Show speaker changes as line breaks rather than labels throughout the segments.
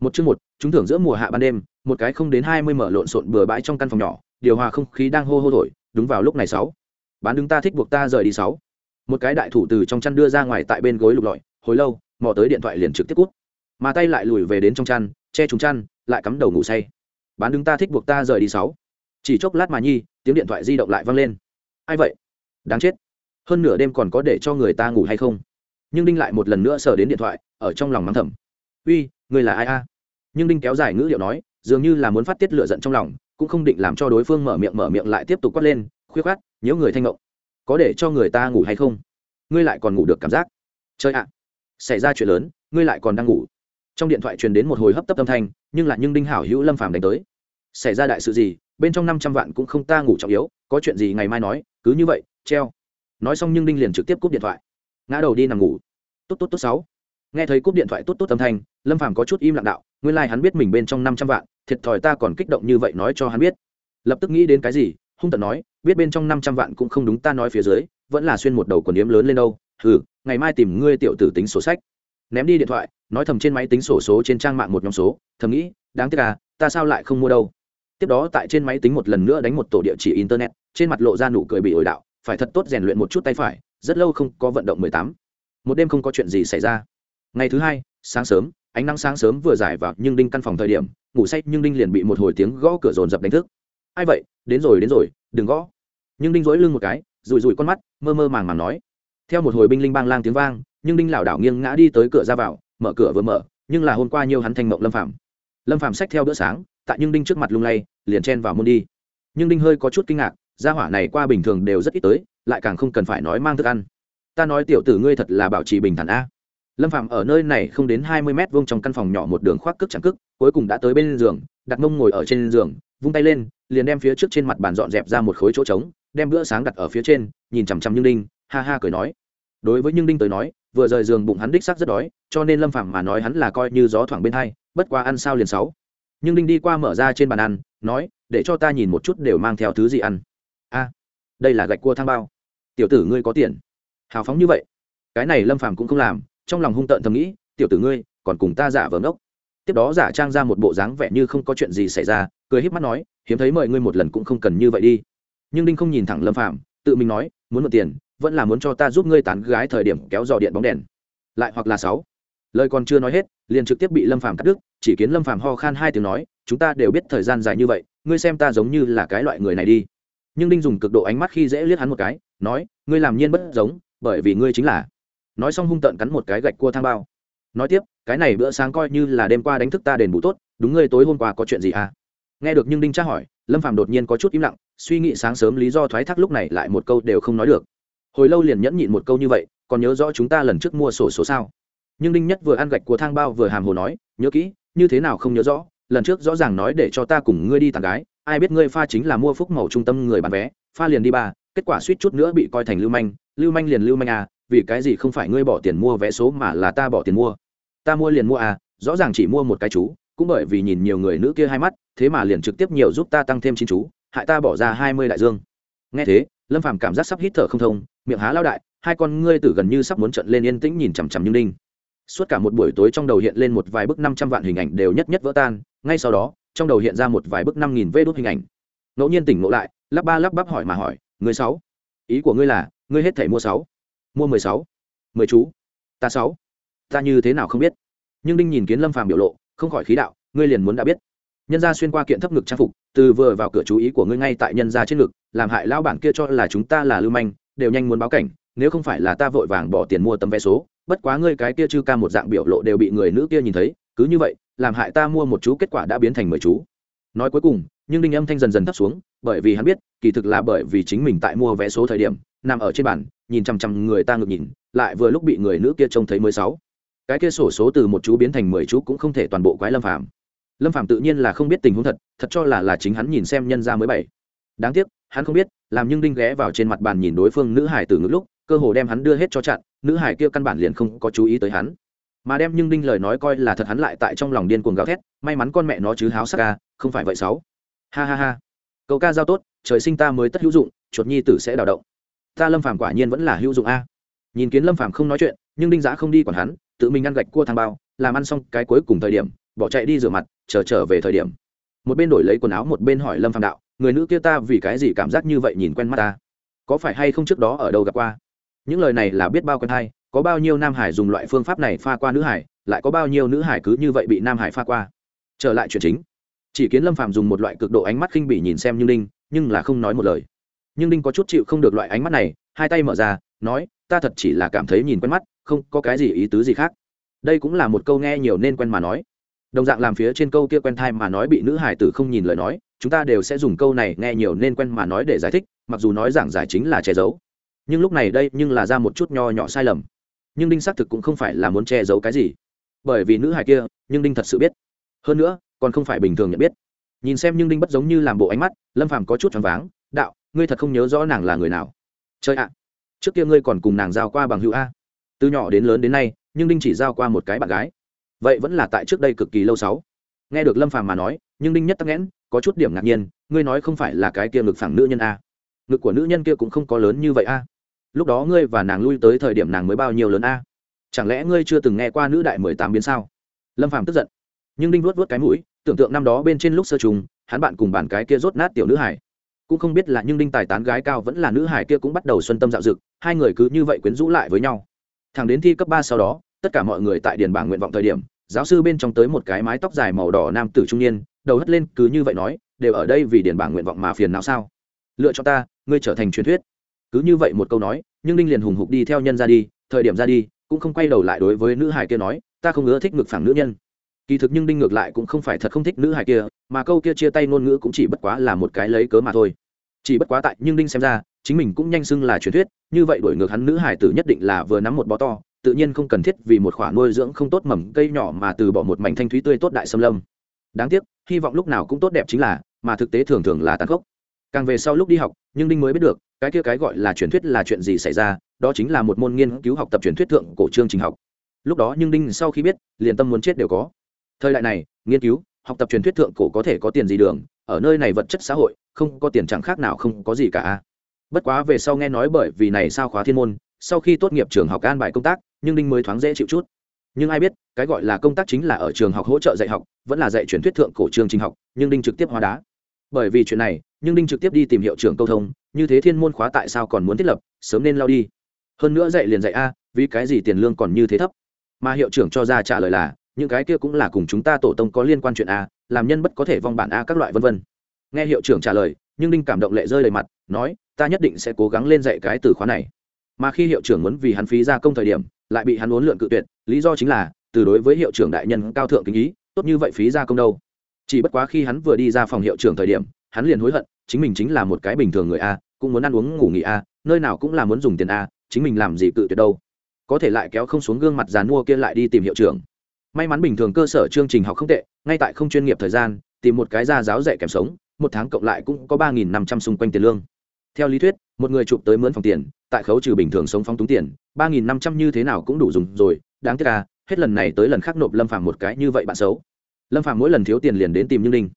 một chương một chúng thưởng giữa mùa hạ ban đêm, một cái không đến hai mươi mở lộn xộn bừa bãi trong căn phòng nhỏ, điều hòa không khí đang hô hô thổi, đúng vào lúc này sáu. Bán đứng ta thích buộc ta rời đi sáu. Một cái đại thủ từ trong chăn đưa ra ngoài tại bên gối lục lọi, hồi lâu, mò tới điện thoại liền trực tiếp cút. Mà tay lại lùi về đến trong chăn, che trúng chăn, lại cắm đầu ngủ say. Bán đứng ta thích buộc ta rời đi sáu. Chỉ chốc lát mà nhi, tiếng điện thoại di động lại vang lên. Ai vậy? Đáng chết. Hơn nửa đêm còn có để cho người ta ngủ hay không? Nhưng đinh lại một lần nữa sờ đến điện thoại, ở trong lòng mắng thầm. Uy, người là ai a? Nhưng đinh kéo dài ngữ liệu nói, dường như là muốn phát tiết lựa giận trong lòng, cũng không định làm cho đối phương mở miệng mở miệng lại tiếp tục quát lên khuyết khát nhớ người thanh ngộng. Có để cho người ta ngủ hay không? Ngươi lại còn ngủ được cảm giác. Chơi ạ, xảy ra chuyện lớn, ngươi lại còn đang ngủ. Trong điện thoại truyền đến một hồi hấp tấp âm thanh, nhưng là nhưng đinh hảo hữu lâm phàm đánh tới. Xảy ra đại sự gì? Bên trong năm trăm vạn cũng không ta ngủ trọng yếu, có chuyện gì ngày mai nói, cứ như vậy, treo. Nói xong nhưng đinh liền trực tiếp cúp điện thoại. Ngã đầu đi nằm ngủ. Tốt tốt tốt, sáu. Nghe thấy cúp điện thoại tốt tốt âm thanh, lâm phàm có chút im lặng đạo nguyên lai、like、hắn biết mình bên trong năm trăm vạn, thiệt thòi ta còn kích động như vậy nói cho hắn biết. Lập tức nghĩ đến cái gì, hung tận nói, biết bên trong năm trăm vạn cũng không đúng ta nói phía dưới, vẫn là xuyên một đầu quần yếm lớn lên đâu. Ừ ngày mai tìm ngươi tiểu tử tính sổ sách. Ném đi điện thoại, nói thầm trên máy tính sổ số trên trang mạng một nhóm số, thầm nghĩ, đáng tiếc à ta sao lại không mua đâu. Tiếp đó tại trên máy tính một lần nữa đánh một tổ địa chỉ internet, trên mặt lộ ra nụ cười bị ổi đạo, phải thật tốt rèn luyện một chút tay phải, rất lâu không có vận động mười tám. Một đêm không có chuyện gì xảy ra. Ngày thứ hai, sáng sớm ánh nắng sáng sớm vừa giải vào nhưng đinh căn phòng thời điểm, ngủ say nhưng đinh liền bị một hồi tiếng gõ cửa rồn rập đánh thức. Ai vậy? Đến rồi đến rồi, đừng gõ. Nhưng đinh dối lưng một cái rùi rùi con mắt, mơ mơ màng màng nói. Theo một hồi binh linh bang lang tiếng vang, nhưng đinh lảo đảo nghiêng ngã đi tới cửa ra vào, mở cửa vừa mở, nhưng là hôm qua nhiều hắn thanh mộng lâm phạm lâm phạm xách theo bữa sáng, tại nhưng đinh trước mặt lung lay, liền chen vào môn đi. Nhưng đinh hơi có chút kinh ngạc, gia hỏa này qua bình thường đều rất ít tới, lại càng không cần phải nói mang thức ăn. Ta nói tiểu tử ngươi thật là bảo trì bình thản a lâm phạm ở nơi này không đến hai mươi mét vuông trong căn phòng nhỏ một đường khoác cước chẳng cước, cuối cùng đã tới bên giường, đặt mông ngồi ở trên giường, vung tay lên, liền đem phía trước trên mặt bàn dọn dẹp ra một khối chỗ trống, đem bữa sáng đặt ở phía trên, nhìn chằm chằm như đinh, ha ha cười nói. Đối với nhưng đinh tới nói, vừa rời giường bụng hắn đích xác rất đói, cho nên lâm phạm mà nói hắn là coi như gió thoảng bên hai, bất qua ăn sao liền sáu. Nhưng đinh đi qua mở ra trên bàn ăn, nói, để cho ta nhìn một chút đều mang theo thứ gì ăn. A, đây là gạch cua thang bao. Tiểu tử ngươi có tiền. Hào phóng như vậy. Cái này lâm phàm cũng không làm trong lòng hung tợn thầm nghĩ, tiểu tử ngươi, còn cùng ta giả vờ ngốc. Tiếp đó giả trang ra một bộ dáng vẻ như không có chuyện gì xảy ra, cười híp mắt nói, hiếm thấy mời ngươi một lần cũng không cần như vậy đi. Nhưng đinh không nhìn thẳng lâm phạm tự mình nói, muốn mượn tiền, vẫn là muốn cho ta giúp ngươi tán gái thời điểm kéo dò điện bóng đèn. Lại hoặc là sáu. Lời còn chưa nói hết, liền trực tiếp bị lâm phàm cắt đứt, chỉ kiến lâm phàm ho khan hai tiếng nói, chúng ta đều biết thời gian dài như vậy, ngươi xem ta giống như là cái loại người này đi. Nhưng đinh dùng cực độ ánh mắt khi dễ liếc hắn một cái, nói, ngươi làm nhiên bất giống, bởi vì ngươi chính là nói xong hung tợn cắn một cái gạch cua thang bao. Nói tiếp, cái này bữa sáng coi như là đêm qua đánh thức ta đền bù tốt, đúng ngươi tối hôm qua có chuyện gì à? Nghe được nhưng đinh tra hỏi, lâm phàm đột nhiên có chút im lặng, suy nghĩ sáng sớm lý do thoái thác lúc này lại một câu đều không nói được. Hồi lâu liền nhẫn nhịn một câu như vậy, còn nhớ rõ chúng ta lần trước mua sổ số sao? Nhưng đinh nhất vừa ăn gạch của thang bao vừa hàm hồ nói, nhớ kỹ, như thế nào không nhớ rõ, lần trước rõ ràng nói để cho ta cùng ngươi đi tặng gái, ai biết ngươi pha chính là mua phúc màu trung tâm người bán vé, pha liền đi ba, kết quả suýt chút nữa bị coi thành lưu manh lưu manh liền lưu manh à vì cái gì không phải ngươi bỏ tiền mua vé số mà là ta bỏ tiền mua? Ta mua liền mua à rõ ràng chỉ mua một cái chú, cũng bởi vì nhìn nhiều người nữ kia hai mắt, thế mà liền trực tiếp nhiều giúp ta tăng thêm chín chú, hại ta bỏ ra hai mươi đại dương. Nghe thế, lâm phàm cảm giác sắp hít thở không thông, miệng há lao đại, hai con ngươi tử gần như sắp muốn trận lên yên tĩnh nhìn chằm chằm như ninh. Suốt cả một buổi tối trong đầu hiện lên một vài bức năm trăm vạn hình ảnh đều nhất nhất vỡ tan, ngay sau đó, trong đầu hiện ra một vài bức năm nghìn vê đốt hình ảnh. Ngẫu nhiên tỉnh ngộ lại, lắp ba lắp bắp hỏi mà hỏi, người sáu? Ý của ngươi là, ngươi hết thể mua sáu? Mua mười sáu, mười chú, ta sáu. Ta như thế nào không biết. Nhưng đinh nhìn kiến lâm phàm biểu lộ, không khỏi khí đạo, ngươi liền muốn đã biết. Nhân gia xuyên qua kiện thấp ngực trang phục, từ vừa vào cửa chú ý của ngươi ngay tại nhân gia trên ngực, làm hại lão bản kia cho là chúng ta là lưu manh, đều nhanh muốn báo cảnh, nếu không phải là ta vội vàng bỏ tiền mua tấm vé số, bất quá ngươi cái kia chư ca một dạng biểu lộ đều bị người nữ kia nhìn thấy, cứ như vậy, làm hại ta mua một chú kết quả đã biến thành mười chú. Nói cuối cùng, nhưng đinh âm thanh dần dần thấp xuống, bởi vì hắn biết, kỳ thực là bởi vì chính mình tại mua vé số thời điểm nằm ở trên bàn, nhìn chằm chằm người ta ngược nhìn, lại vừa lúc bị người nữ kia trông thấy mới sáu. Cái kia sổ số từ một chú biến thành mười chú cũng không thể toàn bộ quái lâm phàm. Lâm phàm tự nhiên là không biết tình huống thật thật cho là là chính hắn nhìn xem nhân ra mới bảy. Đáng tiếc, hắn không biết, làm nhưng đinh ghé vào trên mặt bàn nhìn đối phương nữ hải từ ngữ lúc, cơ hồ đem hắn đưa hết cho chặn, nữ hải kia căn bản liền không có chú ý tới hắn. Mà đem nhưng đinh lời nói coi là thật hắn lại tại trong lòng điên cuồng gào thét, may mắn con mẹ nó chứ háo sắc ca, không phải vậy sáu. Ha ha ha. Cậu ca giao tốt, trời sinh ta mới tất hữu dụng, chuột nhi tử sẽ đào động ta lâm phàm quả nhiên vẫn là hữu dụng a. Nhìn kiến lâm phàm không nói chuyện, nhưng đinh giã không đi còn hắn, tự mình ăn gạch cua thang bao, làm ăn xong cái cuối cùng thời điểm, bỏ chạy đi rửa mặt, chờ trở về thời điểm. Một bên đổi lấy quần áo, một bên hỏi lâm phạm đạo, người nữ kia ta vì cái gì cảm giác như vậy nhìn quen mắt ta? Có phải hay không trước đó ở đâu gặp qua? Những lời này là biết bao quen hay, có bao nhiêu nam hải dùng loại phương pháp này pha qua nữ hải, lại có bao nhiêu nữ hải cứ như vậy bị nam hải pha qua? Trở lại chuyện chính. Chỉ kiến lâm phạm dùng một loại cực độ ánh mắt khinh bỉ nhìn xem như ninh, nhưng là không nói một lời nhưng đinh có chút chịu không được loại ánh mắt này, hai tay mở ra, nói, ta thật chỉ là cảm thấy nhìn quen mắt, không có cái gì ý tứ gì khác. Đây cũng là một câu nghe nhiều nên quen mà nói. Đồng dạng làm phía trên câu kia quen thai mà nói bị nữ hải tử không nhìn lời nói, chúng ta đều sẽ dùng câu này nghe nhiều nên quen mà nói để giải thích, mặc dù nói giảng giải chính là che giấu. Nhưng lúc này đây nhưng là ra một chút nho nhỏ sai lầm. Nhưng đinh xác thực cũng không phải là muốn che giấu cái gì. Bởi vì nữ hải kia, nhưng đinh thật sự biết. Hơn nữa, còn không phải bình thường nhận biết. Nhìn xem nhưng đinh bất giống như làm bộ ánh mắt, lâm phàm có chút choáng váng, đạo ngươi thật không nhớ rõ nàng là người nào? Chơi ạ, trước kia ngươi còn cùng nàng giao qua bằng hữu a. Từ nhỏ đến lớn đến nay, nhưng đinh chỉ giao qua một cái bạn gái. Vậy vẫn là tại trước đây cực kỳ lâu sáu. Nghe được lâm phàm mà nói, nhưng đinh nhất tắc nghẽn, có chút điểm ngạc nhiên, ngươi nói không phải là cái kia ngực phẳng nữ nhân a. Ngực của nữ nhân kia cũng không có lớn như vậy a. Lúc đó ngươi và nàng lui tới thời điểm nàng mới bao nhiêu lớn a? Chẳng lẽ ngươi chưa từng nghe qua nữ đại mười tám biến sao? Lâm phàm tức giận. Nhưng đinh vuốt vuốt cái mũi, tưởng tượng năm đó bên trên lúc sơ trùng, hắn bạn cùng bàn cái kia rốt nát tiểu nữ hải cũng không biết là nhưng đinh tài tán gái cao vẫn là nữ hải kia cũng bắt đầu xuân tâm dạo dực, hai người cứ như vậy quyến rũ lại với nhau. Thằng đến thi cấp ba sau đó, tất cả mọi người tại điền bảng nguyện vọng thời điểm, giáo sư bên trong tới một cái mái tóc dài màu đỏ nam tử trung niên, đầu hất lên cứ như vậy nói, đều ở đây vì điền bảng nguyện vọng mà phiền não sao? Lựa cho ta, ngươi trở thành truyền thuyết. Cứ như vậy một câu nói, nhưng đinh liền hùng hục đi theo nhân ra đi, thời điểm ra đi, cũng không quay đầu lại đối với nữ hải kia nói, ta không ngớ thích ngực phẳng nữ nhân. Kỳ thực nhưng đinh ngược lại cũng không phải thật không thích nữ hải kia mà câu kia chia tay ngôn ngữ cũng chỉ bất quá là một cái lấy cớ mà thôi. Chỉ bất quá tại nhưng đinh xem ra, chính mình cũng nhanh xưng là truyền thuyết, như vậy đổi ngược hắn nữ hải tử nhất định là vừa nắm một bó to, tự nhiên không cần thiết vì một khoản nuôi dưỡng không tốt mầm cây nhỏ mà từ bỏ một mảnh thanh thúy tươi tốt đại xâm lâm. Đáng tiếc, hy vọng lúc nào cũng tốt đẹp chính là, mà thực tế thường thường là tàn khốc. Càng về sau lúc đi học, nhưng đinh mới biết được, cái kia cái gọi là truyền thuyết là chuyện gì xảy ra, đó chính là một môn nghiên cứu học tập truyền thuyết thượng cổ chương trình học. Lúc đó nhưng đinh sau khi biết, liền tâm muốn chết đều có. Thời đại này, nghiên cứu học tập truyền thuyết thượng cổ có thể có tiền gì đường, ở nơi này vật chất xã hội, không có tiền chẳng khác nào không có gì cả. Bất quá về sau nghe nói bởi vì này sao khóa thiên môn, sau khi tốt nghiệp trường học an bài công tác, nhưng đinh mới thoáng dễ chịu chút. Nhưng ai biết, cái gọi là công tác chính là ở trường học hỗ trợ dạy học, vẫn là dạy truyền thuyết thượng cổ trường trình học, nhưng đinh trực tiếp hóa đá. Bởi vì chuyện này, nhưng đinh trực tiếp đi tìm hiệu trưởng câu thông, như thế thiên môn khóa tại sao còn muốn thiết lập, sớm nên lao đi. Hơn nữa dạy liền dạy a, vì cái gì tiền lương còn như thế thấp? Mà hiệu trưởng cho ra trả lời là những cái kia cũng là cùng chúng ta tổ tông có liên quan chuyện a, làm nhân bất có thể vong bản a các loại vân vân. Nghe hiệu trưởng trả lời, nhưng đinh cảm động lệ rơi đầy mặt, nói, ta nhất định sẽ cố gắng lên dạy cái từ khóa này. Mà khi hiệu trưởng muốn vì hắn phí ra công thời điểm, lại bị hắn uốn lượn cự tuyệt, lý do chính là, từ đối với hiệu trưởng đại nhân cao thượng kính ý, tốt như vậy phí ra công đâu. Chỉ bất quá khi hắn vừa đi ra phòng hiệu trưởng thời điểm, hắn liền hối hận, chính mình chính là một cái bình thường người a, cũng muốn ăn uống ngủ nghỉ a, nơi nào cũng là muốn dùng tiền a, chính mình làm gì cự tuyệt đâu. Có thể lại kéo không xuống gương mặt dàn mua kia lại đi tìm hiệu trưởng may mắn bình thường cơ sở chương trình học không tệ, ngay tại không chuyên nghiệp thời gian, tìm một cái gia giáo dạy kèm sống, một tháng cộng lại cũng có ba nghìn năm trăm xung quanh tiền lương. Theo lý thuyết, một người chụp tới mướn phòng tiền, tại khấu trừ bình thường sống phong túng tiền, ba nghìn năm trăm như thế nào cũng đủ dùng rồi, đáng tiếc à hết lần này tới lần khác nộp lâm phàm một cái như vậy bạn xấu. Lâm phàm mỗi lần thiếu tiền liền đến tìm như ninh.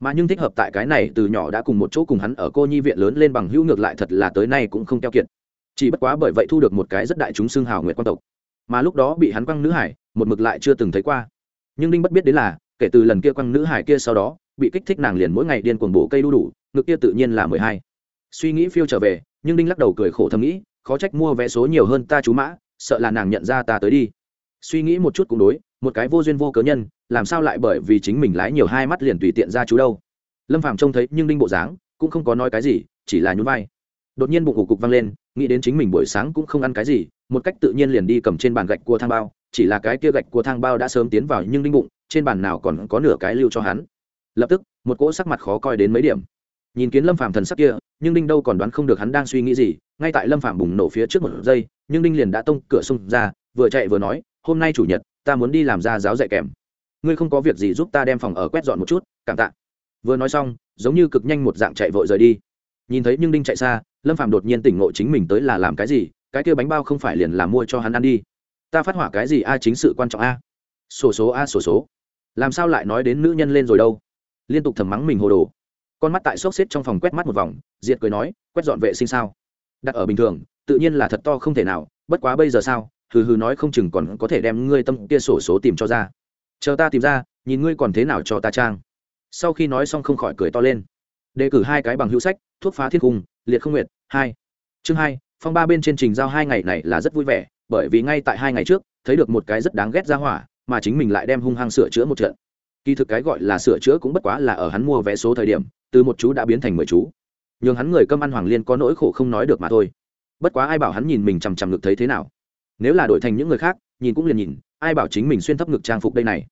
Mà nhưng thích hợp tại cái này từ nhỏ đã cùng một chỗ cùng hắn ở cô nhi viện lớn lên bằng hữu ngược lại thật là tới nay cũng không keo kiệt. Chỉ bất quá bởi vậy thu được một cái rất đại chúng xương hào nguyện quan tộc. Mà lúc đó bị hắn quăng nữ hải một mực lại chưa từng thấy qua. Nhưng đinh bất biết đến là, kể từ lần kia quăng nữ hải kia sau đó, bị kích thích nàng liền mỗi ngày điên cuồng bổ cây đu đủ, ngực kia tự nhiên là mười hai. Suy nghĩ phiêu trở về, nhưng đinh lắc đầu cười khổ thầm nghĩ, khó trách mua vé số nhiều hơn ta chú mã, sợ là nàng nhận ra ta tới đi. Suy nghĩ một chút cũng đối, một cái vô duyên vô cớ nhân, làm sao lại bởi vì chính mình lái nhiều hai mắt liền tùy tiện ra chú đâu. Lâm phàm trông thấy nhưng đinh bộ dáng, cũng không có nói cái gì, chỉ là nhún vai. Đột nhiên bụng ủ cục văng lên, nghĩ đến chính mình buổi sáng cũng không ăn cái gì, một cách tự nhiên liền đi cầm trên bàn gạch cua thang bao chỉ là cái kia gạch của thang bao đã sớm tiến vào nhưng đinh bụng, trên bàn nào còn có nửa cái lưu cho hắn. Lập tức, một cỗ sắc mặt khó coi đến mấy điểm. Nhìn kiến lâm phàm thần sắc kia, nhưng đinh đâu còn đoán không được hắn đang suy nghĩ gì, ngay tại lâm phàm bùng nổ phía trước một giây, nhưng đinh liền đã tông cửa xung ra, vừa chạy vừa nói, hôm nay chủ nhật, ta muốn đi làm ra giáo dạy kèm. Ngươi không có việc gì giúp ta đem phòng ở quét dọn một chút, cảm tạ. Vừa nói xong, giống như cực nhanh một dạng chạy vội rời đi. Nhìn thấy nhưng đinh chạy xa, lâm phàm đột nhiên tỉnh ngộ chính mình tới là làm cái gì, cái kia bánh bao không phải liền là mua cho hắn ăn đi ta phát hỏa cái gì a chính sự quan trọng a? Sổ số a sổ số. Làm sao lại nói đến nữ nhân lên rồi đâu? Liên tục thầm mắng mình hồ đồ. Con mắt tại xốc xếp trong phòng quét mắt một vòng, diệt cười nói, quét dọn vệ sinh sao? Đặt ở bình thường, tự nhiên là thật to không thể nào, bất quá bây giờ sao? Hừ hừ nói không chừng còn có thể đem ngươi tâm kia sổ số tìm cho ra. Chờ ta tìm ra, nhìn ngươi còn thế nào cho ta trang. Sau khi nói xong không khỏi cười to lên. Đề cử hai cái bằng hữu sách, thuốc phá thiết cung, liệt không nguyện hai. Chương hai, phong ba bên trên trình giao hai ngày này là rất vui vẻ bởi vì ngay tại hai ngày trước, thấy được một cái rất đáng ghét ra hỏa, mà chính mình lại đem hung hăng sửa chữa một trận. Kỳ thực cái gọi là sửa chữa cũng bất quá là ở hắn mua vé số thời điểm, từ một chú đã biến thành mười chú. Nhường hắn người cơm ăn hoàng liên có nỗi khổ không nói được mà thôi. Bất quá ai bảo hắn nhìn mình chằm chằm ngực thấy thế nào? Nếu là đổi thành những người khác, nhìn cũng liền nhìn, ai bảo chính mình xuyên thấp ngực trang phục đây này?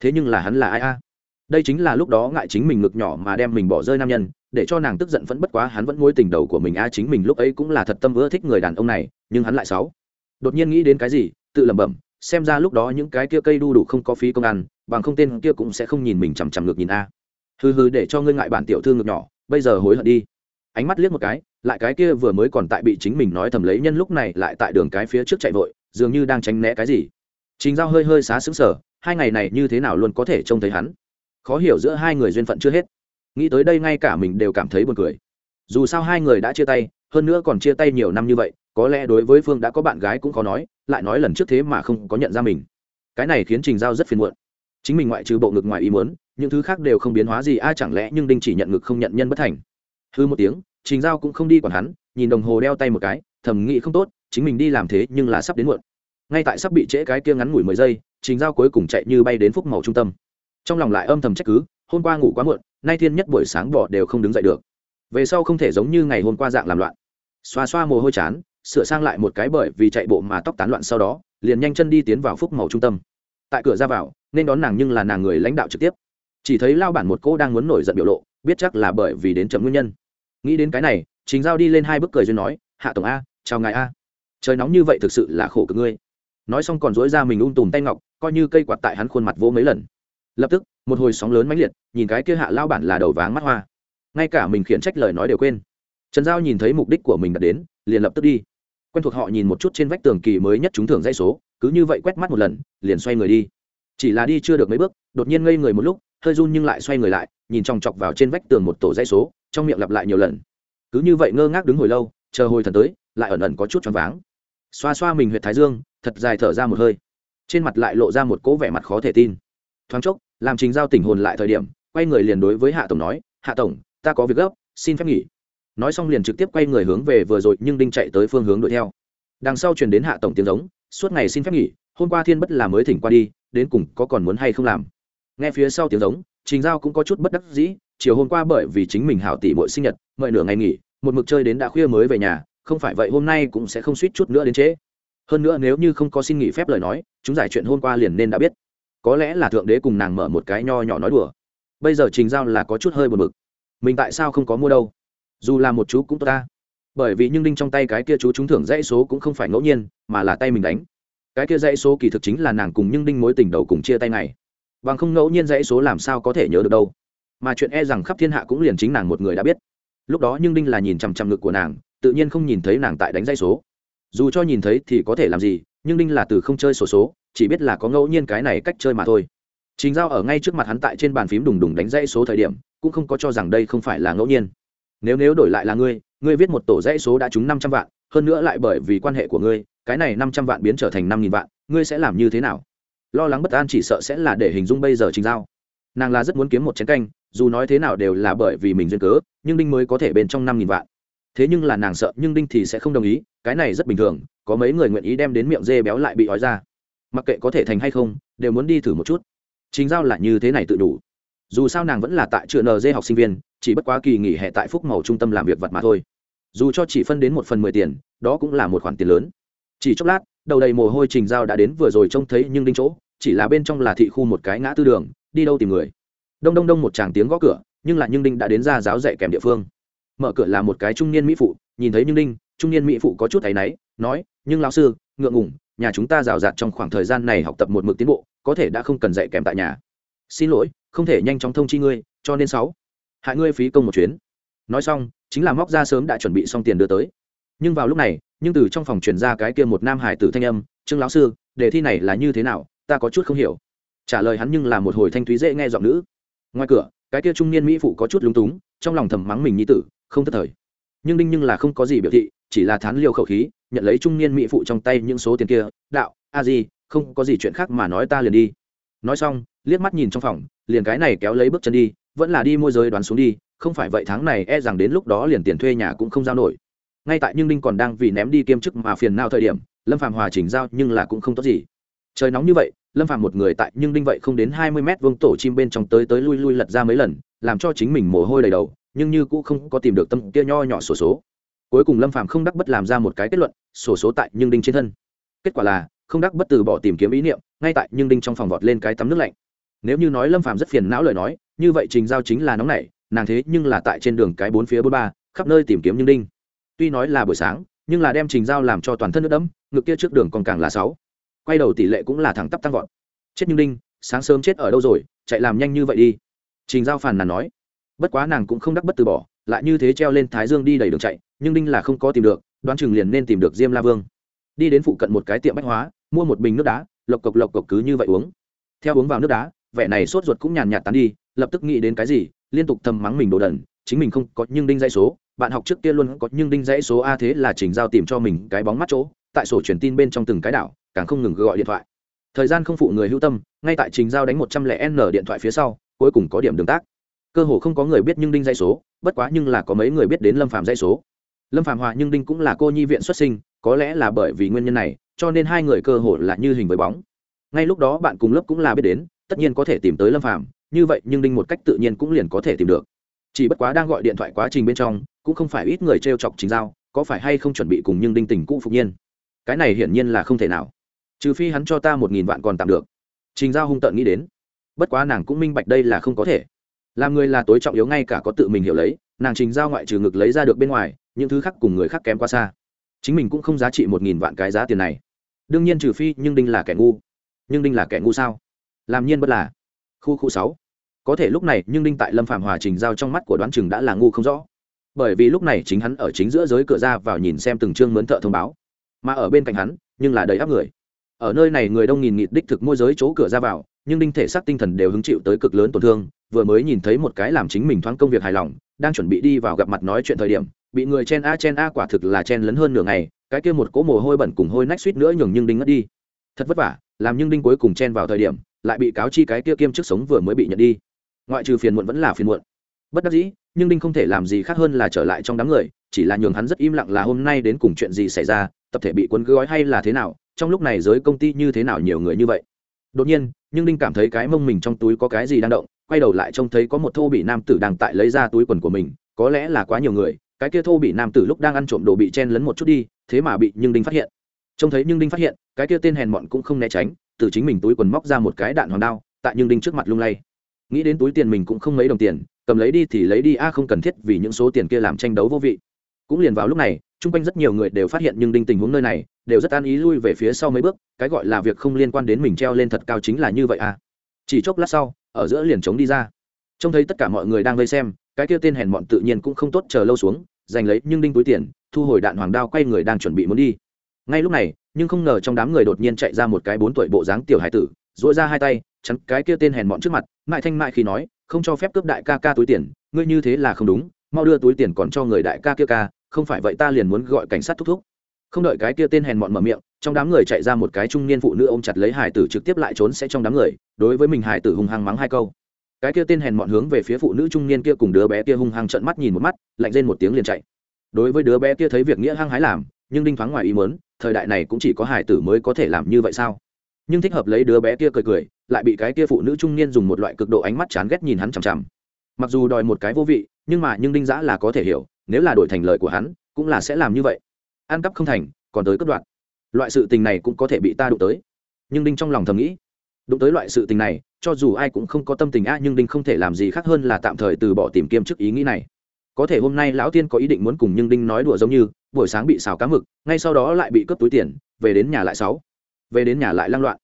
Thế nhưng là hắn là ai a? Đây chính là lúc đó ngại chính mình ngực nhỏ mà đem mình bỏ rơi nam nhân, để cho nàng tức giận vẫn bất quá hắn vẫn mối tình đầu của mình a. Chính mình lúc ấy cũng là thật tâm ưa thích người đàn ông này, nhưng hắn lại xấu đột nhiên nghĩ đến cái gì, tự lẩm bẩm, xem ra lúc đó những cái kia cây đu đủ không có phí công ăn, bằng không tên kia cũng sẽ không nhìn mình chằm chằm ngược nhìn a. Hừ hừ, để cho ngươi ngại bản tiểu thư ngược nhỏ, bây giờ hối hận đi. Ánh mắt liếc một cái, lại cái kia vừa mới còn tại bị chính mình nói thầm lấy nhân lúc này lại tại đường cái phía trước chạy vội, dường như đang tránh né cái gì. Chính giao hơi hơi xá xứng sở hai ngày này như thế nào luôn có thể trông thấy hắn? Khó hiểu giữa hai người duyên phận chưa hết. Nghĩ tới đây ngay cả mình đều cảm thấy buồn cười. Dù sao hai người đã chia tay, hơn nữa còn chia tay nhiều năm như vậy có lẽ đối với phương đã có bạn gái cũng khó nói, lại nói lần trước thế mà không có nhận ra mình. Cái này khiến trình giao rất phiền muộn. Chính mình ngoại trừ bộ ngực ngoài ý muốn, những thứ khác đều không biến hóa gì ai chẳng lẽ nhưng đinh chỉ nhận ngực không nhận nhân bất thành? Hư một tiếng, trình giao cũng không đi còn hắn, nhìn đồng hồ đeo tay một cái, thầm nghĩ không tốt, chính mình đi làm thế nhưng là sắp đến muộn. Ngay tại sắp bị trễ cái kia ngắn ngủi mười giây, trình giao cuối cùng chạy như bay đến phúc màu trung tâm. Trong lòng lại âm thầm trách cứ, hôm qua ngủ quá muộn, nay thiên nhất buổi sáng bỏ đều không đứng dậy được. Về sau không thể giống như ngày hôm qua dạng làm loạn. Xoa xoa mồ hôi chán sửa sang lại một cái bởi vì chạy bộ mà tóc tán loạn sau đó, liền nhanh chân đi tiến vào phúc màu trung tâm. Tại cửa ra vào, nên đón nàng nhưng là nàng người lãnh đạo trực tiếp. Chỉ thấy lao bản một cô đang muốn nổi giận biểu lộ, biết chắc là bởi vì đến chậm nguyên nhân. Nghĩ đến cái này chính giao đi lên hai bước cười duyên nói, hạ tổng a, chào ngài a. Trời nóng như vậy thực sự là khổ cực ngươi. Nói xong còn dối ra mình ung tùm tay ngọc, coi như cây quạt tại hắn khuôn mặt vỗ mấy lần. Lập tức, một hồi sóng lớn mãnh liệt, nhìn cái kia hạ lao bản là đầu váng mắt hoa. Ngay cả mình khiển trách lời nói đều quên. Trần giao nhìn thấy mục đích của mình đã đến, liền lập tức đi quen thuộc họ nhìn một chút trên vách tường kỳ mới nhất trúng thưởng dãy số, cứ như vậy quét mắt một lần, liền xoay người đi. Chỉ là đi chưa được mấy bước, đột nhiên ngây người một lúc, hơi run nhưng lại xoay người lại, nhìn chòng chọc vào trên vách tường một tổ dãy số, trong miệng lặp lại nhiều lần. Cứ như vậy ngơ ngác đứng hồi lâu, chờ hồi thần tới, lại ẩn ẩn có chút choáng váng. Xoa xoa mình huyệt thái dương, thật dài thở ra một hơi. Trên mặt lại lộ ra một cỗ vẻ mặt khó thể tin. Thoáng chốc, làm trình giao tỉnh hồn lại thời điểm, quay người liền đối với hạ tổng nói, hạ tổng, ta có việc gấp, xin phép nghỉ nói xong liền trực tiếp quay người hướng về vừa rồi nhưng đinh chạy tới phương hướng đuổi theo. Đằng sau truyền đến hạ tổng tiếng giống, suốt ngày xin phép nghỉ, hôm qua thiên bất là mới thỉnh qua đi, đến cùng có còn muốn hay không làm. Nghe phía sau tiếng giống, trình giao cũng có chút bất đắc dĩ, chiều hôm qua bởi vì chính mình hảo tỷ bội sinh nhật mời nửa ngày nghỉ, một mực chơi đến đã khuya mới về nhà, không phải vậy hôm nay cũng sẽ không suýt chút nữa đến trễ. Hơn nữa nếu như không có xin nghỉ phép lời nói, chúng giải chuyện hôm qua liền nên đã biết. Có lẽ là thượng đế cùng nàng mở một cái nho nhỏ nói đùa. Bây giờ trình giao là có chút hơi buồn bực. Mình tại sao không có mua đâu? Dù là một chú cũng tốt ta. Bởi vì nhưng đinh trong tay cái kia chú trúng thưởng dãy số cũng không phải ngẫu nhiên mà là tay mình đánh. Cái kia dãy số kỳ thực chính là nàng cùng nhưng đinh mối tình đầu cùng chia tay này. Bằng không ngẫu nhiên dãy số làm sao có thể nhớ được đâu. Mà chuyện e rằng khắp thiên hạ cũng liền chính nàng một người đã biết. Lúc đó nhưng đinh là nhìn chằm chằm ngực của nàng tự nhiên không nhìn thấy nàng tại đánh dãy số. Dù cho nhìn thấy thì có thể làm gì nhưng đinh là từ không chơi sổ số, số chỉ biết là có ngẫu nhiên cái này cách chơi mà thôi. Chính giao ở ngay trước mặt hắn tại trên bàn phím đùng đùng đánh dãy số thời điểm cũng không có cho rằng đây không phải là ngẫu nhiên nếu nếu đổi lại là ngươi ngươi viết một tổ dãy số đã trúng năm trăm vạn, hơn nữa lại bởi vì quan hệ của ngươi, cái này năm trăm vạn biến trở thành năm nghìn vạn, ngươi sẽ làm như thế nào? Lo lắng bất an chỉ sợ sẽ là để hình dung bây giờ trình giao. Nàng là rất muốn kiếm một chén canh, dù nói thế nào đều là bởi vì mình duyên cớ, nhưng đinh mới có thể bên trong năm nghìn vạn. Thế nhưng là nàng sợ, nhưng đinh thì sẽ không đồng ý, cái này rất bình thường, có mấy người nguyện ý đem đến miệng dê béo lại bị ói ra. Mặc kệ có thể thành hay không, đều muốn đi thử một chút. Chính giao là như thế này tự đủ dù sao nàng vẫn là tại trường nd học sinh viên, chỉ bất quá kỳ nghỉ hè tại phúc màu trung tâm làm việc vật mà thôi. Dù cho chỉ phân đến một phần mười tiền, đó cũng là một khoản tiền lớn. Chỉ chốc lát, đầu đầy mồ hôi trình giao đã đến vừa rồi trông thấy nhưng đinh chỗ, chỉ là bên trong là thị khu một cái ngã tư đường, đi đâu tìm người. Đông đông đông một chàng tiếng gõ cửa, nhưng là nhưng đinh đã đến ra giáo dạy kèm địa phương. Mở cửa là một cái trung niên mỹ phụ, nhìn thấy nhưng đinh, trung niên mỹ phụ có chút áy náy, nói, nhưng lão sư, ngượng ngủng nhà chúng ta rào rạt trong khoảng thời gian này học tập một mực tiến bộ, có thể đã không cần dạy kèm tại nhà. Xin lỗi không thể nhanh chóng thông chi ngươi cho nên sáu hại ngươi phí công một chuyến. Nói xong chính là móc ra sớm đã chuẩn bị xong tiền đưa tới. Nhưng vào lúc này nhưng từ trong phòng truyền ra cái kia một nam hải tử thanh âm trương lão sư đề thi này là như thế nào? Ta có chút không hiểu. Trả lời hắn nhưng là một hồi thanh thúy dễ nghe giọng nữ. Ngoài cửa cái kia trung niên mỹ phụ có chút lúng túng trong lòng thầm mắng mình nhi tử không thất thời. Nhưng đinh nhưng là không có gì biểu thị chỉ là thán liêu khẩu khí nhận lấy trung niên mỹ phụ trong tay những số tiền kia đạo a gì, không có gì chuyện khác mà nói ta liền đi. Nói xong liếc mắt nhìn trong phòng liền cái này kéo lấy bước chân đi, vẫn là đi môi giới đoán xuống đi, không phải vậy tháng này e rằng đến lúc đó liền tiền thuê nhà cũng không giao nổi. Ngay tại nhưng đinh còn đang vì ném đi kiêm chức mà phiền nào thời điểm, lâm phạm hòa chỉnh giao nhưng là cũng không tốt gì. Trời nóng như vậy, lâm phạm một người tại nhưng đinh vậy không đến hai mươi mét vuông tổ chim bên trong tới tới lui lui lật ra mấy lần, làm cho chính mình mồ hôi đầy đầu, nhưng như cũng không có tìm được tâm kia nho nhỏ sổ số. Cuối cùng lâm phạm không đắc bất làm ra một cái kết luận, sổ số tại nhưng đinh trên thân. Kết quả là, không đắc bất từ bỏ tìm kiếm ý niệm, ngay tại nhưng đinh trong phòng vọt lên cái tắm nước lạnh nếu như nói lâm phạm rất phiền não lời nói, như vậy trình giao chính là nóng nảy, nàng thế nhưng là tại trên đường cái bốn phía bốn ba, khắp nơi tìm kiếm nhưng đinh. Tuy nói là buổi sáng, nhưng là đem trình giao làm cho toàn thân nước đẫm, ngực kia trước đường còn càng là sáu. Quay đầu tỷ lệ cũng là thẳng tắp tăng vọt. Chết nhưng đinh, sáng sớm chết ở đâu rồi, chạy làm nhanh như vậy đi. Trình giao phàn nàn nói. Bất quá nàng cũng không đắc bất từ bỏ, lại như thế treo lên thái dương đi đầy đường chạy nhưng đinh là không có tìm được, đoán chừng liền nên tìm được diêm la vương. Đi đến phụ cận một cái tiệm bách hóa, mua một bình nước đá, lộc cộc lộc cộc cứ như vậy uống. Theo uống vào nước đá vẻ này sốt ruột cũng nhàn nhạt tán đi, lập tức nghĩ đến cái gì, liên tục thầm mắng mình đồ đần, chính mình không có nhưng đinh dãy số, bạn học trước kia luôn có nhưng đinh dãy số a thế là chỉnh giao tìm cho mình cái bóng mắt chỗ, tại sổ truyền tin bên trong từng cái đảo, càng không ngừng gọi điện thoại. Thời gian không phụ người hữu tâm, ngay tại trình giao đánh một trăm lẻ n điện thoại phía sau, cuối cùng có điểm đường tác. Cơ hồ không có người biết nhưng đinh dãy số, bất quá nhưng là có mấy người biết đến lâm phạm dãy số. Lâm phạm hòa nhưng đinh cũng là cô nhi viện xuất sinh, có lẽ là bởi vì nguyên nhân này, cho nên hai người cơ hồ là như hình với bóng. Ngay lúc đó bạn cùng lớp cũng là biết đến tất nhiên có thể tìm tới lâm phàm, như vậy nhưng đinh một cách tự nhiên cũng liền có thể tìm được. Chỉ bất quá đang gọi điện thoại quá trình bên trong, cũng không phải ít người t r e o chọc chính giao, có phải hay không chuẩn bị cùng nhưng đinh tình cũ phục nhiên? Cái này hiển nhiên là không thể nào. Trừ phi hắn cho ta một nghìn vạn còn tạm được. Trình giao hung tợn nghĩ đến. Bất quá nàng cũng minh bạch đây là không có thể. Làm người là tối trọng yếu ngay cả có tự mình hiểu lấy, nàng trình giao ngoại trừ ngực lấy ra được bên ngoài, những thứ khác cùng người khác kém quá xa. Chính mình cũng không giá trị một nghìn vạn cái giá tiền này. Đương nhiên trừ phi nhưng đinh là kẻ ngu. Nhưng đinh là kẻ ngu sao? Làm nhiên bất là. Khu khu sáu. Có thể lúc này, nhưng đinh tại lâm phạm hòa trình giao trong mắt của đoán chừng đã là ngu không rõ. Bởi vì lúc này chính hắn ở chính giữa giới cửa ra vào nhìn xem từng chương mướn thợ thông báo. Mà ở bên cạnh hắn, nhưng là đầy áp người. Ở nơi này người đông nghìn nghịt đích thực môi giới chỗ cửa ra vào, nhưng đinh thể xác tinh thần đều hứng chịu tới cực lớn tổn thương, vừa mới nhìn thấy một cái làm chính mình thoáng công việc hài lòng, đang chuẩn bị đi vào gặp mặt nói chuyện thời điểm, bị người chen a chen a quả thực là chen lấn hơn nửa ngày, cái kia một cỗ mồ hôi bẩn cùng hôi nách suýt nữa nhường nhưng đinh ngất đi. Thật vất vả, làm nhưng đinh cuối cùng chen vào thời điểm lại bị cáo chi cái kia kiêm chức sống vừa mới bị nhận đi. Ngoại trừ phiền muộn vẫn là phiền muộn. Bất đắc dĩ, nhưng đinh không thể làm gì khác hơn là trở lại trong đám người, chỉ là nhường hắn rất im lặng là hôm nay đến cùng chuyện gì xảy ra, tập thể bị cuốn gói hay là thế nào, trong lúc này giới công ty như thế nào nhiều người như vậy. Đột nhiên, nhưng đinh cảm thấy cái mông mình trong túi có cái gì đang động, quay đầu lại trông thấy có một thô bị nam tử đang tại lấy ra túi quần của mình, có lẽ là quá nhiều người, cái kia thô bị nam tử lúc đang ăn trộm đồ bị chen lấn một chút đi, thế mà bị nhưng đinh phát hiện. Trông thấy nhưng đinh phát hiện, cái kia tên hèn mọn cũng không né tránh từ chính mình túi quần móc ra một cái đạn hoàng đao, tại nhưng đinh trước mặt lung lay. Nghĩ đến túi tiền mình cũng không mấy đồng tiền, cầm lấy đi thì lấy đi, a, không cần thiết vì những số tiền kia làm tranh đấu vô vị. Cũng liền vào lúc này, chung quanh rất nhiều người đều phát hiện nhưng đinh tình huống nơi này, đều rất an ý lui về phía sau mấy bước, cái gọi là việc không liên quan đến mình treo lên thật cao chính là như vậy à chỉ chốc lát sau, ở giữa liền trống đi ra. Trông thấy tất cả mọi người đang vây xem, cái kia tên hèn mọn tự nhiên cũng không tốt chờ lâu xuống, giành lấy nhưng đinh túi tiền, thu hồi đạn hoàng đao quay người đang chuẩn bị muốn đi. Ngay lúc này nhưng không ngờ trong đám người đột nhiên chạy ra một cái bốn tuổi bộ dáng tiểu hải tử dội ra hai tay, chắn cái kia tên hèn mọn trước mặt, mại thanh mại khi nói, không cho phép cướp đại ca ca túi tiền, ngươi như thế là không đúng, mau đưa túi tiền còn cho người đại ca kia ca, không phải vậy ta liền muốn gọi cảnh sát thúc thúc. Không đợi cái kia tên hèn mọn mở miệng, trong đám người chạy ra một cái trung niên phụ nữ ôm chặt lấy hải tử trực tiếp lại trốn sẽ trong đám người, đối với mình hải tử hung hăng mắng hai câu. Cái kia tên hèn mọn hướng về phía phụ nữ trung niên kia cùng đứa bé kia hung hăng trợn mắt nhìn một mắt, lạnh lên một tiếng liền chạy. Đối với đứa bé kia thấy việc nghĩa hăng hái làm, nhưng đinh thoáng ngoài ý muốn thời đại này cũng chỉ có hải tử mới có thể làm như vậy sao? Nhưng thích hợp lấy đứa bé kia cười cười, lại bị cái kia phụ nữ trung niên dùng một loại cực độ ánh mắt chán ghét nhìn hắn chằm chằm. Mặc dù đòi một cái vô vị, nhưng mà nhưng đinh giã là có thể hiểu, nếu là đổi thành lời của hắn, cũng là sẽ làm như vậy. Ăn cắp không thành, còn tới cất đoạn loại sự tình này cũng có thể bị ta đụng tới. Nhưng đinh trong lòng thầm nghĩ, đụng tới loại sự tình này, cho dù ai cũng không có tâm tình, a, nhưng đinh không thể làm gì khác hơn là tạm thời từ bỏ tìm kiếm trước ý nghĩ này có thể hôm nay lão tiên có ý định muốn cùng nhưng đinh nói đùa giống như, buổi sáng bị xào cá mực, ngay sau đó lại bị cướp túi tiền, về đến nhà lại sáu. Về đến nhà lại lăng loạn.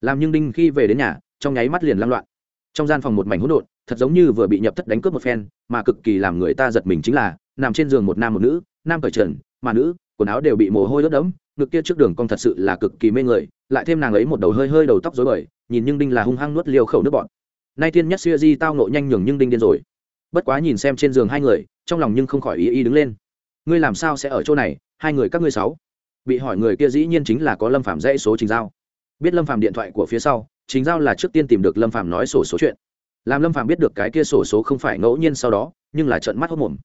Làm nhưng đinh khi về đến nhà, trong nháy mắt liền lăng loạn. Trong gian phòng một mảnh hỗn độn, thật giống như vừa bị nhập thất đánh cướp một phen, mà cực kỳ làm người ta giật mình chính là, nằm trên giường một nam một nữ, nam cởi trần, mà nữ, quần áo đều bị mồ hôi ướt đẫm, ngực kia trước đường cong thật sự là cực kỳ mê người, lại thêm nàng ấy một đầu hơi hơi đầu tóc rối bời, nhìn nhưng đinh là hung hăng nuốt liều khẩu nước bọt. Nay tiên nhất xuya di tao nộ nhanh nhường nhưng đinh điên rồi. Bất quá nhìn xem trên giường hai người trong lòng nhưng không khỏi ý ý đứng lên. Ngươi làm sao sẽ ở chỗ này? Hai người các ngươi sáu. Bị hỏi người kia dĩ nhiên chính là có lâm phạm dãy số trình giao. Biết lâm phạm điện thoại của phía sau chính giao là trước tiên tìm được lâm phạm nói sổ số chuyện. Làm lâm phạm biết được cái kia sổ số không phải ngẫu nhiên sau đó, nhưng là trận mắt hốc mồm.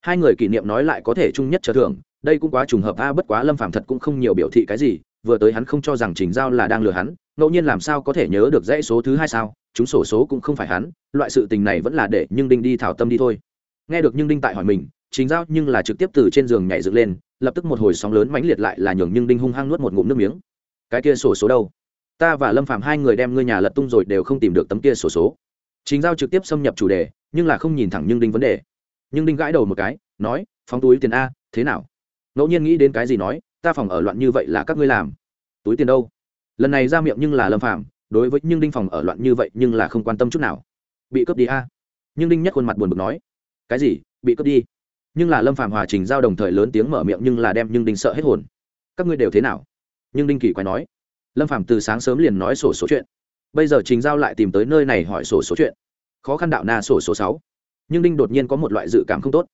Hai người kỷ niệm nói lại có thể chung nhất trở thưởng, đây cũng quá trùng hợp a, bất quá lâm phạm thật cũng không nhiều biểu thị cái gì, vừa tới hắn không cho rằng trình giao là đang lừa hắn, ngẫu nhiên làm sao có thể nhớ được dãy số thứ hai sao, chúng sổ số cũng không phải hắn, loại sự tình này vẫn là để, nhưng đinh đi thảo tâm đi thôi nghe được nhưng đinh tại hỏi mình chính giao nhưng là trực tiếp từ trên giường nhảy dựng lên, lập tức một hồi sóng lớn mãnh liệt lại là nhường nhưng đinh hung hăng nuốt một ngụm nước miếng. Cái kia sổ số đâu? Ta và lâm phạm hai người đem ngươi nhà lật tung rồi đều không tìm được tấm kia sổ số. Chính giao trực tiếp xâm nhập chủ đề, nhưng là không nhìn thẳng nhưng đinh vấn đề. Nhưng đinh gãi đầu một cái, nói, phóng túi tiền a, thế nào? Ngẫu nhiên nghĩ đến cái gì nói, ta phòng ở loạn như vậy là các ngươi làm. Túi tiền đâu? Lần này ra miệng nhưng là lâm phạm đối với nhưng đinh phòng ở loạn như vậy nhưng là không quan tâm chút nào. Bị cướp đi a. Nhưng đinh nhất khuôn mặt buồn bực nói cái gì bị cướp đi. Nhưng là lâm phạm hòa trình giao đồng thời lớn tiếng mở miệng nhưng là đem nhưng đinh sợ hết hồn. Các ngươi đều thế nào? Nhưng đinh kỳ quái nói. Lâm phạm từ sáng sớm liền nói sổ số chuyện. Bây giờ trình giao lại tìm tới nơi này hỏi sổ số chuyện. Khó khăn đạo na sổ số sáu. Nhưng đinh đột nhiên có một loại dự cảm không tốt.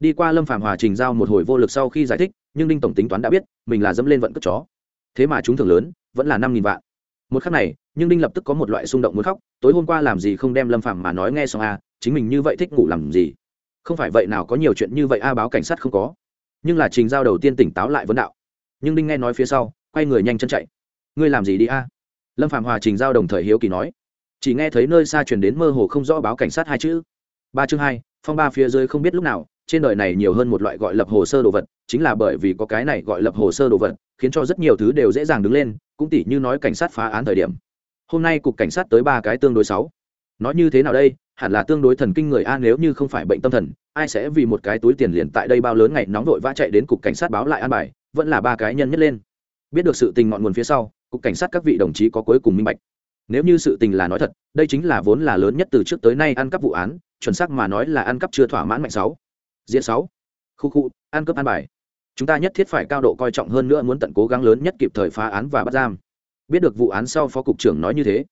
Đi qua lâm phạm hòa trình giao một hồi vô lực sau khi giải thích nhưng đinh tổng tính toán đã biết mình là dẫm lên vận cất chó. Thế mà chúng thường lớn vẫn là năm nghìn vạn. Một khắc này nhưng đinh lập tức có một loại xung động muốn khóc tối hôm qua làm gì không đem lâm phạm mà nói nghe xong a à, chính mình như vậy thích ngủ làm gì? Không phải vậy nào có nhiều chuyện như vậy a, báo cảnh sát không có. Nhưng là trình giao đầu tiên tỉnh táo lại vấn đạo. Nhưng đinh nghe nói phía sau, quay người nhanh chân chạy. Ngươi làm gì đi a? Lâm phạm hòa trình giao đồng thời hiếu kỳ nói. Chỉ nghe thấy nơi xa truyền đến mơ hồ không rõ báo cảnh sát hai chữ. Ba chương hai, phong ba phía dưới không biết lúc nào, trên đời này nhiều hơn một loại gọi lập hồ sơ đồ vật, chính là bởi vì có cái này gọi lập hồ sơ đồ vật, khiến cho rất nhiều thứ đều dễ dàng đứng lên, cũng tỉ như nói cảnh sát phá án thời điểm. Hôm nay cục cảnh sát tới ba cái tương đối sáu. Nói như thế nào đây? Hẳn là tương đối thần kinh người a, nếu như không phải bệnh tâm thần, ai sẽ vì một cái túi tiền liền tại đây bao lớn ngày nóng vội vã chạy đến cục cảnh sát báo lại an bài, vẫn là ba cái nhân nhất lên. Biết được sự tình ngọn nguồn phía sau, cục cảnh sát các vị đồng chí có cuối cùng minh bạch. Nếu như sự tình là nói thật, đây chính là vốn là lớn nhất từ trước tới nay ăn cắp vụ án, chuẩn xác mà nói là ăn cắp chưa thỏa mãn mạnh sáu. Diện sáu. Khu khu, ăn cướp an bài. Chúng ta nhất thiết phải cao độ coi trọng hơn nữa muốn tận cố gắng lớn nhất kịp thời phá án và bắt giam. Biết được vụ án sau phó cục trưởng nói như thế.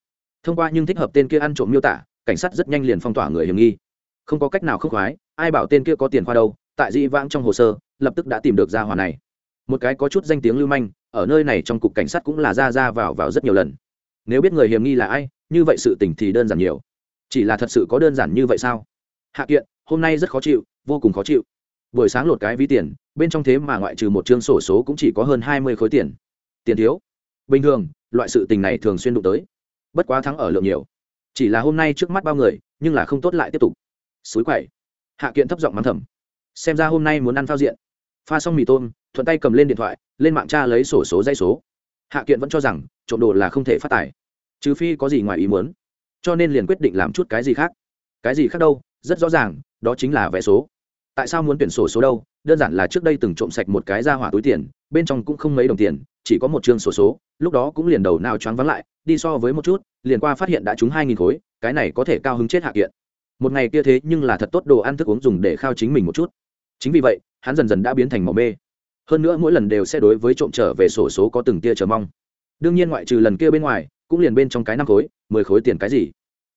Thông qua nhưng thích hợp tên kia ăn trộm miêu tả cảnh sát rất nhanh liền phong tỏa người hiểm nghi. Không có cách nào khốc khoái, ai bảo tên kia có tiền khoa đâu, tại dĩ vãng trong hồ sơ, lập tức đã tìm được ra hỏa này. Một cái có chút danh tiếng lưu manh, ở nơi này trong cục cảnh sát cũng là ra ra vào vào rất nhiều lần. Nếu biết người hiểm nghi là ai, như vậy sự tình thì đơn giản nhiều. Chỉ là thật sự có đơn giản như vậy sao? Hạ kiện, hôm nay rất khó chịu, vô cùng khó chịu. Buổi sáng lột cái ví tiền, bên trong thế mà ngoại trừ một chương sổ số cũng chỉ có hơn hai mươi khối tiền. Tiền thiếu. Bình thường, loại sự tình này thường xuyên đụng tới. Bất quá thắng ở lượng nhiều chỉ là hôm nay trước mắt bao người, nhưng là không tốt lại tiếp tục. Suối quậy hạ kiện thấp giọng mắng thầm. Xem ra hôm nay muốn ăn phao diện. Pha xong mì tôm, thuận tay cầm lên điện thoại, lên mạng tra lấy sổ số dây số. Hạ kiện vẫn cho rằng, trộm đồ là không thể phát tài. Trừ phi có gì ngoài ý muốn. Cho nên liền quyết định làm chút cái gì khác. Cái gì khác đâu, rất rõ ràng, đó chính là vé số. Tại sao muốn tuyển sổ số đâu? Đơn giản là trước đây từng trộm sạch một cái ra hỏa túi tiền, bên trong cũng không mấy đồng tiền chỉ có một chương sổ số, lúc đó cũng liền đầu nào choáng vắng lại, đi so với một chút, liền qua phát hiện đã trúng hai nghìn khối, cái này có thể cao hứng chết hạ kiện. Một ngày kia thế nhưng là thật tốt đồ ăn thức uống dùng để khao chính mình một chút. Chính vì vậy, hắn dần dần đã biến thành màu mê. Hơn nữa mỗi lần đều sẽ đối với trộm trở về sổ số có từng tia chờ mong. Đương nhiên ngoại trừ lần kia bên ngoài, cũng liền bên trong cái năm khối, mười khối tiền cái gì,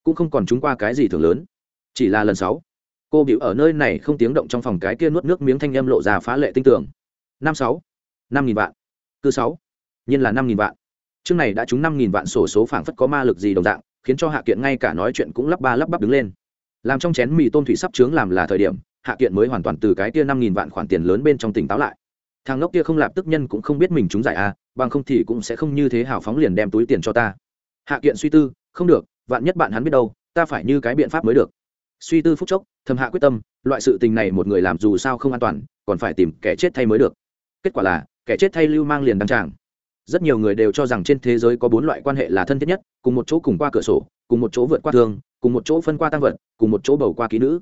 cũng không còn chúng qua cái gì thường lớn. Chỉ là lần sáu, cô biểu ở nơi này không tiếng động trong phòng cái kia nuốt nước miếng thanh âm lộ ra phá lệ tinh tưởng năm sáu, năm nghìn vạn cứ sáu. Nhiên là năm nghìn vạn. Chương này đã trúng năm nghìn vạn sổ số phảng phất có ma lực gì đồng dạng, khiến cho hạ kiện ngay cả nói chuyện cũng lắp ba lắp bắp đứng lên. Làm trong chén mì tôm thủy sắp trướng làm là thời điểm, hạ kiện mới hoàn toàn từ cái kia năm nghìn vạn khoản tiền lớn bên trong tỉnh táo lại. Thằng ngốc kia không lạp tức nhân cũng không biết mình trúng giải à bằng không thì cũng sẽ không như thế hào phóng liền đem túi tiền cho ta. Hạ kiện suy tư, không được, vạn nhất bạn hắn biết đâu, ta phải như cái biện pháp mới được. Suy tư phúc chốc, thầm hạ quyết tâm, loại sự tình này một người làm dù sao không an toàn, còn phải tìm kẻ chết thay mới được. Kết quả là kẻ chết thay lưu mang liền đăng tràng. Rất nhiều người đều cho rằng trên thế giới có bốn loại quan hệ là thân thiết nhất, cùng một chỗ cùng qua cửa sổ, cùng một chỗ vượt qua thương, cùng một chỗ phân qua tăng vật, cùng một chỗ bầu qua ký nữ.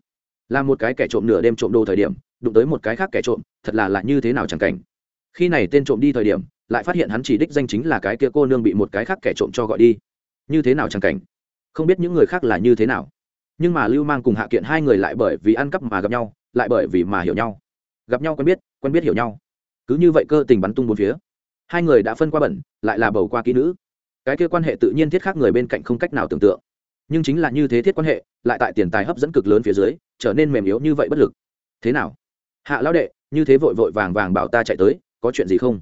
Là một cái kẻ trộm nửa đêm trộm đồ thời điểm, đụng tới một cái khác kẻ trộm, thật là lại như thế nào chẳng cảnh. Khi này tên trộm đi thời điểm, lại phát hiện hắn chỉ đích danh chính là cái kia cô nương bị một cái khác kẻ trộm cho gọi đi. Như thế nào chẳng cảnh? Không biết những người khác là như thế nào. Nhưng mà lưu mang cùng hạ kiện hai người lại bởi vì ăn cắp mà gặp nhau, lại bởi vì mà hiểu nhau. Gặp nhau quen biết quen biết hiểu nhau cứ như vậy cơ tình bắn tung bốn phía. Hai người đã phân qua bẩn, lại là bầu qua kỹ nữ. Cái kia quan hệ tự nhiên thiết khác người bên cạnh không cách nào tưởng tượng. Nhưng chính là như thế thiết quan hệ, lại tại tiền tài hấp dẫn cực lớn phía dưới, trở nên mềm yếu như vậy bất lực. Thế nào? Hạ lão đệ, như thế vội vội vàng vàng bảo ta chạy tới, có chuyện gì không?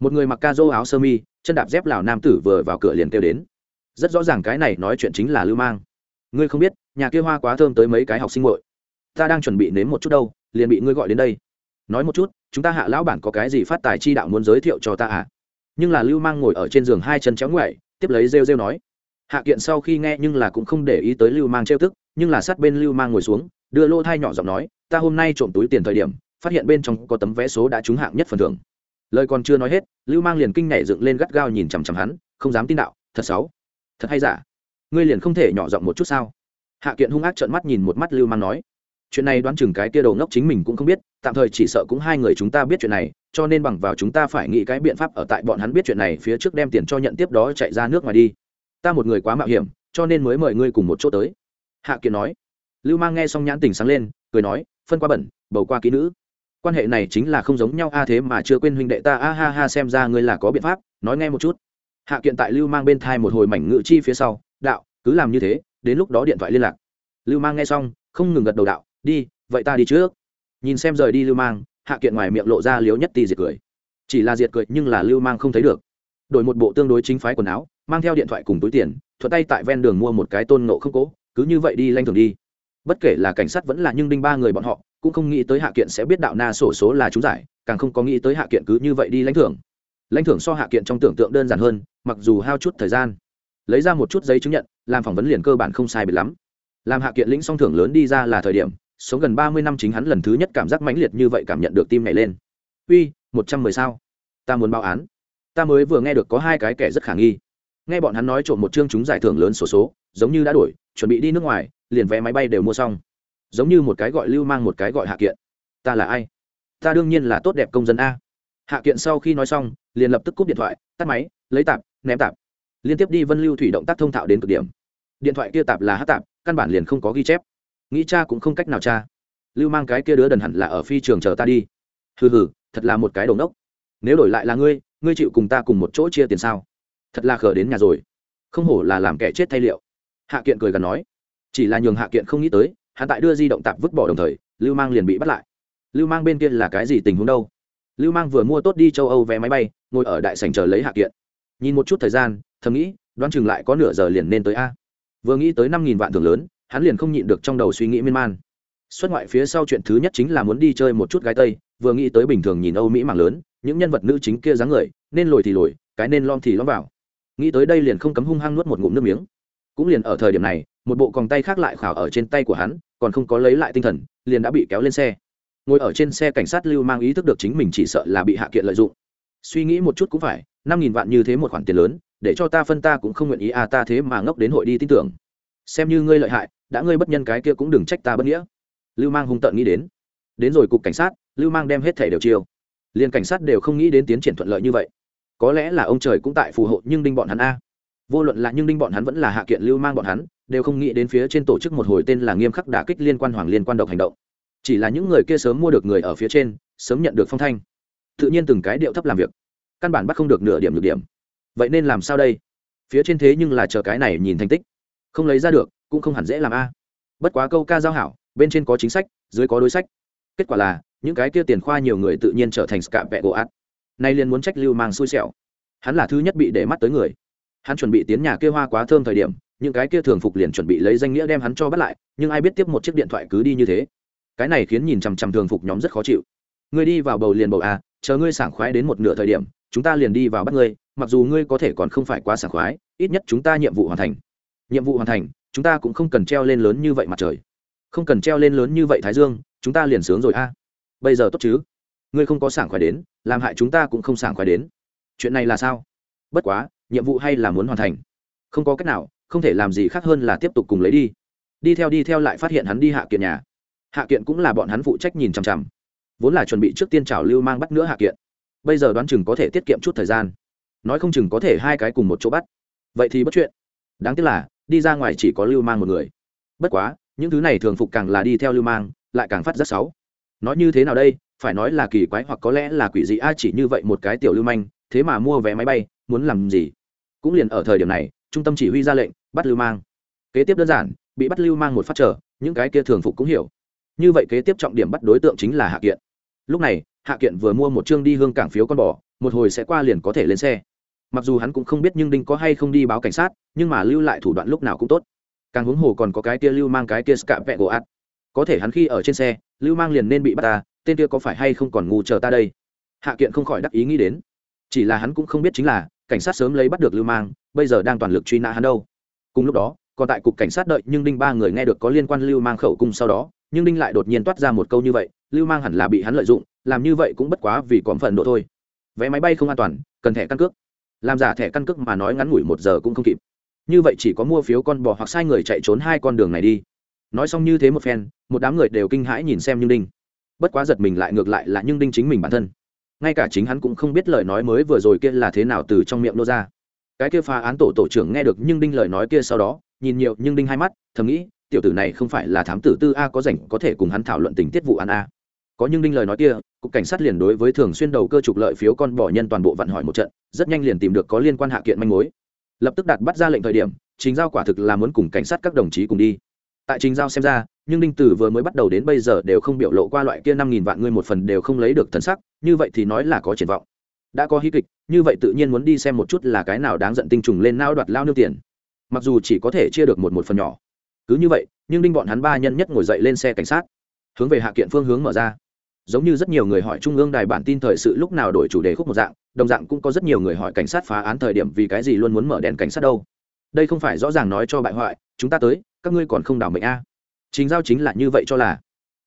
Một người mặc ca dô áo sơ mi, chân đạp dép lào nam tử vừa vào cửa liền kêu đến. Rất rõ ràng cái này nói chuyện chính là lưu mang. Ngươi không biết, nhà kia hoa quá thơm tới mấy cái học sinh muội. Ta đang chuẩn bị nếm một chút đâu, liền bị ngươi gọi đến đây nói một chút, chúng ta hạ lão bản có cái gì phát tài chi đạo muốn giới thiệu cho ta à? Nhưng là lưu mang ngồi ở trên giường hai chân chéo ngoại tiếp lấy rêu rêu nói. Hạ kiện sau khi nghe nhưng là cũng không để ý tới lưu mang trêu tức, nhưng là sát bên lưu mang ngồi xuống, đưa lô thai nhỏ giọng nói, ta hôm nay trộm túi tiền thời điểm, phát hiện bên trong có tấm vé số đã trúng hạng nhất phần thưởng. Lời còn chưa nói hết, lưu mang liền kinh nhảy dựng lên gắt gao nhìn chằm chằm hắn, không dám tin đạo, thật xấu, thật hay giả? Ngươi liền không thể nhỏ giọng một chút sao? Hạ kiện hung ác trợn mắt nhìn một mắt lưu mang nói chuyện này đoán chừng cái tia đầu ngốc chính mình cũng không biết, tạm thời chỉ sợ cũng hai người chúng ta biết chuyện này, cho nên bằng vào chúng ta phải nghĩ cái biện pháp ở tại bọn hắn biết chuyện này phía trước đem tiền cho nhận tiếp đó chạy ra nước ngoài đi. Ta một người quá mạo hiểm, cho nên mới mời ngươi cùng một chỗ tới. Hạ kiện nói. Lưu mang nghe xong nhãn tình sáng lên, cười nói, phân qua bẩn, bầu qua kỹ nữ. Quan hệ này chính là không giống nhau, a, thế mà chưa quên huynh đệ ta, a, ha ha, xem ra ngươi là có biện pháp, nói nghe một chút. Hạ kiện tại lưu mang bên thai một hồi mảnh ngự chi phía sau, đạo, cứ làm như thế, đến lúc đó điện thoại liên lạc. Lưu mang nghe xong, không ngừng gật đầu đạo đi, vậy ta đi trước. Nhìn xem rời đi lưu mang, hạ kiện ngoài miệng lộ ra liếu nhất ti diệt cười. Chỉ là diệt cười nhưng là lưu mang không thấy được. Đổi một bộ tương đối chính phái quần áo, mang theo điện thoại cùng túi tiền, thuận tay tại ven đường mua một cái tôn nộ không cố, cứ như vậy đi lanh thường đi. Bất kể là cảnh sát vẫn là nhưng đinh ba người bọn họ, cũng không nghĩ tới hạ kiện sẽ biết đạo na sổ số là chúng giải, càng không có nghĩ tới hạ kiện cứ như vậy đi lãnh thưởng. Lãnh thưởng so hạ kiện trong tưởng tượng đơn giản hơn, mặc dù hao chút thời gian. Lấy ra một chút giấy chứng nhận, làm phỏng vấn liền cơ bản không sai biệt lắm. Làm hạ kiện lĩnh song thưởng lớn đi ra là thời điểm sống gần ba mươi năm chính hắn lần thứ nhất cảm giác mãnh liệt như vậy cảm nhận được tim nhảy lên. Uy một trăm mười sao? Ta muốn báo án. Ta mới vừa nghe được có hai cái kẻ rất khả nghi. Nghe bọn hắn nói trộm một chương chúng giải thưởng lớn số, số giống như đã đổi chuẩn bị đi nước ngoài liền vé máy bay đều mua xong. Giống như một cái gọi lưu mang một cái gọi hạ kiện. Ta là ai? Ta đương nhiên là tốt đẹp công dân a. Hạ kiện sau khi nói xong liền lập tức cúp điện thoại tắt máy lấy tạp ném tạp. Liên tiếp đi vân lưu thủy động tác thông thạo đến cực điểm. Điện thoại kia tạp là hát tạp căn bản liền không có ghi chép nghĩ cha cũng không cách nào cha. Lưu mang cái kia đứa đần hẳn là ở phi trường chờ ta đi. Hừ hừ, thật là một cái đầu nốc nếu đổi lại là ngươi ngươi chịu cùng ta cùng một chỗ chia tiền sao? Thật là khờ đến nhà rồi. Không hổ là làm kẻ chết thay liệu. Hạ kiện cười gần nói. Chỉ là nhường hạ kiện không nghĩ tới hạ tại đưa di động tạp vứt bỏ đồng thời, lưu mang liền bị bắt lại. Lưu mang bên kia là cái gì tình huống đâu? Lưu mang vừa mua tốt đi châu âu vé máy bay, ngồi ở đại sảnh chờ lấy hạ kiện. Nhìn một chút thời gian, thầm nghĩ, đoán chừng lại có nửa giờ liền nên tới a. Vừa nghĩ tới năm nghìn vạn thường lớn hắn liền không nhịn được trong đầu suy nghĩ miên man. Xuất ngoại phía sau chuyện thứ nhất chính là muốn đi chơi một chút gái tây, vừa nghĩ tới bình thường nhìn âu mỹ mạng lớn, những nhân vật nữ chính kia dáng người, nên lồi thì lồi, cái nên lom thì lom vào. Nghĩ tới đây liền không cấm hung hăng nuốt một ngụm nước miếng. Cũng liền ở thời điểm này, một bộ còng tay khác lại khảo ở trên tay của hắn, còn không có lấy lại tinh thần, liền đã bị kéo lên xe. Ngồi ở trên xe cảnh sát lưu mang ý thức được chính mình chỉ sợ là bị hạ kiện lợi dụng. Suy nghĩ một chút cũng phải, năm nghìn vạn như thế một khoản tiền lớn, để cho ta phân ta cũng không nguyện ý à ta thế mà ngốc đến hội đi tin tưởng. Xem như ngươi lợi hại đã ngươi bất nhân cái kia cũng đừng trách ta bất nghĩa. Lưu mang hung tợn nghĩ đến. Đến rồi cục cảnh sát, lưu mang đem hết thẻ đều chiêu. Liền cảnh sát đều không nghĩ đến tiến triển thuận lợi như vậy. Có lẽ là ông trời cũng tại phù hộ nhưng đinh bọn hắn a. Vô luận là nhưng đinh bọn hắn vẫn là hạ kiện lưu mang bọn hắn, đều không nghĩ đến phía trên tổ chức một hồi tên là nghiêm khắc đả kích liên quan hoàng liên quan độc hành động. Chỉ là những người kia sớm mua được người ở phía trên, sớm nhận được phong thanh. Tự nhiên từng cái điệu thấp làm việc. Căn bản bắt không được nửa điểm được điểm. Vậy nên làm sao đây? Phía trên thế nhưng là chờ cái này nhìn thành tích. Không lấy ra được cũng không hẳn dễ làm a. Bất quá câu ca giao hảo, bên trên có chính sách, dưới có đối sách. Kết quả là, những cái kia tiền khoa nhiều người tự nhiên trở thành scạ vẹ gỗ ạt. Nay liền muốn trách lưu mang xui xẻo. Hắn là thứ nhất bị để mắt tới người. Hắn chuẩn bị tiến nhà kia hoa quá thơm thời điểm, những cái kia thường phục liền chuẩn bị lấy danh nghĩa đem hắn cho bắt lại, nhưng ai biết tiếp một chiếc điện thoại cứ đi như thế. Cái này khiến nhìn chằm chằm thường phục nhóm rất khó chịu. Ngươi đi vào bầu liền bầu à chờ ngươi sảng khoái đến một nửa thời điểm, chúng ta liền đi vào bắt ngươi, mặc dù ngươi có thể còn không phải quá sảng khoái, ít nhất chúng ta nhiệm vụ hoàn thành. Nhiệm vụ hoàn thành chúng ta cũng không cần treo lên lớn như vậy mặt trời. Không cần treo lên lớn như vậy thái dương, chúng ta liền sướng rồi a. Bây giờ tốt chứ? Ngươi không có sảng khoái đến, làm hại chúng ta cũng không sảng khoái đến. Chuyện này là sao? Bất quá, nhiệm vụ hay là muốn hoàn thành. Không có cách nào, không thể làm gì khác hơn là tiếp tục cùng lấy đi. Đi theo đi theo lại phát hiện hắn đi hạ kiện nhà. Hạ kiện cũng là bọn hắn phụ trách nhìn chằm chằm. Vốn là chuẩn bị trước tiên trào lưu mang bắt nữa hạ kiện. Bây giờ đoán chừng có thể tiết kiệm chút thời gian. Nói không chừng có thể hai cái cùng một chỗ bắt. Vậy thì bất chuyện. Đáng tiếc là đi ra ngoài chỉ có lưu mang một người. Bất quá, những thứ này thường phục càng là đi theo lưu mang, lại càng phát rất xấu. Nói như thế nào đây? Phải nói là kỳ quái hoặc có lẽ là quỷ dị a, chỉ như vậy một cái tiểu lưu manh, thế mà mua vé máy bay, muốn làm gì? Cũng liền ở thời điểm này, trung tâm chỉ huy ra lệnh, bắt lưu mang. Kế tiếp đơn giản, bị bắt lưu mang một phát trở, những cái kia thường phục cũng hiểu. Như vậy kế tiếp trọng điểm bắt đối tượng chính là hạ kiện. Lúc này, hạ kiện vừa mua một chương đi hương cảng phiếu con bò, một hồi sẽ qua liền có thể lên xe mặc dù hắn cũng không biết nhưng đinh có hay không đi báo cảnh sát, nhưng mà lưu lại thủ đoạn lúc nào cũng tốt. Càng huống hồ còn có cái kia lưu mang cái kia scạ vẹ gỗ ạt có thể hắn khi ở trên xe, lưu mang liền nên bị bắt ta, tên kia có phải hay không còn ngu chờ ta đây? Hạ kiện không khỏi đắc ý nghĩ đến. Chỉ là hắn cũng không biết chính là, cảnh sát sớm lấy bắt được lưu mang, bây giờ đang toàn lực truy nã hắn đâu. Cùng lúc đó, còn tại cục cảnh sát đợi nhưng đinh ba người nghe được có liên quan lưu mang khẩu cung sau đó, nhưng đinh lại đột nhiên toát ra một câu như vậy, lưu mang hẳn là bị hắn lợi dụng, làm như vậy cũng bất quá vì còn phần độ thôi. Vé máy bay không an toàn, cần thẻ căn cước làm giả thẻ căn cước mà nói ngắn ngủi một giờ cũng không kịp. Như vậy chỉ có mua phiếu con bò hoặc sai người chạy trốn hai con đường này đi. Nói xong như thế một phen, một đám người đều kinh hãi nhìn xem nhưng đinh. Bất quá giật mình lại ngược lại là nhưng đinh chính mình bản thân. Ngay cả chính hắn cũng không biết lời nói mới vừa rồi kia là thế nào từ trong miệng nô ra. Cái kia phá án tổ tổ trưởng nghe được nhưng đinh lời nói kia sau đó, nhìn nhiều nhưng đinh hai mắt, thầm nghĩ, tiểu tử này không phải là thám tử tư a có rảnh có thể cùng hắn thảo luận tình tiết vụ án a. Có nhưng đinh lời nói kia cục cảnh sát liền đối với thường xuyên đầu cơ trục lợi phiếu con bỏ nhân toàn bộ vận hỏi một trận, rất nhanh liền tìm được có liên quan hạ kiện manh mối. Lập tức đặt bắt ra lệnh thời điểm, Trình giao quả thực là muốn cùng cảnh sát các đồng chí cùng đi. Tại trình giao xem ra, nhưng đinh tử vừa mới bắt đầu đến bây giờ đều không biểu lộ qua loại kia năm nghìn vạn ngươi một phần đều không lấy được thần sắc, như vậy thì nói là có triển vọng. Đã có hí kịch, như vậy tự nhiên muốn đi xem một chút là cái nào đáng giận tinh trùng lên nao đoạt lao nương tiền. Mặc dù chỉ có thể chia được một một phần nhỏ. Cứ như vậy, nhưng đinh bọn hắn ba nhân nhất ngồi dậy lên xe cảnh sát, hướng về hạ kiện phương hướng mở ra giống như rất nhiều người hỏi trung ương đài bản tin thời sự lúc nào đổi chủ đề khúc một dạng, đồng dạng cũng có rất nhiều người hỏi cảnh sát phá án thời điểm vì cái gì luôn muốn mở đèn cảnh sát đâu. Đây không phải rõ ràng nói cho bại hoại, chúng ta tới, các ngươi còn không đảo mệnh a. Chính giao chính là như vậy cho là,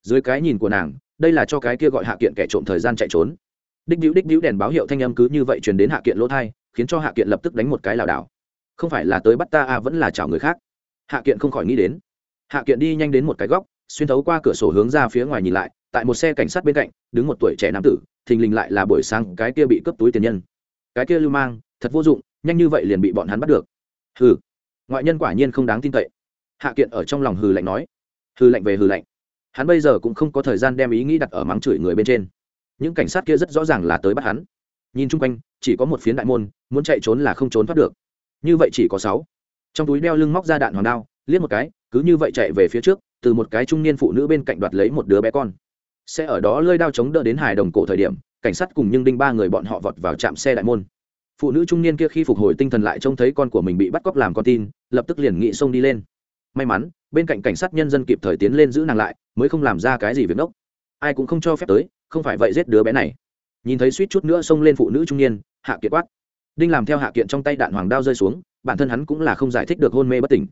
dưới cái nhìn của nàng, đây là cho cái kia gọi hạ kiện kẻ trộm thời gian chạy trốn. Đích đĩu đích đĩu đèn báo hiệu thanh âm cứ như vậy truyền đến hạ kiện lỗ thai, khiến cho hạ kiện lập tức đánh một cái lảo đảo. Không phải là tới bắt ta a vẫn là chào người khác. Hạ kiện không khỏi nghĩ đến. Hạ kiện đi nhanh đến một cái góc, xuyên thấu qua cửa sổ hướng ra phía ngoài nhìn lại tại một xe cảnh sát bên cạnh, đứng một tuổi trẻ nam tử, thình lình lại là buổi sáng cái kia bị cướp túi tiền nhân. Cái kia lưu mang, thật vô dụng, nhanh như vậy liền bị bọn hắn bắt được. Hừ. Ngoại nhân quả nhiên không đáng tin cậy. Hạ kiện ở trong lòng hừ lạnh nói. Hừ lạnh về hừ lạnh. Hắn bây giờ cũng không có thời gian đem ý nghĩ đặt ở mắng chửi người bên trên. Những cảnh sát kia rất rõ ràng là tới bắt hắn. Nhìn chung quanh, chỉ có một phiến đại môn, muốn chạy trốn là không trốn thoát được. Như vậy chỉ có sáu. Trong túi đeo lưng móc ra đạn hoàng đao, liếc một cái, cứ như vậy chạy về phía trước, từ một cái trung niên phụ nữ bên cạnh đoạt lấy một đứa bé con sẽ ở đó lơi đao chống đỡ đến hài đồng cổ thời điểm, cảnh sát cùng nhưng đinh ba người bọn họ vọt vào trạm xe đại môn. Phụ nữ trung niên kia khi phục hồi tinh thần lại trông thấy con của mình bị bắt cóc làm con tin, lập tức liền nghị xông đi lên. May mắn, bên cạnh cảnh sát nhân dân kịp thời tiến lên giữ nàng lại, mới không làm ra cái gì việc nốc ai cũng không cho phép tới, không phải vậy giết đứa bé này. Nhìn thấy suýt chút nữa xông lên phụ nữ trung niên, hạ kiệt quát. Đinh làm theo hạ kiện trong tay đạn hoàng đao rơi xuống, bản thân hắn cũng là không giải thích được hôn mê bất tỉnh.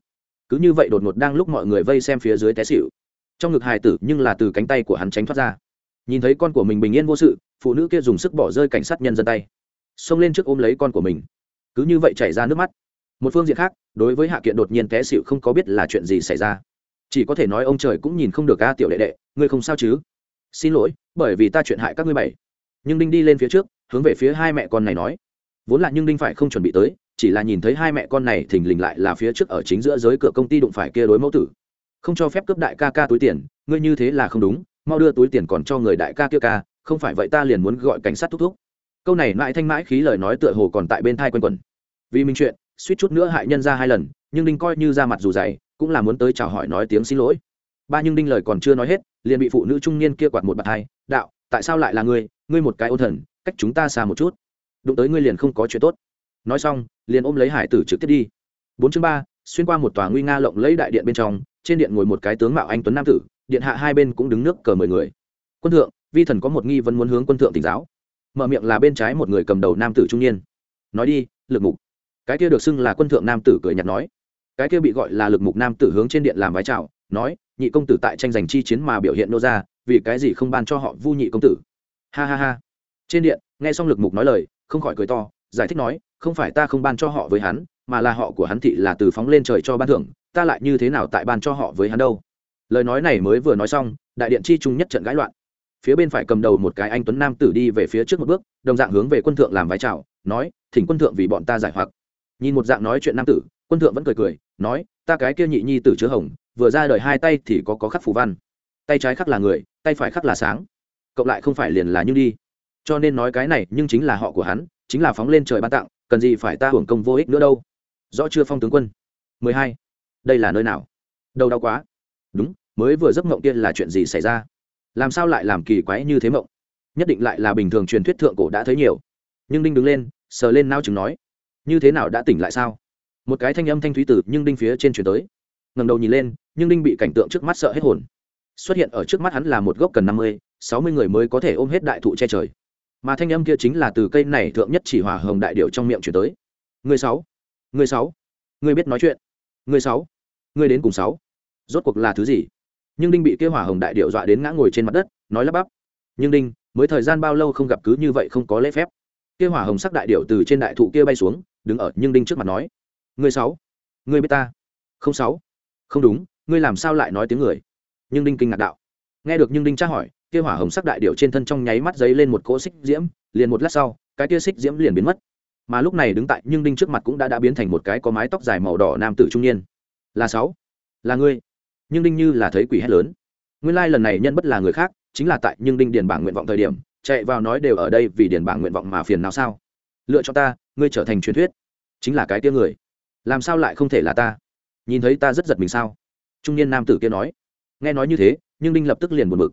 Cứ như vậy đột ngột đang lúc mọi người vây xem phía dưới té xịu trong ngực hài tử nhưng là từ cánh tay của hắn tránh thoát ra. Nhìn thấy con của mình bình yên vô sự, phụ nữ kia dùng sức bỏ rơi cảnh sát nhân dân tay. Xông lên trước ôm lấy con của mình. Cứ như vậy chảy ra nước mắt. Một phương diện khác, đối với hạ kiện đột nhiên té xịu không có biết là chuyện gì xảy ra. Chỉ có thể nói ông trời cũng nhìn không được ca tiểu đệ đệ, ngươi không sao chứ? Xin lỗi, bởi vì ta chuyện hại các ngươi bảy. Nhưng đinh đi lên phía trước, hướng về phía hai mẹ con này nói. Vốn là nhưng đinh phải không chuẩn bị tới, chỉ là nhìn thấy hai mẹ con này thình lình lại là phía trước ở chính giữa giới cửa công ty đụng phải kia đối mẫu tử không cho phép cướp đại ca ca túi tiền, ngươi như thế là không đúng, mau đưa túi tiền còn cho người đại ca kia ca, không phải vậy ta liền muốn gọi cảnh sát thúc thúc. Câu này mãi thanh mãi khí lời nói tựa hồ còn tại bên thai quanh quẩn. Vì mình chuyện, suýt chút nữa hại nhân ra hai lần, nhưng đinh coi như ra mặt dù dày, cũng là muốn tới chào hỏi nói tiếng xin lỗi. Ba nhưng đinh lời còn chưa nói hết, liền bị phụ nữ trung niên kia quạt một bạt hai, đạo, tại sao lại là ngươi? Ngươi một cái ôn thần, cách chúng ta xa một chút. Đụng tới ngươi liền không có chuyện tốt. Nói xong, liền ôm lấy hải tử trực tiếp đi. Bốn chương ba xuyên qua một tòa nguy nga lộng lẫy đại điện bên trong, trên điện ngồi một cái tướng mạo anh tuấn nam tử, điện hạ hai bên cũng đứng nước cờ mười người. Quân thượng, vi thần có một nghi vấn muốn hướng quân thượng tỉnh giáo. Mở miệng là bên trái một người cầm đầu nam tử trung niên. Nói đi, lực mục. Cái kia được xưng là quân thượng nam tử cười nhạt nói. Cái kia bị gọi là lực mục nam tử hướng trên điện làm vái chào, nói, nhị công tử tại tranh giành chi chiến mà biểu hiện nô ra, vì cái gì không ban cho họ vu nhị công tử? Ha ha ha. Trên điện, nghe xong lực mục nói lời, không khỏi cười to, giải thích nói, không phải ta không ban cho họ với hắn mà là họ của hắn thị là từ phóng lên trời cho ban thưởng, ta lại như thế nào tại ban cho họ với hắn đâu? Lời nói này mới vừa nói xong, đại điện chi trung nhất trận gãi loạn. Phía bên phải cầm đầu một cái anh tuấn nam tử đi về phía trước một bước, đồng dạng hướng về quân thượng làm vái chào, nói, thỉnh quân thượng vì bọn ta giải hoặc. Nhìn một dạng nói chuyện nam tử, quân thượng vẫn cười cười, nói, ta cái kia nhị nhi tử chứa hồng, vừa ra đời hai tay thì có có khắc phù văn. Tay trái khắc là người, tay phải khắc là sáng. Cộng lại không phải liền là như đi. Cho nên nói cái này nhưng chính là họ của hắn, chính là phóng lên trời ban tặng, cần gì phải ta hưởng công vô ích nữa đâu? Rõ chưa phong tướng quân? 12. đây là nơi nào? Đâu đau quá. Đúng, mới vừa giấc mộng kia là chuyện gì xảy ra? Làm sao lại làm kỳ quái như thế mộng? Nhất định lại là bình thường truyền thuyết thượng cổ đã thấy nhiều. Nhưng đinh đứng lên, sờ lên nao chứng nói, như thế nào đã tỉnh lại sao? Một cái thanh âm thanh thúy tử nhưng đinh phía trên chuyển tới. Ngầm đầu nhìn lên, nhưng đinh bị cảnh tượng trước mắt sợ hết hồn. Xuất hiện ở trước mắt hắn là một gốc cần năm mươi, sáu mươi người mới có thể ôm hết đại thụ che trời. Mà thanh âm kia chính là từ cây này thượng nhất chỉ hỏa hồng đại điệu trong miệng chuyển tới. Người sáu người sáu. Người biết nói chuyện. Người sáu. Người đến cùng sáu. Rốt cuộc là thứ gì? Nhưng đinh bị kêu hỏa hồng đại điệu dọa đến ngã ngồi trên mặt đất, nói lắp bắp. Nhưng đinh, mới thời gian bao lâu không gặp cứ như vậy không có lễ phép. Kêu hỏa hồng sắc đại điệu từ trên đại thụ kia bay xuống, đứng ở nhưng đinh trước mặt nói. Người sáu. Người biết ta? Không sáu. Không đúng, ngươi làm sao lại nói tiếng người? Nhưng đinh kinh ngạc đạo. Nghe được nhưng đinh tra hỏi, kia hỏa hồng sắc đại điệu trên thân trong nháy mắt giấy lên một cỗ xích diễm, liền một lát sau, cái kia xích diễm liền biến mất mà lúc này đứng tại nhưng đinh trước mặt cũng đã đã biến thành một cái có mái tóc dài màu đỏ nam tử trung niên. Là sáu. Là ngươi. Nhưng đinh như là thấy quỷ hét lớn. Nguyên lai lần này nhân bất là người khác, chính là tại nhưng đinh điền bảng nguyện vọng thời điểm, chạy vào nói đều ở đây vì điền bảng nguyện vọng mà phiền nào sao? Lựa cho ta, ngươi trở thành truyền thuyết. Chính là cái tia người. Làm sao lại không thể là ta? Nhìn thấy ta rất giật mình sao? Trung niên nam tử kia nói. Nghe nói như thế, nhưng đinh lập tức liền buồn bực.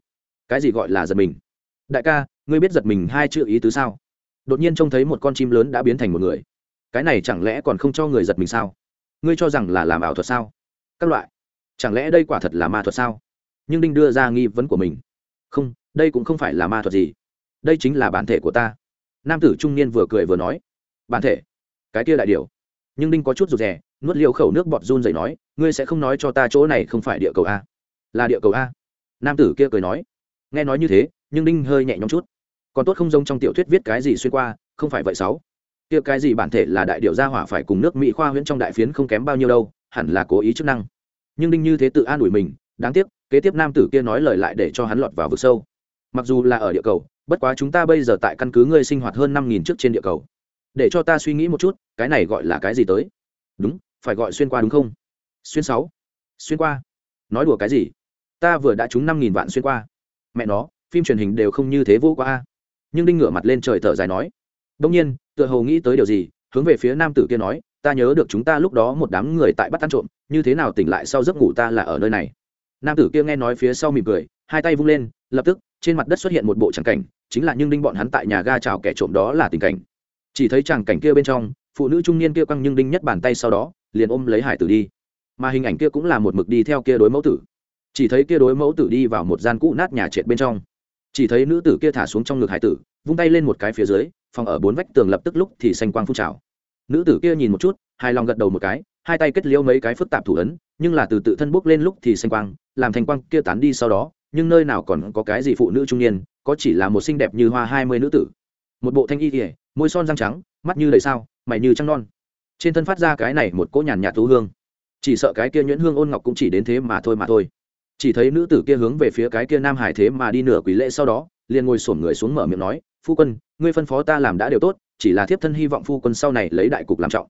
Cái gì gọi là giật mình? Đại ca, ngươi biết giật mình hai chữ ý tứ sao? Đột nhiên trông thấy một con chim lớn đã biến thành một người. Cái này chẳng lẽ còn không cho người giật mình sao? Ngươi cho rằng là làm ảo thuật sao? Các loại. Chẳng lẽ đây quả thật là ma thuật sao? Nhưng đinh đưa ra nghi vấn của mình. Không, đây cũng không phải là ma thuật gì. Đây chính là bản thể của ta. Nam tử trung niên vừa cười vừa nói. Bản thể? Cái kia đại điều nhưng đinh có chút rụt rè, nuốt liều khẩu nước bọt run dậy nói, ngươi sẽ không nói cho ta chỗ này không phải địa cầu a. Là địa cầu a. Nam tử kia cười nói. Nghe nói như thế, nhưng đinh hơi nhẹ nhõm chút còn tốt không giống trong tiểu thuyết viết cái gì xuyên qua, không phải vậy sáu. Kia cái gì bản thể là đại điệu gia hỏa phải cùng nước mỹ khoa huyễn trong đại phiến không kém bao nhiêu đâu, hẳn là cố ý chức năng. Nhưng đinh như thế tự an ủi mình, đáng tiếc, kế tiếp nam tử kia nói lời lại để cho hắn lọt vào vực sâu. Mặc dù là ở địa cầu, bất quá chúng ta bây giờ tại căn cứ ngươi sinh hoạt hơn năm nghìn trước trên địa cầu. Để cho ta suy nghĩ một chút, cái này gọi là cái gì tới? Đúng, phải gọi xuyên qua đúng không? Xuyên sáu. Xuyên qua. Nói đùa cái gì? Ta vừa đã trúng năm nghìn vạn xuyên qua. Mẹ nó, phim truyền hình đều không như thế vô qua nhưng đinh ngửa mặt lên trời thở dài nói đông nhiên, tựa hồ nghĩ tới điều gì, hướng về phía nam tử kia nói, ta nhớ được chúng ta lúc đó một đám người tại bắt ăn trộm, như thế nào tỉnh lại sau giấc ngủ ta là ở nơi này. Nam tử kia nghe nói phía sau mỉm cười, hai tay vung lên, lập tức, trên mặt đất xuất hiện một bộ tràng cảnh, chính là nhưng đinh bọn hắn tại nhà ga chào kẻ trộm đó là tình cảnh. Chỉ thấy tràng cảnh kia bên trong, phụ nữ trung niên kia quăng nhưng đinh nhất bàn tay sau đó, liền ôm lấy hải tử đi. Mà hình ảnh kia cũng là một mực đi theo kia đối mẫu tử. Chỉ thấy kia đối mẫu tử đi vào một gian cũ nát nhà trệt bên trong chỉ thấy nữ tử kia thả xuống trong ngực hải tử, vung tay lên một cái phía dưới, phòng ở bốn vách tường lập tức lúc thì xanh quang phun trào. Nữ tử kia nhìn một chút, hài lòng gật đầu một cái, hai tay kết liễu mấy cái phức tạp thủ ấn, nhưng là từ tự thân bốc lên lúc thì xanh quang, làm thành quang kia tán đi sau đó, nhưng nơi nào còn có cái gì phụ nữ trung niên, có chỉ là một xinh đẹp như hoa hai mươi nữ tử. Một bộ thanh y kỉa môi son răng trắng, mắt như đầy sao, mày như trăng non. Trên thân phát ra cái này một cỗ nhàn nhạt thú hương. Chỉ sợ cái kia nhuyễn hương ôn ngọc cũng chỉ đến thế mà thôi mà thôi chỉ thấy nữ tử kia hướng về phía cái kia nam hải thế mà đi nửa quỷ lễ sau đó, liền ngồi sổm người xuống mở miệng nói, phu quân, ngươi phân phó ta làm đã đều tốt, chỉ là thiếp thân hy vọng phu quân sau này lấy đại cục làm trọng.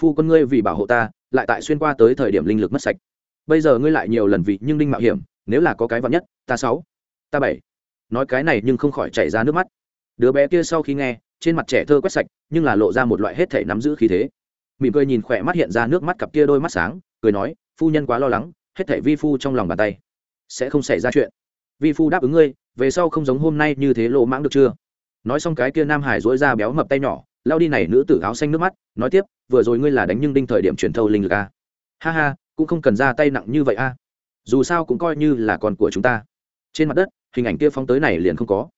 Phu quân ngươi vì bảo hộ ta, lại tại xuyên qua tới thời điểm linh lực mất sạch. Bây giờ ngươi lại nhiều lần vị nhưng đinh mạo hiểm, nếu là có cái vắn nhất, ta sáu, ta bảy. Nói cái này nhưng không khỏi chảy ra nước mắt. Đứa bé kia sau khi nghe, trên mặt trẻ thơ quét sạch, nhưng là lộ ra một loại hết thể nắm giữ khí thế. Mỉm cười nhìn khỏe mắt hiện ra nước mắt cặp kia đôi mắt sáng, cười nói, phu nhân quá lo lắng, hết thể vi phu trong lòng bàn tay sẽ không xảy ra chuyện. Vi phu đáp ứng ngươi, về sau không giống hôm nay như thế lộ mãng được chưa? Nói xong cái kia nam hải dối ra béo mập tay nhỏ, lao đi này nữ tử áo xanh nước mắt, nói tiếp, vừa rồi ngươi là đánh nhưng đinh thời điểm truyền thâu linh lực a à? ha ha, cũng không cần ra tay nặng như vậy a dù sao cũng coi như là con của chúng ta. Trên mặt đất, hình ảnh kia phóng tới này liền không có.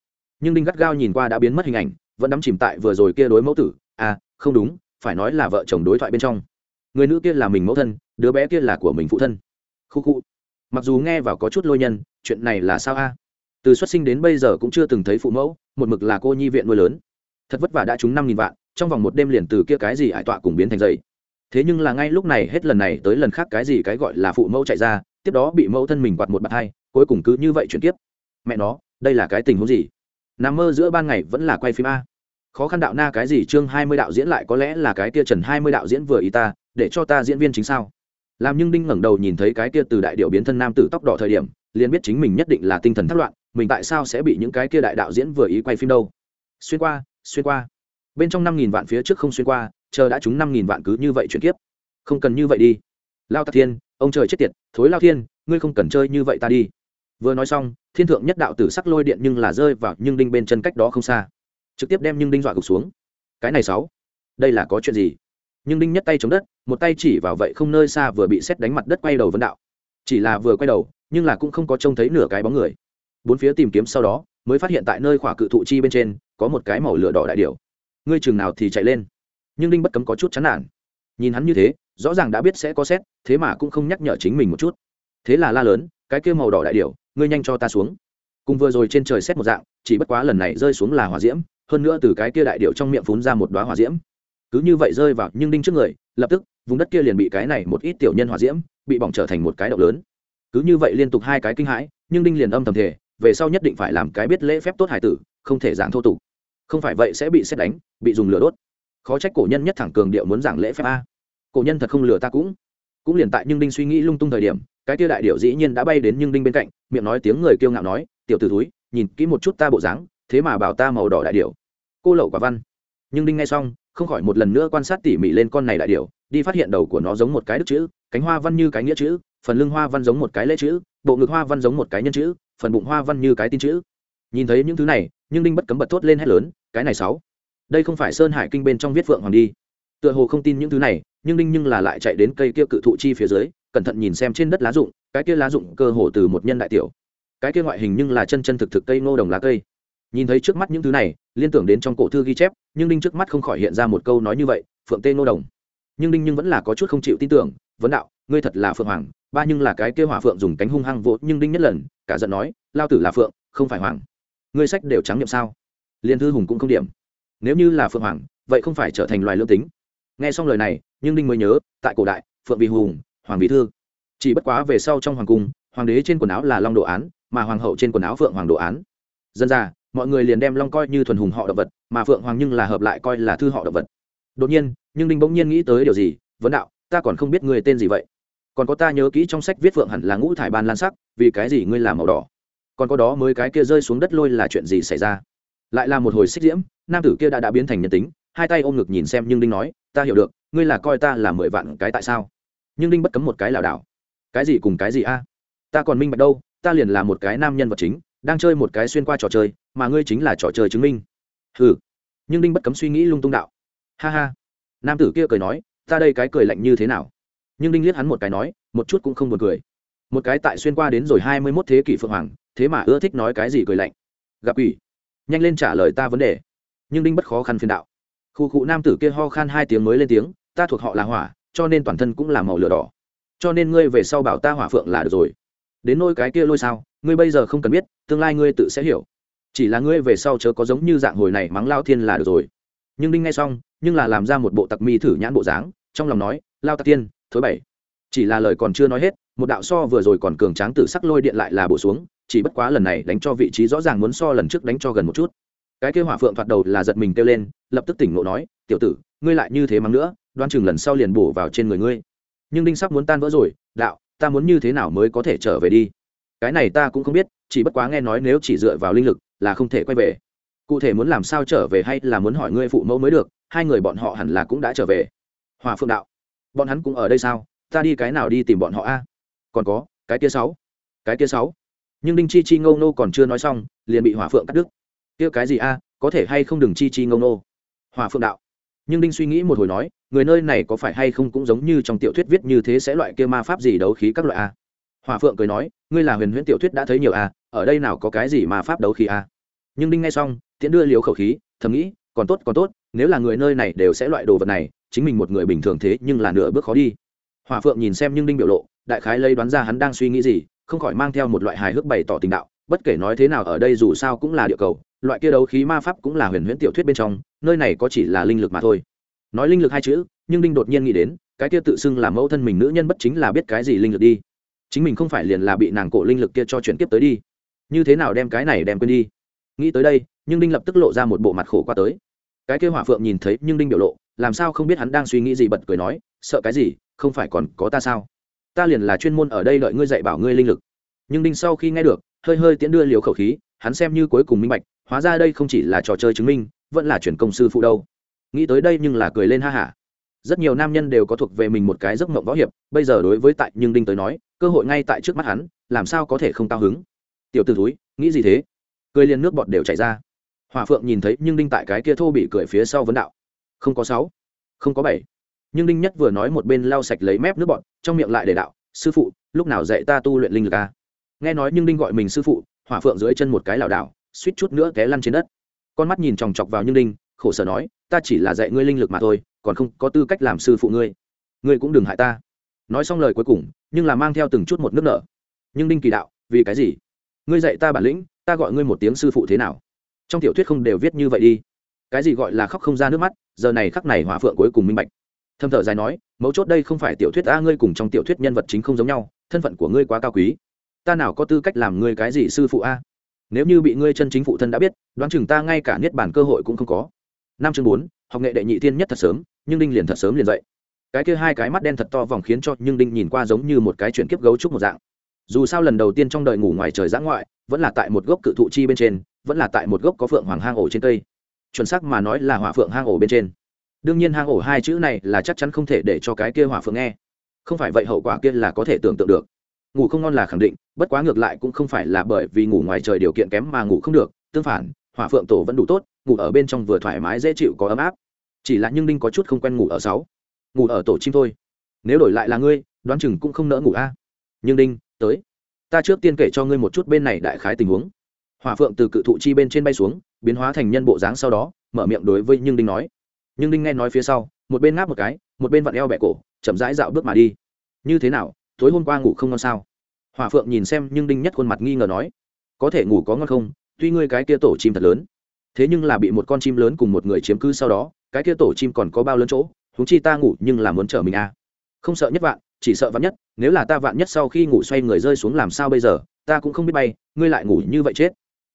Nhưng đinh gắt gao nhìn qua đã biến mất hình ảnh, vẫn đắm chìm tại vừa rồi kia đối mẫu tử. À không đúng, phải nói là vợ chồng đối thoại bên trong. Người nữ kia là mình mẫu thân, đứa bé kia là của mình phụ thân. Khu khu mặc dù nghe vào có chút lôi nhân, chuyện này là sao a? Từ xuất sinh đến bây giờ cũng chưa từng thấy phụ mẫu, một mực là cô nhi viện nuôi lớn. Thật vất vả đã trúng năm nghìn vạn, trong vòng một đêm liền từ kia cái gì ải tọa cùng biến thành dậy. Thế nhưng là ngay lúc này hết lần này tới lần khác cái gì cái gọi là phụ mẫu chạy ra, tiếp đó bị mẫu thân mình quạt một bạt hai, cuối cùng cứ như vậy chuyển tiếp mẹ nó, đây là cái tình huống gì? Nằm mơ giữa ban ngày vẫn là quay phim a. Khó khăn đạo na cái gì chương hai mươi đạo diễn lại có lẽ là cái kia trần hai mươi đạo diễn vừa ý ta, để cho ta diễn viên chính sao? Làm nhưng đinh ngẩng đầu nhìn thấy cái kia từ đại điệu biến thân nam tử tóc đỏ thời điểm, liền biết chính mình nhất định là tinh thần thất loạn, mình tại sao sẽ bị những cái kia đại đạo diễn vừa ý quay phim đâu. Xuyên qua xuyên qua. Bên trong năm nghìn vạn phía trước không xuyên qua, chờ đã trúng năm nghìn vạn cứ như vậy chuyển kiếp. Không cần như vậy đi. Lao tạc thiên, ông trời chết tiệt, thối lao thiên, ngươi không cần chơi như vậy ta đi. Vừa nói xong, thiên thượng nhất đạo tử sắc lôi điện nhưng là rơi vào nhưng đinh bên chân cách đó không xa. Trực tiếp đem nhưng đinh dọa gục xuống. Cái này sáu, đây là có chuyện gì? Nhưng đinh nhất tay chống đất một tay chỉ vào vậy không nơi xa vừa bị xét đánh mặt đất quay đầu vân đạo. Chỉ là vừa quay đầu nhưng là cũng không có trông thấy nửa cái bóng người. Bốn phía tìm kiếm sau đó mới phát hiện tại nơi khỏa cự thụ chi bên trên có một cái màu lửa đỏ đại điểu, ngươi chừng nào thì chạy lên. Nhưng đinh bất cấm có chút chán nản. Nhìn hắn như thế rõ ràng đã biết sẽ có xét thế mà cũng không nhắc nhở chính mình một chút. Thế là la lớn cái kia màu đỏ đại điểu, ngươi nhanh cho ta xuống. Cùng vừa rồi trên trời xét một dạng chỉ bất quá lần này rơi xuống là hỏa diễm hơn nữa từ cái kia đại điệu trong miệng phún ra một đoá hỏa diễm cứ như vậy rơi vào nhưng đinh trước người, lập tức, vùng đất kia liền bị cái này một ít tiểu nhân hỏa diễm, bị bỏng trở thành một cái động lớn. Cứ như vậy liên tục hai cái kinh hãi, nhưng đinh liền âm thầm thể về sau nhất định phải làm cái biết lễ phép tốt hải tử, không thể giảng thô tục. Không phải vậy sẽ bị xét đánh, bị dùng lửa đốt. Khó trách cổ nhân nhất thẳng cường điệu muốn giảng lễ phép a. Cổ nhân thật không lừa ta cũng. Cũng liền tại nhưng đinh suy nghĩ lung tung thời điểm, cái kia đại điệu dĩ nhiên đã bay đến nhưng đinh bên cạnh, miệng nói tiếng người kiêu ngạo nói, tiểu t ử túi nhìn kỹ một chút ta bộ dáng, thế mà bảo ta màu đỏ đại điệu cô lậu quả văn. Nhưng đinh nghe xong không khỏi một lần nữa quan sát tỉ mỉ lên con này đại điểu, đi phát hiện đầu của nó giống một cái đức chữ, cánh hoa văn như cái nghĩa chữ, phần lưng hoa văn giống một cái lễ chữ, bộ ngực hoa văn giống một cái nhân chữ, phần bụng hoa văn như cái tin chữ. Nhìn thấy những thứ này, nhưng đinh bất cấm bật thốt lên hét lớn, cái này sáu, đây không phải sơn hải kinh bên trong viết vượng hoàng đi. Tựa hồ không tin những thứ này, nhưng đinh nhưng là lại chạy đến cây kia cự thụ chi phía dưới, cẩn thận nhìn xem trên đất lá rụng, cái kia lá rụng cơ hồ từ một nhân đại tiểu. Cái kia ngoại hình nhưng là chân chân thực thực cây ngô đồng lá cây nhìn thấy trước mắt những thứ này, liên tưởng đến trong cổ thư ghi chép, nhưng đinh trước mắt không khỏi hiện ra một câu nói như vậy, phượng tê ngô đồng. Nhưng đinh nhưng vẫn là có chút không chịu tin tưởng, vấn đạo, ngươi thật là phượng hoàng, ba nhưng là cái kia hỏa phượng dùng cánh hung hăng vỗ, nhưng đinh nhất lần, cả giận nói, lao tử là phượng, không phải hoàng. Ngươi sách đều trắng nhiệm sao? Liên thư hùng cũng không điểm. Nếu như là phượng hoàng, vậy không phải trở thành loài lương tính. Nghe xong lời này, nhưng đinh mới nhớ, tại cổ đại, phượng vì hùng, hoàng vì thư. Chỉ bất quá về sau trong hoàng cung, hoàng đế trên quần áo là long đồ án, mà hoàng hậu trên quần áo phượng hoàng đồ án. Dân ra mọi người liền đem long coi như thuần hùng họ động vật, mà phượng hoàng nhưng là hợp lại coi là thư họ động vật. Đột nhiên, nhưng đinh bỗng nhiên nghĩ tới điều gì? Vấn đạo, ta còn không biết người tên gì vậy. Còn có ta nhớ kỹ trong sách viết phượng hẳn là ngũ thải ban lan sắc, vì cái gì ngươi làm màu đỏ? Còn có đó mới cái kia rơi xuống đất lôi là chuyện gì xảy ra? Lại là một hồi xích diễm, nam tử kia đã đã biến thành nhân tính, hai tay ôm ngực nhìn xem nhưng đinh nói, ta hiểu được, ngươi là coi ta là mười vạn cái tại sao? Nhưng đinh bất cấm một cái lảo đảo. Cái gì cùng cái gì a? Ta còn minh bạch đâu, ta liền là một cái nam nhân vật chính đang chơi một cái xuyên qua trò chơi, mà ngươi chính là trò chơi chứng minh. Ừ nhưng đinh bất cấm suy nghĩ lung tung đạo. Ha ha. Nam tử kia cười nói, ta đây cái cười lạnh như thế nào? Nhưng đinh liếc hắn một cái nói, một chút cũng không buồn cười. Một cái tại xuyên qua đến rồi hai mươi mốt thế kỷ phượng hoàng, thế mà ưa thích nói cái gì cười lạnh. Gặp ủy nhanh lên trả lời ta vấn đề. Nhưng đinh bất khó khăn phiền đạo. Khu cụ nam tử kia ho khan hai tiếng mới lên tiếng, ta thuộc họ là hỏa, cho nên toàn thân cũng là màu lửa đỏ. Cho nên ngươi về sau bảo ta hỏa phượng là được rồi. Đến nôi cái kia lôi sao? Ngươi bây giờ không cần biết, tương lai ngươi tự sẽ hiểu. Chỉ là ngươi về sau chớ có giống như dạng hồi này mắng lao thiên là được rồi. Nhưng đinh ngay xong, nhưng là làm ra một bộ tặc mi thử nhãn bộ dáng, trong lòng nói, lao tặc tiên, thối bảy chỉ là lời còn chưa nói hết, một đạo so vừa rồi còn cường tráng tử sắc lôi điện lại là bổ xuống, chỉ bất quá lần này đánh cho vị trí rõ ràng muốn so lần trước đánh cho gần một chút. Cái kêu hỏa phượng thoạt đầu là giật mình kêu lên, lập tức tỉnh ngộ nói, tiểu tử, ngươi lại như thế mắng nữa đoan chừng lần sau liền bổ vào trên người ngươi. Nhưng đinh sắp muốn tan vỡ rồi, đạo, ta muốn như thế nào mới có thể trở về đi? Cái này ta cũng không biết, chỉ bất quá nghe nói nếu chỉ dựa vào linh lực là không thể quay về. Cụ thể muốn làm sao trở về hay là muốn hỏi ngươi phụ mẫu mới được, hai người bọn họ hẳn là cũng đã trở về. Hòa phượng đạo, bọn hắn cũng ở đây sao? Ta đi cái nào đi tìm bọn họ a? Còn có, cái kia sáu, cái kia sáu. Nhưng đinh chi chi ngâu nô còn chưa nói xong, liền bị hỏa phượng cắt đứt. Kia cái gì a? Có thể hay không đừng chi chi ngâu nô hỏa phượng đạo, nhưng đinh suy nghĩ một hồi nói, người nơi này có phải hay không cũng giống như trong tiểu thuyết viết như thế sẽ loại kia ma pháp gì đấu khí các loại a? Hỏa phượng cười nói, ngươi là huyền huyễn tiểu thuyết đã thấy nhiều à? ở đây nào có cái gì mà pháp đấu khí a nhưng đinh nghe xong, tiễn đưa liều khẩu khí, thầm nghĩ, còn tốt còn tốt, nếu là người nơi này đều sẽ loại đồ vật này, chính mình một người bình thường thế nhưng là nửa bước khó đi. Hòa phượng nhìn xem nhưng đinh biểu lộ, đại khái lấy đoán ra hắn đang suy nghĩ gì, không khỏi mang theo một loại hài hước bày tỏ tình đạo, bất kể nói thế nào ở đây dù sao cũng là địa cầu, loại kia đấu khí ma pháp cũng là huyền huyễn tiểu thuyết bên trong, nơi này có chỉ là linh lực mà thôi. Nói linh lực hai chữ, nhưng đinh đột nhiên nghĩ đến, cái kia tự xưng là mẫu thân mình nữ nhân bất chính là biết cái gì linh lực đi chính mình không phải liền là bị nàng cổ linh lực kia cho chuyển tiếp tới đi. Như thế nào đem cái này đem quên đi? Nghĩ tới đây, nhưng đinh lập tức lộ ra một bộ mặt khổ qua tới. Cái kia hỏa phượng nhìn thấy nhưng đinh biểu lộ, làm sao không biết hắn đang suy nghĩ gì bật cười nói, sợ cái gì, không phải còn có ta sao? Ta liền là chuyên môn ở đây đợi ngươi dạy bảo ngươi linh lực. Nhưng đinh sau khi nghe được, hơi hơi tiễn đưa liều khẩu khí, hắn xem như cuối cùng minh bạch, hóa ra đây không chỉ là trò chơi chứng minh, vẫn là chuyển công sư phụ đâu. Nghĩ tới đây nhưng là cười lên ha hả. Rất nhiều nam nhân đều có thuộc về mình một cái giấc mộng võ hiệp, bây giờ đối với tại nhưng đinh tới nói cơ hội ngay tại trước mắt hắn, làm sao có thể không cao hứng? Tiểu t ử túi nghĩ gì thế? Cười liền nước bọt đều chảy ra. Hòa phượng nhìn thấy nhưng đinh tại cái kia thô bị cười phía sau vấn đạo. Không có sáu, không có bảy. Nhưng đinh nhất vừa nói một bên lau sạch lấy mép nước bọt, trong miệng lại để đạo, sư phụ, lúc nào dạy ta tu luyện linh lực à? nghe nói nhưng đinh gọi mình sư phụ, hỏa phượng dưới chân một cái lảo đảo, suýt chút nữa té lăn trên đất. Con mắt nhìn chòng chọc vào nhưng đinh, khổ sở nói, ta chỉ là dạy ngươi linh lực mà thôi, còn không có tư cách làm sư phụ ngươi. Ngươi cũng đừng hại ta nói xong lời cuối cùng, nhưng là mang theo từng chút một nước nở nhưng đinh kỳ đạo, vì cái gì? Ngươi dạy ta bản lĩnh, ta gọi ngươi một tiếng sư phụ thế nào? Trong tiểu thuyết không đều viết như vậy đi. Cái gì gọi là khóc không ra nước mắt, giờ này khắc này hỏa phượng cuối cùng minh bạch. Thâm thở dài nói, mấu chốt đây không phải tiểu thuyết a, ngươi cùng trong tiểu thuyết nhân vật chính không giống nhau, thân phận của ngươi quá cao quý. Ta nào có tư cách làm ngươi cái gì sư phụ a? Nếu như bị ngươi chân chính phụ thân đã biết, đoán chừng ta ngay cả niết bản cơ hội cũng không có. Năm chương bốn, học nghệ đệ nhị thiên nhất thật sớm, nhưng đinh liền thật sớm liền dậy cái kia hai cái mắt đen thật to vòng khiến cho nhưng đinh nhìn qua giống như một cái chuyển kiếp gấu trúc một dạng. Dù sao lần đầu tiên trong đời ngủ ngoài trời giã ngoại, vẫn là tại một gốc cự thụ chi bên trên, vẫn là tại một gốc có phượng hoàng hang ổ trên cây. Chuẩn xác mà nói là hỏa phượng hang ổ bên trên. Đương nhiên hang ổ hai chữ này là chắc chắn không thể để cho cái kia hỏa phượng nghe. Không phải vậy hậu quả kia là có thể tưởng tượng được. Ngủ không ngon là khẳng định, bất quá ngược lại cũng không phải là bởi vì ngủ ngoài trời điều kiện kém mà ngủ không được, tương phản, hỏa phượng tổ vẫn đủ tốt, ngủ ở bên trong vừa thoải mái dễ chịu có ấm áp. Chỉ là nhưng đinh có chút không quen ngủ ở sáu ngủ ở tổ chim thôi. Nếu đổi lại là ngươi, đoán chừng cũng không nỡ ngủ a. Nhưng đinh, tới. Ta trước tiên kể cho ngươi một chút bên này đại khái tình huống. Hòa phượng từ cự thụ chi bên trên bay xuống, biến hóa thành nhân bộ dáng sau đó, mở miệng đối với nhưng đinh nói. Nhưng đinh nghe nói phía sau, một bên ngáp một cái, một bên vặn eo bẹ cổ, chậm rãi dạo bước mà đi. Như thế nào, tối hôm qua ngủ không ngon sao? Hòa phượng nhìn xem nhưng đinh nhất khuôn mặt nghi ngờ nói. Có thể ngủ có ngon không? Tuy ngươi cái kia tổ chim thật lớn. Thế nhưng là bị một con chim lớn cùng một người chiếm cứ sau đó, cái kia tổ chim còn có bao lớn chỗ? Húng chi ta ngủ nhưng là muốn chở mình à. không sợ nhất vạn, chỉ sợ vạn nhất, nếu là ta vạn nhất sau khi ngủ xoay người rơi xuống làm sao bây giờ, ta cũng không biết bay, ngươi lại ngủ như vậy chết.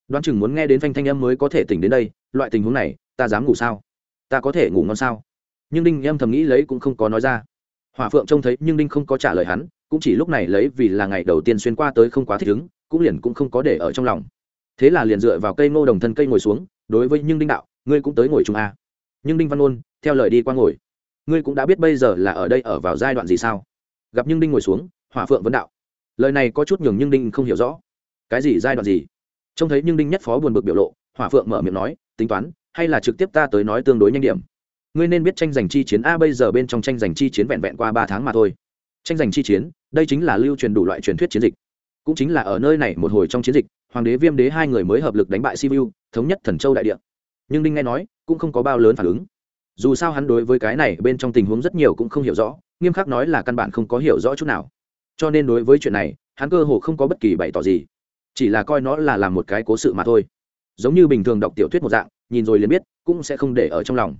Đoán chừng muốn nghe đến phanh thanh âm mới có thể tỉnh đến đây, loại tình huống này, ta dám ngủ sao? Ta có thể ngủ ngon sao? Nhưng đinh em thầm nghĩ lấy cũng không có nói ra. Hỏa phượng trông thấy nhưng đinh không có trả lời hắn, cũng chỉ lúc này lấy vì là ngày đầu tiên xuyên qua tới không quá thích ứng, cũng liền cũng không có để ở trong lòng. Thế là liền dựa vào cây ngô đồng thân cây ngồi xuống, đối với nhưng đinh đạo, ngươi cũng tới ngồi chung a nhưng đinh văn ôn theo lời đi qua ngồi ngươi cũng đã biết bây giờ là ở đây ở vào giai đoạn gì sao? Gặp nhưng đinh ngồi xuống, hỏa phượng vấn đạo. Lời này có chút nhường nhưng đinh không hiểu rõ. Cái gì giai đoạn gì? Trông thấy nhưng đinh nhất phó buồn bực biểu lộ, hỏa phượng mở miệng nói, tính toán, hay là trực tiếp ta tới nói tương đối nhanh điểm? Ngươi nên biết tranh giành chi chiến a bây giờ bên trong tranh giành chi chiến vẹn vẹn qua ba tháng mà thôi. Tranh giành chi chiến, đây chính là lưu truyền đủ loại truyền thuyết chiến dịch. Cũng chính là ở nơi này một hồi trong chiến dịch, hoàng đế viêm đế hai người mới hợp lực đánh bại sivu thống nhất thần châu đại địa. Nhưng đinh nghe nói, cũng không có bao lớn phản ứng dù sao hắn đối với cái này bên trong tình huống rất nhiều cũng không hiểu rõ, nghiêm khắc nói là căn bản không có hiểu rõ chút nào. Cho nên đối với chuyện này, hắn cơ hồ không có bất kỳ bày tỏ gì, chỉ là coi nó là làm một cái cố sự mà thôi. Giống như bình thường đọc tiểu thuyết một dạng, nhìn rồi liền biết, cũng sẽ không để ở trong lòng.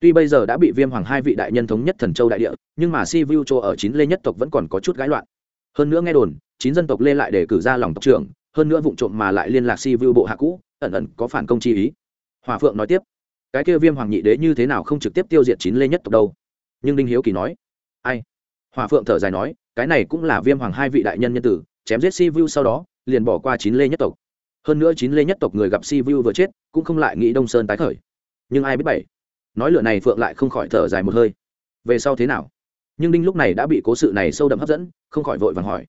Tuy bây giờ đã bị viêm hoàng hai vị đại nhân thống nhất thần châu đại địa, nhưng mà si vu cho ở chín lê nhất tộc vẫn còn có chút gãi loạn. Hơn nữa nghe đồn, chín dân tộc lê lại để cử ra lòng tộc trưởng, hơn nữa vụ trộm mà lại liên lạc si vu bộ hạ cũ, ẩn ẩn có phản công chi ý. Hòa phượng nói tiếp cái kia viêm hoàng nhị đế như thế nào không trực tiếp tiêu diệt chín lê nhất tộc đâu? Nhưng đinh hiếu kỳ nói, ai? Hòa phượng thở dài nói, cái này cũng là viêm hoàng hai vị đại nhân nhân tử, chém giết si vu sau đó, liền bỏ qua chín lê nhất tộc. Hơn nữa chín lê nhất tộc người gặp si vu vừa chết, cũng không lại nghĩ đông sơn tái khởi. Nhưng ai biết bảy? Nói lựa này phượng lại không khỏi thở dài một hơi. Về sau thế nào? Nhưng đinh lúc này đã bị cố sự này sâu đậm hấp dẫn, không khỏi vội vàng hỏi.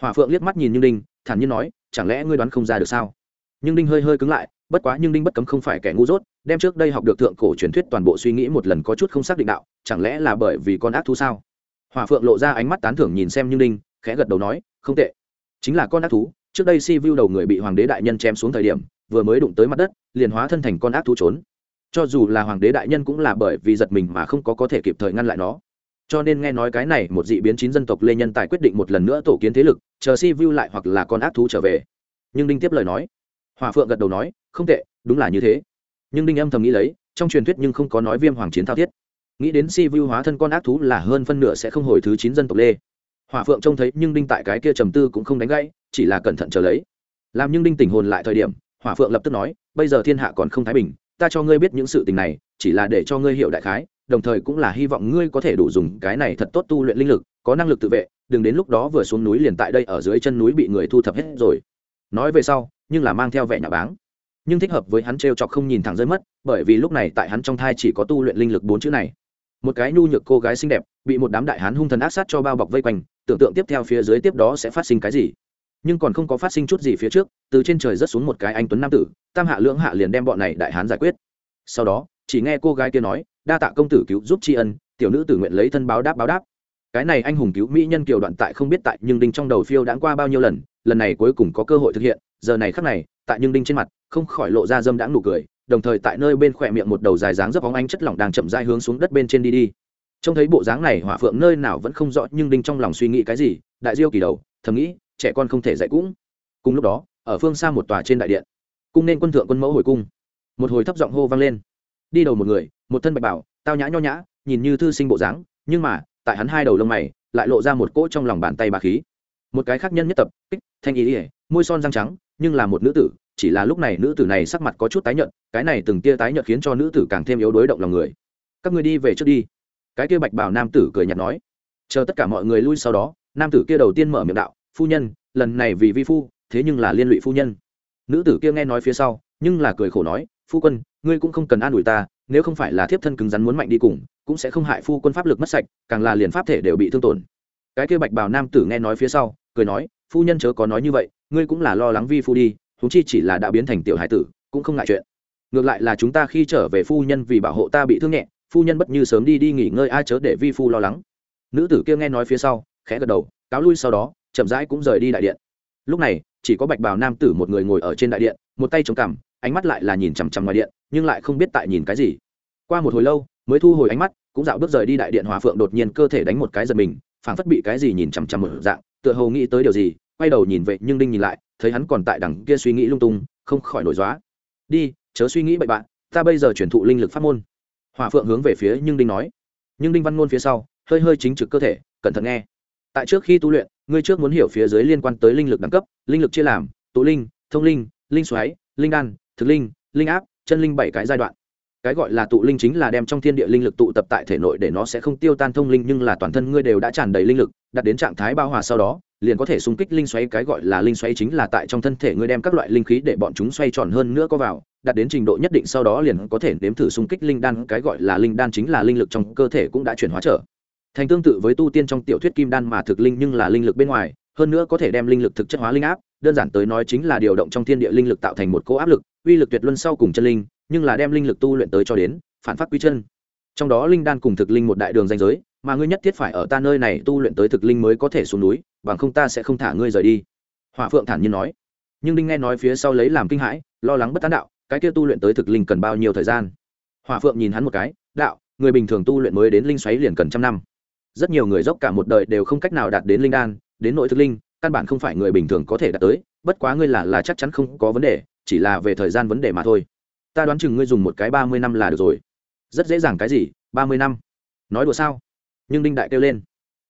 Hòa phượng liếc mắt nhìn nhưng đinh, thản nhiên nói, chẳng lẽ ngươi đoán không ra được sao? Nhưng đinh hơi hơi cứng lại bất quá nhưng đinh bất cấm không phải kẻ ngu dốt, đem trước đây học được thượng cổ truyền thuyết toàn bộ suy nghĩ một lần có chút không xác định đạo, chẳng lẽ là bởi vì con ác thú sao? Hòa phượng lộ ra ánh mắt tán thưởng nhìn xem nhưng đinh, khẽ gật đầu nói, không tệ. Chính là con ác thú, trước đây si vu đầu người bị hoàng đế đại nhân chém xuống thời điểm, vừa mới đụng tới mặt đất, liền hóa thân thành con ác thú trốn. Cho dù là hoàng đế đại nhân cũng là bởi vì giật mình mà không có có thể kịp thời ngăn lại nó. Cho nên nghe nói cái này, một dị biến chín dân tộc lê nhân tài quyết định một lần nữa tổ kiến thế lực, chờ si vu lại hoặc là con ác thú trở về. Nhưng đinh tiếp lời nói hòa phượng gật đầu nói, không tệ, đúng là như thế. Nhưng đinh âm thầm nghĩ lấy, trong truyền thuyết nhưng không có nói viêm hoàng chiến thao thiết. Nghĩ đến si vu hóa thân con ác thú là hơn phân nửa sẽ không hồi thứ chín dân tộc lê. Hòa phượng trông thấy nhưng đinh tại cái kia trầm tư cũng không đánh gãy, chỉ là cẩn thận chờ lấy. Làm nhưng đinh tình hồn lại thời điểm hòa phượng lập tức nói, bây giờ thiên hạ còn không thái bình, ta cho ngươi biết những sự tình này, chỉ là để cho ngươi hiểu đại khái, đồng thời cũng là hy vọng ngươi có thể đủ dùng cái này thật tốt tu luyện linh lực, có năng lực tự vệ, đừng đến lúc đó vừa xuống núi liền tại đây ở dưới chân núi bị người thu thập hết rồi nói về sau, nhưng là mang theo vẻ nhà báng. Nhưng thích hợp với hắn t r e o chọc không nhìn thẳng rơi mất, bởi vì lúc này tại hắn trong thai chỉ có tu luyện linh lực bốn chữ này. Một cái nhu nhược cô gái xinh đẹp, bị một đám đại hán hung thần ác sát cho bao bọc vây quanh, tưởng tượng tiếp theo phía dưới tiếp đó sẽ phát sinh cái gì. Nhưng còn không có phát sinh chút gì phía trước, từ trên trời rớt xuống một cái anh tuấn nam tử, tam hạ lưỡng hạ liền đem bọn này đại hán giải quyết. Sau đó, chỉ nghe cô gái kia nói, đa tạ công tử cứu giúp tri ân, tiểu nữ tự nguyện lấy thân báo đáp báo đáp. Cái này anh hùng cứu mỹ nhân kiều đoạn tại không biết tại nhưng đinh trong đầu phiêu đã qua bao nhiêu lần lần này cuối cùng có cơ hội thực hiện, giờ này khắc này, tại nhưng đinh trên mặt, không khỏi lộ ra dâm đãng nụ cười, đồng thời tại nơi bên khỏe miệng một đầu dài dáng rất bóng anh chất lỏng đang chậm dai hướng xuống đất bên trên đi đi. Trông thấy bộ dáng này, hỏa phượng nơi nào vẫn không rõ nhưng đinh trong lòng suy nghĩ cái gì, đại diêu kỳ đầu, thầm nghĩ, trẻ con không thể dạy cũng. Cùng lúc đó, ở phương xa một tòa trên đại điện, cung nên quân thượng quân mẫu hồi cung. Một hồi thấp giọng hô vang lên. Đi đầu một người, một thân bạch bảo, tao nhã nho nhã, nhìn như thư sinh bộ dáng, nhưng mà, tại hắn hai đầu lông mày, lại lộ ra một cỗ trong lòng bàn tay bà khí. Một cái khác nhân nhất tập, kích thanh ý ỉa, môi son răng trắng, nhưng là một nữ tử, chỉ là lúc này nữ tử này sắc mặt có chút tái nhợt, cái này từng tia tái nhợt khiến cho nữ tử càng thêm yếu đối động lòng người. Các người đi về trước đi. Cái kia bạch bảo nam tử cười nhạt nói. Chờ tất cả mọi người lui sau đó, nam tử kia đầu tiên mở miệng đạo, phu nhân, lần này vì vi phu, thế nhưng là liên lụy phu nhân. Nữ tử kia nghe nói phía sau, nhưng là cười khổ nói, phu quân, ngươi cũng không cần an ủi ta, nếu không phải là thiếp thân cứng rắn muốn mạnh đi cùng, cũng sẽ không hại phu quân pháp lực mất sạch, càng là liền pháp thể đều bị thương tổn. Cái kia bạch bào nam tử nghe nói phía sau, cười nói phu nhân chớ có nói như vậy, ngươi cũng là lo lắng vi phu đi thúng chi chỉ là đã biến thành tiểu hải tử, cũng không ngại chuyện. Ngược lại là chúng ta khi trở về phu nhân vì bảo hộ ta bị thương nhẹ, phu nhân bất như sớm đi đi nghỉ ngơi ai chớ để vi phu lo lắng. Nữ tử kia nghe nói phía sau, khẽ gật đầu, cáo lui sau đó, chậm rãi cũng rời đi đại điện. Lúc này, chỉ có bạch bào nam tử một người ngồi ở trên đại điện, một tay chống cằm, ánh mắt lại là nhìn chằm chằm ngoài điện, nhưng lại không biết tại nhìn cái gì. Qua một hồi lâu, mới thu hồi ánh mắt, cũng dạo bước rời đi đại điện hòa phượng đột nhiên cơ thể đánh một cái giật mình, phảng phất bị cái gì nhìn chằm chằm một dạng tựa hồ nghĩ tới điều gì, quay đầu nhìn vậy nhưng đinh nhìn lại, thấy hắn còn tại đằng kia suy nghĩ lung tung, không khỏi nổi dóa đi, chớ suy nghĩ bậy bạn, ta bây giờ chuyển thụ linh lực pháp môn. Hòa phượng hướng về phía nhưng đinh nói. Nhưng đinh văn ngôn phía sau, hơi hơi chính trực cơ thể, cẩn thận nghe. Tại trước khi tu luyện, ngươi trước muốn hiểu phía dưới liên quan tới linh lực đẳng cấp, linh lực chia làm, tụ linh, thông linh linh xoáy, linh đan, thực linh linh áp, chân linh bảy cái giai đoạn cái gọi là tụ linh chính là đem trong thiên địa linh lực tụ tập tại thể nội để nó sẽ không tiêu tan thông linh, nhưng là toàn thân ngươi đều đã tràn đầy linh lực đạt đến trạng thái bao hòa sau đó, liền có thể xung kích linh xoáy, cái gọi là linh xoáy chính là tại trong thân thể ngươi đem các loại linh khí để bọn chúng xoay tròn hơn nữa có vào đạt đến trình độ nhất định sau đó liền có thể nếm thử xung kích linh đan, cái gọi là linh đan chính là linh lực trong cơ thể cũng đã chuyển hóa trở thành tương tự với tu tiên trong tiểu thuyết kim đan mà thực linh, nhưng là linh lực bên ngoài, hơn nữa có thể đem linh lực thực chất hóa linh áp, đơn giản tới nói chính là điều động trong thiên địa linh lực tạo thành một cỗ áp lực, uy lực tuyệt luân sau cùng chân linh nhưng là đem linh lực tu luyện tới cho đến phản phát quy chân. Trong đó linh đan cùng thực linh một đại đường danh giới, mà ngươi nhất thiết phải ở ta nơi này tu luyện tới thực linh mới có thể xuống núi, bằng không ta sẽ không thả ngươi rời đi. Hòa phượng thản nhiên nói. Nhưng đinh nghe nói phía sau lấy làm kinh hãi, lo lắng bất tán đạo, cái kia tu luyện tới thực linh cần bao nhiêu thời gian? Hòa phượng nhìn hắn một cái, đạo, người bình thường tu luyện mới đến linh xoáy liền cần trăm năm. Rất nhiều người dốc cả một đời đều không cách nào đạt đến linh đan, đến nội thực linh, căn bản không phải người bình thường có thể đạt tới, bất quá ngươi là là chắc chắn không có vấn đề, chỉ là về thời gian vấn đề mà thôi ta đoán chừng ngươi dùng một cái ba mươi năm là được rồi. Rất dễ dàng cái gì, ba mươi năm? Nói đùa sao? Nhưng đinh đại kêu lên.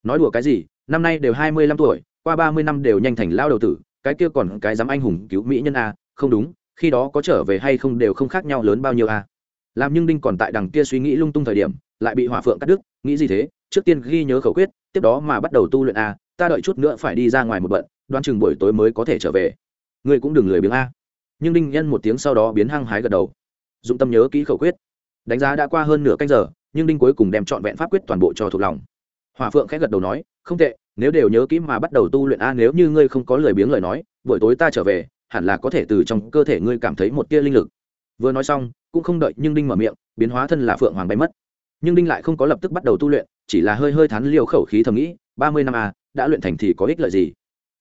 Nói đùa cái gì, năm nay đều hai mươi lăm tuổi, qua ba mươi năm đều nhanh thành lao đầu tử, cái kia còn cái dám anh hùng cứu mỹ nhân a không đúng, khi đó có trở về hay không đều không khác nhau lớn bao nhiêu a làm nhưng đinh còn tại đằng kia suy nghĩ lung tung thời điểm, lại bị hỏa phượng cắt đứt, nghĩ gì thế? Trước tiên ghi nhớ khẩu quyết, tiếp đó mà bắt đầu tu luyện a ta đợi chút nữa phải đi ra ngoài một bận, đoán chừng buổi tối mới có thể trở về. Ngươi cũng đừng lười biếng a nhưng đinh nhân một tiếng sau đó biến hăng hái gật đầu dụng tâm nhớ kỹ khẩu quyết đánh giá đã qua hơn nửa canh giờ nhưng đinh cuối cùng đem trọn vẹn pháp quyết toàn bộ cho thuộc lòng hòa phượng khẽ gật đầu nói không tệ nếu đều nhớ kỹ mà bắt đầu tu luyện a nếu như ngươi không có lời biếng lời nói buổi tối ta trở về hẳn là có thể từ trong cơ thể ngươi cảm thấy một tia linh lực vừa nói xong cũng không đợi nhưng đinh mở miệng biến hóa thân là phượng hoàng bay mất nhưng đinh lại không có lập tức bắt đầu tu luyện chỉ là hơi hơi thắn liều khẩu khí thầm nghĩ ba mươi năm a đã luyện thành thì có ích lợi gì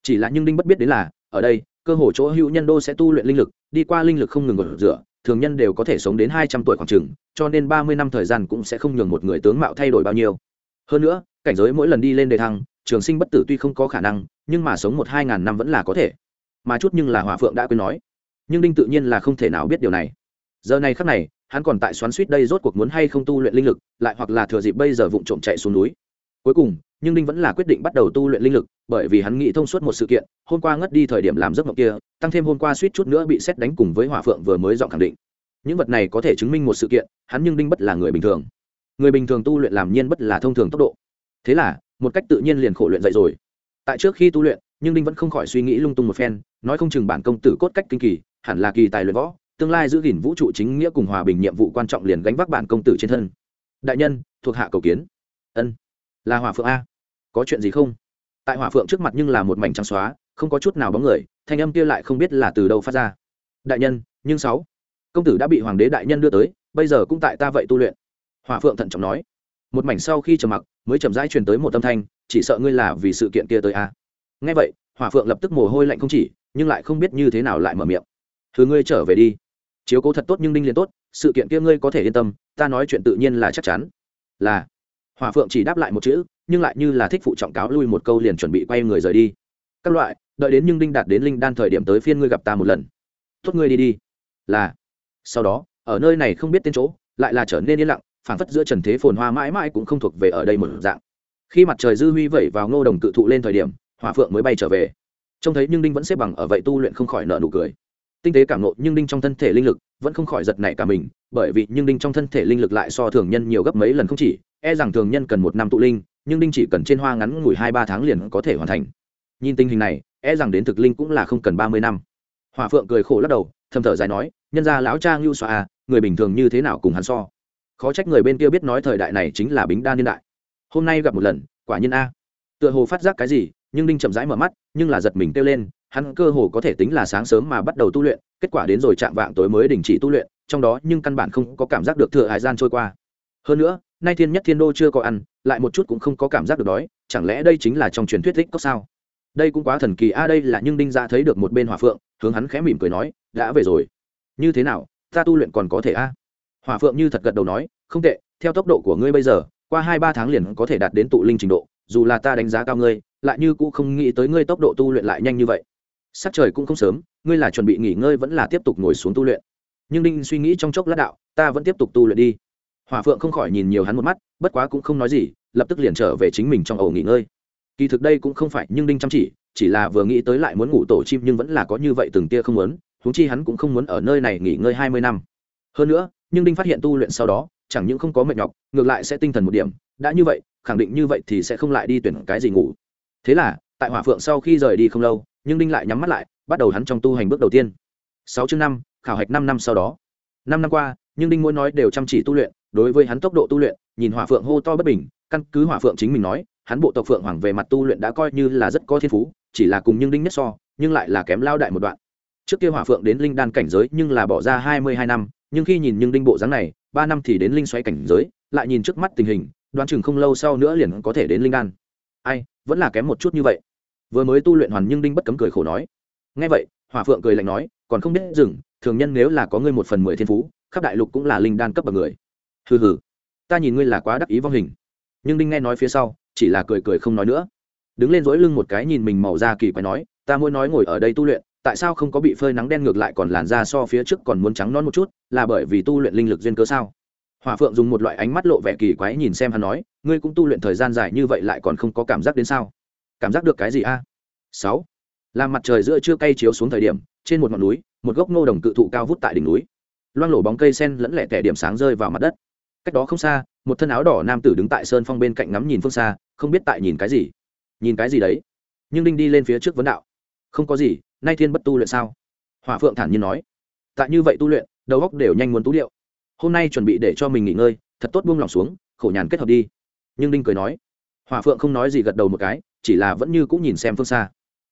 chỉ là nhưng đinh bất biết đến là ở đây cơ hồ chỗ hữu nhân đô sẽ tu luyện linh lực, đi qua linh lực không ngừng gột rửa, thường nhân đều có thể sống đến hai trăm tuổi khoảng chừng, cho nên ba mươi năm thời gian cũng sẽ không nhường một người tướng mạo thay đổi bao nhiêu. Hơn nữa, cảnh giới mỗi lần đi lên đề thăng, trường sinh bất tử tuy không có khả năng, nhưng mà sống một hai ngàn năm vẫn là có thể. Mà chút nhưng là hòa phượng đã quên nói. Nhưng đinh tự nhiên là không thể nào biết điều này. Giờ này khắc này, hắn còn tại xoắn suýt đây rốt cuộc muốn hay không tu luyện linh lực, lại hoặc là thừa dịp bây giờ vụng trộm chạy xuống núi cuối cùng, nhưng đinh vẫn là quyết định bắt đầu tu luyện linh lực, bởi vì hắn nghĩ thông suốt một sự kiện, hôm qua ngất đi thời điểm làm giấc mộng kia, tăng thêm hôm qua suýt chút nữa bị xét đánh cùng với hỏa phượng vừa mới dọn khẳng định. Những vật này có thể chứng minh một sự kiện, hắn nhưng đinh bất là người bình thường. Người bình thường tu luyện làm nhiên bất là thông thường tốc độ. Thế là, một cách tự nhiên liền khổ luyện dậy rồi. Tại trước khi tu luyện, nhưng đinh vẫn không khỏi suy nghĩ lung tung một phen, nói không chừng bản công tử cốt cách kinh kỳ, hẳn là kỳ tài luyện võ, tương lai giữ gìn vũ trụ chính nghĩa cùng hòa bình nhiệm vụ quan trọng liền gánh vác bản công tử trên thân. Đại nhân, thuộc hạ cầu kiến. Ân là hỏa phượng a? Có chuyện gì không? Tại hỏa phượng trước mặt nhưng là một mảnh trắng xóa, không có chút nào bóng người, thanh âm kia lại không biết là từ đâu phát ra. Đại nhân, nhưng sáu, công tử đã bị hoàng đế đại nhân đưa tới, bây giờ cũng tại ta vậy tu luyện. Hỏa phượng thận trọng nói. Một mảnh sau khi trầm mặc, mới chậm rãi truyền tới một âm thanh, chỉ sợ ngươi là vì sự kiện kia tới a. Nghe vậy, hỏa phượng lập tức mồ hôi lạnh không chỉ, nhưng lại không biết như thế nào lại mở miệng. Thứ ngươi trở về đi. Chiếu cố thật tốt nhưng đinh liền tốt, sự kiện kia ngươi có thể yên tâm, ta nói chuyện tự nhiên là chắc chắn. Là hòa phượng chỉ đáp lại một chữ, nhưng lại như là thích phụ trọng cáo lui một câu liền chuẩn bị quay người rời đi. Các loại, đợi đến nhưng đinh đạt đến linh đan thời điểm tới phiên ngươi gặp ta một lần. Tốt ngươi đi đi. Là. Sau đó, ở nơi này không biết tên chỗ, lại là trở nên yên lặng, phảng phất giữa trần thế phồn hoa mãi mãi cũng không thuộc về ở đây một dạng. Khi mặt trời dư huy vẩy vào ngô đồng cự thụ lên thời điểm hòa phượng mới bay trở về. Trông thấy nhưng đinh vẫn xếp bằng ở vậy tu luyện không khỏi nợ nụ cười tinh tế cảm nộ nhưng đinh trong thân thể linh lực vẫn không khỏi giật nảy cả mình, bởi vì nhưng đinh trong thân thể linh lực lại so thường nhân nhiều gấp mấy lần không chỉ e rằng thường nhân cần một năm tụ linh, nhưng đinh chỉ cần trên hoa ngắn ngủi hai ba tháng liền có thể hoàn thành. Nhìn tình hình này e rằng đến thực linh cũng là không cần ba mươi năm. Hòa phượng cười khổ lắc đầu, thầm thở dài nói, nhân ra lão cha ngưu xoa à người bình thường như thế nào cùng hắn so? Khó trách người bên kia biết nói thời đại này chính là bính đa niên đại. Hôm nay gặp một lần, quả nhiên a. Tựa hồ phát giác cái gì, nhưng đinh chậm rãi mở mắt, nhưng là giật mình kêu lên hắn cơ hồ có thể tính là sáng sớm mà bắt đầu tu luyện, kết quả đến rồi chạm vạng tối mới đình chỉ tu luyện, trong đó nhưng căn bản không có cảm giác được thừa hải gian trôi qua. Hơn nữa, nay thiên nhất thiên đô chưa có ăn, lại một chút cũng không có cảm giác được đói, chẳng lẽ đây chính là trong truyền thuyết thích có sao? Đây cũng quá thần kỳ, a, đây là nhưng đinh ra thấy được một bên hỏa phượng, hướng hắn khẽ mỉm cười nói, đã về rồi. Như thế nào, ta tu luyện còn có thể a? Hỏa phượng như thật gật đầu nói, không tệ, theo tốc độ của ngươi bây giờ, qua hai ba tháng liền có thể đạt đến tụ linh trình độ, dù là ta đánh giá cao ngươi, lại như cũng không nghĩ tới ngươi tốc độ tu luyện lại nhanh như vậy sắc trời cũng không sớm, ngươi là chuẩn bị nghỉ ngơi vẫn là tiếp tục ngồi xuống tu luyện. Nhưng đinh suy nghĩ trong chốc lát đạo, ta vẫn tiếp tục tu luyện đi. Hòa phượng không khỏi nhìn nhiều hắn một mắt, bất quá cũng không nói gì, lập tức liền trở về chính mình trong ổ nghỉ ngơi. Kỳ thực đây cũng không phải nhưng đinh chăm chỉ chỉ là vừa nghĩ tới lại muốn ngủ tổ chim nhưng vẫn là có như vậy từng tia không muốn, huống chi hắn cũng không muốn ở nơi này nghỉ ngơi hai mươi năm. Hơn nữa, nhưng đinh phát hiện tu luyện sau đó, chẳng những không có mệt nhọc, ngược lại sẽ tinh thần một điểm, đã như vậy, khẳng định như vậy thì sẽ không lại đi tuyển cái gì ngủ. Thế là, tại hỏa phượng sau khi rời đi không lâu nhưng đinh lại nhắm mắt lại, bắt đầu hắn trong tu hành bước đầu tiên. Sáu chương năm, khảo hạch năm năm sau đó. Năm năm qua, nhưng đinh mỗi nói đều chăm chỉ tu luyện, đối với hắn tốc độ tu luyện, nhìn hỏa phượng hô to bất bình, căn cứ hỏa phượng chính mình nói, hắn bộ tộc phượng hoàng về mặt tu luyện đã coi như là rất có thiên phú, chỉ là cùng nhưng đinh nhất so, nhưng lại là kém lao đại một đoạn. Trước kia hỏa phượng đến linh đan cảnh giới nhưng là bỏ ra hai mươi hai năm, nhưng khi nhìn nhưng đinh bộ dáng này, ba năm thì đến linh xoay cảnh giới, lại nhìn trước mắt tình hình, đoán chừng không lâu sau nữa liền có thể đến linh đan. Ai, vẫn là kém một chút như vậy vừa mới tu luyện hoàn nhưng đinh bất cấm cười khổ nói. Ngay vậy, hỏa phượng cười lạnh nói, còn không biết dừng thường nhân nếu là có ngươi một phần mười thiên phú, khắp đại lục cũng là linh đan cấp bậc người. Hừ hừ, ta nhìn ngươi là quá đắc ý vong hình. Nhưng đinh nghe nói phía sau, chỉ là cười cười không nói nữa. Đứng lên dỗi lưng một cái nhìn mình màu da kỳ quái nói, ta muốn nói ngồi ở đây tu luyện, tại sao không có bị phơi nắng đen ngược lại còn làn da so phía trước còn muốn trắng non một chút, là bởi vì tu luyện linh lực duyên cớ sao? Hòa phượng dùng một loại ánh mắt lộ vẻ kỳ quái nhìn xem hắn nói, ngươi cũng tu luyện thời gian dài như vậy lại còn không có cảm giác đến sao? Cảm giác được cái gì a? Sáu. Làm mặt trời giữa trưa cay chiếu xuống thời điểm, trên một ngọn núi, một gốc nô đồng cự thụ cao vút tại đỉnh núi. Loang lổ bóng cây sen lẫn lẻ tẻ điểm sáng rơi vào mặt đất. Cách đó không xa, một thân áo đỏ nam tử đứng tại sơn phong bên cạnh ngắm nhìn phương xa, không biết tại nhìn cái gì. Nhìn cái gì đấy? Nhưng đinh đi lên phía trước vấn đạo. Không có gì, nay thiên bất tu luyện sao? Hòa phượng thản nhiên nói. Tại như vậy tu luyện, đầu góc đều nhanh muốn tú liệu hôm nay chuẩn bị để cho mình nghỉ ngơi, thật tốt buông lòng xuống, khổ nhàn kết hợp đi. Nhưng đinh cười nói. Hòa phượng không nói gì gật đầu một cái chỉ là vẫn như cũng nhìn xem phương xa.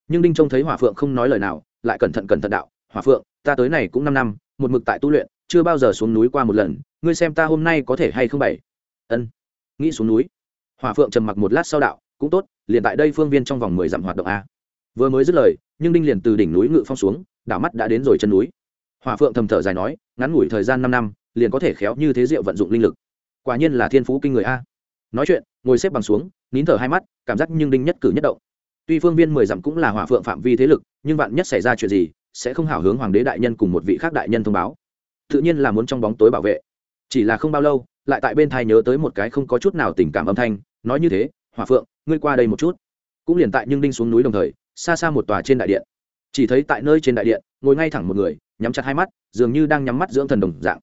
Nhưng đinh trông thấy hòa phượng không nói lời nào, lại cẩn thận cẩn thận đạo hòa phượng, ta tới này cũng năm năm, một mực tại tu luyện, chưa bao giờ xuống núi qua một lần, ngươi xem ta hôm nay có thể hay không bảy ân, nghĩ xuống núi. Hòa phượng trầm mặc một lát sau đạo, cũng tốt, liền tại đây phương viên trong vòng mười dặm hoạt động a. Vừa mới dứt lời, nhưng đinh liền từ đỉnh núi ngự phong xuống, đảo mắt đã đến rồi chân núi. Hòa phượng thầm thở dài nói, ngắn ngủi thời gian năm năm, liền có thể khéo như thế diệu vận dụng linh lực. Quả nhiên là thiên phú kinh người a nói chuyện, ngồi xếp bằng xuống, nín thở hai mắt, cảm giác nhưng đinh nhất cử nhất động. Tuy phương viên mười dặm cũng là hỏa phượng phạm vi thế lực, nhưng vạn nhất xảy ra chuyện gì, sẽ không hảo hướng hoàng đế đại nhân cùng một vị khác đại nhân thông báo. Tự nhiên là muốn trong bóng tối bảo vệ. Chỉ là không bao lâu, lại tại bên thai nhớ tới một cái không có chút nào tình cảm âm thanh, nói như thế, hỏa phượng, ngươi qua đây một chút. Cũng liền tại nhưng đinh xuống núi đồng thời, xa xa một tòa trên đại điện. Chỉ thấy tại nơi trên đại điện, ngồi ngay thẳng một người, nhắm chặt hai mắt, dường như đang nhắm mắt dưỡng thần đồng dạng.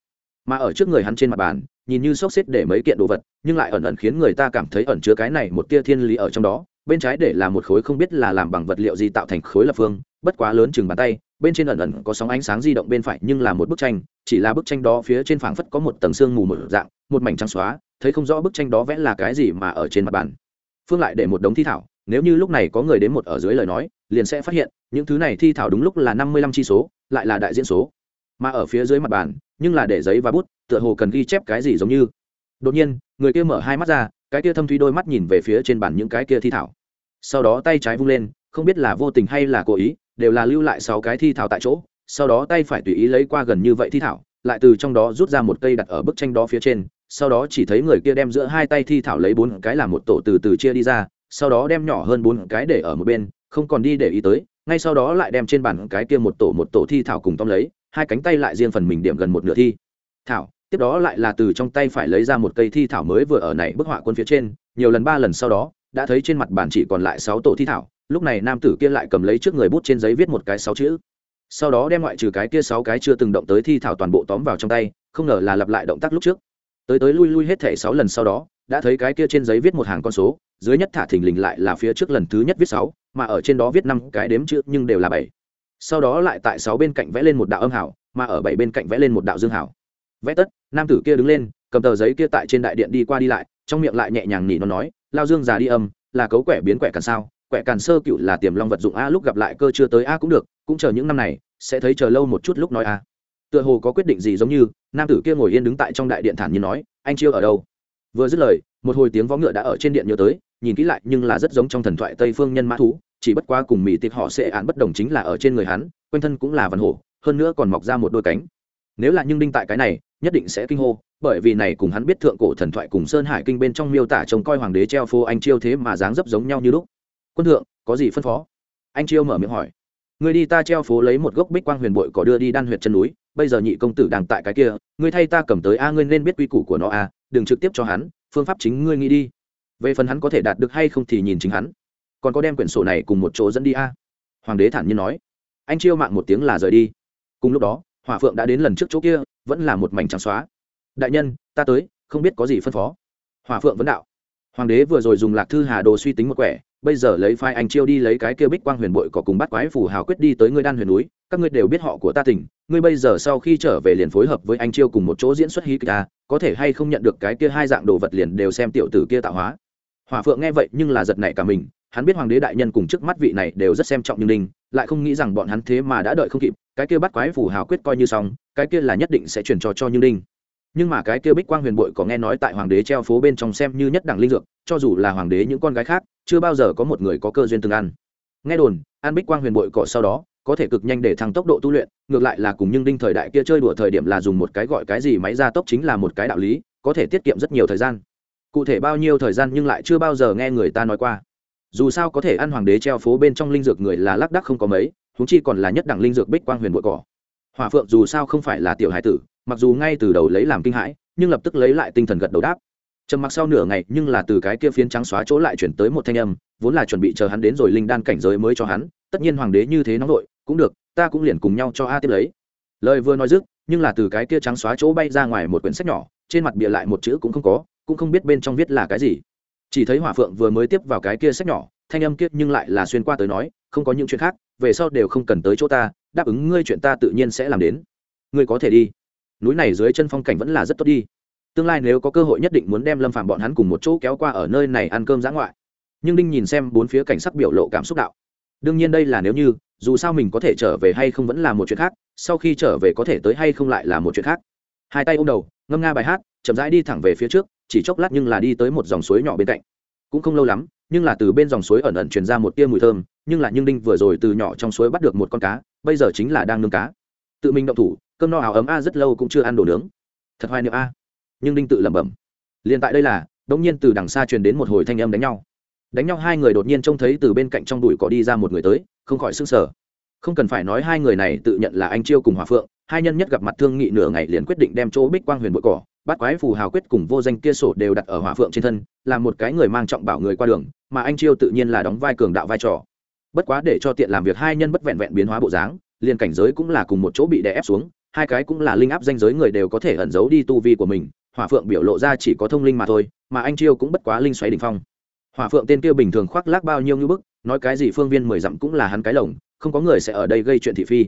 Mà ở trước người hắn trên mặt bàn nhìn như xốc xếp để mấy kiện đồ vật, nhưng lại ẩn ẩn khiến người ta cảm thấy ẩn chứa cái này một tia thiên lý ở trong đó. Bên trái để là một khối không biết là làm bằng vật liệu gì tạo thành khối lập phương, bất quá lớn chừng bàn tay, bên trên ẩn ẩn có sóng ánh sáng di động bên phải, nhưng là một bức tranh, chỉ là bức tranh đó phía trên phảng phất có một tầng xương mù một dạng, một mảnh trắng xóa, thấy không rõ bức tranh đó vẽ là cái gì mà ở trên mặt bàn. Phương lại để một đống thi thảo, nếu như lúc này có người đến một ở dưới lời nói, liền sẽ phát hiện, những thứ này thi thảo đúng lúc là năm mươi lăm chi số, lại là đại diễn số. Mà ở phía dưới mặt bàn nhưng là để giấy và bút, tựa hồ cần ghi chép cái gì giống như. Đột nhiên, người kia mở hai mắt ra, cái kia thâm thúy đôi mắt nhìn về phía trên bàn những cái kia thi thảo. Sau đó tay trái vung lên, không biết là vô tình hay là cố ý, đều là lưu lại sáu cái thi thảo tại chỗ, sau đó tay phải tùy ý lấy qua gần như vậy thi thảo, lại từ trong đó rút ra một cây đặt ở bức tranh đó phía trên, sau đó chỉ thấy người kia đem giữa hai tay thi thảo lấy bốn cái làm một tổ từ từ chia đi ra, sau đó đem nhỏ hơn bốn cái để ở một bên, không còn đi để ý tới, ngay sau đó lại đem trên bàn cái kia một tổ một tổ thi thảo cùng tóm lấy hai cánh tay lại riêng phần mình điểm gần một nửa thi. Thảo, tiếp đó lại là từ trong tay phải lấy ra một cây thi thảo mới vừa ở này bức họa quân phía trên, nhiều lần ba lần sau đó, đã thấy trên mặt bàn chỉ còn lại sáu tổ thi thảo, lúc này nam tử kia lại cầm lấy trước người bút trên giấy viết một cái sáu chữ. Sau đó đem ngoại trừ cái kia sáu cái chưa từng động tới thi thảo toàn bộ tóm vào trong tay, không ngờ là lặp lại động tác lúc trước. Tới tới lui lui hết thể sáu lần sau đó, đã thấy cái kia trên giấy viết một hàng con số, dưới nhất thả thình lình lại là phía trước lần thứ nhất viết sáu, mà ở trên đó viết năm cái đếm chữ, nhưng đều là bảy sau đó lại tại sáu bên cạnh vẽ lên một đạo âm hảo, mà ở bảy bên cạnh vẽ lên một đạo dương hảo. Vẽ tất, nam tử kia đứng lên, cầm tờ giấy kia tại trên đại điện đi qua đi lại, trong miệng lại nhẹ nhàng nỉ nó nói, lao dương già đi âm, là cấu quẻ biến quẻ càn sao, quẻ càn sơ cựu là tiềm long vật dụng a, lúc gặp lại cơ chưa tới a cũng được, cũng chờ những năm này, sẽ thấy chờ lâu một chút lúc nói a. Tựa hồ có quyết định gì giống như, nam tử kia ngồi yên đứng tại trong đại điện thản nhiên nói, anh chiêu ở đâu? Vừa dứt lời, một hồi tiếng vó ngựa đã ở trên điện nhớ tới, nhìn kỹ lại nhưng là rất giống trong thần thoại tây phương nhân mã thú chỉ bất quá cùng mỹ tịch họ sẽ án bất đồng chính là ở trên người hắn, quanh thân cũng là văn hổ, hơn nữa còn mọc ra một đôi cánh. Nếu là nhưng đinh tại cái này, nhất định sẽ kinh hô, bởi vì này cùng hắn biết thượng cổ thần thoại cùng sơn hải kinh bên trong miêu tả trông coi hoàng đế treo phố anh chiêu thế mà dáng dấp giống nhau như lúc. Quân thượng, có gì phân phó? Anh chiêu mở miệng hỏi. Người đi ta treo phố lấy một gốc bích quang huyền bội cỏ đưa đi đan huyệt chân núi, bây giờ nhị công tử đang tại cái kia, ngươi thay ta cầm tới a, ngươi nên biết quy củ của nó a, đừng trực tiếp cho hắn, phương pháp chính ngươi nghĩ đi. Về phần hắn có thể đạt được hay không thì nhìn chính hắn còn có đem quyển sổ này cùng một chỗ dẫn đi a. Hoàng đế thản nhiên nói. Anh chiêu mạng một tiếng là rời đi. Cùng lúc đó, hỏa phượng đã đến lần trước chỗ kia, vẫn là một mảnh trắng xóa. Đại nhân, ta tới, không biết có gì phân phó. Hỏa phượng vấn đạo. Hoàng đế vừa rồi dùng lạc thư hà đồ suy tính một quẻ, bây giờ lấy phai anh chiêu đi lấy cái kia bích quang huyền bội có cùng bắt quái phủ hào quyết đi tới ngươi đan huyền núi, các ngươi đều biết họ của ta tỉnh ngươi bây giờ sau khi trở về liền phối hợp với anh chiêu cùng một chỗ diễn xuất hí kịch ta có thể hay không nhận được cái kia hai dạng đồ vật liền đều xem tiểu tử kia tạo hóa. Hòa phượng nghe vậy nhưng là giật nảy cả mình hắn biết hoàng đế đại nhân cùng trước mắt vị này đều rất xem trọng như ninh lại không nghĩ rằng bọn hắn thế mà đã đợi không kịp, cái kia bắt quái phủ hào quyết coi như xong, cái kia là nhất định sẽ chuyển trò cho như ninh nhưng mà cái kia bích quang huyền bội có nghe nói tại hoàng đế treo phố bên trong xem như nhất đẳng linh dược, cho dù là hoàng đế những con gái khác, chưa bao giờ có một người có cơ duyên từng ăn. Nghe đồn, ăn bích quang huyền bội cỏ sau đó, có thể cực nhanh để thăng tốc độ tu luyện, ngược lại là cùng nhưng đinh thời đại kia chơi đùa thời điểm là dùng một cái gọi cái gì máy gia tốc chính là một cái đạo lý, có thể tiết kiệm rất nhiều thời gian. Cụ thể bao nhiêu thời gian nhưng lại chưa bao giờ nghe người ta nói qua dù sao có thể ăn hoàng đế treo phố bên trong linh dược người là lác đắc không có mấy húng chi còn là nhất đẳng linh dược bích quang huyền bội cỏ. Hòa phượng dù sao không phải là tiểu hải tử, mặc dù ngay từ đầu lấy làm kinh hãi, nhưng lập tức lấy lại tinh thần gật đầu đáp. Trầm mặc sau nửa ngày, nhưng là từ cái kia phiến trắng xóa chỗ lại chuyển tới một thanh âm, vốn là chuẩn bị chờ hắn đến rồi linh đan cảnh giới mới cho hắn, tất nhiên hoàng đế như thế nóng vội cũng được, ta cũng liền cùng nhau cho a tiếp lấy. Lời vừa nói dứt, nhưng là từ cái kia trắng xóa chỗ bay ra ngoài một quyển sách nhỏ, trên mặt bìa lại một chữ cũng không có, cũng không biết bên trong viết là cái gì chỉ thấy hỏa phượng vừa mới tiếp vào cái kia sách nhỏ, thanh âm kiết nhưng lại là xuyên qua tới nói, không có những chuyện khác, về sau đều không cần tới chỗ ta, đáp ứng ngươi chuyện ta tự nhiên sẽ làm đến. Ngươi có thể đi. Núi này dưới chân phong cảnh vẫn là rất tốt đi. Tương lai nếu có cơ hội nhất định muốn đem lâm phạm bọn hắn cùng một chỗ kéo qua ở nơi này ăn cơm giã ngoại. Nhưng đinh nhìn xem bốn phía cảnh sắc biểu lộ cảm xúc đạo. Đương nhiên đây là nếu như, dù sao mình có thể trở về hay không vẫn là một chuyện khác, sau khi trở về có thể tới hay không lại là một chuyện khác. Hai tay ô m đầu, ngâm nga bài hát, chậm rãi đi thẳng về phía trước chỉ chốc lát nhưng là đi tới một dòng suối nhỏ bên cạnh. Cũng không lâu lắm, nhưng là từ bên dòng suối ẩn ẩn truyền ra một tia mùi thơm, nhưng là nhưng đinh vừa rồi từ nhỏ trong suối bắt được một con cá, bây giờ chính là đang nướng cá. Tự mình động thủ, cơm no áo ấm a rất lâu cũng chưa ăn đồ nướng. Thật hoài niệm a. Nhưng đinh tự lẩm bẩm. Liền tại đây là đống nhiên từ đằng xa truyền đến một hồi thanh âm đánh nhau. Đánh nhau hai người đột nhiên trông thấy từ bên cạnh trong đùi có đi ra một người tới, không khỏi sưng sờ. Không cần phải nói hai người này tự nhận là anh chiêu cùng hòa phượng, hai nhân nhất gặp mặt thương nghị nửa ngày liền quyết định đem chỗ bích quang huyền bội cỏ bắt quái phù hào quyết cùng vô danh kia sổ đều đặt ở hỏa phượng trên thân, là một cái người mang trọng bảo người qua đường, mà anh chiêu tự nhiên là đóng vai cường đạo vai trò. Bất quá để cho tiện làm việc hai nhân bất vẹn vẹn biến hóa bộ dáng, liền cảnh giới cũng là cùng một chỗ bị đè ép xuống, hai cái cũng là linh áp danh giới người đều có thể ẩn giấu đi tu vi của mình, hỏa phượng biểu lộ ra chỉ có thông linh mà thôi, mà anh chiêu cũng bất quá linh xoáy đ ỉ n h phong. Hỏa phượng tên kia bình thường khoác lác bao nhiêu như bức, nói cái gì phương viên mười dặm cũng là hắn cái lồng, không có người sẽ ở đây gây chuyện thị phi.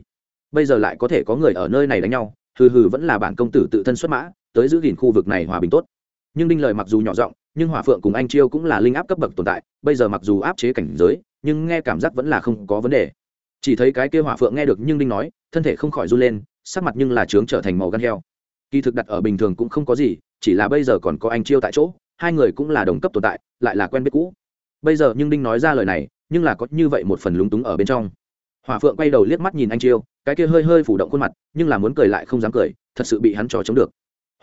Bây giờ lại có thể có người ở nơi này đánh nhau, hừ hừ vẫn là bản công tử tự thân xuất mã tới giữ gìn khu vực này hòa bình tốt. Nhưng đinh lời mặc dù nhỏ giọng, nhưng hỏa phượng cùng anh chiêu cũng là linh áp cấp bậc tồn tại, bây giờ mặc dù áp chế cảnh giới, nhưng nghe cảm giác vẫn là không có vấn đề. Chỉ thấy cái kia hỏa phượng nghe được nhưng đinh nói, thân thể không khỏi run lên, sắc mặt nhưng là trướng trở thành màu gan heo. Kỳ thực đặt ở bình thường cũng không có gì, chỉ là bây giờ còn có anh chiêu tại chỗ, hai người cũng là đồng cấp tồn tại, lại là quen biết cũ. Bây giờ nhưng đinh nói ra lời này, nhưng là có như vậy một phần lúng túng ở bên trong. Hỏa phượng quay đầu liếc mắt nhìn anh chiêu, cái kia hơi hơi phủ động khuôn mặt, nhưng là muốn cười lại không dám cười, thật sự bị hắn trò chống được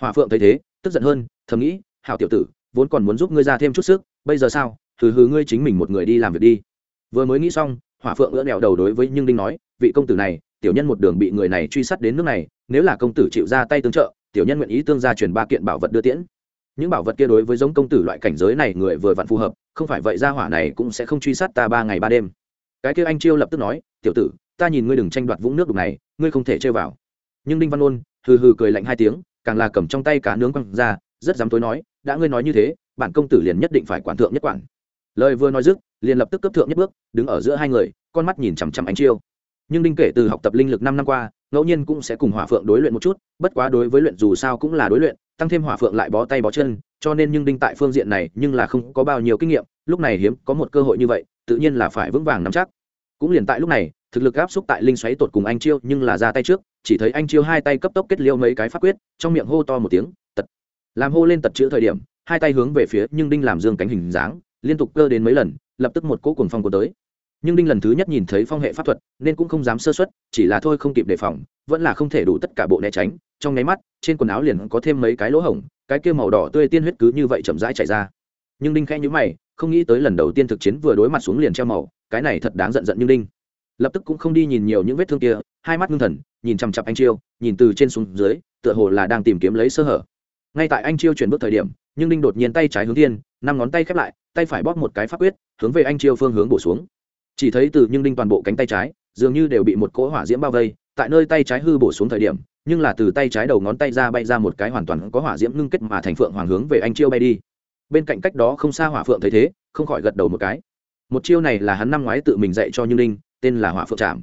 hỏa phượng thấy thế, tức giận hơn, thầm nghĩ, hảo tiểu tử, vốn còn muốn giúp ngươi ra thêm chút sức, bây giờ sao? Hừ hừ, ngươi chính mình một người đi làm việc đi. Vừa mới nghĩ xong, hỏa phượng ưỡn đèo đầu đối với nhưng đinh nói, vị công tử này, tiểu nhân một đường bị người này truy sát đến nước này, nếu là công tử chịu ra tay tương trợ, tiểu nhân nguyện ý tương gia truyền ba kiện bảo vật đưa tiễn. Những bảo vật kia đối với giống công tử loại cảnh giới này người vừa vặn phù hợp, không phải vậy gia hỏa này cũng sẽ không truy sát ta ba ngày ba đêm. Cái kia anh chiêu lập tức nói, tiểu tử, ta nhìn ngươi đừng tranh đoạt vũng nước đục này, ngươi không thể chơi vào. Nhưng đinh văn ôn hừ hừ cười lạnh hai tiếng, càng là cầm trong tay cá nướng quăng ra, rất dám tối nói, đã ngươi nói như thế, bản công tử liền nhất định phải quản thượng nhất quản. Lời vừa nói dứt, liền lập tức cấp thượng nhất bước, đứng ở giữa hai người, con mắt nhìn chằm chằm anh chiêu. Nhưng đinh kể từ học tập linh lực năm năm qua, ngẫu nhiên cũng sẽ cùng hỏa phượng đối luyện một chút, bất quá đối với luyện dù sao cũng là đối luyện, tăng thêm hỏa phượng lại bó tay bó chân, cho nên nhưng đinh tại phương diện này nhưng là không có bao nhiêu kinh nghiệm, lúc này hiếm có một cơ hội như vậy, tự nhiên là phải vững vàng nắm chắc cũng liền tại lúc này, thực lực áp xúc tại linh xoáy tột cùng anh chiêu nhưng là ra tay trước, chỉ thấy anh chiêu hai tay cấp tốc kết liêu mấy cái pháp quyết, trong miệng hô to một tiếng, tật! Làm hô lên tật chữ thời điểm, hai tay hướng về phía nhưng đinh làm dương cánh hình dáng, liên tục cơ đến mấy lần, lập tức một cỗ cuồng phong của tới. Nhưng đinh lần thứ nhất nhìn thấy phong hệ pháp thuật, nên cũng không dám sơ xuất chỉ là thôi không kịp đề phòng, vẫn là không thể đủ tất cả bộ né tránh, trong nháy mắt, trên quần áo liền có thêm mấy cái lỗ hổng, cái kia màu đỏ tươi tiên huyết cứ như vậy chậm rãi chảy ra. Nhưng đinh khẽ nhíu mày, không nghĩ tới lần đầu tiên thực chiến vừa đối mặt xuống liền treo màu cái này thật đáng giận giận như đinh lập tức cũng không đi nhìn nhiều những vết thương kia, hai mắt ngưng thần, nhìn chằm chặp anh chiêu, nhìn từ trên xuống dưới, tựa hồ là đang tìm kiếm lấy sơ hở. Ngay tại anh chiêu chuyển bước thời điểm, nhưng đinh đột nhiên tay trái hướng thiên, năm ngón tay khép lại, tay phải bóp một cái pháp quyết, hướng về anh chiêu phương hướng bổ xuống. Chỉ thấy từ nhưng đinh toàn bộ cánh tay trái, dường như đều bị một cỗ hỏa diễm bao vây, tại nơi tay trái hư bổ xuống thời điểm, nhưng là từ tay trái đầu ngón tay ra bay ra một cái hoàn toàn có hỏa diễm ngưng kết mà thành phượng hoàng hướng về anh chiêu bay đi. Bên cạnh cách đó không xa hỏa phượng thấy thế, không khỏi gật đầu một cái một chiêu này là hắn năm ngoái tự mình dạy cho như Linh, tên là hỏa phượng trạm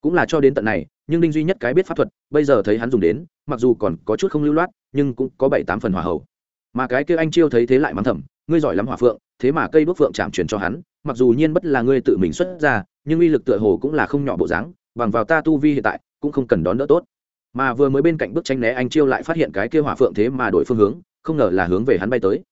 cũng là cho đến tận này nhưng Linh duy nhất cái biết pháp thuật bây giờ thấy hắn dùng đến mặc dù còn có chút không lưu loát nhưng cũng có bảy tám phần hỏa hậu mà cái kia anh chiêu thấy thế lại mắng thầm ngươi giỏi lắm hỏa phượng thế mà cây đuốc phượng chạm truyền cho hắn mặc dù nhiên bất là ngươi tự mình xuất ra nhưng uy lực tựa hồ cũng là không nhỏ bộ dáng bằng vào ta tu vi hiện tại cũng không cần đón đỡ tốt. Mà vừa mới bên cạnh bức tranh né anh chiêu lại phát hiện cái kia hỏa phượng thế mà đổi phương hướng không ngờ là hướng về hắn bay tới.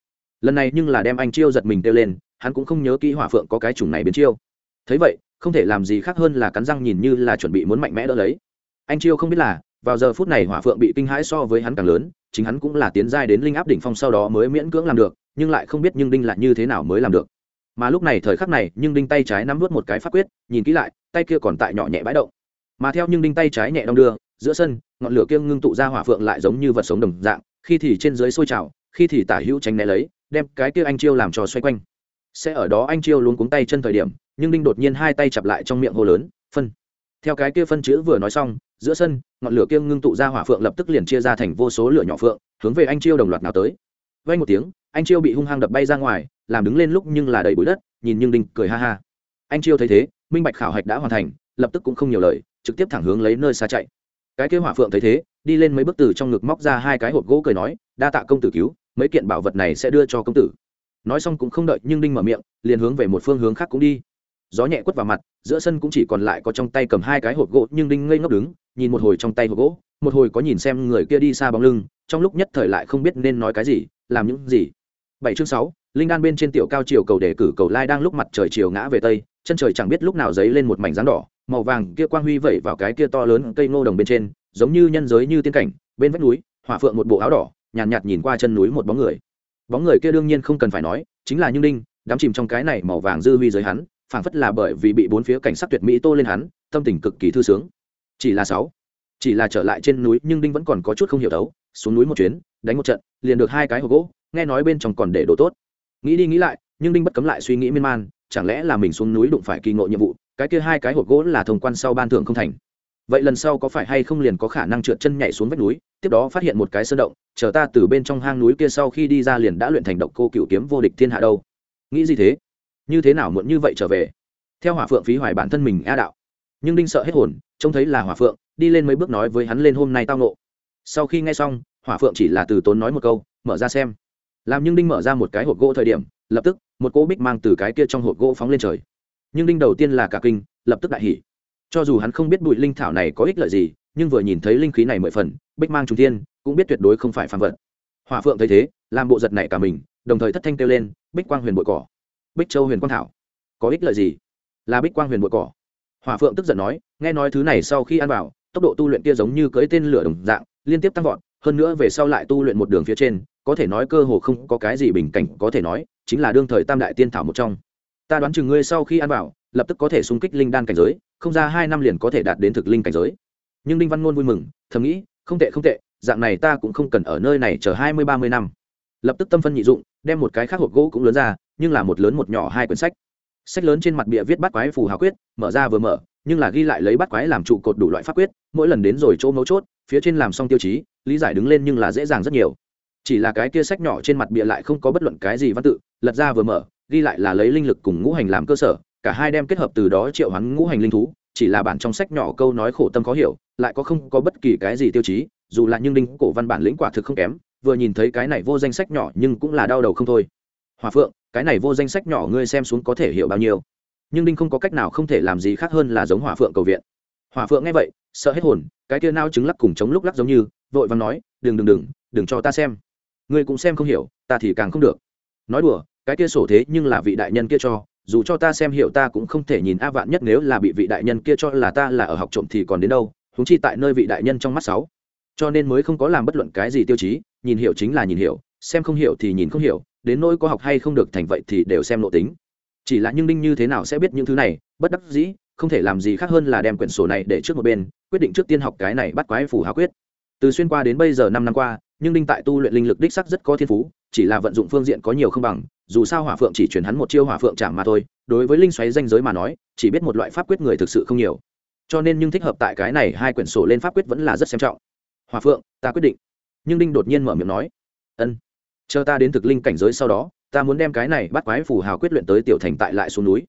Lần này nhưng là đem anh chiêu giật mình kêu lên hắn cũng không nhớ kỹ hỏa phượng có cái chủng này biến chiêu. Thấy vậy, không thể làm gì khác hơn là cắn răng nhìn như là chuẩn bị muốn mạnh mẽ đỡ lấy. Anh chiêu không biết là, vào giờ phút này hỏa phượng bị kinh hãi so với hắn càng lớn, chính hắn cũng là tiến giai đến linh áp đỉnh phong sau đó mới miễn cưỡng làm được, nhưng lại không biết nhưng đinh lại như thế nào mới làm được. Mà lúc này thời khắc này, nhưng đinh tay trái nắm vớt một cái pháp quyết, nhìn kỹ lại, tay kia còn tại nhỏ nhẹ bãi động. Mà theo nhưng đinh tay trái nhẹ đong đưa, giữa sân, ngọn lửa kia ngưng tụ ra hỏa phượng lại giống như vật sống đồng dạng, khi thì trên dưới sôi trào, khi thì tả hữu tránh né lấy, đem cái kia anh chiêu làm trò xoay quanh sẽ ở đó anh chiêu luôn cuống tay chân thời điểm, nhưng đinh đột nhiên hai tay chặp lại trong miệng hô lớn, phân. Theo cái kia phân chữ vừa nói xong, giữa sân, ngọn lửa kia ngưng tụ ra hỏa phượng lập tức liền chia ra thành vô số lửa nhỏ phượng, hướng về anh chiêu đồng loạt nào tới. Vay một tiếng, anh chiêu bị hung hăng đập bay ra ngoài, làm đứng lên lúc nhưng là đầy bụi đất, nhìn nhưng đinh cười ha ha. Anh chiêu thấy thế, minh bạch khảo hạch đã hoàn thành, lập tức cũng không nhiều lời, trực tiếp thẳng hướng lấy nơi xa chạy. Cái kia hỏa phượng thấy thế, đi lên mấy bước từ trong ngực móc ra hai cái hộp gỗ cười nói, đa tạ công tử cứu, mấy kiện bảo vật này sẽ đưa cho công tử nói xong cũng không đợi nhưng đinh mở miệng liền hướng về một phương hướng khác cũng đi. Gió nhẹ quất vào mặt giữa sân cũng chỉ còn lại có trong tay cầm hai cái hộp gỗ nhưng đinh ngây ngốc đứng nhìn một hồi trong tay hộp gỗ một hồi có nhìn xem người kia đi xa bóng lưng trong lúc nhất thời lại không biết nên nói cái gì làm những gì. Bảy chương sáu linh đan bên trên tiểu cao chiều cầu đề cử cầu lai đang lúc mặt trời chiều ngã về tây chân trời chẳng biết lúc nào dấy lên một mảnh dáng đỏ màu vàng kia quang huy vẩy vào cái kia to lớn cây ngô đồng bên trên giống như nhân giới như tiên cảnh bên vách núi hỏa phượng một bộ áo đỏ nhàn nhạt, nhạt nhìn qua chân núi một bóng người bóng người kia đương nhiên không cần phải nói, chính là như đinh đắm chìm trong cái này màu vàng dư huy dưới hắn, phảng phất là bởi vì bị bốn phía cảnh sắc tuyệt mỹ tô lên hắn, tâm tình cực kỳ thư sướng. Chỉ là sáu, chỉ là trở lại trên núi nhưng đinh vẫn còn có chút không hiểu đấu, xuống núi một chuyến, đánh một trận, liền được hai cái hộp gỗ, nghe nói bên trong còn để đồ tốt. Nghĩ đi nghĩ lại, nhưng đinh bất cấm lại suy nghĩ miên man, chẳng lẽ là mình xuống núi đụng phải kỳ ngộ nhiệm vụ, cái kia hai cái hộp gỗ là thông quan sau ban thưởng không thành vậy lần sau có phải hay không liền có khả năng trượt chân nhảy xuống vách núi, tiếp đó phát hiện một cái sơn động, chờ ta từ bên trong hang núi kia sau khi đi ra liền đã luyện thành động cô cựu kiếm vô địch thiên hạ đâu. Nghĩ gì thế? Như thế nào muộn như vậy trở về? Theo hỏa phượng phí hoài bản thân mình a đạo. Nhưng đinh sợ hết hồn, trông thấy là hỏa phượng, đi lên mấy bước nói với hắn lên hôm nay tao nộ sau khi nghe xong, hỏa phượng chỉ là từ tốn nói một câu, mở ra xem. Làm nhưng đinh mở ra một cái hộp gỗ thời điểm, lập tức, một cỗ bích mang từ cái kia trong hộp gỗ phóng lên trời. Nhưng đinh đầu tiên là cả kinh, lập tức đại hỉ cho dù hắn không biết bụi linh thảo này có ích lợi gì, nhưng vừa nhìn thấy linh khí này mười phần, bích mang trung Thiên cũng biết tuyệt đối không phải phàm vật. Hòa phượng thấy thế, làm bộ giật này cả mình, đồng thời thất thanh kêu lên, bích quang huyền bội cỏ, bích châu huyền quang thảo, có ích lợi gì? Là bích quang huyền bội cỏ. Hòa phượng tức giận nói, nghe nói thứ này sau khi ăn vào, tốc độ tu luyện kia giống như cưỡi tên lửa đồng dạng, liên tiếp tăng vọt, hơn nữa về sau lại tu luyện một đường phía trên, có thể nói cơ hồ không có cái gì bình cảnh có thể nói, chính là đương thời tam đại tiên thảo một trong. Ta đoán chừng ngươi sau khi ăn vào, lập tức có thể xung kích linh đan cảnh giới không ra hai năm liền có thể đạt đến thực linh cảnh giới. Nhưng đinh văn ngôn vui mừng, thầm nghĩ, không tệ không tệ, dạng này ta cũng không cần ở nơi này chờ hai mươi, ba mươi năm. Lập tức tâm phân nhị dụng, đem một cái khác hộp gỗ cũng lớn ra, nhưng là một lớn một nhỏ hai quyển sách. Sách lớn trên mặt bìa viết bắt quái phù hào quyết, mở ra vừa mở, nhưng là ghi lại lấy bắt quái làm trụ cột đủ loại pháp quyết, mỗi lần đến rồi chỗ mấu chốt, phía trên làm xong tiêu chí, lý giải đứng lên nhưng là dễ dàng rất nhiều. Chỉ là cái kia sách nhỏ trên mặt bìa lại không có bất luận cái gì văn tự, lật ra vừa mở, ghi lại là lấy linh lực cùng ngũ hành làm cơ sở cả hai đem kết hợp từ đó triệu hắn ngũ hành linh thú, chỉ là bản trong sách nhỏ câu nói khổ tâm khó hiểu, lại có không có bất kỳ cái gì tiêu chí, dù là nhưng đinh cổ văn bản lĩnh quả thực không kém, vừa nhìn thấy cái này vô danh sách nhỏ nhưng cũng là đau đầu không thôi. Hòa phượng, cái này vô danh sách nhỏ ngươi xem xuống có thể hiểu bao nhiêu? Nhưng đinh không có cách nào không thể làm gì khác hơn là giống hòa phượng cầu viện. Hòa phượng nghe vậy, sợ hết hồn, cái kia nao chứng lắc cùng chống lúc lắc giống như, vội vàng nói, đừng đừng đừng đừng cho ta xem. Ngươi cũng xem không hiểu, ta thì càng không được. Nói đùa, cái kia sổ thế nhưng là vị đại nhân kia cho dù cho ta xem hiểu ta cũng không thể nhìn a vạn nhất nếu là bị vị đại nhân kia cho là ta là ở học trộm thì còn đến đâu húng chi tại nơi vị đại nhân trong mắt sáu. Cho nên mới không có làm bất luận cái gì tiêu chí, nhìn hiểu chính là nhìn hiểu, xem không hiểu thì nhìn không hiểu, đến nỗi có học hay không được thành vậy thì đều xem nội tính. Chỉ là nhưng đinh như thế nào sẽ biết những thứ này, bất đắc dĩ, không thể làm gì khác hơn là đem quyển sổ này để trước một bên, quyết định trước tiên học cái này bắt quái phù hào quyết. Từ xuyên qua đến bây giờ năm năm qua nhưng đinh tại tu luyện linh lực đích sắc rất có thiên phú, chỉ là vận dụng phương diện có nhiều không bằng, dù sao hỏa phượng chỉ truyền hắn một chiêu hỏa phượng chạm mà thôi, đối với linh xoáy danh giới mà nói, chỉ biết một loại pháp quyết người thực sự không nhiều. Cho nên nhưng thích hợp tại cái này hai quyển sổ lên pháp quyết vẫn là rất xem trọng. Hỏa phượng, ta quyết định. Nhưng đinh đột nhiên mở miệng nói, ân, chờ ta đến thực linh cảnh giới sau đó, ta muốn đem cái này bắt quái phù hào quyết luyện tới tiểu thành tại lại xuống núi.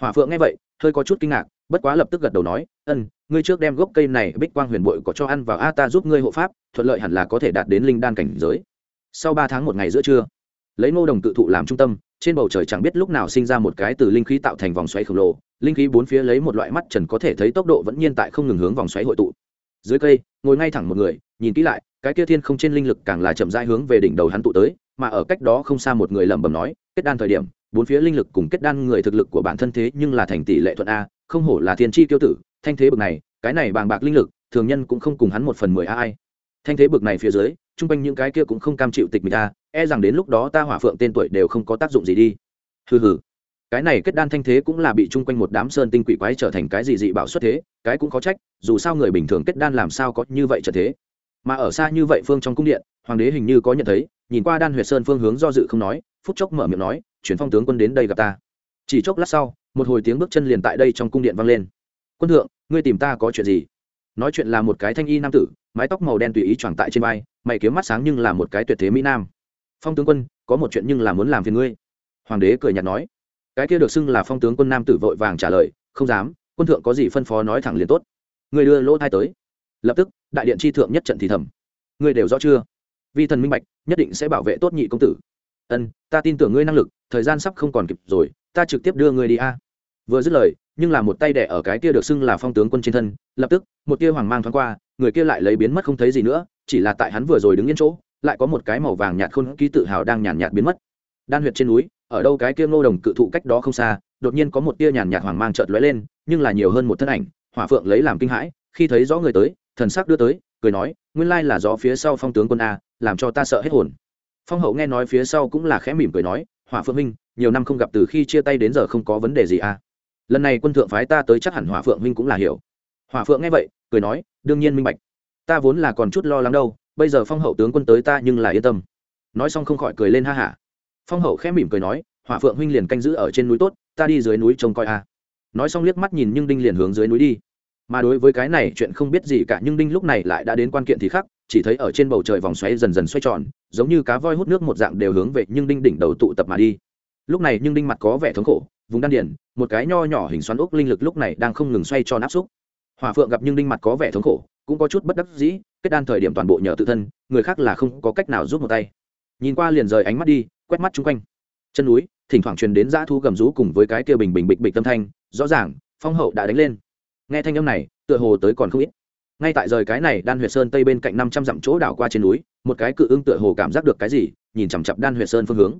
Hỏa phượng nghe vậy, hơi có chút kinh ngạc, bất quá lập tức gật đầu nói ân, ngươi trước đem gốc cây này bích quang huyền bội có cho ăn vào a, ta giúp ngươi hộ pháp, thuận lợi hẳn là có thể đạt đến linh đan cảnh giới. Sau ba tháng một ngày giữa trưa, lấy ngô đồng tự thụ làm trung tâm, trên bầu trời chẳng biết lúc nào sinh ra một cái từ linh khí tạo thành vòng xoáy khổng lồ, linh khí bốn phía lấy một loại mắt trần có thể thấy tốc độ vẫn nhiên tại không ngừng hướng vòng xoáy hội tụ. Dưới cây, ngồi ngay thẳng một người, nhìn kỹ lại, cái kia thiên không trên linh lực càng là chậm rãi hướng về đỉnh đầu hắn tụ tới, mà ở cách đó không xa một người lẩm bẩm nói, kết đan thời điểm, bốn phía linh lực cùng kết đan người thực lực của bản thân thế nhưng là thành tỷ lệ thuận a, không hổ là thiên chi tiêu tử thanh thế bực này, cái này bàng bạc linh lực, thường nhân cũng không cùng hắn một phần mười a ai. Thanh thế bực này phía dưới, chung quanh những cái kia cũng không cam chịu tịch mình ta e rằng đến lúc đó ta hỏa phượng tên tuổi đều không có tác dụng gì đi. Hừ hừ. Cái này kết đan thanh thế cũng là bị chung quanh một đám sơn tinh quỷ quái trở thành cái gì dị bảo xuất thế, cái cũng có trách, dù sao người bình thường kết đan làm sao có như vậy trở thế. Mà ở xa như vậy phương trong cung điện, hoàng đế hình như có nhận thấy, nhìn qua đan huyệt sơn phương hướng do dự không nói, phút chốc mở miệng nói, chuyển phong tướng quân đến đây gặp ta. Chỉ chốc lát sau, một hồi tiếng bước chân liền tại đây trong cung điện vang lên quân thượng, ngươi tìm ta có chuyện gì? Nói chuyện là một cái thanh y nam tử, mái tóc màu đen tùy ý choàng tại trên vai, mày kiếm mắt sáng nhưng là một cái tuyệt thế mỹ nam. Phong tướng quân, có một chuyện nhưng là muốn làm phiền ngươi. Hoàng đế cười nhạt nói. Cái kia được xưng là phong tướng quân nam tử vội vàng trả lời, không dám, quân thượng có gì phân phó nói thẳng liền tốt. Ngươi đưa lỗ thai tới. Lập tức, đại điện tri thượng nhất trận thì thầm. Ngươi đều rõ chưa? Vi thần minh bạch, nhất định sẽ bảo vệ tốt nhị công tử. Ân, ta tin tưởng ngươi năng lực, thời gian sắp không còn kịp rồi, ta trực tiếp đưa ngươi đi a. Vừa dứt lời nhưng là một tay đẻ ở cái kia được xưng là phong tướng quân trên thân, lập tức, một tia hoàng mang thoáng qua, người kia lại lấy biến mất không thấy gì nữa, chỉ là tại hắn vừa rồi đứng yên chỗ, lại có một cái màu vàng nhạt khôn ký tự hào đang nhàn nhạt biến mất. Đan huyệt trên núi, ở đâu cái kia ngô đồng cự thụ cách đó không xa, đột nhiên có một tia nhàn nhạt hoàng mang chợt lóe lên, nhưng là nhiều hơn một thân ảnh, hỏa phượng lấy làm kinh hãi, khi thấy rõ người tới, thần sắc đưa tới, cười nói, nguyên lai là rõ phía sau phong tướng quân a, làm cho ta sợ hết hồn. Phong hậu nghe nói phía sau cũng là khẽ mỉm cười nói, hỏa phượng minh nhiều năm không gặp từ khi chia tay đến giờ không có vấn đề gì a lần này quân thượng phái ta tới chắc hẳn hỏa phượng minh cũng là hiểu. Hỏa phượng nghe vậy, cười nói, đương nhiên minh bạch. Ta vốn là còn chút lo lắng đâu, bây giờ phong hậu tướng quân tới ta nhưng là yên tâm. Nói xong không khỏi cười lên ha hả. Phong hậu khẽ mỉm cười nói, hỏa phượng huynh liền canh giữ ở trên núi tốt, ta đi dưới núi trông coi a. Nói xong liếc mắt nhìn nhưng đinh liền hướng dưới núi đi. Mà đối với cái này chuyện không biết gì cả, nhưng đinh lúc này lại đã đến quan kiện thì khắc, chỉ thấy ở trên bầu trời vòng xoáy dần dần xoay tròn, giống như cá voi hút nước một dạng đều hướng về nhưng đinh đỉnh đầu tụ tập mà đi. Lúc này nhưng đinh mặt có vẻ thống khổ vùng đan điển một cái nho nhỏ hình xoắn ốc linh lực lúc này đang không ngừng xoay tròn áp xúc. Hòa phượng gặp nhưng đinh mặt có vẻ thống khổ, cũng có chút bất đắc dĩ, kết đan thời điểm toàn bộ nhờ tự thân, người khác là không có cách nào giúp một tay. Nhìn qua liền rời ánh mắt đi, quét mắt chung quanh. Chân núi, thỉnh thoảng truyền đến dã thu gầm rú cùng với cái kia bình bình bịch bịch tâm thanh, rõ ràng, phong hậu đã đánh lên. Nghe thanh âm này, tựa hồ tới còn không ít. Ngay tại rời cái này đan huyệt sơn tây bên cạnh năm trăm dặm chỗ đảo qua trên núi, một cái cự ưng tựa hồ cảm giác được cái gì, nhìn chằm chặp đan huyệt sơn phương hướng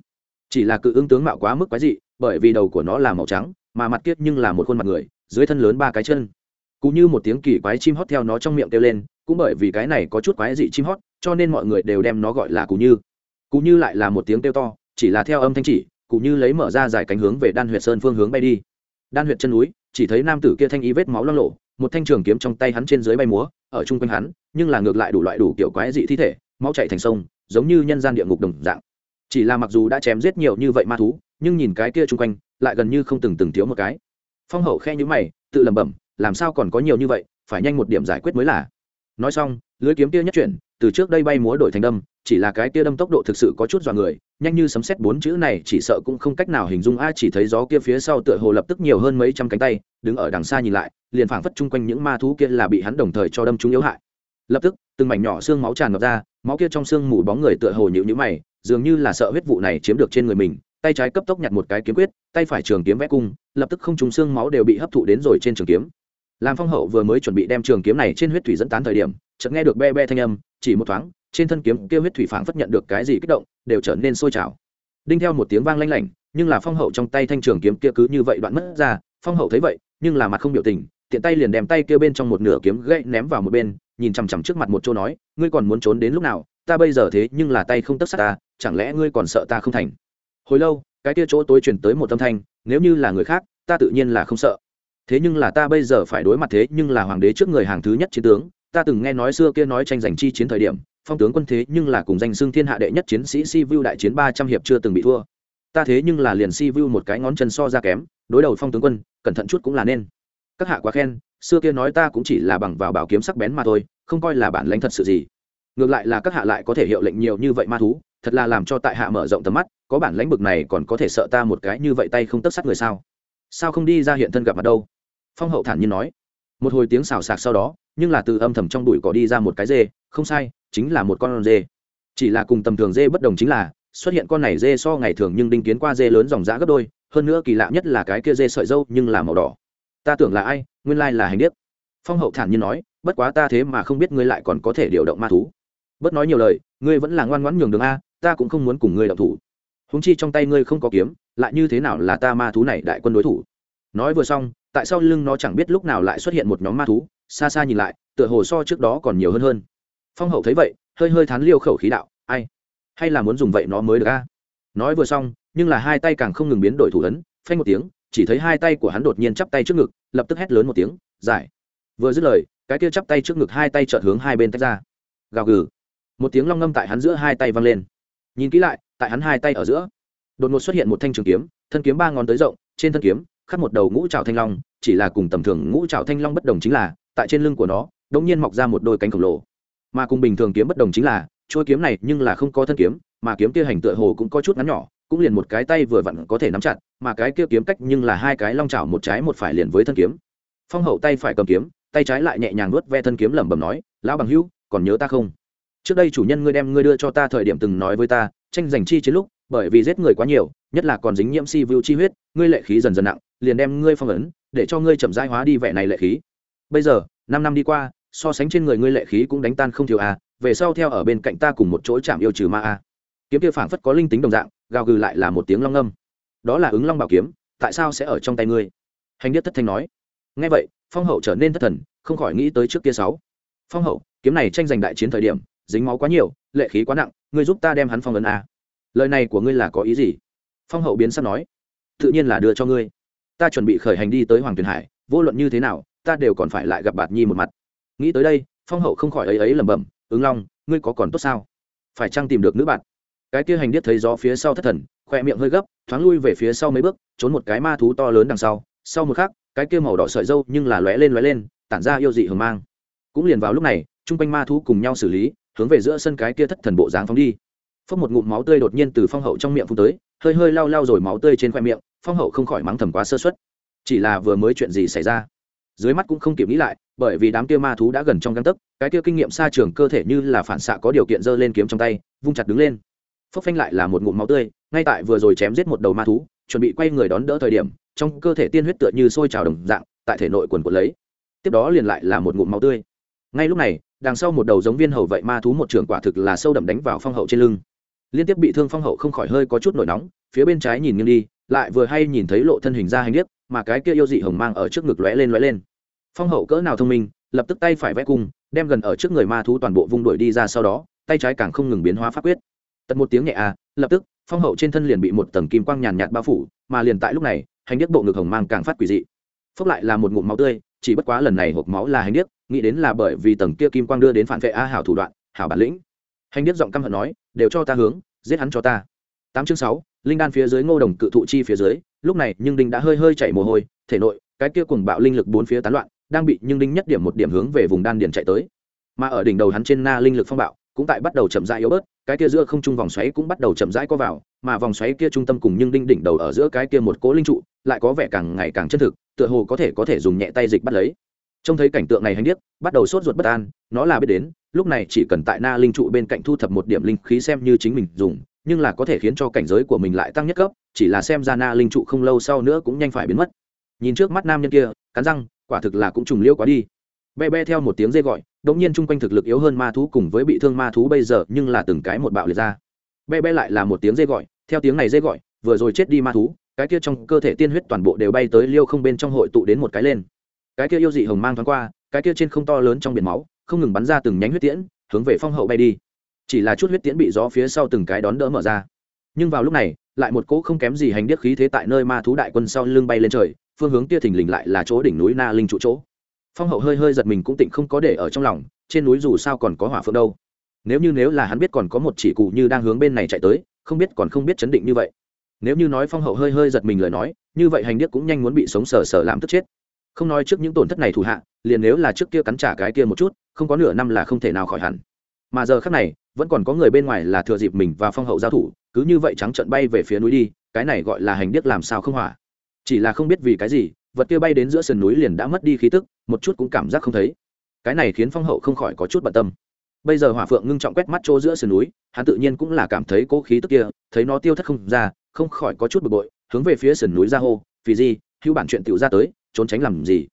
chỉ là cự ứng tướng mạo quá mức quái dị, bởi vì đầu của nó là màu trắng, mà mặt kiết nhưng là một khuôn mặt người, dưới thân lớn ba cái chân. Cũng như một tiếng kỳ quái chim hót theo nó trong miệng kêu lên, cũng bởi vì cái này có chút quái dị chim hót, cho nên mọi người đều đem nó gọi là cú như. Cú như lại là một tiếng kêu to, chỉ là theo âm thanh chỉ, cú như lấy mở ra dài cánh hướng về đan huyệt sơn phương hướng bay đi. Đan huyệt chân núi, chỉ thấy nam tử kia thanh y vết máu loang lộ một thanh trường kiếm trong tay hắn trên dưới bay múa, ở chung quanh hắn, nhưng là ngược lại đủ loại đủ kiểu quái dị thi thể, máu chạy thành sông, giống như nhân gian địa ngục đồng dạng chỉ là mặc dù đã chém giết nhiều như vậy ma thú, nhưng nhìn cái kia chung quanh, lại gần như không từng từng thiếu một cái. Phong hậu khe nhữ mày, tự lẩm bẩm, làm sao còn có nhiều như vậy, phải nhanh một điểm giải quyết mới là. Nói xong, lưới kiếm kia nhất chuyển, từ trước đây bay múa đổi thành đâm, chỉ là cái kia đâm tốc độ thực sự có chút dọa người, nhanh như sấm xét bốn chữ này chỉ sợ cũng không cách nào hình dung, a, chỉ thấy gió kia phía sau tựa hồ lập tức nhiều hơn mấy trăm cánh tay, đứng ở đằng xa nhìn lại, liền phảng phất chung quanh những ma thú kia là bị hắn đồng thời cho đâm chúng yếu hại. Lập tức, từng mảnh nhỏ xương máu tràn ngập ra, máu kia trong xương mù bóng người tựa hồ nhịu nhữ mày dường như là sợ huyết vụ này chiếm được trên người mình, tay trái cấp tốc nhặt một cái kiếm quyết, tay phải trường kiếm vẽ cung, lập tức không trúng xương máu đều bị hấp thụ đến rồi trên trường kiếm. Làm phong hậu vừa mới chuẩn bị đem trường kiếm này trên huyết thủy dẫn tán thời điểm, chợt nghe được be be thanh âm, chỉ một thoáng, trên thân kiếm kia huyết thủy phảng phất nhận được cái gì kích động, đều trở nên sôi trào. Đinh theo một tiếng vang lanh lảnh, nhưng là phong hậu trong tay thanh trường kiếm kia cứ như vậy đoạn mất ra, phong hậu thấy vậy, nhưng là mặt không biểu tình, tiện tay liền đem tay kia bên trong một nửa kiếm gậy ném vào một bên, nhìn chằm chằm trước mặt một chỗ nói, ngươi còn muốn trốn đến lúc nào? Ta bây giờ thế nhưng là tay không tất sát ta, chẳng lẽ ngươi còn sợ ta không thành? Hồi lâu, cái kia chỗ tối truyền tới một âm thanh, nếu như là người khác, ta tự nhiên là không sợ. Thế nhưng là ta bây giờ phải đối mặt thế nhưng là hoàng đế trước người hàng thứ nhất chiến tướng, ta từng nghe nói xưa kia nói tranh giành chi chiến thời điểm, phong tướng quân thế nhưng là cùng danh xưng thiên hạ đệ nhất chiến sĩ si vu đại chiến ba trăm hiệp chưa từng bị thua. Ta thế nhưng là liền si vu một cái ngón chân so ra kém, đối đầu phong tướng quân, cẩn thận chút cũng là nên. Các hạ quá khen, xưa kia nói ta cũng chỉ là bằng vào bảo kiếm sắc bén mà thôi, không coi là bản lãnh thật sự gì ngược lại là các hạ lại có thể hiệu lệnh nhiều như vậy ma thú, thật là làm cho tại hạ mở rộng tầm mắt, có bản lãnh bực này còn có thể sợ ta một cái như vậy tay không tất sát người sao? Sao không đi ra hiện thân gặp mặt đâu? Phong hậu thản nhiên nói. Một hồi tiếng xào sạc sau đó, nhưng là từ âm thầm trong đùi cỏ đi ra một cái dê, không sai, chính là một con dê. Chỉ là cùng tầm thường dê bất đồng chính là, xuất hiện con này dê so ngày thường nhưng đinh kiến qua dê lớn dòng dã gấp đôi, hơn nữa kỳ lạ nhất là cái kia dê sợi dâu nhưng là màu đỏ. Ta tưởng là ai, nguyên lai là hành điếc. Phong hậu thản nhiên nói, bất quá ta thế mà không biết ngươi lại còn có thể điều động ma thú bớt nói nhiều lời, ngươi vẫn là ngoan ngoãn nhường đường a, ta cũng không muốn cùng ngươi động thủ. Húng chi trong tay ngươi không có kiếm, lại như thế nào là ta ma thú này đại quân đối thủ? Nói vừa xong, tại sao lưng nó chẳng biết lúc nào lại xuất hiện một nhóm ma thú, xa xa nhìn lại, tựa hồ so trước đó còn nhiều hơn hơn. Phong hậu thấy vậy, hơi hơi thán liêu khẩu khí đạo, ai? Hay là muốn dùng vậy nó mới được a? Nói vừa xong, nhưng là hai tay càng không ngừng biến đổi thủ ấn, phanh một tiếng, chỉ thấy hai tay của hắn đột nhiên chắp tay trước ngực, lập tức hét lớn một tiếng, giải! Vừa dứt lời, cái kia chắp tay trước ngực hai tay chợt hướng hai bên tách ra. Gào gừ một tiếng long ngâm tại hắn giữa hai tay vang lên. Nhìn kỹ lại, tại hắn hai tay ở giữa, đột ngột xuất hiện một thanh trường kiếm, thân kiếm ba ngón tới rộng, trên thân kiếm, khắc một đầu ngũ trào thanh long, chỉ là cùng tầm thường ngũ trào thanh long bất đồng chính là, tại trên lưng của nó, đột nhiên mọc ra một đôi cánh khổng lồ. Mà cùng bình thường kiếm bất đồng chính là trôi kiếm này nhưng là không có thân kiếm, mà kiếm kia hành tựa hồ cũng có chút ngắn nhỏ, cũng liền một cái tay vừa vặn có thể nắm chặt, mà cái kia kiếm cách nhưng là hai cái long trào một trái một phải liền với thân kiếm. Phong hậu tay phải cầm kiếm, tay trái lại nhẹ nhàng nuốt ve thân kiếm lẩm bẩm nói, lão bằng hữu, còn nhớ ta không? Trước đây chủ nhân ngươi đem ngươi đưa cho ta thời điểm từng nói với ta, tranh giành chi chiến lúc, bởi vì giết người quá nhiều, nhất là còn dính nhiễm si vưu chi huyết, ngươi lệ khí dần dần nặng, liền đem ngươi phong ấn, để cho ngươi chậm rãi hóa đi vẻ này lệ khí. Bây giờ, năm năm đi qua, so sánh trên người ngươi lệ khí cũng đánh tan không thiếu à về sau theo ở bên cạnh ta cùng một chỗ chạm yêu trừ ma a kiếm kia phảng phất có linh tính đồng dạng, gào gừ lại là một tiếng long âm đó là ứng long bảo kiếm, tại sao sẽ ở trong tay ngươi? Hành điết thất thanh nói. Ngay vậy, phong hậu trở nên thất thần, không khỏi nghĩ tới trước kia sáu. Phong hậu, kiếm này tranh giành đại chiến thời điểm dính máu quá nhiều, lệ khí quá nặng, ngươi giúp ta đem hắn phong ấn à? lời này của ngươi là có ý gì? Phong hậu biến sắp nói. Tự nhiên là đưa cho ngươi. Ta chuẩn bị khởi hành đi tới hoàng tuyền hải, vô luận như thế nào, ta đều còn phải lại gặp bạt nhi một mặt. Nghĩ tới đây, phong hậu không khỏi ấy ấy lẩm bẩm, ứng long, ngươi có còn tốt sao? Phải chăng tìm được nữ bạn? Cái kia hành điết thấy gió phía sau thất thần khoe miệng hơi gấp, thoáng lui về phía sau mấy bước, trốn một cái ma thú to lớn đằng sau. Sau một khắc, cái kia màu đỏ sợi dâu nhưng là lóe lên lóe lên, tản ra yêu dị hưởng mang. Cũng liền vào lúc này, chung quanh ma thú cùng nhau xử lý hướng về giữa sân cái kia thất thần bộ dáng phóng đi. Phốc một ngụm máu tươi đột nhiên từ phong hậu trong miệng phun tới, hơi hơi lau lau rồi máu tươi trên khoe miệng, phong hậu không khỏi mắng thầm quá sơ xuất chỉ là vừa mới chuyện gì xảy ra? Dưới mắt cũng không kịp nghĩ lại, bởi vì đám kia ma thú đã gần trong găng tấc, cái kia kinh nghiệm xa trường cơ thể như là phản xạ có điều kiện giơ lên kiếm trong tay, vung chặt đứng lên. Phốc phanh lại là một ngụm máu tươi, ngay tại vừa rồi chém giết một đầu ma thú, chuẩn bị quay người đón đỡ thời điểm, trong cơ thể tiên huyết tựa như sôi trào đồng dạng, tại thể nội quần quật lấy. Tiếp đó liền lại là một ngụm máu tươi. Ngay lúc này đằng sau một đầu giống viên hầu vậy ma thú một trường quả thực là sâu đậm đánh vào phong hậu trên lưng. Liên tiếp bị thương phong hậu không khỏi hơi có chút nổi nóng, phía bên trái nhìn nghiêng đi, lại vừa hay nhìn thấy lộ thân hình ra hành điếc, mà cái kia yêu dị hồng mang ở trước ngực lóe lên lóe lên. Phong hậu cỡ nào thông minh, lập tức tay phải vẽ cung, đem gần ở trước người ma thú toàn bộ vung đuổi đi ra sau đó, tay trái càng không ngừng biến hóa pháp quyết. Tật một tiếng nhẹ à lập tức, phong hậu trên thân liền bị một tầng kim quang nhàn nhạt bao phủ, mà liền tại lúc này, hành điếc bộ ngực hồng mang càng phát quỷ dị. Phốc lại là một ngụm máu tươi, chỉ bất quá lần này hộp máu là hành điếc nghĩ đến là bởi vì tầng kia kim quang đưa đến phản vệ a hảo thủ đoạn, hảo bản lĩnh. Hành điếc giọng căm hận nói, đều cho ta hướng, giết hắn cho ta. Tám chương sáu, linh đan phía dưới ngô đồng cự thụ chi phía dưới, lúc này nhưng đinh đã hơi hơi chảy mồ hôi, thể nội, cái kia cùng bạo linh lực bốn phía tán loạn, đang bị nhưng đinh nhất điểm một điểm hướng về vùng đan điền chạy tới. Mà ở đỉnh đầu hắn trên na linh lực phong bạo, cũng tại bắt đầu chậm rãi yếu bớt, cái kia giữa không trung vòng xoáy cũng bắt đầu chậm rãi có vào, mà vòng xoáy kia trung tâm cùng nhưng đinh đỉnh đầu ở giữa cái kia một cố linh trụ, lại có vẻ càng ngày càng chân thực, tựa hồ có thể có thể dùng nhẹ tay dịch bắt lấy trông thấy cảnh tượng này hành điếc, bắt đầu sốt ruột bất an, nó là biết đến, lúc này chỉ cần tại na linh trụ bên cạnh thu thập một điểm linh khí xem như chính mình dùng, nhưng là có thể khiến cho cảnh giới của mình lại tăng nhất cấp, chỉ là xem ra na linh trụ không lâu sau nữa cũng nhanh phải biến mất. Nhìn trước mắt nam nhân kia, cắn răng, quả thực là cũng trùng liêu quá đi. Be be theo một tiếng dê gọi đống nhiên chung quanh thực lực yếu hơn ma thú cùng với bị thương ma thú bây giờ, nhưng là từng cái một bạo liệt ra. Be be lại là một tiếng dê gọi, theo tiếng này dê gọi, vừa rồi chết đi ma thú, cái kia trong cơ thể tiên huyết toàn bộ đều bay tới liêu không bên trong hội tụ đến một cái lên cái kia yêu dị hồng mang thoáng qua, cái kia trên không to lớn trong biển máu, không ngừng bắn ra từng nhánh huyết tiễn, hướng về phong hậu bay đi. Chỉ là chút huyết tiễn bị gió phía sau từng cái đón đỡ mở ra. Nhưng vào lúc này, lại một cỗ không kém gì hành điếc khí thế tại nơi ma thú đại quân sau lưng bay lên trời, phương hướng kia thình lình lại là chỗ đỉnh núi na linh trụ chỗ. Phong hậu hơi hơi giật mình cũng tịnh không có để ở trong lòng, trên núi dù sao còn có hỏa phượng đâu. Nếu như nếu là hắn biết còn có một chỉ cụ như đang hướng bên này chạy tới, không biết còn không biết chấn định như vậy. Nếu như nói phong hậu hơi hơi giật mình lời nói, như vậy hành điếc cũng nhanh muốn bị sống sờ sờ làm tức chết không nói trước những tổn thất này thủ hạ, liền nếu là trước kia cắn trả cái kia một chút, không có nửa năm là không thể nào khỏi hẳn. Mà giờ khác này, vẫn còn có người bên ngoài là thừa dịp mình và phong hậu giao thủ, cứ như vậy trắng trận bay về phía núi đi, cái này gọi là hành điếc làm sao không hỏa. Chỉ là không biết vì cái gì, vật kia bay đến giữa sườn núi liền đã mất đi khí tức, một chút cũng cảm giác không thấy. Cái này khiến phong hậu không khỏi có chút bận tâm. Bây giờ hỏa phượng ngưng trọng quét mắt chỗ giữa sườn núi, hắn tự nhiên cũng là cảm thấy cố khí tức kia, thấy nó tiêu thất không ra, không khỏi có chút bực bội, hướng về phía sườn núi ra hô vì gì hữu bản chuyện tiểu ra tới trốn tránh làm gì?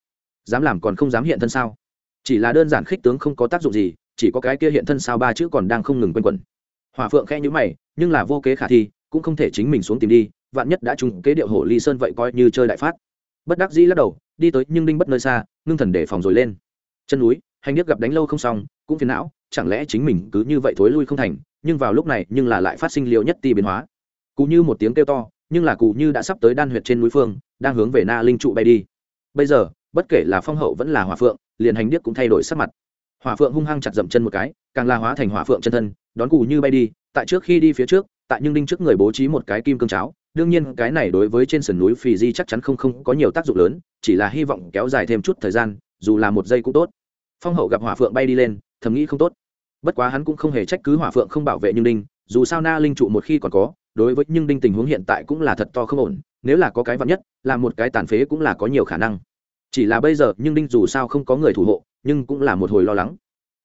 Dám làm còn không dám hiện thân sao? Chỉ là đơn giản khích tướng không có tác dụng gì, chỉ có cái kia hiện thân sao ba chữ còn đang không ngừng quanh quẩn. Hòa phượng khe nhữ mày, nhưng là vô kế khả thi, cũng không thể chính mình xuống tìm đi, vạn nhất đã trùng kế điệu hổ ly sơn vậy coi như chơi đại phát. Bất đắc dĩ lắc đầu, đi tới nhưng đinh bất nơi xa, ngưng thần để phòng rồi lên. Chân núi, hành điếc gặp đánh lâu không xong, cũng phiền não, chẳng lẽ chính mình cứ như vậy thối lui không thành, nhưng vào lúc này, nhưng là lại phát sinh liệu nhất ti biến hóa. Cụ như một tiếng kêu to, nhưng là cụ như đã sắp tới đan huyệt trên núi phương, đang hướng về na linh trụ bay đi bây giờ, bất kể là phong hậu vẫn là hỏa phượng, liền hành điếc cũng thay đổi sắc mặt. Hỏa phượng hung hăng chặt dậm chân một cái, càng la hóa thành hỏa phượng chân thân, đón cù như bay đi, tại trước khi đi phía trước, tại nhưng đinh trước người bố trí một cái kim cương cháo, đương nhiên cái này đối với trên sườn núi phì di chắc chắn không không có nhiều tác dụng lớn, chỉ là hy vọng kéo dài thêm chút thời gian, dù là một giây cũng tốt. Phong hậu gặp hỏa phượng bay đi lên, thầm nghĩ không tốt. Bất quá hắn cũng không hề trách cứ hỏa phượng không bảo vệ nhưng đinh, dù sao na linh trụ một khi còn có đối với nhưng đinh tình huống hiện tại cũng là thật to không ổn, nếu là có cái vắn nhất, là một cái tàn phế cũng là có nhiều khả năng. Chỉ là bây giờ, nhưng đinh dù sao không có người thủ hộ, nhưng cũng là một hồi lo lắng.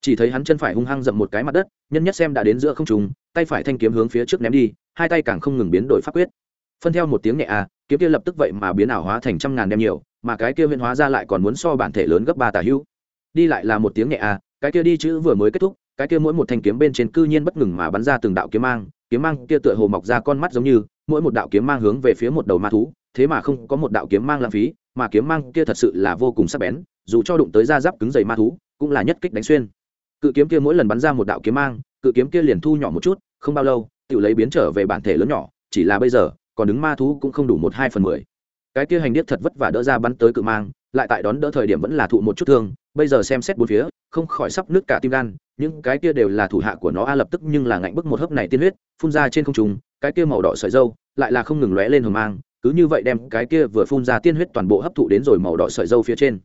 Chỉ thấy hắn chân phải hung hăng dậm một cái mặt đất, nhân nhất xem đã đến giữa không trùng tay phải thanh kiếm hướng phía trước ném đi, hai tay càng không ngừng biến đổi pháp quyết. Phân theo một tiếng nhẹ à kiếm kia lập tức vậy mà biến ảo hóa thành trăm ngàn đem nhiều, mà cái kia huyên hóa ra lại còn muốn so bản thể lớn gấp ba tả hữu đi lại là một tiếng nhẹ à cái kia đi chữ vừa mới kết thúc, cái kia mỗi một thanh kiếm bên trên cư nhiên bất ngừng mà bắn ra từng đạo kiếm mang kiếm mang kia tựa hồ mọc ra con mắt giống như, mỗi một đạo kiếm mang hướng về phía một đầu ma thú, thế mà không có một đạo kiếm mang lãng phí, mà kiếm mang kia thật sự là vô cùng sắc bén, dù cho đụng tới da giáp cứng dày ma thú, cũng là nhất kích đánh xuyên. Cự kiếm kia mỗi lần bắn ra một đạo kiếm mang, cự kiếm kia liền thu nhỏ một chút, không bao lâu tự lấy biến trở về bản thể lớn nhỏ, chỉ là bây giờ, còn đứng ma thú cũng không đủ một hai phần mười. Cái kia hành điếc thật vất vả đỡ ra bắn tới cự mang lại tại đón đỡ thời điểm vẫn là thụ một chút thương, bây giờ xem xét bốn phía, không khỏi sắp nước cả tim gan, những cái kia đều là thủ hạ của nó, a, lập tức nhưng là ngạnh bức một hớp này tiên huyết, phun ra trên không trung, cái kia màu đỏ sợi dâu, lại là không ngừng lóe lên hờ mang, cứ như vậy đem cái kia vừa phun ra tiên huyết toàn bộ hấp thụ đến rồi màu đỏ sợi dâu phía trên.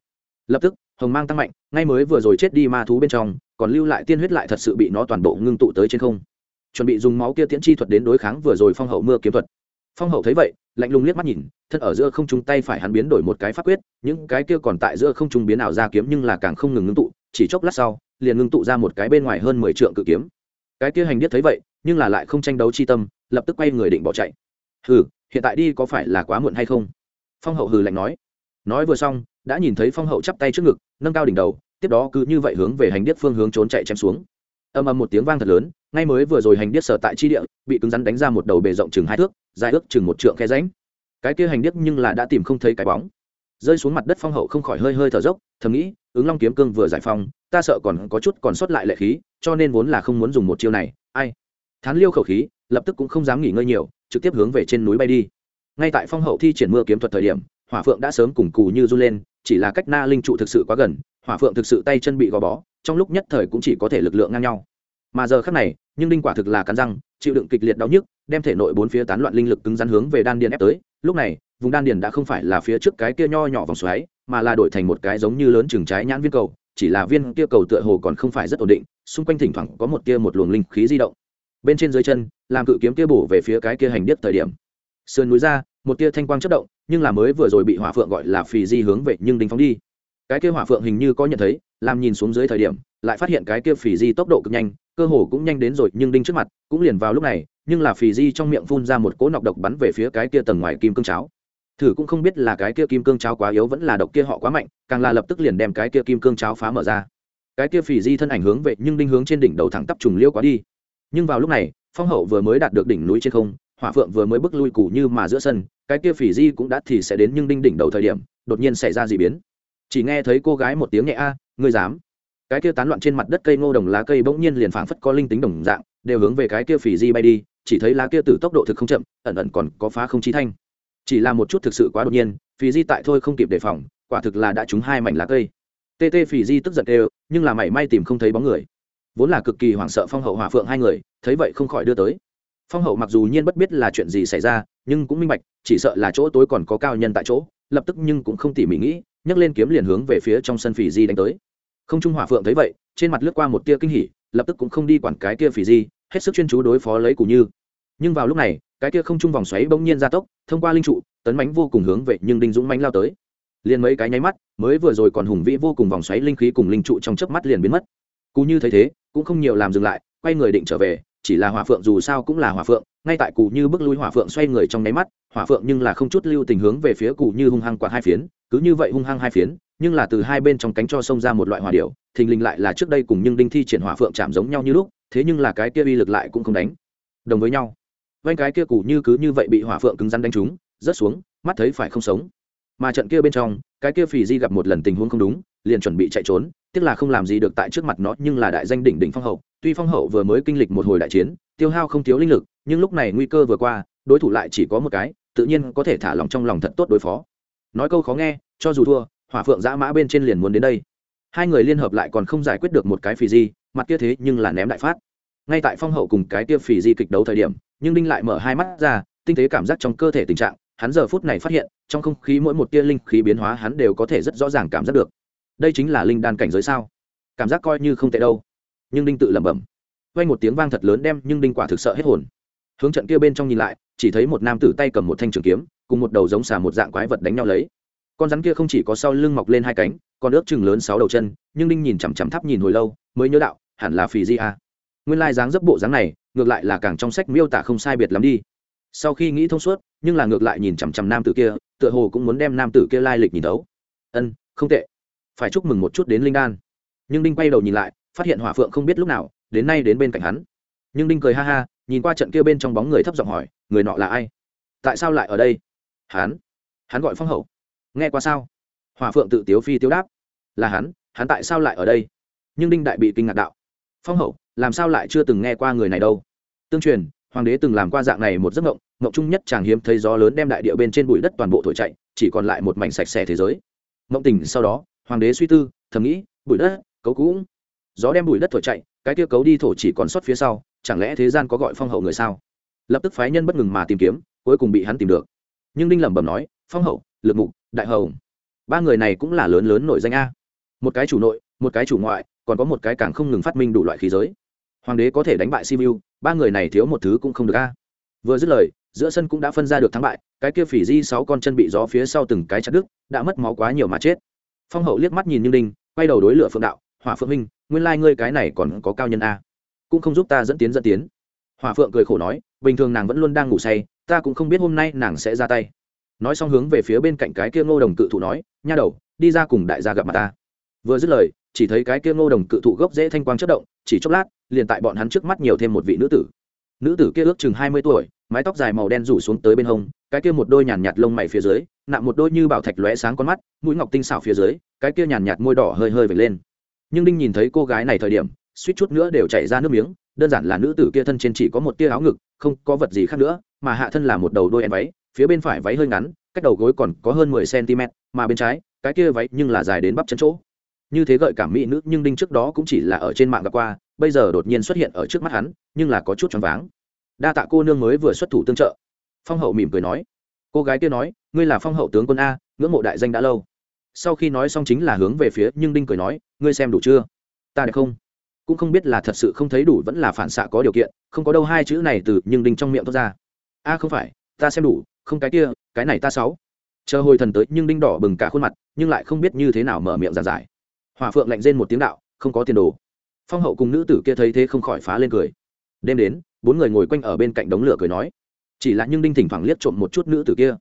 Lập tức, hồng mang tăng mạnh, ngay mới vừa rồi chết đi ma thú bên trong, còn lưu lại tiên huyết lại thật sự bị nó toàn bộ ngưng tụ tới trên không. Chuẩn bị dùng máu kia tiễn chi thuật đến đối kháng vừa rồi phong hậu mưa kiếm thuật phong hậu thấy vậy, lạnh lùng liếc mắt nhìn, thân ở giữa không trung tay phải hắn biến đổi một cái pháp quyết, những cái kia còn tại giữa không trung biến ảo ra kiếm nhưng là càng không ngừng ngưng tụ, chỉ chốc lát sau, liền ngưng tụ ra một cái bên ngoài hơn mười trượng cự kiếm. Cái kia hành điếc thấy vậy, nhưng là lại không tranh đấu chi tâm, lập tức quay người định bỏ chạy. Hừ, hiện tại đi có phải là quá muộn hay không? Phong hậu hừ lạnh nói. Nói vừa xong, đã nhìn thấy phong hậu chắp tay trước ngực, nâng cao đỉnh đầu, tiếp đó cứ như vậy hướng về hành điếc phương hướng trốn chạy chém xuống. Âm âm một tiếng vang thật lớn ngay mới vừa rồi hành điếc sở tại chi địa, bị cứng rắn đánh ra một đầu bề rộng chừng hai thước, dài ước chừng một trượng khe ránh cái kia hành điếc nhưng là đã tìm không thấy cái bóng. Rơi xuống mặt đất phong hậu không khỏi hơi hơi thở dốc, thầm nghĩ, ứng long kiếm cương vừa giải phong ta sợ còn có chút còn sót lại lệ khí, cho nên vốn là không muốn dùng một chiêu này, ai? Thán liêu khẩu khí, lập tức cũng không dám nghỉ ngơi nhiều, trực tiếp hướng về trên núi bay đi. Ngay tại phong hậu thi triển mưa kiếm thuật thời điểm, hỏa phượng đã sớm cùng cù như run lên, chỉ là cách na linh trụ thực sự quá gần, hỏa phượng thực sự tay chân bị gò bó, trong lúc nhất thời cũng chỉ có thể lực lượng ngang nhau mà giờ khác này, nhưng đinh quả thực là cắn răng, chịu đựng kịch liệt đau nhức, đem thể nội bốn phía tán loạn linh lực cứng rắn hướng về đan điền ép tới. Lúc này, vùng đan điền đã không phải là phía trước cái kia nho nhỏ vòng xoáy, mà là đổi thành một cái giống như lớn chừng trái nhãn viên cầu, chỉ là viên kia cầu tựa hồ còn không phải rất ổn định, xung quanh thỉnh thoảng có một kia một luồng linh khí di động. Bên trên dưới chân, làm cự kiếm kia bổ về phía cái kia hành điếc thời điểm. Sườn núi ra, một tia thanh quang chất động, nhưng là mới vừa rồi bị hỏa phượng gọi là phì di hướng về nhưng đinh phóng đi. Cái kia hỏa phượng hình như có nhận thấy, làm nhìn xuống dưới thời điểm, lại phát hiện cái kia phì di tốc độ cực nhanh cơ hồ cũng nhanh đến rồi, nhưng đinh trước mặt cũng liền vào lúc này, nhưng là phì di trong miệng phun ra một cỗ nọc độc bắn về phía cái kia tầng ngoài kim cương cháo. Thử cũng không biết là cái kia kim cương cháo quá yếu vẫn là độc kia họ quá mạnh, càng là lập tức liền đem cái kia kim cương cháo phá mở ra. Cái kia phì di thân ảnh hướng về, nhưng đinh hướng trên đỉnh đầu thẳng tắp trùng liêu quá đi. Nhưng vào lúc này, phong hậu vừa mới đạt được đỉnh núi trên không, hỏa phượng vừa mới bước lui củ như mà giữa sân, cái kia phì di cũng đã thì sẽ đến nhưng đinh đỉnh đầu thời điểm, đột nhiên xảy ra d ị biến. Chỉ nghe thấy cô gái một tiếng nhẹ a, ngươi dám? Cái kia tán loạn trên mặt đất cây ngô đồng lá cây bỗng nhiên liền phảng phất có linh tính đồng dạng, đều hướng về cái kia phỉ di bay đi, chỉ thấy lá kia từ tốc độ thực không chậm, ẩn ẩn còn có phá không chí thanh. Chỉ là một chút thực sự quá đột nhiên phỉ di tại thôi không kịp đề phòng, quả thực là đã trúng hai mảnh lá cây. Tê tê phỉ di tức giận đều nhưng là mảy may tìm không thấy bóng người. Vốn là cực kỳ hoảng sợ phong hậu hòa phượng hai người, thấy vậy không khỏi đưa tới. Phong hậu mặc dù nhiên bất biết là chuyện gì xảy ra, nhưng cũng minh bạch, chỉ sợ là chỗ tối còn có cao nhân tại chỗ, lập tức nhưng cũng không tỉ mỉ nghĩ, nhấc lên kiếm liền hướng về phía trong sân phỉ di đánh tới không trung hỏa phượng thấy vậy, trên mặt lướt qua một tia kinh hỉ, lập tức cũng không đi quản cái kia phỉ di hết sức chuyên chú đối phó lấy cù như. Nhưng vào lúc này, cái kia không trung vòng xoáy bỗng nhiên gia tốc, thông qua linh trụ, tấn mánh vô cùng hướng về nhưng đinh dũng mánh lao tới. Liền mấy cái nháy mắt, mới vừa rồi còn hùng vĩ vô cùng vòng xoáy linh khí cùng linh trụ trong chớp mắt liền biến mất. Cù như thấy thế, cũng không nhiều làm dừng lại, quay người định trở về, chỉ là hỏa phượng dù sao cũng là hỏa phượng, ngay tại cù như bước lui hỏa phượng xoay người trong nháy mắt, hỏa phượng nhưng là không chút lưu tình hướng về phía cù như hung hăng quạt hai phiến, cứ như vậy hung hăng hai phiến nhưng là từ hai bên trong cánh cho xông ra một loại hỏa điệu, thình lình lại là trước đây cùng nhưng đinh thi triển hỏa phượng chạm giống nhau như lúc, thế nhưng là cái kia uy lực lại cũng không đánh đồng với nhau. Vanh cái kia cụ như cứ như vậy bị hỏa phượng cứng rắn đánh trúng, rớt xuống, mắt thấy phải không sống. Mà trận kia bên trong, cái kia phì di gặp một lần tình huống không đúng, liền chuẩn bị chạy trốn, tiếc là không làm gì được tại trước mặt nó, nhưng là đại danh đỉnh đỉnh phong hậu. Tuy phong hậu vừa mới kinh lịch một hồi đại chiến, tiêu hao không thiếu linh lực, nhưng lúc này nguy cơ vừa qua, đối thủ lại chỉ có một cái, tự nhiên có thể thả lòng trong lòng thật tốt đối phó. Nói câu khó nghe, cho dù thua hỏa phượng giã mã bên trên liền muốn đến đây. Hai người liên hợp lại còn không giải quyết được một cái phì di, mặt kia thế nhưng là ném đại phát. Ngay tại phong hậu cùng cái kia phì di kịch đấu thời điểm, nhưng đinh lại mở hai mắt ra, tinh tế cảm giác trong cơ thể tình trạng, hắn giờ phút này phát hiện, trong không khí mỗi một tia linh khí biến hóa hắn đều có thể rất rõ ràng cảm giác được. Đây chính là linh đan cảnh giới sao? Cảm giác coi như không tệ đâu. Nhưng đinh tự lẩm bẩm. Quay một tiếng vang thật lớn đem nhưng đinh quả thực sợ hết hồn. Hướng trận kia bên trong nhìn lại, chỉ thấy một nam tử tay cầm một thanh trường kiếm, cùng một đầu giống xà một dạng quái vật đánh nhau lấy con rắn kia không chỉ có sau lưng mọc lên hai cánh, còn ước chừng lớn sáu đầu chân, nhưng đinh nhìn chằm chằm thắp nhìn hồi lâu, mới nhớ đạo, hẳn là phì di a. Nguyên lai dáng dấp bộ dáng này, ngược lại là càng trong sách miêu tả không sai biệt lắm đi. Sau khi nghĩ thông suốt, nhưng là ngược lại nhìn chằm chằm nam tử kia, tựa hồ cũng muốn đem nam tử kia lai lịch nhìn đấu. ân, không tệ. Phải chúc mừng một chút đến linh đan. Nhưng đinh quay đầu nhìn lại, phát hiện hỏa phượng không biết lúc nào, đến nay đến bên cạnh hắn. Nhưng đinh cười ha ha, nhìn qua trận kia bên trong bóng người thấp giọng hỏi, người nọ là ai? Tại sao lại ở đây? Hắn. Hắn gọi phong hậu nghe qua sao? Hòa phượng tự tiếu phi tiếu đáp. Là hắn hắn tại sao lại ở đây? Nhưng đinh đại bị kinh ngạc đạo. Phong hậu, làm sao lại chưa từng nghe qua người này đâu? Tương truyền, hoàng đế từng làm qua dạng này một giấc mộng mộng chung nhất chàng hiếm thấy gió lớn đem đại địa bên trên bụi đất toàn bộ thổi chạy, chỉ còn lại một mảnh sạch sẽ thế giới. Mộng tình sau đó, hoàng đế suy tư, thầm nghĩ, bụi đất, cấu cũng. Gió đem bụi đất thổi chạy, cái kia cấu đi thổ chỉ còn sót phía sau, chẳng lẽ thế gian có gọi phong hậu người sao? Lập tức phái nhân bất ngừng mà tìm kiếm, cuối cùng bị hắn tìm được. Nhưng đinh lẩm bẩm nói, phong hậu, lực mục đại hồng. Ba người này cũng là lớn lớn nổi danh a. Một cái chủ nội, một cái chủ ngoại, còn có một cái càng không ngừng phát minh đủ loại khí giới. Hoàng đế có thể đánh bại simu ba người này thiếu một thứ cũng không được a. Vừa dứt lời, giữa sân cũng đã phân ra được thắng bại, cái kia phỉ di sáu con chân bị gió phía sau từng cái chặt đứt, đã mất máu quá nhiều mà chết. Phong hậu liếc mắt nhìn như đinh quay đầu đối lửa phượng đạo, hỏa phượng minh nguyên lai ngươi cái này còn có cao nhân a. Cũng không giúp ta dẫn tiến dẫn tiến. Hỏa phượng cười khổ nói, bình thường nàng vẫn luôn đang ngủ say, ta cũng không biết hôm nay nàng sẽ ra tay nói xong hướng về phía bên cạnh cái kia ngô đồng cự thụ nói, nha đầu, đi ra cùng đại gia gặp mặt ta. Vừa dứt lời, chỉ thấy cái kia ngô đồng cự thụ gốc dễ thanh quang chất động, chỉ chốc lát, liền tại bọn hắn trước mắt nhiều thêm một vị nữ tử. Nữ tử kia ước chừng hai mươi tuổi, mái tóc dài màu đen rủ xuống tới bên hông, cái kia một đôi nhàn nhạt lông mày phía dưới, nạm một đôi như bảo thạch lóe sáng con mắt, mũi ngọc tinh xảo phía dưới, cái kia nhàn nhạt môi đỏ hơi hơi vệt lên. Nhưng đinh nhìn thấy cô gái này thời điểm, suýt chút nữa đều chảy ra nước miếng, đơn giản là nữ tử kia thân trên chỉ có một tia áo ngực, không có vật gì khác nữa, mà hạ thân là một đầu đôi em váy phía bên phải váy hơi ngắn, cách đầu gối còn có hơn mười cm, mà bên trái, cái kia váy nhưng là dài đến bắp chân chỗ. Như thế gợi cảm mỹ nữ, nhưng đinh trước đó cũng chỉ là ở trên mạng gặp qua, bây giờ đột nhiên xuất hiện ở trước mắt hắn, nhưng là có chút choáng váng. Đa tạ cô nương mới vừa xuất thủ tương trợ. Phong hậu mỉm cười nói. Cô gái kia nói, ngươi là phong hậu tướng quân a, ngưỡng mộ đại danh đã lâu. Sau khi nói xong chính là hướng về phía, nhưng đinh cười nói, ngươi xem đủ chưa? Ta đẹp không? Cũng không biết là thật sự không thấy đủ vẫn là phản xạ có điều kiện, không có đâu hai chữ này từ, nhưng đinh trong miệng thoát ra. A, không phải, ta xem đủ không cái kia, cái này ta sáu. Chờ hồi thần tới nhưng đinh đỏ bừng cả khuôn mặt, nhưng lại không biết như thế nào mở miệng giàn giải. Hòa phượng lạnh rên một tiếng đạo, không có tiền đồ. Phong hậu cùng nữ tử kia thấy thế không khỏi phá lên cười. Đêm đến, bốn người ngồi quanh ở bên cạnh đống lửa cười nói. Chỉ là nhưng đinh thỉnh thoảng liếc trộm một chút nữ tử kia.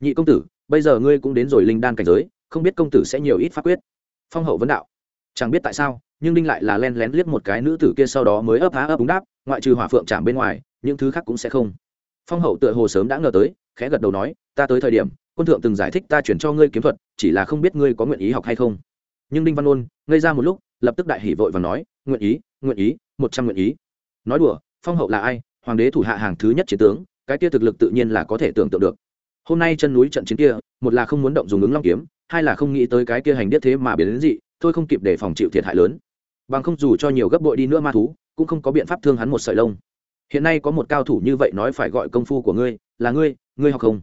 Nhị công tử, bây giờ ngươi cũng đến rồi linh đan cảnh giới, không biết công tử sẽ nhiều ít pháp quyết. Phong hậu vấn đạo. Chẳng biết tại sao, nhưng đinh lại là len lén liếc một cái nữ tử kia sau đó mới ấp há ấp đúng đáp, ngoại trừ hỏa phượng chạm bên ngoài, những thứ khác cũng sẽ không phong hậu tựa hồ sớm đã ngờ tới, khẽ gật đầu nói, ta tới thời điểm, quân thượng từng giải thích ta chuyển cho ngươi kiếm thuật, chỉ là không biết ngươi có nguyện ý học hay không. Nhưng đinh văn ôn, ngây ra một lúc, lập tức đại hỉ vội và nói, nguyện ý nguyện ý, một trăm nguyện ý. Nói đùa, phong hậu là ai? Hoàng đế thủ hạ hàng thứ nhất chiến tướng, cái kia thực lực tự nhiên là có thể tưởng tượng được. Hôm nay chân núi trận chiến kia, một là không muốn động dùng ứng long kiếm, hai là không nghĩ tới cái kia hành điết thế mà biến đến dị, thôi không kịp để phòng chịu thiệt hại lớn. Bằng không dù cho nhiều gấp bội đi nữa ma thú, cũng không có biện pháp thương hắn một sợi lông hiện nay có một cao thủ như vậy nói phải gọi công phu của ngươi, là ngươi ngươi học không?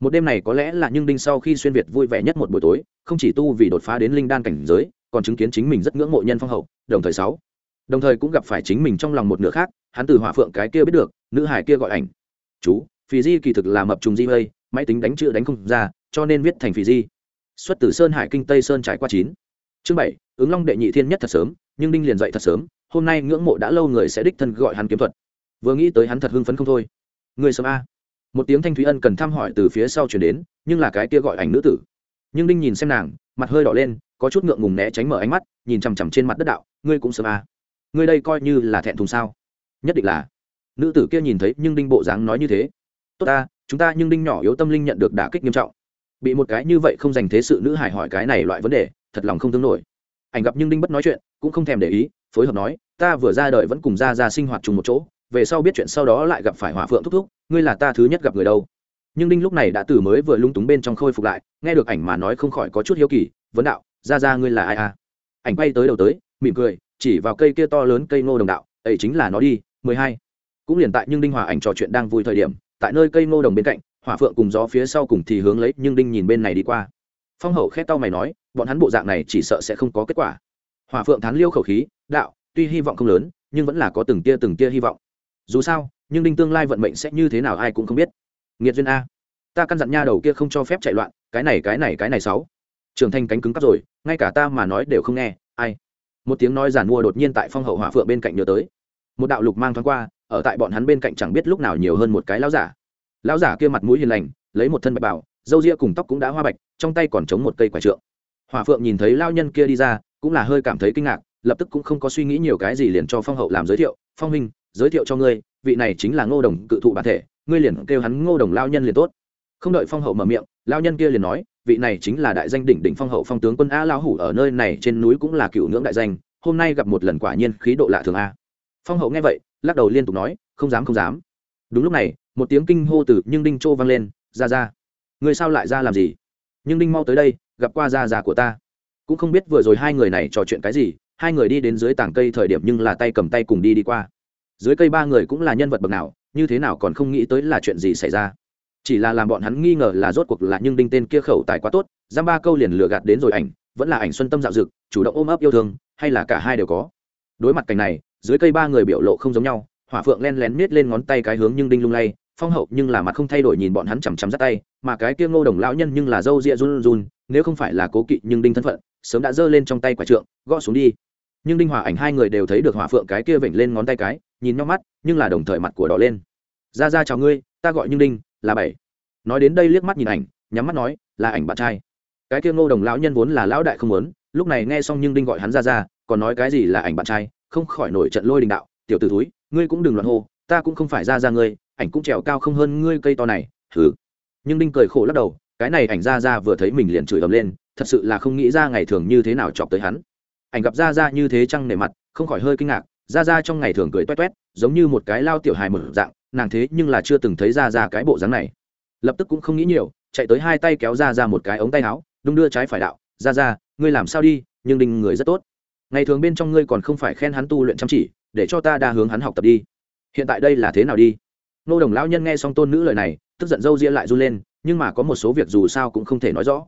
Một đêm này có lẽ là nhưng đinh sau khi xuyên việt vui vẻ nhất một buổi tối, không chỉ tu vì đột phá đến linh đan cảnh giới, còn chứng kiến chính mình rất ngưỡng mộ nhân phong hậu, đồng thời sáu. Đồng thời cũng gặp phải chính mình trong lòng một nửa khác, hắn từ hỏa phượng cái kia biết được, nữ hải kia gọi ảnh. Chú, phì di kỳ thực là mập trùng di mây máy tính đánh chữ đánh không ra, cho nên viết thành phì di. Xuất từ sơn hải kinh tây sơn trải qua chín. Chương bảy, ứng long đệ nhị thiên nhất thật sớm, nhưng đinh liền dậy thật sớm, hôm nay ngưỡng mộ đã lâu người sẽ đích thân gọi hắn kiếm thuật vừa nghĩ tới hắn thật hưng phấn không thôi. Người sớm a. Một tiếng thanh thúy ân cần thăm hỏi từ phía sau chuyển đến, nhưng là cái kia gọi ảnh nữ tử. Nhưng đinh nhìn xem nàng, mặt hơi đỏ lên, có chút ngượng ngùng né tránh mở ánh mắt, nhìn chằm chằm trên mặt đất đạo, ngươi cũng sớm a. Ngươi đây coi như là thẹn thùng sao? Nhất định là. Nữ tử kia nhìn thấy, nhưng đinh bộ dáng nói như thế. Tốt ta, chúng ta nhưng đinh nhỏ yếu tâm linh nhận được đả kích nghiêm trọng. Bị một cái như vậy không dành thế sự nữ hải hỏi cái này loại vấn đề, thật lòng không thương nổi. Ảnh gặp nhưng đinh bất nói chuyện, cũng không thèm để ý, phối hợp nói, ta vừa ra đời vẫn cùng ra ra sinh hoạt chung một chỗ về sau biết chuyện sau đó lại gặp phải hỏa phượng thúc thúc, ngươi là ta thứ nhất gặp người đâu. Nhưng đinh lúc này đã từ mới vừa lung túng bên trong khôi phục lại, nghe được ảnh mà nói không khỏi có chút hiếu kỳ, vấn đạo, ra ra ngươi là ai à? Ảnh bay tới đầu tới, mỉm cười, chỉ vào cây kia to lớn cây ngô đồng đạo, ấy chính là nó đi, mười hai. Cũng liền tại nhưng đinh hòa ảnh trò chuyện đang vui thời điểm, tại nơi cây ngô đồng bên cạnh, hỏa phượng cùng gió phía sau cùng thì hướng lấy nhưng đinh nhìn bên này đi qua. Phong hậu khét tao mày nói, bọn hắn bộ dạng này chỉ sợ sẽ không có kết quả. Hỏa phượng thán liêu khẩu khí, đạo, tuy hy vọng không lớn, nhưng vẫn là có từng tia từng tia hy vọng dù sao, nhưng đinh tương lai vận mệnh sẽ như thế nào ai cũng không biết. Nghiệt duyên a. Ta căn dặn nha đầu kia không cho phép chạy loạn, cái này cái này cái này sáu. Trưởng thành cánh cứng cắp rồi, ngay cả ta mà nói đều không nghe, ai? Một tiếng nói giản mua đột nhiên tại phong hậu hỏa phượng bên cạnh nhớ tới. Một đạo lục mang thoáng qua, ở tại bọn hắn bên cạnh chẳng biết lúc nào nhiều hơn một cái lão giả. Lão giả kia mặt mũi hiền lành, lấy một thân bạch bảo râu ria cùng tóc cũng đã hoa bạch, trong tay còn chống một cây quả trượng. Hỏa phượng nhìn thấy lao nhân kia đi ra, cũng là hơi cảm thấy kinh ngạc, lập tức cũng không có suy nghĩ nhiều cái gì liền cho phong hậu làm giới thiệu, phong huynh giới thiệu cho ngươi, vị này chính là ngô đồng cự thụ bản thể, ngươi liền kêu hắn ngô đồng lao nhân liền tốt. Không đợi phong hậu mở miệng, lao nhân kia liền nói, vị này chính là đại danh đỉnh đỉnh phong hậu phong tướng quân a lao hủ ở nơi này trên núi cũng là cựu ngưỡng đại danh, hôm nay gặp một lần quả nhiên khí độ lạ thường a. Phong hậu nghe vậy, lắc đầu liên tục nói, không dám không dám. Đúng lúc này, một tiếng kinh hô từ nhưng đinh Châu vang lên, ra ra, người sao lại ra làm gì? Nhưng đinh mau tới đây, gặp qua ra già của ta. Cũng không biết vừa rồi hai người này trò chuyện cái gì, hai người đi đến dưới tảng cây thời điểm nhưng là tay cầm tay cùng đi đi qua dưới cây ba người cũng là nhân vật bậc nào, như thế nào còn không nghĩ tới là chuyện gì xảy ra. Chỉ là làm bọn hắn nghi ngờ là rốt cuộc là nhưng đinh tên kia khẩu tài quá tốt, giam ba câu liền lừa gạt đến rồi ảnh, vẫn là ảnh xuân tâm dạo dực, chủ động ôm ấp yêu thương, hay là cả hai đều có. Đối mặt cảnh này, dưới cây ba người biểu lộ không giống nhau, hỏa phượng len lén miết lên ngón tay cái hướng nhưng đinh lung lay, phong hậu nhưng là mặt không thay đổi nhìn bọn hắn chằm chằm ra tay, mà cái kia ngô đồng lão nhân nhưng là râu ria run run, nếu không phải là cố kỵ nhưng đinh thân phận, sớm đã giơ lên trong tay quả trượng, gõ xuống đi. Nhưng đinh hòa ảnh hai người đều thấy được hỏa phượng cái kia vểnh lên ngón tay cái nhìn nhau mắt, nhưng là đồng thời mặt của đỏ lên. Ra ra chào ngươi, ta gọi Như đinh là bảy. Nói đến đây liếc mắt nhìn ảnh, nhắm mắt nói, là ảnh bạn trai. Cái kia ngô đồng lão nhân vốn là lão đại không muốn, lúc này nghe xong nhưng đinh gọi hắn ra ra, còn nói cái gì là ảnh bạn trai, không khỏi nổi trận lôi đình đạo, tiểu t ử túi ngươi cũng đừng loạn hô, ta cũng không phải ra ra ngươi, ảnh cũng trèo cao không hơn ngươi cây to này thử nhưng đinh cười khổ lắc đầu, cái này ảnh ra ra vừa thấy mình liền chửi ầm lên, thật sự là không nghĩ ra ngày thường như thế nào chọc tới hắn. Ảnh gặp ra ra như thế chăng nề mặt, không khỏi hơi kinh ngạc ra ra trong ngày thường cười toét toét, giống như một cái lao tiểu hài mở dạng, nàng thế nhưng là chưa từng thấy ra ra cái bộ dáng này. Lập tức cũng không nghĩ nhiều, chạy tới hai tay kéo ra ra một cái ống tay áo, đung đưa trái phải đạo, ra ra, ngươi làm sao đi, nhưng Đình người rất tốt. Ngày thường bên trong ngươi còn không phải khen hắn tu luyện chăm chỉ, để cho ta đa hướng hắn học tập đi. Hiện tại đây là thế nào đi? Nô đồng lão nhân nghe xong tôn nữ lời này, tức giận dâu ria lại run lên, nhưng mà có một số việc dù sao cũng không thể nói rõ.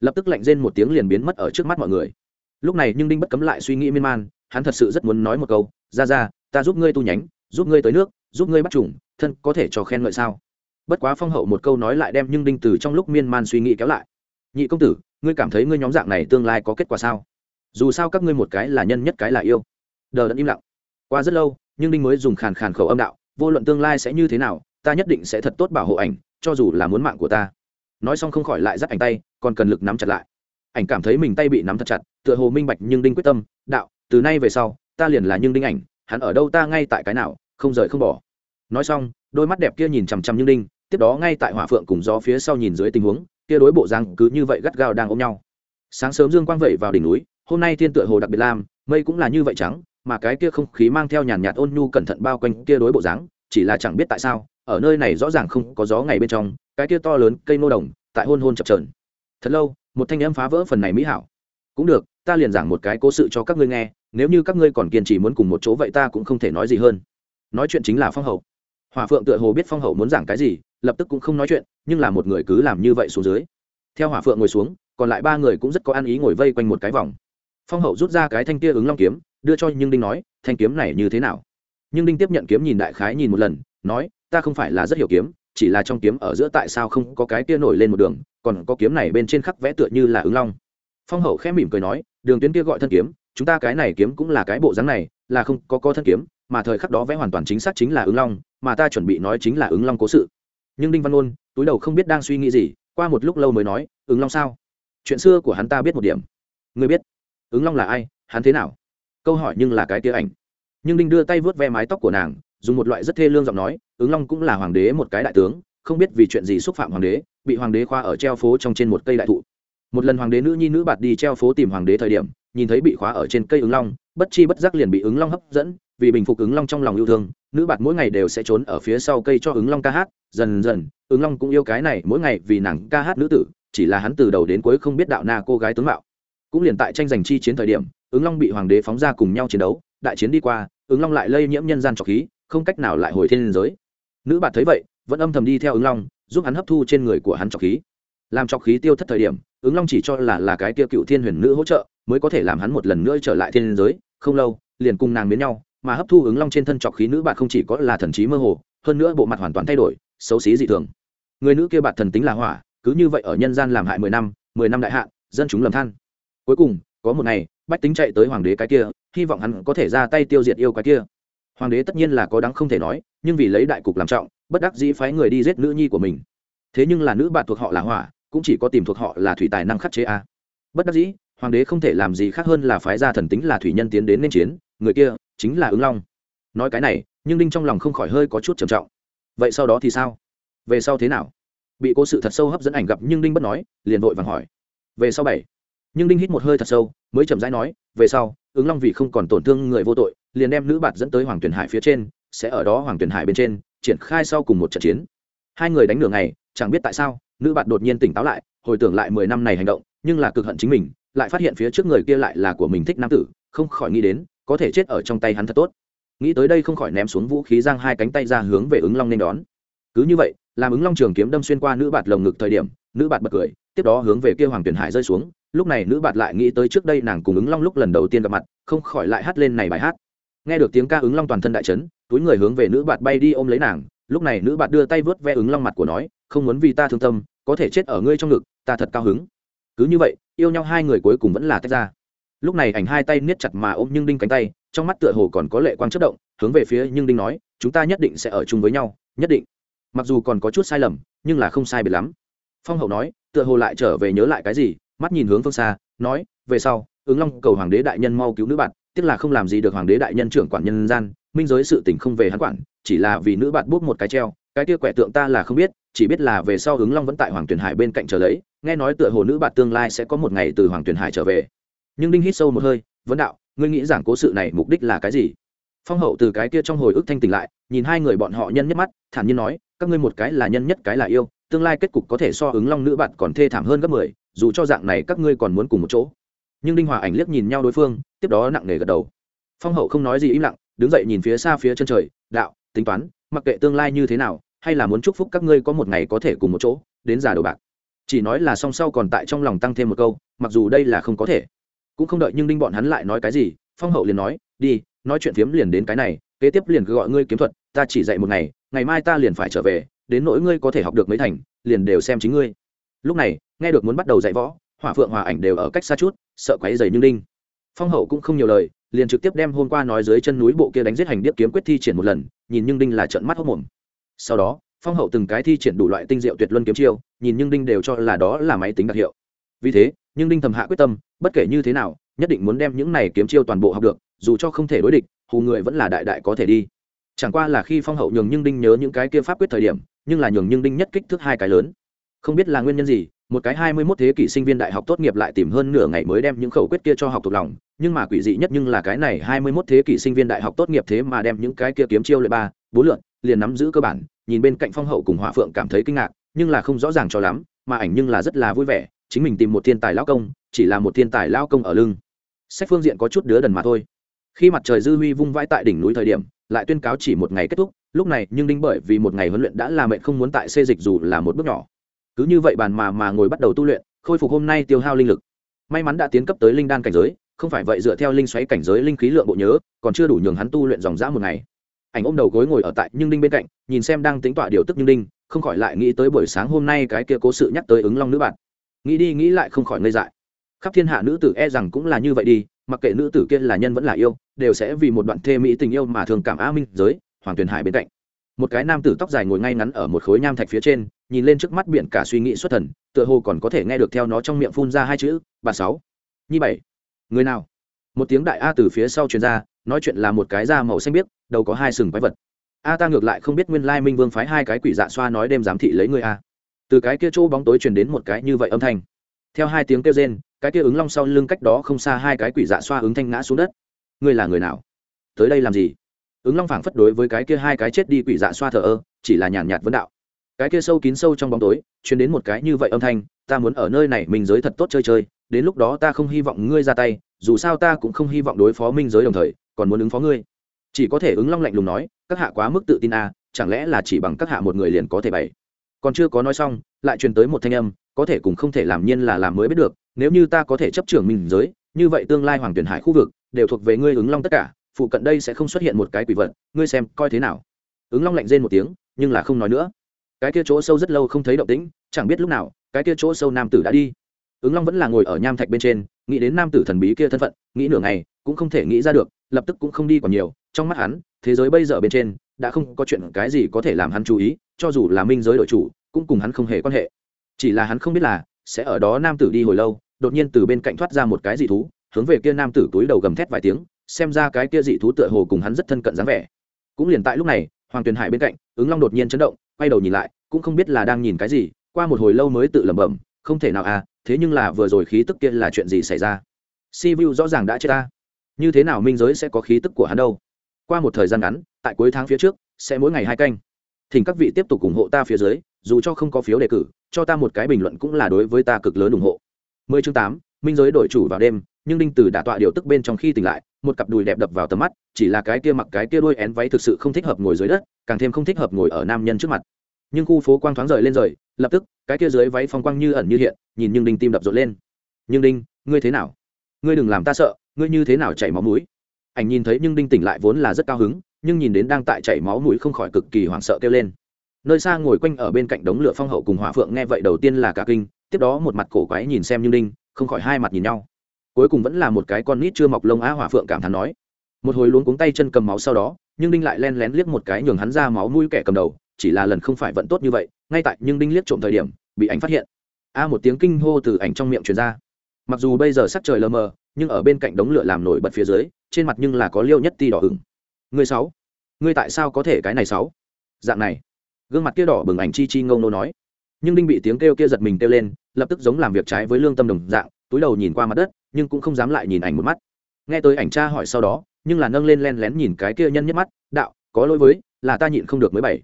Lập tức lạnh rên một tiếng liền biến mất ở trước mắt mọi người. Lúc này nhưng đinh bất cấm lại suy nghĩ miên man, hắn thật sự rất muốn nói một câu ra ra, ta giúp ngươi tu nhánh, giúp ngươi tới nước, giúp ngươi bắt trùng, thân có thể cho khen ngợi sao? Bất quá phong hậu một câu nói lại đem nhưng đinh từ trong lúc miên man suy nghĩ kéo lại. Nhị công tử, ngươi cảm thấy ngươi nhóm dạng này tương lai có kết quả sao? Dù sao các ngươi một cái là nhân nhất cái là yêu. Đờ đẫn im lặng. Qua rất lâu, nhưng đinh mới dùng khàn khàn khẩu âm đạo, vô luận tương lai sẽ như thế nào, ta nhất định sẽ thật tốt bảo hộ ảnh, cho dù là muốn mạng của ta. Nói xong không khỏi lại dắt ảnh tay, còn cần lực nắm chặt lại. Ảnh cảm thấy mình tay bị nắm thật chặt, tựa hồ minh bạch nhưng đinh quyết tâm, đạo, từ nay về sau ta liền là nhưng đinh ảnh, hắn ở đâu ta ngay tại cái nào, không rời không bỏ. Nói xong, đôi mắt đẹp kia nhìn chằm chằm nhưng đinh, tiếp đó ngay tại hỏa phượng cùng gió phía sau nhìn dưới tình huống, kia đối bộ dáng cứ như vậy gắt gao đang ôm nhau. Sáng sớm dương quang vẩy vào đỉnh núi, hôm nay thiên tựa hồ đặc biệt lam, mây cũng là như vậy trắng, mà cái kia không khí mang theo nhàn nhạt ôn nhu cẩn thận bao quanh kia đối bộ dáng chỉ là chẳng biết tại sao, ở nơi này rõ ràng không có gió ngày bên trong, cái kia to lớn cây nô đồng, tại hôn hôn chập trờn thật lâu, một thanh âm phá vỡ phần này mỹ hảo. Cũng được ta liền giảng một cái cố sự cho các ngươi nghe, nếu như các ngươi còn kiên trì muốn cùng một chỗ vậy ta cũng không thể nói gì hơn. Nói chuyện chính là phong hậu. Hòa phượng tựa hồ biết phong hậu muốn giảng cái gì, lập tức cũng không nói chuyện, nhưng là một người cứ làm như vậy xuống dưới. Theo hỏa phượng ngồi xuống, còn lại ba người cũng rất có ăn ý ngồi vây quanh một cái vòng. Phong hậu rút ra cái thanh kia ứng long kiếm, đưa cho nhưng đinh nói, thanh kiếm này như thế nào? Nhưng đinh tiếp nhận kiếm nhìn đại khái nhìn một lần, nói, ta không phải là rất hiểu kiếm, chỉ là trong kiếm ở giữa tại sao không có cái kia nổi lên một đường, còn có kiếm này bên trên khắc vẽ tựa như là ứng long. Phong hậu khẽ mỉm cười nói đường tuyến kia gọi thân kiếm, chúng ta cái này kiếm cũng là cái bộ dáng này, là không có có thân kiếm, mà thời khắc đó vẽ hoàn toàn chính xác chính là ứng long, mà ta chuẩn bị nói chính là ứng long cố sự. Nhưng đinh văn ôn túi đầu không biết đang suy nghĩ gì, qua một lúc lâu mới nói, ứng long sao? Chuyện xưa của hắn ta biết một điểm. Người biết, ứng long là ai, hắn thế nào? Câu hỏi nhưng là cái tia ảnh. Nhưng đinh đưa tay vớt ve mái tóc của nàng, dùng một loại rất thê lương giọng nói, ứng long cũng là hoàng đế một cái đại tướng, không biết vì chuyện gì xúc phạm hoàng đế, bị hoàng đế khoa ở treo phố trong trên một cây đại thụ một lần hoàng đế nữ nhi nữ bạt đi treo phố tìm hoàng đế thời điểm, nhìn thấy bị khóa ở trên cây ứng long, bất chi bất giác liền bị ứng long hấp dẫn, vì bình phục ứng long trong lòng yêu thương, nữ bạt mỗi ngày đều sẽ trốn ở phía sau cây cho ứng long ca hát, dần dần, ứng long cũng yêu cái này mỗi ngày vì nàng ca hát nữ tử, chỉ là hắn từ đầu đến cuối không biết đạo na cô gái tướng mạo. Cũng liền tại tranh giành chi chiến thời điểm, ứng long bị hoàng đế phóng ra cùng nhau chiến đấu, đại chiến đi qua, ứng long lại lây nhiễm nhân gian trọc khí, không cách nào lại hồi thiên giới. Nữ bạt thấy vậy, vẫn âm thầm đi theo ứng long, giúp hắn hấp thu trên người của hắn trọc khí làm cho khí tiêu thất thời điểm, ứng long chỉ cho là là cái tiêu cựu thiên huyền nữ hỗ trợ, mới có thể làm hắn một lần nữa trở lại thiên giới. Không lâu, liền cùng nàng biến nhau, mà hấp thu ứng long trên thân trọc khí nữ bạn không chỉ có là thần trí mơ hồ, hơn nữa bộ mặt hoàn toàn thay đổi, xấu xí dị thường. Người nữ kia bạn thần tính là hỏa, cứ như vậy ở nhân gian làm hại mười năm mười năm đại hạn, dân chúng lầm than. Cuối cùng, có một ngày, bách tính chạy tới hoàng đế cái kia, hy vọng hắn có thể ra tay tiêu diệt yêu cái kia. Hoàng đế tất nhiên là có đáng không thể nói, nhưng vì lấy đại cục làm trọng, bất đắc dĩ phái người đi giết nữ nhi của mình. Thế nhưng là nữ bạn thuộc họ là hỏa cũng chỉ có tìm thuộc họ là thủy tài năng khắc chế a. Bất đắc dĩ, hoàng đế không thể làm gì khác hơn là phái ra thần tính là thủy nhân tiến đến nên chiến, người kia chính là ứng long. Nói cái này, nhưng đinh trong lòng không khỏi hơi có chút trầm trọng. Vậy sau đó thì sao? Về sau thế nào? Bị cố sự thật sâu hấp dẫn ảnh gặp nhưng đinh bất nói, liền vội vàng hỏi. Về sau bảy. Nhưng đinh hít một hơi thật sâu, mới chậm rãi nói, về sau, ứng long vì không còn tổn thương người vô tội, liền đem nữ bạt dẫn tới hoàng tuyển hải phía trên, sẽ ở đó hoàng tuyển hải bên trên, triển khai sau cùng một trận chiến. Hai người đánh nửa ngày, chẳng biết tại sao nữ bạn đột nhiên tỉnh táo lại, hồi tưởng lại mười năm này hành động, nhưng là cực hận chính mình, lại phát hiện phía trước người kia lại là của mình thích nam tử, không khỏi nghĩ đến, có thể chết ở trong tay hắn thật tốt. Nghĩ tới đây không khỏi ném xuống vũ khí giang hai cánh tay ra hướng về ứng long nên đón. Cứ như vậy, làm ứng long trường kiếm đâm xuyên qua nữ bạt lồng ngực thời điểm, nữ bạt bật cười, tiếp đó hướng về kia hoàng tuyển hải rơi xuống. Lúc này nữ bạt lại nghĩ tới trước đây nàng cùng ứng long lúc lần đầu tiên gặp mặt, không khỏi lại hát lên này bài hát. Nghe được tiếng ca ứng long toàn thân đại trấn túi người hướng về nữ bạt bay đi ôm lấy nàng lúc này nữ bạn đưa tay vớt ve ứng long mặt của nói, không muốn vì ta thương tâm, có thể chết ở ngươi trong ngực, ta thật cao hứng. Cứ như vậy, yêu nhau hai người cuối cùng vẫn là tách ra. Lúc này ảnh hai tay niết chặt mà ôm nhưng đinh cánh tay, trong mắt tựa hồ còn có lệ quang chất động, hướng về phía nhưng đinh nói, chúng ta nhất định sẽ ở chung với nhau, nhất định. Mặc dù còn có chút sai lầm, nhưng là không sai biệt lắm. Phong hậu nói, tựa hồ lại trở về nhớ lại cái gì, mắt nhìn hướng phương xa, nói, về sau, ứng long cầu hoàng đế đại nhân mau cứu nữ bạn, tiếc là không làm gì được hoàng đế đại nhân trưởng quản nhân gian minh giới sự tình không về hắn quản, chỉ là vì nữ bạn buộc một cái treo, cái kia quẻ tượng ta là không biết, chỉ biết là về sau ứng long vẫn tại hoàng tuyền hải bên cạnh chờ lấy, nghe nói tựa hồ nữ bạn tương lai sẽ có một ngày từ hoàng tuyền hải trở về. Nhưng đinh hít sâu một hơi, vấn đạo, ngươi nghĩ rằng cố sự này mục đích là cái gì? Phong hậu từ cái kia trong hồi ức thanh tỉnh lại, nhìn hai người bọn họ nhân nhất mắt, thản nhiên nói, các ngươi một cái là nhân nhất cái là yêu, tương lai kết cục có thể so ứng long nữ bạn còn thê thảm hơn gấp mười, dù cho dạng này các ngươi còn muốn cùng một chỗ. Nhưng đinh hòa ảnh liếc nhìn nhau đối phương, tiếp đó nặng nề gật đầu. Phong hậu không nói gì im lặng đứng dậy nhìn phía xa phía chân trời, đạo, tính toán, mặc kệ tương lai như thế nào, hay là muốn chúc phúc các ngươi có một ngày có thể cùng một chỗ, đến già đầu bạc. Chỉ nói là song sau còn tại trong lòng tăng thêm một câu, mặc dù đây là không có thể. Cũng không đợi nhưng đinh bọn hắn lại nói cái gì, phong hậu liền nói, đi, nói chuyện phiếm liền đến cái này, kế tiếp liền cứ gọi ngươi kiếm thuật, ta chỉ dạy một ngày ngày mai ta liền phải trở về, đến nỗi ngươi có thể học được mấy thành, liền đều xem chính ngươi. Lúc này, nghe được muốn bắt đầu dạy võ, hỏa phượng hòa ảnh đều ở cách xa chút, sợ quáy dày nhưng đinh phong hậu cũng không nhiều lời, liền trực tiếp đem hôm qua nói dưới chân núi bộ kia đánh giết hành điệp kiếm quyết thi triển một lần, nhìn nhưng đinh là trận mắt hốc mồm. Sau đó, phong hậu từng cái thi triển đủ loại tinh diệu tuyệt luân kiếm chiêu, nhìn nhưng đinh đều cho là đó là máy tính đặc hiệu. Vì thế, nhưng đinh thầm hạ quyết tâm, bất kể như thế nào, nhất định muốn đem những này kiếm chiêu toàn bộ học được, dù cho không thể đối địch, hù người vẫn là đại đại có thể đi. Chẳng qua là khi phong hậu nhường nhưng đinh nhớ những cái kia pháp quyết thời điểm, nhưng là nhường nhưng đinh nhất kích thước hai cái lớn. Không biết là nguyên nhân gì một cái hai mươi 21 thế kỷ sinh viên đại học tốt nghiệp lại tìm hơn nửa ngày mới đem những khẩu quyết kia cho học thuộc lòng, nhưng mà quỷ dị nhất nhưng là cái này hai mươi 21 thế kỷ sinh viên đại học tốt nghiệp thế mà đem những cái kia kiếm chiêu luyện ba, bốn lượt, liền nắm giữ cơ bản, nhìn bên cạnh Phong Hậu cùng Hỏa Phượng cảm thấy kinh ngạc, nhưng là không rõ ràng cho lắm, mà ảnh nhưng là rất là vui vẻ, chính mình tìm một thiên tài lão công, chỉ là một thiên tài lão công ở lưng. Sách phương diện có chút đứa đần mà thôi. Khi mặt trời dư huy vung vãi tại đỉnh núi thời điểm, lại tuyên cáo chỉ một ngày kết thúc, lúc này nhưng đinh bởi vì một ngày huấn luyện đã là mệt không muốn tại xê dịch dù là một bước nhỏ cứ như vậy bàn mà mà ngồi bắt đầu tu luyện, khôi phục hôm nay tiêu hao linh lực. May mắn đã tiến cấp tới linh đan cảnh giới, không phải vậy dựa theo linh xoáy cảnh giới linh khí lượng bộ nhớ, còn chưa đủ nhường hắn tu luyện dòng dã một ngày. Ảnh ôm đầu gối ngồi ở tại nhưng đinh bên cạnh, nhìn xem đang tính tọa điều tức nhưng đinh, không khỏi lại nghĩ tới buổi sáng hôm nay cái kia cố sự nhắc tới ứng long nữ bạn. Nghĩ đi nghĩ lại không khỏi ngây dại. Khắp thiên hạ nữ tử e rằng cũng là như vậy đi, mặc kệ nữ tử kia là nhân vẫn là yêu, đều sẽ vì một đoạn thê mỹ tình yêu mà thường cảm á minh giới, hoàng tuyền hải bên cạnh một cái nam tử tóc dài ngồi ngay ngắn ở một khối nham thạch phía trên, nhìn lên trước mắt biển cả suy nghĩ xuất thần, tựa hồ còn có thể nghe được theo nó trong miệng phun ra hai chữ, bà sáu. Nhi bảy. Người nào? Một tiếng đại a từ phía sau truyền ra, nói chuyện là một cái da màu xanh biếc, đầu có hai sừng quái vật. A ta ngược lại không biết nguyên lai minh vương phái hai cái quỷ dạ xoa nói đêm giám thị lấy người a. Từ cái kia chỗ bóng tối truyền đến một cái như vậy âm thanh. Theo hai tiếng kêu rên, cái kia ứng long sau lưng cách đó không xa hai cái quỷ dạ xoa ứng thanh ngã xuống đất. Ngươi là người nào? Tới đây làm gì? Ứng long phảng phất đối với cái kia hai cái chết đi quỷ dạ xoa thờ ơ, chỉ là nhàn nhạt vấn đạo. Cái kia sâu kín sâu trong bóng tối chuyển đến một cái như vậy âm thanh, ta muốn ở nơi này minh giới thật tốt chơi chơi, đến lúc đó ta không hy vọng ngươi ra tay, dù sao ta cũng không hy vọng đối phó minh giới đồng thời, còn muốn ứng phó ngươi. Chỉ có thể ứng long lạnh lùng nói, các hạ quá mức tự tin à chẳng lẽ là chỉ bằng các hạ một người liền có thể bày. Còn chưa có nói xong, lại truyền tới một thanh âm, có thể cùng không thể làm nhiên là làm mới biết được, nếu như ta có thể chấp trưởng minh giới, như vậy tương lai hoàng tuyển hải khu vực, đều thuộc về ngươi ứng long tất cả phụ cận đây sẽ không xuất hiện một cái quỷ vật, ngươi xem, coi thế nào. Ứng long lạnh rên một tiếng, nhưng là không nói nữa. Cái kia chỗ sâu rất lâu không thấy động tĩnh, chẳng biết lúc nào, cái kia chỗ sâu nam tử đã đi. Ứng long vẫn là ngồi ở nham thạch bên trên, nghĩ đến nam tử thần bí kia thân phận, nghĩ nửa ngày, cũng không thể nghĩ ra được, lập tức cũng không đi còn nhiều, trong mắt hắn, thế giới bây giờ bên trên, đã không có chuyện cái gì có thể làm hắn chú ý, cho dù là minh giới đội chủ, cũng cùng hắn không hề quan hệ. Chỉ là hắn không biết là, sẽ ở đó nam tử đi hồi lâu, đột nhiên từ bên cạnh thoát ra một cái dị thú, hướng về kia nam tử túi đầu gầm thét vài tiếng xem ra cái kia dị thú tựa hồ cùng hắn rất thân cận dáng vẻ. Cũng liền tại lúc này, hoàng tuyền hải bên cạnh, ứng long đột nhiên chấn động, quay đầu nhìn lại, cũng không biết là đang nhìn cái gì, qua một hồi lâu mới tự lẩm bẩm, không thể nào à thế nhưng là vừa rồi khí tức kia là chuyện gì xảy ra? Si vu rõ ràng đã chết ta. Như thế nào minh giới sẽ có khí tức của hắn đâu? Qua một thời gian ngắn, tại cuối tháng phía trước, sẽ mỗi ngày hai canh. Thỉnh các vị tiếp tục ủng hộ ta phía dưới, dù cho không có phiếu đề cử, cho ta một cái bình luận cũng là đối với ta cực lớn ủng hộ. Mười chương tám, minh giới đổi chủ vào đêm nhưng đinh Tử đã tọa điều tức bên trong khi tỉnh lại, một cặp đùi đẹp đập vào tầm mắt, chỉ là cái kia mặc cái kia đuôi én váy thực sự không thích hợp ngồi dưới đất, càng thêm không thích hợp ngồi ở nam nhân trước mặt. Nhưng khu phố quang thoáng rời lên rời, lập tức, cái kia dưới váy phong quang như ẩn như hiện, nhìn nhưng đinh tim đập rộn lên. Nhưng đinh, ngươi thế nào? Ngươi đừng làm ta sợ, ngươi như thế nào chảy máu mũi? Ảnh nhìn thấy nhưng đinh tỉnh lại vốn là rất cao hứng, nhưng nhìn đến đang tại chảy máu mũi không khỏi cực kỳ hoảng sợ kêu lên. Nơi xa ngồi quanh ở bên cạnh đống lửa phong hậu cùng hỏa phượng nghe vậy đầu tiên là cả kinh, tiếp đó một mặt cổ quái nhìn xem nhưng đinh, không khỏi hai mặt nhìn nhau cuối cùng vẫn là một cái con nít chưa mọc lông á hỏa phượng cảm thán nói. Một hồi luống cuống tay chân cầm máu sau đó, nhưng đinh lại len lén liếc một cái nhường hắn ra máu mũi kẻ cầm đầu, chỉ là lần không phải vận tốt như vậy, ngay tại nhưng đinh liếc trộm thời điểm, bị ảnh phát hiện. A một tiếng kinh hô từ ảnh trong miệng truyền ra. Mặc dù bây giờ sắc trời lờ mờ, nhưng ở bên cạnh đống lửa làm nổi bật phía dưới, trên mặt nhưng là có liêu nhất ti đỏ hửng người sáu ngươi tại sao có thể cái này sáu? Dạng này. Gương mặt kia đỏ bừng ảnh chi chi ngông nô nói. Nhưng đinh bị tiếng kêu kia giật mình kêu lên, lập tức giống làm việc trái với lương tâm đồng dạng, túi đầu nhìn qua mặt đất nhưng cũng không dám lại nhìn ảnh một mắt. Nghe tới ảnh cha hỏi sau đó, nhưng là nâng lên len lén nhìn cái kia nhân nhất mắt, đạo, có lỗi với, là ta nhịn không được mới bảy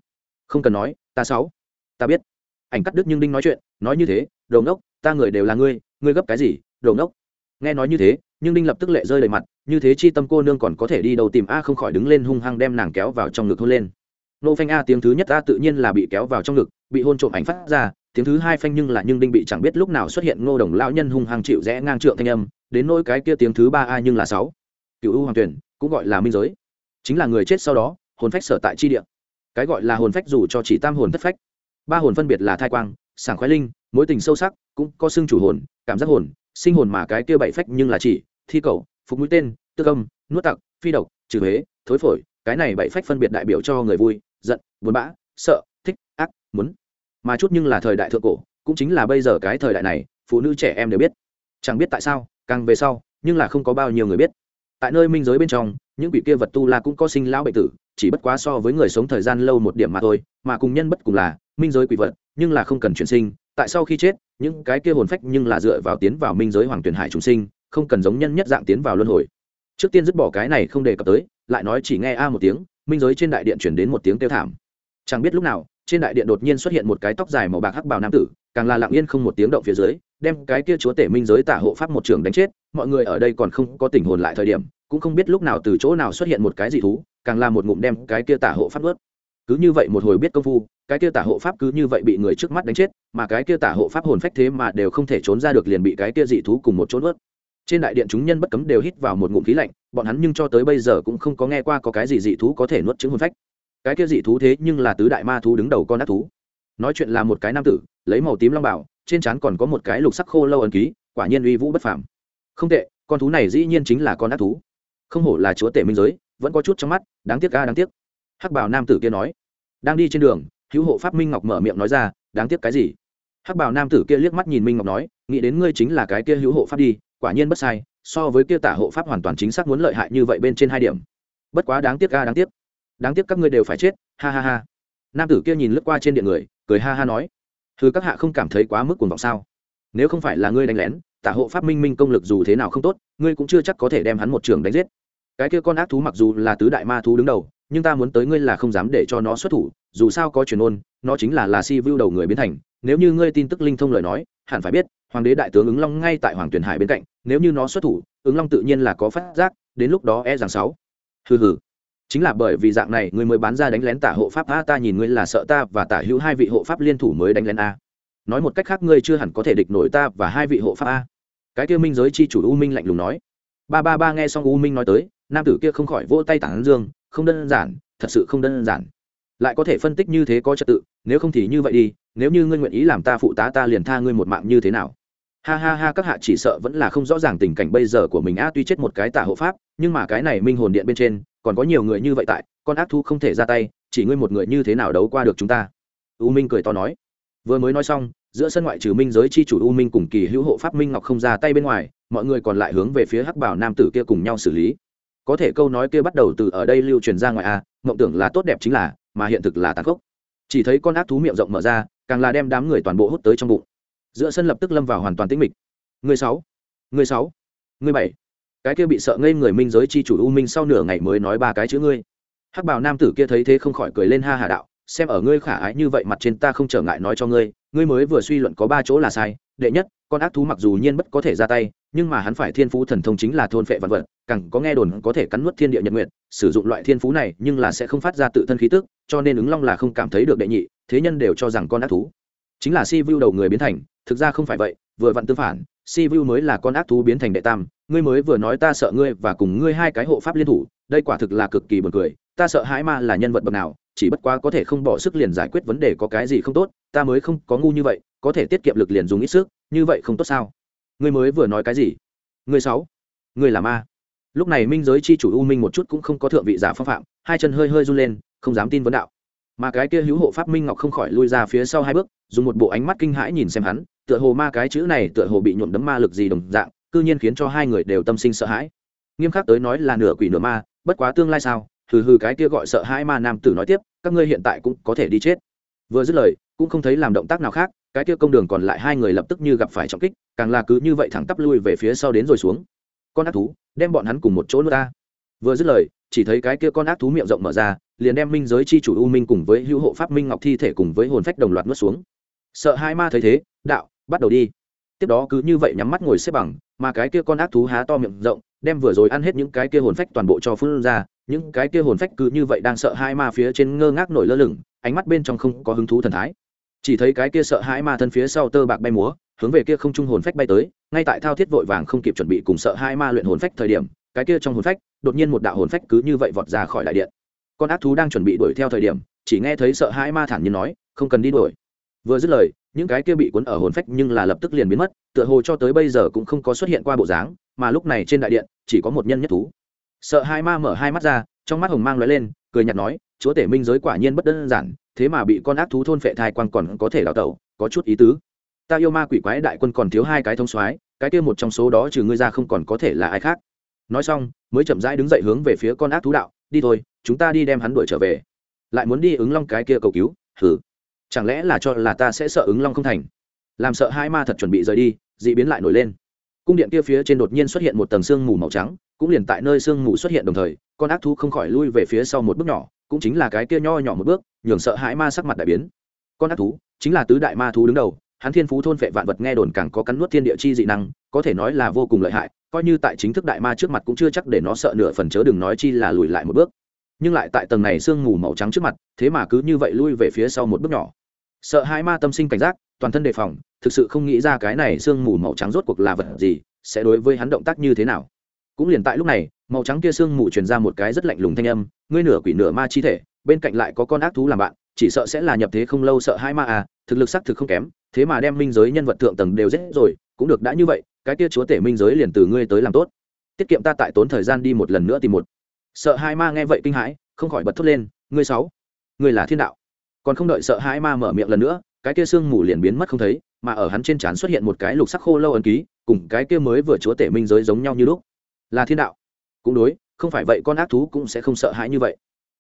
không cần nói, ta sáu, ta biết. Ảnh cắt đứt nhưng đinh nói chuyện, nói như thế, đồ ngốc, ta người đều là ngươi ngươi gấp cái gì, đồ ngốc? Nghe nói như thế, nhưng đinh lập tức lệ rơi đầy mặt, như thế chi tâm cô nương còn có thể đi đầu tìm a không khỏi đứng lên hung hăng đem nàng kéo vào trong ngực hôn lên. Nô phanh a tiếng thứ nhất a tự nhiên là bị kéo vào trong ngực, bị hôn trộm ảnh phát ra tiếng thứ hai phanh nhưng là nhưng đinh bị chẳng biết lúc nào xuất hiện, ngô đồng lão nhân hung hăng chịu rẽ ngang trượng thanh âm, đến nỗi cái kia tiếng thứ ba a nhưng là sáu. Cựu u hoàng tuyển, cũng gọi là minh giới. Chính là người chết sau đó, hồn phách sở tại chi địa. Cái gọi là hồn phách dù cho chỉ tam hồn thất phách. Ba hồn phân biệt là thai quang, sảng khoái linh, mối tình sâu sắc, cũng có xương chủ hồn, cảm giác hồn, sinh hồn mà cái kia bảy phách nhưng là chỉ, thi cầu, phục mũi tên tư âm, nuốt tặc, phi độc, trừ huế, thối phổi, cái này bảy phách phân biệt đại biểu cho người vui, giận, buồn bã, sợ, thích, ác, muốn mà chút nhưng là thời đại thượng cổ, cũng chính là bây giờ cái thời đại này, phụ nữ trẻ em đều biết. Chẳng biết tại sao, càng về sau, nhưng là không có bao nhiêu người biết. Tại nơi minh giới bên trong, những vị kia vật tu la cũng có sinh lão bệnh tử, chỉ bất quá so với người sống thời gian lâu một điểm mà thôi, mà cùng nhân bất cùng là, minh giới quỷ vật, nhưng là không cần chuyển sinh. Tại sau khi chết, những cái kia hồn phách nhưng là dựa vào tiến vào minh giới hoàng tuyển hải chúng sinh, không cần giống nhân nhất dạng tiến vào luân hồi. Trước tiên dứt bỏ cái này không đề cập tới, lại nói chỉ nghe a một tiếng, minh giới trên đại điện chuyển đến một tiếng kêu thảm. Chẳng biết lúc nào trên đại điện đột nhiên xuất hiện một cái tóc dài màu bạc hắc bào nam tử, càng là lặng yên không một tiếng động phía dưới, đem cái kia chúa tể minh giới tả hộ pháp một trường đánh chết. Mọi người ở đây còn không có tình hồn lại thời điểm, cũng không biết lúc nào từ chỗ nào xuất hiện một cái gì thú, càng là một ngụm đem cái kia tả hộ pháp ướt cứ như vậy một hồi biết công phu, cái kia tả hộ pháp cứ như vậy bị người trước mắt đánh chết, mà cái kia tả hộ pháp hồn phách thế mà đều không thể trốn ra được liền bị cái kia dị thú cùng một chỗ ướt trên đại điện chúng nhân bất cấm đều hít vào một ngụm khí lạnh, bọn hắn nhưng cho tới bây giờ cũng không có nghe qua có cái gì dị thú có thể nuốt chứng hồn phách cái kia dị thú thế nhưng là tứ đại ma thú đứng đầu con ác thú. Nói chuyện là một cái nam tử, lấy màu tím long bảo, trên trán còn có một cái lục sắc khô lâu ẩn ký, quả nhiên uy vũ bất phàm. Không tệ, con thú này dĩ nhiên chính là con ác thú. Không hổ là chúa tể minh giới, vẫn có chút trong mắt, đáng tiếc ca đáng tiếc. Hắc bảo nam tử kia nói, đang đi trên đường, hữu hộ pháp minh ngọc mở miệng nói ra, đáng tiếc cái gì? Hắc bảo nam tử kia liếc mắt nhìn minh ngọc nói, nghĩ đến ngươi chính là cái kia hữu hộ pháp đi, quả nhiên bất sai, so với kia tả hộ pháp hoàn toàn chính xác muốn lợi hại như vậy bên trên hai điểm. Bất quá đáng tiếc ca đáng tiếc đáng tiếc các ngươi đều phải chết, ha ha ha. Nam tử kia nhìn lướt qua trên điện người, cười ha ha nói thứ các hạ không cảm thấy quá mức cuồng vọng sao? Nếu không phải là ngươi đánh lén, tả hộ pháp minh minh công lực dù thế nào không tốt, ngươi cũng chưa chắc có thể đem hắn một trường đánh giết. Cái kia con ác thú mặc dù là tứ đại ma thú đứng đầu, nhưng ta muốn tới ngươi là không dám để cho nó xuất thủ, dù sao có truyền ôn nó chính là là si vưu đầu người biến thành. Nếu như ngươi tin tức linh thông lời nói, hẳn phải biết, hoàng đế đại tướng ứng long ngay tại hoàng tuyển hải bên cạnh, nếu như nó xuất thủ, ứng long tự nhiên là có phát giác, đến lúc đó e rằng sáu. Hừ hừ chính là bởi vì dạng này, ngươi mới bán ra đánh lén tả hộ pháp. A, ta nhìn ngươi là sợ ta và tả hữu hai vị hộ pháp liên thủ mới đánh lén a. Nói một cách khác, ngươi chưa hẳn có thể địch nổi ta và hai vị hộ pháp a. Cái kia minh giới chi chủ u minh lạnh lùng nói. Ba ba ba nghe xong u minh nói tới, nam tử kia không khỏi vỗ tay tản dương. Không đơn giản, thật sự không đơn giản. Lại có thể phân tích như thế có trật tự, nếu không thì như vậy đi, nếu như ngươi nguyện ý làm ta phụ tá, ta liền tha ngươi một mạng như thế nào? Ha ha ha, các hạ chỉ sợ vẫn là không rõ ràng tình cảnh bây giờ của mình a. Tuy chết một cái tả hộ pháp, nhưng mà cái này minh hồn điện bên trên còn có nhiều người như vậy tại, con ác thu không thể ra tay, chỉ ngươi một người như thế nào đấu qua được chúng ta? U minh cười to nói. Vừa mới nói xong, giữa sân ngoại trừ minh giới chi chủ u minh cùng kỳ hữu hộ pháp minh ngọc không ra tay bên ngoài, mọi người còn lại hướng về phía hắc bảo nam tử kia cùng nhau xử lý. Có thể câu nói kia bắt đầu từ ở đây lưu truyền ra ngoài a, mộng tưởng là tốt đẹp chính là, mà hiện thực là tàn khốc. Chỉ thấy con ác thú miệng rộng mở ra, càng là đem đám người toàn bộ hút tới trong bụng. Giữa sân lập tức lâm vào hoàn toàn tĩnh mịch. Người sáu người sáu, người bảy cái kia bị sợ ngây người minh giới chi chủ u minh sau nửa ngày mới nói ba cái chữ ngươi. Hắc bảo nam tử kia thấy thế không khỏi cười lên ha hà đạo, xem ở ngươi khả ái như vậy mặt trên ta không trở ngại nói cho ngươi ngươi mới vừa suy luận có ba chỗ là sai, đệ nhất, con ác thú mặc dù nhiên bất có thể ra tay, nhưng mà hắn phải thiên phú thần thông chính là thôn phệ vật vật, càng có nghe đồn có thể cắn nuốt thiên địa nhật nguyện sử dụng loại thiên phú này nhưng là sẽ không phát ra tự thân khí tức, cho nên ứng long là không cảm thấy được đệ nhị, thế nhân đều cho rằng con ác thú chính là si vu đầu người biến thành, thực ra không phải vậy, vừa vặn tương phản, si vu mới là con ác thú biến thành đệ tam ngươi mới vừa nói ta sợ ngươi và cùng ngươi hai cái hộ pháp liên thủ, đây quả thực là cực kỳ buồn cười, ta sợ hãi ma là nhân vật bậc nào, chỉ bất quá có thể không bỏ sức liền giải quyết vấn đề có cái gì không tốt, ta mới không có ngu như vậy, có thể tiết kiệm lực liền dùng ít sức, như vậy không tốt sao? Ngươi mới vừa nói cái gì? Ngươi sáu, ngươi là ma. Lúc này minh giới chi chủ u minh một chút cũng không có thượng vị giả phong phạm, hai chân hơi hơi run lên, không dám tin vấn đạo. Mà cái kia hữu hộ pháp minh ngọc không khỏi lui ra phía sau hai bước, dùng một bộ ánh mắt kinh hãi nhìn xem hắn, tựa hồ ma cái chữ này tựa hồ bị nhuộm đấm ma lực gì đồng dạng cư nhiên khiến cho hai người đều tâm sinh sợ hãi. Nghiêm khắc tới nói là nửa quỷ nửa ma, bất quá tương lai sao? Hừ hừ, cái kia gọi sợ hãi ma nam tử nói tiếp, các ngươi hiện tại cũng có thể đi chết. Vừa dứt lời, cũng không thấy làm động tác nào khác, cái kia công đường còn lại hai người lập tức như gặp phải trọng kích, càng là cứ như vậy thẳng tắp lui về phía sau đến rồi xuống. Con ác thú, đem bọn hắn cùng một chỗ nữa ta. Vừa dứt lời, chỉ thấy cái kia con ác thú miệng rộng mở ra, liền đem minh giới chi chủ u minh cùng với hữu hộ pháp minh ngọc thi thể cùng với hồn phách đồng loạt nuốt xuống. Sợ hai ma thấy thế, đạo, bắt đầu đi. Tiếp đó cứ như vậy nhắm mắt ngồi xếp bằng mà cái kia con ác thú há to miệng rộng, đem vừa rồi ăn hết những cái kia hồn phách toàn bộ cho phun ra, những cái kia hồn phách cứ như vậy đang sợ hai ma phía trên ngơ ngác nổi lơ lửng, ánh mắt bên trong không có hứng thú thần thái. Chỉ thấy cái kia sợ hãi ma thân phía sau tơ bạc bay múa, hướng về kia không trung hồn phách bay tới, ngay tại thao thiết vội vàng không kịp chuẩn bị cùng sợ hai ma luyện hồn phách thời điểm, cái kia trong hồn phách, đột nhiên một đạo hồn phách cứ như vậy vọt ra khỏi đại điện. Con ác thú đang chuẩn bị đuổi theo thời điểm, chỉ nghe thấy sợ hãi ma thản nhiên nói, không cần đi đuổi. Vừa dứt lời những cái kia bị cuốn ở hồn phách nhưng là lập tức liền biến mất, tựa hồ cho tới bây giờ cũng không có xuất hiện qua bộ dáng, mà lúc này trên đại điện, chỉ có một nhân nhất thú. Sợ hai ma mở hai mắt ra, trong mắt hồng mang lóe lên, cười nhạt nói, chúa tể minh giới quả nhiên bất đơn giản, thế mà bị con ác thú thôn phệ thai quan còn có thể đào tẩu, có chút ý tứ. Ta yêu ma quỷ quái đại quân còn thiếu hai cái thông soái, cái kia một trong số đó trừ ngươi ra không còn có thể là ai khác. Nói xong, mới chậm rãi đứng dậy hướng về phía con ác thú đạo, đi thôi, chúng ta đi đem hắn đuổi trở về. Lại muốn đi ứng long cái kia cầu cứu, hừ chẳng lẽ là cho là ta sẽ sợ ứng long không thành? Làm sợ hai ma thật chuẩn bị rời đi d ị biến lại nổi lên. Cung điện kia phía trên đột nhiên xuất hiện một tầng sương mù màu trắng, cũng liền tại nơi sương mù xuất hiện đồng thời, con ác thú không khỏi lui về phía sau một bước nhỏ, cũng chính là cái kia nho nhỏ một bước, nhường sợ hãi ma sắc mặt đại biến. Con ác thú, chính là tứ đại ma thú đứng đầu, hắn thiên phú thôn phệ vạn vật nghe đồn càng có cắn nuốt thiên địa chi dị năng, có thể nói là vô cùng lợi hại, coi như tại chính thức đại ma trước mặt cũng chưa chắc để nó sợ nửa phần chớ đừng nói chi là lùi lại một bước. Nhưng lại tại tầng này sương mù màu trắng trước mặt, thế mà cứ như vậy lui về phía sau một bước nhỏ sợ hai ma tâm sinh cảnh giác, toàn thân đề phòng, thực sự không nghĩ ra cái này sương mù màu trắng rốt cuộc là vật gì, sẽ đối với hắn động tác như thế nào. Cũng liền tại lúc này, màu trắng kia sương mù truyền ra một cái rất lạnh lùng thanh âm, ngươi nửa quỷ nửa ma chi thể, bên cạnh lại có con ác thú làm bạn, chỉ sợ sẽ là nhập thế không lâu sợ hai ma à thực lực xác thực không kém, thế mà đem minh giới nhân vật thượng tầng đều giết rồi, cũng được đã như vậy, cái kia chúa tể minh giới liền từ ngươi tới làm tốt. Tiết kiệm ta tại tốn thời gian đi một lần nữa tìm một. Sợ hai ma nghe vậy kinh hãi, không khỏi bật thốt lên, ngươi sáu, ngươi là thiên đạo còn không đợi sợ hãi ma mở miệng lần nữa, cái kia sương mù liền biến mất không thấy, mà ở hắn trên trán xuất hiện một cái lục sắc khô lâu ấn ký, cùng cái kia mới vừa chúa tể minh giới giống nhau như lúc. Là thiên đạo. Cũng đối, không phải vậy con ác thú cũng sẽ không sợ hãi như vậy.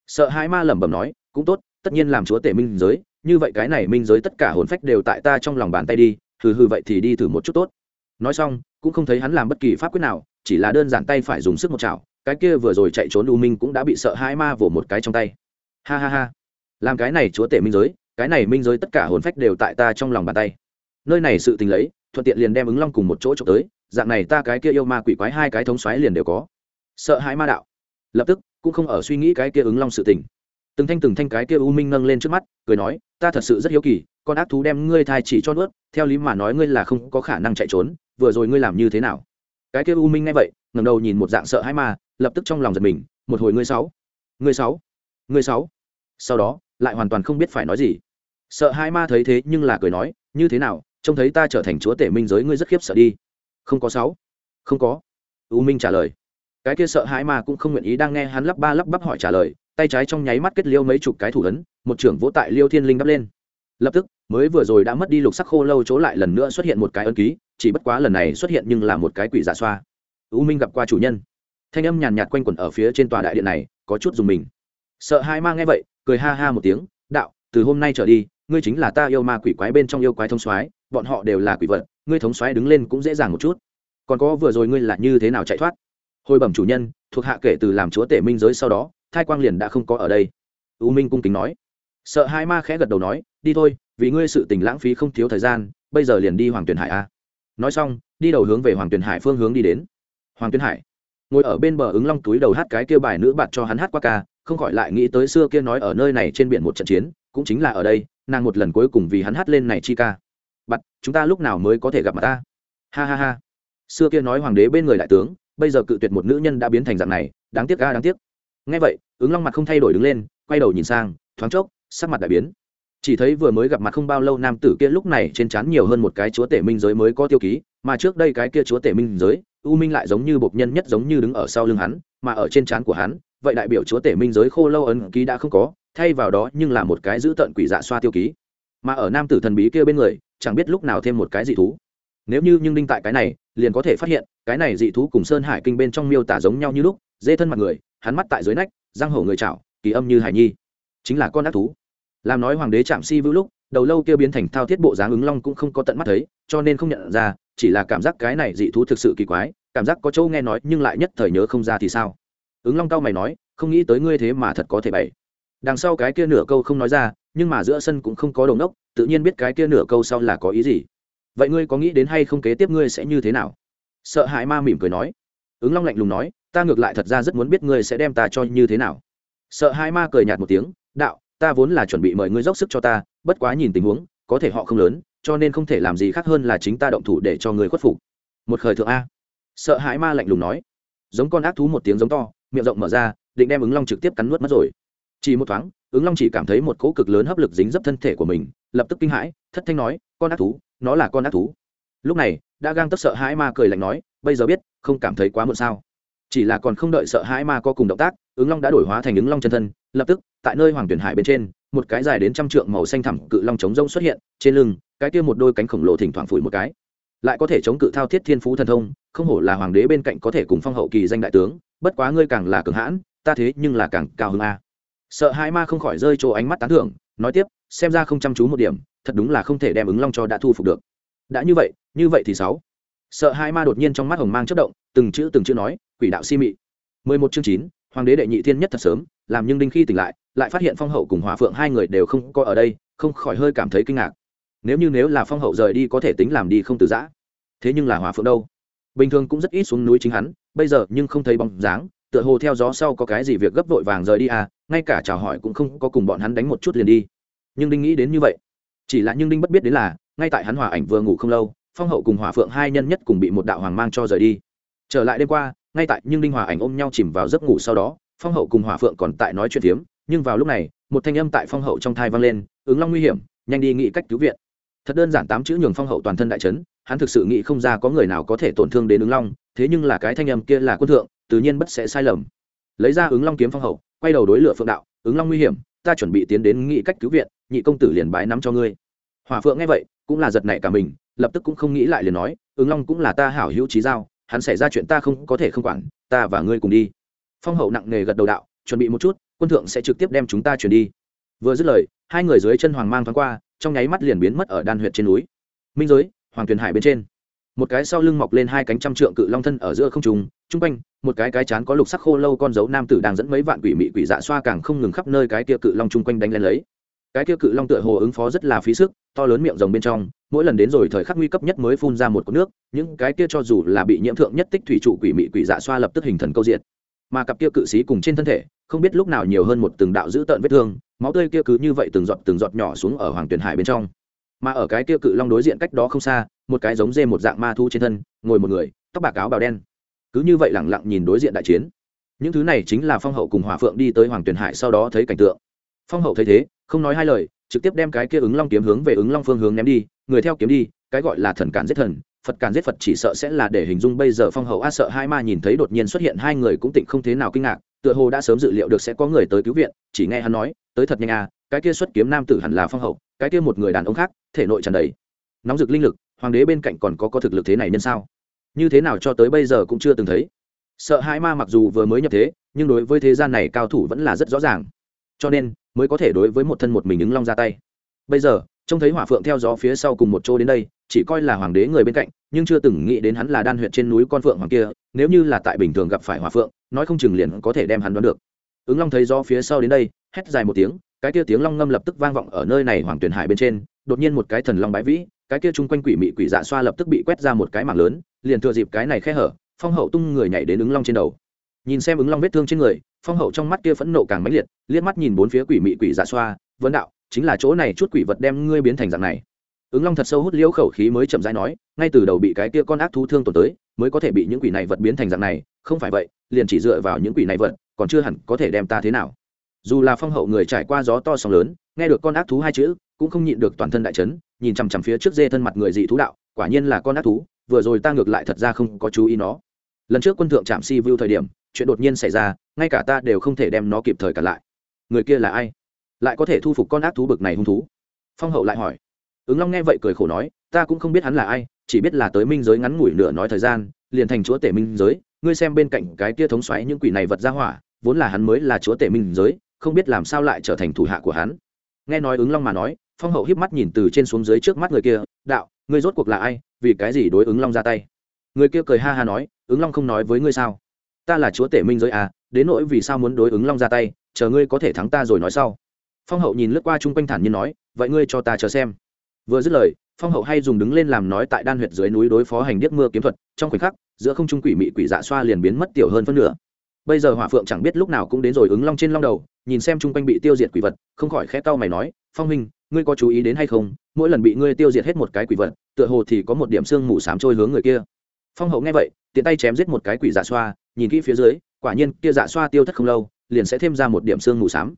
Sợ hãi ma lẩm bẩm nói, cũng tốt, tất nhiên làm chúa tể minh giới, như vậy cái này minh giới tất cả hồn phách đều tại ta trong lòng bàn tay đi, hừ hừ vậy thì đi thử một chút tốt. Nói xong, cũng không thấy hắn làm bất kỳ pháp quyết nào, chỉ là đơn giản tay phải dùng sức một chảo, cái kia vừa rồi chạy trốn u minh cũng đã bị sợ hãi ma vỗ một cái trong tay. Ha ha ha làm cái này chúa tể minh giới, cái này minh giới tất cả hồn phách đều tại ta trong lòng bàn tay. Nơi này sự tình lấy, thuận tiện liền đem ứng long cùng một chỗ trộm tới, dạng này ta cái kia yêu ma quỷ quái hai cái thống xoáy liền đều có. Sợ hãi ma đạo. Lập tức, cũng không ở suy nghĩ cái kia ứng long sự tình. Từng thanh từng thanh cái kia u minh nâng lên trước mắt, cười nói, ta thật sự rất hiếu kỳ, con ác thú đem ngươi thai chỉ cho nuốt, theo lý mà nói ngươi là không có khả năng chạy trốn, vừa rồi ngươi làm như thế nào? Cái kia u minh nghe vậy, ngẩng đầu nhìn một dạng sợ hãi ma, lập tức trong lòng giật mình, một hồi ngươi sáu ngươi sáu ngươi sáu. Sau đó lại hoàn toàn không biết phải nói gì. Sợ hai ma thấy thế nhưng là cười nói, như thế nào, trông thấy ta trở thành chúa tể minh giới ngươi rất khiếp sợ đi. Không có sáu. Không có. U minh trả lời. Cái kia sợ hãi ma cũng không nguyện ý đang nghe hắn lắp ba lắp bắp hỏi trả lời, tay trái trong nháy mắt kết liêu mấy chục cái thủ ấn, một trưởng vỗ tại liêu thiên linh đắp lên. Lập tức, mới vừa rồi đã mất đi lục sắc khô lâu chỗ lại lần nữa xuất hiện một cái ấn ký, chỉ bất quá lần này xuất hiện nhưng là một cái quỷ giả xoa. U minh gặp qua chủ nhân. Thanh âm nhàn nhạt quanh quẩn ở phía trên tòa đại điện này, có chút dùng mình. Sợ hai ma nghe vậy cười ha ha một tiếng, đạo, từ hôm nay trở đi, ngươi chính là ta yêu ma quỷ quái bên trong yêu quái thông soái, bọn họ đều là quỷ vật, ngươi thống soái đứng lên cũng dễ dàng một chút. Còn có vừa rồi ngươi là như thế nào chạy thoát? Hồi bẩm chủ nhân, thuộc hạ kể từ làm chúa tể minh giới sau đó, thai quang liền đã không có ở đây. U minh cung kính nói. Sợ hai ma khẽ gật đầu nói, đi thôi, vì ngươi sự tình lãng phí không thiếu thời gian, bây giờ liền đi hoàng tuyền hải a. Nói xong, đi đầu hướng về hoàng tuyền hải phương hướng đi đến. Hoàng tuyền hải ngồi ở bên bờ ứng long túi đầu hát cái kia bài nữ bạt cho hắn hát qua ca không khỏi lại nghĩ tới xưa kia nói ở nơi này trên biển một trận chiến, cũng chính là ở đây, nàng một lần cuối cùng vì hắn hát lên này chi ca. Bắt chúng ta lúc nào mới có thể gặp mặt ta? Ha ha ha. Xưa kia nói hoàng đế bên người đại tướng, bây giờ cự tuyệt một nữ nhân đã biến thành dạng này, đáng tiếc ca đáng tiếc. Ngay vậy, ứng long mặt không thay đổi đứng lên, quay đầu nhìn sang, thoáng chốc, sắc mặt đại biến. Chỉ thấy vừa mới gặp mặt không bao lâu nam tử kia lúc này trên trán nhiều hơn một cái chúa tể minh giới mới có tiêu ký, mà trước đây cái kia chúa tể minh giới, u minh lại giống như bộc nhân nhất giống như đứng ở sau lưng hắn, mà ở trên trán của hắn vậy đại biểu chúa tể minh giới khô lâu ấn ký đã không có, thay vào đó nhưng là một cái giữ tận quỷ dạ xoa tiêu ký. Mà ở nam tử thần bí kia bên người, chẳng biết lúc nào thêm một cái dị thú. Nếu như nhưng đinh tại cái này, liền có thể phát hiện, cái này dị thú cùng sơn hải kinh bên trong miêu tả giống nhau như lúc, dê thân mặt người, hắn mắt tại dưới nách, răng hổ người chảo, kỳ âm như hải nhi. Chính là con ác thú. Làm nói hoàng đế chạm si vữ lúc, đầu lâu kia biến thành thao thiết bộ dáng ứng long cũng không có tận mắt thấy, cho nên không nhận ra, chỉ là cảm giác cái này dị thú thực sự kỳ quái, cảm giác có châu nghe nói nhưng lại nhất thời nhớ không ra thì sao? Ứng long cao mày nói, không nghĩ tới ngươi thế mà thật có thể bày. Đằng sau cái kia nửa câu không nói ra, nhưng mà giữa sân cũng không có đồng đốc tự nhiên biết cái kia nửa câu sau là có ý gì. Vậy ngươi có nghĩ đến hay không kế tiếp ngươi sẽ như thế nào? Sợ hãi ma mỉm cười nói. Ứng long lạnh lùng nói, ta ngược lại thật ra rất muốn biết ngươi sẽ đem ta cho như thế nào. Sợ hãi ma cười nhạt một tiếng, đạo, ta vốn là chuẩn bị mời ngươi dốc sức cho ta, bất quá nhìn tình huống, có thể họ không lớn, cho nên không thể làm gì khác hơn là chính ta động thủ để cho ngươi khuất phục. Một khởi thượng a. Sợ hãi ma lạnh lùng nói. Giống con ác thú một tiếng giống to miệng rộng mở ra, định đem ứng long trực tiếp cắn nuốt mất rồi. Chỉ một thoáng, ứng long chỉ cảm thấy một cỗ cực lớn hấp lực dính dấp thân thể của mình, lập tức kinh hãi, thất thanh nói, con ác thú, nó là con ác thú. Lúc này, đã gang tấp sợ hãi ma cười lạnh nói, bây giờ biết, không cảm thấy quá muộn sao. Chỉ là còn không đợi sợ hãi ma có cùng động tác, ứng long đã đổi hóa thành ứng long chân thân, lập tức, tại nơi hoàng tuyển hải bên trên, một cái dài đến trăm trượng màu xanh thẳm cự long chống rông xuất hiện, trên lưng, cái kia một đôi cánh khổng lồ thỉnh thoảng phủi một cái lại có thể chống cự thao thiết thiên phú thần thông, không hổ là hoàng đế bên cạnh có thể cùng phong hậu kỳ danh đại tướng, bất quá ngươi càng là cường hãn, ta thế nhưng là càng cao hơn a. Sợ hai ma không khỏi rơi chỗ ánh mắt tán thưởng, nói tiếp, xem ra không chăm chú một điểm, thật đúng là không thể đem ứng long cho đã thu phục được. Đã như vậy như vậy thì sáu. Sợ hai ma đột nhiên trong mắt hồng mang chất động, từng chữ từng chữ nói, quỷ đạo si mị. Mười một chương chín, hoàng đế đệ nhị thiên nhất thật sớm, làm nhưng đinh khi tỉnh lại lại phát hiện phong hậu cùng hòa phượng hai người đều không có ở đây, không khỏi hơi cảm thấy kinh ngạc. Nếu như nếu là phong hậu rời đi có thể tính làm đi không từ giã thế nhưng là hòa phượng đâu? Bình thường cũng rất ít xuống núi chính hắn, bây giờ nhưng không thấy bóng dáng, tựa hồ theo gió sau có cái gì việc gấp vội vàng rời đi à ngay cả chào hỏi cũng không có cùng bọn hắn đánh một chút liền đi. Nhưng đinh nghĩ đến như vậy. Chỉ là nhưng đinh bất biết đến là, ngay tại hắn hòa ảnh vừa ngủ không lâu, phong hậu cùng hòa phượng hai nhân nhất cùng bị một đạo hoàng mang cho rời đi. Trở lại đêm qua, ngay tại nhưng đinh hòa ảnh ôm nhau chìm vào giấc ngủ sau đó, phong hậu cùng hòa phượng còn tại nói chuyện phiếm, nhưng vào lúc này, một thanh âm tại phong hậu trong thai vang lên, ứng long nguy hiểm, nhanh đi nghĩ cách cứu viện. Thật đơn giản tám chữ nhường phong hậu toàn thân đại trấn hắn thực sự nghĩ không ra có người nào có thể tổn thương đến ứng long, thế nhưng là cái thanh âm kia là quân thượng, tự nhiên bất sẽ sai lầm. Lấy ra ứng long kiếm phong hậu, quay đầu đối lửa phượng đạo, ứng long nguy hiểm, ta chuẩn bị tiến đến nghĩ cách cứu viện, nhị công tử liền bái nắm cho ngươi. Hòa phượng nghe vậy, cũng là giật nảy cả mình, lập tức cũng không nghĩ lại liền nói, ứng long cũng là ta hảo hữu trí giao, hắn xảy ra chuyện ta không có thể không quản, ta và ngươi cùng đi. Phong hậu nặng nề gật đầu đạo, chuẩn bị một chút, quân thượng sẽ trực tiếp đem chúng ta chuyển đi. Vừa dứt lời, hai người dưới chân hoàng mang thoáng qua, trong nháy mắt liền biến mất ở đan huyện trên núi. Minh giới hoàng tuyền hải bên trên. Một cái sau lưng mọc lên hai cánh trăm trượng cự long thân ở giữa không trùng chung quanh, một cái cái chán có lục sắc khô lâu con dấu nam tử đang dẫn mấy vạn quỷ mị quỷ dạ xoa càng không ngừng khắp nơi cái kia cự long chung quanh đánh lên lấy. Cái kia cự long tựa hồ ứng phó rất là phí sức, to lớn miệng rồng bên trong, mỗi lần đến rồi thời khắc nguy cấp nhất mới phun ra một cột nước, những cái kia cho dù là bị nhiễm thượng nhất tích thủy trụ quỷ mị quỷ dạ xoa lập tức hình thần câu diệt. mà cặp kia cự sĩ cùng trên thân thể, không biết lúc nào nhiều hơn một từng đạo dữ tợn vết thương, máu tươi kia cứ như vậy từng giọt từng giọt nhỏ xuống ở hoàng tuyền hải bên trong mà ở cái kia cự long đối diện cách đó không xa, một cái giống dê một dạng ma thu trên thân, ngồi một người, tóc bạc áo bào đen. Cứ như vậy lẳng lặng nhìn đối diện đại chiến. Những thứ này chính là phong hậu cùng hòa phượng đi tới hoàng tuyền hải sau đó thấy cảnh tượng. Phong hậu thấy thế, không nói hai lời, trực tiếp đem cái kia ứng long kiếm hướng về ứng long phương hướng ném đi, người theo kiếm đi, cái gọi là thần cản giết thần, phật cản giết phật chỉ sợ sẽ là để hình dung bây giờ phong hậu a sợ hai ma nhìn thấy đột nhiên xuất hiện hai người cũng tịnh không thế nào kinh ngạc, tựa hồ đã sớm dự liệu được sẽ có người tới cứu viện, chỉ nghe hắn nói, tới thật nhanh à cái kia xuất kiếm nam tử hẳn là phong hậu, cái kia một người đàn ông khác, thể nội tràn đầy nóng rực linh lực, hoàng đế bên cạnh còn có có thực lực thế này nhân sao? Như thế nào cho tới bây giờ cũng chưa từng thấy. Sợ hai ma mặc dù vừa mới nhập thế, nhưng đối với thế gian này cao thủ vẫn là rất rõ ràng. Cho nên, mới có thể đối với một thân một mình ứng long ra tay. Bây giờ, trông thấy hỏa phượng theo gió phía sau cùng một chỗ đến đây, chỉ coi là hoàng đế người bên cạnh, nhưng chưa từng nghĩ đến hắn là đan huyện trên núi con phượng hoàng kia, nếu như là tại bình thường gặp phải hỏa phượng, nói không chừng liền có thể đem hắn đoán được. Ứng long thấy gió phía sau đến đây, hét dài một tiếng cái kia tiếng long ngâm lập tức vang vọng ở nơi này hoàng tuyển hải bên trên, đột nhiên một cái thần long bái vĩ, cái kia chung quanh quỷ mị quỷ dạ xoa lập tức bị quét ra một cái mảng lớn, liền thừa dịp cái này khe hở, phong hậu tung người nhảy đến ứng long trên đầu. Nhìn xem ứng long vết thương trên người, phong hậu trong mắt kia phẫn nộ càng mãnh liệt, liếc mắt nhìn bốn phía quỷ mị quỷ dạ xoa vấn đạo, chính là chỗ này chút quỷ vật đem ngươi biến thành dạng này. Ứng long thật sâu hút liễu khẩu khí mới chậm rãi nói, ngay từ đầu bị cái kia con ác thú thương tổn tới, mới có thể bị những quỷ này vật biến thành dạng này, không phải vậy, liền chỉ dựa vào những quỷ này vật, còn chưa hẳn có thể đem ta thế nào dù là phong hậu người trải qua gió to sóng lớn, nghe được con ác thú hai chữ, cũng không nhịn được toàn thân đại chấn, nhìn chằm chằm phía trước dê thân mặt người dị thú đạo, quả nhiên là con ác thú, vừa rồi ta ngược lại thật ra không có chú ý nó. Lần trước quân thượng trạm si vu thời điểm, chuyện đột nhiên xảy ra, ngay cả ta đều không thể đem nó kịp thời cả lại. Người kia là ai? Lại có thể thu phục con ác thú bực này hung thú? Phong hậu lại hỏi. Ứng long nghe vậy cười khổ nói, ta cũng không biết hắn là ai, chỉ biết là tới minh giới ngắn ngủi nửa nói thời gian, liền thành chúa tể minh giới, ngươi xem bên cạnh cái kia thống xoáy những quỷ này vật ra hỏa, vốn là hắn mới là chúa tể minh giới không biết làm sao lại trở thành thủ hạ của hắn. Nghe nói ứng long mà nói, phong hậu híp mắt nhìn từ trên xuống dưới trước mắt người kia, đạo, ngươi rốt cuộc là ai? Vì cái gì đối ứng long ra tay? Người kia cười ha ha nói, ứng long không nói với ngươi sao? Ta là chúa tể minh giới à đến nỗi vì sao muốn đối ứng long ra tay, chờ ngươi có thể thắng ta rồi nói sau. Phong hậu nhìn lướt qua chung quanh thản nhiên nói, vậy ngươi cho ta chờ xem. Vừa dứt lời, phong hậu hay dùng đứng lên làm nói tại đan huyệt dưới núi đối phó hành điếc mưa kiếm thuật, trong khoảnh khắc, giữa không trung quỷ mị quỷ dạ xoa liền biến mất tiểu hơn phân nửa. Bây giờ hỏa phượng chẳng biết lúc nào cũng đến rồi ứng long trên long đầu nhìn xem chung quanh bị tiêu diệt quỷ vật, không khỏi khẽ cau mày nói, phong minh ngươi có chú ý đến hay không? Mỗi lần bị ngươi tiêu diệt hết một cái quỷ vật, tựa hồ thì có một điểm xương mù sám trôi hướng người kia. Phong hậu nghe vậy, tiện tay chém giết một cái quỷ dạ xoa, nhìn kỹ phía dưới, quả nhiên kia dạ xoa tiêu thất không lâu, liền sẽ thêm ra một điểm xương mù sám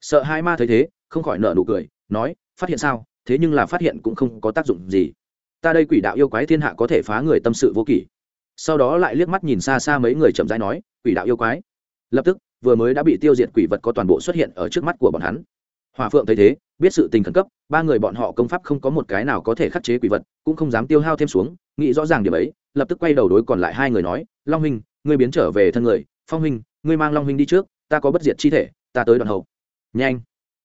sợ hai ma thấy thế, không khỏi nợ nụ cười, nói, phát hiện sao? Thế nhưng là phát hiện cũng không có tác dụng gì. Ta đây quỷ đạo yêu quái thiên hạ có thể phá người tâm sự vô kỷ. Sau đó lại liếc mắt nhìn xa xa mấy người chậm rãi nói, quỷ đạo yêu quái. Lập tức vừa mới đã bị tiêu diệt quỷ vật có toàn bộ xuất hiện ở trước mắt của bọn hắn. Hòa phượng thấy thế, biết sự tình khẩn cấp, ba người bọn họ công pháp không có một cái nào có thể khắc chế quỷ vật, cũng không dám tiêu hao thêm xuống, nghĩ rõ ràng điểm ấy, lập tức quay đầu đối còn lại hai người nói, long huynh, ngươi biến trở về thân người, phong huynh, ngươi mang long huynh đi trước, ta có bất diệt chi thể, ta tới đoạn hậu. Nhanh.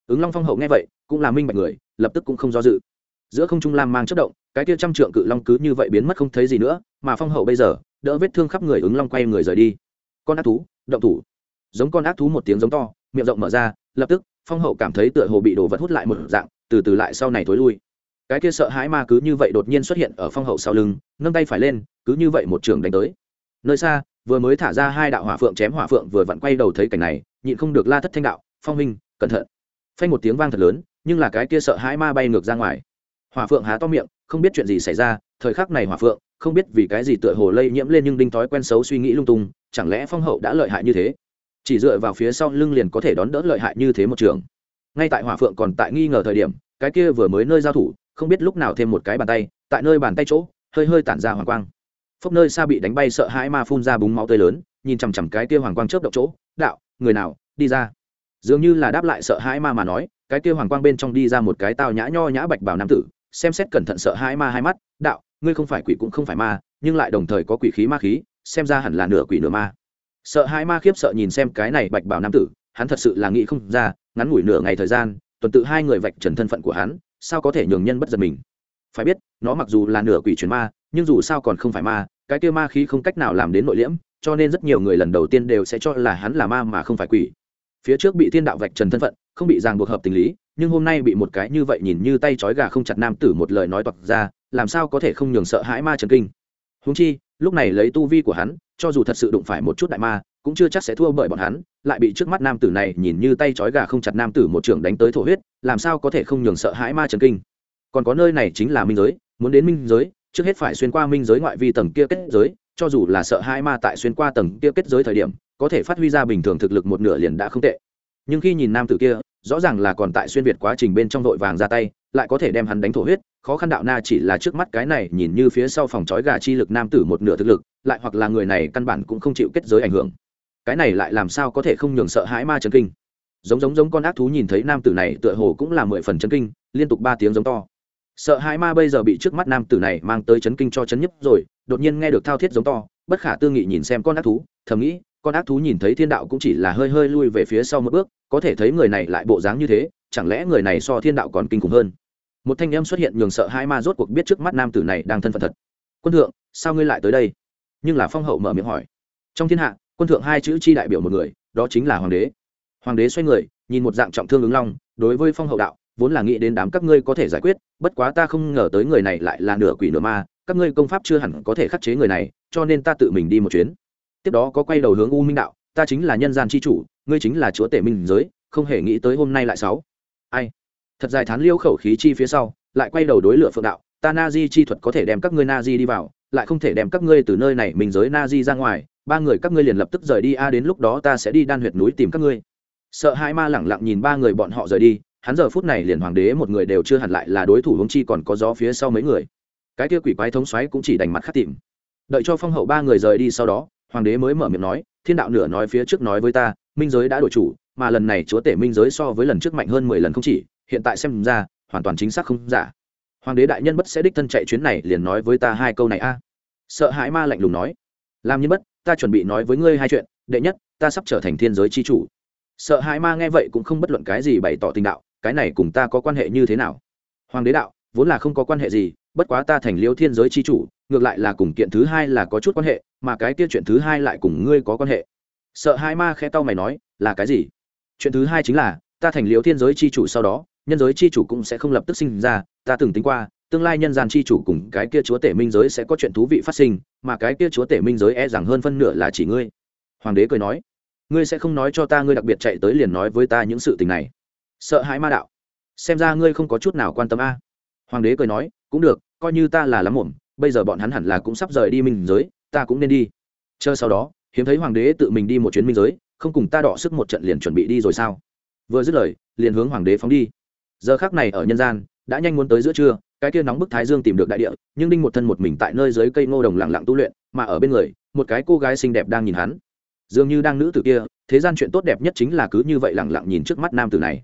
Ứng long phong hậu nghe vậy, cũng là minh bạch người, lập tức cũng không do dự. Giữa không trung lam mang chất động, cái kia trăm trượng cự long cứ như vậy biến mất không thấy gì nữa, mà phong hậu bây giờ, đỡ vết thương khắp người, ứng long quay người rời đi. Con ác thú, động thủ giống con ác thú một tiếng giống to, miệng rộng mở ra, lập tức, phong hậu cảm thấy tựa hồ bị đồ vật hút lại một dạng, từ từ lại sau này thối lui. Cái kia sợ hãi ma cứ như vậy đột nhiên xuất hiện ở phong hậu sau lưng, nâng tay phải lên, cứ như vậy một trường đánh tới. Nơi xa, vừa mới thả ra hai đạo hỏa phượng chém hỏa phượng vừa vặn quay đầu thấy cảnh này, nhịn không được la thất thanh đạo, phong huynh, cẩn thận. Phanh một tiếng vang thật lớn, nhưng là cái kia sợ hãi ma bay ngược ra ngoài. Hỏa phượng há to miệng, không biết chuyện gì xảy ra, thời khắc này hỏa phượng, không biết vì cái gì tựa hồ lây nhiễm lên nhưng đinh thói quen xấu suy nghĩ lung tung, chẳng lẽ phong hậu đã lợi hại như thế? Chỉ dựa vào phía sau lưng liền có thể đón đỡ lợi hại như thế một trường. Ngay tại hỏa phượng còn tại nghi ngờ thời điểm, cái kia vừa mới nơi giao thủ, không biết lúc nào thêm một cái bàn tay, tại nơi bàn tay chỗ, hơi hơi tản ra hoàng quang. Phốc nơi xa bị đánh bay sợ hãi ma phun ra búng máu tươi lớn, nhìn chằm chằm cái kia hoàng quang chớp động chỗ, đạo, người nào, đi ra. Dường như là đáp lại sợ hãi ma mà nói, cái kia hoàng quang bên trong đi ra một cái tao nhã nho nhã bạch bảo nam tử, xem xét cẩn thận sợ hãi ma hai mắt, đạo, ngươi không phải quỷ cũng không phải ma, nhưng lại đồng thời có quỷ khí ma khí, xem ra hẳn là nửa quỷ nửa ma sợ hãi ma khiếp sợ nhìn xem cái này bạch bảo nam tử, hắn thật sự là nghĩ không ra, ngắn ngủi nửa ngày thời gian, tuần tự hai người vạch trần thân phận của hắn, sao có thể nhường nhân bất giật mình? Phải biết, nó mặc dù là nửa quỷ truyền ma, nhưng dù sao còn không phải ma, cái kia ma khí không cách nào làm đến nội liễm, cho nên rất nhiều người lần đầu tiên đều sẽ cho là hắn là ma mà không phải quỷ. Phía trước bị thiên đạo vạch trần thân phận, không bị ràng buộc hợp tình lý, nhưng hôm nay bị một cái như vậy nhìn như tay trói gà không chặt nam tử một lời nói toạc ra, làm sao có thể không nhường sợ hãi ma trần kinh? Húng chi, lúc này lấy tu vi của hắn cho dù thật sự đụng phải một chút đại ma, cũng chưa chắc sẽ thua bởi bọn hắn, lại bị trước mắt nam tử này nhìn như tay trói gà không chặt nam tử một trưởng đánh tới thổ huyết, làm sao có thể không nhường sợ hãi ma trần kinh. Còn có nơi này chính là minh giới, muốn đến minh giới, trước hết phải xuyên qua minh giới ngoại vi tầng kia kết giới, cho dù là sợ hãi ma tại xuyên qua tầng kia kết giới thời điểm, có thể phát huy ra bình thường thực lực một nửa liền đã không tệ. Nhưng khi nhìn nam tử kia, rõ ràng là còn tại xuyên việt quá trình bên trong đội vàng ra tay lại có thể đem hắn đánh thổ huyết, khó khăn đạo na chỉ là trước mắt cái này nhìn như phía sau phòng trói gà chi lực nam tử một nửa thực lực, lại hoặc là người này căn bản cũng không chịu kết giới ảnh hưởng. Cái này lại làm sao có thể không nhường sợ hãi ma trần kinh. Giống giống giống con ác thú nhìn thấy nam tử này tựa hồ cũng là mười phần chân kinh, liên tục ba tiếng giống to. Sợ hãi ma bây giờ bị trước mắt nam tử này mang tới chấn kinh cho chấn nhấp rồi, đột nhiên nghe được thao thiết giống to, bất khả tư nghị nhìn xem con ác thú, thầm nghĩ, con ác thú nhìn thấy thiên đạo cũng chỉ là hơi hơi lui về phía sau một bước, có thể thấy người này lại bộ dáng như thế, chẳng lẽ người này so thiên đạo còn kinh khủng hơn? Một thanh em xuất hiện nhường sợ hai ma rốt cuộc biết trước mắt nam tử này đang thân phận thật. Quân thượng, sao ngươi lại tới đây? Nhưng là phong hậu mở miệng hỏi. Trong thiên hạ, quân thượng hai chữ chi đại biểu một người, đó chính là hoàng đế. Hoàng đế xoay người, nhìn một dạng trọng thương ứng long, đối với phong hậu đạo, vốn là nghĩ đến đám các ngươi có thể giải quyết, bất quá ta không ngờ tới người này lại là nửa quỷ nửa ma, các ngươi công pháp chưa hẳn có thể khắc chế người này, cho nên ta tự mình đi một chuyến. Tiếp đó có quay đầu hướng u minh đạo, ta chính là nhân gian c h i chủ, ngươi chính là chúa tể minh giới, không hề nghĩ tới hôm nay lại sáu. Ai? Thật dài thán liêu khẩu khí chi phía sau, lại quay đầu đối lửa phượng đạo, ta na di chi thuật có thể đem các ngươi na di đi vào, lại không thể đem các ngươi từ nơi này mình giới na di ra ngoài, ba người các ngươi liền lập tức rời đi, a, đến lúc đó ta sẽ đi đan huyệt núi tìm các ngươi. Sợ hai ma lẳng lặng nhìn ba người bọn họ rời đi, hắn giờ phút này liền hoàng đế một người đều chưa hẳn lại là đối thủ hống chi còn có gió phía sau mấy người. Cái kia quỷ quái thống xoáy cũng chỉ đành mặt khắc tìm. Đợi cho phong hậu ba người rời đi sau đó, hoàng đế mới mở miệng nói, thiên đạo nửa nói phía trước nói với ta, minh giới đã đổi chủ, mà lần này chúa tể minh giới so với lần trước mạnh hơn mười lần không chỉ hiện tại xem ra, hoàn toàn chính xác không giả. Hoàng đế đại nhân bất sẽ đích thân chạy chuyến này liền nói với ta hai câu này a. Sợ hãi ma lạnh lùng nói. Làm như bất, ta chuẩn bị nói với ngươi hai chuyện. Đệ nhất, ta sắp trở thành thiên giới c h i chủ. Sợ hãi ma nghe vậy cũng không bất luận cái gì bày tỏ tình đạo, cái này cùng ta có quan hệ như thế nào? Hoàng đế đạo, vốn là không có quan hệ gì, bất quá ta thành liêu thiên giới c h i chủ, ngược lại là cùng kiện thứ hai là có chút quan hệ, mà cái kia chuyện thứ hai lại cùng ngươi có quan hệ. Sợ hai ma khe tao mày nói, là cái gì? Chuyện thứ hai chính là, ta thành liêu thiên giới c h i chủ sau đó nhân giới chi chủ cũng sẽ không lập tức sinh ra, ta từng tính qua, tương lai nhân gian chi chủ cùng cái kia chúa tể minh giới sẽ có chuyện thú vị phát sinh, mà cái kia chúa tể minh giới e rằng hơn phân nửa là chỉ ngươi. Hoàng đế cười nói, ngươi sẽ không nói cho ta ngươi đặc biệt chạy tới liền nói với ta những sự tình này. Sợ hãi ma đạo. Xem ra ngươi không có chút nào quan tâm a. Hoàng đế cười nói, cũng được, coi như ta là lắm muộn, bây giờ bọn hắn hẳn là cũng sắp rời đi minh giới, ta cũng nên đi. Chờ sau đó, hiếm thấy hoàng đế tự mình đi một chuyến minh giới, không cùng ta đọ sức một trận liền chuẩn bị đi rồi sao? Vừa dứt lời, liền hướng hoàng đế phóng đi giờ khác này ở nhân gian, đã nhanh muốn tới giữa trưa, cái kia nóng bức thái dương tìm được đại địa, nhưng đinh một thân một mình tại nơi dưới cây ngô đồng lặng lặng tu luyện, mà ở bên người, một cái cô gái xinh đẹp đang nhìn hắn. Dường như đang nữ tử kia, thế gian chuyện tốt đẹp nhất chính là cứ như vậy lặng lặng nhìn trước mắt nam tử này.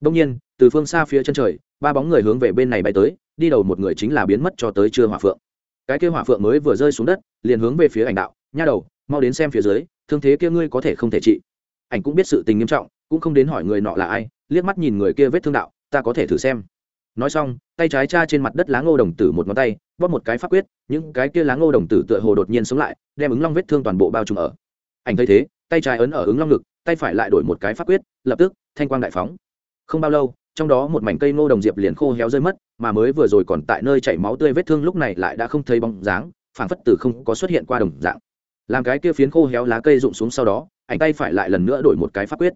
Đông nhiên, từ phương xa phía chân trời, ba bóng người hướng về bên này bay tới, đi đầu một người chính là biến mất cho tới trưa hỏa phượng. Cái kia hỏa phượng mới vừa rơi xuống đất, liền hướng về phía ảnh đạo, nha đầu, mau đến xem phía dưới, thương thế kia ngươi có thể không thể trị. Ảnh cũng biết sự tình nghiêm trọng, cũng không đến hỏi người nọ là ai, liếc mắt nhìn người kia vết thương đạo ta có thể thử xem. Nói xong, tay trái cha trên mặt đất lá ngô đồng tử một ngón tay, bóp một cái pháp quyết, những cái kia lá ngô đồng tử tựa hồ đột nhiên sống lại, đem ứng long vết thương toàn bộ bao trùm ở. Ảnh thấy thế, tay trái ấn ở ứng long ngực, tay phải lại đổi một cái pháp quyết, lập tức, thanh quang đại phóng. Không bao lâu, trong đó một mảnh cây ngô đồng diệp liền khô héo rơi mất, mà mới vừa rồi còn tại nơi chảy máu tươi vết thương lúc này lại đã không thấy bóng dáng, phảng phất từ không có xuất hiện qua đồng dạng. Làm cái kia phiến khô héo lá cây rụng xuống sau đó, ảnh tay phải lại lần nữa đổi một cái pháp quyết.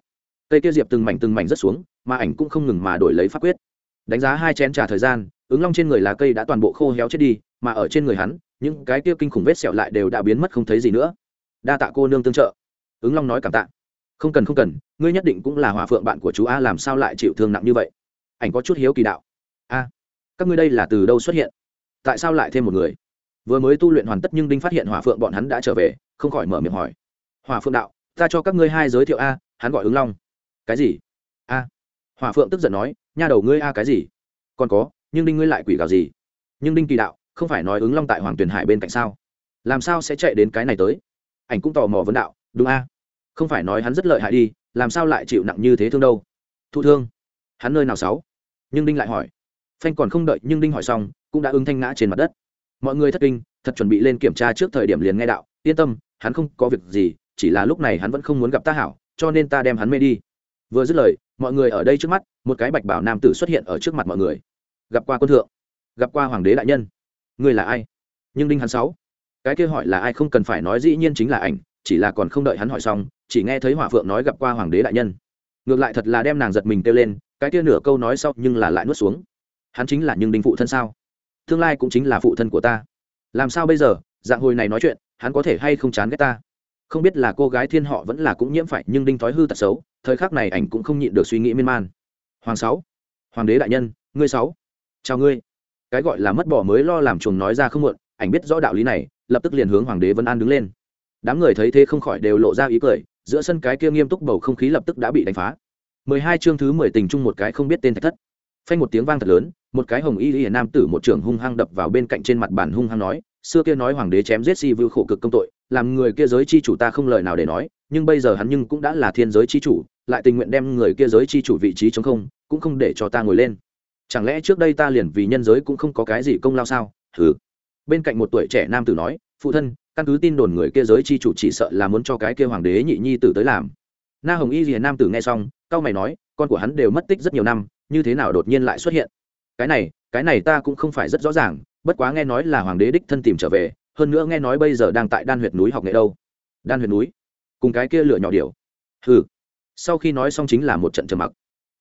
Cây kia diệp từng mảnh từng mảnh rất xuống mà ảnh cũng không ngừng mà đổi lấy pháp quyết. Đánh giá hai chén trà thời gian, ứng long trên người lá cây đã toàn bộ khô héo chết đi, mà ở trên người hắn, những cái kia kinh khủng vết sẹo lại đều đã biến mất không thấy gì nữa. Đa tạ cô nương tương trợ. Ứng long nói cảm tạ. Không cần không cần, ngươi nhất định cũng là hỏa phượng bạn của chú a, làm sao lại chịu thương nặng như vậy? Ảnh có chút hiếu kỳ đạo. A, các ngươi đây là từ đâu xuất hiện? Tại sao lại thêm một người? Vừa mới tu luyện hoàn tất nhưng đinh phát hiện hỏa phượng bọn hắn đã trở về, không khỏi mở miệng hỏi. Hỏa phượng đạo, ta cho các ngươi hai giới thiệu a, hắn gọi ứng long. Cái gì? Hòa phượng tức giận nói, nha đầu ngươi a cái gì? Còn có, nhưng đinh ngươi lại quỷ gào gì? Nhưng đinh kỳ đạo, không phải nói ứng long tại hoàng tuyền hải bên cạnh sao? Làm sao sẽ chạy đến cái này tới? Ảnh cũng tò mò vấn đạo, đúng a. Không phải nói hắn rất lợi hại đi, làm sao lại chịu nặng như thế thương đâu? Thụ thương? Hắn nơi nào sáu nhưng đinh lại hỏi. Phanh còn không đợi nhưng đinh hỏi xong, cũng đã ứng thanh ngã trên mặt đất. Mọi người thất kinh, thật chuẩn bị lên kiểm tra trước thời điểm liền nghe đạo, yên tâm, hắn không có việc gì, chỉ là lúc này hắn vẫn không muốn gặp ta hảo, cho nên ta đem hắn mê đi. Vừa dứt lời mọi người ở đây trước mắt, một cái bạch bảo nam tử xuất hiện ở trước mặt mọi người. Gặp qua quân thượng, gặp qua hoàng đế đại nhân. Người là ai? Nhưng đinh hắn sáu. Cái kia hỏi là ai không cần phải nói dĩ nhiên chính là ảnh, chỉ là còn không đợi hắn hỏi xong, chỉ nghe thấy hỏa phượng nói gặp qua hoàng đế đại nhân. Ngược lại thật là đem nàng giật mình kêu lên, cái kia nửa câu nói sau nhưng là lại nuốt xuống. Hắn chính là nhưng đinh phụ thân sao? Tương lai cũng chính là phụ thân của ta. Làm sao bây giờ? Dạng hồi này nói chuyện, hắn có thể hay không chán ghét ta? Không biết là cô gái thiên họ vẫn là cũng nhiễm phải, nhưng đinh thói hư tật xấu, thời khắc này ảnh cũng không nhịn được suy nghĩ miên man. Hoàng sáu, hoàng đế đại nhân, ngươi sáu, chào ngươi. Cái gọi là mất bỏ mới lo làm chuồng nói ra không muộn, ảnh biết rõ đạo lý này, lập tức liền hướng hoàng đế vân an đứng lên. Đám người thấy thế không khỏi đều lộ ra ý cười, giữa sân cái kia nghiêm túc bầu không khí lập tức đã bị đánh phá. Mười hai chương thứ mười tình chung một cái không biết tên thạch thất. Phanh một tiếng vang thật lớn, một cái hồng y hiển nam tử một trưởng hung hăng đập vào bên cạnh trên mặt bàn hung hăng nói, xưa kia nói hoàng đế chém giết si vưu khổ cực công tội làm người kia giới chi chủ ta không lời nào để nói, nhưng bây giờ hắn nhưng cũng đã là thiên giới chi chủ, lại tình nguyện đem người kia giới chi chủ vị trí chống không, cũng không để cho ta ngồi lên. Chẳng lẽ trước đây ta liền vì nhân giới cũng không có cái gì công lao sao? Hừ. Bên cạnh một tuổi trẻ nam tử nói, phụ thân, căn cứ tin đồn người kia giới chi chủ chỉ sợ là muốn cho cái kia hoàng đế nhị nhi tử tới làm. Na hồng y liền nam tử nghe xong cao mày nói, con của hắn đều mất tích rất nhiều năm, như thế nào đột nhiên lại xuất hiện? Cái này cái này ta cũng không phải rất rõ ràng, bất quá nghe nói là hoàng đế đích thân tìm trở về hơn nữa nghe nói bây giờ đang tại đan huyệt núi học nghệ đâu. Đan huyệt núi? Cùng cái kia lửa nhỏ điều, ừ sau khi nói xong chính là một trận trầm mặc.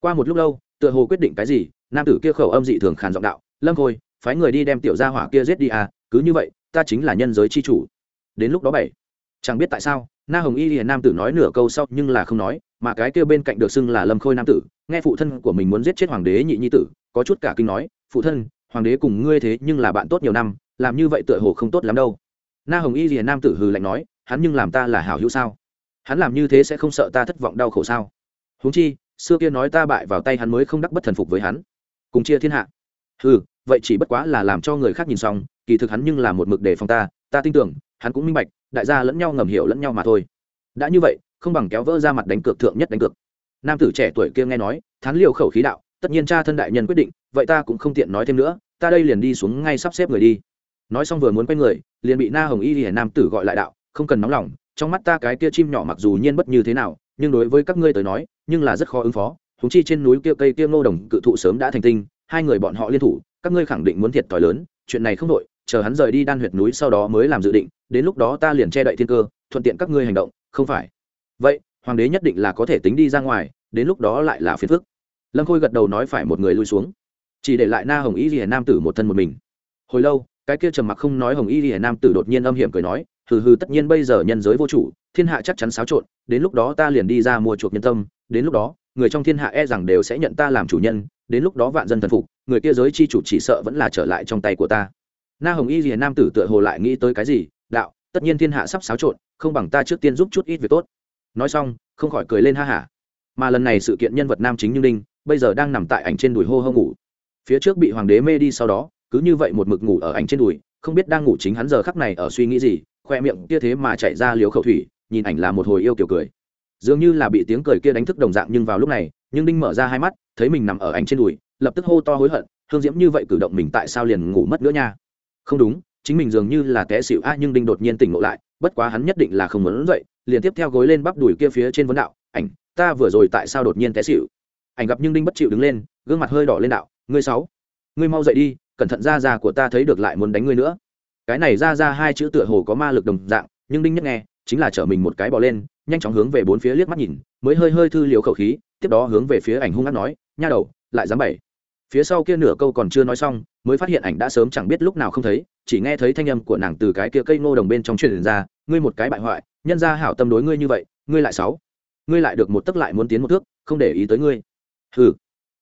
Qua một lúc lâu tựa hồ quyết định cái gì nam tử kia khẩu âm dị thường khàn giọng đạo lâm khôi phái người đi đem tiểu gia hỏa kia giết đi à cứ như vậy ta chính là nhân giới chi chủ. Đến lúc đó bảy chẳng biết tại sao na hồng y liền nam tử nói nửa câu sau nhưng là không nói mà cái kia bên cạnh được xưng là lâm khôi nam tử nghe phụ thân của mình muốn giết chết hoàng đế nhị nhi tử có chút cả kinh nói phụ thân hoàng đế cùng ngươi thế nhưng là bạn tốt nhiều năm làm như vậy tựa hồ không tốt lắm đâu. Na hồng y liền nam tử hừ lạnh nói, hắn nhưng làm ta là hảo hữu sao? Hắn làm như thế sẽ không sợ ta thất vọng đau khổ sao? Huống chi, xưa kia nói ta bại vào tay hắn mới không đắc bất thần phục với hắn. Cùng chia thiên hạ. Ừ vậy chỉ bất quá là làm cho người khác nhìn xong, kỳ thực hắn nhưng là một mực đề phòng ta ta tin tưởng, hắn cũng minh bạch, đại gia lẫn nhau ngầm hiểu lẫn nhau mà thôi. Đã như vậy, không bằng kéo vỡ ra mặt đánh cược thượng nhất đánh cược. Nam tử trẻ tuổi kia nghe nói, thán liều khẩu khí đạo, tất nhiên cha thân đại nhân quyết định, vậy ta cũng không tiện nói thêm nữa, ta đây liền đi xuống ngay sắp xếp người đi nói xong vừa muốn quay người, liền bị na hồng y hiển nam tử gọi lại đạo, không cần nóng lòng, trong mắt ta cái kia chim nhỏ mặc dù nhiên bất như thế nào, nhưng đối với các ngươi tới nói, nhưng là rất khó ứng phó. Húng chi trên núi kia cây kia ngô đồng cự thụ sớm đã thành tinh, hai người bọn họ liên thủ, các ngươi khẳng định muốn thiệt thòi lớn, chuyện này không đội chờ hắn rời đi đan huyệt núi sau đó mới làm dự định, đến lúc đó ta liền che đậy thiên cơ, thuận tiện các ngươi hành động, không phải? Vậy, hoàng đế nhất định là có thể tính đi ra ngoài, đến lúc đó lại là phiền phức. Lâm khôi gật đầu nói phải một người lui xuống. Chỉ để lại na hồng y ghi nam tử một thân một mình. Hồi lâu cái kia trầm mặc không nói hồng y ghi nam tử đột nhiên âm hiểm cười nói, hừ hừ, tất nhiên bây giờ nhân giới vô chủ, thiên hạ chắc chắn xáo trộn, đến lúc đó ta liền đi ra mua chuộc nhân tâm, đến lúc đó, người trong thiên hạ e rằng đều sẽ nhận ta làm chủ nhân, đến lúc đó vạn dân thần phục, người kia giới chi chủ chỉ sợ vẫn là trở lại trong tay của ta. Na hồng y ghi nam tử tựa hồ lại nghĩ tới cái gì, đạo, tất nhiên thiên hạ sắp xáo trộn, không bằng ta trước tiên giúp chút ít việc tốt. Nói xong, không khỏi cười lên ha hả. Mà lần này sự kiện nhân vật nam chính như đinh bây giờ đang nằm tại ảnh trên đùi hô hô ngủ. Phía trước bị hoàng đế mê đi sau đó cứ như vậy một mực ngủ ở ảnh trên đùi, không biết đang ngủ chính hắn giờ khắc này ở suy nghĩ gì, khoe miệng kia thế mà chạy ra liều khẩu thủy, nhìn ảnh là một hồi yêu kiểu cười. Dường như là bị tiếng cười kia đánh thức đồng dạng nhưng vào lúc này, nhưng đinh mở ra hai mắt, thấy mình nằm ở ảnh trên đùi, lập tức hô to hối hận hương diễm như vậy cử động mình tại sao liền ngủ mất nữa nha? Không đúng, chính mình dường như là té xịu a, nhưng đinh đột nhiên tỉnh ngộ lại, bất quá hắn nhất định là không muốn dậy, liền tiếp theo gối lên bắp đùi kia phía trên vấn đạo, ảnh, ta vừa rồi tại sao đột nhiên té xịu ảnh gặp nhưng đinh bất chịu đứng lên, gương mặt hơi đỏ lên đạo, ngươi sáu, ngươi mau dậy đi cẩn thận ra ra của ta thấy được lại muốn đánh ngươi nữa. Cái này ra ra hai chữ tựa hồ có ma lực đồng dạng, nhưng đinh nhất nghe, chính là chở mình một cái bỏ lên, nhanh chóng hướng về bốn phía liếc mắt nhìn, mới hơi hơi thư liều khẩu khí, tiếp đó hướng về phía ảnh hung hát nói, nha đầu, lại dám bảy phía sau kia nửa câu còn chưa nói xong, mới phát hiện ảnh đã sớm chẳng biết lúc nào không thấy, chỉ nghe thấy thanh âm của nàng từ cái kia cây ngô đồng bên trong truyền ra, ngươi một cái bại hoại, nhân ra hảo tâm đối ngươi như vậy, ngươi lại sáu. Ngươi lại được một tấc lại muốn tiến một thước, không để ý tới ngươi. Ừ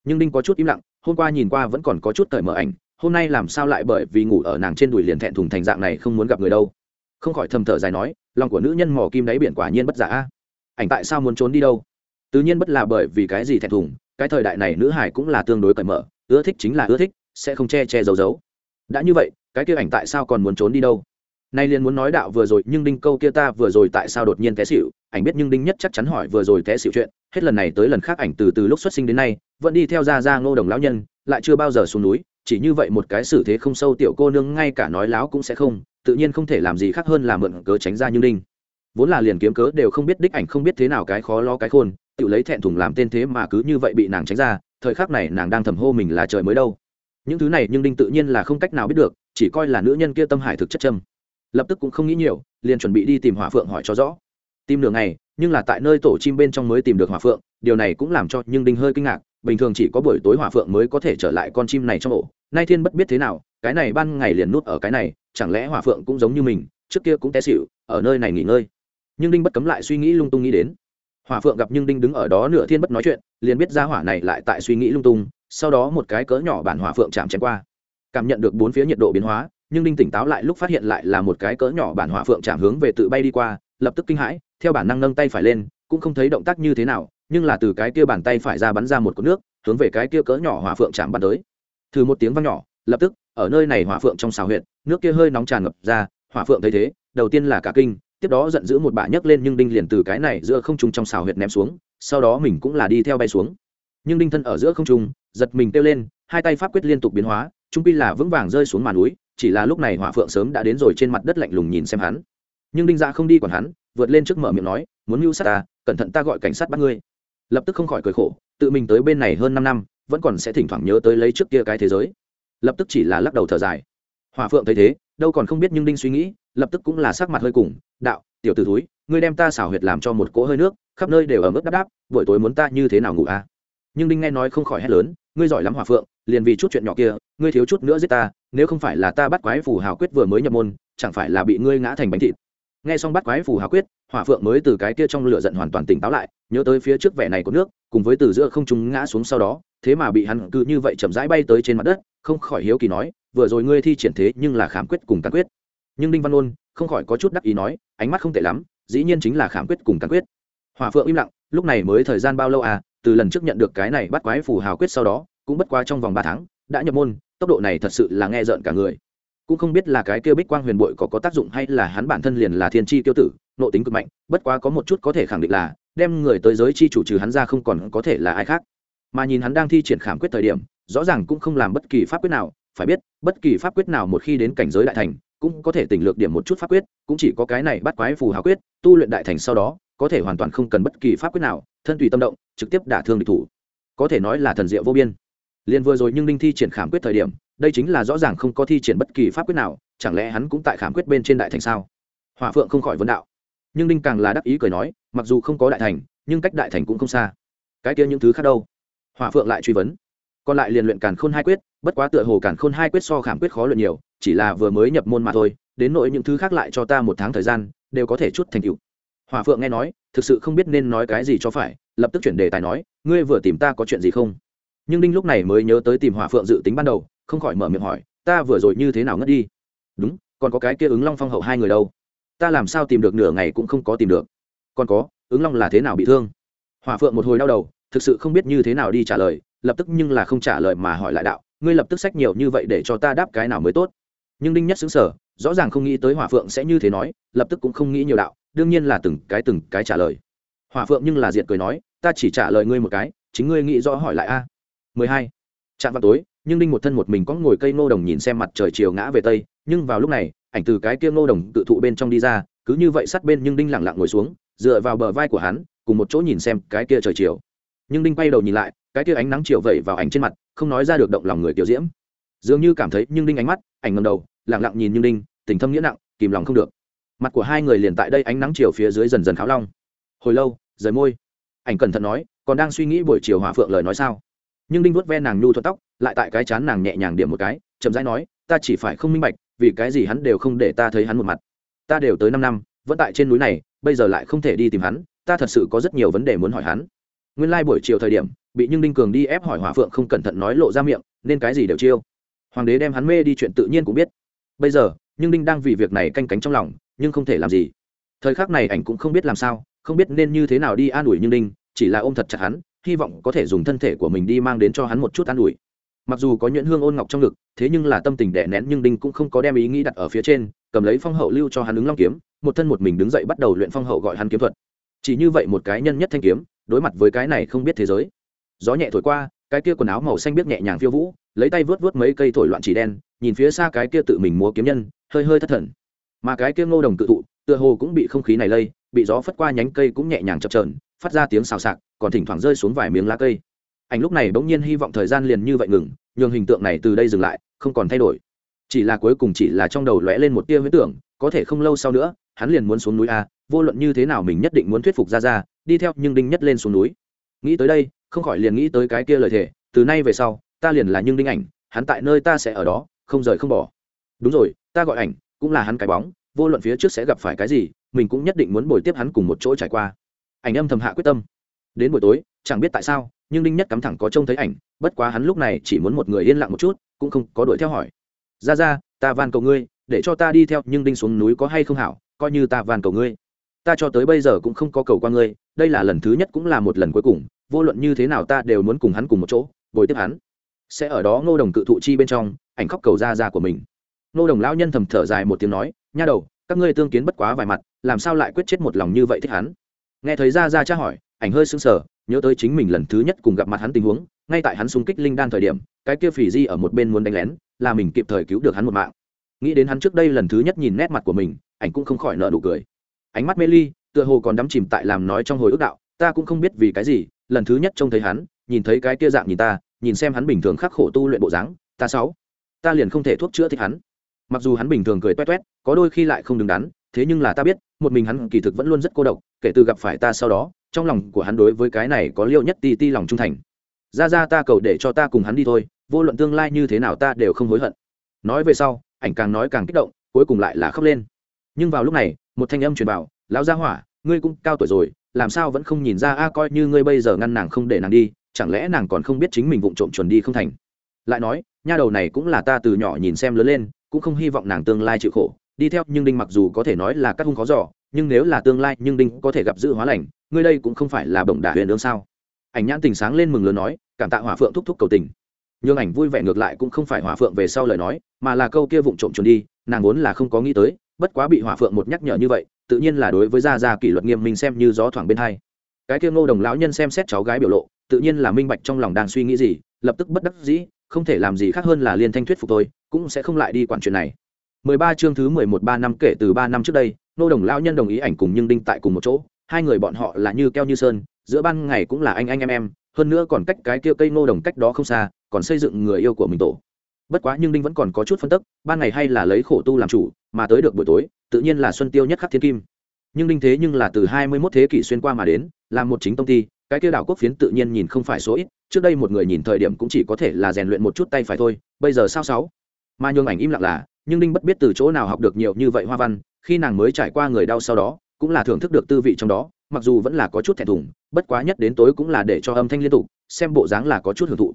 nhưng đinh có chút im lặng, hôm qua nhìn qua vẫn còn có chút cởi mở ảnh hôm nay làm sao lại bởi vì ngủ ở nàng trên đùi liền thẹn thùng thành dạng này không muốn gặp người đâu? Không khỏi thầm thở dài nói, lòng của nữ nhân mò kim đáy biển quả nhiên bất giả ảnh tại sao muốn trốn đi đâu? Tự nhiên bất là bởi vì cái gì thẹn thùng, cái thời đại này nữ hải cũng là tương đối cởi mở, ưa thích chính là ưa thích, sẽ không che che giấu giấu. Đã như vậy, cái kia ảnh tại sao còn muốn trốn đi đâu? Nay liền muốn nói đạo vừa rồi, nhưng đinh câu kia ta vừa rồi tại sao đột nhiên té xịu ảnh biết nhưng đinh nhất chắc chắn hỏi vừa rồi té xịu chuyện, hết lần này tới lần khác ảnh từ từ lúc xuất sinh đến nay, vẫn đi theo ra ra ngô đồng lão nhân, lại chưa bao giờ xuống núi chỉ như vậy một cái xử thế không sâu tiểu cô nương ngay cả nói láo cũng sẽ không, tự nhiên không thể làm gì khác hơn là mượn cớ tránh ra như đinh vốn là liền kiếm cớ đều không biết đích ảnh không biết thế nào cái khó lo cái khôn, tự lấy thẹn thùng làm tên thế mà cứ như vậy bị nàng tránh ra, thời khắc này nàng đang thầm hô mình là trời mới đâu. Những thứ này nhưng đinh tự nhiên là không cách nào biết được, chỉ coi là nữ nhân kia tâm hải thực chất châm. Lập tức cũng không nghĩ nhiều, liền chuẩn bị đi tìm hỏa phượng hỏi cho rõ. Tìm đường này nhưng là tại nơi tổ chim bên trong mới tìm được hỏa phượng, điều này cũng làm cho nhưng đinh hơi kinh ngạc bình thường chỉ có buổi tối hỏa phượng mới có thể trở lại con chim này trong ổ. Nay thiên bất biết thế nào, cái này ban ngày liền nút ở cái này, chẳng lẽ hỏa phượng cũng giống như mình, trước kia cũng té xịu ở nơi này nghỉ ngơi. Nhưng đinh bất cấm lại suy nghĩ lung tung nghĩ đến. Hỏa phượng gặp nhưng đinh đứng ở đó nửa thiên bất nói chuyện, liền biết ra hỏa này lại tại suy nghĩ lung tung, sau đó một cái cỡ nhỏ bản hỏa phượng chạm chém qua. Cảm nhận được bốn phía nhiệt độ biến hóa, nhưng đinh tỉnh táo lại lúc phát hiện lại là một cái cỡ nhỏ bản hỏa phượng chạm hướng về tự bay đi qua, lập tức kinh hãi, theo bản năng nâng tay phải lên, cũng không thấy động tác như thế nào nhưng là từ cái kia bàn tay phải ra bắn ra một cột nước, hướng về cái kia cỡ nhỏ hỏa phượng chạm bắn tới. Thử một tiếng vang nhỏ, lập tức, ở nơi này hỏa phượng trong xào huyện nước kia hơi nóng tràn ngập ra, hỏa phượng thấy thế, đầu tiên là cả kinh, tiếp đó giận dữ một bả nhấc lên nhưng đinh liền từ cái này giữa không trung trong xào huyệt ném xuống, sau đó mình cũng là đi theo bay xuống. Nhưng đinh thân ở giữa không trung, giật mình kêu lên, hai tay pháp quyết liên tục biến hóa, trung pi là vững vàng rơi xuống màn núi, chỉ là lúc này hỏa phượng sớm đã đến rồi trên mặt đất lạnh lùng nhìn xem hắn. Nhưng đinh ra không đi còn hắn, vượt lên trước mở miệng nói, muốn mưu sát ta, cẩn thận ta gọi cảnh sát bắt ngươi lập tức không khỏi cười khổ, tự mình tới bên này hơn năm năm, vẫn còn sẽ thỉnh thoảng nhớ tới lấy trước kia cái thế giới. Lập tức chỉ là lắc đầu thở dài. Hòa phượng thấy thế, đâu còn không biết nhưng đinh suy nghĩ, lập tức cũng là sắc mặt hơi cùng, đạo, tiểu t ử túi ngươi đem ta xảo huyệt làm cho một cỗ hơi nước, khắp nơi đều ở mức đáp đáp, buổi tối muốn ta như thế nào ngủ à? Nhưng đinh nghe nói không khỏi hét lớn, ngươi giỏi lắm hòa phượng, liền vì chút chuyện nhỏ kia, ngươi thiếu chút nữa giết ta, nếu không phải là ta bắt quái phủ hào quyết vừa mới nhập môn, chẳng phải là bị ngươi ngã thành bánh thịt nghe xong bắt quái phù hào quyết, hỏa phượng mới từ cái kia trong lửa giận hoàn toàn tỉnh táo lại, nhớ tới phía trước vẻ này của nước, cùng với từ giữa không trung ngã xuống sau đó, thế mà bị hắn cứ như vậy chậm rãi bay tới trên mặt đất, không khỏi hiếu kỳ nói, vừa rồi ngươi thi triển thế nhưng là khám quyết cùng càn quyết. Nhưng đinh văn ôn không khỏi có chút đắc ý nói, ánh mắt không tệ lắm, dĩ nhiên chính là khám quyết cùng càn quyết. Hỏa phượng im lặng, lúc này mới thời gian bao lâu à từ lần trước nhận được cái này bắt quái phù hào quyết sau đó, cũng bất quá trong vòng ba tháng, đã nhập môn, tốc độ này thật sự là nghe rợn cả người cũng không biết là cái kia bích quang huyền bội có có tác dụng hay là hắn bản thân liền là thiên tri tiêu tử, nội tính cực mạnh, bất quá có một chút có thể khẳng định là, đem người tới giới chi chủ trừ hắn ra không còn có thể là ai khác. Mà nhìn hắn đang thi triển khảm quyết thời điểm, rõ ràng cũng không làm bất kỳ pháp quyết nào, phải biết, bất kỳ pháp quyết nào một khi đến cảnh giới đại thành, cũng có thể tỉnh lược điểm một chút pháp quyết, cũng chỉ có cái này bắt quái phù hào quyết, tu luyện đại thành sau đó, có thể hoàn toàn không cần bất kỳ pháp quyết nào, thân tùy tâm động, trực tiếp đả thương địch thủ. Có thể nói là thần diệu vô biên liền vừa rồi nhưng đinh thi triển khảm quyết thời điểm, đây chính là rõ ràng không có thi triển bất kỳ pháp quyết nào, chẳng lẽ hắn cũng tại khảm quyết bên trên đại thành sao? Hòa phượng không khỏi vấn đạo. Nhưng đinh càng là đắc ý cười nói, mặc dù không có đại thành, nhưng cách đại thành cũng không xa. Cái kia những thứ khác đâu? Hòa phượng lại truy vấn. Còn lại liền luyện càn khôn hai quyết, bất quá tựa hồ càn khôn hai quyết so khảm quyết khó luyện nhiều, chỉ là vừa mới nhập môn mà thôi, đến nỗi những thứ khác lại cho ta một tháng thời gian, đều có thể chút thành tựu. Hòa phượng nghe nói, thực sự không biết nên nói cái gì cho phải, lập tức chuyển đề tài nói, ngươi vừa tìm ta có chuyện gì không? nhưng đinh lúc này mới nhớ tới tìm hỏa phượng dự tính ban đầu, không khỏi mở miệng hỏi, ta vừa rồi như thế nào ngất đi? Đúng, còn có cái kia ứng long phong hậu hai người đâu. Ta làm sao tìm được nửa ngày cũng không có tìm được. Còn có, ứng long là thế nào bị thương? Hỏa phượng một hồi đau đầu, thực sự không biết như thế nào đi trả lời, lập tức nhưng là không trả lời mà hỏi lại đạo, ngươi lập tức sách nhiều như vậy để cho ta đáp cái nào mới tốt? Nhưng đinh nhất xứng sở, rõ ràng không nghĩ tới hỏa phượng sẽ như thế nói, lập tức cũng không nghĩ nhiều đạo, đương nhiên là từng cái từng cái trả lời. Hỏa phượng nhưng là diệt cười nói, ta chỉ trả lời ngươi một cái, chính ngươi nghĩ rõ hỏi lại a. 12. Trạm vào tối, nhưng Đinh một thân một mình có ngồi cây ngô đồng nhìn xem mặt trời chiều ngã về tây, nhưng vào lúc này, ảnh từ cái kia ngô đồng tự thụ bên trong đi ra, cứ như vậy sát bên nhưng Đinh lặng lặng ngồi xuống, dựa vào bờ vai của hắn, cùng một chỗ nhìn xem cái kia trời chiều. Nhưng Đinh quay đầu nhìn lại, cái kia ánh nắng chiều vậy vào ảnh trên mặt, không nói ra được động lòng người tiểu diễm. Dường như cảm thấy nhưng Đinh ánh mắt, ảnh ngẩng đầu, lặng lặng nhìn nhưng Đinh, tình thâm nghĩa nặng, kìm lòng không được. Mặt của hai người liền tại đây ánh nắng chiều phía dưới dần dần kháo long. Hồi lâu, rời môi. Ảnh cẩn thận nói, còn đang suy nghĩ buổi chiều hỏa phượng lời nói sao? Nhưng đinh vuốt ve nàng nhu thuật tóc, lại tại cái chán nàng nhẹ nhàng điểm một cái, chậm rãi nói, ta chỉ phải không minh bạch, vì cái gì hắn đều không để ta thấy hắn một mặt. Ta đều tới năm năm, vẫn tại trên núi này, bây giờ lại không thể đi tìm hắn, ta thật sự có rất nhiều vấn đề muốn hỏi hắn. Nguyên lai、like、buổi chiều thời điểm, bị nhưng đinh cường đi ép hỏi hòa phượng không cẩn thận nói lộ ra miệng, nên cái gì đều chiêu. Hoàng đế đem hắn mê đi chuyện tự nhiên cũng biết. Bây giờ nhưng đinh đang vì việc này canh cánh trong lòng, nhưng không thể làm gì. Thời khắc này ảnh cũng không biết làm sao, không biết nên như thế nào đi an ủi nhưng đinh, chỉ là ôm thật chặt hắn hy vọng có thể dùng thân thể của mình đi mang đến cho hắn một chút an ủi. Mặc dù có nhuyễn hương ôn ngọc trong ngực, thế nhưng là tâm tình đẻ nén nhưng đinh cũng không có đem ý nghĩ đặt ở phía trên, cầm lấy phong hậu lưu cho hắn ứng long kiếm, một thân một mình đứng dậy bắt đầu luyện phong hậu gọi hắn kiếm thuật. Chỉ như vậy một cái nhân nhất thanh kiếm, đối mặt với cái này không biết thế giới. Gió nhẹ thổi qua, cái kia quần áo màu xanh biết nhẹ nhàng phiêu vũ, lấy tay vớt vớt mấy cây thổi loạn chỉ đen, nhìn phía xa cái kia tự mình múa kiếm nhân, hơi hơi thất thần. Mà cái kia ngô đồng tự thụ, tựa hồ cũng bị không khí này lây, bị gió phất qua nhánh cây cũng nhẹ nhàng chập trờn phát ra tiếng xào xạc, còn thỉnh thoảng rơi xuống vài miếng lá cây. Anh lúc này bỗng nhiên hy vọng thời gian liền như vậy ngừng, nhường hình tượng này từ đây dừng lại, không còn thay đổi. Chỉ là cuối cùng chỉ là trong đầu lóe lên một tia huyết tưởng, có thể không lâu sau nữa, hắn liền muốn xuống núi a, vô luận như thế nào mình nhất định muốn thuyết phục ra ra đi theo nhưng đinh nhất lên xuống núi. Nghĩ tới đây, không khỏi liền nghĩ tới cái kia lời thề, từ nay về sau, ta liền là nhưng đinh ảnh, hắn tại nơi ta sẽ ở đó, không rời không bỏ. Đúng rồi, ta gọi ảnh, cũng là hắn cái bóng, vô luận phía trước sẽ gặp phải cái gì, mình cũng nhất định muốn bồi tiếp hắn cùng một chỗ trải qua ảnh âm thầm hạ quyết tâm. Đến buổi tối, chẳng biết tại sao, nhưng đinh nhất cắm thẳng có trông thấy ảnh, bất quá hắn lúc này chỉ muốn một người yên lặng một chút, cũng không có đuổi theo hỏi. Ra ra, ta van cầu ngươi, để cho ta đi theo, nhưng đinh xuống núi có hay không hảo, coi như ta van cầu ngươi. Ta cho tới bây giờ cũng không có cầu qua ngươi, đây là lần thứ nhất cũng là một lần cuối cùng, vô luận như thế nào ta đều muốn cùng hắn cùng một chỗ, bồi tiếp hắn. Sẽ ở đó ngô đồng cự thụ chi bên trong, ảnh khóc cầu ra ra của mình. Ngô đồng lão nhân thầm thở dài một tiếng nói, nha đầu, các ngươi tương kiến bất quá vài mặt, làm sao lại quyết chết một lòng như vậy thích hắn? Nghe thấy ra ra tra hỏi, ảnh hơi sững sờ, nhớ tới chính mình lần thứ nhất cùng gặp mặt hắn tình huống, ngay tại hắn xung kích linh đan thời điểm, cái kia phỉ di ở một bên muốn đánh lén, là mình kịp thời cứu được hắn một mạng. Nghĩ đến hắn trước đây lần thứ nhất nhìn nét mặt của mình, ảnh cũng không khỏi nợ nụ cười. Ánh mắt mê ly, tựa hồ còn đắm chìm tại làm nói trong hồi ức đạo, ta cũng không biết vì cái gì, lần thứ nhất trông thấy hắn, nhìn thấy cái kia dạng nhìn ta, nhìn xem hắn bình thường khắc khổ tu luyện bộ dáng, ta sáu, ta liền không thể thuốc chữa thích hắn. Mặc dù hắn bình thường cười toét toét, có đôi khi lại không đứng đắn, thế nhưng là ta biết, một mình hắn kỳ thực vẫn luôn rất cô độc kể từ gặp phải ta sau đó, trong lòng của hắn đối với cái này có liêu nhất ti ti lòng trung thành. Ra ra ta cầu để cho ta cùng hắn đi thôi, vô luận tương lai như thế nào ta đều không hối hận. Nói về sau, ảnh càng nói càng kích động, cuối cùng lại là khóc lên. Nhưng vào lúc này, một thanh âm truyền vào, lão gia hỏa, ngươi cũng cao tuổi rồi, làm sao vẫn không nhìn ra a, coi như ngươi bây giờ ngăn nàng không để nàng đi, chẳng lẽ nàng còn không biết chính mình vụng trộm chuẩn đi không thành? Lại nói, nha đầu này cũng là ta từ nhỏ nhìn xem lớn lên, cũng không hy vọng nàng tương lai chịu khổ, đi theo, nhưng đinh mặc dù có thể nói là cắt hung khó giỏ nhưng nếu là tương lai nhưng đinh có thể gặp dự hóa lành, ngươi đây cũng không phải là bổng đả huyền ương sao? Ảnh nhãn tình sáng lên mừng lớn nói, cảm tạ hỏa phượng thúc thúc cầu tình. Nhưng ảnh vui vẻ ngược lại cũng không phải hỏa phượng về sau lời nói, mà là câu kia vụng trộm trốn đi, nàng vốn là không có nghĩ tới, bất quá bị hỏa phượng một nhắc nhở như vậy, tự nhiên là đối với gia gia kỷ luật nghiêm minh xem như gió thoảng bên hai. Cái kia ngô đồng lão nhân xem xét cháu gái biểu lộ, tự nhiên là minh bạch trong lòng đang suy nghĩ gì, lập tức bất đắc dĩ, không thể làm gì khác hơn là liên thanh thuyết phục tôi cũng sẽ không lại đi quản chuyện này. 13 chương thứ 11 ba năm kể từ 3 năm trước đây Nô đồng lao nhân đồng ý ảnh cùng nhưng đinh tại cùng một chỗ, hai người bọn họ là như keo như sơn, giữa ban ngày cũng là anh anh em em, hơn nữa còn cách cái kia cây nô đồng cách đó không xa, còn xây dựng người yêu của mình tổ. Bất quá nhưng đinh vẫn còn có chút phân tức, ban ngày hay là lấy khổ tu làm chủ, mà tới được buổi tối, tự nhiên là xuân tiêu nhất khắc thiên kim. Nhưng đinh thế nhưng là từ hai mươi 21 thế kỷ xuyên qua mà đến làm một chính công ty cái kia đảo quốc phiến tự nhiên nhìn không phải số ít, trước đây một người nhìn thời điểm cũng chỉ có thể là rèn luyện một chút tay phải thôi, bây giờ sao sáu? Mà nhường ảnh im lặng là nhưng đinh bất biết từ chỗ nào học được nhiều như vậy hoa văn, khi nàng mới trải qua người đau sau đó, cũng là thưởng thức được tư vị trong đó, mặc dù vẫn là có chút thẹn thùng, bất quá nhất đến tối cũng là để cho âm thanh liên tục, xem bộ dáng là có chút hưởng thụ.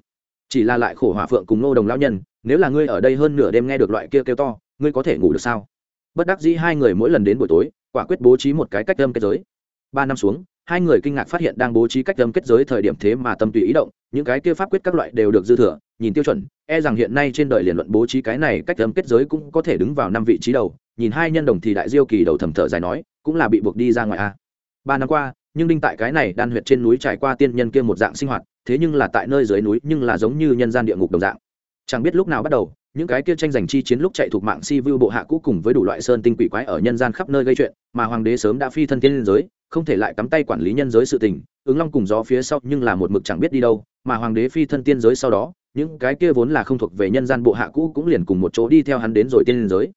Chỉ là lại khổ hỏa phượng cùng ngô đồng lão nhân, nếu là ngươi ở đây hơn nửa đêm nghe được loại kia kêu to, ngươi có thể ngủ được sao? Bất đắc dĩ hai người mỗi lần đến buổi tối, quả quyết bố trí một cái cách âm kết giới. Ba năm xuống hai người kinh ngạc phát hiện đang bố trí cách âm kết giới thời điểm thế mà tâm tùy ý động, những cái kia pháp quyết các loại đều được dư thừa, nhìn tiêu chuẩn e rằng hiện nay trên đời liền luận bố trí cái này cách âm kết giới cũng có thể đứng vào năm vị trí đầu, nhìn hai nhân đồng thì đại diêu kỳ đầu thầm thở dài nói, cũng là bị buộc đi ra ngoài a ba năm qua, nhưng đinh tại cái này đan huyệt trên núi trải qua tiên nhân kia một dạng sinh hoạt, thế nhưng là tại nơi dưới núi nhưng là giống như nhân gian địa ngục đồng dạng. Chẳng biết lúc nào bắt đầu những cái kia tranh giành chi chiến lúc chạy thuộc mạng si vu bộ hạ cũ cùng với đủ loại sơn tinh quỷ quái ở nhân gian khắp nơi gây chuyện, mà hoàng đế sớm đã phi thân tiên giới, không thể lại cắm tay quản lý nhân giới sự tình, ứng long cùng gió phía sau nhưng là một mực chẳng biết đi đâu, mà hoàng đế phi thân tiên giới sau đó, những cái kia vốn là không thuộc về nhân gian bộ hạ cũ cũng liền cùng một chỗ đi theo hắn đến rồi tiên giới.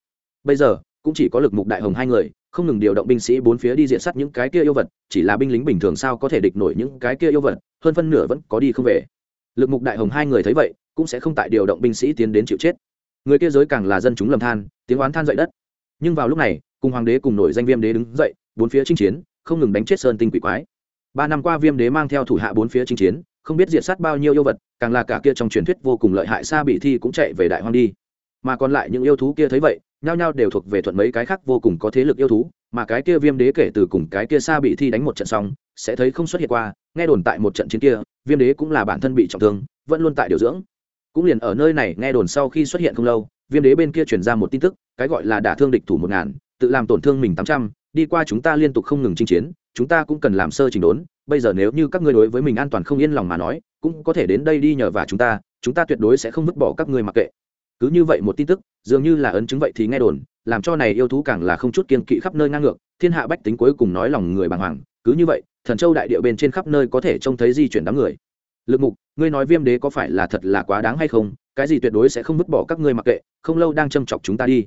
Bây giờ, cũng chỉ có lực mục đại hồng hai người, không ngừng điều động binh sĩ bốn phía đi diện sát những cái kia yêu vật, chỉ là binh lính bình thường sao có thể địch nổi những cái kia yêu vật, hơn phân nửa vẫn có đi không về. Lực mục đại hồng hai người thấy vậy cũng sẽ không tại điều động binh sĩ tiến đến chịu chết. Người kia giới càng là dân chúng lầm than, tiếng oán than dậy đất. Nhưng vào lúc này, cùng hoàng đế cùng nổi danh viêm đế đứng dậy, bốn phía chinh chiến, không ngừng đánh chết sơn tinh quỷ quái. Ba năm qua viêm đế mang theo thủ hạ bốn phía chinh chiến, không biết diệt sát bao nhiêu yêu vật, càng là cả kia trong truyền thuyết vô cùng lợi hại xa bị thi cũng chạy về đại hoang đi. Mà còn lại những yêu thú kia thấy vậy, nhao nhao đều thuộc về thuận mấy cái khác vô cùng có thế lực yêu thú, mà cái kia viêm đế kể từ cùng cái kia xa bị thi đánh một trận xong, sẽ thấy không xuất hiện qua, nghe đồn tại một trận chiến kia, viêm đế cũng là bản thân bị trọng thương, vẫn luôn tại điều dưỡng cũng liền ở nơi này nghe đồn sau khi xuất hiện không lâu, viêm đế bên kia truyền ra một tin tức, cái gọi là đả thương địch thủ một ngàn, tự làm tổn thương mình tám trăm, đi qua chúng ta liên tục không ngừng chinh chiến, chúng ta cũng cần làm sơ trình đốn, bây giờ nếu như các ngươi đối với mình an toàn không yên lòng mà nói, cũng có thể đến đây đi nhờ và chúng ta chúng ta tuyệt đối sẽ không vứt bỏ các ngươi mặc kệ. Cứ như vậy một tin tức, dường như là ấn chứng vậy thì nghe đồn, làm cho này yêu thú càng là không chút kiên kỵ khắp nơi ngang ngược, thiên hạ bách tính cuối cùng nói lòng người bàng hoàng, cứ như vậy, thần châu đại địa bên trên khắp nơi có thể trông thấy di chuyển đám người. Lực mục ngươi nói viêm đế có phải là thật là quá đáng hay không? Cái gì tuyệt đối sẽ không vứt bỏ các ngươi mặc kệ, không lâu đang châm chọc chúng ta đi.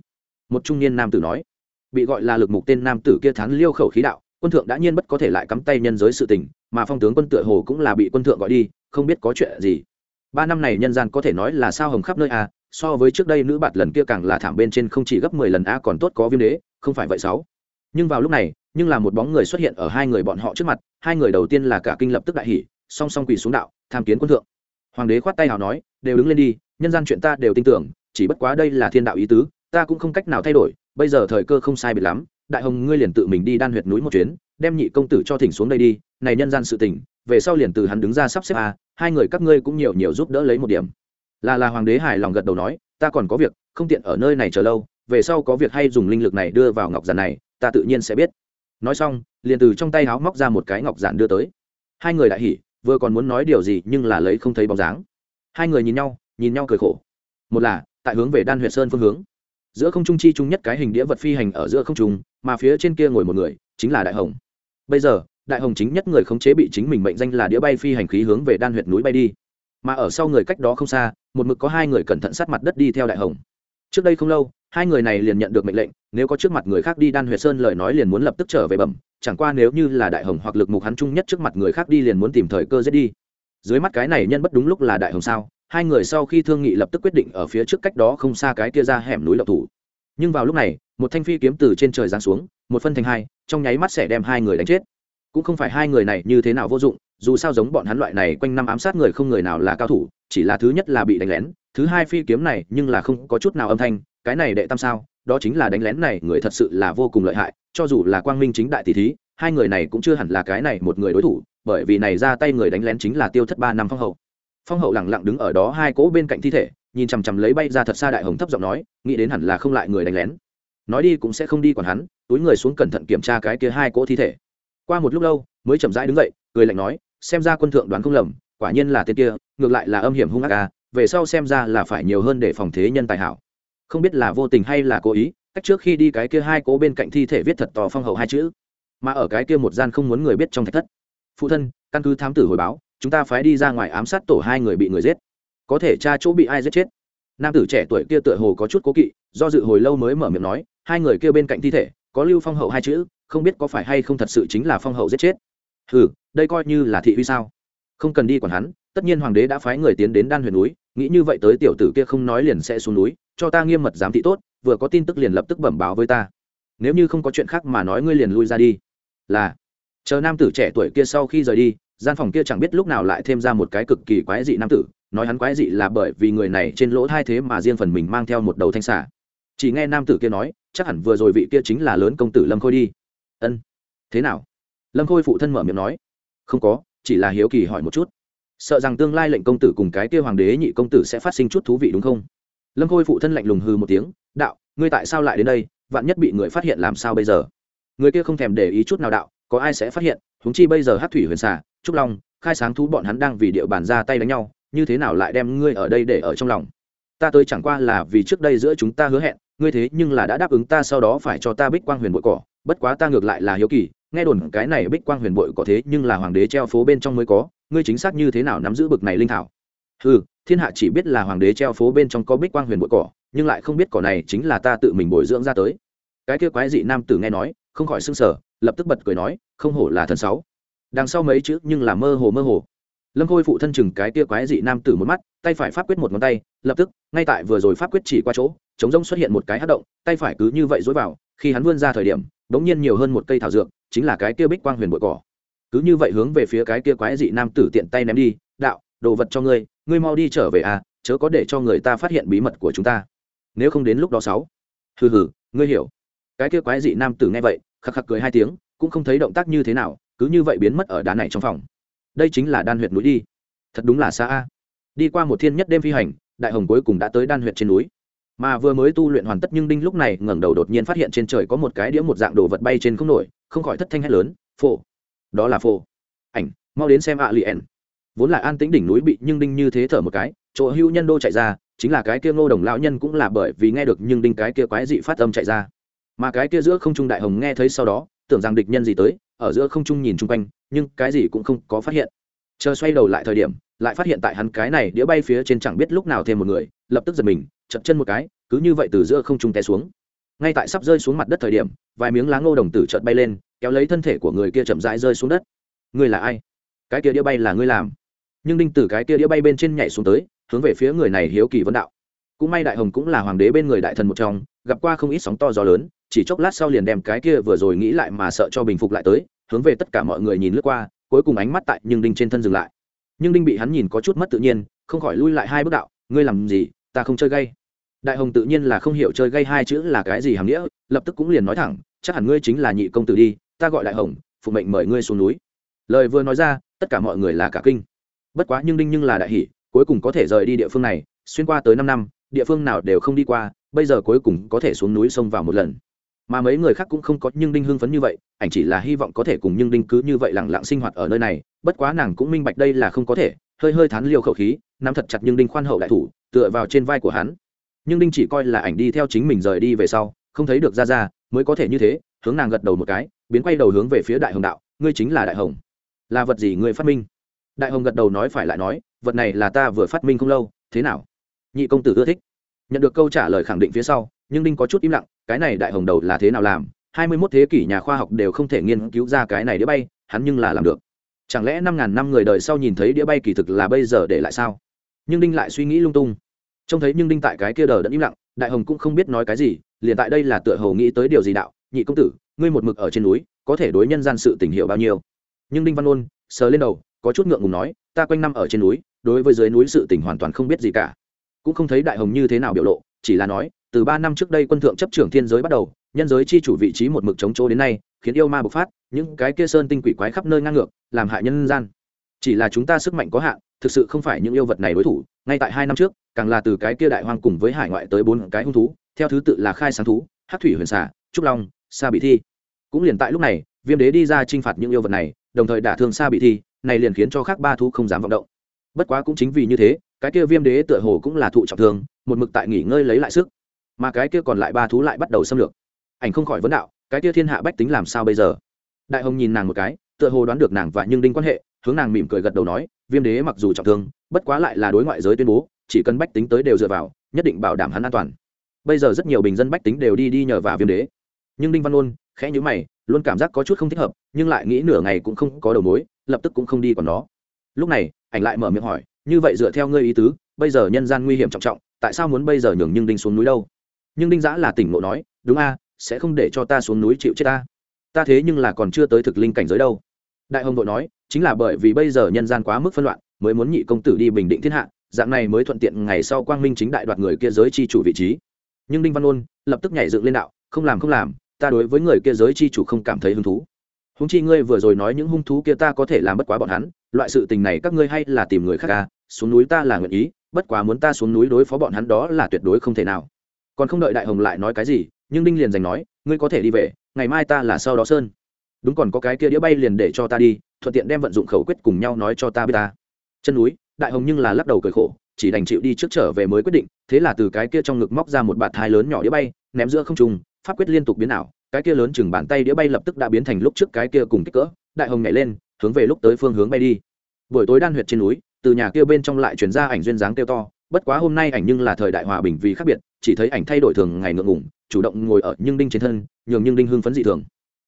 Một trung niên nam tử nói. Bị gọi là lực mục tên nam tử kia thán liêu khẩu khí đạo, quân thượng đã nhiên bất có thể lại cắm tay nhân giới sự tình, mà phong tướng quân tựa hồ cũng là bị quân thượng gọi đi, không biết có chuyện gì. Ba năm này nhân gian có thể nói là sao hồng khắp nơi à so với trước đây nữ bạt lần kia càng là thảm bên trên không chỉ gấp mười lần a còn tốt có viêm đế, không phải vậy sáu. Nhưng vào lúc này, nhưng là một bóng người xuất hiện ở hai người bọn họ trước mặt, hai người đầu tiên là cả kinh lập tức đại hỉ, song song quỳ xuống đạo tham kiến quân thượng. Hoàng đế khoát tay nào nói, đều đứng lên đi, nhân gian chuyện ta đều tin tưởng, chỉ bất quá đây là thiên đạo ý tứ, ta cũng không cách nào thay đổi, bây giờ thời cơ không sai biệt lắm, đại hồng ngươi liền tự mình đi đan huyệt núi một chuyến, đem nhị công tử cho thỉnh xuống đây đi, này nhân gian sự tình, về sau liền từ hắn đứng ra sắp xếp a, hai người các ngươi cũng nhiều nhiều giúp đỡ lấy một điểm. Là là hoàng đế hài lòng gật đầu nói, ta còn có việc, không tiện ở nơi này chờ lâu, về sau có việc hay dùng linh lực này đưa vào ngọc giản này, ta tự nhiên sẽ biết. Nói xong, liền từ trong tay áo móc ra một cái ngọc giản đưa tới. Hai người đại hỉ vừa còn muốn nói điều gì nhưng là lấy không thấy bóng dáng. Hai người nhìn nhau nhìn nhau cười khổ. Một là, tại hướng về đan huyện sơn phương hướng. Giữa không trung chi chung nhất cái hình đĩa vật phi hành ở giữa không trung, mà phía trên kia ngồi một người, chính là đại hồng. Bây giờ, đại hồng chính nhất người khống chế bị chính mình mệnh danh là đĩa bay phi hành khí hướng về đan huyện núi bay đi. Mà ở sau người cách đó không xa, một mực có hai người cẩn thận sát mặt đất đi theo đại hồng. Trước đây không lâu hai người này liền nhận được mệnh lệnh, nếu có trước mặt người khác đi, đan huyệt sơn lời nói liền muốn lập tức trở về bẩm, chẳng qua nếu như là đại hồng hoặc lực mục hắn chung nhất trước mặt người khác đi liền muốn tìm thời cơ giết đi. Dưới mắt cái này nhân bất đúng lúc là đại hồng sao, hai người sau khi thương nghị lập tức quyết định ở phía trước cách đó không xa cái kia ra hẻm núi độc thủ. Nhưng vào lúc này, một thanh phi kiếm từ trên trời giáng xuống, một phân thành hai, trong nháy mắt sẽ đem hai người đánh chết cũng không phải hai người này như thế nào vô dụng, dù sao giống bọn hắn loại này quanh năm ám sát người không người nào là cao thủ, chỉ là thứ nhất là bị đánh lén, thứ hai phi kiếm này nhưng là không có chút nào âm thanh, cái này đệ tam sao, đó chính là đánh lén này, người thật sự là vô cùng lợi hại, cho dù là quang minh chính đại tỷ thí, hai người này cũng chưa hẳn là cái này một người đối thủ, bởi vì này ra tay người đánh lén chính là tiêu thất ba năm phong hậu. Phong hậu lẳng lặng đứng ở đó hai cỗ bên cạnh thi thể, nhìn chằm chằm lấy bay ra thật xa đại hồng thấp giọng nói, nghĩ đến hẳn là không lại người đánh lén. Nói đi cũng sẽ không đi còn hắn, túi người xuống cẩn thận kiểm tra cái kia hai cỗ thi thể qua một lúc lâu, mới chậm rãi đứng dậy, cười lạnh nói, xem ra quân thượng đoán không lầm, quả nhiên là tên kia, ngược lại là âm hiểm hung ác ca về sau xem ra là phải nhiều hơn để phòng thế nhân tài hảo. Không biết là vô tình hay là cố ý, cách trước khi đi cái kia hai cố bên cạnh thi thể viết thật to phong hậu hai chữ. Mà ở cái kia một gian không muốn người biết trong thạch thất. Phụ thân, căn cứ thám tử hồi báo, chúng ta phái đi ra ngoài ám sát tổ hai người bị người giết. Có thể cha chỗ bị ai giết chết. Nam tử trẻ tuổi kia tựa hồ có chút cố kỵ, do dự hồi lâu mới mở miệng nói, hai người kia bên cạnh thi thể, có lưu phong hậu hai chữ không biết có phải hay không thật sự chính là phong hậu giết chết. Ừ đây coi như là thị uy sao? Không cần đi quản hắn, tất nhiên hoàng đế đã phái người tiến đến đan huyền núi, nghĩ như vậy tới tiểu tử kia không nói liền sẽ xuống núi, cho ta nghiêm mật giám thị tốt, vừa có tin tức liền lập tức bẩm báo với ta. Nếu như không có chuyện khác mà nói ngươi liền lui ra đi. Là, chờ nam tử trẻ tuổi kia sau khi rời đi, gian phòng kia chẳng biết lúc nào lại thêm ra một cái cực kỳ quái dị nam tử, nói hắn quái dị là bởi vì người này trên lỗ thai thế mà riêng phần mình mang theo một đầu thanh xả chỉ nghe nam tử kia nói, chắc hẳn vừa rồi vị kia chính là lớn công tử lâm khôi đi ân. Thế nào? Lâm khôi phụ thân mở miệng nói. Không có, chỉ là hiếu kỳ hỏi một chút. Sợ rằng tương lai lệnh công tử cùng cái kia hoàng đế nhị công tử sẽ phát sinh chút thú vị đúng không? Lâm khôi phụ thân lạnh lùng hư một tiếng. Đạo, ngươi tại sao lại đến đây? Vạn nhất bị người phát hiện làm sao bây giờ? Người kia không thèm để ý chút nào đạo, có ai sẽ phát hiện? Húng chi bây giờ hát thủy huyền xà, trúc long, khai sáng thú bọn hắn đang vì địa bàn ra tay đánh nhau, như thế nào lại đem ngươi ở đây để ở trong lòng? Ta tới chẳng qua là vì trước đây giữa chúng ta hứa hẹn, ngươi thế nhưng là đã đáp ứng ta sau đó phải cho ta bích quang huyền bội cỏ bất quá ta ngược lại là hiếu kỳ, nghe đồn cái này bích quang huyền bội có thế nhưng là hoàng đế treo phố bên trong mới có, ngươi chính xác như thế nào nắm giữ bực này linh thảo? Ừ thiên hạ chỉ biết là hoàng đế treo phố bên trong có bích quang huyền bội cỏ, nhưng lại không biết cỏ này chính là ta tự mình bồi dưỡng ra tới. Cái kia quái dị nam tử nghe nói, không khỏi s ư n g sở lập tức bật cười nói, không hổ là thần sáu. Đằng sau mấy chữ nhưng là mơ hồ mơ hồ. Lâm khôi phụ thân chừng cái kia quái dị nam tử một mắt, tay phải pháp quyết một ngón tay, lập tức, ngay tại vừa rồi pháp quyết chỉ qua chỗ, chống rông xuất hiện một cái hát động, tay phải cứ như vậy dối vào, khi hắn vươn ra thời điểm đ n g nhiên nhiều hơn một cây thảo dược, chính là cái kia bích quang huyền bội cỏ. Cứ như vậy hướng về phía cái kia quái dị nam tử tiện tay ném đi, đạo, đồ vật cho ngươi ngươi mau đi trở về à chớ có để cho người ta phát hiện bí mật của chúng ta. Nếu không đến lúc đó sáu. Hừ hừ, ngươi hiểu. Cái kia quái dị nam tử nghe vậy, khắc khắc cười hai tiếng, cũng không thấy động tác như thế nào, cứ như vậy biến mất ở đá này trong phòng. Đây chính là đan huyệt núi đi. Thật đúng là xa a. Đi qua một thiên nhất đêm phi hành, đại hồng cuối cùng đã tới đan huyệt trên núi mà vừa mới tu luyện hoàn tất nhưng đinh lúc này ngẩng đầu đột nhiên phát hiện trên trời có một cái đĩa một dạng đồ vật bay trên không nổi, không khỏi thất thanh hét lớn, phổ. Đó là phổ. Ảnh, mau đến xem ạ lì ẻn vốn là an tĩnh đỉnh núi bị nhưng đinh như thế thở một cái, chỗ hưu nhân đô chạy ra, chính là cái kia ngô đồng lão nhân cũng là bởi vì nghe được nhưng đinh cái kia quái dị phát âm chạy ra. Mà cái kia giữa không trung đại hồng nghe thấy sau đó, tưởng rằng địch nhân gì tới, ở giữa không trung nhìn chung quanh, nhưng cái gì cũng không có phát hiện. Chờ xoay đầu lại thời điểm, lại phát hiện tại hắn cái này đĩa bay phía trên chẳng biết lúc nào thêm một người, lập tức giật mình chậm chân một cái, cứ như vậy từ giữa không trung té xuống. Ngay tại sắp rơi xuống mặt đất thời điểm, vài miếng lá ngô đồng tử chợt bay lên, kéo lấy thân thể của người kia chậm rãi rơi xuống đất. Ngươi là ai? Cái kia đĩa bay là ngươi làm. Nhưng đinh tử cái kia đĩa bay bên trên nhảy xuống tới, hướng về phía người này hiếu kỳ vấn đạo. Cũng may đại hồng cũng là hoàng đế bên người đại thần một trong, gặp qua không ít sóng to gió lớn, chỉ chốc lát sau liền đem cái kia vừa rồi nghĩ lại mà sợ cho bình phục lại tới, hướng về tất cả mọi người nhìn lướt qua, cuối cùng ánh mắt tại nhưng đinh trên thân dừng lại. Nhưng đinh bị hắn nhìn có chút mất tự nhiên, không khỏi lui lại hai bước đạo, ngươi làm gì? Ta không chơi gay đại hồng tự nhiên là không hiểu chơi gây hai chữ là cái gì hàm nghĩa, lập tức cũng liền nói thẳng, chắc hẳn ngươi chính là nhị công tử đi, ta gọi đại hồng, phụ mệnh mời ngươi xuống núi. Lời vừa nói ra, tất cả mọi người là cả kinh. Bất quá nhưng đinh nhưng là đại hỷ cuối cùng có thể rời đi địa phương này, xuyên qua tới năm năm, địa phương nào đều không đi qua, bây giờ cuối cùng có thể xuống núi sông vào một lần. Mà mấy người khác cũng không có nhưng đinh hưng phấn như vậy, ảnh chỉ là hy vọng có thể cùng nhưng đinh cứ như vậy lẳng lặng sinh hoạt ở nơi này, bất quá nàng cũng minh bạch đây là không có thể, hơi hơi thán liều khẩu khí, nắm thật chặt nhưng đinh khoan hậu đại thủ, tựa vào trên vai của hắn nhưng đinh chỉ coi là ảnh đi theo chính mình rời đi về sau, không thấy được ra ra mới có thể như thế, hướng nàng gật đầu một cái, biến quay đầu hướng về phía đại hồng đạo, ngươi chính là đại hồng. Là vật gì ngươi phát minh? Đại hồng gật đầu nói phải lại nói, vật này là ta vừa phát minh không lâu, thế nào? Nhị công tử ưa thích. Nhận được câu trả lời khẳng định phía sau, nhưng đinh có chút im lặng, cái này đại hồng đầu là thế nào làm? Hai mươi mốt thế kỷ nhà khoa học đều không thể nghiên cứu ra cái này đĩa bay, hắn nhưng là làm được. Chẳng lẽ năm ngàn năm người đời sau nhìn thấy đĩa bay kỳ thực là bây giờ để lại sao? Nhưng đinh lại suy nghĩ lung tung trông thấy nhưng đinh tại cái kia đờ đẫn im lặng, đại hồng cũng không biết nói cái gì, liền tại đây là tựa hầu nghĩ tới điều gì đạo, nhị công tử, ngươi một mực ở trên núi, có thể đối nhân gian sự tình hiểu bao nhiêu? Nhưng đinh văn ôn, sờ lên đầu, có chút ngượng ngùng nói, ta quanh năm ở trên núi, đối với dưới núi sự tình hoàn toàn không biết gì cả. Cũng không thấy đại hồng như thế nào biểu lộ, chỉ là nói, từ ba năm trước đây quân thượng chấp trưởng thiên giới bắt đầu, nhân giới chi chủ vị trí một mực chống chỗ đến nay, khiến yêu ma bộc phát, những cái kia sơn tinh quỷ quái khắp nơi ngang ngược, làm hại nhân gian. Chỉ là chúng ta sức mạnh có hạn thực sự không phải những yêu vật này đối thủ, ngay tại hai năm trước, càng là từ cái kia đại hoang cùng với hải ngoại tới bốn cái hung thú, theo thứ tự là khai sáng thú hát thủy huyền xả trúc long, sa bị thi. Cũng liền tại lúc này, viêm đế đi ra t r i n h phạt những yêu vật này, đồng thời đả thương sa bị thi, này liền khiến cho khác ba thú không dám vọng động. Bất quá cũng chính vì như thế, cái kia viêm đế tựa hồ cũng là thụ trọng thương, một mực tại nghỉ ngơi lấy lại sức. Mà cái kia còn lại ba thú lại bắt đầu xâm lược. Ảnh không khỏi vấn đạo, cái kia thiên hạ bách tính làm sao bây giờ? Đại hồng nhìn nàng một cái, tựa hồ đoán được nàng và nhưng đinh quan hệ hướng nàng mỉm cười gật đầu nói, viêm đế mặc dù trọng thương, bất quá lại là đối ngoại giới tuyên bố, chỉ cần bách tính tới đều dựa vào, nhất định bảo đảm hắn an toàn. Bây giờ rất nhiều bình dân bách tính đều đi đi nhờ vào viêm đế. Nhưng đinh văn ôn khẽ nhữ mày, luôn cảm giác có chút không thích hợp, nhưng lại nghĩ nửa ngày cũng không có đầu mối, lập tức cũng không đi còn nó. Lúc này, ảnh lại mở miệng hỏi, như vậy dựa theo ngươi ý tứ, bây giờ nhân gian nguy hiểm trọng trọng, tại sao muốn bây giờ nhường nhưng đinh xuống núi đâu? Nhưng đinh giã là tỉnh ngộ nói, đúng a, sẽ không để cho ta xuống núi chịu chết ta. Ta thế nhưng là còn chưa tới thực linh cảnh giới đâu. Đại hồng đội nói chính là bởi vì bây giờ nhân gian quá mức phân loạn, mới muốn nhị công tử đi bình định thiên hạ, dạng này mới thuận tiện ngày sau quang minh chính đại đoạt người kia giới chi chủ vị trí. Nhưng đinh văn ôn lập tức nhảy dựng lên đạo, không làm không làm, ta đối với người kia giới chi chủ không cảm thấy hứng thú. Húng chi ngươi vừa rồi nói những hung thú kia ta có thể làm bất quá bọn hắn, loại sự tình này các ngươi hay là tìm người khác ca xuống núi ta là nguyện ý, bất quá muốn ta xuống núi đối phó bọn hắn đó là tuyệt đối không thể nào. Còn không đợi đại hồng lại nói cái gì, nhưng đinh liền giành nói, ngươi có thể đi về, ngày mai ta là sau đó sơn. Đúng còn có cái kia đĩa bay liền để cho ta đi thuận tiện đem vận dụng khẩu quyết cùng nhau nói cho ta biết ta. Chân núi, đại hồng nhưng là lắc đầu cười khổ, chỉ đành chịu đi trước trở về mới quyết định, thế là từ cái kia trong ngực móc ra một bạt thai lớn nhỏ đĩa bay, ném giữa không trùng pháp quyết liên tục biến ảo, cái kia lớn chừng bàn tay đĩa bay lập tức đã biến thành lúc trước cái kia cùng kích cỡ, đại hồng nhảy lên, hướng về lúc tới phương hướng bay đi. Buổi tối đan huyệt trên núi, từ nhà kia bên trong lại chuyển ra ảnh duyên dáng kêu to, bất quá hôm nay ảnh nhưng là thời đại hòa bình vì khác biệt, chỉ thấy ảnh thay đổi thường ngày ngượng ngủng chủ động ngồi ở nhưng đinh trên thân, nhường nhưng đinh hưng phấn dị thường.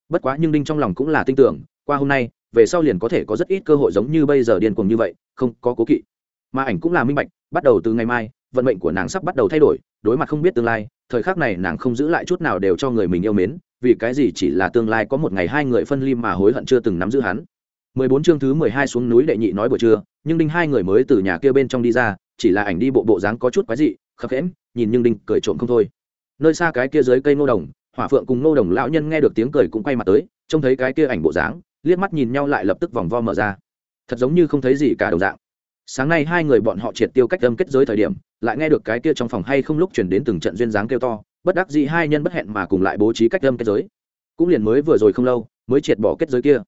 Bất quá nhưng đinh trong lòng cũng là tin tưởng qua hôm nay, về sau liền có thể có rất ít cơ hội giống như bây giờ điên cuồng như vậy, không, có cố kỵ. Mà ảnh cũng là minh bạch, bắt đầu từ ngày mai, vận mệnh của nàng sắp bắt đầu thay đổi, đối mặt không biết tương lai, thời khắc này nàng không giữ lại chút nào đều cho người mình yêu mến, vì cái gì chỉ là tương lai có một ngày hai người phân ly mà hối hận chưa từng nắm giữ hắn. 14 chương thứ 12 xuống núi đệ nhị nói buổi trưa, nhưng đinh hai người mới từ nhà kia bên trong đi ra, chỉ là ảnh đi bộ bộ dáng có chút quái dị, khập khẽn nhìn nhưng đinh cười trộm không thôi. Nơi xa cái kia dưới cây ngô đồng, hỏa phượng cùng ngô đồng lão nhân nghe được tiếng cười cũng quay mặt tới, trông thấy cái kia ảnh bộ dáng liếc mắt nhìn nhau lại lập tức vòng vo mở ra. Thật giống như không thấy gì cả đồng dạng. Sáng nay hai người bọn họ triệt tiêu cách âm kết giới thời điểm, lại nghe được cái kia trong phòng hay không lúc chuyển đến từng trận duyên dáng kêu to, bất đắc dĩ hai nhân bất hẹn mà cùng lại bố trí cách âm kết giới. Cũng liền mới vừa rồi không lâu, mới triệt bỏ kết giới kia.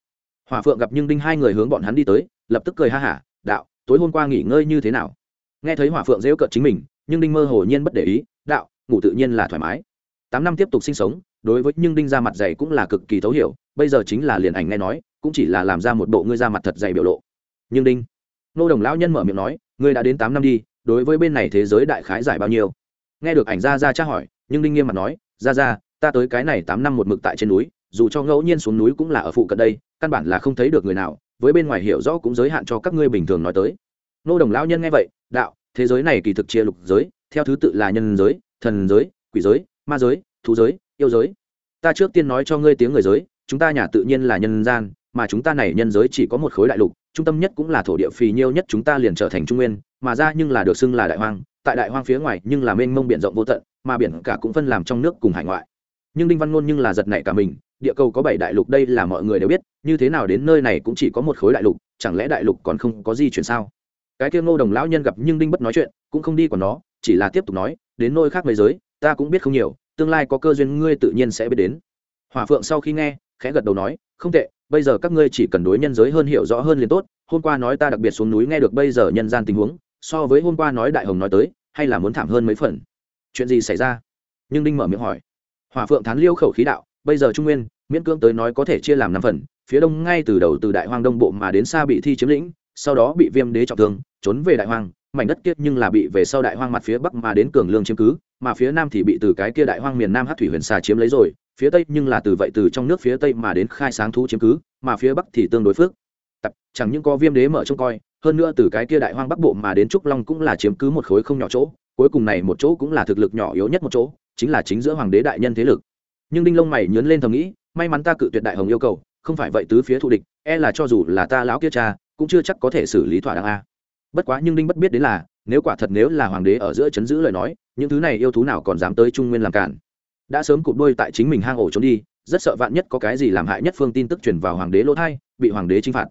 Hòa phượng gặp nhưng đinh hai người hướng bọn hắn đi tới, lập tức cười ha hả, đạo, tối hôm qua nghỉ ngơi như thế nào? Nghe thấy hòa phượng dễu cợt chính mình, nhưng đinh mơ hồ nhiên bất để ý, đạo, ngủ tự nhiên là thoải mái. Tám năm tiếp tục sinh sống, đối với nhưng đinh ra mặt dày cũng là cực kỳ thấu hiểu bây giờ chính là liền ảnh nghe nói, cũng chỉ là làm ra một bộ ngươi ra mặt thật dày biểu lộ. Nhưng đinh, nô đồng lão nhân mở miệng nói, ngươi đã đến tám năm đi, đối với bên này thế giới đại khái giải bao nhiêu? Nghe được ảnh ra ra tra hỏi, nhưng đinh nghiêm mặt nói ra ra ta tới cái này tám năm một mực tại trên núi, dù cho ngẫu nhiên xuống núi cũng là ở phụ cận đây, căn bản là không thấy được người nào, với bên ngoài hiểu rõ cũng giới hạn cho các ngươi bình thường nói tới. Nô đồng lão nhân nghe vậy, đạo, thế giới này kỳ thực chia lục giới, theo thứ tự là nhân giới, thần giới, quỷ giới, ma giới, thú giới, yêu giới. Ta trước tiên nói cho ngươi tiếng người giới chúng ta nhà tự nhiên là nhân gian, mà chúng ta này nhân giới chỉ có một khối đại lục, trung tâm nhất cũng là thổ địa phì nhiêu nhất chúng ta liền trở thành trung nguyên, mà ra nhưng là được xưng là đại hoang, tại đại hoang phía ngoài nhưng là mênh mông biển rộng vô tận, mà biển cả cũng phân làm trong nước cùng hải ngoại. Nhưng đinh văn ngôn nhưng là giật nảy cả mình, địa cầu có bảy đại lục đây là mọi người đều biết, như thế nào đến nơi này cũng chỉ có một khối đại lục, chẳng lẽ đại lục còn không có gì chuyển sao? Cái kia ngô đồng lão nhân gặp nhưng đinh bất nói chuyện, cũng không đi còn nó, chỉ là tiếp tục nói, đến nơi khác mấy giới, ta cũng biết không nhiều, tương lai có cơ duyên ngươi tự nhiên sẽ biết đến. Hỏa phượng sau khi nghe khẽ gật đầu nói, không tệ, bây giờ các ngươi chỉ cần đối nhân giới hơn hiểu rõ hơn liền tốt. Hôm qua nói ta đặc biệt xuống núi nghe được bây giờ nhân gian tình huống, so với hôm qua nói đại hồng nói tới, hay là muốn thảm hơn mấy phần. Chuyện gì xảy ra? Nhưng đinh mở miệng hỏi. Hòa phượng thán liêu khẩu khí đạo, bây giờ trung nguyên, miễn cưỡng tới nói có thể chia làm năm phần, phía đông ngay từ đầu từ đại hoang đông bộ mà đến xa bị thi chiếm lĩnh, sau đó bị viêm đế trọng thương, trốn về đại hoang, mảnh đất kiết nhưng là bị về sau đại hoang mặt phía bắc mà đến cường lương chiếm cứ, mà phía nam thì bị từ cái kia đại hoang miền nam hát thủy huyền xà chiếm lấy rồi phía tây nhưng là từ vậy từ trong nước phía tây mà đến khai sáng thú chiếm cứ, mà phía bắc thì tương đối phước. Tập, chẳng những có viêm đế mở trông coi, hơn nữa từ cái kia đại hoang bắc bộ mà đến trúc long cũng là chiếm cứ một khối không nhỏ chỗ, cuối cùng này một chỗ cũng là thực lực nhỏ yếu nhất một chỗ, chính là chính giữa hoàng đế đại nhân thế lực. Nhưng đinh lông mày nhớn lên thầm nghĩ, may mắn ta cự tuyệt đại hồng yêu cầu, không phải vậy tứ phía thù địch e là cho dù là ta lão kia cha, cũng chưa chắc có thể xử lý thỏa đáng a. Bất quá nhưng đinh bất biết đến là, nếu quả thật nếu là hoàng đế ở giữa chấn giữ lời nói, những thứ này yêu thú nào còn dám tới trung nguyên làm cản? Đã sớm cụp đôi tại chính mình hang ổ trốn đi, rất sợ vạn nhất có cái gì làm hại nhất phương tin tức truyền vào hoàng đế lỗ thai, bị hoàng đế chinh phạt.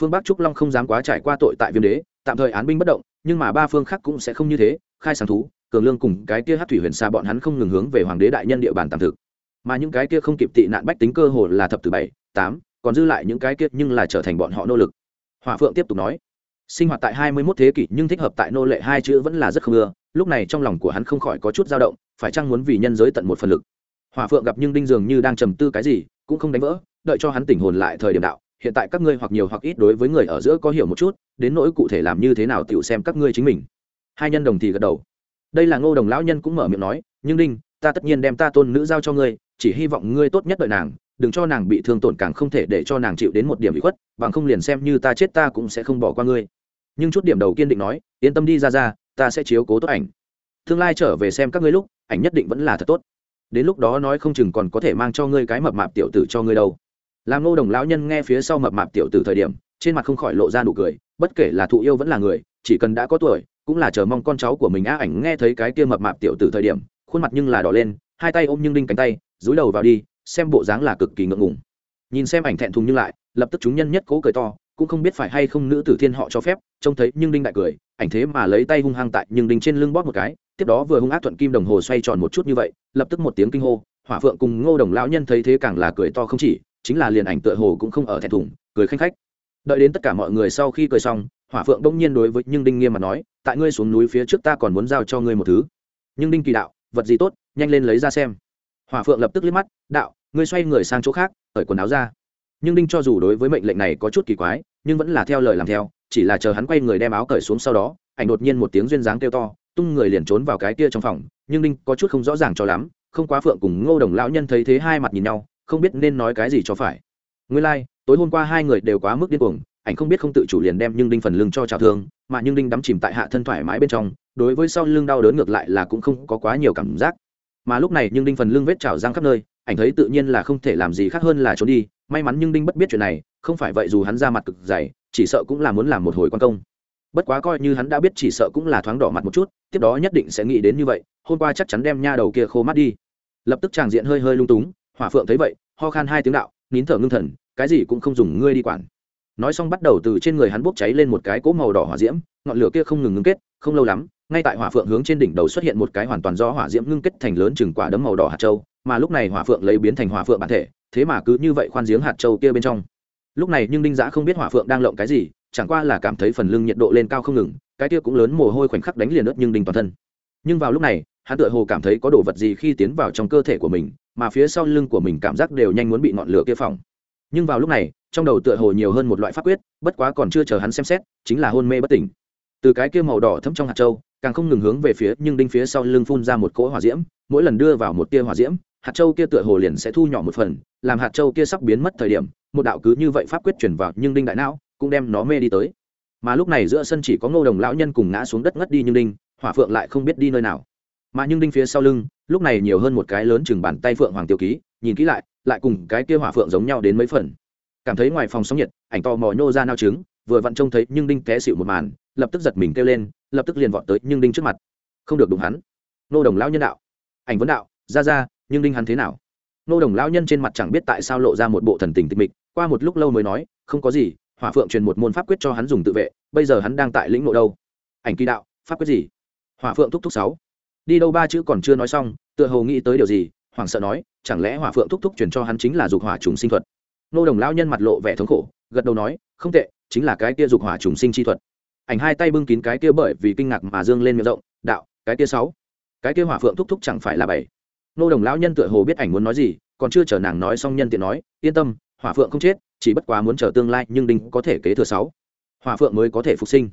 Phương bắc trúc long không dám quá trải qua tội tại viêm đế, tạm thời án binh bất động, nhưng mà ba phương khác cũng sẽ không như thế, khai sáng thú, cường lương cùng cái kia hát thủy huyền xa bọn hắn không ngừng hướng về hoàng đế đại nhân địa bàn tạm thực. Mà những cái kia không kịp tị nạn bách tính cơ hồ là thập từ bảy, tám, còn dư lại những cái kia nhưng là trở thành bọn họ nô lực. Hòa phượng tiếp tục nói sinh hoạt tại hai mươi 21 thế kỷ nhưng thích hợp tại nô lệ hai chữ vẫn là rất không ưa. Lúc này trong lòng của hắn không khỏi có chút dao động, phải chăng muốn vì nhân giới tận một phần lực? Hòa phượng gặp nhưng đinh dường như đang trầm tư cái gì, cũng không đánh vỡ, đợi cho hắn tỉnh hồn lại thời điểm đạo, hiện tại các ngươi hoặc nhiều hoặc ít đối với người ở giữa có hiểu một chút, đến nỗi cụ thể làm như thế nào tiểu xem các ngươi chính mình. Hai nhân đồng thì gật đầu. Đây là ngô đồng lão nhân cũng mở miệng nói, nhưng đinh, ta tất nhiên đem ta tôn nữ giao cho ngươi, chỉ hy vọng ngươi tốt nhất đợi nàng, đừng cho nàng bị thương tổn càng không thể để cho nàng chịu đến một điểm bị khuất, bằng không liền xem như ta chết ta cũng sẽ không bỏ qua ngươi nhưng chút điểm đầu kiên định nói, yên tâm đi ra ra ta sẽ chiếu cố tốt ảnh. Tương lai trở về xem các ngươi lúc, ảnh nhất định vẫn là thật tốt. Đến lúc đó nói không chừng còn có thể mang cho ngươi cái mập mạp tiểu tử cho ngươi đâu. Làm ngô đồng lão nhân nghe phía sau mập mạp tiểu tử thời điểm, trên mặt không khỏi lộ ra nụ cười, bất kể là thụ yêu vẫn là người, chỉ cần đã có tuổi, cũng là chờ mong con cháu của mình á ảnh nghe thấy cái kia mập mạp tiểu tử thời điểm, khuôn mặt nhưng là đỏ lên, hai tay ôm nhưng đinh cánh tay, dúi đầu vào đi, xem bộ dáng là cực kỳ ngượng ngùng. Nhìn xem ảnh thẹn thùng nhưng lại, lập tức chúng nhân nhất cố cười to cũng không biết phải hay không nữ tử thiên họ cho phép, trông thấy nhưng đinh đại cười, ảnh thế mà lấy tay hung hăng tại nhưng đinh trên lưng bóp một cái, tiếp đó vừa hung ác thuận kim đồng hồ xoay tròn một chút như vậy, lập tức một tiếng kinh hô, hỏa phượng cùng ngô đồng lão nhân thấy thế càng là cười to không chỉ, chính là liền ảnh tựa hồ cũng không ở thẹn thùng, cười khanh khách. Đợi đến tất cả mọi người sau khi cười xong, hỏa phượng đông nhiên đối với nhưng đinh nghiêm mà nói, tại ngươi xuống núi phía trước ta còn muốn giao cho ngươi một thứ. Nhưng đinh kỳ đạo, vật gì tốt, nhanh lên lấy ra xem. Hỏa phượng lập tức liếc mắt, đạo, ngươi xoay người sang chỗ khác, cởi quần áo ra nhưng đinh cho dù đối với mệnh lệnh này có chút kỳ quái nhưng vẫn là theo lời làm theo chỉ là chờ hắn quay người đem áo cởi xuống sau đó ảnh đột nhiên một tiếng duyên dáng kêu to tung người liền trốn vào cái kia trong phòng nhưng đinh có chút không rõ ràng cho lắm không quá phượng cùng ngô đồng lão nhân thấy thế hai mặt nhìn nhau không biết nên nói cái gì cho phải. Nguyên lai、like, tối hôm qua hai người đều quá mức điên cuồng ảnh không biết không tự chủ liền đem nhưng đinh phần lưng cho trào thương mà nhưng đinh đắm chìm tại hạ thân thoải mái bên trong đối với sau lưng đau đớn ngược lại là cũng không có quá nhiều cảm giác. Mà lúc này nhưng đinh phần lưng vết trào răng khắp nơi ảnh thấy tự nhiên là không thể làm gì khác hơn là trốn đi may mắn nhưng đinh bất biết chuyện này, không phải vậy dù hắn ra mặt cực dày, chỉ sợ cũng là muốn làm một hồi quan công. Bất quá coi như hắn đã biết chỉ sợ cũng là thoáng đỏ mặt một chút, tiếp đó nhất định sẽ nghĩ đến như vậy, hôm qua chắc chắn đem nha đầu kia khô mắt đi. Lập tức tràng diện hơi hơi lung túng, hỏa phượng thấy vậy, ho khan hai tiếng đạo, nín thở ngưng thần, cái gì cũng không dùng ngươi đi quản. Nói xong bắt đầu từ trên người hắn bốc cháy lên một cái cỗ màu đỏ hỏa diễm, ngọn lửa kia không ngừng ngưng kết, không lâu lắm, ngay tại hỏa phượng hướng trên đỉnh đầu xuất hiện một cái hoàn toàn do hỏa diễm ngưng kết thành lớn chừng quả đấm màu đỏ hạt châu, mà lúc này hỏa phượng lấy biến thành hỏa phượng bản thể thế mà cứ như vậy khoan giếng hạt châu kia bên trong. Lúc này nhưng đinh giã không biết hỏa phượng đang lộng cái gì, chẳng qua là cảm thấy phần lưng nhiệt độ lên cao không ngừng, cái kia cũng lớn mồ hôi khoảnh khắc đánh liền ướt nhưng đinh toàn thân. Nhưng vào lúc này, hắn tựa hồ cảm thấy có đồ vật gì khi tiến vào trong cơ thể của mình, mà phía sau lưng của mình cảm giác đều nhanh muốn bị ngọn lửa kia phỏng. Nhưng vào lúc này, trong đầu tựa hồ nhiều hơn một loại pháp quyết, bất quá còn chưa chờ hắn xem xét, chính là hôn mê bất tỉnh. Từ cái kia màu đỏ thấm trong hạt châu, càng không ngừng hướng về phía, nhưng đinh phía sau lưng phun ra một cỗ hỏa diễm, mỗi lần đưa vào một tia hỏa diễm hạt châu kia tựa hồ liền sẽ thu nhỏ một phần, làm hạt châu kia sắp biến mất thời điểm, một đạo cứ như vậy pháp quyết truyền vào nhưng đinh đại não, cũng đem nó mê đi tới. Mà lúc này giữa sân chỉ có ngô đồng lão nhân cùng ngã xuống đất ngất đi nhưng đinh, hỏa phượng lại không biết đi nơi nào. Mà nhưng đinh phía sau lưng, lúc này nhiều hơn một cái lớn chừng bàn tay phượng hoàng tiêu ký, nhìn kỹ lại lại cùng cái kia hỏa phượng giống nhau đến mấy phần. Cảm thấy ngoài phòng sóng nhiệt, ảnh to mò nhô ra nao trứng, vừa vặn trông thấy nhưng đinh té xịu một màn, lập tức giật mình kêu lên, lập tức liền vọt tới nhưng đinh trước mặt. Không được đụng hắn. Ngô đồng lão nhân đạo. Ảnh vấn đạo, ra ra nhưng đinh hắn thế nào? Nô đồng lão nhân trên mặt chẳng biết tại sao lộ ra một bộ thần tình tịch mịch, qua một lúc lâu mới nói, không có gì, hỏa phượng truyền một môn pháp quyết cho hắn dùng tự vệ, bây giờ hắn đang tại lĩnh nội đâu? Ảnh kỳ đạo, pháp quyết gì? Hỏa phượng thúc thúc sáu. Đi đâu ba chữ còn chưa nói xong, tựa hồ nghĩ tới điều gì hoàng sợ nói, chẳng lẽ hỏa phượng thúc thúc truyền cho hắn chính là dục hỏa trùng sinh thuật? Nô đồng lão nhân mặt lộ vẻ thống khổ, gật đầu nói, không tệ, chính là cái kia dục hỏa trùng sinh chi thuật. Ảnh hai tay bưng kín cái kia bởi vì kinh ngạc mà dương lên miệng rộng, đạo, cái kia sáu. Cái kia hỏa phượng thúc thúc chẳng phải là bảy nô đồng lão nhân tựa hồ biết ảnh muốn nói gì, còn chưa chờ nàng nói xong nhân tiện nói, yên tâm, hỏa phượng không chết, chỉ bất quá muốn chờ tương lai, nhưng đinh có thể kế thừa sáu. Hỏa phượng mới có thể phục sinh.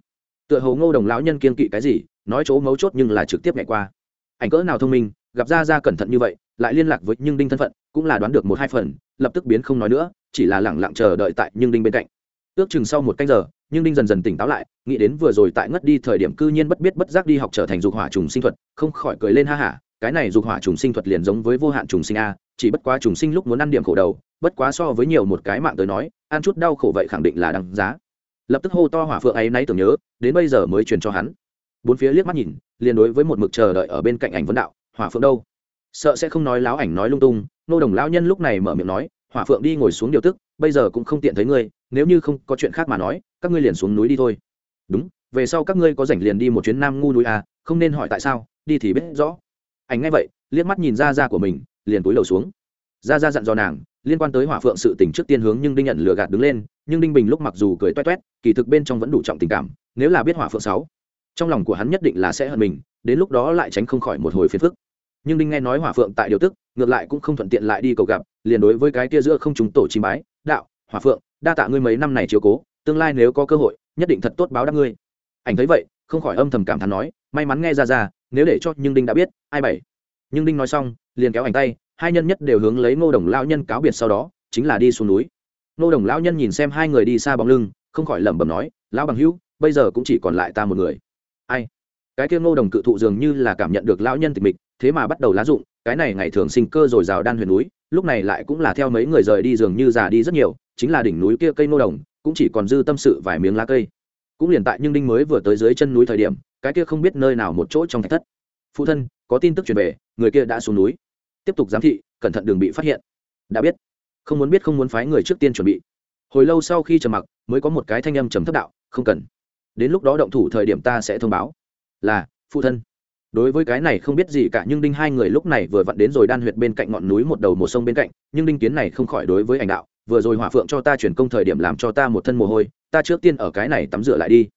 Tựa hồ ngô đồng lão nhân kiên kỵ cái gì, nói chỗ mấu chốt nhưng là trực tiếp ngày qua. Ảnh cỡ nào thông minh, gặp ra ra cẩn thận như vậy, lại liên lạc với nhưng đinh thân phận, cũng là đoán được một hai phần, lập tức biến không nói nữa, chỉ là lẳng lặng chờ đợi tại nhưng đinh bên cạnh. Ước chừng sau một canh giờ, nhưng đinh dần dần tỉnh táo lại, nghĩ đến vừa rồi tại ngất đi thời điểm cư nhiên bất biết bất giác đi học trở thành dục hỏa trùng sinh thuật, không khỏi cười lên ha hả cái này dục hỏa trùng sinh thuật liền giống với vô hạn trùng sinh a, chỉ bất quá trùng sinh lúc muốn ăn điểm khổ đầu, bất quá so với nhiều một cái mạng tới nói, ăn chút đau khổ vậy khẳng định là đằng giá. Lập tức hô to hỏa phượng ấy nay tưởng nhớ, đến bây giờ mới truyền cho hắn. Bốn phía liếc mắt nhìn, liền đối với một mực chờ đợi ở bên cạnh ảnh vấn đạo, hỏa phượng đâu? Sợ sẽ không nói láo ảnh nói lung tung, nô đồng lão nhân lúc này mở miệng nói, hỏa phượng đi ngồi xuống điều tức, bây giờ cũng không tiện thấy ngươi, nếu như không có chuyện khác mà nói, các ngươi liền xuống núi đi thôi. Đúng, về sau các ngươi có rảnh liền đi một chuyến nam ngu núi à không nên hỏi tại sao, đi thì biết rõ ảnh ngay vậy, liếc mắt nhìn ra ra của mình, liền túi đầu xuống. Ra ra dặn dò nàng, liên quan tới hỏa phượng sự tình trước tiên hướng nhưng đinh nhận lừa gạt đứng lên, nhưng đinh bình lúc mặc dù cười toét toét, kỳ thực bên trong vẫn đủ trọng tình cảm, nếu là biết hỏa phượng sáu, trong lòng của hắn nhất định là sẽ hận mình, đến lúc đó lại tránh không khỏi một hồi phiền phức. Nhưng đinh nghe nói hỏa phượng tại điều tức, ngược lại cũng không thuận tiện lại đi cầu gặp, liền đối với cái kia giữa không chúng tổ chim bái, đạo, hỏa phượng, đa tạ ngươi mấy năm này chiếu cố, tương lai nếu có cơ hội, nhất định thật tốt báo đáp ngươi. Ảnh thấy vậy, không khỏi âm thầm cảm thán nói, may mắn nghe ra ra nếu để cho nhưng đinh đã biết, ai bảy nhưng đinh nói xong, liền kéo ảnh tay, hai nhân nhất đều hướng lấy ngô đồng lao nhân cáo biệt sau đó, chính là đi xuống núi. Ngô đồng lao nhân nhìn xem hai người đi xa bóng lưng, không khỏi lẩm bẩm nói, lão bằng hữu, bây giờ cũng chỉ còn lại ta một người. Ai? Cái kia ngô đồng cự thụ dường như là cảm nhận được lão nhân tịch mịch, thế mà bắt đầu lá dụng cái này ngày thường sinh cơ rồi rào đan huyền núi, lúc này lại cũng là theo mấy người rời đi dường như già đi rất nhiều, chính là đỉnh núi kia cây ngô đồng, cũng chỉ còn dư tâm sự vài miếng lá cây. Cũng liền tại nhưng đinh mới vừa tới dưới chân núi thời điểm cái kia không biết nơi nào một chỗ trong thạch thất. Phụ thân, có tin tức truyền về, người kia đã xuống núi. Tiếp tục giám thị, cẩn thận đường bị phát hiện. Đã biết. Không muốn biết, không muốn phái người trước tiên chuẩn bị. Hồi lâu sau khi trầm mặc, mới có một cái thanh âm trầm thấp đạo, không cần. Đến lúc đó động thủ thời điểm ta sẽ thông báo. Là, phụ thân. Đối với cái này không biết gì cả, nhưng đinh hai người lúc này vừa vặn đến rồi đan huyệt bên cạnh ngọn núi một đầu một sông bên cạnh, nhưng đinh kiến này không khỏi đối với ảnh đạo, vừa rồi hỏa phượng cho ta chuyển công thời điểm làm cho ta một thân mồ hôi, ta trước tiên ở cái này tắm rửa lại đi.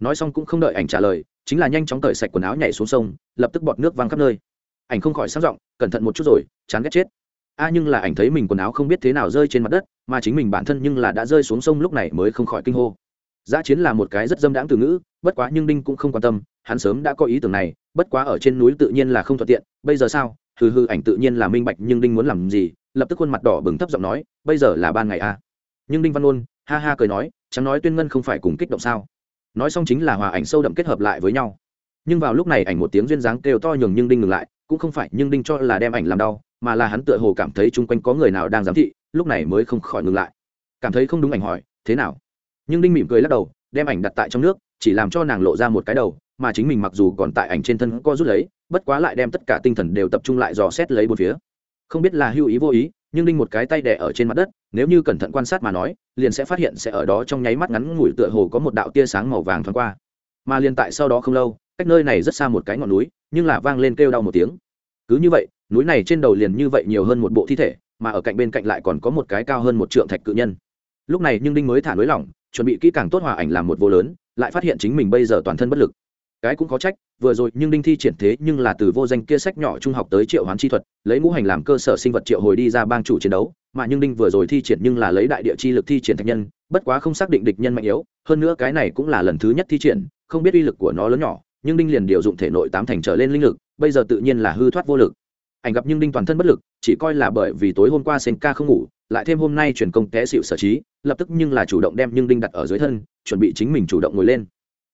Nói xong cũng không đợi ảnh trả lời chính là nhanh chóng cởi sạch quần áo nhảy xuống sông, lập tức bọt nước văng khắp nơi. Ảnh không khỏi sáng giọng, cẩn thận một chút rồi, chán ghét chết. A à, nhưng là ảnh thấy mình quần áo không biết thế nào rơi trên mặt đất, mà chính mình bản thân nhưng là đã rơi xuống sông lúc này mới không khỏi kinh hô. Giã chiến là một cái rất dâm đãng từ ngữ, bất quá nhưng đinh cũng không quan tâm, hắn sớm đã có ý tưởng này, bất quá ở trên núi tự nhiên là không thuận tiện, bây giờ sao? Hừ hừ, ảnh tự nhiên là minh bạch nhưng đinh muốn làm gì, lập tức khuôn mặt đỏ bừng thấp giọng nói, bây giờ là ban ngày a nhưng đinh văn ôn, ha ha cười nói, chẳng nói tuyên ngân không phải cùng kích động sao? Nói xong chính là hòa ảnh sâu đậm kết hợp lại với nhau. Nhưng vào lúc này ảnh một tiếng duyên dáng kêu to nhường nhưng đinh ngừng lại, cũng không phải nhưng đinh cho là đem ảnh làm đau, mà là hắn tựa hồ cảm thấy chung quanh có người nào đang giám thị, lúc này mới không khỏi ngừng lại. Cảm thấy không đúng ảnh hỏi, thế nào? Nhưng đinh mỉm cười lắc đầu, đem ảnh đặt tại trong nước, chỉ làm cho nàng lộ ra một cái đầu, mà chính mình mặc dù còn tại ảnh trên thân co rút lấy, bất quá lại đem tất cả tinh thần đều tập trung lại dò xét lấy bốn phía. Không biết là hưu ý vô ý nhưng đinh một cái tay đẻ ở trên mặt đất, nếu như cẩn thận quan sát mà nói, liền sẽ phát hiện sẽ ở đó trong nháy mắt ngắn ngủi tựa hồ có một đạo tia sáng màu vàng thoáng qua. Mà liền tại sau đó không lâu, cách nơi này rất xa một cái ngọn núi, nhưng là vang lên kêu đau một tiếng. Cứ như vậy, núi này trên đầu liền như vậy nhiều hơn một bộ thi thể, mà ở cạnh bên cạnh lại còn có một cái cao hơn một trượng thạch cự nhân. Lúc này nhưng đinh mới thả nới lỏng, chuẩn bị kỹ càng tốt hòa ảnh làm một vô lớn, lại phát hiện chính mình bây giờ toàn thân bất lực. Cái cũng có trách vừa rồi nhưng đinh thi triển thế nhưng là từ vô danh kia sách nhỏ trung học tới triệu hoán chi thuật, lấy ngũ hành làm cơ sở sinh vật triệu hồi đi ra bang chủ chiến đấu, mà nhưng đinh vừa rồi thi triển nhưng là lấy đại địa chi lực thi triển thạch nhân, bất quá không xác định địch nhân mạnh yếu, hơn nữa cái này cũng là lần thứ nhất thi triển, không biết uy lực của nó lớn nhỏ, nhưng đinh liền điều dụng thể nội tám thành trở lên linh lực, bây giờ tự nhiên là hư thoát vô lực. Ảnh gặp nhưng đinh toàn thân bất lực, chỉ coi là bởi vì tối hôm qua sen ca không ngủ, lại thêm hôm nay truyền công té xịu sở trí, lập tức nhưng là chủ động đem nhưng đinh đặt ở dưới thân, chuẩn bị chính mình chủ động ngồi lên.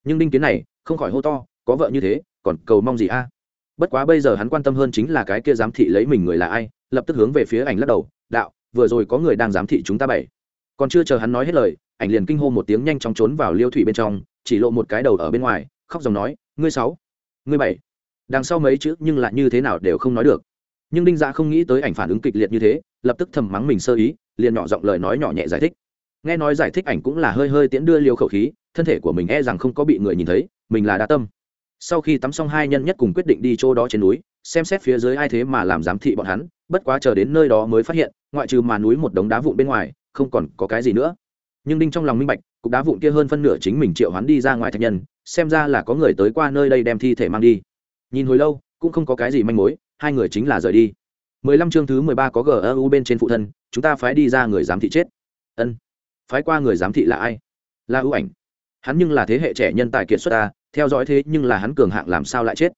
Nhưng đinh kiến này, không khỏi hô to có vợ như thế, còn cầu mong gì a? Bất quá bây giờ hắn quan tâm hơn chính là cái kia giám thị lấy mình người là ai, lập tức hướng về phía ảnh lắc đầu, đạo, vừa rồi có người đang giám thị chúng ta bảy. Còn chưa chờ hắn nói hết lời, ảnh liền kinh hô một tiếng nhanh chóng trốn vào liêu thủy bên trong, chỉ lộ một cái đầu ở bên ngoài, khóc dòng nói, ngươi sáu, ngươi bảy. Đằng sau mấy chữ nhưng lại như thế nào đều không nói được. Nhưng đinh dạ không nghĩ tới ảnh phản ứng kịch liệt như thế, lập tức thầm mắng mình sơ ý, liền nhỏ giọng lời nói nhỏ nhẹ giải thích. Nghe nói giải thích ảnh cũng là hơi hơi tiễn đưa liều khẩu khí, thân thể của mình e rằng không có bị người nhìn thấy, mình là đa tâm sau khi tắm xong hai nhân nhất cùng quyết định đi chỗ đó trên núi, xem xét phía dưới ai thế mà làm giám thị bọn hắn, bất quá chờ đến nơi đó mới phát hiện, ngoại trừ mà núi một đống đá vụn bên ngoài, không còn có cái gì nữa. Nhưng đinh trong lòng minh bạch, cục đá vụn kia hơn phân nửa chính mình triệu hắn đi ra ngoài thạch nhân, xem ra là có người tới qua nơi đây đem thi thể mang đi. Nhìn hồi lâu, cũng không có cái gì manh mối, hai người chính là rời đi. Mười lăm chương thứ mười ba có gu bên trên phụ thân, chúng ta phái đi ra người giám thị chết. Ân. Phái qua người giám thị là ai? Là ưu ảnh. Hắn nhưng là thế hệ trẻ nhân tài kiệt xuất ta theo dõi thế nhưng là hắn cường hạng làm sao lại chết?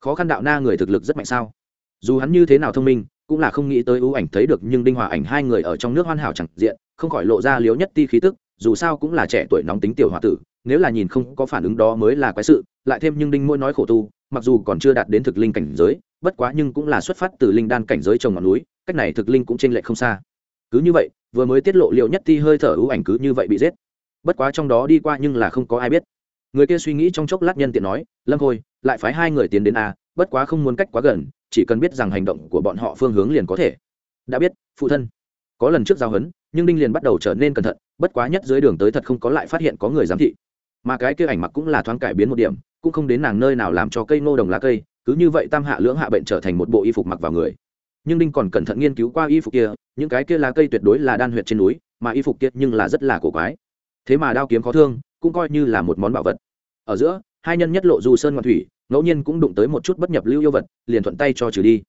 Khó khăn đạo na người thực lực rất mạnh sao? Dù hắn như thế nào thông minh, cũng là không nghĩ tới ưu ảnh thấy được nhưng đinh hòa ảnh hai người ở trong nước hoàn hảo chẳng diện, không khỏi lộ ra liếu nhất ti khí tức, dù sao cũng là trẻ tuổi nóng tính tiểu h o a tử, nếu là nhìn không có phản ứng đó mới là quái sự, lại thêm nhưng đinh mỗi nói khổ tu, mặc dù còn chưa đạt đến thực linh cảnh giới, bất quá nhưng cũng là xuất phát từ linh đan cảnh giới trồng ngọn núi, cách này thực linh cũng t r ê n lệch không xa. Cứ như vậy, vừa mới tiết lộ liệu nhất ti hơi thở ưu ảnh cứ như vậy bị giết. Bất quá trong đó đi qua nhưng là không có ai biết người kia suy nghĩ trong chốc lát nhân tiện nói, lâm khôi, lại phái hai người tiến đến a bất quá không muốn cách quá gần, chỉ cần biết rằng hành động của bọn họ phương hướng liền có thể. Đã biết, phụ thân. Có lần trước giao hấn, nhưng đinh liền bắt đầu trở nên cẩn thận, bất quá nhất dưới đường tới thật không có lại phát hiện có người giám thị. Mà cái kia ảnh mặc cũng là thoáng cải biến một điểm, cũng không đến nàng nơi nào làm cho cây ngô đồng lá cây, cứ như vậy tam hạ lưỡng hạ bệnh trở thành một bộ y phục mặc vào người. Nhưng đinh còn cẩn thận nghiên cứu qua y phục kia, những cái kia lá cây tuyệt đối là đan huyệt trên núi, mà y phục kia nhưng là rất là cổ quái. Thế mà đao kiếm khó thương cũng coi như là một món bảo vật. Ở giữa, hai nhân nhất lộ du sơn ngoạn thủy, ngẫu nhiên cũng đụng tới một chút bất nhập lưu yêu vật, liền thuận tay cho trừ đi.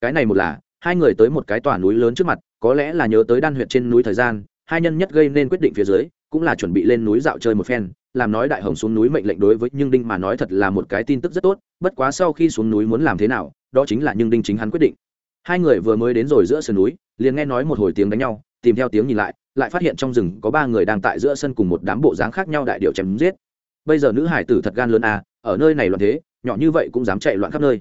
Cái này một là, hai người tới một cái tòa núi lớn trước mặt, có lẽ là nhớ tới đan huyện trên núi thời gian, hai nhân nhất gây nên quyết định phía dưới, cũng là chuẩn bị lên núi dạo chơi một phen, làm nói đại hồng xuống núi mệnh lệnh đối với nhưng đinh mà nói thật là một cái tin tức rất tốt, bất quá sau khi xuống núi muốn làm thế nào, đó chính là nhưng đinh chính hắn quyết định. Hai người vừa mới đến rồi giữa sườn núi, liền nghe nói một hồi tiếng đánh nhau, tìm theo tiếng nhìn lại lại phát hiện trong rừng có ba người đang tại giữa sân cùng một đám bộ dáng khác nhau đại điệu chém giết. Bây giờ nữ hải tử thật gan lớn à ở nơi này loạn thế, nhỏ như vậy cũng dám chạy loạn khắp nơi.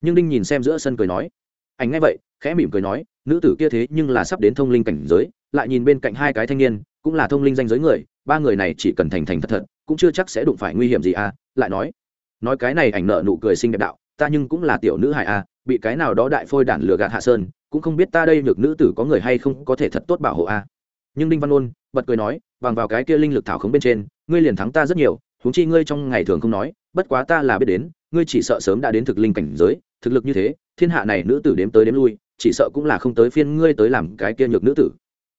Nhưng đinh nhìn xem giữa sân cười nói, ảnh ngay vậy, khẽ mỉm cười nói, nữ tử kia thế nhưng là sắp đến thông linh cảnh giới, lại nhìn bên cạnh hai cái thanh niên, cũng là thông linh danh giới người, ba người này chỉ cần thành thành thật thật, cũng chưa chắc sẽ đụng phải nguy hiểm gì à. Lại nói nói cái này ảnh nợ nụ cười xinh đẹp đạo, ta nhưng cũng là tiểu nữ hải à bị cái nào đó đại phôi đản lừa gạt hạ sơn, cũng không biết ta đây nhược nữ tử có người hay không có thể thật tốt bảo hộ a nhưng đinh văn ôn bật cười nói, bằng vào cái kia linh lực thảo khống bên trên, ngươi liền thắng ta rất nhiều, huống chi ngươi trong ngày thường không nói, bất quá ta là biết đến, ngươi chỉ sợ sớm đã đến thực linh cảnh giới, thực lực như thế, thiên hạ này nữ tử đếm tới đếm lui, chỉ sợ cũng là không tới phiên ngươi tới làm cái kia nhược nữ tử.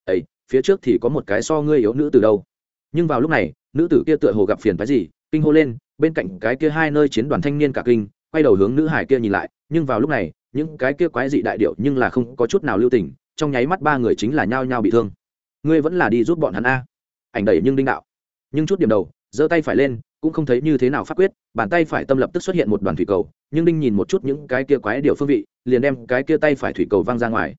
Ấy phía trước thì có một cái so ngươi yếu nữ tử đâu. Nhưng vào lúc này, nữ tử kia tựa hồ gặp phiền phái gì, kinh hô lên, bên cạnh cái kia hai nơi chiến đoàn thanh niên cả kinh, quay đầu hướng nữ hải kia nhìn lại, nhưng vào lúc này, những cái kia quái dị đại điệu nhưng là không có chút nào lưu tình, trong nháy mắt ba người chính là nhao nhao bị thương ngươi vẫn là đi giúp bọn hắn a. Ảnh đẩy nhưng đinh đạo. Nhưng chút điểm đầu, giơ tay phải lên, cũng không thấy như thế nào phát quyết, bàn tay phải tâm lập tức xuất hiện một đoàn thủy cầu, nhưng đinh nhìn một chút những cái kia quái điệu phương vị, liền đem cái kia tay phải thủy cầu văng ra ngoài.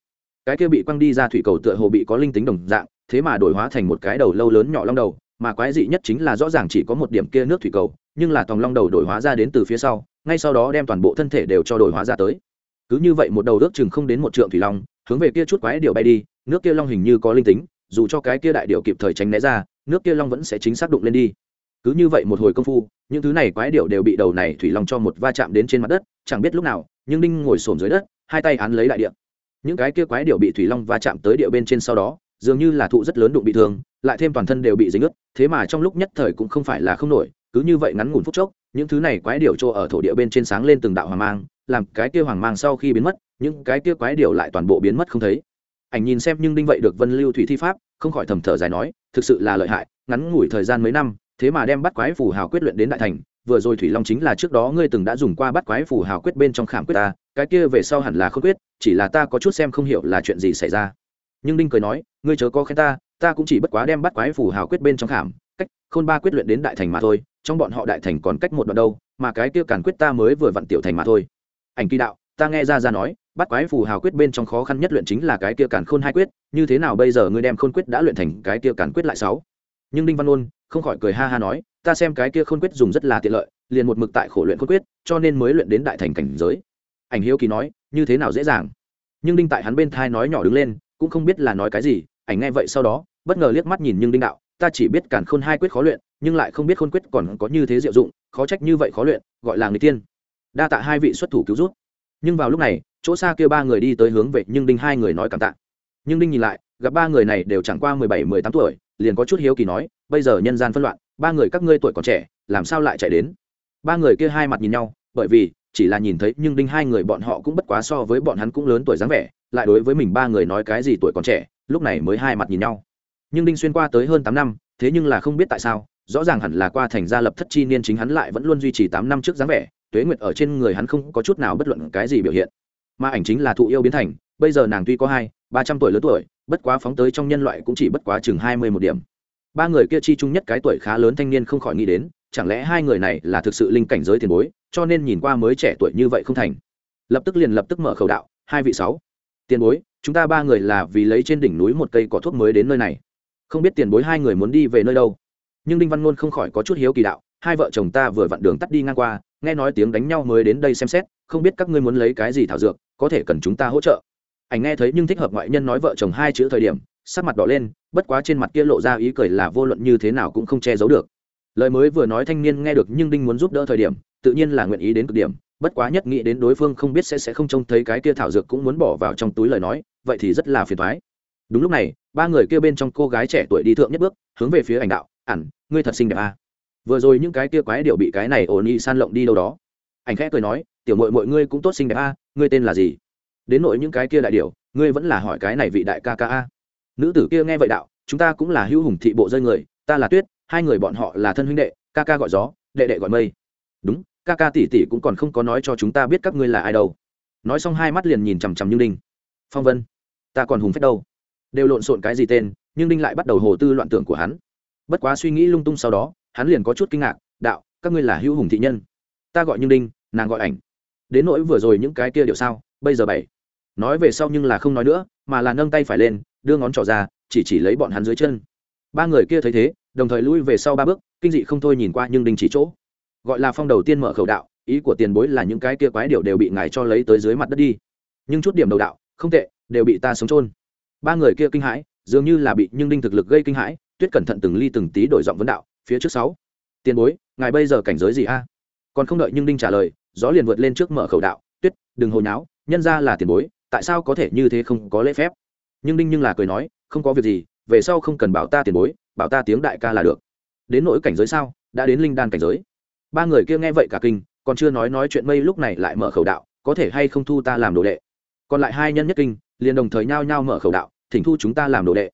Cái kia bị quăng đi ra thủy cầu tựa hồ bị có linh tính đồng dạng, thế mà đổi hóa thành một cái đầu lâu lớn nhỏ long đầu, mà quái dị nhất chính là rõ ràng chỉ có một điểm kia nước thủy cầu, nhưng là tòng long đầu đổi hóa ra đến từ phía sau, ngay sau đó đem toàn bộ thân thể đều cho đổi hóa ra tới. Cứ như vậy một đầu ước chừng không đến một trượng thủy long, hướng về kia chút quái điệu bay đi, nước kia long hình như có linh tính dù cho cái kia đại điệu kịp thời tránh né ra, nước kia long vẫn sẽ chính xác đụng lên đi. Cứ như vậy một hồi công phu, những thứ này quái điệu đều bị đầu này thủy long cho một va chạm đến trên mặt đất, chẳng biết lúc nào, nhưng đinh ngồi xổm dưới đất, hai tay án lấy đại điệu những cái kia quái điệu bị thủy long va chạm tới điệu bên trên sau đó, dường như là thụ rất lớn đụng bị thương, lại thêm toàn thân đều bị dính ướt, thế mà trong lúc nhất thời cũng không phải là không nổi, cứ như vậy ngắn ngủn phút chốc, những thứ này quái điệu trô ở thổ địa bên trên sáng lên từng đạo hoàng mang, làm cái kia hoàng mang sau khi biến mất, những cái kia quái điệu lại toàn bộ biến mất không thấy ảnh nhìn xem nhưng đinh vậy được vân lưu thủy thi pháp, không khỏi thầm thở dài nói, thực sự là lợi hại, ngắn ngủi thời gian mấy năm, thế mà đem bắt quái phù hào quyết luyện đến đại thành, vừa rồi thủy long chính là trước đó ngươi từng đã dùng qua bắt quái phù hào quyết bên trong khảm quyết ta, cái kia về sau hẳn là không quyết, chỉ là ta có chút xem không hiểu là chuyện gì xảy ra. Nhưng đinh cười nói, ngươi chớ có khen ta ta cũng chỉ bất quá đem bắt quái phù hào quyết bên trong khảm, cách khôn ba quyết luyện đến đại thành mà thôi, trong bọn họ đại thành còn cách một đoạn đâu, mà cái kia càn quyết ta mới vừa vặn tiểu thành mà thôi. Ảnh kỳ đạo, ta nghe ra ra nói bắt quái phù hào quyết bên trong khó khăn nhất luyện chính là cái kia cản khôn hai quyết, như thế nào bây giờ ngươi đem khôn quyết đã luyện thành cái kia cản quyết lại sáu? Nhưng đinh văn ôn không khỏi cười ha ha nói, ta xem cái kia khôn quyết dùng rất là tiện lợi, liền một mực tại khổ luyện khôn quyết, cho nên mới luyện đến đại thành cảnh giới. Ảnh hiếu kỳ nói, như thế nào dễ dàng? Nhưng đinh tại hắn bên thai nói nhỏ đứng lên, cũng không biết là nói cái gì, ảnh nghe vậy sau đó, bất ngờ liếc mắt nhìn nhưng đinh đạo, ta chỉ biết cản khôn hai quyết khó luyện, nhưng lại không biết khôn quyết còn có như thế diệu dụng, khó trách như vậy khó luyện, gọi là người tiên. Đa tạ hai vị xuất thủ cứu rút nhưng vào lúc này chỗ xa kia ba người đi tới hướng về nhưng đinh hai người nói cảm tạ. Nhưng đinh nhìn lại, gặp ba người này đều chẳng qua mười bảy, mười tám tuổi, liền có chút hiếu kỳ nói, bây giờ nhân gian phân loạn, ba người các ngươi tuổi còn trẻ, làm sao lại chạy đến? Ba người kia hai mặt nhìn nhau, bởi vì chỉ là nhìn thấy nhưng đinh hai người bọn họ cũng bất quá so với bọn hắn cũng lớn tuổi dáng vẻ, lại đối với mình ba người nói cái gì tuổi còn trẻ, lúc này mới hai mặt nhìn nhau. Nhưng đinh xuyên qua tới hơn tám năm, thế nhưng là không biết tại sao, rõ ràng hẳn là qua thành gia lập thất chi niên chính hắn lại vẫn luôn duy trì tám năm trước dáng vẻ, tuế nguyệt ở trên người hắn không có chút nào bất luận cái gì biểu hiện mà ảnh chính là thụ yêu biến thành, bây giờ nàng tuy có hai, ba trăm tuổi lớn tuổi, bất quá phóng tới trong nhân loại cũng chỉ bất quá chừng hai mươi một điểm. Ba người kia chi chung nhất cái tuổi khá lớn thanh niên không khỏi nghĩ đến, chẳng lẽ hai người này là thực sự linh cảnh giới tiền bối, cho nên nhìn qua mới trẻ tuổi như vậy không thành. Lập tức liền lập tức mở khẩu đạo, hai vị sáu, tiền bối, chúng ta ba người là vì lấy trên đỉnh núi một cây cỏ thuốc mới đến nơi này. Không biết tiền bối hai người muốn đi về nơi đâu. Nhưng đinh văn ngôn không khỏi có chút hiếu kỳ đạo, hai vợ chồng ta vừa vặn đường tắt đi ngang qua, nghe nói tiếng đánh nhau mới đến đây xem xét, không biết các ngươi muốn lấy cái gì thảo dược có thể cần chúng ta hỗ trợ. Ảnh nghe thấy nhưng thích hợp ngoại nhân nói vợ chồng hai chữ thời điểm, sắc mặt đỏ lên, bất quá trên mặt kia lộ ra ý cười là vô luận như thế nào cũng không che giấu được. Lời mới vừa nói thanh niên nghe được nhưng đinh muốn giúp đỡ thời điểm, tự nhiên là nguyện ý đến cực điểm, bất quá nhất nghĩ đến đối phương không biết sẽ sẽ không trông thấy cái kia thảo dược cũng muốn bỏ vào trong túi lời nói, vậy thì rất là phiền thoái đúng lúc này, ba người kia bên trong cô gái trẻ tuổi đi thượng nhất bước, hướng về phía ảnh đạo ảnh ngươi thật xinh đẹp à. vừa rồi những cái kia quái điệu bị cái này ổn y san lộng đi đâu đó. Ảnh khẽ cười nói tiểu mội mọi ngươi cũng tốt xinh đẹp à, ngươi tên là gì? Đến nội những cái kia đại điều, ngươi vẫn là hỏi cái này vị đại ca ca a. Nữ tử kia nghe vậy đạo chúng ta cũng là hữu hùng thị bộ rơi người ta là tuyết hai người bọn họ là thân huynh đệ ca ca gọi gió đệ đệ gọi mây. Đúng ca ca tỷ tỷ cũng còn không có nói cho chúng ta biết các ngươi là ai đâu. Nói xong hai mắt liền nhìn chằm chằm như đinh. Phong vân ta còn hùng phép đâu? Đều lộn xộn cái gì tên nhưng đinh lại bắt đầu hồ tư loạn tưởng của hắn. Bất quá suy nghĩ lung tung sau đó hắn liền có chút kinh ngạc đạo các ngươi là hữu hùng thị nhân. Ta gọi như đinh nàng gọi ảnh đến nỗi vừa rồi những cái kia điệu sao, bây giờ bảy. Nói về sau nhưng là không nói nữa, mà là nâng tay phải lên, đưa ngón trỏ ra, chỉ chỉ lấy bọn hắn dưới chân. Ba người kia thấy thế, đồng thời lui về sau ba bước, kinh dị không thôi nhìn qua nhưng đình chỉ chỗ. Gọi là phong đầu tiên mở khẩu đạo, ý của tiền bối là những cái kia quái điệu đều bị ngài cho lấy tới dưới mặt đất đi. Nhưng chút điểm đầu đạo, không tệ, đều bị ta sống trôn ba người kia kinh hãi, dường như là bị nhưng đinh thực lực gây kinh hãi, tuyết cẩn thận từng ly từng tí đổi giọng vấn đạo, phía trước sáu. Tiền bối, ngài bây giờ cảnh giới gì a? Còn không đợi nhưng đinh trả lời, gió liền vượt lên trước mở khẩu đạo, tuyết, đừng hồi nháo, nhân ra là tiền bối, tại sao có thể như thế không có lễ phép? Nhưng đinh nhưng là cười nói, không có việc gì, về sau không cần bảo ta tiền bối, bảo ta tiếng đại ca là được. Đến nỗi cảnh giới sao, đã đến linh đan cảnh giới. Ba người kia nghe vậy cả kinh, còn chưa nói nói chuyện mây lúc này lại mở khẩu đạo, có thể hay không thu ta làm đồ đệ? Còn lại hai nhân nhất kinh, liền đồng thời nhao nhao mở khẩu đạo, thỉnh thu chúng ta làm đồ đệ.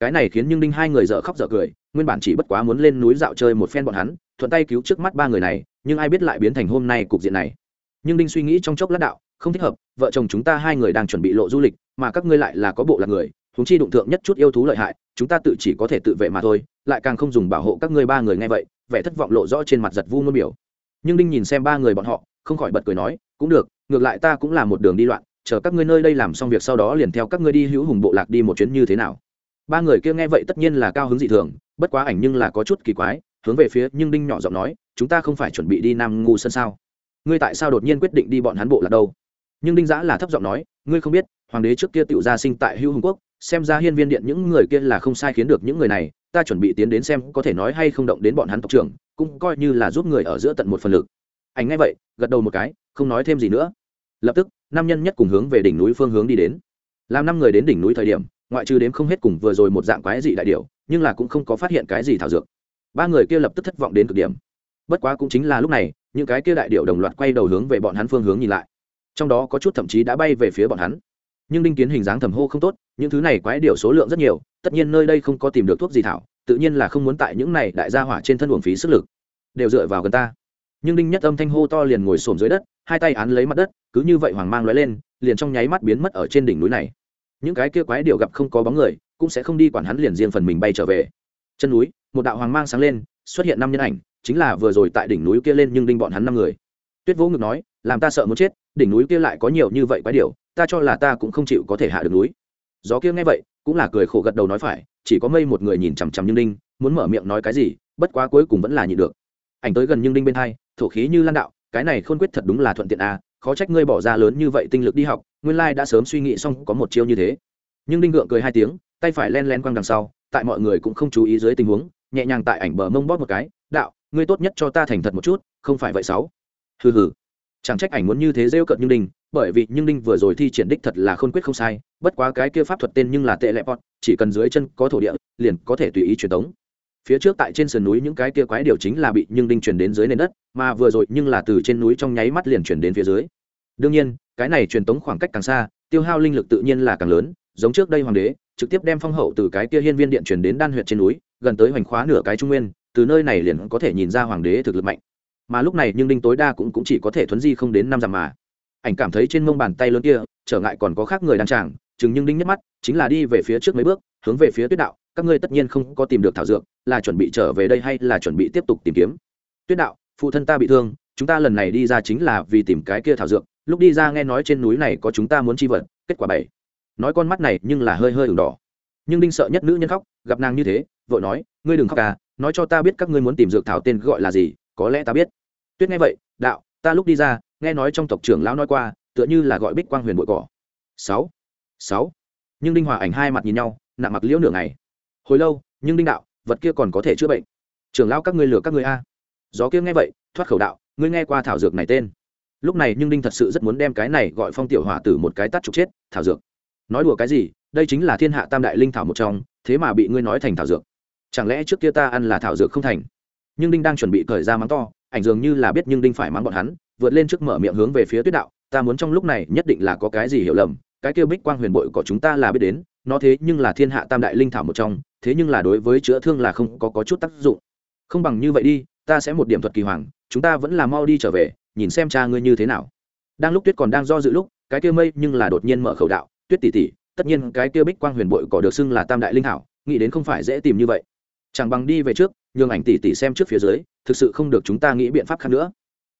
Cái này khiến nhưng đinh hai người dở khóc dở cười, nguyên bản chỉ bất quá muốn lên núi dạo chơi một phen bọn hắn, thuận tay cứu trước mắt ba người này nhưng ai biết lại biến thành hôm nay cục diện này. Nhưng đinh suy nghĩ trong chốc lát đạo, không thích hợp, vợ chồng chúng ta hai người đang chuẩn bị lộ du lịch, mà các ngươi lại là có bộ là người chúng chi đụng thượng nhất chút yêu thú lợi hại, chúng ta tự chỉ có thể tự vệ mà thôi, lại càng không dùng bảo hộ các ngươi ba người nghe vậy, vẻ thất vọng lộ rõ trên mặt giật vu ngôn biểu. Nhưng đinh nhìn xem ba người bọn họ, không khỏi bật cười nói, cũng được, ngược lại ta cũng là một đường đi loạn, chờ các ngươi nơi đây làm xong việc sau đó liền theo các ngươi đi hữu hùng bộ lạc đi một chuyến như thế nào. Ba người kia nghe vậy tất nhiên là cao hứng dị thường, bất quá ảnh nhưng là có chút kỳ quái, hướng về phía nhưng đinh nhỏ giọng nói chúng ta không phải chuẩn bị đi nam ngu sân sao? Ngươi tại sao đột nhiên quyết định đi bọn hắn bộ lạc đâu? Nhưng đinh giã là thấp giọng nói, ngươi không biết, hoàng đế trước kia tự gia sinh tại hữu hùng quốc, xem ra hiên viên điện những người kia là không sai khiến được những người này, ta chuẩn bị tiến đến xem có thể nói hay không động đến bọn hắn tộc trưởng, cũng coi như là giúp người ở giữa tận một phần lực. Anh nghe vậy, gật đầu một cái, không nói thêm gì nữa. Lập tức, năm nhân nhất cùng hướng về đỉnh núi phương hướng đi đến. Làm năm người đến đỉnh núi thời điểm, ngoại trừ đếm không hết cùng vừa rồi một dạng quái dị đại điệu nhưng là cũng không có phát hiện cái gì thảo dược. Ba người kia lập tức thất vọng đến cực điểm bất quá cũng chính là lúc này, những cái kia đại điệu đồng loạt quay đầu hướng về bọn hắn phương hướng nhìn lại. Trong đó có chút thậm chí đã bay về phía bọn hắn. Nhưng đinh kiến hình dáng thầm hô không tốt, những thứ này quái điệu số lượng rất nhiều, tất nhiên nơi đây không có tìm được thuốc gì thảo, tự nhiên là không muốn tại những này đại gia hỏa trên thân uổng phí sức lực. Đều dựa vào gần ta. Nhưng đinh nhất âm thanh hô to liền ngồi xổm dưới đất, hai tay án lấy mặt đất, cứ như vậy hoàng mang lóe lên, liền trong nháy mắt biến mất ở trên đỉnh núi này. Những cái kia quái điệu gặp không có bóng người, cũng sẽ không đi quản hắn liền riêng phần mình bay trở về. Chân núi, một đạo hoàng mang sáng lên, xuất hiện năm nhân ảnh chính là vừa rồi tại đỉnh núi kia lên nhưng đinh bọn hắn năm người. Tuyết vỗ ngực nói, làm ta sợ muốn chết, đỉnh núi kia lại có nhiều như vậy quái điều, ta cho là ta cũng không chịu có thể hạ được núi. Gió kia nghe vậy, cũng là cười khổ gật đầu nói phải, chỉ có mây một người nhìn chằm chằm nhưng đinh, muốn mở miệng nói cái gì, bất quá cuối cùng vẫn là nhịn được. Ảnh tới gần nhưng đinh bên hai, thổ khí như lan đạo, cái này khôn quyết thật đúng là thuận tiện à khó trách ngươi bỏ ra lớn như vậy tinh lực đi học, nguyên lai đã sớm suy nghĩ xong có một chiêu như thế. Nhưng đinh gượng cười hai tiếng, tay phải len len quăng đằng sau, tại mọi người cũng không chú ý dưới tình huống, nhẹ nhàng tại ảnh bờ mông bóp một cái, đạo ngươi tốt nhất cho ta thành thật một chút, không phải vậy sáu. Hừ hừ. Chẳng trách ảnh muốn như thế rêu cận nhưng đinh, bởi vì nhưng đinh vừa rồi thi triển đích thật là khôn quyết không sai, bất quá cái kia pháp thuật tên nhưng là tệ lẹ bọt chỉ cần dưới chân có thổ địa, liền có thể tùy ý truyền tống. Phía trước tại trên sườn núi những cái kia quái điều chính là bị nhưng đinh chuyển đến dưới nền đất, mà vừa rồi nhưng là từ trên núi trong nháy mắt liền chuyển đến phía dưới. Đương nhiên, cái này truyền tống khoảng cách càng xa, tiêu hao linh lực tự nhiên là càng lớn, giống trước đây hoàng đế, trực tiếp đem phong hậu từ cái kia hiên viên điện chuyển đến đan huyện trên núi, gần tới hoành khóa nửa cái trung nguyên từ nơi này liền có thể nhìn ra hoàng đế thực lực mạnh. Mà lúc này nhưng đinh tối đa cũng, cũng chỉ có thể thuấn di không đến năm dặm mà. Ảnh cảm thấy trên mông bàn tay lớn kia trở ngại còn có khác người đang tràng chừng nhưng đinh nhất mắt chính là đi về phía trước mấy bước hướng về phía tuyết đạo các ngươi tất nhiên không có tìm được thảo dược là chuẩn bị trở về đây hay là chuẩn bị tiếp tục tìm kiếm? Tuyết đạo phụ thân ta bị thương chúng ta lần này đi ra chính là vì tìm cái kia thảo dược lúc đi ra nghe nói trên núi này có chúng ta muốn chi vật kết quả bảy. Nói con mắt này nhưng là hơi hơi ửng đỏ. Nhưng đinh sợ nhất nữ nhân khóc gặp nàng như thế vội nói ngươi đừng khóc à nói cho ta biết các ngươi muốn tìm dược thảo tên gọi là gì, có lẽ ta biết. Tuyết nghe vậy, đạo, ta lúc đi ra, nghe nói trong tộc trưởng lão nói qua, tựa như là gọi bích quang huyền bội cỏ. Sáu sáu. Nhưng đinh hòa ảnh hai mặt nhìn nhau, nặng mặc liễu nửa ngày. Hồi lâu, nhưng đinh đạo, vật kia còn có thể chữa bệnh. Trưởng lão các ngươi lừa các ngươi a. Gió kia nghe vậy, thoát khẩu đạo, ngươi nghe qua thảo dược này tên. Lúc này nhưng đinh thật sự rất muốn đem cái này gọi phong tiểu hỏa tử một cái tắt trục chết, thảo dược. Nói đùa cái gì, đây chính là thiên hạ tam đại linh thảo một trong, thế mà bị ngươi nói thành thảo dược chẳng lẽ trước kia ta ăn là thảo dược không thành? Nhưng đinh đang chuẩn bị cởi ra mắng to ảnh dường như là biết nhưng đinh phải mắng bọn hắn vượt lên trước mở miệng hướng về phía tuyết đạo ta muốn trong lúc này nhất định là có cái gì hiểu lầm cái kêu bích quang huyền bội của chúng ta là biết đến nó thế nhưng là thiên hạ tam đại linh thảo một trong thế nhưng là đối với chữa thương là không có, có chút tác dụng. Không bằng như vậy đi ta sẽ một điểm thuật kỳ hoàng chúng ta vẫn là mau đi trở về nhìn xem cha ngươi như thế nào. Đang lúc tuyết còn đang do dự lúc cái kia mây nhưng là đột nhiên mở khẩu đạo tuyết tỷ tỷ tất nhiên cái kia bích quang huyền bội cỏ được xưng là tam đại linh thảo nghĩ đến không phải dễ tìm như vậy chẳng bằng đi về trước, nhường ảnh tỷ tỷ xem trước phía dưới, thực sự không được chúng ta nghĩ biện pháp khác nữa.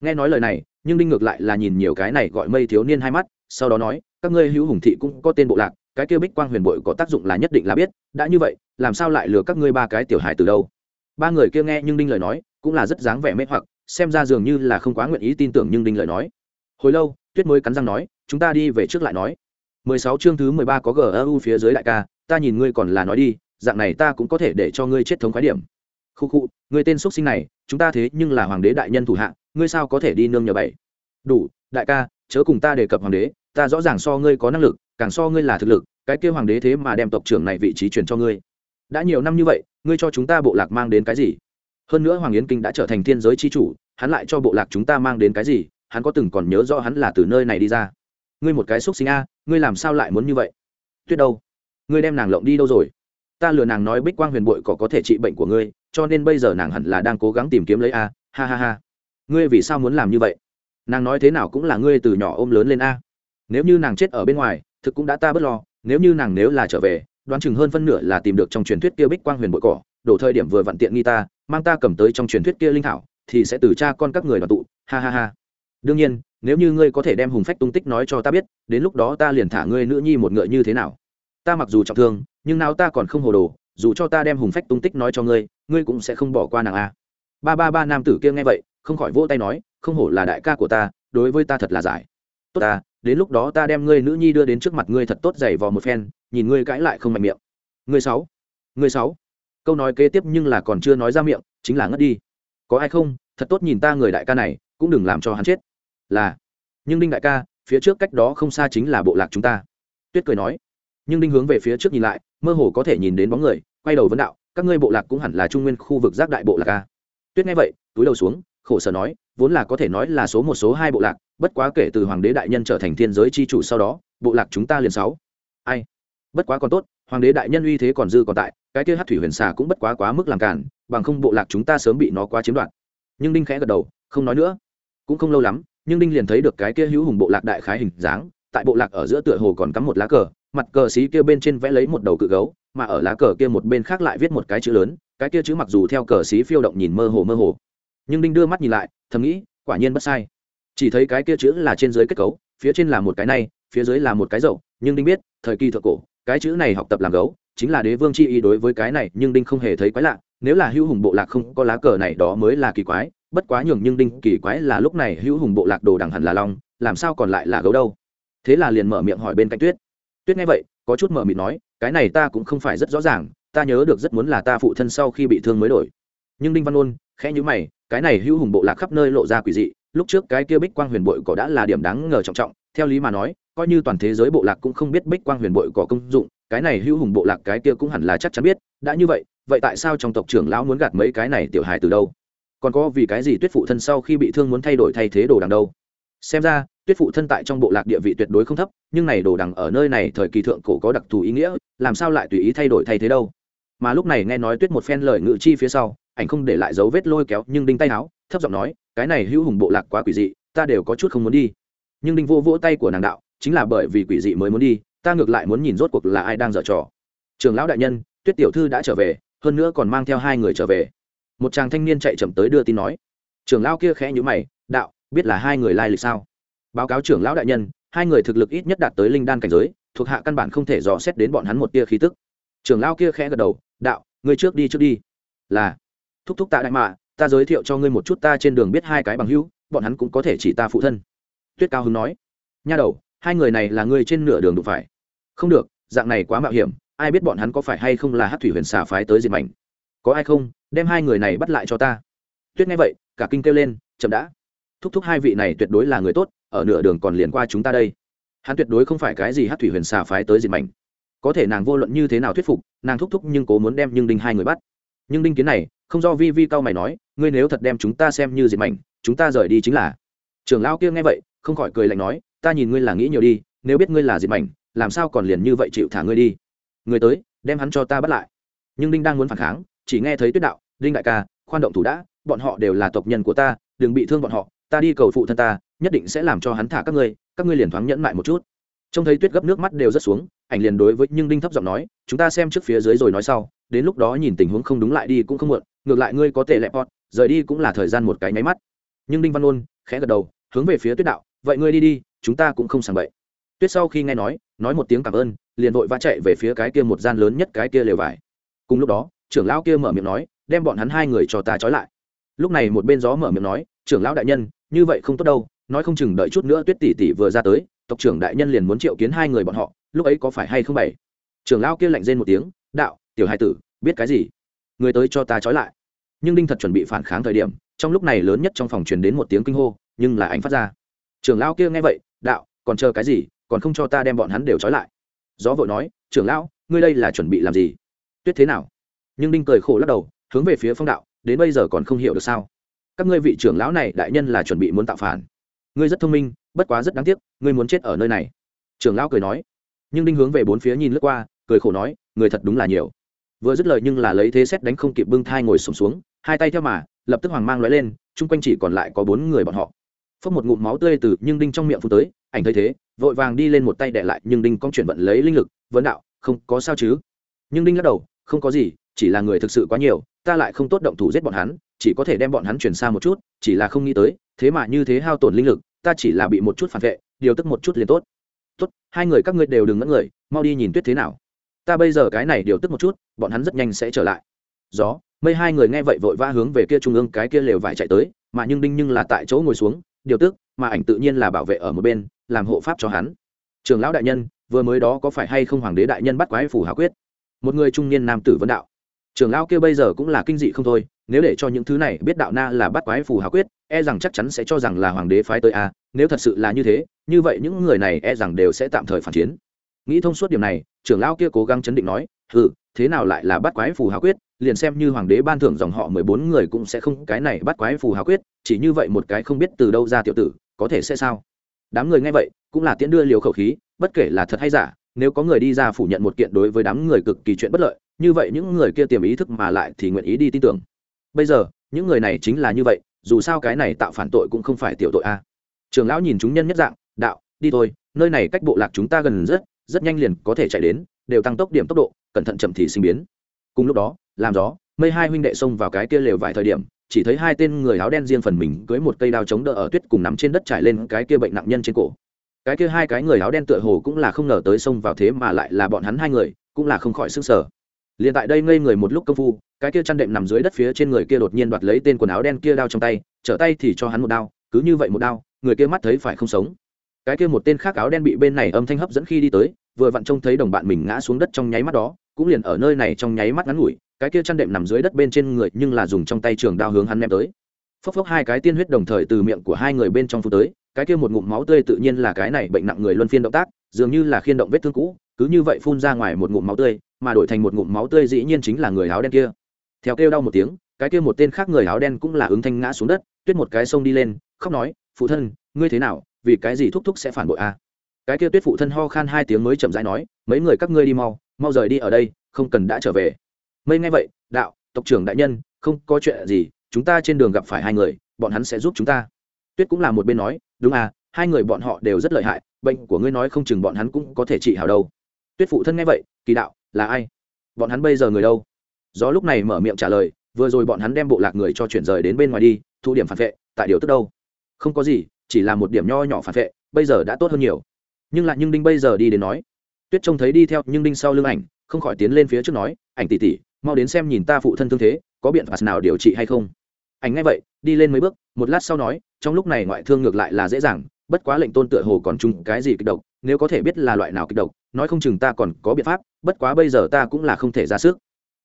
Nghe nói lời này, nhưng đinh ngược lại là nhìn nhiều cái này gọi mây thiếu niên hai mắt, sau đó nói, các ngươi hữu hùng thị cũng có tên bộ lạc, cái kia bích quang huyền bội có tác dụng là nhất định là biết, đã như vậy, làm sao lại lừa các ngươi ba cái tiểu hài từ đâu? Ba người kia nghe nhưng đinh lời nói, cũng là rất dáng vẻ mê hoặc, xem ra dường như là không quá nguyện ý tin tưởng nhưng đinh lời nói. Hồi lâu, tuyết mới cắn răng nói, chúng ta đi về trước lại nói. mười sáu chương thứ mười ba có gu phía dưới đại ca, ta nhìn ngươi còn là nói đi dạng này ta cũng có thể để cho ngươi chết thống khái điểm. Khu khu người tên xuất sinh này, chúng ta thế nhưng là hoàng đế đại nhân thủ hạ, ngươi sao có thể đi nương nhờ bảy? Đủ, đại ca, chớ cùng ta đề cập hoàng đế, ta rõ ràng so ngươi có năng lực, càng so ngươi là thực lực, cái kêu hoàng đế thế mà đem tộc trưởng này vị trí truyền cho ngươi. Đã nhiều năm như vậy, ngươi cho chúng ta bộ lạc mang đến cái gì? Hơn nữa hoàng yến kinh đã trở thành thiên giới c h i chủ, hắn lại cho bộ lạc chúng ta mang đến cái gì? Hắn có từng còn nhớ rõ hắn là từ nơi này đi ra. Ngươi một cái xúc sinh a, ngươi làm sao lại muốn như vậy? Tuyết đâu? Ngươi đem nàng lộng đi đâu rồi? Ta lừa nàng nói bích quang huyền bội có có thể trị bệnh của ngươi, cho nên bây giờ nàng hẳn là đang cố gắng tìm kiếm lấy a, ha ha ha. Ngươi vì sao muốn làm như vậy? Nàng nói thế nào cũng là ngươi từ nhỏ ôm lớn lên a. Nếu như nàng chết ở bên ngoài, thực cũng đã ta bớt lo, nếu như nàng nếu là trở về, đoán chừng hơn phân nửa là tìm được trong truyền thuyết kia bích quang huyền bội cỏ, đổ thời điểm vừa vặn tiện nghi ta, mang ta cầm tới trong truyền thuyết kia linh thảo, thì sẽ từ cha con các người đoàn tụ, ha ha ha. Đương nhiên, nếu như ngươi có thể đem hùng phách tung tích nói cho ta biết, đến lúc đó ta liền thả ngươi nữ nhi một ngựa như thế nào ta mặc dù trọng thương, nhưng nào ta còn không hồ đồ, dù cho ta đem hùng phách tung tích nói cho ngươi ngươi cũng sẽ không bỏ qua nàng a. Ba ba ba nam tử kia nghe vậy, không khỏi vỗ tay nói, không hổ là đại ca của ta, đối với ta thật là giải. Tốt ta, đến lúc đó ta đem ngươi nữ nhi đưa đến trước mặt ngươi thật tốt giày vò một phen, nhìn ngươi cãi lại không mạnh miệng. Ngươi sáu ngươi sáu. Câu nói kế tiếp nhưng là còn chưa nói ra miệng, chính là ngất đi. Có ai không? Thật tốt nhìn ta người đại ca này, cũng đừng làm cho hắn chết. Là. Nhưng đinh đại ca, phía trước cách đó không xa chính là bộ lạc chúng ta. Tuyết cười nói nhưng đinh hướng về phía trước nhìn lại, mơ hồ có thể nhìn đến bóng người, quay đầu vấn đạo, các ngươi bộ lạc cũng hẳn là trung nguyên khu vực giác đại bộ lạc a tuyết nghe vậy, túi đầu xuống, khổ sở nói, vốn là có thể nói là số một, số hai bộ lạc, bất quá kể từ hoàng đế đại nhân trở thành thiên giới c h i chủ sau đó, bộ lạc chúng ta liền sáu. Ai? Bất quá còn tốt, hoàng đế đại nhân uy thế còn dư còn tại, cái kia hát thủy huyền xà cũng bất quá quá mức làm cản bằng không bộ lạc chúng ta sớm bị nó quá chiếm đoạt. Nhưng đinh khẽ gật đầu, không nói nữa. Cũng không lâu lắm, nhưng đinh liền thấy được cái kia hữu hùng bộ lạc đại khái hình dáng, tại bộ lạc ở giữa tựa hồ còn cắm một lá cờ mặt cờ xí kia bên trên vẽ lấy một đầu cự gấu, mà ở lá cờ kia một bên khác lại viết một cái chữ lớn, cái kia chữ mặc dù theo cờ xí phiêu động nhìn mơ hồ mơ hồ. Nhưng đinh đưa mắt nhìn lại, thầm nghĩ, quả nhiên bất sai. Chỉ thấy cái kia chữ là trên dưới kết cấu, phía trên là một cái này, phía dưới là một cái dậu, nhưng đinh biết, thời kỳ thượng cổ, cái chữ này học tập làm gấu, chính là đế vương chi ý đối với cái này, nhưng đinh không hề thấy quái lạ, nếu là hữu hùng bộ lạc không có lá cờ này đó mới là kỳ quái, bất quá nhường nhưng đinh kỳ quái là lúc này hữu hùng bộ lạc đồ đằng hẳn là long, làm sao còn lại là gấu đâu? Thế là liền mở miệng hỏi bên cạnh tuyết tuyết nghe vậy, có chút mở mịt nói, cái này ta cũng không phải rất rõ ràng, ta nhớ được rất muốn là ta phụ thân sau khi bị thương mới đổi. Nhưng đinh văn ôn khẽ nhữ mày, cái này hữu hùng bộ lạc khắp nơi lộ ra quỷ dị, lúc trước cái kia bích quang huyền bội cỏ đã là điểm đáng ngờ trọng trọng, theo lý mà nói, coi như toàn thế giới bộ lạc cũng không biết bích quang huyền bội cỏ công dụng, cái này hữu hùng bộ lạc cái kia cũng hẳn là chắc chắn biết, đã như vậy vậy tại sao trong tộc trưởng lão muốn gạt mấy cái này tiểu hài từ đâu? Còn có vì cái gì tuyết phụ thân sau khi bị thương muốn thay đổi thay thế đồ đằng đâu? Xem ra tuyết phụ thân tại trong bộ lạc địa vị tuyệt đối không thấp, nhưng này đồ đằng ở nơi này thời kỳ thượng cổ có đặc thù ý nghĩa, làm sao lại tùy ý thay đổi thay thế đâu? Mà lúc này nghe nói tuyết một phen lời ngự chi phía sau, ảnh không để lại dấu vết lôi kéo, nhưng đinh tay áo thấp giọng nói, cái này hữu hùng bộ lạc quá quỷ dị, ta đều có chút không muốn đi. Nhưng đinh vô vỗ tay của nàng đạo, chính là bởi vì quỷ dị mới muốn đi, ta ngược lại muốn nhìn rốt cuộc là ai đang dở trò. Trường lão đại nhân, tuyết tiểu thư đã trở về, hơn nữa còn mang theo hai người trở về. Một chàng thanh niên chạy chậm tới đưa tin nói. Trường lão kia khẽ nhũ mày, đạo, biết là hai người lai lịch sao? Báo cáo trưởng lão đại nhân, hai người thực lực ít nhất đạt tới linh đan cảnh giới, thuộc hạ căn bản không thể dò xét đến bọn hắn một tia khí tức. Trưởng lão kia khẽ gật đầu, đạo, ngươi trước đi trước đi. Là. Thúc thúc tạ đại mạ, ta giới thiệu cho ngươi một chút ta trên đường biết hai cái bằng hữu, bọn hắn cũng có thể chỉ ta phụ thân. Tuyết cao hứng nói. Nha đầu, hai người này là ngươi trên nửa đường đụng phải. Không được, dạng này quá mạo hiểm, ai biết bọn hắn có phải hay không là hát thủy huyền xà phái tới diệt mảnh có ai không, đem hai người này bắt lại cho ta. Tuyết nghe vậy, cả kinh kêu lên, chậm đã. Thúc thúc hai vị này tuyệt đối là người tốt ở nửa đường còn liền qua chúng ta đây. Hắn tuyệt đối không phải cái gì hát thủy huyền xà phái tới diệt mảnh có thể nàng vô luận như thế nào thuyết phục, nàng thúc thúc nhưng cố muốn đem nhưng đinh hai người bắt. Nhưng đinh kiến này, không do vi vi cao mày nói, ngươi nếu thật đem chúng ta xem như diệt mảnh chúng ta rời đi chính là. Trưởng lão kia nghe vậy, không khỏi cười lạnh nói, ta nhìn ngươi là nghĩ nhiều đi, nếu biết ngươi là diệt mảnh làm sao còn liền như vậy chịu thả ngươi đi? Người tới, đem hắn cho ta bắt lại. Nhưng đinh đang muốn phản kháng, chỉ nghe thấy tuyết đạo, đinh đại ca, khoan động thủ đã, bọn họ đều là tộc nhân của ta, đừng bị thương bọn họ, ta đi cầu phụ thân ta nhất định sẽ làm cho hắn thả các ngươi các ngươi liền thoáng nhẫn lại một chút. Trông thấy tuyết gấp nước mắt đều rất xuống ảnh liền đối với nhưng đinh thấp giọng nói chúng ta xem trước phía dưới rồi nói sau đến lúc đó nhìn tình huống không đúng lại đi cũng không muộn ngược lại ngươi có tệ lẹ bọn, rời đi cũng là thời gian một cái nháy mắt. Nhưng đinh văn ôn khẽ gật đầu hướng về phía tuyết đạo vậy ngươi đi đi chúng ta cũng không sàng bậy. Tuyết sau khi nghe nói nói một tiếng cảm ơn liền vội vã chạy về phía cái kia một gian lớn nhất cái kia lều vải. Cùng lúc đó trưởng lão kia mở miệng nói đem bọn hắn hai người cho ta trói lại. Lúc này một bên gió mở miệng nói trưởng lão đại nhân như vậy không tốt đâu nói không chừng đợi chút nữa tuyết tỷ tỷ vừa ra tới, tộc trưởng đại nhân liền muốn triệu kiến hai người bọn họ, lúc ấy có phải hay không bảy trưởng lão kia lạnh rên một tiếng, đạo, tiểu hai tử, biết cái gì? Người tới cho ta trói lại. Nhưng đinh thật chuẩn bị phản kháng thời điểm, trong lúc này lớn nhất trong phòng truyền đến một tiếng kinh hô, nhưng là anh phát ra. Trưởng lão kia nghe vậy, đạo, còn chờ cái gì? Còn không cho ta đem bọn hắn đều trói lại. Gió vội nói, trưởng lão, ngươi đây là chuẩn bị làm gì? Tuyết thế nào? Nhưng đinh cười khổ lắc đầu, hướng về phía phong đạo, đến bây giờ còn không hiểu được sao? Các ngươi vị trưởng lão này đại nhân là chuẩn bị muốn tạo phản ngươi rất thông minh bất quá rất đáng tiếc ngươi muốn chết ở nơi này. Trưởng lão cười nói. Nhưng đinh hướng về bốn phía nhìn lướt qua cười khổ nói người thật đúng là nhiều. Vừa dứt lời nhưng là lấy thế xét đánh không kịp bưng thai ngồi sùng xuống, xuống hai tay theo mà lập tức hoàng mang lóe lên chung quanh chỉ còn lại có bốn người bọn họ. Phốc một ngụm máu tươi từ nhưng đinh trong miệng phun tới ảnh thấy thế vội vàng đi lên một tay đệ lại nhưng đinh con chuyển vận lấy linh lực vấn đạo không có sao chứ? Nhưng đinh lắc đầu không có gì chỉ là người thực sự quá nhiều ta lại không tốt động thủ giết bọn hắn chỉ có thể đem bọn hắn chuyển xa một chút chỉ là không nghĩ tới thế mà như thế hao tổn linh lực, ta chỉ là bị một chút phản vệ, điều tức một chút liền tốt. Tốt, hai người các ngươi đều đừng ngẫn người, mau đi nhìn tuyết thế nào. Ta bây giờ cái này điều tức một chút, bọn hắn rất nhanh sẽ trở lại. Gió, mây hai người nghe vậy vội vã hướng về kia trung ương cái kia lều vải chạy tới, mà nhưng đinh nhưng là tại chỗ ngồi xuống, điều tức, mà ảnh tự nhiên là bảo vệ ở một bên, làm hộ pháp cho hắn. Trường lão đại nhân, vừa mới đó có phải hay không hoàng đế đại nhân bắt quái phủ hào quyết? Một người trung niên nam tử vấn đạo. Trưởng lão kia bây giờ cũng là kinh dị không thôi, nếu để cho những thứ này biết đạo na là bắt quái phù hào quyết e rằng chắc chắn sẽ cho rằng là hoàng đế phái tới a, nếu thật sự là như thế, như vậy những người này e rằng đều sẽ tạm thời phản chiến. Nghĩ thông suốt điểm này, trưởng lão kia cố gắng chấn định nói ừ thế nào lại là bắt quái phù hào quyết? Liền xem như hoàng đế ban thưởng dòng họ mười bốn người cũng sẽ không cái này bắt quái phù hào quyết, chỉ như vậy một cái không biết từ đâu ra tiểu tử, có thể sẽ sao? Đám người nghe vậy, cũng là tiễn đưa liều khẩu khí, bất kể là thật hay giả, nếu có người đi ra phủ nhận một kiện đối với đám người cực kỳ chuyện bất lợi như vậy những người kia tiềm ý thức mà lại thì nguyện ý đi tin tưởng. Bây giờ, những người này chính là như vậy, dù sao cái này tạo phản tội cũng không phải tiểu tội a. Trường lão nhìn chúng nhân nhất dạng, đạo, đi thôi, nơi này cách bộ lạc chúng ta gần rất rất nhanh liền có thể chạy đến, đều tăng tốc điểm tốc độ, cẩn thận chậm thì sinh biến. Cùng lúc đó, làm gió, mây hai huynh đệ xông vào cái kia lều vài thời điểm, chỉ thấy hai tên người áo đen riêng phần mình cưới một cây đao chống đỡ ở tuyết cùng nằm trên đất trải lên cái kia bệnh nặng nhân trên cổ. Cái kia hai cái người áo đen tựa hồ cũng là không ngờ tới xông vào thế mà lại là bọn hắn hai người, cũng là không khỏi sức sở liền tại đây ngây người một lúc công phu, cái kia chăn đệm nằm dưới đất phía trên người kia đột nhiên đoạt lấy tên quần áo đen kia đao trong tay, trở tay thì cho hắn một đao, cứ như vậy một đao, người kia mắt thấy phải không sống. Cái kia một tên khác áo đen bị bên này âm thanh hấp dẫn khi đi tới, vừa vặn trông thấy đồng bạn mình ngã xuống đất trong nháy mắt đó, cũng liền ở nơi này trong nháy mắt ngắn ngủi, cái kia chăn đệm nằm dưới đất bên trên người nhưng là dùng trong tay trường đao hướng hắn ném tới. Phốc phốc hai cái tiên huyết đồng thời từ miệng của hai người bên trong phụ tới, cái kia một ngụm máu tươi tự nhiên là cái này bệnh nặng người luân phiên động tác, dường như là khiên động vết thương cũ, cứ như vậy phun ra ngoài một ngụm máu tươi mà đổi thành một ngụm máu tươi dĩ nhiên chính là người áo đen kia. Theo kêu đau một tiếng, cái kia một tên khác người áo đen cũng là ứng thanh ngã xuống đất, tuyết một cái sông đi lên, khóc nói, phụ thân, ngươi thế nào? Vì cái gì thúc thúc sẽ phản bội a à? cái kia tuyết phụ thân ho khan hai tiếng mới chậm rãi nói, mấy người các ngươi đi mau mau rời đi ở đây, không cần đã trở về. Mây nghe vậy, đạo, tộc trưởng đại nhân, không có chuyện gì, chúng ta trên đường gặp phải hai người, bọn hắn sẽ giúp chúng ta. Tuyết cũng là một bên nói, đúng à hai người bọn họ đều rất lợi hại, bệnh của ngươi nói không chừng bọn hắn cũng có thể trị hảo đâu. Tuyết phụ thân nghe vậy, kỳ đạo là ai? Bọn hắn bây giờ người đâu? Do lúc này mở miệng trả lời, vừa rồi bọn hắn đem bộ lạc người cho chuyển rời đến bên ngoài đi, thu điểm phản vệ, tại điều tức đâu? Không có gì, chỉ là một điểm nho nhỏ phản vệ, bây giờ đã tốt hơn nhiều. Nhưng lại nhưng đinh bây giờ đi đến nói, tuyết trông thấy đi theo nhưng đinh sau lưng ảnh, không khỏi tiến lên phía trước nói, ảnh tỉ tỉ mau đến xem nhìn ta phụ thân thương thế, có biện pháp nào điều trị hay không? Ảnh ngay vậy, đi lên mấy bước, một lát sau nói, trong lúc này ngoại thương ngược lại là dễ dàng bất quá lệnh tôn tựa hồ còn chung cái gì kịch độc, nếu có thể biết là loại nào kịch độc, nói không chừng ta còn có biện pháp, bất quá bây giờ ta cũng là không thể ra sức.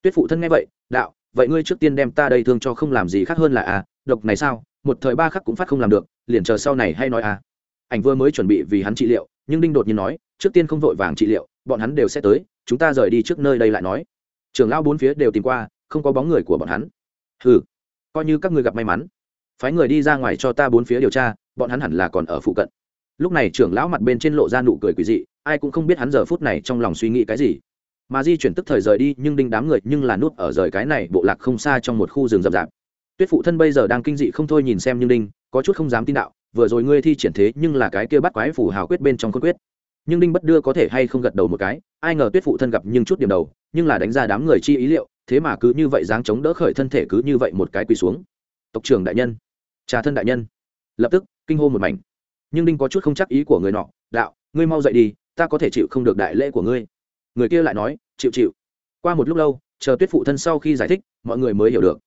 Tuyết phụ thân nghe vậy, đạo, vậy ngươi trước tiên đem ta đây thương cho không làm gì khác hơn là à độc này sao, một thời ba khắc cũng phát không làm được, liền chờ sau này hay nói à. Ảnh vừa mới chuẩn bị vì hắn trị liệu, nhưng đinh đột nhiên nói, trước tiên không vội vàng trị liệu, bọn hắn đều sẽ tới, chúng ta rời đi trước nơi đây lại nói. Trưởng lão bốn phía đều tìm qua, không có bóng người của bọn hắn. Ừ coi như các ngươi gặp may mắn, phái người đi ra ngoài cho ta bốn phía điều tra bọn hắn hẳn là còn ở phụ cận. Lúc này trưởng lão mặt bên trên lộ ra nụ cười quỷ dị, ai cũng không biết hắn giờ phút này trong lòng suy nghĩ cái gì. Mà di chuyển tức thời rời đi, nhưng đinh đám người nhưng là nút ở rời cái này bộ lạc không xa trong một khu rừng rậm rạp. Tuyết phụ thân bây giờ đang kinh dị không thôi nhìn xem nhưng đinh, có chút không dám tin đạo, vừa rồi ngươi thi triển thế nhưng là cái kia bắt quái phủ hào quyết bên trong con quyết. Nhưng đinh bất đưa có thể hay không gật đầu một cái, ai ngờ tuyết phụ thân gặp nhưng chút điểm đầu, nhưng là đánh ra đám người chi ý liệu, thế mà cứ như vậy dáng chống đỡ khởi thân thể cứ như vậy một cái quỳ xuống. Tộc trưởng đại nhân, trà thân đại nhân. Lập tức kinh hô một mảnh. Nhưng đinh có chút không chắc ý của người nọ đạo ngươi mau dậy đi ta có thể chịu không được đại lễ của ngươi. Người kia lại nói chịu chịu. Qua một lúc lâu chờ tuyết phụ thân sau khi giải thích mọi người mới hiểu được.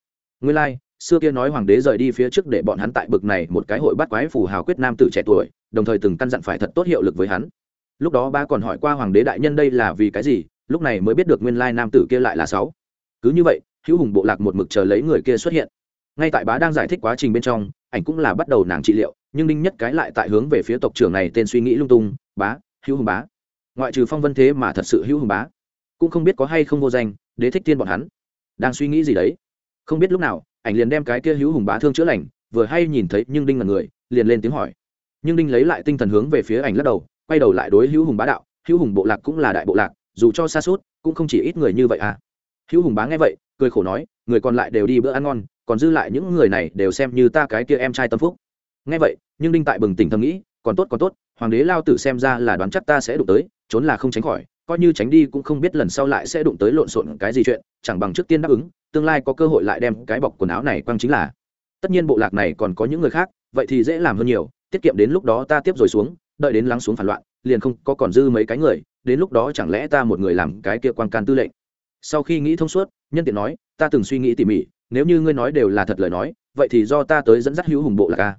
Ngươi lai、like, xưa kia nói hoàng đế rời đi phía trước để bọn hắn tại bực này một cái hội bắt quái phù hào quyết nam tử trẻ tuổi đồng thời từng căn dặn phải thật tốt hiệu lực với hắn. Lúc đó ba còn hỏi qua hoàng đế đại nhân đây là vì cái gì lúc này mới biết được nguyên lai nam tử kia lại là sáu. Cứ như vậy hữu hùng bộ lạc một mực chờ lấy người kia xuất hiện ngay tại bá đang giải thích quá trình bên trong, ảnh cũng là bắt đầu nàng trị liệu, nhưng đinh nhất cái lại tại hướng về phía tộc trưởng này tên suy nghĩ lung tung, bá, hữu hùng bá. Ngoại trừ phong vân thế mà thật sự hữu hùng bá. Cũng không biết có hay không vô danh, đế thích tiên bọn hắn. Đang suy nghĩ gì đấy? Không biết lúc nào, ảnh liền đem cái kia hữu hùng bá thương chữa lành, vừa hay nhìn thấy nhưng đinh là người, liền lên tiếng hỏi. Nhưng đinh lấy lại tinh thần hướng về phía ảnh lắc đầu, quay đầu lại đối hữu hùng bá đạo, hữu hùng bộ lạc cũng là đại bộ lạc, dù cho xa suốt, cũng không chỉ ít người như vậy à. Hữu hùng bá nghe vậy, cười khổ nói, người còn lại đều đi bữa ăn ngon còn dư lại những người này đều xem như ta cái kia em trai tâm phúc. Nghe vậy, nhưng đinh tại bừng tỉnh thầm nghĩ, còn tốt còn tốt, hoàng đế lao tử xem ra là đoán chắc ta sẽ đụng tới, trốn là không tránh khỏi, coi như tránh đi cũng không biết lần sau lại sẽ đụng tới lộn xộn cái gì chuyện, chẳng bằng trước tiên đáp ứng, tương lai có cơ hội lại đem cái bọc quần áo này quăng chính là. Tất nhiên bộ lạc này còn có những người khác, vậy thì dễ làm hơn nhiều, tiết kiệm đến lúc đó ta tiếp rồi xuống, đợi đến lắng xuống phản loạn, liền không có còn dư mấy cái người, đến lúc đó chẳng lẽ ta một người làm cái kia quan can tư lệnh? Sau khi nghĩ thông suốt, nhân tiện nói, ta từng suy nghĩ tỉ mỉ nếu như ngươi nói đều là thật lời nói, vậy thì do ta tới dẫn dắt hữu hùng bộ là ca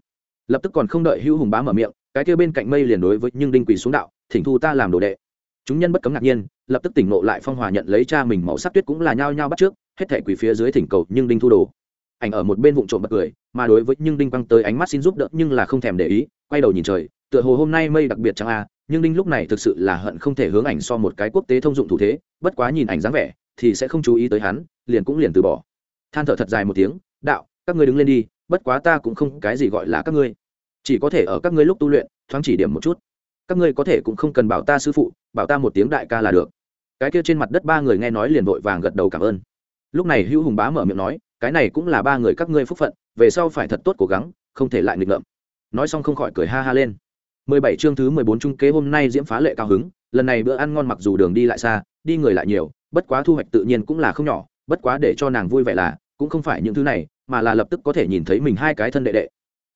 lập tức còn không đợi hữu hùng bá mở miệng, cái kia bên cạnh mây liền đối với nhưng đinh quỳ xuống đạo, thỉnh thu ta làm đồ đệ. Chúng nhân bất cấm ngạc nhiên, lập tức tỉnh ngộ lại phong hòa nhận lấy cha mình màu sắc tuyết cũng là nhao nhao bắt trước, hết thể quỳ phía dưới thỉnh cầu nhưng đinh thu đồ. Ảnh ở một bên vụng trộm bật cười, mà đối với nhưng đinh quăng tới ánh mắt xin giúp đỡ nhưng là không thèm để ý, quay đầu nhìn trời, tựa hồ hôm nay mây đặc biệt chẳng a, nhưng đinh lúc này thực sự là hận không thể hướng ảnh so một cái quốc tế thông dụng thủ thế, bất quá nhìn ảnh dáng vẻ, thì sẽ không chú ý tới hắn, liền cũng liền từ bỏ than thở thật dài một tiếng, đạo, các ngươi đứng lên đi, bất quá ta cũng không cái gì gọi là các ngươi. Chỉ có thể ở các ngươi lúc tu luyện, thoáng chỉ điểm một chút. Các ngươi có thể cũng không cần bảo ta sư phụ, bảo ta một tiếng đại ca là được. Cái kia trên mặt đất ba người nghe nói liền vội vàng gật đầu cảm ơn. Lúc này hữu hùng bá mở miệng nói, cái này cũng là ba người các ngươi phúc phận, về sau phải thật tốt cố gắng, không thể lại nghịch ngợm. Nói xong không khỏi cười ha ha lên. Mười bảy chương thứ mười bốn trung kế hôm nay diễm phá lệ cao hứng, lần này bữa ăn ngon mặc dù đường đi lại xa, đi người lại nhiều, bất quá thu hoạch tự nhiên cũng là không nhỏ bất quá để cho nàng vui vẻ là, cũng không phải những thứ này, mà là lập tức có thể nhìn thấy mình hai cái thân đệ đệ.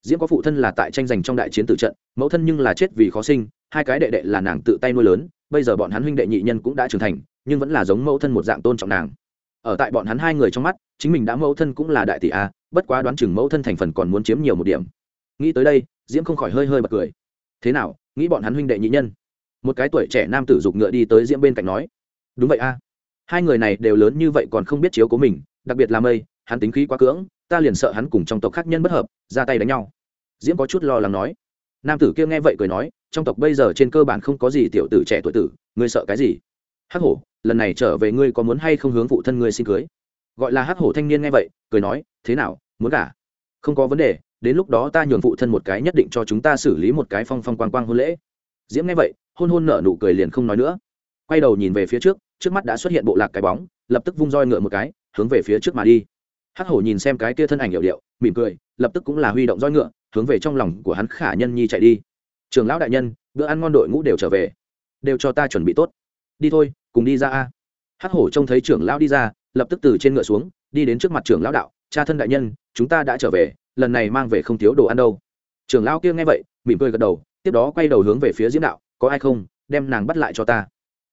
Diễm có phụ thân là tại tranh giành trong đại chiến tử trận, mẫu thân nhưng là chết vì khó sinh, hai cái đệ đệ là nàng tự tay nuôi lớn, bây giờ bọn hắn huynh đệ nhị nhân cũng đã trưởng thành, nhưng vẫn là giống mẫu thân một dạng tôn trọng nàng. Ở tại bọn hắn hai người trong mắt, chính mình đã mẫu thân cũng là đại tỷ a, bất quá đoán chừng mẫu thân thành phần còn muốn chiếm nhiều một điểm. Nghĩ tới đây, diễm không khỏi hơi hơi bật cười. Thế nào, nghĩ bọn hắn huynh đệ nhị nhân? Một cái tuổi trẻ nam tử dục ngựa đi tới diễm bên cạnh nói. Đúng vậy a hai người này đều lớn như vậy còn không biết chiếu của mình, đặc biệt là mây, hắn tính khí quá cưỡng, ta liền sợ hắn cùng trong tộc khác nhân bất hợp, ra tay đánh nhau. Diễm có chút lo lắng nói. Nam tử kia nghe vậy cười nói, trong tộc bây giờ trên cơ bản không có gì tiểu tử trẻ tuổi tử, ngươi sợ cái gì? Hắc hổ, lần này trở về ngươi có muốn hay không hướng phụ thân ngươi xin cưới? Gọi là hắc hổ thanh niên nghe vậy, cười nói, thế nào, muốn cả không có vấn đề, đến lúc đó ta nhường phụ thân một cái nhất định cho chúng ta xử lý một cái phong phong quang quang hôn lễ. Diễm nghe vậy, hôn hôn nở nụ cười liền không nói nữa. Quay đầu nhìn về phía trước trước mắt đã xuất hiện bộ lạc cái bóng, lập tức vung roi ngựa một cái, hướng về phía trước mà đi. Hắc hổ nhìn xem cái kia thân ảnh hiệu điệu, mỉm cười, lập tức cũng là huy động roi ngựa, hướng về trong lòng của hắn khả nhân nhi chạy đi. Trường lão đại nhân, bữa ăn ngon đội ngũ đều trở về. Đều cho ta chuẩn bị tốt. Đi thôi, cùng đi ra a. Hắc hổ trông thấy trưởng lão đi ra, lập tức từ trên ngựa xuống, đi đến trước mặt trưởng lão đạo, cha thân đại nhân, chúng ta đã trở về, lần này mang về không thiếu đồ ăn đâu. Trưởng lão kia nghe vậy, mỉm cười gật đầu, tiếp đó quay đầu hướng về phía diễm đạo, có ai không? Đem nàng bắt lại cho ta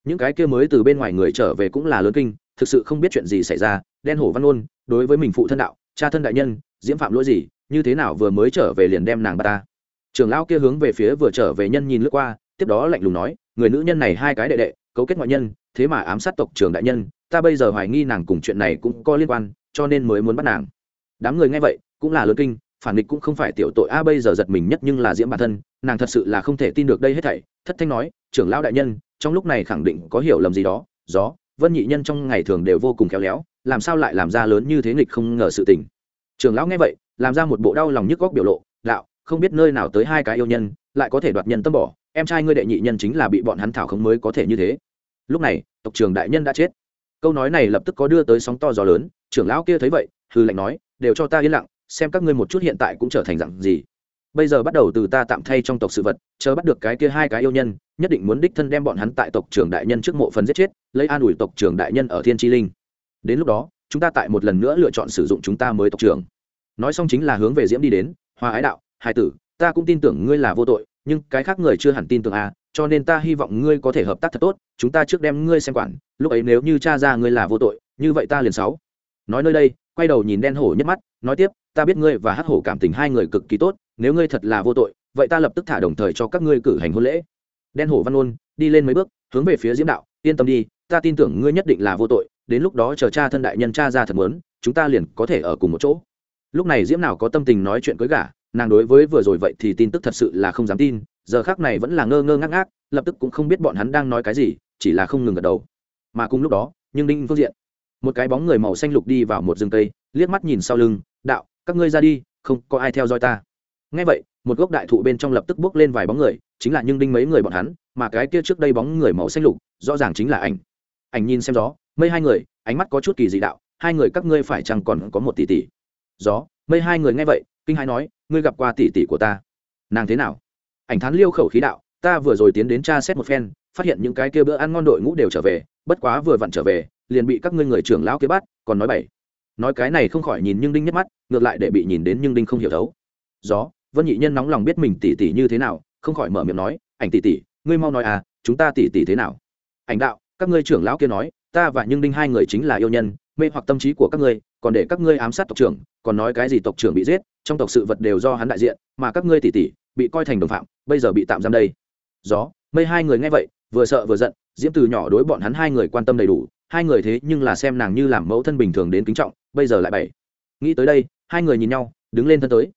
những cái kia mới từ bên ngoài người trở về cũng là lớn kinh, thực sự không biết chuyện gì xảy ra, đen hổ văn ôn đối với mình phụ thân đạo, cha thân đại nhân, diễm phạm lỗi gì, như thế nào vừa mới trở về liền đem nàng bắt ta? Trưởng lão kia hướng về phía vừa trở về nhân nhìn lướt qua, tiếp đó lạnh lùng nói, người nữ nhân này hai cái đệ đệ, cấu kết ngoại nhân, thế mà ám sát tộc trưởng đại nhân, ta bây giờ hoài nghi nàng cùng chuyện này cũng có liên quan, cho nên mới muốn bắt nàng. Đám người nghe vậy, cũng là lớn kinh, phản nghịch cũng không phải tiểu tội, a, bây giờ giật mình nhất nhưng là diễm bản thân nàng thật sự là không thể tin được đây hết thảy, thất thanh nói, trưởng lão đại nhân, trong lúc này khẳng định có hiểu lầm gì đó, gió, vân nhị nhân trong ngày thường đều vô cùng khéo léo, làm sao lại làm ra lớn như thế nghịch không ngờ sự tình? Trưởng lão nghe vậy, làm ra một bộ đau lòng nhức góc biểu lộ đạo không biết nơi nào tới hai cái yêu nhân, lại có thể đoạt nhân tâm bỏ, em trai ngươi đệ nhị nhân chính là bị bọn hắn thảo không mới có thể như thế. Lúc này, tộc trưởng đại nhân đã chết. Câu nói này lập tức có đưa tới sóng to gió lớn, trưởng lão kia thấy vậy hư lệnh nói, đều cho ta yên lặng, xem các ngươi một chút hiện tại cũng trở thành dạng gì bây giờ bắt đầu từ ta tạm thay trong tộc sự vật chờ bắt được cái kia hai cái yêu nhân nhất định muốn đích thân đem bọn hắn tại tộc trưởng đại nhân trước mộ phần giết chết lấy an ủi tộc trưởng đại nhân ở thiên tri linh. Đến lúc đó chúng ta tại một lần nữa lựa chọn sử dụng chúng ta mới tộc trưởng. Nói xong chính là hướng về diễm đi đến hoa ái đạo hai tử ta cũng tin tưởng ngươi là vô tội nhưng cái khác người chưa hẳn tin tưởng a à, cho nên ta hy vọng ngươi có thể hợp tác thật tốt chúng ta trước đem ngươi xem quản lúc ấy nếu như cha ra ngươi là vô tội như vậy ta liền sáu. Nói nơi đây quay đầu nhìn đen hổ nhất mắt nói tiếp ta biết ngươi và hắc hổ cảm tình hai người cực kỳ tốt nếu ngươi thật là vô tội, vậy ta lập tức thả đồng thời cho các ngươi cử hành hôn lễ. Đen hổ văn ôn đi lên mấy bước, hướng về phía diễm đạo, yên tâm đi, ta tin tưởng ngươi nhất định là vô tội, đến lúc đó chờ cha thân đại nhân cha ra thật muốn, chúng ta liền có thể ở cùng một chỗ. Lúc này diễm nào có tâm tình nói chuyện cưới gả, nàng đối với vừa rồi vậy thì tin tức thật sự là không dám tin, giờ khác này vẫn là ngơ ngơ ngác ngác, lập tức cũng không biết bọn hắn đang nói cái gì, chỉ là không ngừng gật đầu. Mà cùng lúc đó, nhưng đinh phương diện, một cái bóng người màu xanh lục đi vào một rừng cây, liếc mắt nhìn sau lưng, đạo, các ngươi ra đi, không có ai theo dõi ta ngay vậy, một gốc đại thụ bên trong lập tức bước lên vài bóng người, chính là nhưng đinh mấy người bọn hắn, mà cái kia trước đây bóng người màu xanh lục, rõ ràng chính là ảnh. Ảnh nhìn xem gió, mây hai người, ánh mắt có chút kỳ dị đạo, hai người các ngươi phải chăng còn có một tỷ tỷ? Gió, mây hai người nghe vậy, kinh hãi nói, ngươi gặp qua tỷ tỷ của ta. Nàng thế nào? Ảnh thán liêu khẩu khí đạo, ta vừa rồi tiến đến tra xét một phen, phát hiện những cái kia bữa ăn ngon đội ngũ đều trở về, bất quá vừa vặn trở về, liền bị các ngươi người trưởng lão kia bắt, còn nói bảy nói cái này không khỏi nhìn nhưng đinh nhất mắt, ngược lại để bị nhìn đến nhưng đinh không hiểu thấu. Gió vân nhị nhân nóng lòng biết mình tỷ tỷ như thế nào, không khỏi mở miệng nói, ảnh tỷ tỷ, ngươi mau nói à chúng ta tỷ tỷ thế nào? Ảnh đạo, các ngươi trưởng lão kia nói, ta và nhưng đinh hai người chính là yêu nhân, mê hoặc tâm trí của các ngươi, còn để các ngươi ám sát tộc trưởng, còn nói cái gì tộc trưởng bị giết, trong tộc sự vật đều do hắn đại diện, mà các ngươi tỷ tỷ bị coi thành đồng phạm, bây giờ bị tạm giam đây. Gió, mây hai người nghe vậy, vừa sợ vừa giận, diễm từ nhỏ đối bọn hắn hai người quan tâm đầy đủ, hai người thế nhưng là xem nàng như làm mẫu thân bình thường đến kính trọng, bây giờ lại bảy nghĩ tới đây, hai người nhìn nhau, đứng lên thân tới.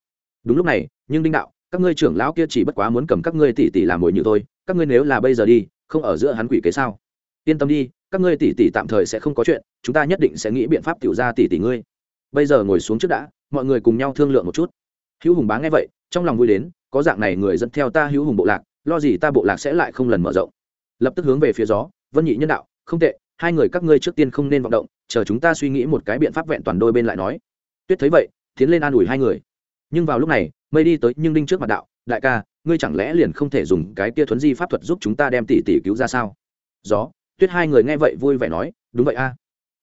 Đúng lúc này nhưng đinh đạo, các ngươi trưởng lão kia chỉ bất quá muốn cầm các ngươi tỷ tỷ làm mồi nhự thôi, các ngươi nếu là bây giờ đi, không ở giữa hắn quỷ kế sao? Yên tâm đi, các ngươi tỷ tỷ tạm thời sẽ không có chuyện, chúng ta nhất định sẽ nghĩ biện pháp tiểu ra tỷ tỷ ngươi. Bây giờ ngồi xuống trước đã, mọi người cùng nhau thương lượng một chút. Hữu hùng bá nghe vậy, trong lòng vui đến, có dạng này người dẫn theo ta hữu hùng bộ lạc, lo gì ta bộ lạc sẽ lại không lần mở rộng. Lập tức hướng về phía gió, vân nhị nhân đạo, không tệ, hai người các ngươi trước tiên không nên vọng động, chờ chúng ta suy nghĩ một cái biện pháp vẹn toàn đôi bên lại nói. Tuyết thấy vậy, tiến lên an ủi hai người. Nhưng vào lúc này mây đi tới nhưng đinh trước mặt đạo, đại ca, ngươi chẳng lẽ liền không thể dùng cái kia thuấn di pháp thuật giúp chúng ta đem tỷ tỷ cứu ra sao? Gió, tuyết hai người nghe vậy vui vẻ nói, đúng vậy a.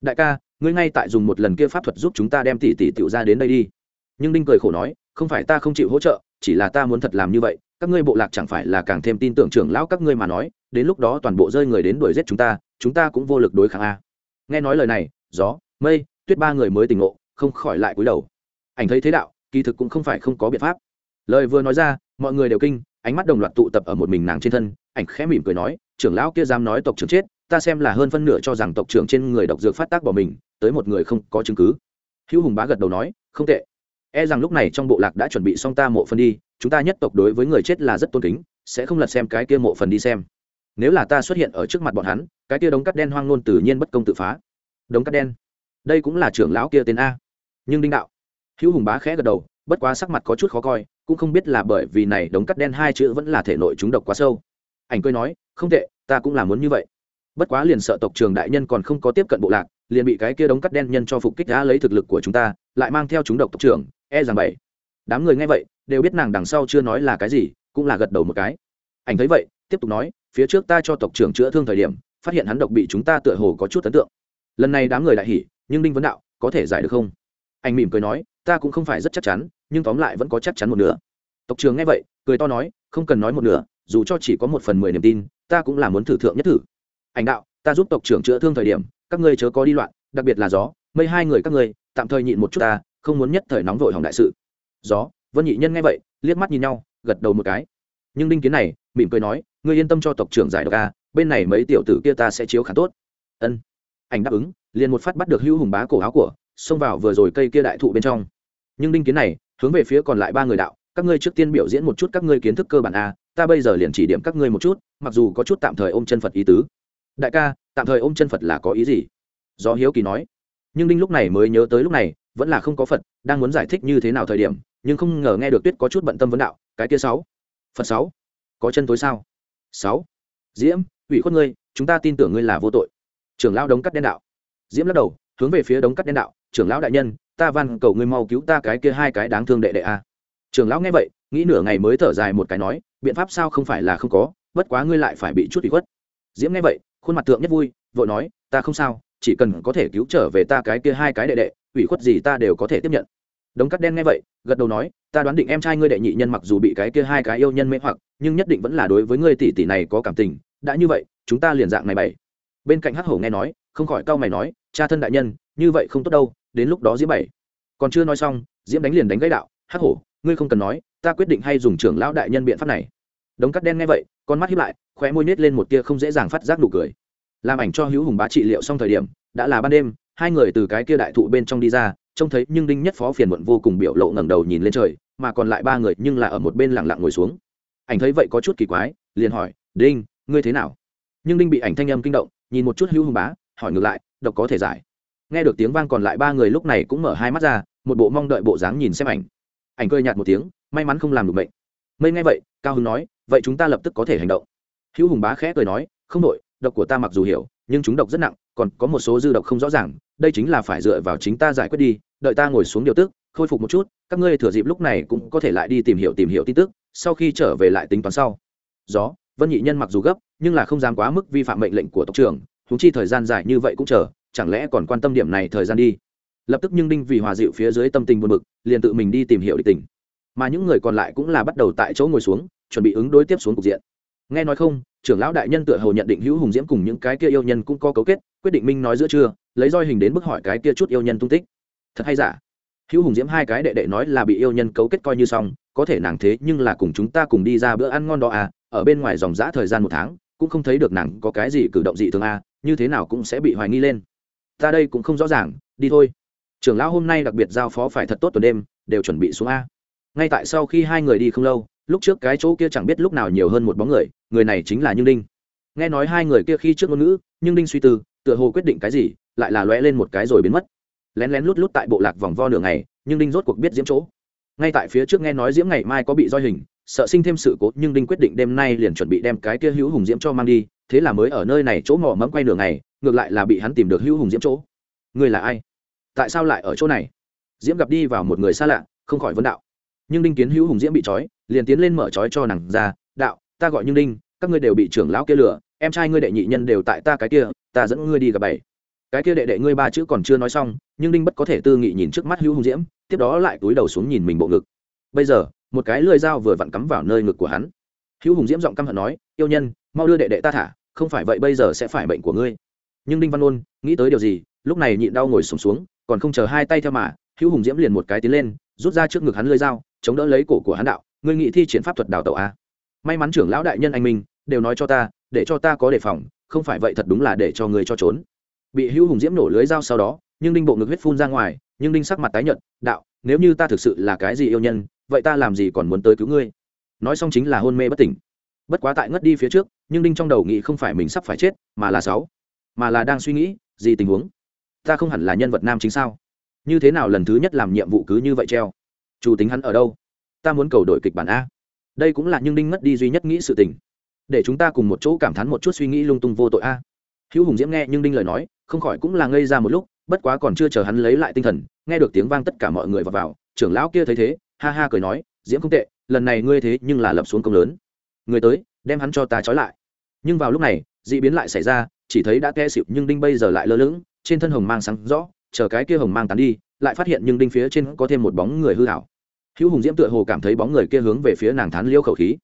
Đại ca, ngươi ngay tại dùng một lần kia pháp thuật giúp chúng ta đem tỷ tỷ tiểu ra đến đây đi. Nhưng đinh cười khổ nói, không phải ta không chịu hỗ trợ, chỉ là ta muốn thật làm như vậy, các ngươi bộ lạc chẳng phải là càng thêm tin tưởng trưởng lão các ngươi mà nói, đến lúc đó toàn bộ rơi người đến đuổi giết chúng ta chúng ta cũng vô lực đối kháng a. Nghe nói lời này, gió, mây, tuyết ba người mới tỉnh ngộ, không khỏi lại cúi đầu. Ảnh thấy thế đạo kỳ thực cũng không phải không có biện pháp. Lời vừa nói ra, mọi người đều kinh, ánh mắt đồng loạt tụ tập ở một mình nàng trên thân, ảnh khẽ mỉm cười nói, trưởng lão kia dám nói tộc trưởng chết, ta xem là hơn phân nửa cho rằng tộc trưởng trên người độc dược phát tác bỏ mình, tới một người không có chứng cứ. Hữu hùng bá gật đầu nói, không tệ. E rằng lúc này trong bộ lạc đã chuẩn bị xong ta mộ phần đi, chúng ta nhất tộc đối với người chết là rất tôn kính, sẽ không lật xem cái kia mộ phần đi xem. Nếu là ta xuất hiện ở trước mặt bọn hắn, cái kia đống cắt đen hoang nôn tự nhiên bất công tự phá. Đống cắt đen. Đây cũng là trưởng lão kia tên a. Nhưng đinh đạo hữu hùng bá khẽ gật đầu, bất quá sắc mặt có chút khó coi, cũng không biết là bởi vì này đống cắt đen hai chữ vẫn là thể nội chúng độc quá sâu. Ảnh cười nói, không tệ, ta cũng là muốn như vậy. Bất quá liền sợ tộc trường đại nhân còn không có tiếp cận bộ lạc, liền bị cái kia đống cắt đen nhân cho phục kích đã lấy thực lực của chúng ta, lại mang theo chúng độc tộc trưởng e rằng bảy. Đám người nghe vậy, đều biết nàng đằng sau chưa nói là cái gì, cũng là gật đầu một cái. Ảnh thấy vậy, tiếp tục nói, phía trước ta cho tộc trưởng chữa thương thời điểm, phát hiện hắn độc bị chúng ta tựa hồ có chút ấn tượng. Lần này đám người đại hỉ, nhưng đinh vấn đạo, có thể giải được không? Anh mỉm cười nói ta cũng không phải rất chắc chắn, nhưng tóm lại vẫn có chắc chắn một nửa. Tộc trưởng nghe vậy, cười to nói, không cần nói một nửa, dù cho chỉ có một phần mười niềm tin, ta cũng là muốn thử thượng nhất thử. Ảnh đạo, ta giúp tộc trưởng chữa thương thời điểm, các ngươi chớ có đi loạn, đặc biệt là gió, mây hai người các ngươi, tạm thời nhịn một chút ta, không muốn nhất thời nóng vội hỏng đại sự. Gió, vân nhị nhân nghe vậy, liếc mắt nhìn nhau, gật đầu một cái. Nhưng đinh kiến này, mỉm cười nói, ngươi yên tâm cho tộc trưởng giải độc a, bên này mấy tiểu tử kia ta sẽ chiếu khá tốt. Ân. Ảnh đáp ứng, liền một phát bắt được hữu hùng bá cổ áo của xông vào vừa rồi cây kia đại thụ bên trong. Nhưng đinh kiến này, hướng về phía còn lại ba người đạo, các ngươi trước tiên biểu diễn một chút các ngươi kiến thức cơ bản a, ta bây giờ liền chỉ điểm các ngươi một chút, mặc dù có chút tạm thời ôm chân phật ý tứ. Đại ca, tạm thời ôm chân phật là có ý gì? Do hiếu kỳ nói. Nhưng đinh lúc này mới nhớ tới lúc này, vẫn là không có phật, đang muốn giải thích như thế nào thời điểm, nhưng không ngờ nghe được tuyết có chút bận tâm vấn đạo, cái kia sáu. Phật sáu. Có chân tối sao? Sáu. Diễm, ủy khuất ngươi, chúng ta tin tưởng ngươi là vô tội. Trưởng lao đống cắt đen đạo. Diễm lắc đầu, hướng về phía đống cắt đen đạo trưởng lão đại nhân, ta van cầu ngươi mau cứu ta cái kia hai cái đáng thương đệ đệ a. Trưởng lão nghe vậy, nghĩ nửa ngày mới thở dài một cái nói, biện pháp sao không phải là không có, bất quá ngươi lại phải bị chút ủy khuất. Diễm nghe vậy, khuôn mặt thượng nhất vui, vội nói, ta không sao, chỉ cần có thể cứu trở về ta cái kia hai cái đệ đệ, ủy khuất gì ta đều có thể tiếp nhận. Đống cắt đen nghe vậy, gật đầu nói, ta đoán định em trai ngươi đệ nhị nhân mặc dù bị cái kia hai cái yêu nhân mê hoặc, nhưng nhất định vẫn là đối với ngươi tỷ tỷ này có cảm tình, đã như vậy, chúng ta liền dạng này bảy bên cạnh hắc hổ nghe nói, không khỏi cau mày nói, cha thân đại nhân, như vậy không tốt đâu đến lúc đó diễm bảy. Còn chưa nói xong, diễm đánh liền đánh gãy đạo, hắc hổ, ngươi không cần nói, ta quyết định hay dùng trưởng lão đại nhân biện pháp này. Đống cắt đen nghe vậy, con mắt hiếp lại, khóe môi nết lên một tia không dễ dàng phát giác nụ cười. Làm ảnh cho hữu hùng bá trị liệu xong thời điểm, đã là ban đêm, hai người từ cái kia đại thụ bên trong đi ra, trông thấy nhưng đinh nhất phó phiền muộn vô cùng biểu lộ ngẩng đầu nhìn lên trời, mà còn lại ba người nhưng là ở một bên lặng lặng ngồi xuống. Ảnh thấy vậy có chút kỳ quái, liền hỏi, đinh, ngươi thế nào? Nhưng đinh bị ảnh thanh âm kinh động, nhìn một chút hữu hùng bá, hỏi ngược lại, độc có thể giải nghe được tiếng vang còn lại ba người lúc này cũng mở hai mắt ra, một bộ mong đợi bộ dáng nhìn xem ảnh. Ảnh cười nhạt một tiếng, may mắn không làm được bệnh mây nghe vậy, cao hưng nói, vậy chúng ta lập tức có thể hành động. Hữu hùng bá khẽ cười nói, không đội độc của ta mặc dù hiểu, nhưng chúng độc rất nặng, còn có một số dư độc không rõ ràng, đây chính là phải dựa vào chính ta giải quyết đi, đợi ta ngồi xuống điều tức, khôi phục một chút, các ngươi thừa dịp lúc này cũng có thể lại đi tìm hiểu tìm hiểu tin tức, sau khi trở về lại tính toán sau. Gió, vân nhị nhân mặc dù gấp, nhưng là không dám quá mức vi phạm mệnh lệnh của tộc trưởng húng chi thời gian dài như vậy cũng chờ chẳng lẽ còn quan tâm điểm này thời gian đi? Lập tức nhưng đinh vì hòa dịu phía dưới tâm tình buồn bực, liền tự mình đi tìm hiểu địch tình. Mà những người còn lại cũng là bắt đầu tại chỗ ngồi xuống, chuẩn bị ứng đối tiếp xuống cục diện. Nghe nói không, trưởng lão đại nhân tựa hồ nhận định hữu hùng diễm cùng những cái kia yêu nhân cũng có cấu kết, quyết định minh nói giữa trưa, lấy roi hình đến bức hỏi cái kia chút yêu nhân tung tích. Thật hay giả? Hữu hùng diễm hai cái đệ đệ nói là bị yêu nhân cấu kết coi như xong, có thể nàng thế nhưng là cùng chúng ta cùng đi ra bữa ăn ngon đó à ở bên ngoài dòng giã thời gian một tháng, cũng không thấy được nàng có cái gì cử động dị thường à như thế nào cũng sẽ bị hoài nghi lên ta đây cũng không rõ ràng, đi thôi. Trưởng lão hôm nay đặc biệt giao phó phải thật tốt tuần đêm, đều chuẩn bị xuống a. Ngay tại sau khi hai người đi không lâu, lúc trước cái chỗ kia chẳng biết lúc nào nhiều hơn một bóng người người này chính là như đinh. Nghe nói hai người kia khi trước ngôn ngữ nhưng đinh suy tư, tựa hồ quyết định cái gì, lại là lóe lên một cái rồi biến mất. Lén lén lút lút tại bộ lạc vòng vo nửa ngày nhưng đinh rốt cuộc biết diễm chỗ. Ngay tại phía trước nghe nói diễm ngày mai có bị roi hình, sợ sinh thêm sự cố nhưng đinh quyết định đêm nay liền chuẩn bị đem cái kia hữu hùng diễm cho mang đi, thế là mới ở nơi này chỗ mỏ mẫm quay nửa ngày ngược lại là bị hắn tìm được hữu hùng diễm chỗ. Người là ai? Tại sao lại ở chỗ này? Diễm gặp đi vào một người xa lạ, không khỏi vấn đạo. Nhưng đinh kiến hữu hùng diễm bị trói, liền tiến lên mở trói cho nàng ra, đạo, ta gọi như đinh, các ngươi đều bị trưởng lão kia lừa, em trai ngươi đệ nhị nhân đều tại ta cái kia, ta dẫn ngươi đi gặp bảy. Cái kia đệ đệ ngươi ba chữ còn chưa nói xong, nhưng đinh bất có thể tư nghị nhìn trước mắt hữu hùng diễm, tiếp đó lại túi đầu xuống nhìn mình bộ ngực. Bây giờ, một cái lưỡi dao vừa vặn cắm vào nơi ngực của hắn. Hữu hùng diễm giọng căm hận nói, yêu nhân, mau đưa đệ đệ ta thả, không phải vậy bây giờ sẽ phải bệnh của ngươi nhưng đinh văn ôn nghĩ tới điều gì lúc này nhịn đau ngồi sùng xuống, xuống còn không chờ hai tay theo mà hữu hùng diễm liền một cái tiến lên rút ra trước ngực hắn lưỡi dao chống đỡ lấy cổ của hắn đạo ngươi nghĩ thi triển pháp thuật đào tẩu a may mắn trưởng lão đại nhân anh minh đều nói cho ta để cho ta có đề phòng không phải vậy thật đúng là để cho người cho trốn. Bị hữu hùng diễm nổ lưới dao sau đó nhưng đinh bộ ngực huyết phun ra ngoài nhưng đinh sắc mặt tái nhợt đạo nếu như ta thực sự là cái gì yêu nhân vậy ta làm gì còn muốn tới cứu ngươi? Nói xong chính là hôn mê bất tỉnh. Bất quá tại ngất đi phía trước nhưng đinh trong đầu nghĩ không phải mình sắp phải chết mà là sáu mà là đang suy nghĩ gì tình huống? Ta không hẳn là nhân vật nam chính sao? Như thế nào lần thứ nhất làm nhiệm vụ cứ như vậy treo? Chủ tính hắn ở đâu? Ta muốn cầu đổi kịch bản a. Đây cũng là nhưng đinh ngất đi duy nhất nghĩ sự tình. Để chúng ta cùng một chỗ cảm thán một chút suy nghĩ lung tung vô tội a. Hữu hùng diễm nghe nhưng đinh lời nói không khỏi cũng là ngây ra một lúc bất quá còn chưa chờ hắn lấy lại tinh thần nghe được tiếng vang tất cả mọi người vào, vào trưởng lão kia thấy thế ha ha cười nói diễm không tệ lần này ngươi thế nhưng là lập xuống công lớn. Người tới đem hắn cho ta trói lại. Nhưng vào lúc này d ị biến lại xảy ra chỉ thấy đã té xịu nhưng đinh bây giờ lại lơ lửng, trên thân hồng mang sáng rõ, chờ cái kia hồng mang tán đi, lại phát hiện nhưng đinh phía trên có thêm một bóng người hư hảo. Hữu hùng diễm tựa hồ cảm thấy bóng người kia hướng về phía nàng thán liêu khẩu khí.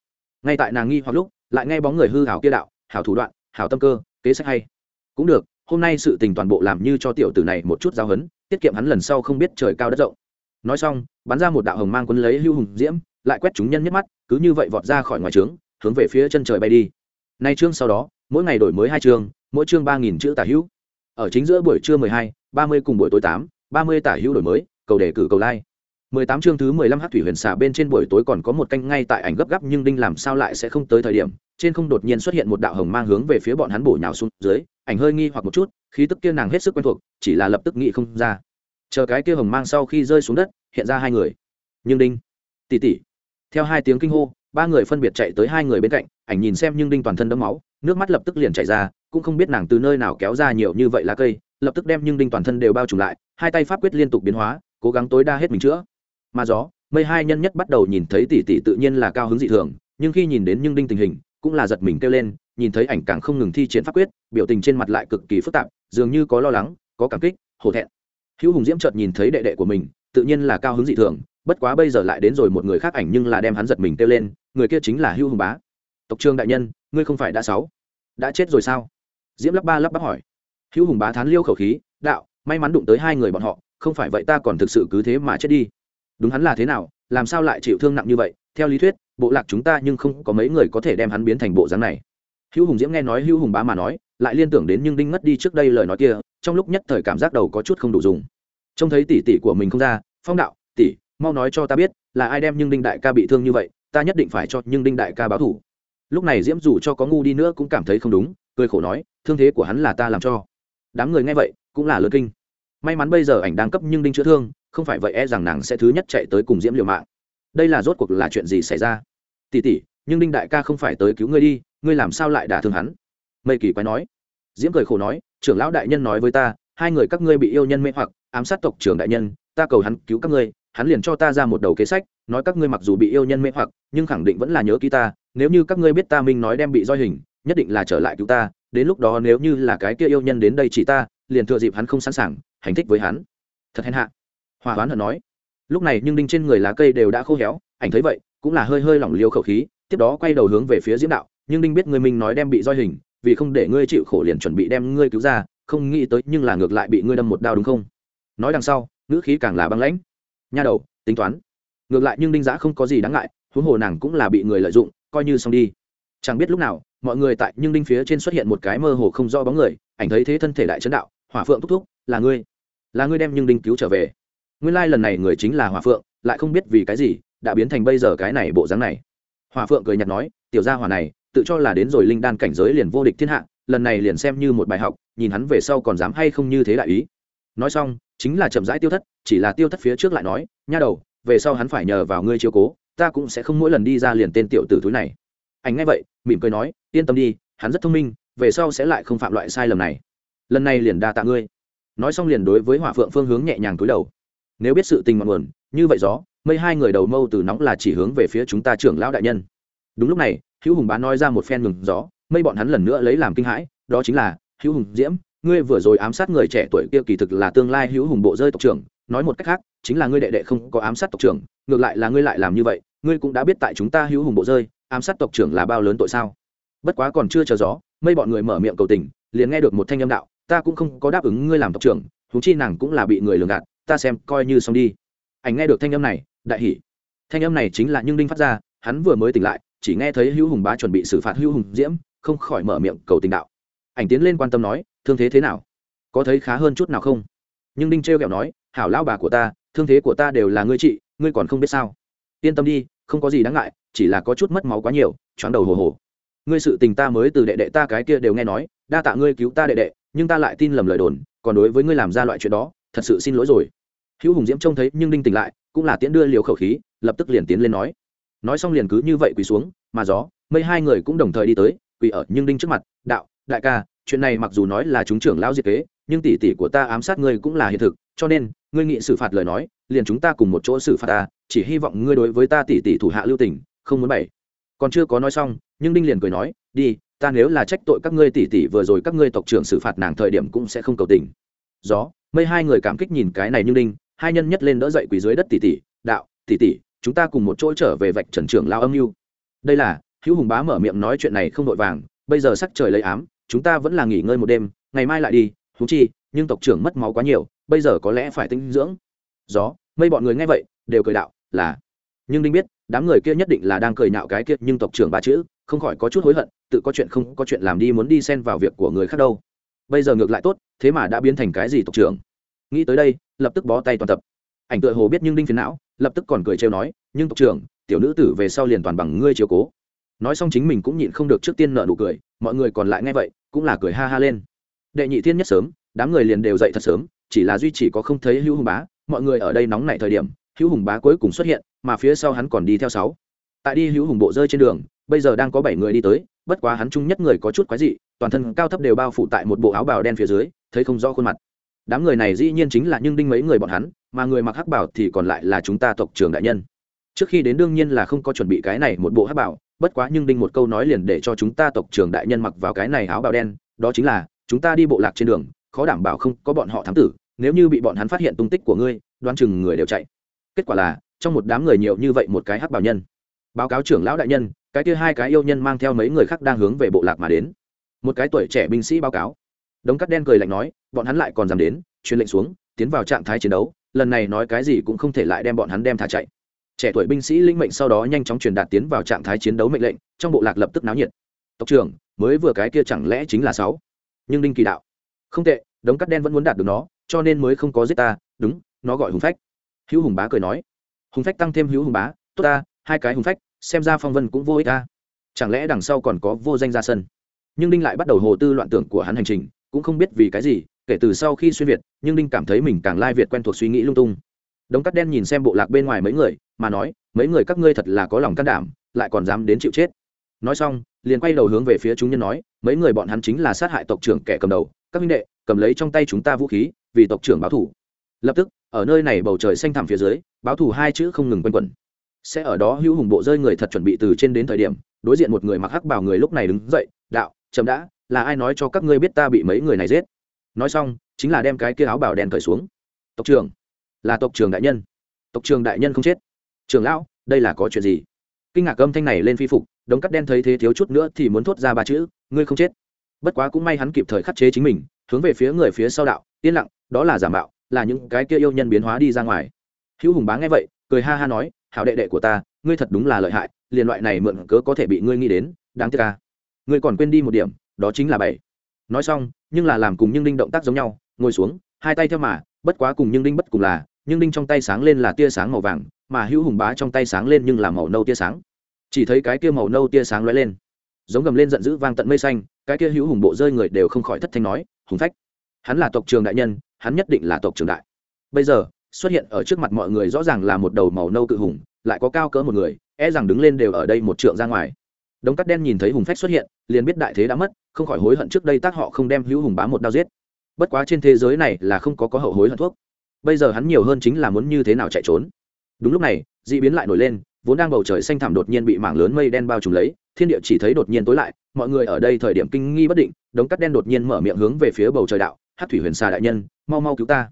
Ngay tại nàng nghi hoặc lúc, lại nghe bóng người hư hảo kia đạo, hảo thủ đoạn, hảo tâm cơ, kế sách hay. Cũng được, hôm nay sự tình toàn bộ làm như cho tiểu tử này một chút giao hấn tiết kiệm hắn lần sau không biết trời cao đất rộng. Nói xong, bắn ra một đạo hồng mang quân lấy hưu hùng diễm, lại quét chúng nhân nhất mắt, cứ như vậy vọt ra khỏi ngoài trướng, hướng về phía chân trời bay đi. Nay chương sau đó, mỗi ngày đổi mới hai chương mỗi chương ba nghìn chữ tả hữu ở chính giữa buổi trưa mười hai ba mươi cùng buổi tối tám ba mươi tả hữu đổi mới cầu đề cử cầu lai 18 chương thứ 15 Hắc thủy huyền xà bên trên buổi tối còn có một canh ngay tại ảnh gấp gáp nhưng đinh làm sao lại sẽ không tới thời điểm, trên không đột nhiên xuất hiện một đạo hồng mang hướng về phía bọn hắn bổ nhào xuống dưới, ảnh hơi nghi hoặc một chút, khí tức kia nàng hết sức quen thuộc, chỉ là lập tức nghĩ không ra. Chờ cái kia hồng mang sau khi rơi xuống đất, hiện ra hai người. Nhưng đinh, tỷ tỷ. Theo hai tiếng kinh hô, ba người phân biệt chạy tới hai người bên cạnh, ảnh nhìn xem nhưng đinh toàn thân đẫm máu, nước mắt lập tức liền chảy ra, cũng không biết nàng từ nơi nào kéo ra nhiều như vậy lá cây, lập tức đem nhưng đinh toàn thân đều bao trùm lại, hai tay pháp quyết liên tục biến hóa, cố gắng tối đa hết mình chữa. Mà gió mây hai nhân nhất bắt đầu nhìn thấy tỷ tỷ tự nhiên là cao hứng dị thường nhưng khi nhìn đến nhưng đinh tình hình cũng là giật mình kêu lên nhìn thấy ảnh càng không ngừng thi chiến pháp quyết biểu tình trên mặt lại cực kỳ phức tạp dường như có lo lắng có cảm kích hổ thẹn. Hữu hùng diễm chợt nhìn thấy đệ đệ của mình tự nhiên là cao hứng dị thường bất quá bây giờ lại đến rồi một người khác ảnh nhưng là đem hắn giật mình kêu lên người kia chính là hữu hùng bá. Tộc trương đại nhân ngươi không phải đã sáu? Đã chết rồi sao? Diễm lắp ba lắp bắp hỏi. Hữu hùng bá thán liêu khẩu khí, đạo, may mắn đụng tới hai người bọn họ, không phải vậy ta còn thực sự cứ thế mà chết đi. Đúng hắn là thế nào, làm sao lại chịu thương nặng như vậy? Theo lý thuyết, bộ lạc chúng ta nhưng không có mấy người có thể đem hắn biến thành bộ dáng này. Hữu hùng diễm nghe nói hữu hùng bá mà nói, lại liên tưởng đến nhưng đinh ngất đi trước đây lời nói kia, trong lúc nhất thời cảm giác đầu có chút không đủ dùng. Trông thấy tỷ tỷ của mình không ra, phong đạo, tỷ, mau nói cho ta biết, là ai đem nhưng đinh đại ca bị thương như vậy, ta nhất định phải cho nhưng đinh đại ca báo thủ lúc này diễm dù cho có ngu đi nữa cũng cảm thấy không đúng, cười khổ nói, thương thế của hắn là ta làm cho. Đám người nghe vậy, cũng là lượt kinh. May mắn bây giờ ảnh đang cấp nhưng đinh chữa thương, không phải vậy e rằng nàng sẽ thứ nhất chạy tới cùng diễm liều mạng. Đây là rốt cuộc là chuyện gì xảy ra? Tỉ tỉ nhưng đinh đại ca không phải tới cứu ngươi đi, ngươi làm sao lại đả thương hắn? Mây kỳ quái nói. Diễm cười khổ nói, trưởng lão đại nhân nói với ta, hai người các ngươi bị yêu nhân mê hoặc, ám sát tộc trưởng đại nhân, ta cầu hắn cứu các ngươi hắn liền cho ta ra một đầu kế sách, nói các ngươi mặc dù bị yêu nhân mê hoặc, nhưng khẳng định vẫn là nhớ ký ta, nếu như các ngươi biết ta minh nói đem bị roi hình, nhất định là trở lại cứu ta, đến lúc đó nếu như là cái kia yêu nhân đến đây chỉ ta, liền thừa dịp hắn không sẵn sàng, hành thích với hắn. Thật hèn hạ. Hòa hoán hận nói. Lúc này nhưng đinh trên người lá cây đều đã khô héo, ảnh thấy vậy, cũng là hơi hơi lỏng liều khẩu khí, tiếp đó quay đầu hướng về phía diễm đạo, nhưng đinh biết người mình nói đem bị roi hình, vì không để ngươi chịu khổ liền chuẩn bị đem ngươi cứu ra, không nghĩ tới nhưng là ngược lại bị ngươi đâm một đao đúng không? Nói đằng sau, ngữ khí càng là băng lãnh nha đầu, tính toán. Ngược lại nhưng đinh giã không có gì đáng ngại, huống hồ nàng cũng là bị người lợi dụng, coi như xong đi. Chẳng biết lúc nào, mọi người tại nhưng đinh phía trên xuất hiện một cái mơ hồ không do bóng người, ảnh thấy thế thân thể đại chấn đạo, hỏa phượng thúc thúc, là ngươi. Là ngươi đem nhưng đinh cứu trở về. Nguyên lai lần này người chính là hỏa phượng, lại không biết vì cái gì, đã biến thành bây giờ cái này bộ dáng này. Hỏa phượng cười nhạt nói, tiểu gia hỏa này, tự cho là đến rồi linh đan cảnh giới liền vô địch thiên hạ, lần này liền xem như một bài học, nhìn hắn về sau còn dám hay không như thế đại ý. Nói xong chính là chậm rãi tiêu thất, chỉ là tiêu thất phía trước lại nói, nha đầu, về sau hắn phải nhờ vào ngươi chiếu cố, ta cũng sẽ không mỗi lần đi ra liền tên tiểu tử thúi này. Anh nghe vậy, mỉm cười nói, yên tâm đi, hắn rất thông minh, về sau sẽ lại không phạm loại sai lầm này. Lần này liền đa tạ ngươi. Nói xong liền đối với hỏa phượng phương hướng nhẹ nhàng túi đầu. Nếu biết sự tình mặn nguồn, như vậy gió, mây hai người đầu mâu từ nóng là chỉ hướng về phía chúng ta trưởng lão đại nhân. Đúng lúc này, hữu hùng bá nói ra một phen ngừng gió, mây bọn hắn lần nữa lấy làm kinh hãi, đó chính là, hữu hùng diễm ngươi vừa rồi ám sát người trẻ tuổi kia kỳ thực là tương lai hữu hùng bộ rơi tộc trưởng, nói một cách khác, chính là ngươi đệ đệ không có ám sát tộc trưởng, ngược lại là ngươi lại làm như vậy, ngươi cũng đã biết tại chúng ta hữu hùng bộ rơi, ám sát tộc trưởng là bao lớn tội sao? Bất quá còn chưa chờ gió mây bọn người mở miệng cầu tình, liền nghe được một thanh âm đạo, ta cũng không có đáp ứng ngươi làm tộc trưởng thú chi nàng cũng là bị người lường gạt, ta xem coi như xong đi. Ảnh nghe được thanh âm này, đại hỉ. Thanh âm này chính là nhưng đinh phát ra, hắn vừa mới tỉnh lại, chỉ nghe thấy hữu hùng bá chuẩn bị xử phạt hữu hùng diễm, không khỏi mở miệng cầu tình đạo. Ảnh tiến lên quan tâm nói thương thế thế nào? Có thấy khá hơn chút nào không? Nhưng đinh trêu kẹo nói, hảo lão bà của ta, thương thế của ta đều là ngươi chị ngươi còn không biết sao? Yên tâm đi, không có gì đáng ngại, chỉ là có chút mất máu quá nhiều, choáng đầu hồ hồ. Ngươi sự tình ta mới từ đệ đệ ta cái kia đều nghe nói, đa tạ ngươi cứu ta đệ đệ, nhưng ta lại tin lầm lời đồn, còn đối với ngươi làm ra loại chuyện đó, thật sự xin lỗi rồi. Hữu hùng diễm trông thấy nhưng đinh tỉnh lại, cũng là tiễn đưa liều khẩu khí, lập tức liền tiến lên nói. Nói xong liền cứ như vậy quỳ xuống, mà gió, mây hai người cũng đồng thời đi tới, quỳ ở nhưng đinh trước mặt, đạo, đại ca chuyện này mặc dù nói là chúng trưởng lão diệt kế, nhưng tỷ tỷ của ta ám sát ngươi cũng là hiện thực, cho nên, ngươi nghị xử phạt lời nói, liền chúng ta cùng một chỗ xử phạt ta, chỉ hy vọng ngươi đối với ta tỷ tỷ thủ hạ lưu tình, không muốn bậy. còn chưa có nói xong, nhưng đinh liền cười nói, đi, ta nếu là trách tội các ngươi tỷ tỷ vừa rồi các ngươi tộc trưởng xử phạt nàng thời điểm cũng sẽ không cầu tình gió, mây hai người cảm kích nhìn cái này như đinh, hai nhân nhất lên đỡ dậy quỳ dưới đất tỷ tỷ, đạo, tỷ tỷ, chúng ta cùng một chỗ trở về vạch trần trưởng lao âm mưu đây là, hữu hùng bá mở miệng nói chuyện này không vội vàng, bây giờ sắc trời lấy ám chúng ta vẫn là nghỉ ngơi một đêm, ngày mai lại đi thú chi, nhưng tộc trưởng mất máu quá nhiều, bây giờ có lẽ phải tinh dưỡng. Gió, mây bọn người nghe vậy, đều cười đạo, là. Nhưng đinh biết, đám người kia nhất định là đang cười nạo cái kia, nhưng tộc trưởng ba chữ, không khỏi có chút hối hận, tự có chuyện không, có chuyện làm đi muốn đi xen vào việc của người khác đâu. Bây giờ ngược lại tốt, thế mà đã biến thành cái gì tộc trưởng? Nghĩ tới đây, lập tức bó tay toàn tập. Ảnh tựa hồ biết nhưng đinh phiền não, lập tức còn cười trêu nói, nhưng tộc trưởng, tiểu nữ tử về sau liền toàn bằng ngươi chiều cố nói xong chính mình cũng nhịn không được trước tiên nợ nụ cười, mọi người còn lại nghe vậy, cũng là cười ha ha lên. Đệ nhị thiên nhất sớm, đám người liền đều dậy thật sớm, chỉ là duy chỉ có không thấy hữu hùng bá, mọi người ở đây nóng nảy thời điểm, hữu hùng bá cuối cùng xuất hiện, mà phía sau hắn còn đi theo sáu. Tại đi hữu hùng bộ rơi trên đường, bây giờ đang có bảy người đi tới, bất quá hắn chung nhất người có chút quái dị, toàn thân cao thấp đều bao phủ tại một bộ áo bào đen phía dưới, thấy không rõ khuôn mặt. Đám người này dĩ nhiên chính là nhưng đinh mấy người bọn hắn, mà người mặc hắc bảo thì còn lại là chúng ta tộc trưởng đại nhân. Trước khi đến đương nhiên là không có chuẩn bị cái này một bộ hắc bảo bất quá nhưng đinh một câu nói liền để cho chúng ta tộc trưởng đại nhân mặc vào cái này áo bào đen, đó chính là, chúng ta đi bộ lạc trên đường, khó đảm bảo không có bọn họ thám tử, nếu như bị bọn hắn phát hiện tung tích của ngươi, đoán chừng người đều chạy. Kết quả là, trong một đám người nhiều như vậy một cái hắc bảo nhân. Báo cáo trưởng lão đại nhân, cái kia hai cái yêu nhân mang theo mấy người khác đang hướng về bộ lạc mà đến. Một cái tuổi trẻ binh sĩ báo cáo. Đống cắt đen cười lạnh nói, bọn hắn lại còn dám đến, truyền lệnh xuống, tiến vào trạng thái chiến đấu, lần này nói cái gì cũng không thể lại đem bọn hắn đem thả chạy trẻ tuổi binh sĩ linh mệnh sau đó nhanh chóng truyền đạt tiến vào trạng thái chiến đấu mệnh lệnh, trong bộ lạc lập tức náo nhiệt. Tộc trưởng, mới vừa cái kia chẳng lẽ chính là sáu? Nhưng đinh kỳ đạo, không tệ, đống cắt đen vẫn muốn đạt được nó, cho nên mới không có giết ta, đúng, nó gọi hùng phách. Hữu hùng bá cười nói, hùng phách tăng thêm hữu hùng bá, tốt ta, hai cái hùng phách, xem ra phong vân cũng vô ích ta. Chẳng lẽ đằng sau còn có vô danh ra sân? Nhưng đinh lại bắt đầu hồ tư loạn tưởng của hắn hành trình, cũng không biết vì cái gì, kể từ sau khi xuyên việt, nhưng đinh cảm thấy mình càng lai việt quen thuộc suy nghĩ lung tung đống cắt đen nhìn xem bộ lạc bên ngoài mấy người, mà nói, mấy người các ngươi thật là có lòng can đảm, lại còn dám đến chịu chết. Nói xong, liền quay đầu hướng về phía chúng nhân nói, mấy người bọn hắn chính là sát hại tộc trưởng kẻ cầm đầu, các minh đệ, cầm lấy trong tay chúng ta vũ khí, vì tộc trưởng báo thủ lập tức, ở nơi này bầu trời xanh thẳm phía dưới, báo thủ hai chữ không ngừng quanh quẩn. Sẽ ở đó hữu hùng bộ rơi người thật chuẩn bị từ trên đến thời điểm, đối diện một người mặc hắc bảo người lúc này đứng dậy, đạo, chậm đã, là ai nói cho các ngươi biết ta bị mấy người này giết? Nói xong, chính là đem cái kia áo bảo đen cởi xuống. Tộc trưởng là tộc trường đại nhân. Tộc trường đại nhân không chết. Trường lão, đây là có chuyện gì? Kinh ngạc âm thanh này lên phi phục, đống cắt đen thấy thế thiếu chút nữa thì muốn thốt ra ba chữ, ngươi không chết. Bất quá cũng may hắn kịp thời khắc chế chính mình, hướng về phía người phía sau đạo, yên lặng, đó là giả mạo, là những cái kia yêu nhân biến hóa đi ra ngoài. Hữu hùng bá nghe vậy, cười ha ha nói, hảo đệ đệ của ta, ngươi thật đúng là lợi hại, liền loại này mượn cớ có thể bị ngươi nghĩ đến, đáng tiếc ca ngươi còn quên đi một điểm, đó chính là bảy. Nói xong, nhưng là làm cùng nhưng đinh động tác giống nhau, ngồi xuống, hai tay theo mà bất quá cùng nhưng đinh bất cùng là, nhưng đinh trong tay sáng lên là tia sáng màu vàng, mà hữu hùng bá trong tay sáng lên nhưng là màu nâu tia sáng. Chỉ thấy cái kia màu nâu tia sáng lóe lên. Giống gầm lên giận dữ vang tận mây xanh, cái kia hữu hùng bộ rơi người đều không khỏi thất thanh nói, hùng phách, hắn là tộc trường đại nhân, hắn nhất định là tộc trường đại. Bây giờ, xuất hiện ở trước mặt mọi người rõ ràng là một đầu màu nâu cự hùng, lại có cao cỡ một người e rằng đứng lên đều ở đây một trượng ra ngoài. Đống cắt đen nhìn thấy hùng phách xuất hiện, liền biết đại thế đã mất, không khỏi hối hận trước đây tác họ không đem hữu hùng bá một đao giết bất quá trên thế giới này là không có có hậu hối hận thuốc. Bây giờ hắn nhiều hơn chính là muốn như thế nào chạy trốn. Đúng lúc này d ị biến lại nổi lên, vốn đang bầu trời xanh thẳm đột nhiên bị mảng lớn mây đen bao trùm lấy, thiên địa chỉ thấy đột nhiên tối lại, mọi người ở đây thời điểm kinh nghi bất định, đống cắt đen đột nhiên mở miệng hướng về phía bầu trời đạo, hát thủy huyền xà đại nhân, mau mau cứu ta.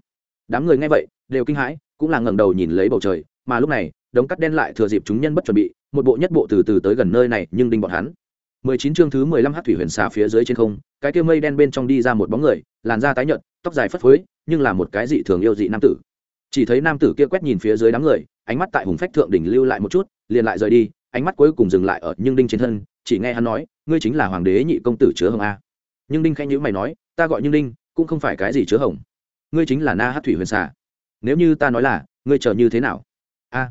Đám người nghe vậy, đều kinh hãi, cũng là ngẩng đầu nhìn lấy bầu trời, mà lúc này, đống cắt đen lại thừa dịp chúng nhân bất chuẩn bị, một bộ nhất bộ từ từ tới gần nơi này, nhưng đinh bọn hắn mười chín chương thứ mười lăm hát thủy huyền xà phía dưới trên không, cái kia mây đen bên trong đi ra một bóng người, làn da tái nhợt, tóc dài phất phới, nhưng là một cái dị thường yêu dị nam tử. Chỉ thấy nam tử kia quét nhìn phía dưới đám người, ánh mắt tại hùng phách thượng đỉnh lưu lại một chút, liền lại rời đi, ánh mắt cuối cùng dừng lại ở nhưng đinh trên thân, chỉ nghe hắn nói, ngươi chính là hoàng đế nhị công tử chứa hồng a. Nhưng đinh khẽ nhữ mày nói, ta gọi nhưng đinh, cũng không phải cái gì chứa hồng. Ngươi chính là na hát thủy huyền xà. Nếu như ta nói là, ngươi chờ như thế nào? A.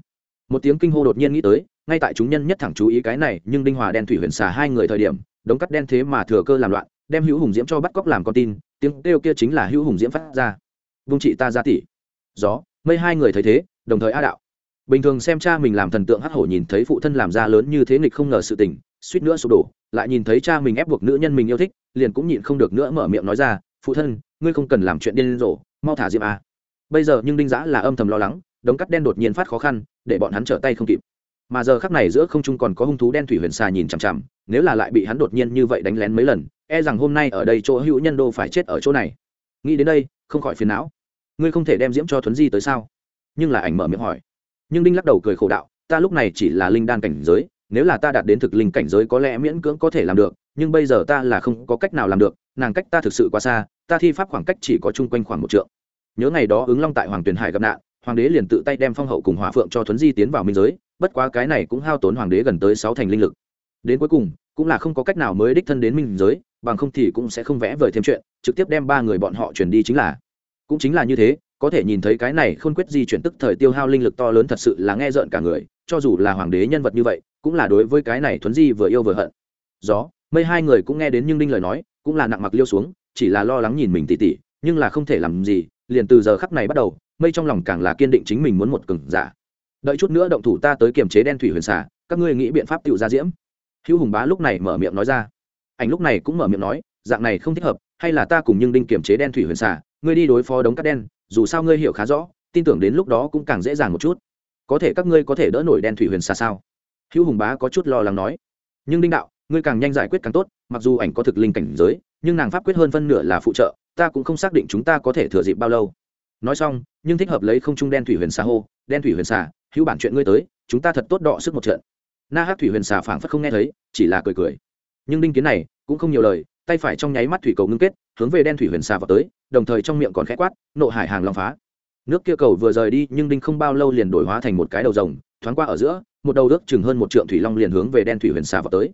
Một tiếng kinh hô đột nhiên nghĩ tới ngay tại chúng nhân nhất thẳng chú ý cái này, nhưng đinh hòa đen thủy huyền xà hai người thời điểm, đống cắt đen thế mà thừa cơ làm loạn, đem hữu hùng diễm cho bắt cóc làm con tin, tiếng kêu kia chính là hữu hùng diễm phát ra. Vung trị ta ra tỷ gió, mây hai người thấy thế, đồng thời a đạo. Bình thường xem cha mình làm thần tượng hắc hổ nhìn thấy phụ thân làm ra lớn như thế nghịch không ngờ sự tình, suýt nữa sụp đổ, lại nhìn thấy cha mình ép buộc nữ nhân mình yêu thích, liền cũng nhịn không được nữa mở miệng nói ra, phụ thân, ngươi không cần làm chuyện điên rồ, mau thả diệm a. Bây giờ nhưng đinh giã là âm thầm lo lắng, đống cắt đen đột nhiên phát khó khăn, để bọn hắn trở tay không kịp mà giờ khắc này giữa không trung còn có hung thú đen thủy huyền xà nhìn chằm chằm, nếu là lại bị hắn đột nhiên như vậy đánh lén mấy lần e rằng hôm nay ở đây chỗ hữu nhân đô phải chết ở chỗ này. Nghĩ đến đây, không khỏi phiền não. Ngươi không thể đem diễm cho thuấn di tới sao? Nhưng là ảnh mở miệng hỏi. Nhưng đinh lắc đầu cười khổ đạo, ta lúc này chỉ là linh đan cảnh giới, nếu là ta đạt đến thực linh cảnh giới có lẽ miễn cưỡng có thể làm được, nhưng bây giờ ta là không có cách nào làm được, nàng cách ta thực sự quá xa, ta thi pháp khoảng cách chỉ có chung quanh khoảng một trượng. Nhớ ngày đó ứng long tại hoàng tuyền hải gặp nạn, hoàng đế liền tự tay đem phong hậu cùng hỏa phượng cho thuấn di tiến vào minh giới bất quá cái này cũng hao tốn hoàng đế gần tới sáu thành linh lực. Đến cuối cùng, cũng là không có cách nào mới đích thân đến minh giới, bằng không thì cũng sẽ không vẽ vời thêm chuyện, trực tiếp đem ba người bọn họ chuyển đi chính là. Cũng chính là như thế, có thể nhìn thấy cái này khôn quyết di chuyển tức thời tiêu hao linh lực to lớn thật sự là nghe rợn cả người, cho dù là hoàng đế nhân vật như vậy, cũng là đối với cái này thuấn di vừa yêu vừa hận. Gió, mây hai người cũng nghe đến nhưng đinh lời nói, cũng là nặng mặc liêu xuống, chỉ là lo lắng nhìn mình tỉ tỉ, nhưng là không thể làm gì, liền từ giờ khắc này bắt đầu, mây trong lòng càng là kiên định chính mình muốn một cừng giả đợi chút nữa động thủ ta tới kiềm chế đen thủy huyền xả các ngươi nghĩ biện pháp tự ra diễm. Hữu hùng bá lúc này mở miệng nói ra. Ảnh lúc này cũng mở miệng nói, dạng này không thích hợp, hay là ta cùng nhưng đinh kiềm chế đen thủy huyền xả ngươi đi đối phó đống cát đen, dù sao ngươi hiểu khá rõ, tin tưởng đến lúc đó cũng càng dễ dàng một chút. Có thể các ngươi có thể đỡ nổi đen thủy huyền xả sao? Hữu hùng bá có chút lo lắng nói. Nhưng đinh đạo, ngươi càng nhanh giải quyết càng tốt, mặc dù ảnh có thực linh cảnh giới, nhưng nàng pháp quyết hơn phân nửa là phụ trợ, ta cũng không xác định chúng ta có thể thừa dịp bao lâu. Nói xong, nhưng thích hợp lấy không trung đen thủy huyền xà hô, đen thủy huyền xà hữu bản chuyện ngươi tới, chúng ta thật tốt đọ sức một trận. Na hát thủy huyền xà phảng phất không nghe thấy, chỉ là cười cười. Nhưng đinh kiến này, cũng không nhiều lời, tay phải trong nháy mắt thủy cầu ngưng kết, hướng về đen thủy huyền xà vào tới, đồng thời trong miệng còn khẽ quát, nộ hải hàng long phá. Nước kia cầu vừa rời đi, nhưng đinh không bao lâu liền đổi hóa thành một cái đầu rồng, thoáng qua ở giữa, một đầu nước chừng hơn một trượng thủy long liền hướng về đen thủy huyền xà vào tới.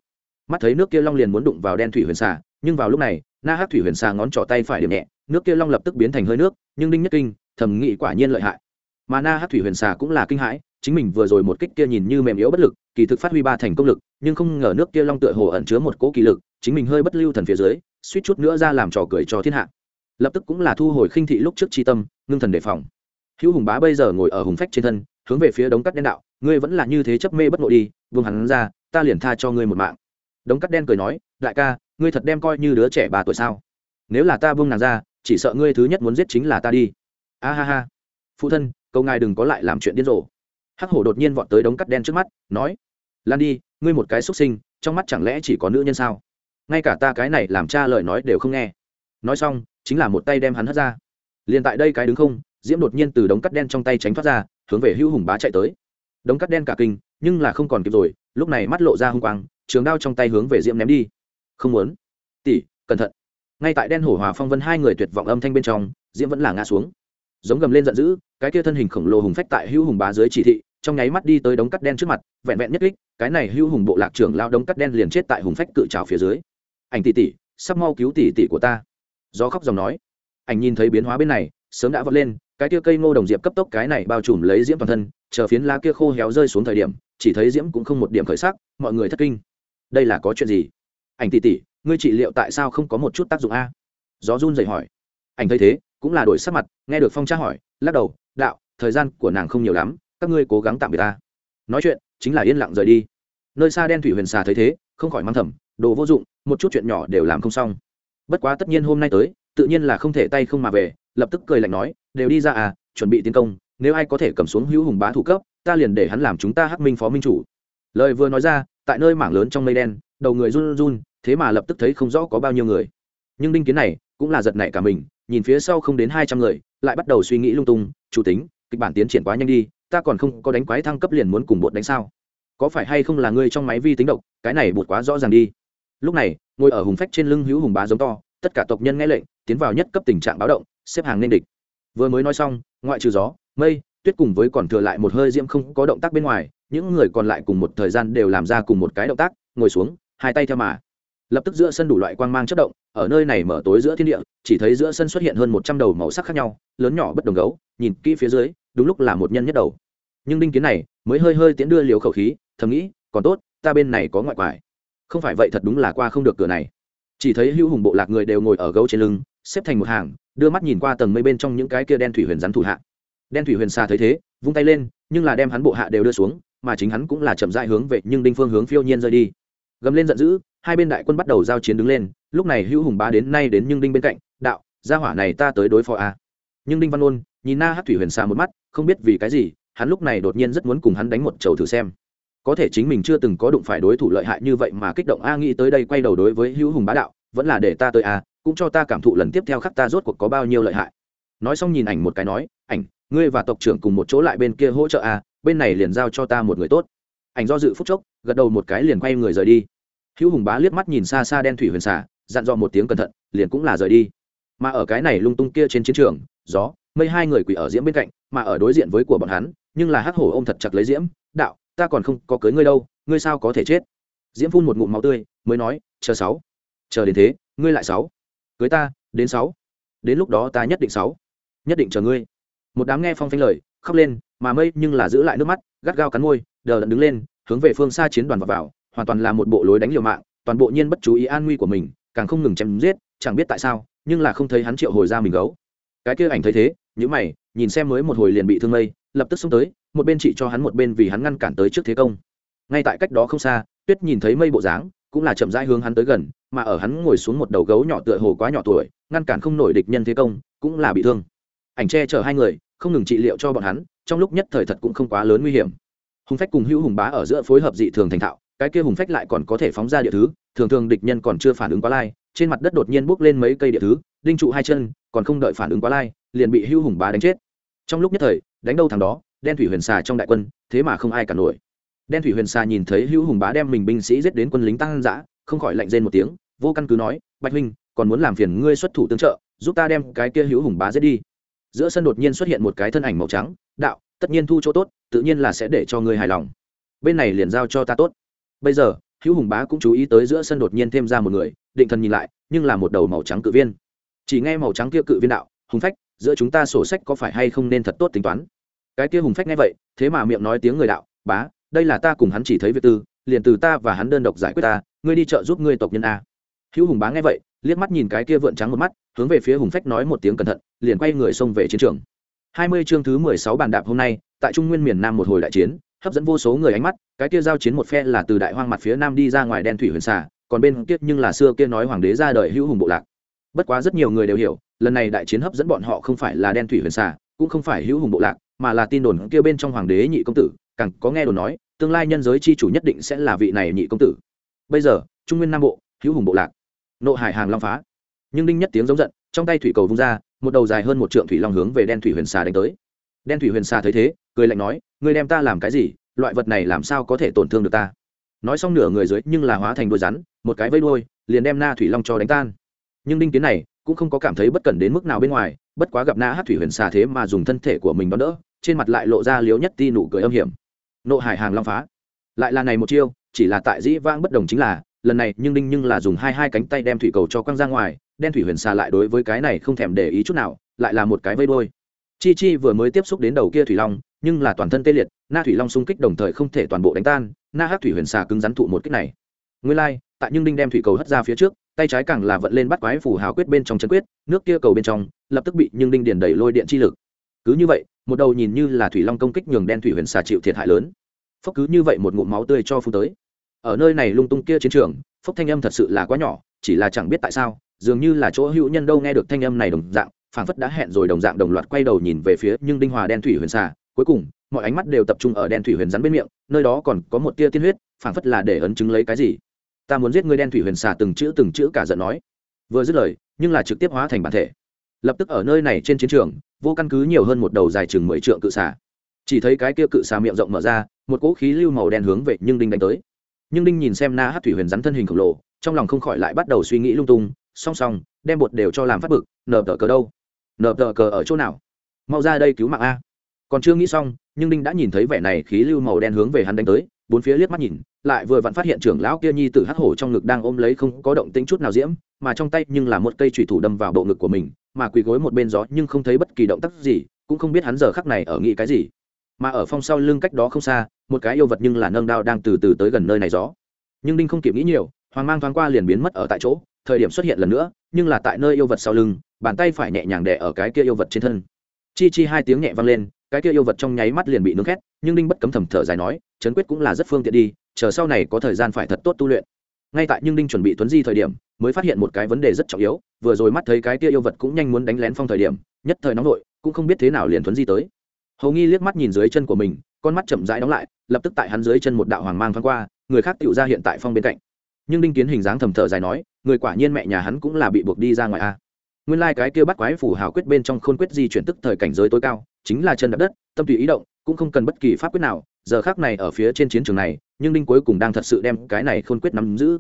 Mắt thấy nước kia long liền muốn đụng vào đen thủy huyền xà, nhưng vào lúc này, na hát thủy huyền xà ngón trỏ tay phải điểm nhẹ, nước kia long lập tức biến thành hơi nước, nhưng đinh nhất kinh, thầm nghĩ quả nhiên lợi hại. Mà na hát thủy huyền xà cũng là kinh hãi chính mình vừa rồi một kích kia nhìn như mềm yếu bất lực, kỳ thực phát huy ba thành công lực, nhưng không ngờ nước kia long tựa hồ ẩn chứa một cỗ kỳ lực, chính mình hơi bất lưu thần phía dưới, suýt chút nữa ra làm trò cười cho thiên hạ. Lập tức cũng là thu hồi khinh thị lúc trước tri tâm, ngưng thần đề phòng. Hữu hùng bá bây giờ ngồi ở hùng phách trên thân, hướng về phía đống cắt đen đạo, ngươi vẫn là như thế chấp mê bất nội đi, vương hắn ra, ta liền tha cho ngươi một mạng. Đống cắt đen cười nói, đại ca, ngươi thật đem coi như đứa trẻ ba tuổi sao? Nếu là ta vương nàng ra, chỉ sợ ngươi thứ nhất muốn giết chính là ta đi. A ha ha. Phụ thân câu ngài đừng có lại làm chuyện điên rồ hắc hổ đột nhiên vọt tới đống cắt đen trước mắt, nói, lan đi, ngươi một cái xuất sinh, trong mắt chẳng lẽ chỉ có nữ nhân sao? Ngay cả ta cái này làm cha lời nói đều không nghe. Nói xong, chính là một tay đem hắn hất ra. Liền tại đây cái đứng không, diễm đột nhiên từ đống cắt đen trong tay tránh thoát ra, hướng về hữu hùng bá chạy tới. Đống cắt đen cả kinh, nhưng là không còn kịp rồi, lúc này mắt lộ ra hung quang, trường đao trong tay hướng về diễm ném đi. Không muốn. Tỷ, cẩn thận. Ngay tại đen hổ hòa phong vân hai người tuyệt vọng âm thanh bên trong, diễm vẫn là ngã xuống. Giống gầm lên giận dữ, cái kia thân hình khổng lồ hùng phách tại hữu hùng bá dưới chỉ thị trong nháy mắt đi tới đống cắt đen trước mặt, vẹn vẹn nhất kích, cái này hưu hùng bộ lạc trưởng lao đống cắt đen liền chết tại hùng phách cự trào phía dưới. Ảnh tỷ tỷ, sắp mau cứu tỷ tỷ của ta. Gió khóc dòng nói. Ảnh nhìn thấy biến hóa bên này, sớm đã vọt lên, cái tia cây ngô đồng diệp cấp tốc cái này bao trùm lấy diễm toàn thân, chờ phiến lá kia khô héo rơi xuống thời điểm, chỉ thấy diễm cũng không một điểm khởi sắc, mọi người thất kinh. Đây là có chuyện gì? Ảnh tỷ tỷ, ngươi trị liệu tại sao không có một chút tác dụng a? Gió run dậy hỏi. Ảnh thấy thế, cũng là đổi sắc mặt, nghe được phong tra hỏi, lắc đầu, đạo, thời gian của nàng không nhiều lắm các ngươi cố gắng tạm biệt ta. Nói chuyện, chính là yên lặng rời đi. Nơi xa đen thủy huyền xà thấy thế, không khỏi mang thầm, đồ vô dụng, một chút chuyện nhỏ đều làm không xong. Bất quá tất nhiên hôm nay tới, tự nhiên là không thể tay không mà về, lập tức cười lạnh nói, đều đi ra à chuẩn bị tiến công, nếu ai có thể cầm xuống hữu hùng bá thủ cấp, ta liền để hắn làm chúng ta hắc minh phó minh chủ. Lời vừa nói ra, tại nơi mảng lớn trong mây đen, đầu người run run, thế mà lập tức thấy không rõ có bao nhiêu người. Nhưng đinh kiến này, cũng là giật nảy cả mình, nhìn phía sau không đến hai trăm người, lại bắt đầu suy nghĩ lung tung, chủ tính, kịch bản tiến triển quá nhanh đi ta còn không có đánh quái thăng cấp liền muốn cùng bột đánh sao? Có phải hay không là ngươi trong máy vi tính độc, cái này bột quá rõ ràng đi. Lúc này, ngồi ở hùng phách trên lưng hữu hùng bá giống to, tất cả tộc nhân nghe lệnh, tiến vào nhất cấp tình trạng báo động, xếp hàng nên địch. Vừa mới nói xong, ngoại trừ gió, mây, tuyết cùng với còn thừa lại một hơi diễm không có động tác bên ngoài, những người còn lại cùng một thời gian đều làm ra cùng một cái động tác, ngồi xuống, hai tay theo mà. Lập tức giữa sân đủ loại quang mang chất động, ở nơi này mở tối giữa thiên địa, chỉ thấy giữa sân xuất hiện hơn một trăm đầu màu sắc khác nhau, lớn nhỏ bất đồng gấu, nhìn kỹ phía dưới đúng lúc là một nhân nhất đầu. Nhưng đinh kiến này mới hơi hơi tiến đưa liều khẩu khí, thầm nghĩ, còn tốt, ta bên này có ngoại quải. Không phải vậy thật đúng là qua không được cửa này. Chỉ thấy hữu hùng bộ lạc người đều ngồi ở gấu trên lưng, xếp thành một hàng, đưa mắt nhìn qua tầng mây bên trong những cái kia đen thủy huyền rắn thủ hạ. Đen thủy huyền xa thấy thế, vung tay lên, nhưng là đem hắn bộ hạ đều đưa xuống, mà chính hắn cũng là chậm dại hướng về nhưng đinh phương hướng phiêu nhiên rơi đi. Gầm lên giận dữ, hai bên đại quân bắt đầu giao chiến đứng lên, lúc này hữu hùng bá đến nay đến nhưng đinh bên cạnh, đạo, gia hỏa này ta tới đối phó a. Nhưng đinh văn ôn, nhìn na hát thủy huyền xa một mắt không biết vì cái gì, hắn lúc này đột nhiên rất muốn cùng hắn đánh một chầu thử xem. Có thể chính mình chưa từng có đụng phải đối thủ lợi hại như vậy mà kích động a nghĩ tới đây quay đầu đối với hữu hùng bá đạo, vẫn là để ta tới a, cũng cho ta cảm thụ lần tiếp theo khắc ta rốt cuộc có bao nhiêu lợi hại. Nói xong nhìn ảnh một cái nói, ảnh, ngươi và tộc trưởng cùng một chỗ lại bên kia hỗ trợ a, bên này liền giao cho ta một người tốt. Ảnh do dự phút chốc, gật đầu một cái liền quay người rời đi. Hữu hùng bá liếc mắt nhìn xa xa đen thủy huyền xả dặn dò một tiếng cẩn thận, liền cũng là rời đi. Mà ở cái này lung tung kia trên chiến trường, gió mây hai người quỷ ở diễm bên cạnh mà ở đối diện với của bọn hắn nhưng là hắc hổ ôm thật chặt lấy diễm đạo ta còn không có cưới ngươi đâu ngươi sao có thể chết? Diễm phun một ngụm máu tươi mới nói chờ sáu chờ đến thế ngươi lại sáu cưới ta đến sáu đến lúc đó ta nhất định sáu nhất định chờ ngươi. Một đám nghe phong phanh lời khóc lên mà mây nhưng là giữ lại nước mắt gắt gao cắn môi đờ đẫn đứng lên hướng về phương xa chiến đoàn vào, vào hoàn toàn là một bộ lối đánh liều mạng toàn bộ nhiên bất chú ý an nguy của mình càng không ngừng chém giết chẳng biết tại sao nhưng là không thấy hắn triệu hồi ra mình gấu. Cái kia ảnh thấy thế nhữ mày, nhìn xem mới một hồi liền bị thương mây, lập tức xông tới, một bên chị cho hắn một bên vì hắn ngăn cản tới trước thế công. Ngay tại cách đó không xa, tuyết nhìn thấy mây bộ dáng, cũng là chậm rãi hướng hắn tới gần, mà ở hắn ngồi xuống một đầu gấu nhỏ tựa hồ quá nhỏ tuổi, ngăn cản không nổi địch nhân thế công, cũng là bị thương. Ảnh che chở hai người, không ngừng trị liệu cho bọn hắn, trong lúc nhất thời thật cũng không quá lớn nguy hiểm. Hùng phách cùng hữu hùng bá ở giữa phối hợp dị thường thành thạo, cái kia hùng phách lại còn có thể phóng ra địa thứ, thường thường địch nhân còn chưa phản ứng quá lai, trên mặt đất đột nhiên bốc lên mấy cây địa thứ đinh trụ hai chân, còn không đợi phản ứng quá lai, liền bị Hưu hùng bá đánh chết. Trong lúc nhất thời, đánh đâu thằng đó, đen thủy huyền xà trong đại quân, thế mà không ai cả nổi. Đen thủy huyền xà nhìn thấy Hưu hùng bá đem mình binh sĩ giết đến quân lính tăng dã, không khỏi lạnh rên một tiếng, vô căn cứ nói, bạch huynh, còn muốn làm phiền ngươi xuất thủ tương trợ, giúp ta đem cái kia hữu hùng bá giết đi. Giữa sân đột nhiên xuất hiện một cái thân ảnh màu trắng, đạo, tất nhiên thu chỗ tốt, tự nhiên là sẽ để cho ngươi hài lòng. Bên này liền giao cho ta tốt. Bây giờ hữu hùng bá cũng chú ý tới giữa sân đột nhiên thêm ra một người, định thần nhìn lại, nhưng là một đầu màu trắng cự viên chỉ nghe màu trắng kia cự viên đạo, hùng phách, giữa chúng ta sổ sách có phải hay không nên thật tốt tính toán? Cái kia hùng phách nghe vậy, thế mà miệng nói tiếng người đạo, bá, đây là ta cùng hắn chỉ thấy việc tư, liền từ ta và hắn đơn độc giải quyết ta, ngươi đi chợ giúp ngươi tộc nhân a. Hữu hùng bá nghe vậy, liếc mắt nhìn cái kia vượn trắng một mắt, hướng về phía hùng phách nói một tiếng cẩn thận, liền quay người xông về chiến trường. Hai mươi chương thứ mười sáu bàn đạp hôm nay, tại trung nguyên miền nam một hồi đại chiến, hấp dẫn vô số người ánh mắt, cái kia giao chiến một phe là từ đại hoang mặt phía nam đi ra ngoài đen thủy huyền xà, còn bên kia nhưng là xưa kia nói hoàng đế ra đời hữu hùng bộ lạc bất quá rất nhiều người đều hiểu, lần này đại chiến hấp dẫn bọn họ không phải là đen thủy huyền xà, cũng không phải hữu hùng bộ lạc, mà là tin đồn kia bên trong hoàng đế nhị công tử, càng có nghe đồn nói, tương lai nhân giới chi chủ nhất định sẽ là vị này nhị công tử. Bây giờ, trung nguyên nam bộ, hữu hùng bộ lạc, nộ hải hàng long phá. Nhưng đinh nhất tiếng giống giận, trong tay thủy cầu vung ra, một đầu dài hơn một trượng thủy long hướng về đen thủy huyền xà đánh tới. Đen thủy huyền xà thấy thế, cười lạnh nói người đem ta làm cái gì? Loại vật này làm sao có thể tổn thương được ta? Nói xong nửa người dưới nhưng là hóa thành đuôi rắn, một cái vây đuôi, liền đem na thủy long cho đánh tan nhưng đinh tiến này cũng không có cảm thấy bất cần đến mức nào bên ngoài bất quá gặp na hát thủy huyền xà thế mà dùng thân thể của mình đón đỡ trên mặt lại lộ ra liếu nhất ti nụ cười âm hiểm. Nộ hải hàng long phá. Lại là này một chiêu chỉ là tại dĩ vãng bất đồng chính là lần này nhưng đinh nhưng là dùng hai hai cánh tay đem thủy cầu cho quăng ra ngoài đen thủy huyền xà lại đối với cái này không thèm để ý chút nào lại là một cái vây đôi chi chi vừa mới tiếp xúc đến đầu kia thủy long nhưng là toàn thân tê liệt na thủy long xung kích đồng thời không thể toàn bộ đánh tan na hát thủy huyền xà cứng rắn thụ một kích này. Nguyên lai、like, tại nhưng đinh đem thủy cầu hất ra phía trước tay trái càng là vận lên bắt quái phủ hào quyết bên trong chân quyết, nước kia cầu bên trong, lập tức bị nhưng đinh điền đẩy lôi điện chi lực. Cứ như vậy, một đầu nhìn như là thủy long công kích nhường đen thủy huyền xà chịu thiệt hại lớn. Phốc cứ như vậy một ngụm máu tươi cho phun tới. Ở nơi này lung tung kia chiến trường, phốc thanh âm thật sự là quá nhỏ, chỉ là chẳng biết tại sao, dường như là chỗ hữu nhân đâu nghe được thanh âm này đồng dạng, phảng phất đã hẹn rồi đồng dạng đồng loạt quay đầu nhìn về phía nhưng đinh hòa đen thủy huyền xà. Cuối cùng, mọi ánh mắt đều tập trung ở đen thủy huyền rắn bên miệng, nơi đó còn có một tia tiên huyết, phảng phất là để ấn chứng lấy cái gì ta muốn giết ngươi đen thủy huyền xà từng chữ từng chữ cả giận nói. Vừa dứt lời, nhưng là trực tiếp hóa thành bản thể. Lập tức ở nơi này trên chiến trường, vô căn cứ nhiều hơn một đầu dài chừng mười trượng cự xà. Chỉ thấy cái kia cự xà miệng rộng mở ra, một cỗ khí lưu màu đen hướng về nhưng đinh đánh tới. Nhưng đinh nhìn xem na hát thủy huyền rắn thân hình khổng lồ, trong lòng không khỏi lại bắt đầu suy nghĩ lung tung, song song, đem bột đều cho làm phát bực nở tờ cờ đâu? Nở tờ cờ ở chỗ nào? Mau ra đây cứu mạng a. Còn chưa nghĩ xong, nhưng đinh đã nhìn thấy vẻ này khí lưu màu đen hướng về hắn đánh tới bốn phía liếc mắt nhìn, lại vừa vặn phát hiện trưởng lão kia nhi tử hắc hổ trong ngực đang ôm lấy không có động tĩnh chút nào diễm, mà trong tay nhưng là một cây thủy thủ đâm vào bộ ngực của mình, mà quỳ gối một bên gió nhưng không thấy bất kỳ động tác gì, cũng không biết hắn giờ khắc này ở nghĩ cái gì. Mà ở phong sau lưng cách đó không xa, một cái yêu vật nhưng là nâng đao đang từ từ tới gần nơi này gió. Nhưng đinh không kịp nghĩ nhiều, hoàng mang thoáng qua liền biến mất ở tại chỗ, thời điểm xuất hiện lần nữa, nhưng là tại nơi yêu vật sau lưng, bàn tay phải nhẹ nhàng đè ở cái kia yêu vật trên thân. Chi chi hai tiếng nhẹ vang lên, cái kia yêu vật trong nháy mắt liền bị nướng khét, nhưng đinh bất cấm thầm thở dài nói trấn quyết cũng là rất phương tiện đi, chờ sau này có thời gian phải thật tốt tu luyện. Ngay tại nhưng đinh chuẩn bị tuấn di thời điểm, mới phát hiện một cái vấn đề rất trọng yếu, vừa rồi mắt thấy cái kia yêu vật cũng nhanh muốn đánh lén phong thời điểm, nhất thời nóng nội, cũng không biết thế nào liền tuấn di tới. Hầu nghi liếc mắt nhìn dưới chân của mình, con mắt chậm rãi đóng lại, lập tức tại hắn dưới chân một đạo hoàng mang thoáng qua, người khác tựu ra hiện tại phong bên cạnh. Nhưng đinh kiến hình dáng thầm thở dài nói, người quả nhiên mẹ nhà hắn cũng là bị buộc đi ra ngoài a nguyên lai、like、cái kia bắt quái phủ hào quyết bên trong khôn quyết di chuyển tức thời cảnh giới tối cao, chính là chân đập đất, tâm tùy ý động, cũng không cần bất kỳ pháp quyết nào giờ khác này ở phía trên chiến trường này, nhưng đinh cuối cùng đang thật sự đem cái này khôn quyết nắm giữ.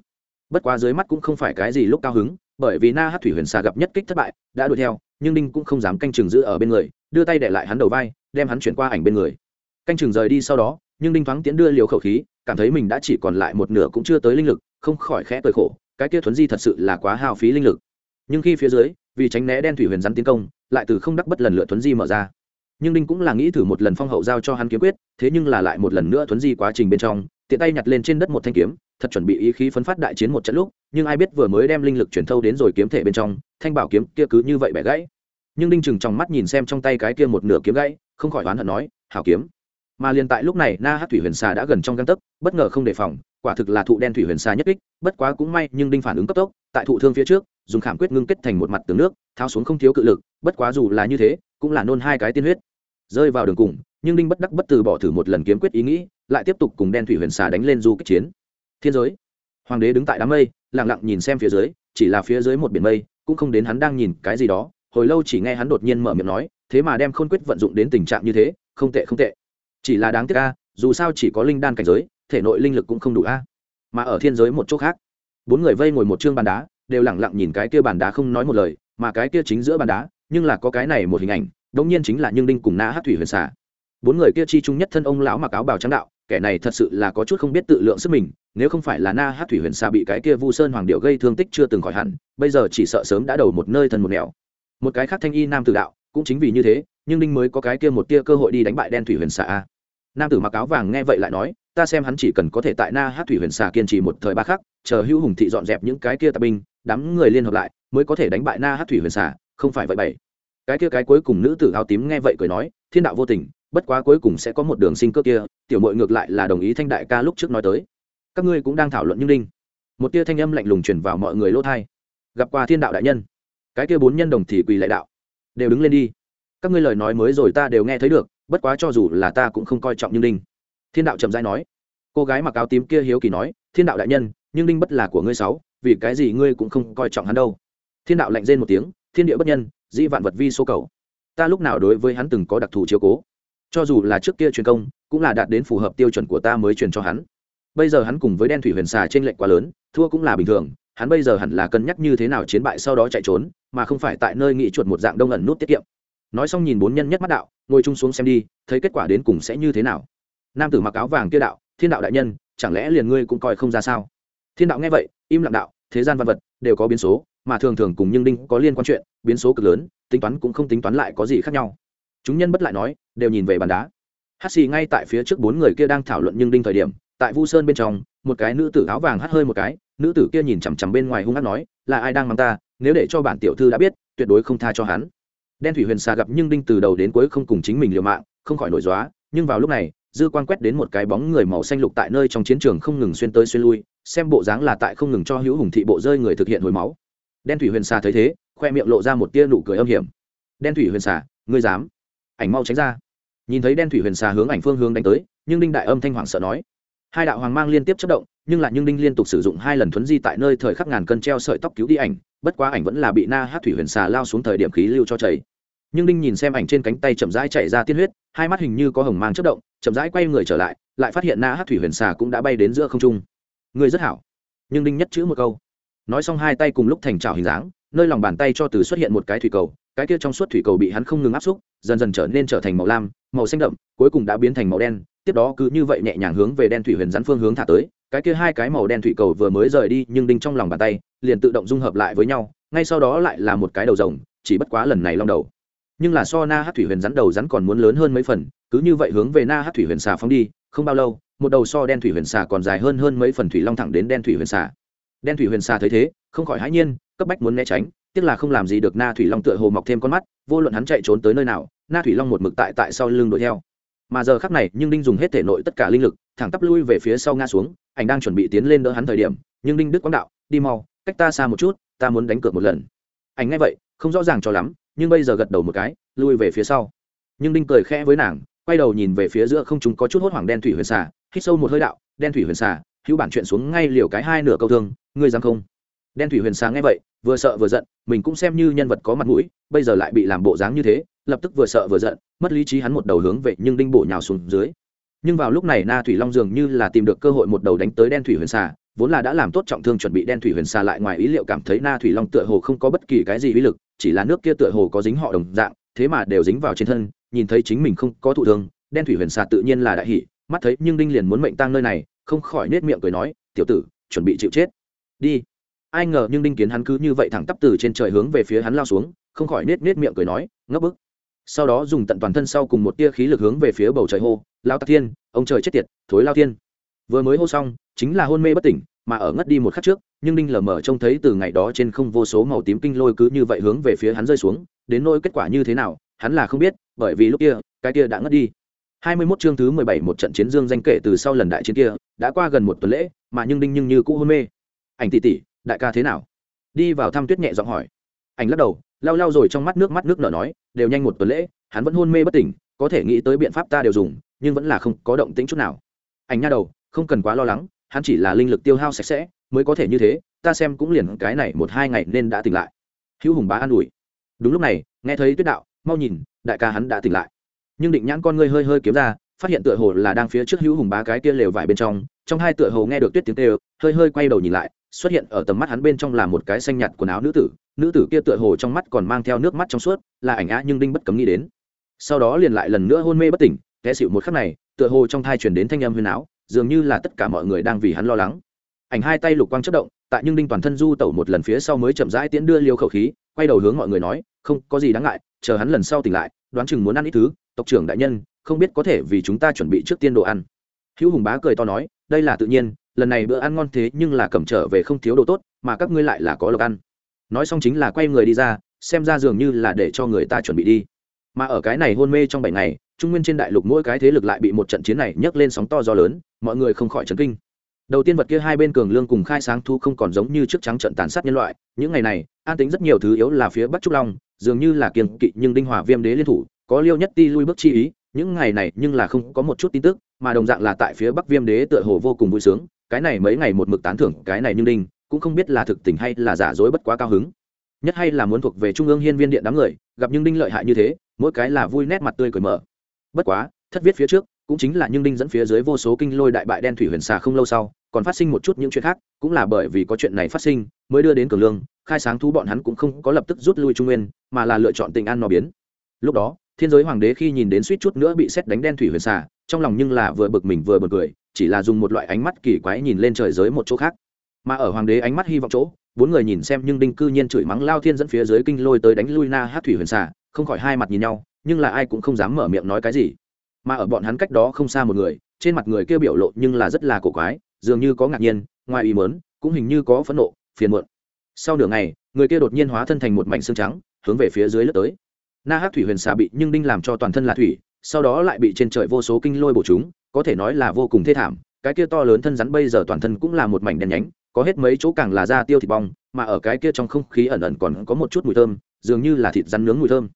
Bất quá dưới mắt cũng không phải cái gì lúc cao hứng, bởi vì na hát thủy huyền xà gặp nhất kích thất bại, đã đuổi theo, nhưng đinh cũng không dám canh chừng giữ ở bên người, đưa tay để lại hắn đầu vai, đem hắn chuyển qua ảnh bên người. Canh chừng rời đi sau đó, nhưng đinh thoáng tiễn đưa liều khẩu khí, cảm thấy mình đã chỉ còn lại một nửa cũng chưa tới linh lực, không khỏi khẽ cười khổ, cái kia thuấn di thật sự là quá hao phí linh lực. Nhưng khi phía dưới, vì tránh né đen thủy huyền rắn tiến công, lại từ không đắc bất lần lượt thuấn di mở ra nhưng đinh cũng là nghĩ thử một lần phong hậu giao cho hắn kiếm quyết, thế nhưng là lại một lần nữa thuấn di quá trình bên trong, tiện tay nhặt lên trên đất một thanh kiếm, thật chuẩn bị ý khí phấn phát đại chiến một trận lúc, nhưng ai biết vừa mới đem linh lực chuyển thâu đến rồi kiếm thể bên trong, thanh bảo kiếm kia cứ như vậy bẻ gãy. Nhưng đinh chừng trong mắt nhìn xem trong tay cái kia một nửa kiếm gãy, không khỏi oán hận nói, hảo kiếm. Mà liền tại lúc này, na hát thủy huyền xà đã gần trong găng tấc, bất ngờ không đề phòng, quả thực là thụ đen thủy huyền xà nhất kích, bất quá cũng may, nhưng đinh phản ứng cấp tốc, tại thụ thương phía trước, dùng khảm quyết ngưng kết thành một mặt tường nước, tháo xuống không thiếu cự lực, bất quá dù là như thế, cũng là nôn hai cái tiên huyết rơi vào đường cùng, nhưng đinh bất đắc bất từ bỏ thử một lần kiếm quyết ý nghĩ, lại tiếp tục cùng đen thủy huyền xà đánh lên du kích chiến. Thiên giới. Hoàng đế đứng tại đám mây, lặng lặng nhìn xem phía dưới, chỉ là phía dưới một biển mây, cũng không đến hắn đang nhìn cái gì đó. Hồi lâu chỉ nghe hắn đột nhiên mở miệng nói, thế mà đem khôn quyết vận dụng đến tình trạng như thế, không tệ không tệ. Chỉ là đáng tiếc a, dù sao chỉ có linh đan cảnh giới, thể nội linh lực cũng không đủ a. Mà ở thiên giới một chỗ khác, bốn người vây ngồi một chương bàn đá, đều lẳng lặng nhìn cái kia bàn đá không nói một lời, mà cái kia chính giữa bàn đá, nhưng là có cái này một hình ảnh đống nhiên chính là nhưng đinh cùng na hát thủy huyền xả bốn người kia chi chung nhất thân ông lão mặc áo bào trắng đạo, kẻ này thật sự là có chút không biết tự lượng sức mình, nếu không phải là na hát thủy huyền xà bị cái kia vu sơn hoàng điệu gây thương tích chưa từng khỏi hẳn, bây giờ chỉ sợ sớm đã đầu một nơi thần một nẻo. Một cái khác thanh y nam tử đạo, cũng chính vì như thế, nhưng đinh mới có cái kia một tia cơ hội đi đánh bại đen thủy huyền xà nam tử mặc áo vàng nghe vậy lại nói, ta xem hắn chỉ cần có thể tại na hát thủy huyền xà kiên trì một thời ba khắc, chờ hữu hùng thị dọn dẹp những cái kia tà binh, đám người liên hợp lại, mới có thể đánh bại na hát thủy huyền xà, không phải vậy bảy cái kia cái cuối cùng nữ tử áo tím nghe vậy cười nói, thiên đạo vô tình, bất quá cuối cùng sẽ có một đường sinh cơ kia, tiểu mội ngược lại là đồng ý thanh đại ca lúc trước nói tới. Các ngươi cũng đang thảo luận như linh một tia thanh âm lạnh lùng chuyển vào mọi người lỗ thai. Gặp qua thiên đạo đại nhân, cái kia bốn nhân đồng thì quỳ lại đạo, đều đứng lên đi. Các ngươi lời nói mới rồi ta đều nghe thấy được, bất quá cho dù là ta cũng không coi trọng như linh thiên đạo trầm dai nói. Cô gái mặc áo tím kia hiếu kỳ nói, thiên đạo đại nhân nhưng linh bất là của ngươi sáu, vì cái gì ngươi cũng không coi trọng hắn đâu? Thiên đạo lạnh rên một tiếng, thiên địa bất nhân dĩ vạn vật vi số cầu. Ta lúc nào đối với hắn từng có đặc thù chiếu cố. Cho dù là trước kia truyền công, cũng là đạt đến phù hợp tiêu chuẩn của ta mới truyền cho hắn. Bây giờ hắn cùng với đen thủy huyền xà trên lệnh quá lớn, thua cũng là bình thường, hắn bây giờ hẳn là cân nhắc như thế nào chiến bại sau đó chạy trốn, mà không phải tại nơi nghị chuột một dạng đông ẩn nút tiết kiệm. Nói xong nhìn bốn nhân nhất mắt đạo, ngồi chung xuống xem đi, thấy kết quả đến cùng sẽ như thế nào. Nam tử mặc áo vàng kia đạo, thiên đạo đại nhân, chẳng lẽ liền ngươi cũng coi không ra sao? Thiên đạo nghe vậy, im lặng đạo, thế gian văn vật, đều có biến số mà thường thường cùng nhưng đinh có liên quan chuyện, biến số cực lớn, tính toán cũng không tính toán lại có gì khác nhau. Chúng nhân bất lại nói, đều nhìn về bàn đá. Hát xì ngay tại phía trước bốn người kia đang thảo luận nhưng đinh thời điểm, tại vu sơn bên trong, một cái nữ tử áo vàng hắt hơi một cái, nữ tử kia nhìn chằm chằm bên ngoài hung hát nói, là ai đang mang ta? Nếu để cho bản tiểu thư đã biết, tuyệt đối không tha cho hắn. Đen thủy huyền xà gặp nhưng đinh từ đầu đến cuối không cùng chính mình liều mạng, không khỏi nổi dóa nhưng vào lúc này, dư quan quét đến một cái bóng người màu xanh lục tại nơi trong chiến trường không ngừng xuyên tới xuyên lui, xem bộ dáng là tại không ngừng cho hữu hùng thị bộ rơi người thực hiện hồi máu đen thủy huyền xà thấy thế, khoe miệng lộ ra một tia nụ cười âm hiểm. Đen thủy huyền xà, ngươi dám? Ảnh mau tránh ra. Nhìn thấy đen thủy huyền xà hướng ảnh phương hướng đánh tới, nhưng đinh đại âm thanh hoàng sợ nói. Hai đạo hoàng mang liên tiếp chất động, nhưng lại nhưng đinh liên tục sử dụng hai lần thuấn di tại nơi thời khắc ngàn cân treo sợi tóc cứu đi ảnh, bất quá ảnh vẫn là bị na hát thủy huyền xà lao xuống thời điểm khí lưu cho chảy. Nhưng đinh nhìn xem ảnh trên cánh tay chậm rãi chạy ra tiên huyết, hai mắt hình như có hồng mang chất động, chậm rãi quay người trở lại lại phát hiện na hát thủy huyền xà cũng đã bay đến giữa không trung. Người rất hảo. Nhưng đinh nhất chữ một câu nói xong hai tay cùng lúc thành trào hình dáng, nơi lòng bàn tay cho từ xuất hiện một cái thủy cầu, cái kia trong suốt thủy cầu bị hắn không ngừng áp xúc, dần dần trở nên trở thành màu lam, màu xanh đậm, cuối cùng đã biến thành màu đen, tiếp đó cứ như vậy nhẹ nhàng hướng về đen thủy huyền rắn phương hướng thả tới, cái kia hai cái màu đen thủy cầu vừa mới rời đi nhưng đinh trong lòng bàn tay, liền tự động dung hợp lại với nhau, ngay sau đó lại là một cái đầu rồng, chỉ bất quá lần này long đầu. Nhưng là so na hát thủy huyền rắn đầu rắn còn muốn lớn hơn mấy phần, cứ như vậy hướng về na hát thủy huyền xà phóng đi, không bao lâu, một đầu so đen thủy huyền xà còn dài hơn hơn mấy phần thủy long thẳng đến đen thủy huyền xà đen thủy huyền xà thấy thế, không khỏi hãi nhiên, cấp bách muốn né tránh, tiếc là không làm gì được na thủy long tựa hồ mọc thêm con mắt, vô luận hắn chạy trốn tới nơi nào, na thủy long một mực tại tại sau lưng đuổi theo. Mà giờ khắc này, nhưng đinh dùng hết thể nội tất cả linh lực, thẳng tắp lui về phía sau ngã xuống, ảnh đang chuẩn bị tiến lên đỡ hắn thời điểm, nhưng đinh đức quang đạo, đi mau, cách ta xa một chút, ta muốn đánh cược một lần. Ảnh nghe vậy, không rõ ràng cho lắm, nhưng bây giờ gật đầu một cái, lui về phía sau. Nhưng đinh cười khẽ với nàng, quay đầu nhìn về phía giữa không chúng có chút hốt hoảng đen thủy huyền xà, hít sâu một hơi đạo, đen thủy huyền xà hữu bản chuyện xuống ngay liều cái hai nửa câu thương, ngươi dám không? Đen thủy huyền xà nghe vậy, vừa sợ vừa giận, mình cũng xem như nhân vật có mặt mũi, bây giờ lại bị làm bộ dáng như thế, lập tức vừa sợ vừa giận, mất lý trí hắn một đầu hướng về nhưng đinh bổ nhào xuống dưới. Nhưng vào lúc này na thủy long dường như là tìm được cơ hội một đầu đánh tới đen thủy huyền xà, vốn là đã làm tốt trọng thương chuẩn bị đen thủy huyền xà lại ngoài ý liệu cảm thấy na thủy long tựa hồ không có bất kỳ cái gì uy lực, chỉ là nước kia tựa hồ có dính họ đồng dạng, thế mà đều dính vào trên thân, nhìn thấy chính mình không có thụ thương, đen thủy huyền xà tự nhiên là đại hỷ mắt thấy nhưng đinh liền muốn mệnh tang nơi này không khỏi nết miệng cười nói, tiểu tử, chuẩn bị chịu chết. Đi. Ai ngờ nhưng đinh kiến hắn cứ như vậy thẳng tắp từ trên trời hướng về phía hắn lao xuống, không khỏi nết nết miệng cười nói ngấp bức. Sau đó dùng tận toàn thân sau cùng một tia khí lực hướng về phía bầu trời hô, lao tạc thiên, ông trời chết tiệt, thối lao thiên. Vừa mới hô xong, chính là hôn mê bất tỉnh, mà ở ngất đi một khắc trước, nhưng đinh lờ mờ trông thấy từ ngày đó trên không vô số màu tím kinh lôi cứ như vậy hướng về phía hắn rơi xuống, đến nỗi kết quả như thế nào, hắn là không biết, bởi vì lúc kia, cái kia đã ngất đi. 21 chương thứ 17 một trận chiến dương danh kể từ sau lần đại chiến kia đã qua gần một tuần lễ, mà nhưng đinh nhưng như cũ hôn mê. Ảnh tỷ tỷ, đại ca thế nào? Đi vào thăm tuyết nhẹ giọng hỏi. Ảnh lắc đầu, lau lau rồi trong mắt nước mắt nước nở nói, đều nhanh một tuần lễ, hắn vẫn hôn mê bất tỉnh, có thể nghĩ tới biện pháp ta đều dùng, nhưng vẫn là không có động tĩnh chút nào. Ảnh nha đầu, không cần quá lo lắng, hắn chỉ là linh lực tiêu hao sạch sẽ, mới có thể như thế, ta xem cũng liền cái này một hai ngày nên đã tỉnh lại. Hữu hùng bá an ủi. Đúng lúc này, nghe thấy tuyết đạo, mau nhìn, đại ca hắn đã tỉnh lại. Nhưng định nhãn con ngươi hơi hơi kiếm ra phát hiện tựa hồ là đang phía trước hữu hùng bá cái kia lều vải bên trong trong hai tựa hồ nghe được tuyết tiếng kêu, hơi hơi quay đầu nhìn lại, xuất hiện ở tầm mắt hắn bên trong là một cái xanh nhạt quần áo nữ tử nữ tử kia tựa hồ trong mắt còn mang theo nước mắt trong suốt, là ảnh á nhưng đinh bất cấm nghĩ đến. Sau đó liền lại lần nữa hôn mê bất tỉnh, té xịu một khắc này, tựa hồ trong thai chuyển đến thanh âm huyền áo, dường như là tất cả mọi người đang vì hắn lo lắng. Ảnh hai tay lục quang chất động, tại nhưng đinh toàn thân du tẩu một lần phía sau mới chậm rãi tiễn đưa liều khẩu khí, quay đầu hướng mọi người nói, không có gì đáng ngại, chờ hắn lần sau tỉnh lại, đoán chừng muốn ăn ít thứ, tộc trưởng đại nhân không biết có thể vì chúng ta chuẩn bị trước tiên đồ ăn. Hữu hùng bá cười to nói, đây là tự nhiên, lần này bữa ăn ngon thế nhưng là cầm trở về không thiếu đồ tốt, mà các ngươi lại là có lộc ăn. Nói xong chính là quay người đi ra, xem ra dường như là để cho người ta chuẩn bị đi. Mà ở cái này hôn mê trong bảy ngày, trung nguyên trên đại lục mỗi cái thế lực lại bị một trận chiến này nhấc lên sóng to gió lớn, mọi người không khỏi chấn kinh. Đầu tiên vật kia hai bên cường lương cùng khai sáng thu không còn giống như trước trắng trận tàn sát nhân loại, những ngày này, an tính rất nhiều thứ yếu là phía bắc trúc long, dường như là kiềng kỵ nhưng đinh hòa viêm đế liên thủ, có liêu nhất ti lui bước chi ý những ngày này nhưng là không có một chút tin tức, mà đồng dạng là tại phía bắc viêm đế tựa hồ vô cùng vui sướng, cái này mấy ngày một mực tán thưởng, cái này nhưng đinh, cũng không biết là thực tình hay là giả dối bất quá cao hứng. Nhất hay là muốn thuộc về trung ương hiên viên điện đám người, gặp nhưng đinh lợi hại như thế, mỗi cái là vui nét mặt tươi cởi mở. Bất quá, thất viết phía trước, cũng chính là nhưng đinh dẫn phía dưới vô số kinh lôi đại bại đen thủy huyền xà không lâu sau, còn phát sinh một chút những chuyện khác, cũng là bởi vì có chuyện này phát sinh, mới đưa đến cường lương, khai sáng thu bọn hắn cũng không có lập tức rút lui trung nguyên, mà là lựa chọn tình an nó biến. Lúc đó thiên giới hoàng đế khi nhìn đến suýt chút nữa bị xét đánh đen thủy huyền xà, trong lòng nhưng là vừa bực mình vừa bực cười, chỉ là dùng một loại ánh mắt kỳ quái nhìn lên trời giới một chỗ khác. Mà ở hoàng đế ánh mắt hy vọng chỗ, bốn người nhìn xem nhưng đinh cư nhiên chửi mắng lao thiên dẫn phía dưới kinh lôi tới đánh lui na hát thủy huyền xà, không khỏi hai mặt nhìn nhau, nhưng là ai cũng không dám mở miệng nói cái gì. Mà ở bọn hắn cách đó không xa một người, trên mặt người kia biểu lộ nhưng là rất là cổ quái, dường như có ngạc nhiên, ngoài ý mớn cũng hình như có phẫn nộ, phiền muộn. Sau nửa ngày, người kia đột nhiên hóa thân thành một mảnh xương trắng, hướng về phía dưới lướt tới na hát thủy huyền xà bị nhưng đinh làm cho toàn thân là thủy, sau đó lại bị trên trời vô số kinh lôi bổ chúng, có thể nói là vô cùng thê thảm. Cái kia to lớn thân rắn bây giờ toàn thân cũng là một mảnh đen nhánh, có hết mấy chỗ càng là da tiêu thịt bong, mà ở cái kia trong không khí ẩn ẩn còn có một chút mùi thơm, dường như là thịt rắn nướng mùi thơm.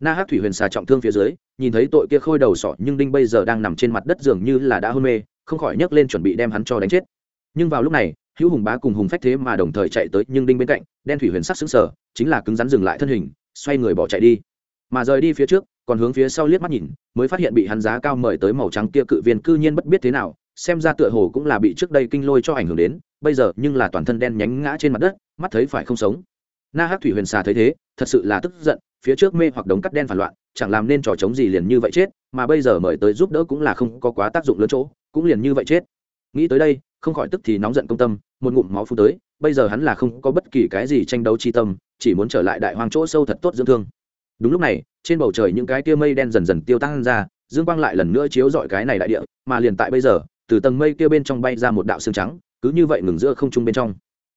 Na hát thủy huyền xà trọng thương phía dưới, nhìn thấy tội kia khôi đầu sọ nhưng đinh bây giờ đang nằm trên mặt đất dường như là đã hôn mê, không khỏi nhấc lên chuẩn bị đem hắn cho đánh chết. Nhưng vào lúc này, hữu hùng bá cùng hùng phách thế mà đồng thời chạy tới nhưng đinh bên cạnh, đen thủy huyền sắc xứng sở chính là cứng rắn dừng lại thân hình, xoay người bỏ chạy đi mà rời đi phía trước, còn hướng phía sau liếc mắt nhìn, mới phát hiện bị hắn giá cao mời tới màu trắng kia cự viên cư nhiên bất biết thế nào, xem ra tựa hồ cũng là bị trước đây kinh lôi cho ảnh hưởng đến, bây giờ nhưng là toàn thân đen nhánh ngã trên mặt đất, mắt thấy phải không sống. Na hát thủy huyền xà thấy thế, thật sự là tức giận, phía trước mê hoặc đống cắt đen phản loạn, chẳng làm nên trò chống gì liền như vậy chết, mà bây giờ mời tới giúp đỡ cũng là không có quá tác dụng lớn chỗ, cũng liền như vậy chết. Nghĩ tới đây, không khỏi tức thì nóng giận công tâm, một ngụm máu phun tới, bây giờ hắn là không có bất kỳ cái gì tranh đấu chi tâm, chỉ muốn trở lại đại hoang chỗ sâu thật tốt dưỡng thương đúng lúc này, trên bầu trời những cái tia mây đen dần dần tiêu tăng ra, dương quang lại lần nữa chiếu dọi cái này đại địa, mà liền tại bây giờ, từ tầng mây kia bên trong bay ra một đạo xương trắng, cứ như vậy ngừng giữa không trung bên trong.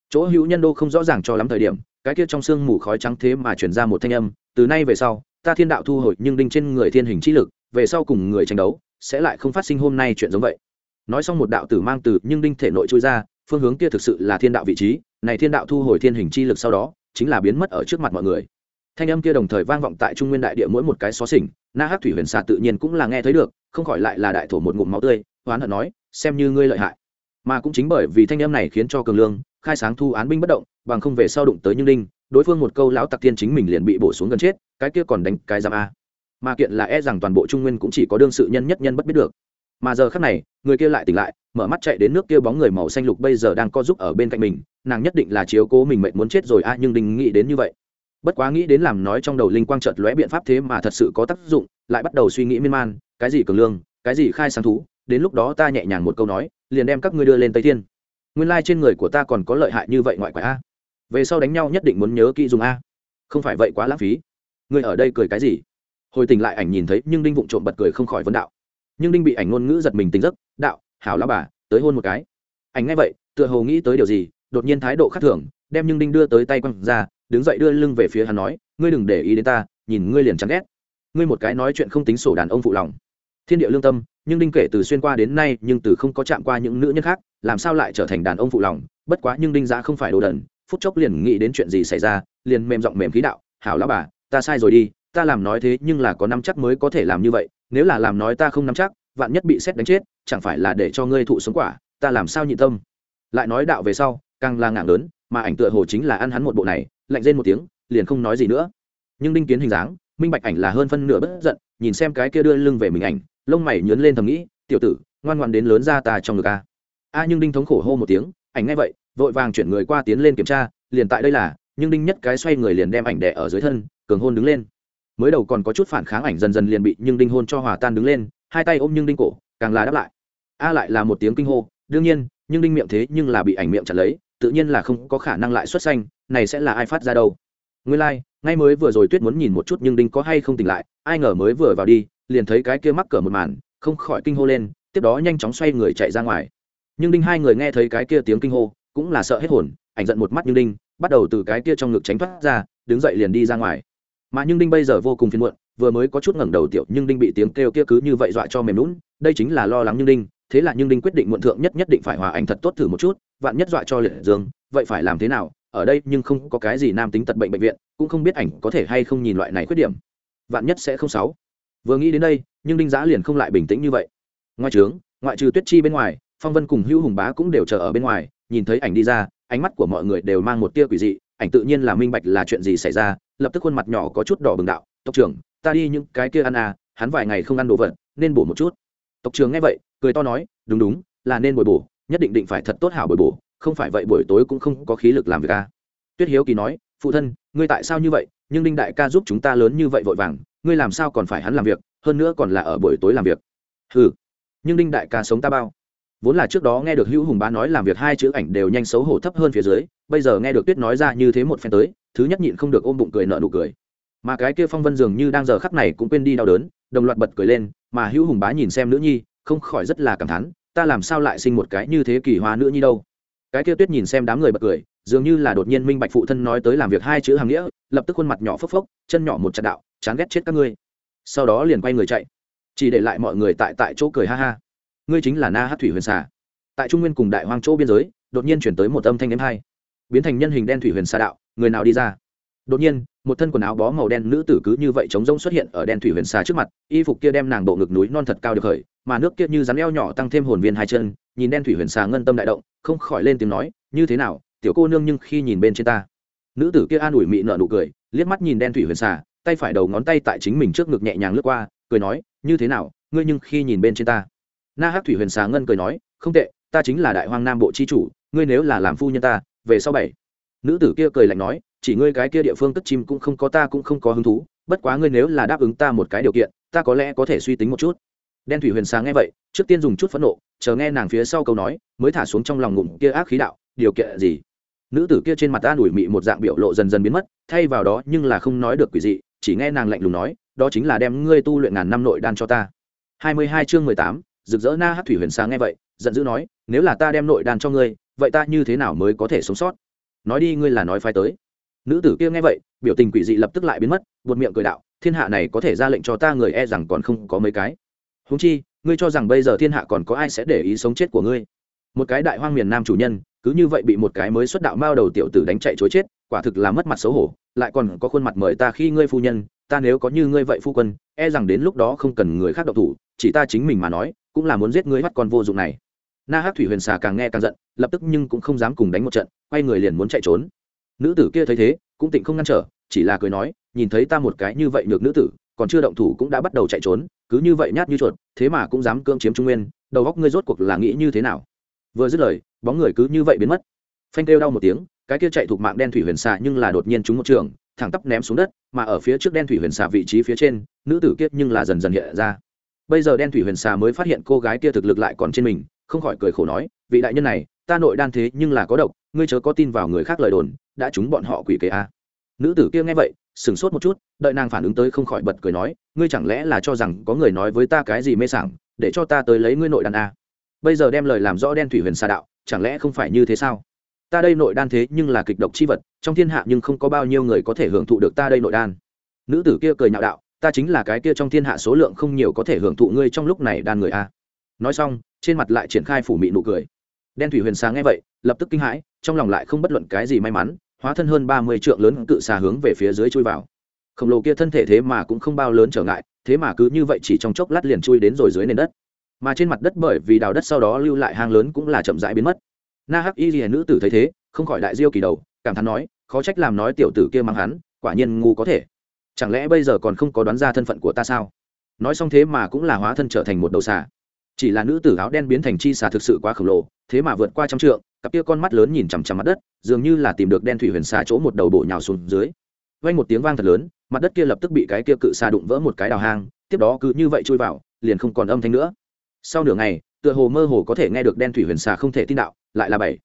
Chỗ hữu nhân đô không rõ ràng cho lắm thời điểm, cái kia trong sương mù khói trắng thế mà chuyển ra một thanh âm, từ nay về sau, ta thiên đạo thu hồi, nhưng đinh trên người thiên hình chi lực, về sau cùng người tranh đấu, sẽ lại không phát sinh hôm nay chuyện giống vậy. Nói xong một đạo tử mang từ nhưng đinh thể nội trôi ra, phương hướng kia thực sự là thiên đạo vị trí, này thiên đạo thu hồi thiên hình chi lực sau đó, chính là biến mất ở trước mặt mọi người thanh âm kia đồng thời vang vọng tại trung nguyên đại địa mỗi một cái xó xỉnh, na hát thủy huyền xà tự nhiên cũng là nghe thấy được, không khỏi lại là đại thổ một ngụm máu tươi hoán hận nói, xem như ngươi lợi hại. Mà cũng chính bởi vì thanh âm này khiến cho cường lương, khai sáng thu án binh bất động, bằng không về sau đụng tới như linh đối phương một câu lão tặc tiên chính mình liền bị bổ xuống gần chết, cái kia còn đánh cái giam a. Mà kiện là e rằng toàn bộ trung nguyên cũng chỉ có đương sự nhân nhất nhân bất biết được. Mà giờ khác này, người kia lại tỉnh lại, mở mắt chạy đến nước kia bóng người màu xanh lục bây giờ đang co giúp ở bên cạnh mình, nàng nhất định là chiếu cố mình mệnh muốn chết rồi a, nhưng đình nghĩ đến như vậy bất quá nghĩ đến làm nói trong đầu linh quang chợt lóe biện pháp thế mà thật sự có tác dụng, lại bắt đầu suy nghĩ miên man, cái gì cường lương, cái gì khai sáng thú, đến lúc đó ta nhẹ nhàng một câu nói, liền đem các ngươi đưa lên tây thiên. Nguyên lai trên người của ta còn có lợi hại như vậy ngoại quả a. Về sau đánh nhau nhất định muốn nhớ kỹ dùng a. Không phải vậy quá lãng phí. Ngươi ở đây cười cái gì? Hồi tỉnh lại ảnh nhìn thấy nhưng đinh vụng trộm bật cười không khỏi vấn đạo. Nhưng đinh bị ảnh ngôn ngữ giật mình tính giấc, đạo, hảo lão bà, tới hôn một cái. Ảnh ngay vậy, tựa hồ nghĩ tới điều gì, đột nhiên thái độ khác thường, đem nhưng đinh đưa tới tay quăng ra đứng dậy đưa lưng về phía hắn nói, ngươi đừng để ý đến ta, nhìn ngươi liền chán ghét. Ngươi một cái nói chuyện không tính sổ đàn ông phụ lòng. Thiên địa lương tâm, nhưng đinh kể từ xuyên qua đến nay, nhưng từ không có chạm qua những nữ nhân khác, làm sao lại trở thành đàn ông phụ lòng? Bất quá nhưng đinh giá không phải đồ đần, phút chốc liền nghĩ đến chuyện gì xảy ra, liền mềm giọng mềm khí đạo, hảo lão bà, ta sai rồi đi, ta làm nói thế nhưng là có năm chắc mới có thể làm như vậy, nếu là làm nói ta không nắm chắc, vạn nhất bị xét đánh chết, chẳng phải là để cho ngươi thụ sống quả, ta làm sao nhị tâm? Lại nói đạo về sau, càng là ngạng lớn, mà ảnh tựa hồ chính là ăn hắn một bộ này lạnh rên một tiếng, liền không nói gì nữa. Nhưng đinh kiến hình dáng, minh bạch ảnh là hơn phân nửa bất giận, nhìn xem cái kia đưa lưng về mình ảnh, lông mày nhớn lên thầm nghĩ, tiểu tử, ngoan ngoan đến lớn ra ta trong ngực a. A nhưng đinh thống khổ hô một tiếng, ảnh ngay vậy, vội vàng chuyển người qua tiến lên kiểm tra, liền tại đây là, nhưng đinh nhất cái xoay người liền đem ảnh đẻ ở dưới thân, cường hôn đứng lên. Mới đầu còn có chút phản kháng ảnh dần dần liền bị nhưng đinh hôn cho hòa tan đứng lên, hai tay ôm nhưng đinh cổ, càng là đáp lại. A lại là một tiếng kinh hô, đương nhiên, nhưng đinh miệng thế nhưng là bị ảnh miệng chặt lấy tự nhiên là không có khả năng lại xuất xanh này sẽ là ai phát ra đâu? Nguyên lai、like, ngay mới vừa rồi tuyết muốn nhìn một chút nhưng đinh có hay không tỉnh lại ai ngờ mới vừa vào đi liền thấy cái kia mắc cỡ một màn không khỏi kinh hô lên tiếp đó nhanh chóng xoay người chạy ra ngoài. Nhưng đinh hai người nghe thấy cái kia tiếng kinh hô cũng là sợ hết hồn ảnh giận một mắt nhưng đinh bắt đầu từ cái kia trong ngực tránh thoát ra đứng dậy liền đi ra ngoài. Mà nhưng đinh bây giờ vô cùng phiền muộn vừa mới có chút ngẩng đầu tiểu nhưng đinh bị tiếng kêu kia cứ như vậy dọa cho mềm lún đây chính là lo lắng nhưng đinh thế là nhưng đinh quyết định muộn thượng nhất nhất định phải hòa ảnh thật tốt thử một chút vạn nhất dọa cho liệt dương, vậy phải làm thế nào? Ở đây nhưng không có cái gì nam tính tật bệnh bệnh viện, cũng không biết ảnh có thể hay không nhìn loại này khuyết điểm. Vạn nhất sẽ không sáu. Vừa nghĩ đến đây, nhưng đinh giã liền không lại bình tĩnh như vậy. Ngoài trướng ngoại trừ tuyết chi bên ngoài, phong vân cùng hữu hùng bá cũng đều chờ ở bên ngoài, nhìn thấy ảnh đi ra, ánh mắt của mọi người đều mang một tia quỷ dị, ảnh tự nhiên là minh bạch là chuyện gì xảy ra, lập tức khuôn mặt nhỏ có chút đỏ bừng đạo, tộc trưởng, ta đi những cái kia ăn à hắn vài ngày không ăn đồ vật, nên bổ một chút. Tộc trưởng nghe vậy, cười to nói, đúng đúng, là nên bồi bổ nhất định định phải thật tốt hảo bồi bổ, không phải vậy buổi tối cũng không có khí lực làm việc ca à. tuyết hiếu kỳ nói, phụ thân, ngươi tại sao như vậy? Nhưng đinh đại ca giúp chúng ta lớn như vậy vội vàng, ngươi làm sao còn phải hắn làm việc, hơn nữa còn là ở buổi tối làm việc. Ừ nhưng đinh đại ca sống ta bao. Vốn là trước đó nghe được hữu hùng bá nói làm việc hai chữ ảnh đều nhanh xấu hổ thấp hơn phía dưới, bây giờ nghe được tuyết nói ra như thế một phen tới, thứ nhất nhịn không được ôm bụng cười nợ nụ cười. Mà cái kia phong vân dường như đang giờ khắc này cũng quên đi đau đớn, đồng loạt bật cười lên, mà hữu hùng bá nhìn xem nữ nhi, không khỏi rất là cảm thán ta làm sao lại sinh một cái như thế kỳ hoa nữ nhi đâu? Cái kia tuyết nhìn xem đám người bật cười, dường như là đột nhiên minh bạch phụ thân nói tới làm việc hai chữ hàng nghĩa, lập tức khuôn mặt nhỏ phốc phốc, chân nhỏ một chặt đạo, chán ghét chết các ngươi. Sau đó liền quay người chạy, chỉ để lại mọi người tại tại chỗ cười ha ha. Ngươi chính là na hát thủy huyền xà. Tại trung nguyên cùng đại hoang chỗ biên giới, đột nhiên chuyển tới một âm thanh đêm hai. Biến thành nhân hình đen thủy huyền xà đạo, người nào đi ra? Đột nhiên, một thân quần áo bó màu đen nữ tử cứ như vậy trống rỗng xuất hiện ở đen thủy huyền xà trước mặt, y phục kia đem nàng bộ ngực núi non thật cao được khởi, mà nước kia như rắn eo nhỏ tăng thêm hồn viên hai chân, nhìn đen thủy huyền xà ngân tâm đại động, không khỏi lên tiếng nói, như thế nào, tiểu cô nương nhưng khi nhìn bên trên ta. Nữ tử kia an ủi mị nợ nụ cười, liếc mắt nhìn đen thủy huyền xà, tay phải đầu ngón tay tại chính mình trước ngực nhẹ nhàng lướt qua, cười nói, như thế nào, ngươi nhưng khi nhìn bên trên ta? Na hắc thủy huyền xà ngân cười nói, không tệ, ta chính là đại hoang nam bộ chi chủ, ngươi nếu là làm phu nhân ta, về sau bảy. Nữ tử kia cười lạnh nói chỉ ngươi cái kia địa phương cất chim cũng không có ta cũng không có hứng thú, bất quá ngươi nếu là đáp ứng ta một cái điều kiện, ta có lẽ có thể suy tính một chút. Đen thủy huyền sáng nghe vậy, trước tiên dùng chút phẫn nộ, chờ nghe nàng phía sau câu nói, mới thả xuống trong lòng ngụm kia ác khí đạo, điều kiện gì? Nữ tử kia trên mặt ta đuổi mị một dạng biểu lộ dần dần biến mất, thay vào đó nhưng là không nói được quỷ dị, chỉ nghe nàng lạnh lùng nói, đó chính là đem ngươi tu luyện ngàn năm nội đan cho ta. Hai mươi hai chương mười tám, rực rỡ na hát thủy huyền sáng nghe vậy, giận dữ nói, nếu là ta đem nội đan cho ngươi, vậy ta như thế nào mới có thể sống sót? Nói đi, ngươi là nói phái tới nữ tử kia nghe vậy, biểu tình quỷ dị lập tức lại biến mất, buột miệng cười đạo, thiên hạ này có thể ra lệnh cho ta người e rằng còn không có mấy cái. Húng chi, ngươi cho rằng bây giờ thiên hạ còn có ai sẽ để ý sống chết của ngươi? Một cái đại hoang miền nam chủ nhân, cứ như vậy bị một cái mới xuất đạo mao đầu tiểu tử đánh chạy chối chết, quả thực là mất mặt xấu hổ, lại còn có khuôn mặt mời ta khi ngươi phu nhân, ta nếu có như ngươi vậy phu quân e rằng đến lúc đó không cần người khác độc thủ, chỉ ta chính mình mà nói, cũng là muốn giết ngươi mắt con vô dụng này. Na hát thủy huyền xà càng nghe càng giận, lập tức nhưng cũng không dám cùng đánh một trận, quay người liền muốn chạy trốn nữ tử kia thấy thế, cũng tịnh không ngăn trở, chỉ là cười nói, nhìn thấy ta một cái như vậy được nữ tử, còn chưa động thủ cũng đã bắt đầu chạy trốn, cứ như vậy nhát như chuột, thế mà cũng dám cưỡng chiếm trung nguyên, đầu góc ngươi rốt cuộc là nghĩ như thế nào? Vừa dứt lời, bóng người cứ như vậy biến mất. Phanh kêu đau một tiếng, cái kia chạy thuộc mạng đen thủy huyền xà nhưng là đột nhiên trúng một trường, thẳng tắp ném xuống đất, mà ở phía trước đen thủy huyền xà vị trí phía trên, nữ tử kia nhưng là dần dần hiện ra. Bây giờ đen thủy huyền xà mới phát hiện cô gái kia thực lực lại còn trên mình, không khỏi cười khổ nói, vị đại nhân này ta nội đan thế nhưng là có độc, ngươi chớ có tin vào người khác lời đồn, đã chúng bọn họ quỷ kế a. Nữ tử kia nghe vậy, sửng sốt một chút, đợi nàng phản ứng tới không khỏi bật cười nói, ngươi chẳng lẽ là cho rằng có người nói với ta cái gì mê sảng, để cho ta tới lấy ngươi nội đan a? Bây giờ đem lời làm rõ đen thủy huyền xà đạo, chẳng lẽ không phải như thế sao? Ta đây nội đan thế nhưng là kịch độc chi vật, trong thiên hạ nhưng không có bao nhiêu người có thể hưởng thụ được ta đây nội đan. Nữ tử kia cười nhạo đạo, ta chính là cái kia trong thiên hạ số lượng không nhiều có thể hưởng thụ ngươi trong lúc này đan người a. Nói xong, trên mặt lại triển khai phủ mị nụ cười đen thủy huyền xà nghe vậy, lập tức kinh hãi, trong lòng lại không bất luận cái gì may mắn, hóa thân hơn ba mươi trượng lớn cự xà hướng về phía dưới chui vào. Khổng lồ kia thân thể thế mà cũng không bao lớn trở ngại, thế mà cứ như vậy chỉ trong chốc lát liền chui đến rồi dưới nền đất. Mà trên mặt đất bởi vì đào đất sau đó lưu lại hang lớn cũng là chậm rãi biến mất. Na hắc y hiền nữ tử thấy thế, không khỏi đại diêu kỳ đầu, cảm thán nói, khó trách làm nói tiểu tử kia mang hắn, quả nhiên ngu có thể. Chẳng lẽ bây giờ còn không có đoán ra thân phận của ta sao? Nói xong thế mà cũng là hóa thân trở thành một đầu xà chỉ là nữ tử áo đen biến thành chi xà thực sự quá khổng lồ, thế mà vượt qua trăm trượng, cặp kia con mắt lớn nhìn chằm chằm mặt đất, dường như là tìm được đen thủy huyền xà chỗ một đầu bộ nhào xuống dưới. Vang một tiếng vang thật lớn, mặt đất kia lập tức bị cái kia cự xà đụng vỡ một cái đào hang, tiếp đó cứ như vậy chui vào, liền không còn âm thanh nữa. Sau nửa ngày, tựa hồ mơ hồ có thể nghe được đen thủy huyền xà không thể tin đạo, lại là bảy.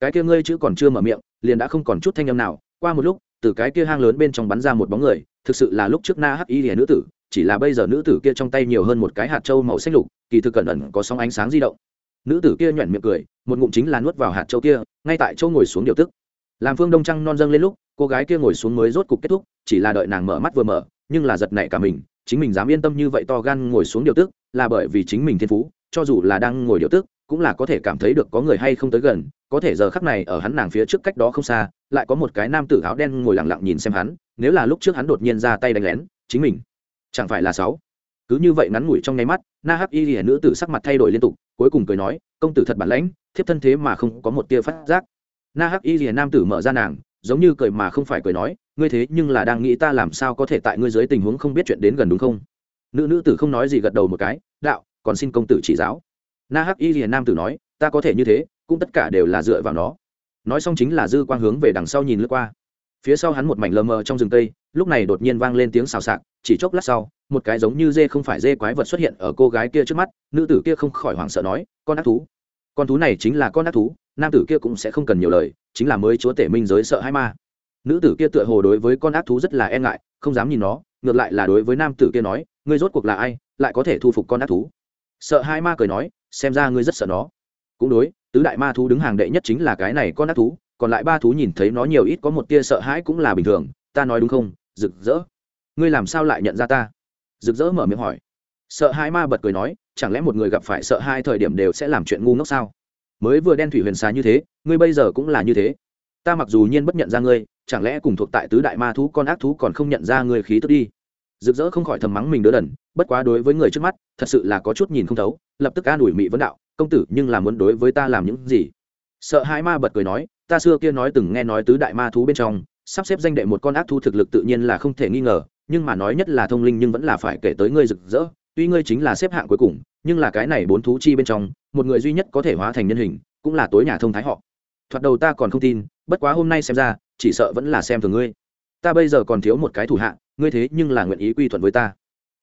Cái kia ngươi chữ còn chưa mở miệng, liền đã không còn chút thanh âm nào. Qua một lúc, từ cái kia hang lớn bên trong bắn ra một bóng người, thực sự là lúc trước na hắc y lìa nữ tử chỉ là bây giờ nữ tử kia trong tay nhiều hơn một cái hạt trâu màu xanh lục, kỳ thực cẩn ẩn có sóng ánh sáng di động. Nữ tử kia nhoẻn miệng cười, một ngụm chính là nuốt vào hạt trâu kia, ngay tại chỗ ngồi xuống điều tức. Làm phương đông trăng non dâng lên lúc, cô gái kia ngồi xuống mới rốt cục kết thúc, chỉ là đợi nàng mở mắt vừa mở, nhưng là giật nảy cả mình, chính mình dám yên tâm như vậy to gan ngồi xuống điều tức, là bởi vì chính mình thiên phú, cho dù là đang ngồi điều tức, cũng là có thể cảm thấy được có người hay không tới gần, có thể giờ khắc này ở hắn nàng phía trước cách đó không xa, lại có một cái nam tử áo đen ngồi lặng lặng nhìn xem hắn, nếu là lúc trước hắn đột nhiên ra tay đánh lén, chính mình chẳng phải là sáu. Cứ như vậy ngắn ngủi trong nháy mắt, na hắc y hiển nữ tử sắc mặt thay đổi liên tục, cuối cùng cười nói, công tử thật bản lãnh, thiếp thân thế mà không có một tia phát giác. Na hắc y hiển nam tử mở ra nàng, giống như cười mà không phải cười nói, ngươi thế nhưng là đang nghĩ ta làm sao có thể tại ngươi dưới tình huống không biết chuyện đến gần đúng không? Nữ nữ tử không nói gì gật đầu một cái, đạo, còn xin công tử chỉ giáo. Na hắc y hiển nam tử nói, ta có thể như thế, cũng tất cả đều là dựa vào nó. Nói xong chính là dư quang hướng về đằng sau nhìn lướt qua phía sau hắn một mảnh lờ mờ trong rừng tây, lúc này đột nhiên vang lên tiếng xào xạc, chỉ chốc lát sau, một cái giống như dê không phải dê quái vật xuất hiện ở cô gái kia trước mắt, nữ tử kia không khỏi hoảng sợ nói, con ác thú. Con thú này chính là con ác thú, nam tử kia cũng sẽ không cần nhiều lời, chính là mới chúa tể minh giới sợ hai ma. Nữ tử kia tựa hồ đối với con ác thú rất là e ngại, không dám nhìn nó, ngược lại là đối với nam tử kia nói, ngươi rốt cuộc là ai, lại có thể thu phục con ác thú? Sợ hai ma cười nói, xem ra ngươi rất sợ nó. Cũng đối, tứ đại ma thú đứng hàng đệ nhất chính là cái này con ác thú còn lại ba thú nhìn thấy nó nhiều ít có một tia sợ hãi cũng là bình thường, ta nói đúng không? Rực rỡ. Ngươi làm sao lại nhận ra ta? Rực rỡ mở miệng hỏi. Sợ hai ma bật cười nói, chẳng lẽ một người gặp phải sợ hai thời điểm đều sẽ làm chuyện ngu ngốc sao? Mới vừa đen thủy huyền xà như thế, ngươi bây giờ cũng là như thế. Ta mặc dù nhiên bất nhận ra ngươi, chẳng lẽ cùng thuộc tại tứ đại ma thú con ác thú còn không nhận ra ngươi khí tức đi? Rực rỡ không khỏi thầm mắng mình đỡ đần, bất quá đối với người trước mắt, thật sự là có chút nhìn không thấu, lập tức an ủi mị vấn đạo, công tử, nhưng là muốn đối với ta làm những gì? Sợ hai ma bật cười nói ta xưa kia nói từng nghe nói tứ đại ma thú bên trong, sắp xếp danh đệ một con ác thú thực lực tự nhiên là không thể nghi ngờ, nhưng mà nói nhất là thông linh nhưng vẫn là phải kể tới ngươi rực rỡ, tuy ngươi chính là xếp hạng cuối cùng, nhưng là cái này bốn thú chi bên trong, một người duy nhất có thể hóa thành nhân hình, cũng là tối nhà thông thái họ. Thoạt đầu ta còn không tin, bất quá hôm nay xem ra, chỉ sợ vẫn là xem thường ngươi. Ta bây giờ còn thiếu một cái thủ hạ, ngươi thế nhưng là nguyện ý quy thuận với ta.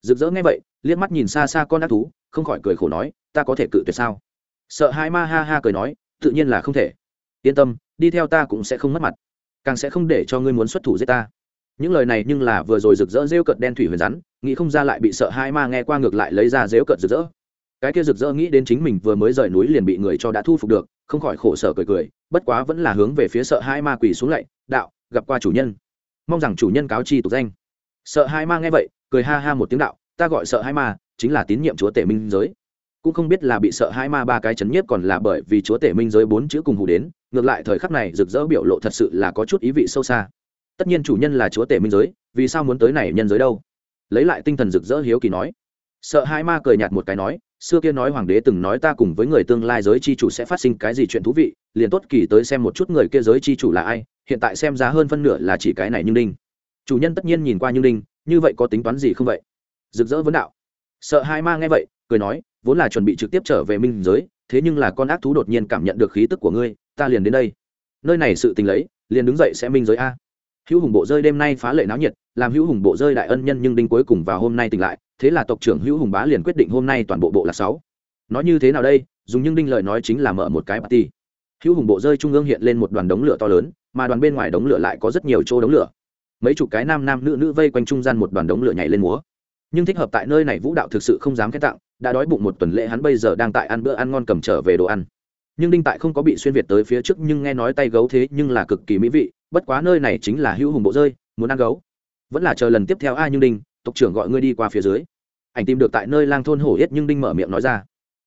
Rực rỡ nghe vậy, liếc mắt nhìn xa xa con ác thú, không khỏi cười khổ nói, ta có thể cự tuyệt sao? Sợ hai ma ha ha cười nói, tự nhiên là không thể. Yên tâm đi theo ta cũng sẽ không mất mặt. Càng sẽ không để cho ngươi muốn xuất thủ giết ta. Những lời này nhưng là vừa rồi rực rỡ rêu cợt đen thủy huyền rắn, nghĩ không ra lại bị sợ hai ma nghe qua ngược lại lấy ra rêu cợt rực rỡ. Cái kia rực rỡ nghĩ đến chính mình vừa mới rời núi liền bị người cho đã thu phục được, không khỏi khổ sở cười cười, bất quá vẫn là hướng về phía sợ hai ma quỳ xuống lạy, đạo, gặp qua chủ nhân. Mong rằng chủ nhân cáo chi tục danh. Sợ hai ma nghe vậy, cười ha ha một tiếng đạo, ta gọi sợ hai ma, chính là tín nhiệm chúa tể minh giới cũng không biết là bị sợ hai ma ba cái chấn nhiếp còn là bởi vì chúa tể minh giới bốn chữ cùng hù đến, ngược lại thời khắc này rực rỡ biểu lộ thật sự là có chút ý vị sâu xa. Tất nhiên chủ nhân là chúa tể minh giới, vì sao muốn tới này nhân giới đâu? Lấy lại tinh thần rực rỡ hiếu kỳ nói. Sợ hai ma cười nhạt một cái nói, xưa kia nói hoàng đế từng nói ta cùng với người tương lai giới chi chủ sẽ phát sinh cái gì chuyện thú vị, liền tốt kỳ tới xem một chút người kia giới chi chủ là ai, hiện tại xem giá hơn phân nửa là chỉ cái này như đinh. Chủ nhân tất nhiên nhìn qua như đinh, như vậy có tính toán gì không vậy? Rực rỡ vấn đạo. Sợ hai ma nghe vậy cười nói, vốn là chuẩn bị trực tiếp trở về minh giới, thế nhưng là con ác thú đột nhiên cảm nhận được khí tức của ngươi, ta liền đến đây. Nơi này sự tình lấy, liền đứng dậy sẽ minh giới a. Hữu hùng bộ rơi đêm nay phá lệ náo nhiệt, làm hữu hùng bộ rơi đại ân nhân nhưng đinh cuối cùng vào hôm nay tỉnh lại, thế là tộc trưởng hữu hùng bá liền quyết định hôm nay toàn bộ bộ là sáu. Nói như thế nào đây? Dùng nhưng đinh lời nói chính là mở một cái party. Hữu hùng bộ rơi trung ương hiện lên một đoàn đống lửa to lớn, mà đoàn bên ngoài đống lửa lại có rất nhiều chỗ đống lửa. Mấy chục cái nam nam nữ nữ vây quanh trung gian một đoàn đống lửa nhảy lên múa. Nhưng thích hợp tại nơi này vũ đạo thực sự không dám khen tặng đã đói bụng một tuần lễ hắn bây giờ đang tại ăn bữa ăn ngon cầm trở về đồ ăn. Nhưng đinh tại không có bị xuyên việt tới phía trước nhưng nghe nói tay gấu thế nhưng là cực kỳ mỹ vị, bất quá nơi này chính là hữu hùng bộ rơi, muốn ăn gấu. Vẫn là chờ lần tiếp theo a nhưng đinh, tộc trưởng gọi ngươi đi qua phía dưới. Ảnh tìm được tại nơi lang thôn hổ yết nhưng đinh mở miệng nói ra.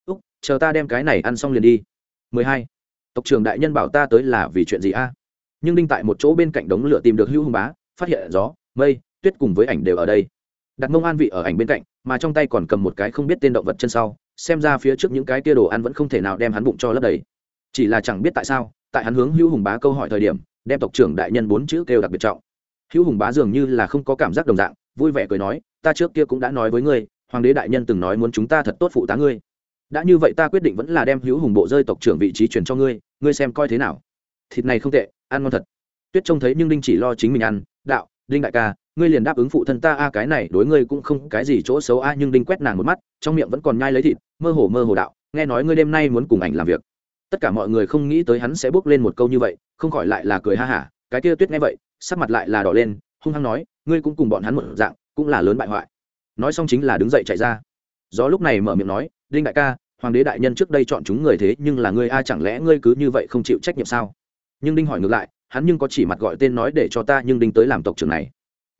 Úc, chờ ta đem cái này ăn xong liền đi. 12. tộc trưởng đại nhân bảo ta tới là vì chuyện gì a? Nhưng đinh tại một chỗ bên cạnh đống lửa tìm được hữu hùng bá, phát hiện gió mây, tuyết cùng với ảnh đều ở đây. Đặt mông an vị ở ảnh bên cạnh mà trong tay còn cầm một cái không biết tên động vật chân sau, xem ra phía trước những cái kia đồ ăn vẫn không thể nào đem hắn bụng cho lấp đầy. Chỉ là chẳng biết tại sao, tại hắn hướng hữu hùng bá câu hỏi thời điểm, đem tộc trưởng đại nhân bốn chữ kêu đặc biệt trọng. Hữu hùng bá dường như là không có cảm giác đồng dạng, vui vẻ cười nói, ta trước kia cũng đã nói với ngươi, hoàng đế đại nhân từng nói muốn chúng ta thật tốt phụ tá ngươi. Đã như vậy ta quyết định vẫn là đem hữu hùng bộ rơi tộc trưởng vị trí truyền cho ngươi ngươi xem coi thế nào. Thịt này không tệ, ăn ngon thật. Tuyết trông thấy nhưng đinh chỉ lo chính mình ăn, đạo, đinh đại ca ngươi liền đáp ứng phụ thân ta, a, cái này đối ngươi cũng không cái gì chỗ xấu, a, nhưng đinh quét nàng một mắt, trong miệng vẫn còn nhai lấy thịt, mơ hồ mơ hồ đạo, nghe nói ngươi đêm nay muốn cùng ảnh làm việc. Tất cả mọi người không nghĩ tới hắn sẽ bước lên một câu như vậy, không khỏi lại là cười ha hả, cái kia tuyết nghe vậy, sắc mặt lại là đỏ lên, hung hăng nói, ngươi cũng cùng bọn hắn một dạng, cũng là lớn bại hoại. Nói xong chính là đứng dậy chạy ra. Do lúc này mở miệng nói, đinh đại ca, hoàng đế đại nhân trước đây chọn chúng người thế, nhưng là ngươi, a, chẳng lẽ ngươi cứ như vậy không chịu trách nhiệm sao? Nhưng đinh hỏi ngược lại, hắn nhưng có chỉ mặt gọi tên nói để cho ta, nhưng đinh tới làm tộc trưởng này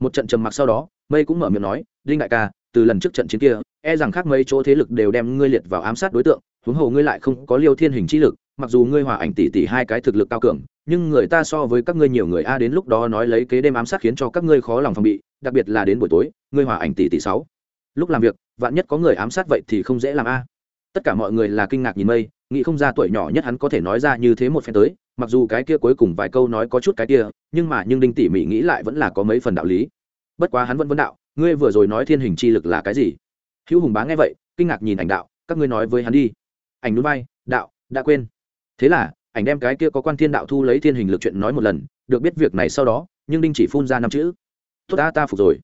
một trận trầm mặc sau đó, mây cũng mở miệng nói, đinh đại ca, từ lần trước trận chiến kia e rằng khác mấy chỗ thế lực đều đem ngươi liệt vào ám sát đối tượng, huống hồ ngươi lại không có liêu thiên hình chi lực, mặc dù ngươi hòa ảnh tỷ tỷ hai cái thực lực cao cường, nhưng người ta so với các ngươi nhiều người a đến lúc đó nói lấy kế đêm ám sát khiến cho các ngươi khó lòng phòng bị, đặc biệt là đến buổi tối, ngươi hòa ảnh tỷ tỷ sáu. Lúc làm việc, vạn nhất có người ám sát vậy thì không dễ làm a. Tất cả mọi người là kinh ngạc nhìn mây, nghĩ không ra tuổi nhỏ nhất hắn có thể nói ra như thế một phen tới mặc dù cái kia cuối cùng vài câu nói có chút cái kia, nhưng mà nhưng đinh tỉ mỉ nghĩ lại vẫn là có mấy phần đạo lý. Bất quá hắn vẫn vấn đạo, ngươi vừa rồi nói thiên hình chi lực là cái gì? Hữu hùng bá nghe vậy, kinh ngạc nhìn ảnh đạo, các ngươi nói với hắn đi. Ảnh núi bay đạo, đã quên. Thế là, ảnh đem cái kia có quan thiên đạo thu lấy thiên hình lực chuyện nói một lần, được biết việc này sau đó, nhưng đinh chỉ phun ra năm chữ. Tốt ta ta phục rồi.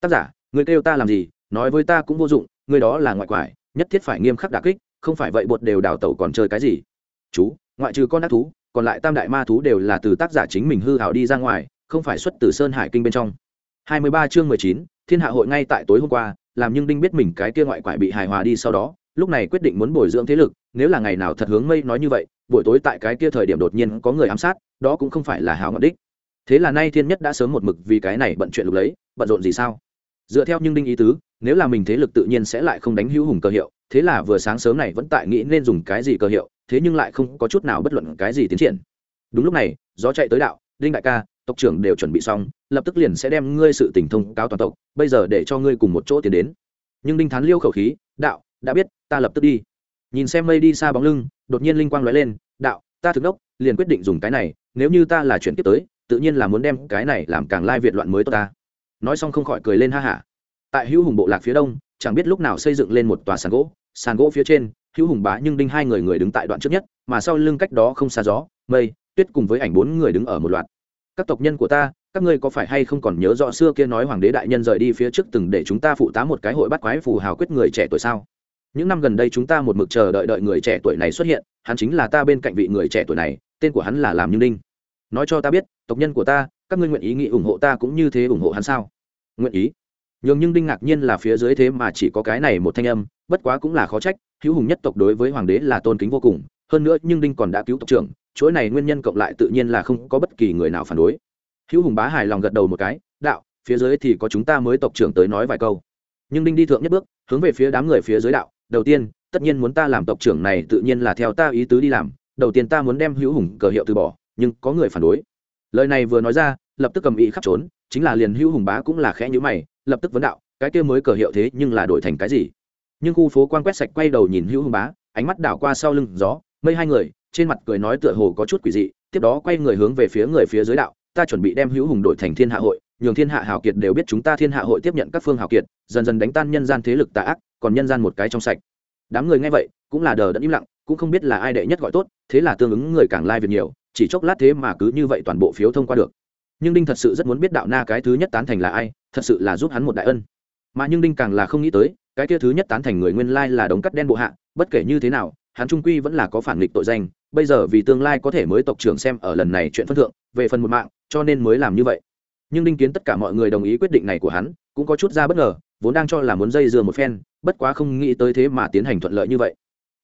Tác giả người kêu ta làm gì, nói với ta cũng vô dụng người đó là ngoại quải, nhất thiết phải nghiêm khắc đà kích, không phải vậy bột đều đào tẩu còn chơi cái gì. Chú, ngoại trừ con ác thú còn lại tam đại ma thú đều là từ tác giả chính mình hư hảo đi ra ngoài không phải xuất từ sơn hải kinh bên trong. 23 chương 19, thiên hạ hội ngay tại tối hôm qua làm nhưng đinh biết mình cái kia ngoại quải bị hài hòa đi sau đó lúc này quyết định muốn bồi dưỡng thế lực nếu là ngày nào thật hướng mây nói như vậy buổi tối tại cái kia thời điểm đột nhiên có người ám sát đó cũng không phải là hảo ngọc đích. Thế là nay thiên nhất đã sớm một mực vì cái này bận chuyện lục lấy bận rộn gì sao? Dựa theo nhưng đinh ý tứ nếu là mình thế lực tự nhiên sẽ lại không đánh hữu hùng cơ hiệu thế là vừa sáng sớm này vẫn tại nghĩ nên dùng cái gì cơ hiệu thế nhưng lại không có chút nào bất luận cái gì tiến triển. Đúng lúc này, gió chạy tới đạo, đinh đại ca, tộc trưởng đều chuẩn bị xong, lập tức liền sẽ đem ngươi sự tình thông cáo toàn tộc, bây giờ để cho ngươi cùng một chỗ tiến đến. Nhưng đinh thán liêu khẩu khí, đạo, đã biết, ta lập tức đi. Nhìn xem mây đi xa bóng lưng, đột nhiên linh quang lóe lên, đạo, ta thực đốc, liền quyết định dùng cái này, nếu như ta là chuyển tiếp tới, tự nhiên là muốn đem cái này làm càng lai việt loạn mới tốt ta. Nói xong không khỏi cười lên ha hả. Tại hữu hùng bộ lạc phía đông, chẳng biết lúc nào xây dựng lên một tòa sàn gỗ sàn gỗ phía trên hữu hùng bá nhưng đinh hai người người đứng tại đoạn trước nhất, mà sau lưng cách đó không xa gió, mây, tuyết cùng với ảnh bốn người đứng ở một loạt. Các tộc nhân của ta, các ngươi có phải hay không còn nhớ rõ xưa kia nói hoàng đế đại nhân rời đi phía trước từng để chúng ta phụ tá một cái hội bắt quái phù hào quyết người trẻ tuổi sao? Những năm gần đây chúng ta một mực chờ đợi đợi người trẻ tuổi này xuất hiện, hắn chính là ta bên cạnh vị người trẻ tuổi này, tên của hắn là làm như ninh. Nói cho ta biết, tộc nhân của ta, các ngươi nguyện ý nghị ủng hộ ta cũng như thế ủng hộ hắn sao? Nguyện ý. Nhường nhưng đinh ngạc nhiên là phía dưới thế mà chỉ có cái này một thanh âm, bất quá cũng là khó trách hữu hùng nhất tộc đối với hoàng đế là tôn kính vô cùng, hơn nữa nhưng đinh còn đã cứu tộc trưởng, chuỗi này nguyên nhân cộng lại tự nhiên là không có bất kỳ người nào phản đối. Hữu hùng bá hài lòng gật đầu một cái, đạo, phía dưới thì có chúng ta mới tộc trưởng tới nói vài câu. Nhưng đinh đi thượng nhất bước, hướng về phía đám người phía dưới đạo, đầu tiên, tất nhiên muốn ta làm tộc trưởng này tự nhiên là theo ta ý tứ đi làm, đầu tiên ta muốn đem hữu hùng cờ hiệu từ bỏ, nhưng có người phản đối. Lời này vừa nói ra, lập tức cầm ý khắp trốn, chính là liền hữu hùng bá cũng là khẽ nhữ mày, lập tức vấn đạo, cái kia mới cờ hiệu thế nhưng là đổi thành cái gì? Nhưng khu phố quan quét sạch quay đầu nhìn hữu hùng bá, ánh mắt đảo qua sau lưng gió, mây hai người, trên mặt cười nói tựa hồ có chút quỷ dị, tiếp đó quay người hướng về phía người phía dưới đạo, ta chuẩn bị đem hữu hùng đổi thành thiên hạ hội, nhường thiên hạ hào kiệt đều biết chúng ta thiên hạ hội tiếp nhận các phương hào kiệt, dần dần đánh tan nhân gian thế lực tà ác, còn nhân gian một cái trong sạch. Đám người nghe vậy, cũng là đờ đẫn im lặng, cũng không biết là ai đệ nhất gọi tốt, thế là tương ứng người càng lai việc nhiều, chỉ chốc lát thế mà cứ như vậy toàn bộ phiếu thông qua được. Nhưng đinh thật sự rất muốn biết đạo na cái thứ nhất tán thành là ai, thật sự là giúp hắn một đại ân mà nhưng đinh càng là không nghĩ tới, cái kia thứ nhất tán thành người nguyên lai là đống cắt đen bộ hạ, bất kể như thế nào, hắn trung quy vẫn là có phản nghịch tội danh, bây giờ vì tương lai có thể mới tộc trưởng xem ở lần này chuyện phân thượng, về phần một mạng, cho nên mới làm như vậy. Nhưng đinh kiến tất cả mọi người đồng ý quyết định này của hắn, cũng có chút ra bất ngờ, vốn đang cho là muốn dây dưa một phen, bất quá không nghĩ tới thế mà tiến hành thuận lợi như vậy.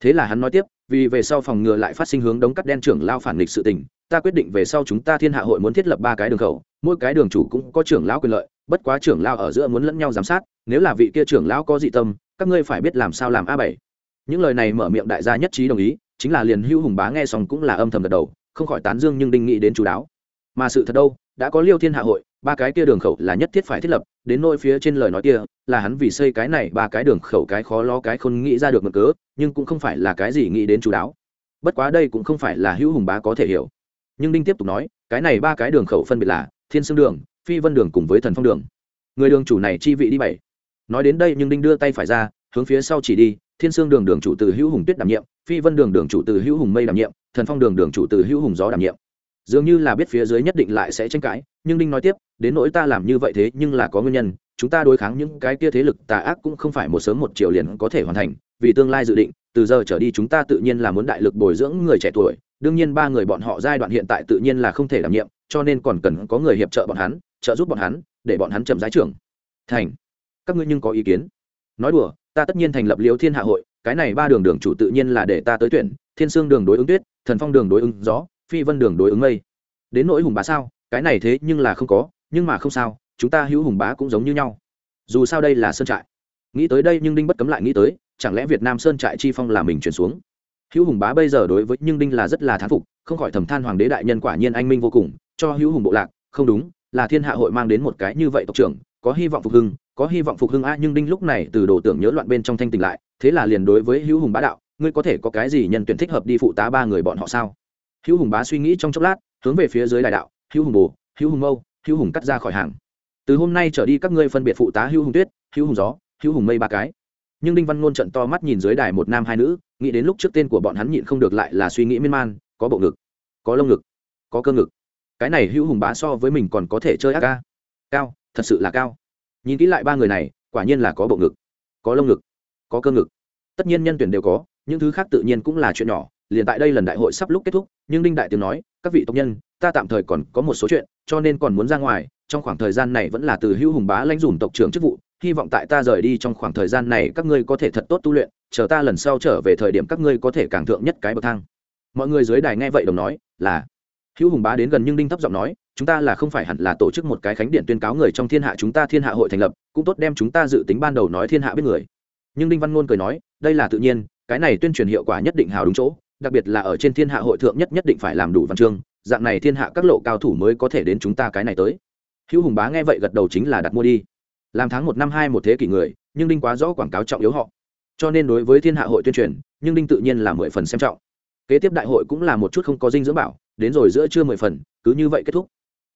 Thế là hắn nói tiếp, vì về sau phòng ngừa lại phát sinh hướng đống cắt đen trưởng lao phản nghịch sự tình ta quyết định về sau chúng ta thiên hạ hội muốn thiết lập ba cái đường khẩu, mỗi cái đường chủ cũng có trưởng lão quyền lợi, bất quá trưởng lão ở giữa muốn lẫn nhau giám sát, nếu là vị kia trưởng lão có dị tâm, các ngươi phải biết làm sao làm a bảy. Những lời này mở miệng đại gia nhất trí đồng ý, chính là liền hữu hùng bá nghe xong cũng là âm thầm gật đầu, không khỏi tán dương nhưng đinh nghĩ đến chú đáo. Mà sự thật đâu, đã có liêu thiên hạ hội, ba cái kia đường khẩu là nhất thiết phải thiết lập, đến nôi phía trên lời nói kia, là hắn vì xây cái này ba cái đường khẩu cái khó lo cái không nghĩ ra được mực cớ, nhưng cũng không phải là cái gì nghĩ đến chú đáo. Bất quá đây cũng không phải là hữu hùng bá có thể hiểu nhưng đinh tiếp tục nói, cái này ba cái đường khẩu phân biệt là thiên sương đường, phi vân đường cùng với thần phong đường. Người đường chủ này chi vị đi bảy. Nói đến đây nhưng đinh đưa tay phải ra, hướng phía sau chỉ đi, thiên sương đường đường chủ từ hữu hùng tuyết đảm nhiệm, phi vân đường đường chủ từ hữu hùng mây đảm nhiệm, thần phong đường đường chủ từ hữu hùng gió đảm nhiệm. Dường như là biết phía dưới nhất định lại sẽ tranh cãi, nhưng đinh nói tiếp, đến nỗi ta làm như vậy thế nhưng là có nguyên nhân, chúng ta đối kháng những cái kia thế lực tà ác cũng không phải một sớm một chiều liền có thể hoàn thành, vì tương lai dự định, từ giờ trở đi chúng ta tự nhiên là muốn đại lực bồi dưỡng người trẻ tuổi đương nhiên ba người bọn họ giai đoạn hiện tại tự nhiên là không thể đảm nhiệm, cho nên còn cần có người hiệp trợ bọn hắn, trợ giúp bọn hắn, để bọn hắn chậm giá trưởng. Thành, các ngươi nhưng có ý kiến. Nói đùa, ta tất nhiên thành lập liêu thiên hạ hội, cái này ba đường đường chủ tự nhiên là để ta tới tuyển, thiên sương đường đối ứng tuyết, thần phong đường đối ứng gió, phi vân đường đối ứng mây. Đến nỗi hùng bá sao, cái này thế nhưng là không có, nhưng mà không sao, chúng ta hữu hùng bá cũng giống như nhau. Dù sao đây là sơn trại. Nghĩ tới đây nhưng đinh bất cấm lại nghĩ tới, chẳng lẽ việt nam sơn trại chi phong là mình chuyển xuống? Hữu hùng bá bây giờ đối với nhưng đinh là rất là thán phục không khỏi thầm than hoàng đế đại nhân quả nhiên anh minh vô cùng cho hữu hùng bộ lạc không đúng là thiên hạ hội mang đến một cái như vậy tộc trưởng có hy vọng phục hưng có hy vọng phục hưng a nhưng đinh lúc này từ đồ tưởng nhớ loạn bên trong thanh tỉnh lại thế là liền đối với hữu hùng bá đạo ngươi có thể có cái gì nhân tuyển thích hợp đi phụ tá ba người bọn họ sao hữu hùng bá suy nghĩ trong chốc lát hướng về phía dưới đại đạo hữu hùng bồ hữu hùng mâu hữu hùng cắt ra khỏi hàng từ hôm nay trở đi các ngươi phân biệt phụ tá hữu hùng tuyết hữu hùng gió hữu hùng mây ba cái nhưng đinh văn ngôn trận to mắt nhìn dưới đài một nam hai nữ nghĩ đến lúc trước tên của bọn hắn nhịn không được lại là suy nghĩ miên man, có bộ ngực, có lông ngực, có cơ ngực. Cái này hữu hùng bá so với mình còn có thể chơi ác ca. Cao, thật sự là cao. Nhìn kỹ lại ba người này, quả nhiên là có bộ ngực, có lông ngực, có cơ ngực. Tất nhiên nhân tuyển đều có, những thứ khác tự nhiên cũng là chuyện nhỏ. Liền tại đây lần đại hội sắp lúc kết thúc, nhưng đinh đại tiếng nói, các vị tộc nhân, ta tạm thời còn có một số chuyện, cho nên còn muốn ra ngoài. Trong khoảng thời gian này vẫn là từ hữu hùng bá lãnh dùm tộc trưởng chức vụ, hy vọng tại ta rời đi trong khoảng thời gian này các ngươi có thể thật tốt tu luyện chờ ta lần sau trở về thời điểm các ngươi có thể càng thượng nhất cái bậc thang. Mọi người dưới đài nghe vậy đồng nói, là. Hữu hùng bá đến gần nhưng đinh thấp giọng nói, chúng ta là không phải hẳn là tổ chức một cái khánh điện tuyên cáo người trong thiên hạ chúng ta thiên hạ hội thành lập, cũng tốt đem chúng ta dự tính ban đầu nói thiên hạ biết người. Nhưng đinh văn ngôn cười nói, đây là tự nhiên, cái này tuyên truyền hiệu quả nhất định hào đúng chỗ, đặc biệt là ở trên thiên hạ hội thượng nhất nhất định phải làm đủ văn chương, dạng này thiên hạ các lộ cao thủ mới có thể đến chúng ta cái này tới. Hữu hùng bá nghe vậy gật đầu chính là đặt mua đi. Làm tháng một năm hai một thế kỷ người, nhưng đinh quá rõ quảng cáo trọng yếu họ cho nên đối với thiên hạ hội tuyên truyền, nhưng đinh tự nhiên là mười phần xem trọng. Kế tiếp đại hội cũng là một chút không có dinh dưỡng bảo, đến rồi giữa trưa mười phần, cứ như vậy kết thúc.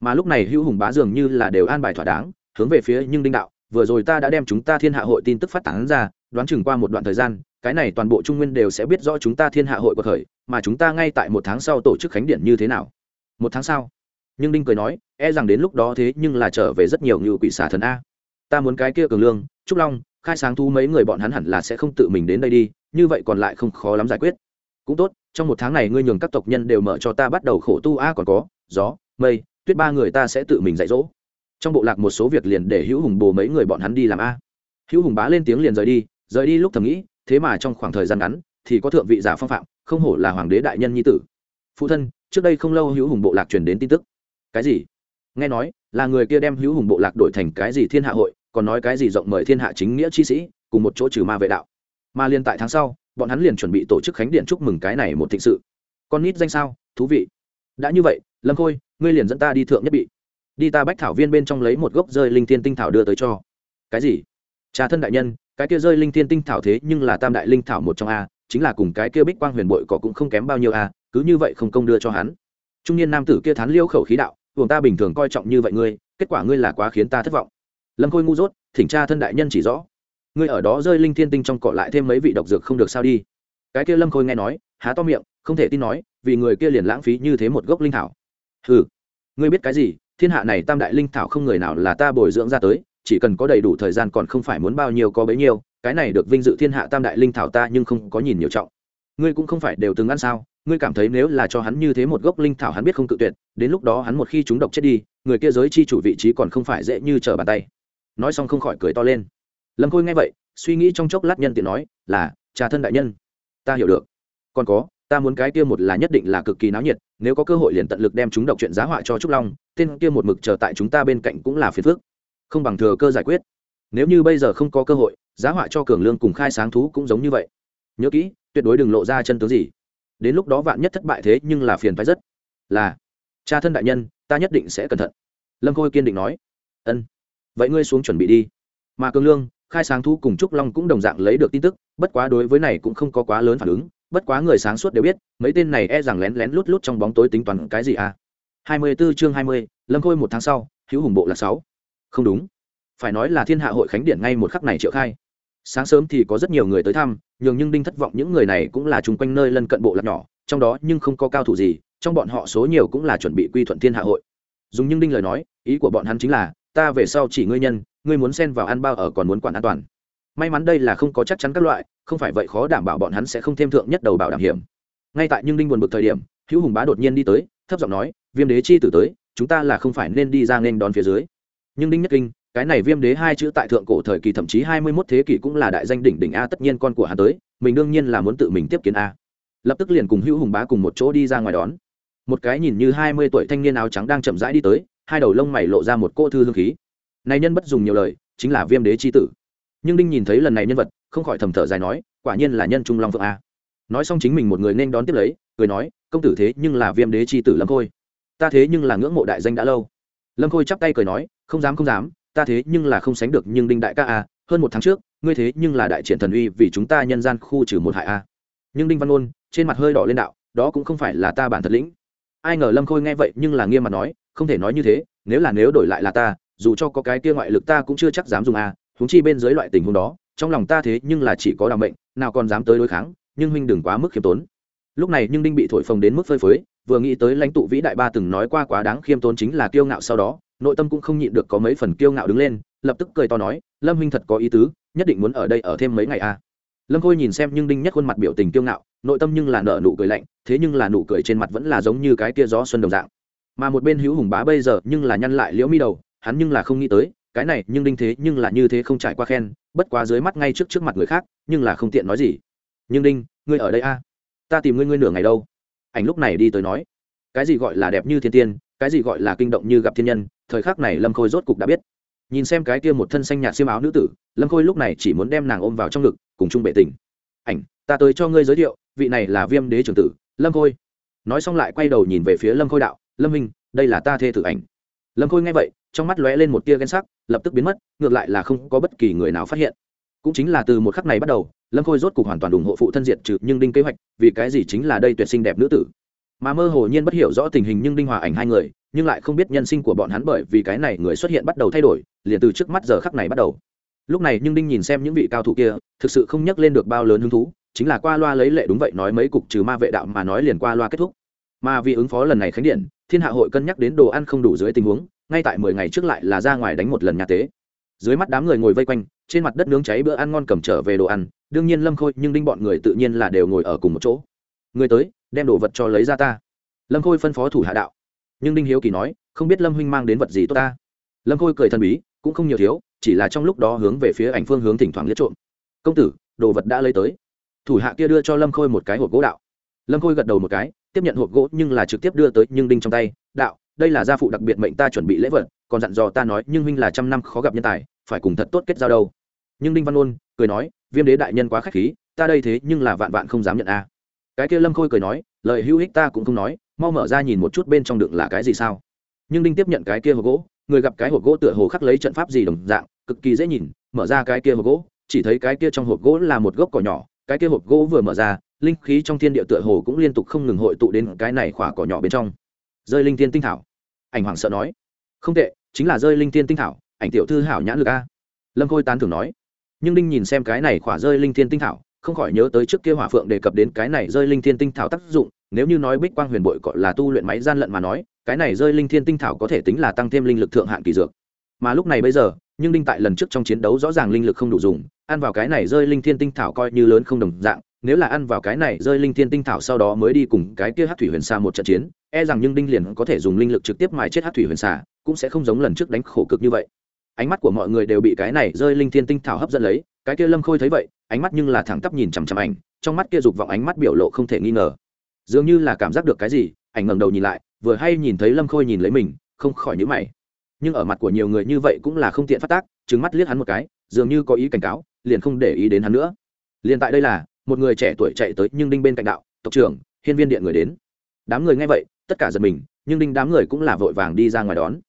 Mà lúc này hữu hùng bá dường như là đều an bài thỏa đáng, hướng về phía nhưng đinh đạo, vừa rồi ta đã đem chúng ta thiên hạ hội tin tức phát tán ra, đoán chừng qua một đoạn thời gian, cái này toàn bộ trung nguyên đều sẽ biết rõ chúng ta thiên hạ hội của khởi, mà chúng ta ngay tại một tháng sau tổ chức khánh điện như thế nào. Một tháng sau, nhưng đinh cười nói e rằng đến lúc đó thế nhưng là trở về rất nhiều ngự quỷ xà thần a. Ta muốn cái kia cường lương, trúc long khai sáng thu mấy người bọn hắn hẳn là sẽ không tự mình đến đây đi, như vậy còn lại không khó lắm giải quyết. Cũng tốt, trong một tháng này ngươi nhường các tộc nhân đều mở cho ta bắt đầu khổ tu. A, còn có, gió, mây, tuyết ba người ta sẽ tự mình dạy dỗ. Trong bộ lạc một số việc liền để hữu hùng bồ mấy người bọn hắn đi làm a. Hữu hùng bá lên tiếng liền rời đi rời đi lúc thầm nghĩ, thế mà trong khoảng thời gian ngắn thì có thượng vị giả phong phạm, không hổ là hoàng đế đại nhân nhi tử. Phụ thân, trước đây không lâu hữu hùng bộ lạc truyền đến tin tức. Cái gì? Nghe nói, là người kia đem hữu hùng bộ lạc đổi thành cái gì thiên hạ hội còn nói cái gì rộng mời thiên hạ chính nghĩa chi sĩ, cùng một chỗ trừ ma vệ đạo. Mà liên tại tháng sau, bọn hắn liền chuẩn bị tổ chức khánh điện chúc mừng cái này một thịnh sự. Con nít danh sao, thú vị. Đã như vậy, lâm khôi, ngươi liền dẫn ta đi thượng nhất bị. Đi ta bách thảo viên bên trong lấy một gốc rơi linh thiên tinh thảo đưa tới cho. Cái gì? Cha thân đại nhân, cái kia rơi linh thiên tinh thảo thế nhưng là tam đại linh thảo một trong a, chính là cùng cái kia bích quang huyền bội cỏ cũng không kém bao nhiêu a, cứ như vậy không công đưa cho hắn. Trung niên nam tử kia thán liêu khẩu khí đạo buồng ta bình thường coi trọng như vậy ngươi, kết quả ngươi là quá khiến ta thất vọng lâm khôi ngu dốt, thỉnh cha thân đại nhân chỉ rõ. Ngươi ở đó rơi linh thiên tinh trong cọ lại thêm mấy vị độc dược không được sao đi. Cái kia lâm khôi nghe nói, há to miệng, không thể tin nói, vì người kia liền lãng phí như thế một gốc linh thảo. Ừ ngươi biết cái gì, thiên hạ này tam đại linh thảo không người nào là ta bồi dưỡng ra tới, chỉ cần có đầy đủ thời gian còn không phải muốn bao nhiêu có bấy nhiêu, cái này được vinh dự thiên hạ tam đại linh thảo ta nhưng không có nhìn nhiều trọng. Ngươi cũng không phải đều từng ăn sao, ngươi cảm thấy nếu là cho hắn như thế một gốc linh thảo hắn biết không tự tuyệt, đến lúc đó hắn một khi chúng độc chết đi, người kia giới chi chủ vị trí còn không phải dễ như trở bàn tay nói xong không khỏi cười to lên. Lâm khôi nghe vậy, suy nghĩ trong chốc lát nhân tiện nói, là cha thân đại nhân. Ta hiểu được. Còn có, ta muốn cái kia một là nhất định là cực kỳ náo nhiệt, nếu có cơ hội liền tận lực đem chúng đọc chuyện giá họa cho trúc long, tên kia một mực chờ tại chúng ta bên cạnh cũng là phiền phước không bằng thừa cơ giải quyết. Nếu như bây giờ không có cơ hội, giá họa cho cường lương cùng khai sáng thú cũng giống như vậy. Nhớ kỹ, tuyệt đối đừng lộ ra chân tướng gì. Đến lúc đó vạn nhất thất bại thế nhưng là phiền phái rất. Là cha thân đại nhân, ta nhất định sẽ cẩn thận. Lâm khôi kiên định nói. Ân vậy ngươi xuống chuẩn bị đi. Mà cường lương khai sáng Thu cùng trúc long cũng đồng dạng lấy được tin tức bất quá đối với này cũng không có quá lớn phản ứng bất quá người sáng suốt đều biết mấy tên này e rằng lén lén lút lút trong bóng tối tính toán cái gì à? Hai mươi 24 chương hai mươi, lâm khôi một tháng sau hữu hùng bộ là sáu. Không đúng. Phải nói là thiên hạ hội khánh điển ngay một khắc này triệu khai. Sáng sớm thì có rất nhiều người tới thăm nhường nhưng đinh thất vọng những người này cũng là chung quanh nơi lân cận bộ lạc nhỏ trong đó nhưng không có cao thủ gì trong bọn họ số nhiều cũng là chuẩn bị quy thuận thiên hạ hội. Dùng nhưng đinh lời nói ý của bọn hắn chính là ta về sau chỉ ngươi nhân, ngươi muốn xen vào ăn bao ở còn muốn quản an toàn. May mắn đây là không có chắc chắn các loại, không phải vậy khó đảm bảo bọn hắn sẽ không thêm thượng nhất đầu bảo đảm hiểm. Ngay tại nhưng đinh buồn bực thời điểm, hữu hùng bá đột nhiên đi tới, thấp giọng nói, viêm đế chi tử tới, chúng ta là không phải nên đi ra nên đón phía dưới. Nhưng đinh nhất kinh, cái này viêm đế hai chữ tại thượng cổ thời kỳ thậm chí hai mươi mốt thế kỷ cũng là đại danh đỉnh đỉnh a, tất nhiên con của hắn tới, mình đương nhiên là muốn tự mình tiếp kiến a. Lập tức liền cùng hữu hùng bá cùng một chỗ đi ra ngoài đón. Một cái nhìn như hai mươi tuổi thanh niên áo trắng đang chậm rãi đi tới hai đầu lông mày lộ ra một cô thư hương khí. Này nhân bất dùng nhiều lời, chính là viêm đế chi tử. Nhưng đinh nhìn thấy lần này nhân vật, không khỏi thầm thở dài nói, quả nhiên là nhân trung long phượng a. Nói xong chính mình một người nên đón tiếp lấy, cười nói, công tử thế nhưng là viêm đế chi tử lâm khôi. Ta thế nhưng là ngưỡng mộ đại danh đã lâu. Lâm khôi chắp tay cười nói, không dám không dám, ta thế nhưng là không sánh được nhưng đinh đại ca a, hơn một tháng trước, ngươi thế nhưng là đại triển thần uy vì chúng ta nhân gian khu trừ một hại a. Nhưng đinh văn ôn trên mặt hơi đỏ lên đạo, đó cũng không phải là ta bản thật lĩnh. Ai ngờ lâm khôi nghe vậy nhưng là nghiêm mặt nói không thể nói như thế, nếu là nếu đổi lại là ta, dù cho có cái kia ngoại lực ta cũng chưa chắc dám dùng a huống chi bên dưới loại tình huống đó, trong lòng ta thế nhưng là chỉ có đ mệnh, nào còn dám tới đối kháng, nhưng huynh đừng quá mức khiêm tốn lúc này nhưng đinh bị thổi phồng đến mức phơi phới, vừa nghĩ tới lãnh tụ vĩ đại ba từng nói qua quá đáng khiêm tốn chính là kiêu ngạo sau đó, nội tâm cũng không nhịn được có mấy phần kiêu ngạo đứng lên, lập tức cười to nói, lâm huynh thật có ý tứ, nhất định muốn ở đây ở thêm mấy ngày a à. lâm khôi nhìn xem nhưng đinh nhất khuôn mặt biểu tình kiêu ngạo, nội tâm nhưng là nợ nụ cười lạnh, thế nhưng là nụ cười trên mặt vẫn là giống như cái kia gió xuân đồng dạng mà một bên hữu hùng bá bây giờ nhưng là nhăn lại liễu mi đầu, hắn nhưng là không nghĩ tới, cái này, nhưng đinh thế nhưng là như thế không trải qua khen, bất quá dưới mắt ngay trước trước mặt người khác, nhưng là không tiện nói gì. Nhưng đinh, ngươi ở đây a? Ta tìm ngươi ngươi nửa ngày đâu? Ảnh lúc này đi tới nói. Cái gì gọi là đẹp như thiên tiên, cái gì gọi là kinh động như gặp thiên nhân, thời khắc này lâm khôi rốt cục đã biết. Nhìn xem cái kia một thân xanh nhạt xiêm áo nữ tử, lâm khôi lúc này chỉ muốn đem nàng ôm vào trong ngực, cùng chung bệ tình. Ảnh, ta tới cho ngươi giới thiệu, vị này là viêm đế trưởng tử, lâm khôi. Nói xong lại quay đầu nhìn về phía lâm khôi đạo lâm minh đây là ta thê tử ảnh. Lâm khôi nghe vậy, trong mắt lóe lên một tia ghen sắc, lập tức biến mất, ngược lại là không có bất kỳ người nào phát hiện. Cũng chính là từ một khắc này bắt đầu, lâm khôi rốt cục hoàn toàn ủng hộ phụ thân diệt trừ nhưng đinh kế hoạch, vì cái gì chính là đây tuyệt sinh đẹp nữ tử. Mà mơ hồ nhiên bất hiểu rõ tình hình nhưng đinh hòa ảnh hai người, nhưng lại không biết nhân sinh của bọn hắn bởi vì cái này người xuất hiện bắt đầu thay đổi, liền từ trước mắt giờ khắc này bắt đầu. Lúc này nhưng đinh nhìn xem những vị cao thủ kia, thực sự không nhắc lên được bao lớn hứng thú, chính là qua loa lấy lệ đúng vậy nói mấy cục trừ ma vệ đạo mà nói liền qua loa kết thúc mà vì ứng phó lần này khánh điện, thiên hạ hội cân nhắc đến đồ ăn không đủ dưới tình huống, ngay tại mười ngày trước lại là ra ngoài đánh một lần nhà tế. Dưới mắt đám người ngồi vây quanh, trên mặt đất nướng cháy bữa ăn ngon cầm trở về đồ ăn, đương nhiên lâm khôi, nhưng đinh bọn người tự nhiên là đều ngồi ở cùng một chỗ. Người tới, đem đồ vật cho lấy ra ta. Lâm khôi phân phó thủ hạ đạo. Nhưng đinh hiếu kỳ nói, không biết lâm huynh mang đến vật gì tốt ta. Lâm khôi cười thần bí, cũng không nhiều thiếu, chỉ là trong lúc đó hướng về phía ảnh phương hướng thỉnh thoảng liếc trộm. Công tử, đồ vật đã lấy tới. Thủ hạ kia đưa cho lâm khôi một cái hộp gỗ đạo. Lâm khôi gật đầu một cái tiếp nhận hộp gỗ nhưng là trực tiếp đưa tới nhưng đinh trong tay, đạo, đây là gia phụ đặc biệt mệnh ta chuẩn bị lễ vật, còn dặn dò ta nói, nhưng huynh là trăm năm khó gặp nhân tài, phải cùng thật tốt kết giao đâu. Nhưng đinh văn ôn cười nói, viêm đế đại nhân quá khách khí, ta đây thế nhưng là vạn vạn không dám nhận a. Cái kia lâm khôi cười nói, lời hữu ích ta cũng không nói, mau mở ra nhìn một chút bên trong đựng là cái gì sao? Nhưng đinh tiếp nhận cái kia hộp gỗ, người gặp cái hộp gỗ tựa hồ khắc lấy trận pháp gì đồng dạng, cực kỳ dễ nhìn, mở ra cái kia hộp gỗ, chỉ thấy cái kia trong hộp gỗ là một gốc cỏ nhỏ, cái kia hộp gỗ vừa mở ra linh khí trong thiên địa tựa hồ cũng liên tục không ngừng hội tụ đến cái này khỏa cỏ nhỏ bên trong. Rơi linh tiên tinh thảo. Ảnh hoàng sợ nói. Không tệ, chính là rơi linh tiên tinh thảo, ảnh tiểu thư hảo nhãn lực a. Lâm khôi tán thưởng nói. Nhưng đinh nhìn xem cái này khỏa rơi linh thiên tinh thảo, không khỏi nhớ tới trước kia hỏa phượng đề cập đến cái này rơi linh thiên tinh thảo tác dụng, nếu như nói bích quang huyền bội gọi là tu luyện máy gian lận mà nói, cái này rơi linh thiên tinh thảo có thể tính là tăng thêm linh lực thượng hạn kỳ dược. Mà lúc này bây giờ, nhưng đinh tại lần trước trong chiến đấu rõ ràng linh lực không đủ dùng, ăn vào cái này rơi linh thiên tinh thảo coi như lớn không đồng dạng nếu là ăn vào cái này, rơi linh thiên tinh thảo sau đó mới đi cùng cái kia hát thủy huyền xa một trận chiến e rằng nhưng đinh liền có thể dùng linh lực trực tiếp mài chết hát thủy huyền xà, cũng sẽ không giống lần trước đánh khổ cực như vậy. Ánh mắt của mọi người đều bị cái này rơi linh thiên tinh thảo hấp dẫn lấy, cái kia lâm khôi thấy vậy, ánh mắt nhưng là thẳng tắp nhìn chằm chằm ảnh, trong mắt kia dục vọng ánh mắt biểu lộ không thể nghi ngờ. Dường như là cảm giác được cái gì, ảnh ngẩng đầu nhìn lại, vừa hay nhìn thấy lâm khôi nhìn lấy mình, không khỏi nhữ mày. Nhưng ở mặt của nhiều người như vậy cũng là không tiện phát tác trứng mắt liếc hắn một cái, dường như có ý cảnh cáo, liền không để ý đến hắn nữa. Liền tại đây là một người trẻ tuổi chạy tới nhưng đinh bên cạnh đạo, tộc trưởng, hiên viên điện người đến. Đám người nghe vậy, tất cả giật mình, nhưng đinh đám người cũng là vội vàng đi ra ngoài đón.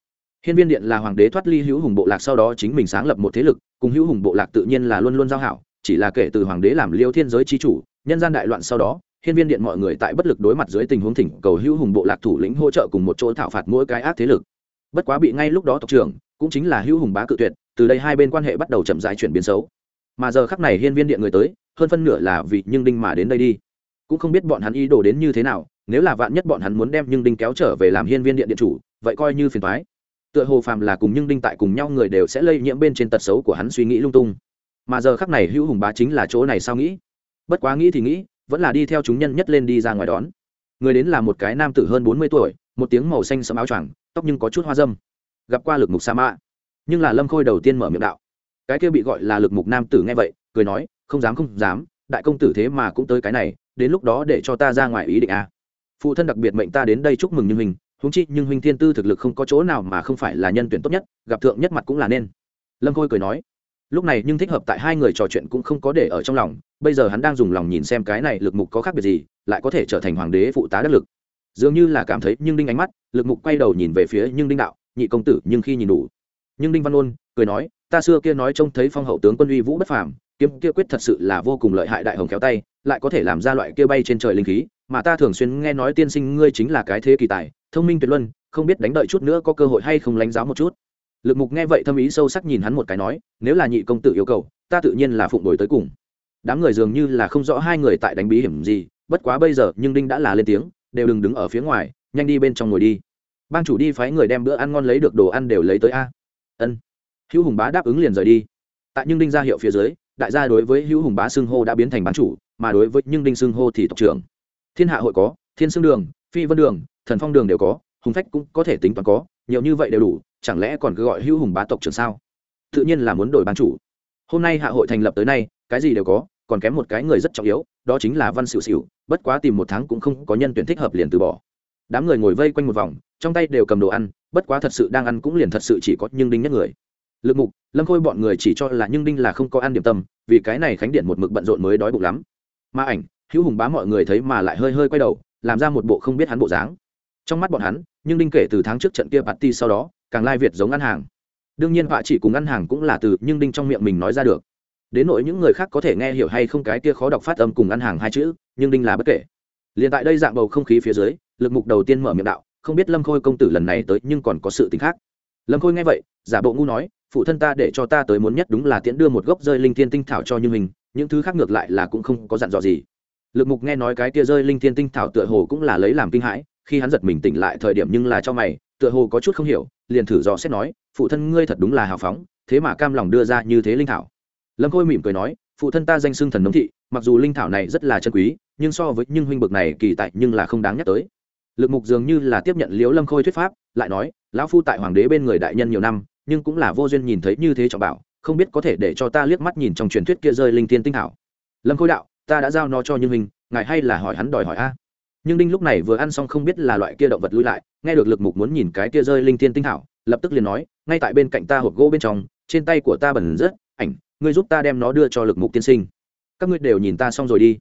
Hiên viên điện là hoàng đế thoát ly hữu hùng bộ lạc, sau đó chính mình sáng lập một thế lực, cùng hữu hùng bộ lạc tự nhiên là luôn luôn giao hảo, chỉ là kể từ hoàng đế làm liêu thiên giới chi chủ, nhân gian đại loạn sau đó, hiên viên điện mọi người tại bất lực đối mặt dưới tình huống thỉnh cầu hữu hùng bộ lạc thủ lĩnh hỗ trợ cùng một chỗ thảo phạt mỗi cái ác thế lực. Bất quá bị ngay lúc đó tộc trưởng, cũng chính là hữu hùng bá cự tuyệt, từ đây hai bên quan hệ bắt đầu chậm rãi chuyển biến xấu mà giờ khắc này hiên viên điện người tới, hơn phân nửa là vì nhưng đinh mà đến đây đi. Cũng không biết bọn hắn ý đồ đến như thế nào, nếu là vạn nhất bọn hắn muốn đem nhưng đinh kéo trở về làm hiên viên điện điện chủ, vậy coi như phiền thoái tựa hồ phàm là cùng nhưng đinh tại cùng nhau người đều sẽ lây nhiễm bên trên tật xấu của hắn suy nghĩ lung tung. Mà giờ khắc này hữu hùng bá chính là chỗ này sao nghĩ? Bất quá nghĩ thì nghĩ, vẫn là đi theo chúng nhân nhất lên đi ra ngoài đón. Người đến là một cái nam tử hơn bốn mươi tuổi, một tiếng màu xanh sẫm áo choàng, tóc nhưng có chút hoa dâm. Gặp qua lực mục sa mạ. Nhưng là lâm khôi đầu tiên mở miệng đạo cái kia bị gọi là lực mục nam tử nghe vậy cười nói không dám không dám đại công tử thế mà cũng tới cái này đến lúc đó để cho ta ra ngoài ý định a phụ thân đặc biệt mệnh ta đến đây chúc mừng như mình, húng chi nhưng huynh thiên tư thực lực không có chỗ nào mà không phải là nhân tuyển tốt nhất gặp thượng nhất mặt cũng là nên. Lâm khôi cười nói lúc này nhưng thích hợp tại hai người trò chuyện cũng không có để ở trong lòng bây giờ hắn đang dùng lòng nhìn xem cái này lực mục có khác biệt gì lại có thể trở thành hoàng đế phụ tá đắc lực. Dường như là cảm thấy nhưng đinh ánh mắt lực mục quay đầu nhìn về phía nhưng đinh đạo nhị công tử nhưng khi nhìn đủ nhưng đinh văn ôn cười nói, ta xưa kia nói trông thấy phong hậu tướng quân uy vũ bất phàm, kiếm kia quyết thật sự là vô cùng lợi hại đại hồng kéo tay, lại có thể làm ra loại kia bay trên trời linh khí, mà ta thường xuyên nghe nói tiên sinh ngươi chính là cái thế kỳ tài, thông minh tuyệt luân, không biết đánh đợi chút nữa có cơ hội hay không lánh giáo một chút. Lực mục nghe vậy thâm ý sâu sắc nhìn hắn một cái nói, nếu là nhị công tử yêu cầu, ta tự nhiên là phụng đổi tới cùng. Đám người dường như là không rõ hai người tại đánh bí hiểm gì, bất quá bây giờ nhưng đinh đã là lên tiếng, đều đừng đứng ở phía ngoài, nhanh đi bên trong ngồi đi. Bang chủ đi phái người đem bữa ăn ngon lấy được đồ ăn đều lấy tới a ân. Hữu hùng bá đáp ứng liền rời đi. Tại nhưng đinh ra hiệu phía dưới, đại gia đối với hữu hùng bá xưng hô đã biến thành bán chủ, mà đối với nhưng đinh xưng hô thì tộc trưởng. Thiên hạ hội có, thiên xưng đường, phi vân đường, thần phong đường đều có, hùng phách cũng có thể tính toán có, nhiều như vậy đều đủ, chẳng lẽ còn cứ gọi hữu hùng bá tộc trưởng sao? Tự nhiên là muốn đổi bán chủ. Hôm nay hạ hội thành lập tới nay, cái gì đều có, còn kém một cái người rất trọng yếu, đó chính là văn xỉu xỉu bất quá tìm một tháng cũng không có nhân tuyển thích hợp liền từ bỏ đám người ngồi vây quanh một vòng, trong tay đều cầm đồ ăn, bất quá thật sự đang ăn cũng liền thật sự chỉ có nhưng đinh nhất người. Lực mục, lâm khôi bọn người chỉ cho là nhưng đinh là không có ăn điểm tâm, vì cái này khánh điện một mực bận rộn mới đói bụng lắm. Mà ảnh, hữu hùng bá mọi người thấy mà lại hơi hơi quay đầu, làm ra một bộ không biết hắn bộ dáng. Trong mắt bọn hắn nhưng đinh kể từ tháng trước trận kia bạt ti sau đó, càng lai việt giống ăn hàng. Đương nhiên họa chỉ cùng ăn hàng cũng là từ nhưng đinh trong miệng mình nói ra được. Đến nỗi những người khác có thể nghe hiểu hay không cái kia khó đọc phát âm cùng ăn hàng hai chữ nhưng đinh là bất kể. Liền tại đây dạng bầu không khí phía dưới lực mục đầu tiên mở miệng đạo, không biết lâm khôi công tử lần này tới nhưng còn có sự tính khác. Lâm khôi nghe vậy, giả bộ ngu nói, phụ thân ta để cho ta tới muốn nhất đúng là tiễn đưa một gốc rơi linh thiên tinh thảo cho như mình những thứ khác ngược lại là cũng không có dặn dò gì. Lực mục nghe nói cái tia rơi linh thiên tinh thảo tựa hồ cũng là lấy làm kinh hãi, khi hắn giật mình tỉnh lại thời điểm nhưng là cho mày, tựa hồ có chút không hiểu, liền thử dò xét nói, phụ thân ngươi thật đúng là hào phóng, thế mà cam lòng đưa ra như thế linh thảo. Lâm khôi mỉm cười nói, phụ thân ta danh xưng thần nông thị, mặc dù linh thảo này rất là chân quý, nhưng so với nhưng huynh bực này kỳ tại nhưng là không đáng nhắc tới lực mục dường như là tiếp nhận liễu lâm khôi thuyết pháp, lại nói, lão phu tại hoàng đế bên người đại nhân nhiều năm, nhưng cũng là vô duyên nhìn thấy như thế trọng bảo, không biết có thể để cho ta liếc mắt nhìn trong truyền thuyết kia rơi linh tiên tinh thảo. Lâm khôi đạo, ta đã giao nó cho như hình ngài hay là hỏi hắn đòi hỏi a? Nhưng đinh lúc này vừa ăn xong không biết là loại kia động vật lui lại, nghe được lực mục muốn nhìn cái kia rơi linh tiên tinh thảo, lập tức liền nói, ngay tại bên cạnh ta hộp gỗ bên trong, trên tay của ta bẩn rất, ảnh, ngươi giúp ta đem nó đưa cho lực mục tiên sinh. Các ngươi đều nhìn ta xong rồi đi.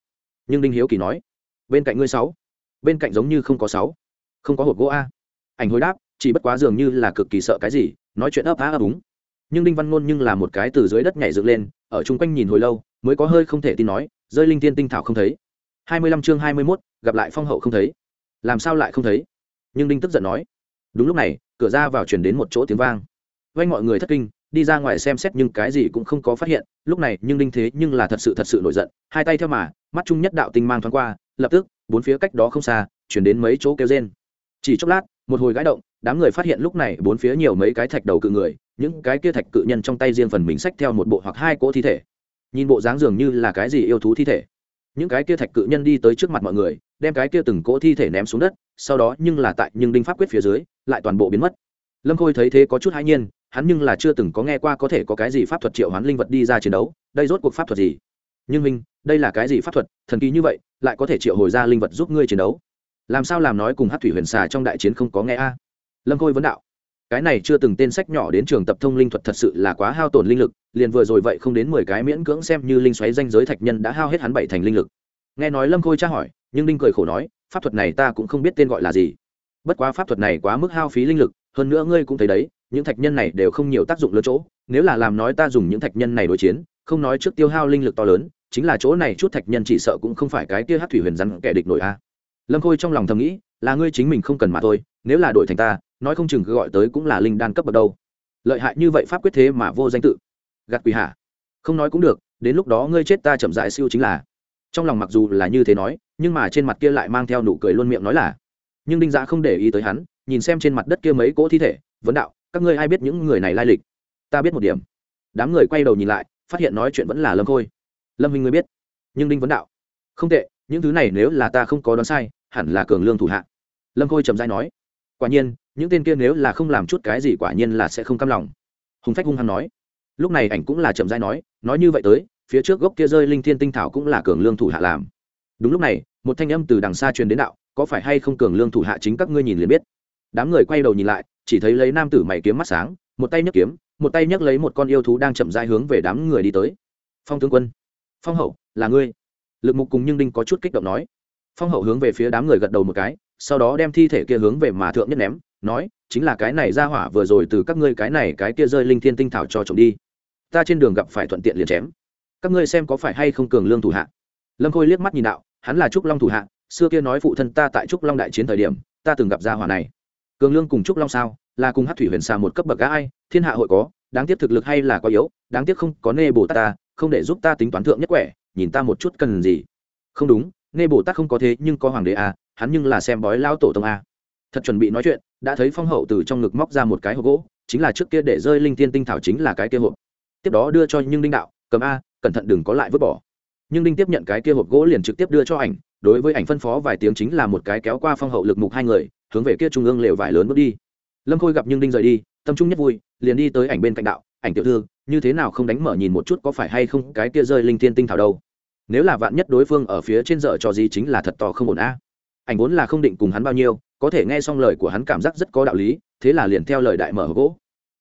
Nhưng đinh hiếu kỳ nói, bên cạnh ngươi sáu bên cạnh giống như không có sáu, không có hộp gỗ a. Ảnh hồi đáp, chỉ bất quá dường như là cực kỳ sợ cái gì, nói chuyện ấp á ấp úng. Nhưng đinh văn ngôn nhưng là một cái từ dưới đất nhảy dựng lên, ở chung quanh nhìn hồi lâu, mới có hơi không thể tin nói, rơi linh tiên tinh thảo không thấy. Hai mươi lăm chương hai mươi mốt, gặp lại phong hậu không thấy. Làm sao lại không thấy? Nhưng đinh tức giận nói. Đúng lúc này, cửa ra vào chuyển đến một chỗ tiếng vang. Vanh mọi người thất kinh đi ra ngoài xem xét nhưng cái gì cũng không có phát hiện, lúc này nhưng đinh thế nhưng là thật sự thật sự nổi giận, hai tay theo mà, mắt chung nhất đạo tinh mang thoáng qua, lập tức, bốn phía cách đó không xa, chuyển đến mấy chỗ kêu rên. Chỉ chốc lát, một hồi gãi động, đám người phát hiện lúc này bốn phía nhiều mấy cái thạch đầu cự người, những cái kia thạch cự nhân trong tay riêng phần mình xách theo một bộ hoặc hai cỗ thi thể. Nhìn bộ dáng dường như là cái gì yêu thú thi thể. Những cái kia thạch cự nhân đi tới trước mặt mọi người, đem cái kia từng cỗ thi thể ném xuống đất, sau đó nhưng là tại nhưng đinh pháp quyết phía dưới, lại toàn bộ biến mất. Lâm khôi thấy thế có chút hãi nhiên hắn nhưng là chưa từng có nghe qua có thể có cái gì pháp thuật triệu hoán linh vật đi ra chiến đấu, đây rốt cuộc pháp thuật gì? Nhưng minh đây là cái gì pháp thuật, thần kỳ như vậy, lại có thể triệu hồi ra linh vật giúp ngươi chiến đấu? Làm sao làm nói cùng hát thủy huyền xà trong đại chiến không có nghe a? Lâm khôi vấn đạo. Cái này chưa từng tên sách nhỏ đến trường tập thông linh thuật thật sự là quá hao tổn linh lực, liền vừa rồi vậy không đến mười cái miễn cưỡng xem như linh xoáy danh giới thạch nhân đã hao hết hắn bảy thành linh lực. Nghe nói lâm khôi tra hỏi, nhưng đinh cười khổ nói, pháp thuật này ta cũng không biết tên gọi là gì. Bất quá pháp thuật này quá mức hao phí linh lực, hơn nữa ngươi cũng thấy đấy những thạch nhân này đều không nhiều tác dụng lớn chỗ, nếu là làm nói ta dùng những thạch nhân này đối chiến, không nói trước tiêu hao linh lực to lớn, chính là chỗ này chút thạch nhân chỉ sợ cũng không phải cái kia hát thủy huyền rắn kẻ địch nổi a. Lâm khôi trong lòng thầm nghĩ, là ngươi chính mình không cần mà thôi, nếu là đổi thành ta, nói không chừng cứ gọi tới cũng là linh đan cấp bậc đâu. Lợi hại như vậy pháp quyết thế mà vô danh tự. Gạt quỷ hạ. Không nói cũng được, đến lúc đó ngươi chết ta chậm dại siêu chính là. Trong lòng mặc dù là như thế nói, nhưng mà trên mặt kia lại mang theo nụ cười luôn miệng nói là. Nhưng đinh giã không để ý tới hắn, nhìn xem trên mặt đất kia mấy cỗ thi thể, vấn đạo các ngươi ai biết những người này lai lịch? Ta biết một điểm. Đám người quay đầu nhìn lại, phát hiện nói chuyện vẫn là lâm khôi. Lâm huynh ngươi biết. Nhưng đinh vấn đạo? Không tệ, những thứ này nếu là ta không có đoán sai, hẳn là cường lương thủ hạ. Lâm khôi trầm dai nói. Quả nhiên, những tên kia nếu là không làm chút cái gì quả nhiên là sẽ không cam lòng. Hùng phách hung hăng nói. Lúc này ảnh cũng là trầm dai nói nói như vậy tới, phía trước gốc kia rơi linh thiên tinh thảo cũng là cường lương thủ hạ làm. Đúng lúc này, một thanh âm từ đằng xa truyền đến đạo, có phải hay không cường lương thủ hạ chính các ngươi nhìn liền biết. Đám người quay đầu nhìn lại chỉ thấy lấy nam tử mày kiếm mắt sáng, một tay nhấc kiếm, một tay nhấc lấy một con yêu thú đang chậm rãi hướng về đám người đi tới. Phong tướng quân, phong hậu, là ngươi? Lực mục cùng nhưng đinh có chút kích động nói. Phong hậu hướng về phía đám người gật đầu một cái, sau đó đem thi thể kia hướng về mà thượng nhất ném, nói, chính là cái này ra hỏa vừa rồi từ các ngươi cái này cái kia rơi linh thiên tinh thảo cho trộm đi. Ta trên đường gặp phải thuận tiện liền chém. Các ngươi xem có phải hay không cường lương thủ hạ. Lâm khôi liếc mắt nhìn đạo, hắn là trúc long thủ hạ, xưa kia nói phụ thân ta tại trúc long đại chiến thời điểm, ta từng gặp gia hỏa này cường lương cùng trúc long sao, là cùng hát thủy huyền xà một cấp bậc gã ai, thiên hạ hội có, đáng tiếc thực lực hay là có yếu, đáng tiếc không có nê bồ tát ta, không để giúp ta tính toán thượng nhất quẻ, nhìn ta một chút cần gì. Không đúng, nê bồ tát không có thế, nhưng có hoàng đế a hắn nhưng là xem bói lao tổ tông a thật chuẩn bị nói chuyện, đã thấy phong hậu từ trong ngực móc ra một cái hộp gỗ, chính là trước kia để rơi linh thiên tinh thảo chính là cái kia hộp. Tiếp đó đưa cho nhưng đinh đạo, cầm a, cẩn thận đừng có lại vứt bỏ. Nhưng đinh tiếp nhận cái kia hộp gỗ liền trực tiếp đưa cho ảnh đối với ảnh phân phó vài tiếng chính là một cái kéo qua phong hậu lực mục hai người, hướng về kia trung ương lều vải lớn bước đi. Lâm khôi gặp nhưng đinh rời đi, tâm trung nhất vui, liền đi tới ảnh bên cạnh đạo, ảnh tiểu thư, như thế nào không đánh mở nhìn một chút có phải hay không cái kia rơi linh thiên tinh thảo đâu? Nếu là vạn nhất đối phương ở phía trên dở cho gì chính là thật to không ổn a. Ảnh vốn là không định cùng hắn bao nhiêu, có thể nghe xong lời của hắn cảm giác rất có đạo lý, thế là liền theo lời đại mở gỗ.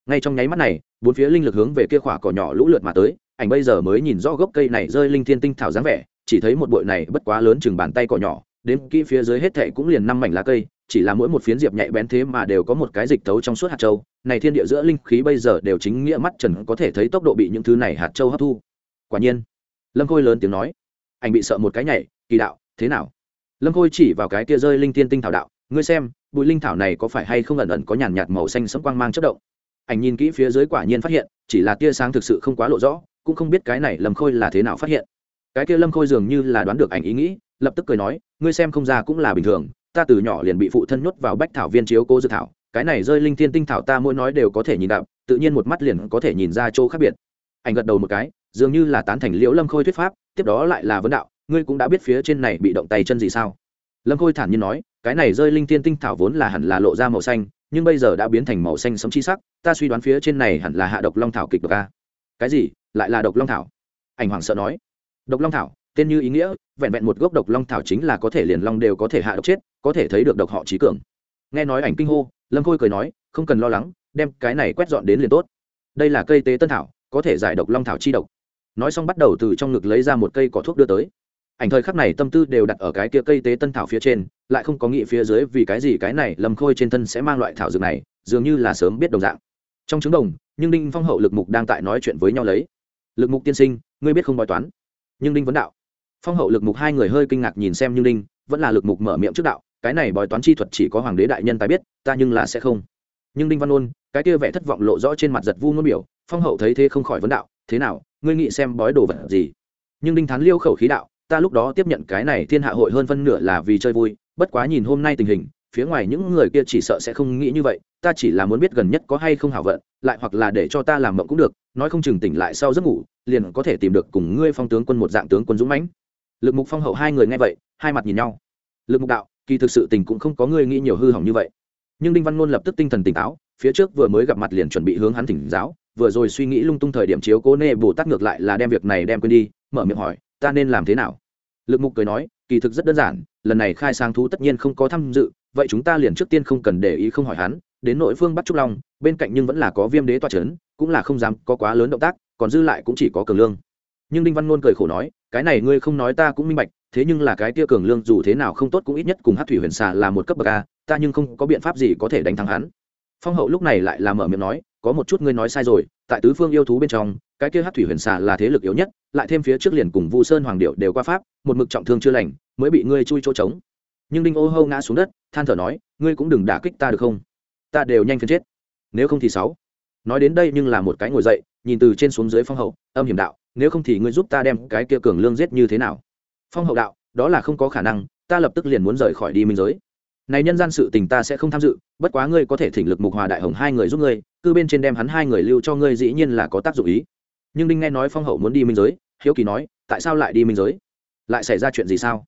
Ngay trong nháy mắt này, bốn phía linh lực hướng về kia khỏa cỏ nhỏ lũ lượt mà tới, ảnh bây giờ mới nhìn rõ gốc cây này rơi linh thiên tinh thảo dáng vẻ chỉ thấy một bụi này bất quá lớn chừng bàn tay cỏ nhỏ, đến kỹ phía dưới hết thệ cũng liền năm mảnh lá cây, chỉ là mỗi một phiến diệp nhạy bén thế mà đều có một cái dịch tấu trong suốt hạt châu. Này thiên địa giữa linh khí bây giờ đều chính nghĩa mắt trần có thể thấy tốc độ bị những thứ này hạt châu hấp thu. Quả nhiên, lâm khôi lớn tiếng nói anh bị sợ một cái nhảy, kỳ đạo, thế nào? Lâm khôi chỉ vào cái kia rơi linh tiên tinh thảo đạo, ngươi xem, bụi linh thảo này có phải hay không ẩn ẩn có nhàn nhạt màu xanh sẫm quang mang chất động? Anh nhìn kỹ phía dưới quả nhiên phát hiện, chỉ là tia sáng thực sự không quá lộ rõ, cũng không biết cái này lâm khôi là thế nào phát hiện cái kia lâm khôi dường như là đoán được ảnh ý nghĩ, lập tức cười nói, ngươi xem không ra cũng là bình thường, ta từ nhỏ liền bị phụ thân nhốt vào bách thảo viên chiếu cố dự thảo, cái này rơi linh thiên tinh thảo ta mỗi nói đều có thể nhìn đạo tự nhiên một mắt liền có thể nhìn ra chỗ khác biệt. Ảnh gật đầu một cái, dường như là tán thành liễu lâm khôi thuyết pháp, tiếp đó lại là vấn đạo, ngươi cũng đã biết phía trên này bị động tay chân gì sao? Lâm khôi thản nhiên nói, cái này rơi linh thiên tinh thảo vốn là hẳn là lộ ra màu xanh, nhưng bây giờ đã biến thành màu xanh sống chi sắc, ta suy đoán phía trên này hẳn là hạ độc long thảo kịch độc a. Cái gì? Lại là độc long thảo? Ảnh hoàng sợ nói độc long thảo, tên như ý nghĩa, vẹn vẹn một gốc độc long thảo chính là có thể liền long đều có thể hạ độc chết, có thể thấy được độc họ trí cường. Nghe nói ảnh kinh hô, lâm khôi cười nói, không cần lo lắng, đem cái này quét dọn đến liền tốt. Đây là cây tế tân thảo, có thể giải độc long thảo chi độc. Nói xong bắt đầu từ trong ngực lấy ra một cây cỏ thuốc đưa tới. Ảnh thời khắc này tâm tư đều đặt ở cái kia cây tế tân thảo phía trên, lại không có nghĩ phía dưới vì cái gì cái này lâm khôi trên thân sẽ mang loại thảo dược này, dường như là sớm biết đồng dạng. Trong trứng đồng, nhưng đinh phong hậu lực mục đang tại nói chuyện với nhau lấy. Lực mục tiên sinh, ngươi biết không bói toán? Nhưng đinh vấn đạo phong hậu lực mục hai người hơi kinh ngạc nhìn xem như đinh vẫn là lực mục mở miệng trước đạo cái này bói toán chi thuật chỉ có hoàng đế đại nhân tài biết ta nhưng là sẽ không nhưng đinh văn ôn cái kia vẻ thất vọng lộ rõ trên mặt giật vu ngôn biểu phong hậu thấy thế không khỏi vấn đạo thế nào ngươi nghĩ xem bói đồ vật gì nhưng đinh thán liêu khẩu khí đạo ta lúc đó tiếp nhận cái này thiên hạ hội hơn phân nửa là vì chơi vui bất quá nhìn hôm nay tình hình phía ngoài những người kia chỉ sợ sẽ không nghĩ như vậy, ta chỉ là muốn biết gần nhất có hay không hảo vận, lại hoặc là để cho ta làm mộng cũng được, nói không chừng tỉnh lại sau giấc ngủ, liền có thể tìm được cùng ngươi phong tướng quân một dạng tướng quân dũng mãnh. Lực mục phong hậu hai người nghe vậy, hai mặt nhìn nhau. Lực mục đạo, kỳ thực sự tình cũng không có ngươi nghĩ nhiều hư hỏng như vậy. Nhưng đinh văn ngôn lập tức tinh thần tỉnh táo, phía trước vừa mới gặp mặt liền chuẩn bị hướng hắn thỉnh giáo, vừa rồi suy nghĩ lung tung thời điểm chiếu cố nê bồ tát ngược lại là đem việc này đem quên đi, mở miệng hỏi, ta nên làm thế nào? Lực mục cười nói, kỳ thực rất đơn giản, lần này khai sang thú tất nhiên không có tham dự vậy chúng ta liền trước tiên không cần để ý không hỏi hắn, đến nội phương bắt trúc long, bên cạnh nhưng vẫn là có viêm đế toa c h ấ n cũng là không dám có quá lớn động tác, còn dư lại cũng chỉ có cường lương. Nhưng đinh văn ngôn cười khổ nói, cái này ngươi không nói ta cũng minh bạch, thế nhưng là cái tia cường lương dù thế nào không tốt cũng ít nhất cùng hát thủy huyền xà là một cấp bậc a, ta nhưng không có biện pháp gì có thể đánh thắng hắn. Phong hậu lúc này lại là mở miệng nói, có một chút ngươi nói sai rồi, tại tứ phương yêu thú bên trong, cái kia hát thủy huyền xà là thế lực yếu nhất, lại thêm phía trước liền cùng vu sơn hoàng điệu đều qua pháp, một mực trọng thương chưa lành, mới bị ngươi chui chỗ trống nhưng đinh ô hâu ngã xuống đất, than thở nói, ngươi cũng đừng đả kích ta được không? Ta đều nhanh phiền chết. Nếu không thì sáu. Nói đến đây nhưng là một cái ngồi dậy, nhìn từ trên xuống dưới phong hậu, âm hiểm đạo, nếu không thì ngươi giúp ta đem cái kia cường lương giết như thế nào? Phong hậu đạo, đó là không có khả năng, ta lập tức liền muốn rời khỏi đi minh giới. Này nhân gian sự tình ta sẽ không tham dự, bất quá ngươi có thể thỉnh lực mục hòa đại hồng hai người giúp ngươi, cư bên trên đem hắn hai người lưu cho ngươi dĩ nhiên là có tác dụng ý. Nhưng đinh nghe nói phong hậu muốn đi minh giới, hiếu kỳ nói, tại sao lại đi minh giới? Lại xảy ra chuyện gì sao?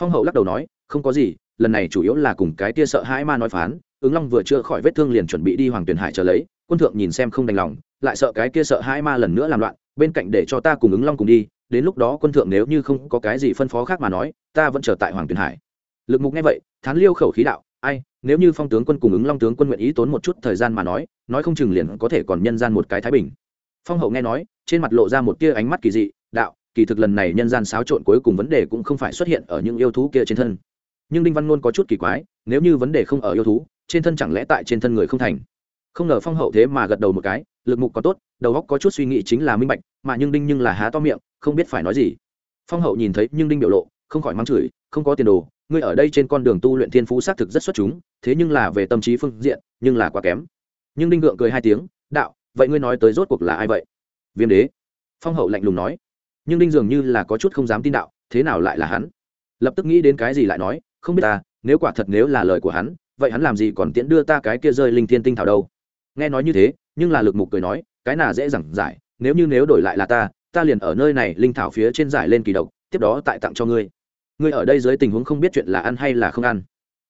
Phong hậu lắc đầu nói không có gì, lần này chủ yếu là cùng cái tia sợ hãi ma nói phán, ứng long vừa chưa khỏi vết thương liền chuẩn bị đi hoàng tuyền hải trở lấy, quân thượng nhìn xem không đành lòng, lại sợ cái kia sợ hãi ma lần nữa làm loạn, bên cạnh để cho ta cùng ứng long cùng đi, đến lúc đó quân thượng nếu như không có cái gì phân phó khác mà nói, ta vẫn chờ tại hoàng tuyền hải. Lực mục nghe vậy, thán liêu khẩu khí đạo, ai, nếu như phong tướng quân cùng ứng long tướng quân nguyện ý tốn một chút thời gian mà nói nói không chừng liền có thể còn nhân gian một cái thái bình. Phong hậu nghe nói, trên mặt lộ ra một tia ánh mắt kỳ dị, đạo, kỳ thực lần này nhân gian xáo trộn cuối cùng vấn đề cũng không phải xuất hiện ở những yêu thú kia trên thân nhưng đinh văn ngôn có chút kỳ quái, nếu như vấn đề không ở yêu thú, trên thân chẳng lẽ tại trên thân người không thành? Không ngờ phong hậu thế mà gật đầu một cái, lực mục có tốt, đầu góc có chút suy nghĩ chính là minh bạch, mà nhưng đinh nhưng là há to miệng, không biết phải nói gì. Phong hậu nhìn thấy nhưng đinh biểu lộ, không khỏi mắng chửi, không có tiền đồ, ngươi ở đây trên con đường tu luyện thiên phú xác thực rất xuất chúng, thế nhưng là về tâm trí phương diện, nhưng là quá kém. Nhưng đinh gượng cười hai tiếng, đạo, vậy ngươi nói tới rốt cuộc là ai vậy? Viêm đế. Phong hậu lạnh lùng nói. Nhưng đinh dường như là có chút không dám tin đạo, thế nào lại là hắn? Lập tức nghĩ đến cái gì lại nói không biết ta, nếu quả thật nếu là lời của hắn, vậy hắn làm gì còn tiễn đưa ta cái kia rơi linh thiên tinh thảo đâu? Nghe nói như thế, nhưng là lực mục cười nói, cái nào dễ dàng giải, nếu như nếu đổi lại là ta ta liền ở nơi này linh thảo phía trên giải lên kỳ độc, tiếp đó tại tặng cho ngươi. Ngươi ở đây dưới tình huống không biết chuyện là ăn hay là không ăn.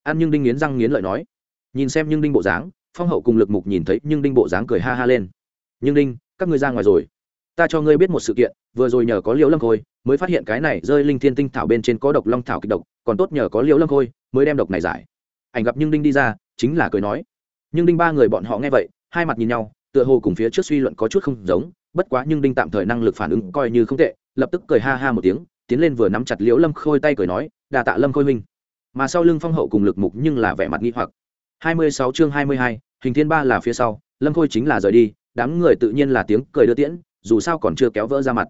Ăn nhưng đinh nghiến răng nghiến lợi nói. Nhìn xem nhưng đinh bộ dáng, phong hậu cùng lực mục nhìn thấy nhưng đinh bộ dáng cười ha ha lên. Nhưng đinh, các ngươi ra ngoài rồi ta cho ngươi biết một sự kiện, vừa rồi nhờ có liễu lâm khôi, mới phát hiện cái này rơi linh thiên tinh thảo bên trên có độc long thảo kịch độc, còn tốt nhờ có liễu lâm khôi, mới đem độc này giải. Ảnh gặp nhưng đinh đi ra, chính là cười nói. Nhưng đinh ba người bọn họ nghe vậy, hai mặt nhìn nhau, tựa hồ cùng phía trước suy luận có chút không giống, bất quá nhưng đinh tạm thời năng lực phản ứng coi như không tệ, lập tức cười ha ha một tiếng, tiến lên vừa nắm chặt liễu lâm khôi tay cười nói đà tạ lâm khôi minh mà sau lưng phong hậu cùng lực mục nhưng là vẻ mặt nghi hoặc. Hai mươi sáu chương hai mươi hai, hình thiên ba là phía sau, lâm khôi chính là rời đi, đám người tự nhiên là tiếng cười đưa tiễn dù sao còn chưa kéo vỡ ra mặt.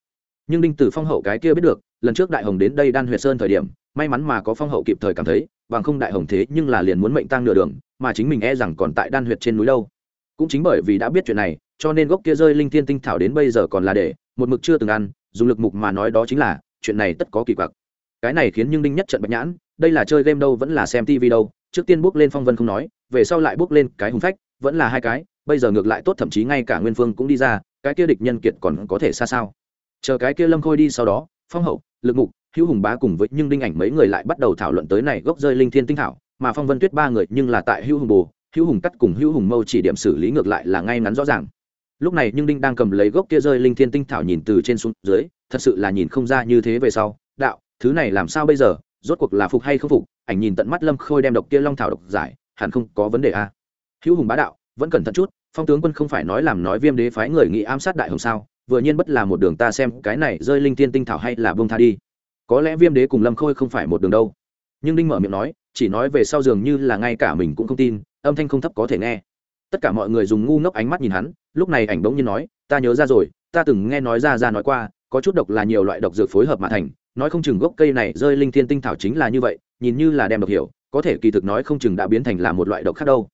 Nhưng đinh tử phong hậu cái kia biết được, lần trước đại hồng đến đây đan huyệt sơn thời điểm, may mắn mà có phong hậu kịp thời cảm thấy, bằng không đại hồng thế nhưng là liền muốn mệnh tăng nửa đường, mà chính mình e rằng còn tại đan huyệt trên núi đâu. Cũng chính bởi vì đã biết chuyện này, cho nên gốc kia rơi linh thiên tinh thảo đến bây giờ còn là để, một mực chưa từng ăn, dùng lực mục mà nói đó chính là, chuyện này tất có kỳ quặc. Cái này khiến nhưng đinh nhất trận bạch nhãn, đây là chơi game đâu vẫn là xem tv đâu, trước tiên bước lên phong vân không nói, về sau lại bước lên cái hùng phách, vẫn là hai cái, bây giờ ngược lại tốt thậm chí ngay cả nguyên phương cũng đi ra cái kia địch nhân kiệt còn có thể xa sao chờ cái kia lâm khôi đi sau đó, phong hậu, lực mục, hữu hùng bá cùng với nhưng đinh ảnh mấy người lại bắt đầu thảo luận tới này gốc rơi linh thiên tinh thảo, mà phong vân tuyết ba người nhưng là tại hữu hùng bồ, hữu hùng cắt cùng hữu hùng mâu chỉ điểm xử lý ngược lại là ngay ngắn rõ ràng lúc này nhưng đinh đang cầm lấy gốc kia rơi linh thiên tinh thảo nhìn từ trên xuống dưới, thật sự là nhìn không ra như thế về sau, đạo, thứ này làm sao bây giờ, rốt cuộc là phục hay không phục, ảnh nhìn tận mắt lâm khôi đem độc kia long thảo độc giải, hẳn không có vấn đề a à. hữu hùng bá đạo, vẫn cẩn thận chút phong tướng quân không phải nói làm nói viêm đế phái người nghĩ ám sát đại hồng sao, vừa nhiên bất là một đường ta xem, cái này rơi linh tiên tinh thảo hay là bông tha đi. Có lẽ viêm đế cùng lâm khôi không phải một đường đâu. Nhưng đinh mở miệng nói, chỉ nói về sau dường như là ngay cả mình cũng không tin, âm thanh không thấp có thể nghe. Tất cả mọi người dùng ngu ngốc ánh mắt nhìn hắn, lúc này ảnh bỗng nhiên nói, ta nhớ ra rồi, ta từng nghe nói ra ra nói qua, có chút độc là nhiều loại độc dược phối hợp mà thành, nói không chừng gốc cây này rơi linh thiên tinh thảo chính là như vậy, nhìn như là đem độc hiểu, có thể kỳ thực nói không chừng đã biến thành là một loại độc khác đâu.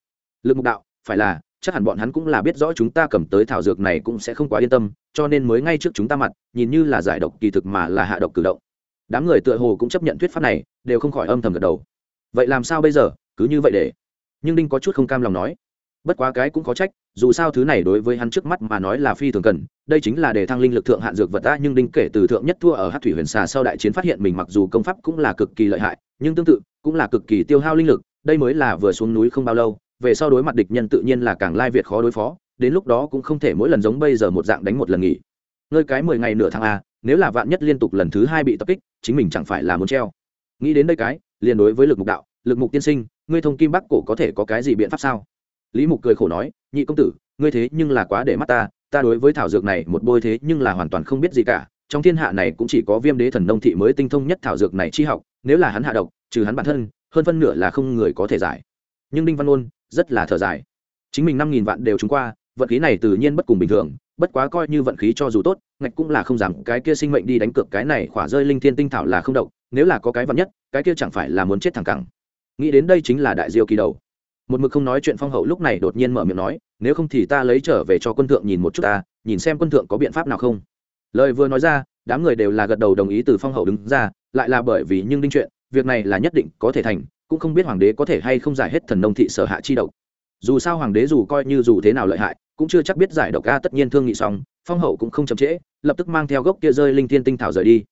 Lực mục đạo, phải là chắc hẳn bọn hắn cũng là biết rõ chúng ta cầm tới thảo dược này cũng sẽ không quá yên tâm, cho nên mới ngay trước chúng ta mặt, nhìn như là giải độc kỳ thực mà là hạ độc cử động. Đám người tựa hồ cũng chấp nhận thuyết pháp này, đều không khỏi âm thầm gật đầu. Vậy làm sao bây giờ? Cứ như vậy để. Nhưng đinh có chút không cam lòng nói. Bất quá cái cũng có trách, dù sao thứ này đối với hắn trước mắt mà nói là phi thường cần, đây chính là để thăng linh lực thượng hạn dược vật ta nhưng đinh kể từ thượng nhất thua ở hát thủy huyền xà sau đại chiến phát hiện mình mặc dù công pháp cũng là cực kỳ lợi hại, nhưng tương tự, cũng là cực kỳ tiêu hao linh lực, đây mới là vừa xuống núi không bao lâu về sau đối mặt địch nhân tự nhiên là càng lai việt khó đối phó, đến lúc đó cũng không thể mỗi lần giống bây giờ một dạng đánh một lần nghỉ. Ngơi cái mười ngày nửa tháng a nếu là vạn nhất liên tục lần thứ hai bị tập kích, chính mình chẳng phải là muốn treo. Nghĩ đến đây cái, liền đối với lực mục đạo, lực mục tiên sinh, ngươi thông kim bắc cổ có thể có cái gì biện pháp sao? Lý mục cười khổ nói, nhị công tử, ngươi thế nhưng là quá để mắt ta ta đối với thảo dược này một bôi thế nhưng là hoàn toàn không biết gì cả, trong thiên hạ này cũng chỉ có viêm đế thần nông thị mới tinh thông nhất thảo dược này chi học, nếu là hắn hạ độc, trừ hắn bản thân, hơn phân nửa là không người có thể giải. Nhưng đinh văn ôn rất là thở dài. Chính mình năm nghìn vạn đều trúng qua, vận khí này tự nhiên bất cùng bình thường, bất quá coi như vận khí cho dù tốt, ngạch cũng là không giảm, cái kia sinh mệnh đi đánh cược cái này khỏa rơi linh thiên tinh thảo là không độc, nếu là có cái vận nhất, cái kia chẳng phải là muốn chết thẳng cẳng. Nghĩ đến đây chính là đại diêu kỳ đầu. Một mực không nói chuyện phong hậu lúc này đột nhiên mở miệng nói, nếu không thì ta lấy trở về cho quân thượng nhìn một chút ta, nhìn xem quân thượng có biện pháp nào không. Lời vừa nói ra, đám người đều là gật đầu đồng ý từ phong hậu đứng ra, lại là bởi vì nhưng đinh chuyện, việc này là nhất định có thể thành cũng không biết hoàng đế có thể hay không giải hết thần nông thị sở hạ chi độc. Dù sao hoàng đế dù coi như dù thế nào lợi hại, cũng chưa chắc biết giải độc a, tất nhiên thương nghị xong, phong hậu cũng không chậm trễ, lập tức mang theo gốc kia rơi linh thiên tinh thảo rời đi.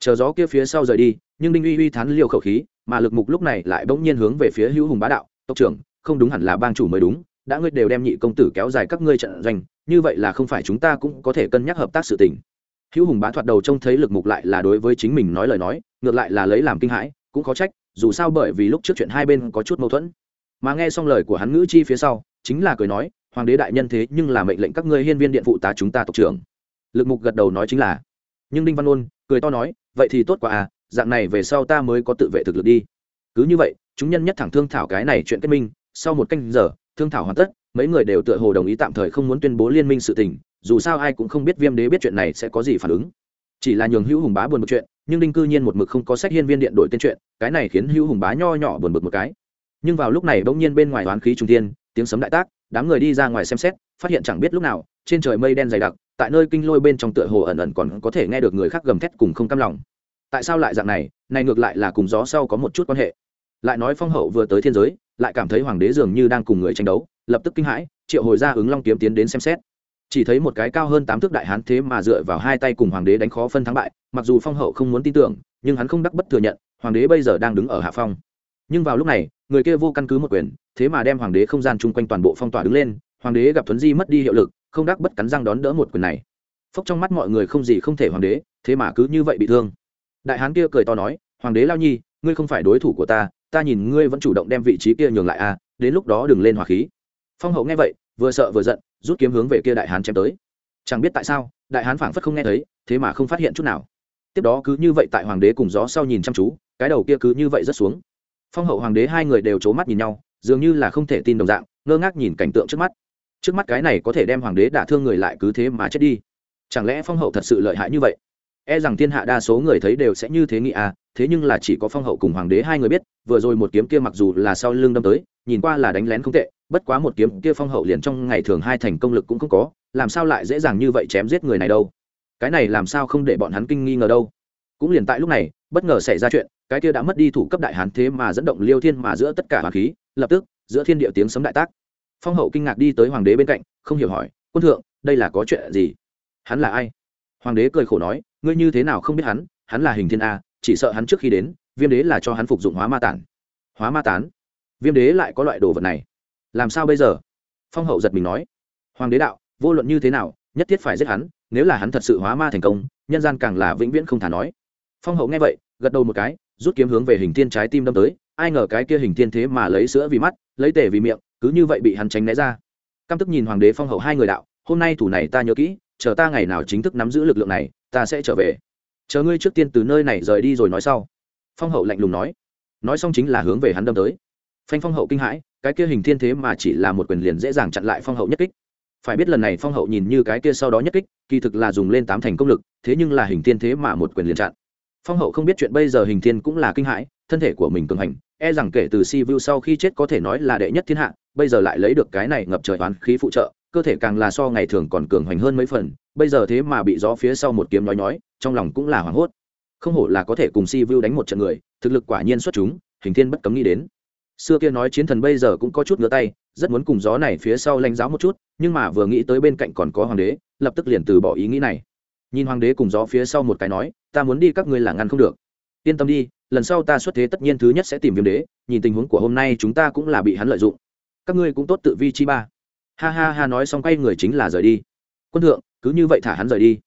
Chờ gió kia phía sau rời đi, nhưng đinh uy uy thán liều khẩu khí, mà lực mục lúc này lại bỗng nhiên hướng về phía hữu hùng bá đạo, tộc trưởng, không đúng hẳn là bang chủ mới đúng, đã ngươi đều đem nhị công tử kéo dài các ngươi trận doanh, như vậy là không phải chúng ta cũng có thể cân nhắc hợp tác sự tình. Hữu hùng bá thoạt đầu trông thấy lực mục lại là đối với chính mình nói lời nói, ngược lại là lấy làm kinh hãi, cũng khó trách dù sao bởi vì lúc trước chuyện hai bên có chút mâu thuẫn. Mà nghe xong lời của hắn ngữ chi phía sau, chính là cười nói, hoàng đế đại nhân thế nhưng là mệnh lệnh các ngươi hiên viên điện phụ tá chúng ta tộc trưởng. Lực mục gật đầu nói chính là. Nhưng đinh văn ôn cười to nói, vậy thì tốt quá à dạng này về sau ta mới có tự vệ thực lực đi. Cứ như vậy, chúng nhân nhất thẳng thương thảo cái này chuyện kết minh, sau một canh giờ, thương thảo hoàn tất, mấy người đều tựa hồ đồng ý tạm thời không muốn tuyên bố liên minh sự tình, dù sao ai cũng không biết viêm đế biết chuyện này sẽ có gì phản ứng. Chỉ là nhường hữu hùng bá buồn một chuyện nhưng đinh cư nhiên một mực không có sách hiên viên điện đổi tên chuyện, cái này khiến hữu hùng bá nho nhỏ buồn bực một cái. Nhưng vào lúc này bỗng nhiên bên ngoài đoán khí trung tiên tiếng sấm đại tác, đám người đi ra ngoài xem xét, phát hiện chẳng biết lúc nào, trên trời mây đen dày đặc, tại nơi kinh lôi bên trong tựa hồ ẩn ẩn còn có thể nghe được người khác gầm thét cùng không cam lòng. Tại sao lại dạng này này ngược lại là cùng gió sau có một chút quan hệ. Lại nói phong hậu vừa tới thiên giới, lại cảm thấy hoàng đế dường như đang cùng người tranh đấu, lập tức kinh hãi, triệu hồi ra ứng long kiếm tiến đến xem xét chỉ thấy một cái cao hơn tám thước đại hán thế mà dựa vào hai tay cùng hoàng đế đánh khó phân thắng bại mặc dù phong hậu không muốn tin tưởng nhưng hắn không đắc bất thừa nhận hoàng đế bây giờ đang đứng ở hạ phong. Nhưng vào lúc này người kia vô căn cứ một quyền thế mà đem hoàng đế không gian chung quanh toàn bộ phong tỏa đứng lên hoàng đế gặp thuấn di mất đi hiệu lực không đắc bất cắn răng đón đỡ một quyền này. Phốc trong mắt mọi người không gì không thể hoàng đế thế mà cứ như vậy bị thương. Đại hán kia cười to nói hoàng đế lao nhi ngươi không phải đối thủ của ta ta nhìn ngươi vẫn chủ động đem vị trí kia nhường lại a à, đến lúc đó đừng lên hỏa khí. Phong hậu nghe vậy vừa sợ vừa giận, rút kiếm hướng về kia đại hán chém tới. Chẳng biết tại sao, đại hán phảng phất không nghe thấy, thế mà không phát hiện chút nào. Tiếp đó cứ như vậy tại hoàng đế cùng gió sau nhìn chăm chú, cái đầu kia cứ như vậy rất xuống. Phong hậu hoàng đế hai người đều c mắt nhìn nhau, dường như là không thể tin đồng dạng, ngơ ngác nhìn cảnh tượng trước mắt. Trước mắt cái này có thể đem hoàng đế đả thương người lại cứ thế mà chết đi. Chẳng lẽ phong hậu thật sự lợi hại như vậy? E rằng thiên hạ đa số người thấy đều sẽ như thế nghĩ à thế nhưng là chỉ có phong hậu cùng hoàng đế hai người biết, vừa rồi một kiếm kia mặc dù là sau lưng đâm tới, nhìn qua là đánh lén không tệ bất quá một kiếm kia phong hậu liền trong ngày thường hai thành công lực cũng không có, làm sao lại dễ dàng như vậy chém giết người này đâu? Cái này làm sao không để bọn hắn kinh nghi ngờ đâu? Cũng liền tại lúc này, bất ngờ xảy ra chuyện, cái kia đã mất đi thủ cấp đại hán thế mà dẫn động liêu thiên mà giữa tất cả hoàng khí, lập tức, giữa thiên địa tiếng sấm đại tác. Phong hậu kinh ngạc đi tới hoàng đế bên cạnh, không hiểu hỏi, quân thượng, đây là có chuyện gì? Hắn là ai? Hoàng đế cười khổ nói, ngươi như thế nào không biết hắn? Hắn là hình thiên a, chỉ sợ hắn trước khi đến, viêm đế là cho hắn phục dụng hóa ma tản. Hóa ma tán? Viêm đế lại có loại đồ vật này? Làm sao bây giờ? Phong hậu giật mình nói. Hoàng đế đạo, vô luận như thế nào, nhất thiết phải giết hắn, nếu là hắn thật sự hóa ma thành công, nhân gian càng là vĩnh viễn không thả nói. Phong hậu nghe vậy, gật đầu một cái, rút kiếm hướng về hình thiên trái tim đâm tới, ai ngờ cái kia hình thiên thế mà lấy sữa vì mắt, lấy tể vì miệng, cứ như vậy bị hắn tránh né ra. Căm tức nhìn hoàng đế phong hậu hai người đạo, hôm nay thủ này ta nhớ kỹ, chờ ta ngày nào chính thức nắm giữ lực lượng này, ta sẽ trở về. Chờ ngươi trước tiên từ nơi này rời đi rồi nói sau. Phong hậu lạnh lùng nói. Nói xong chính là hướng về hắn đâm tới. Phanh phong hậu kinh hãi cái kia hình thiên thế mà chỉ là một quyền liền dễ dàng chặn lại phong hậu nhất kích. Phải biết lần này phong hậu nhìn như cái kia sau đó nhất kích, kỳ thực là dùng lên tám thành công lực, thế nhưng là hình thiên thế mà một quyền liền chặn. Phong hậu không biết chuyện bây giờ hình thiên cũng là kinh hãi, thân thể của mình cường hành e rằng kể từ si vu sau khi chết có thể nói là đệ nhất thiên hạ, bây giờ lại lấy được cái này ngập trời toán khí phụ trợ, cơ thể càng là so ngày thường còn cường hoành hơn mấy phần, bây giờ thế mà bị gió phía sau một kiếm nói nhói, trong lòng cũng là hoảng hốt. Không hổ là có thể cùng si vu đánh một trận người, thực lực quả nhiên xuất chúng, hình thiên bất cấm nghĩ đến xưa kia nói chiến thần bây giờ cũng có chút ngứa tay, rất muốn cùng gió này phía sau lãnh giáo một chút, nhưng mà vừa nghĩ tới bên cạnh còn có hoàng đế, lập tức liền từ bỏ ý nghĩ này. Nhìn hoàng đế cùng gió phía sau một cái nói, ta muốn đi, các ngươi là ngăn không được. Yên tâm đi, lần sau ta xuất thế tất nhiên thứ nhất sẽ tìm viêm đế, nhìn tình huống của hôm nay chúng ta cũng là bị hắn lợi dụng. Các ngươi cũng tốt tự vi chi ba. Ha ha ha nói xong quay người chính là rời đi. Quân thượng, cứ như vậy thả hắn rời đi.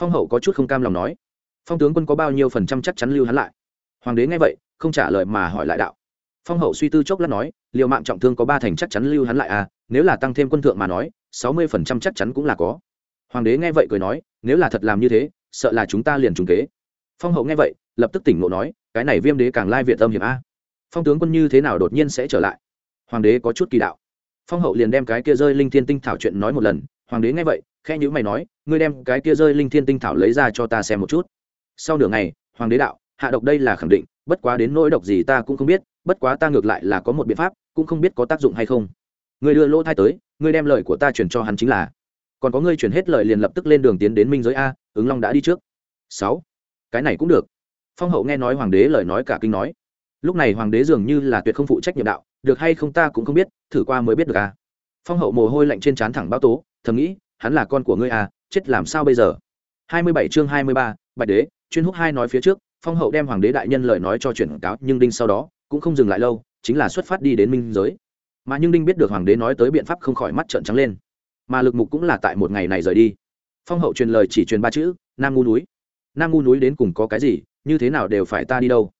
Phong hậu có chút không cam lòng nói. Phong tướng quân có bao nhiêu phần trăm chắc chắn lưu hắn lại? Hoàng đế nghe vậy, không trả lời mà hỏi lại đạo phong hậu suy tư chốc lát nói liệu mạng trọng thương có ba thành chắc chắn lưu hắn lại à nếu là tăng thêm quân thượng mà nói, sáu mươi phần trăm chắc chắn cũng là có. Hoàng đế nghe vậy cười nói, nếu là thật làm như thế, sợ là chúng ta liền trúng kế. Phong hậu nghe vậy, lập tức tỉnh ngộ nói, cái này viêm đế càng lai việt âm hiểm a. Phong tướng quân như thế nào đột nhiên sẽ trở lại? Hoàng đế có chút kỳ đạo. Phong hậu liền đem cái kia rơi linh thiên tinh thảo chuyện nói một lần, hoàng đế nghe vậy khe nhữ mày nói, ngươi đem cái kia rơi linh thiên tinh thảo lấy ra cho ta xem một chút. Sau nửa ngày, hoàng đế đạo, hạ độc đây là khẳng định, bất quá đến nỗi độc gì ta cũng không biết bất quá ta ngược lại là có một biện pháp cũng không biết có tác dụng hay không. Người đưa lỗ thai tới người đem lời của ta truyền cho hắn chính là. Còn có người chuyển hết lời liền lập tức lên đường tiến đến minh giới a ứng long đã đi trước. Sáu. Cái này cũng được. Phong hậu nghe nói hoàng đế lời nói cả kinh nói. Lúc này hoàng đế dường như là tuyệt không phụ trách nhiệm đạo được hay không ta cũng không biết thử qua mới biết được a. Phong hậu mồ hôi lạnh trên trán thẳng báo tố thầm nghĩ hắn là con của ngươi à chết làm sao bây giờ? 27 chương 23, bạch đế chuyên húc hai nói phía trước phong hậu đem hoàng đế đại nhân lời nói cho chuyển cáo nhưng đinh sau đó cũng không dừng lại lâu, chính là xuất phát đi đến minh giới. Mà nhưng đinh biết được hoàng đế nói tới biện pháp không khỏi mắt trợn trắng lên. Mà lực mục cũng là tại một ngày này rời đi. Phong hậu truyền lời chỉ truyền ba chữ, nam ngu núi. Nam ngu núi đến cùng có cái gì, như thế nào đều phải ta đi đâu.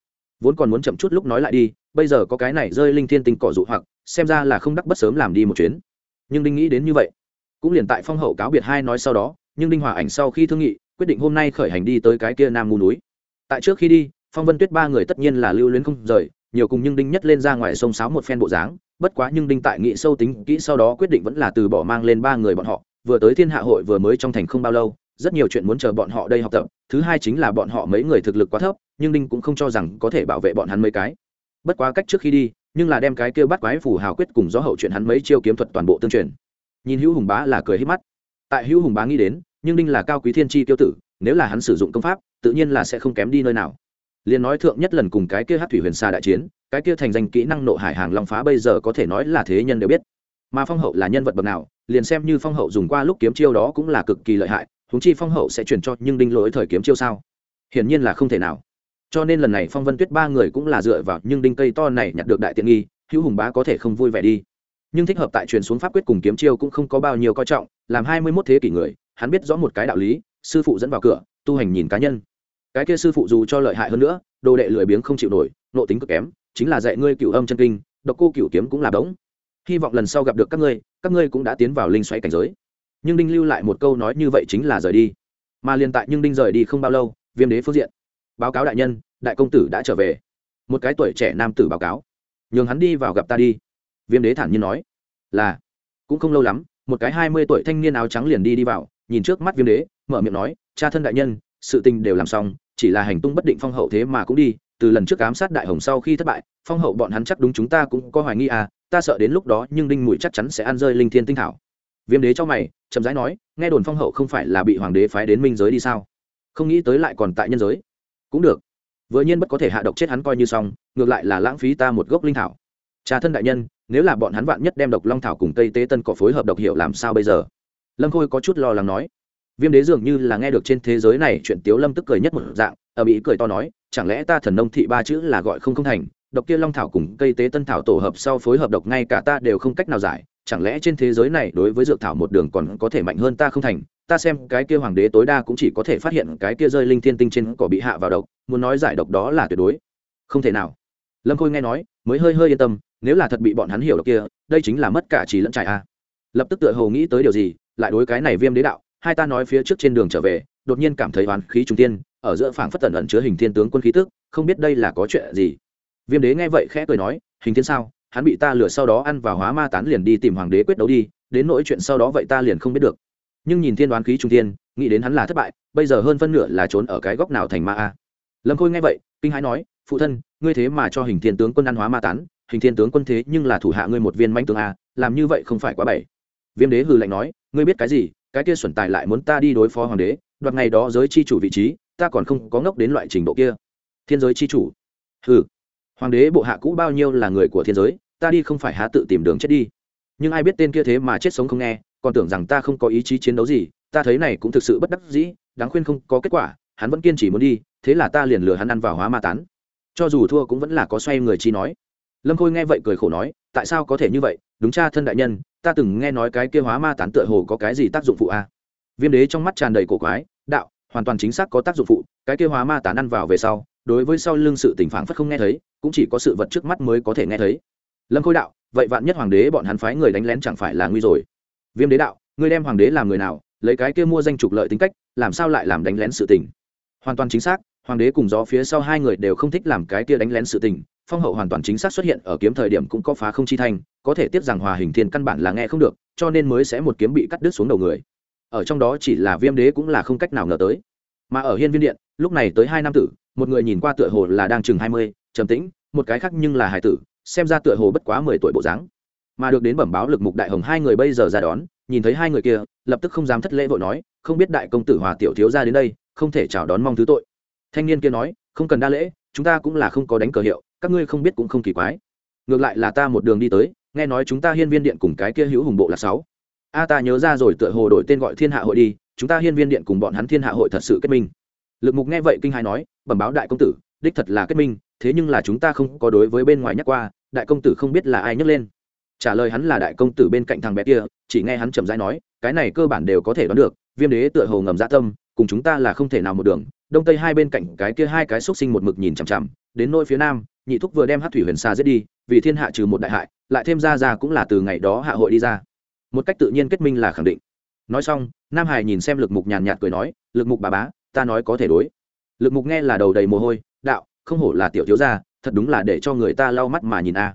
Vốn còn muốn chậm chút lúc nói lại đi, bây giờ có cái này rơi linh thiên tinh cỏ dụ hoặc, xem ra là không đắc bất sớm làm đi một chuyến. Nhưng đinh nghĩ đến như vậy, cũng liền tại phong hậu cáo biệt hai nói sau đó, nhưng đinh hòa ảnh sau khi thương nghị, quyết định hôm nay khởi hành đi tới cái kia nam ngu núi. Tại trước khi đi, phong vân tuyết ba người tất nhiên là lưu luyến không rời nhiều cùng nhưng đinh nhất lên ra ngoài sông sáo một phen bộ dáng, bất quá nhưng đinh tại nghị sâu tính kỹ sau đó quyết định vẫn là từ bỏ mang lên ba người bọn họ, vừa tới thiên hạ hội vừa mới trong thành không bao lâu, rất nhiều chuyện muốn chờ bọn họ đây học tập, thứ hai chính là bọn họ mấy người thực lực quá thấp, nhưng đinh cũng không cho rằng có thể bảo vệ bọn hắn mấy cái. Bất quá cách trước khi đi, nhưng là đem cái kêu bắt quái phủ hào quyết cùng gió hậu chuyện hắn mấy chiêu kiếm thuật toàn bộ tương truyền. Nhìn hữu hùng bá là cười hết mắt. Tại hữu hùng bá nghĩ đến, nhưng đinh là cao quý thiên tri tiêu tử, nếu là hắn sử dụng công pháp, tự nhiên là sẽ không kém đi nơi nào liền nói thượng nhất lần cùng cái kia hát thủy huyền xa đại chiến, cái kia thành danh kỹ năng nộ hải hàng long phá bây giờ có thể nói là thế nhân đều biết. Mà phong hậu là nhân vật bậc nào, liền xem như phong hậu dùng qua lúc kiếm chiêu đó cũng là cực kỳ lợi hại húng chi phong hậu sẽ chuyển cho nhưng đinh lỗi thời kiếm chiêu sao? Hiển nhiên là không thể nào. Cho nên lần này phong vân tuyết ba người cũng là dựa vào nhưng đinh cây to này nhặt được đại tiện nghi, hữu hùng bá có thể không vui vẻ đi. Nhưng thích hợp tại truyền xuống pháp quyết cùng kiếm chiêu cũng không có bao nhiêu coi trọng, làm hai mươi mốt thế kỷ người, hắn biết rõ một cái đạo lý, sư phụ dẫn vào cửa, tu hành nhìn cá nhân cái kia sư phụ dù cho lợi hại hơn nữa, đồ đệ lười biếng không chịu nổi, nộ tính cực kém, chính là dạy ngươi cựu âm chân kinh, độc cô cựu kiếm cũng là bóng hy vọng lần sau gặp được các ngươi các ngươi cũng đã tiến vào linh xoáy cảnh giới. Nhưng đinh lưu lại một câu nói như vậy chính là rời đi. Mà liền tại nhưng đinh rời đi không bao lâu, viêm đế phương diện, báo cáo đại nhân, đại công tử đã trở về. Một cái tuổi trẻ nam tử báo cáo. Nhường hắn đi vào gặp ta đi. Viêm đế thản nhiên nói. Là. Cũng không lâu lắm, một cái hai mươi tuổi thanh niên áo trắng liền đi đi vào, nhìn trước mắt viêm đế, mở miệng nói, cha thân đại nhân, sự tình đều làm xong chỉ là hành tung bất định phong hậu thế mà cũng đi, từ lần trước ám sát đại hồng sau khi thất bại, phong hậu bọn hắn chắc đúng chúng ta cũng có hoài nghi à ta sợ đến lúc đó nhưng đinh mùi chắc chắn sẽ ăn rơi linh thiên tinh thảo. Viêm đế cho mày, chậm rãi nói, nghe đồn phong hậu không phải là bị hoàng đế phái đến minh giới đi sao? Không nghĩ tới lại còn tại nhân giới. Cũng được. Vừa nhiên bất có thể hạ độc chết hắn coi như xong, ngược lại là lãng phí ta một gốc linh thảo. Cha thân đại nhân, nếu là bọn hắn vạn nhất đem độc long thảo cùng tây tế tân cỏ phối hợp độc hiệu làm sao bây giờ? Lâm khôi có chút lo lắng nói viêm đế dường như là nghe được trên thế giới này chuyện tiếu lâm tức cười nhất một dạng ở mỹ cười to nói, chẳng lẽ ta thần nông thị ba chữ là gọi không không thành? Độc kia long thảo cùng cây tế tân thảo tổ hợp sau phối hợp độc ngay cả ta đều không cách nào giải. Chẳng lẽ trên thế giới này đối với dược thảo một đường còn có thể mạnh hơn ta không thành? Ta xem cái kia hoàng đế tối đa cũng chỉ có thể phát hiện cái kia rơi linh thiên tinh trên cỏ bị hạ vào độc, muốn nói giải độc đó là tuyệt đối. Không thể nào. Lâm khôi nghe nói, mới hơi hơi yên tâm, nếu là thật bị bọn hắn hiểu độc kia, đây chính là mất cả trí lẫn trải a. Lập tức tựa hồ nghĩ tới điều gì, lại đối cái này viêm đế đạo hai ta nói phía trước trên đường trở về, đột nhiên cảm thấy oán khí trung tiên ở giữa phảng phất tẩn ẩn chứa hình thiên tướng quân khí tức, không biết đây là có chuyện gì. Viêm đế nghe vậy khẽ cười nói, hình thiên sao, hắn bị ta lừa sau đó ăn vào hóa ma tán liền đi tìm hoàng đế quyết đấu đi, đến nỗi chuyện sau đó vậy ta liền không biết được. Nhưng nhìn thiên đoán khí trung tiên nghĩ đến hắn là thất bại, bây giờ hơn phân nửa là trốn ở cái góc nào thành ma a? Lâm khôi nghe vậy, kinh hãi nói, phụ thân, ngươi thế mà cho hình thiên tướng quân ăn hóa ma tán, hình thiên tướng quân thế nhưng là thủ hạ ngươi một viên manh tướng a, làm như vậy không phải quá bảy viêm đế hừ lạnh nói, ngươi biết cái gì cái kia xuẩn tài lại muốn ta đi đối phó hoàng đế, đoạt ngày đó giới chi chủ vị trí, ta còn không có ngốc đến loại trình độ kia. Thiên giới chi chủ. Hừ. Hoàng đế bộ hạ cũ bao nhiêu là người của thiên giới, ta đi không phải há tự tìm đường chết đi. Nhưng ai biết tên kia thế mà chết sống không nghe, còn tưởng rằng ta không có ý chí chiến đấu gì, ta thấy này cũng thực sự bất đắc dĩ, đáng khuyên không có kết quả, hắn vẫn kiên trì muốn đi, thế là ta liền lừa hắn ăn vào hóa ma tán. Cho dù thua cũng vẫn là có xoay người chi nói. Lâm khôi nghe vậy cười khổ nói, tại sao có thể như vậy, đúng cha thân đại nhân ta từng nghe nói cái kia hóa ma tán tựa hồ có cái gì tác dụng phụ a à? viêm đế trong mắt tràn đầy cổ quái, đạo, hoàn toàn chính xác có tác dụng phụ, cái kia hóa ma tán ăn vào về sau, đối với sau lưng sự tỉnh phản phất không nghe thấy, cũng chỉ có sự vật trước mắt mới có thể nghe thấy. Lâm khôi đạo, vậy vạn nhất hoàng đế bọn hắn phái người đánh lén chẳng phải là nguy rồi? Viêm đế đạo, ngươi đem hoàng đế làm người nào, lấy cái kia mua danh trục lợi tính cách, làm sao lại làm đánh lén sự tình? Hoàn toàn chính xác, hoàng đế cùng gió phía sau hai người đều không thích làm cái kia đánh lén sự tình phong hậu hoàn toàn chính xác xuất hiện ở kiếm thời điểm cũng có phá không chi thanh, có thể tiếp rằng hòa hình thiên căn bản là nghe không được, cho nên mới sẽ một kiếm bị cắt đứt xuống đầu người. Ở trong đó chỉ là viêm đế cũng là không cách nào ngờ tới. Mà ở hiên viên điện, lúc này tới hai nam tử, một người nhìn qua tựa hồ là đang chừng hai mươi, trầm tĩnh, một cái khác nhưng là hải tử, xem ra tựa hồ bất quá mười tuổi bộ dáng. Mà được đến bẩm báo lực mục đại hồng hai người bây giờ ra đón, nhìn thấy hai người kia, lập tức không dám thất lễ vội nói, không biết đại công tử hòa tiểu thiếu ra đến đây, không thể chào đón mong thứ tội. Thanh niên kia nói, không cần đa lễ, chúng ta cũng là không có đánh cờ hiệu các ngươi không biết cũng không kỳ quái. Ngược lại là ta một đường đi tới, nghe nói chúng ta hiên viên điện cùng cái kia hữu hùng bộ là sáu. A ta nhớ ra rồi, tựa hồ đổi tên gọi thiên hạ hội đi, chúng ta hiên viên điện cùng bọn hắn thiên hạ hội thật sự kết minh. Lực mục nghe vậy kinh hãi nói, bẩm báo đại công tử, đích thật là kết minh, thế nhưng là chúng ta không có đối với bên ngoài nhắc qua, đại công tử không biết là ai nhắc lên. Trả lời hắn là đại công tử bên cạnh thằng bé kia, chỉ nghe hắn chậm rãi nói, cái này cơ bản đều có thể đoán được, viêm đế tựa hồ ngầm dạ tâm, cùng chúng ta là không thể nào một đường, đông tây hai bên cạnh cái kia hai cái xúc sinh một mực nhìn chằm chằm, đến nỗi phía nam nhị thúc vừa đem hát thủy huyền xa giết đi, vì thiên hạ trừ một đại hại, lại thêm ra ra cũng là từ ngày đó hạ hội đi ra. Một cách tự nhiên kết minh là khẳng định. Nói xong, nam hải nhìn xem lực mục nhàn nhạt cười nói, lực mục bà bá, ta nói có thể đối. Lực mục nghe là đầu đầy mồ hôi, đạo, không hổ là tiểu thiếu gia, thật đúng là để cho người ta lau mắt mà nhìn a.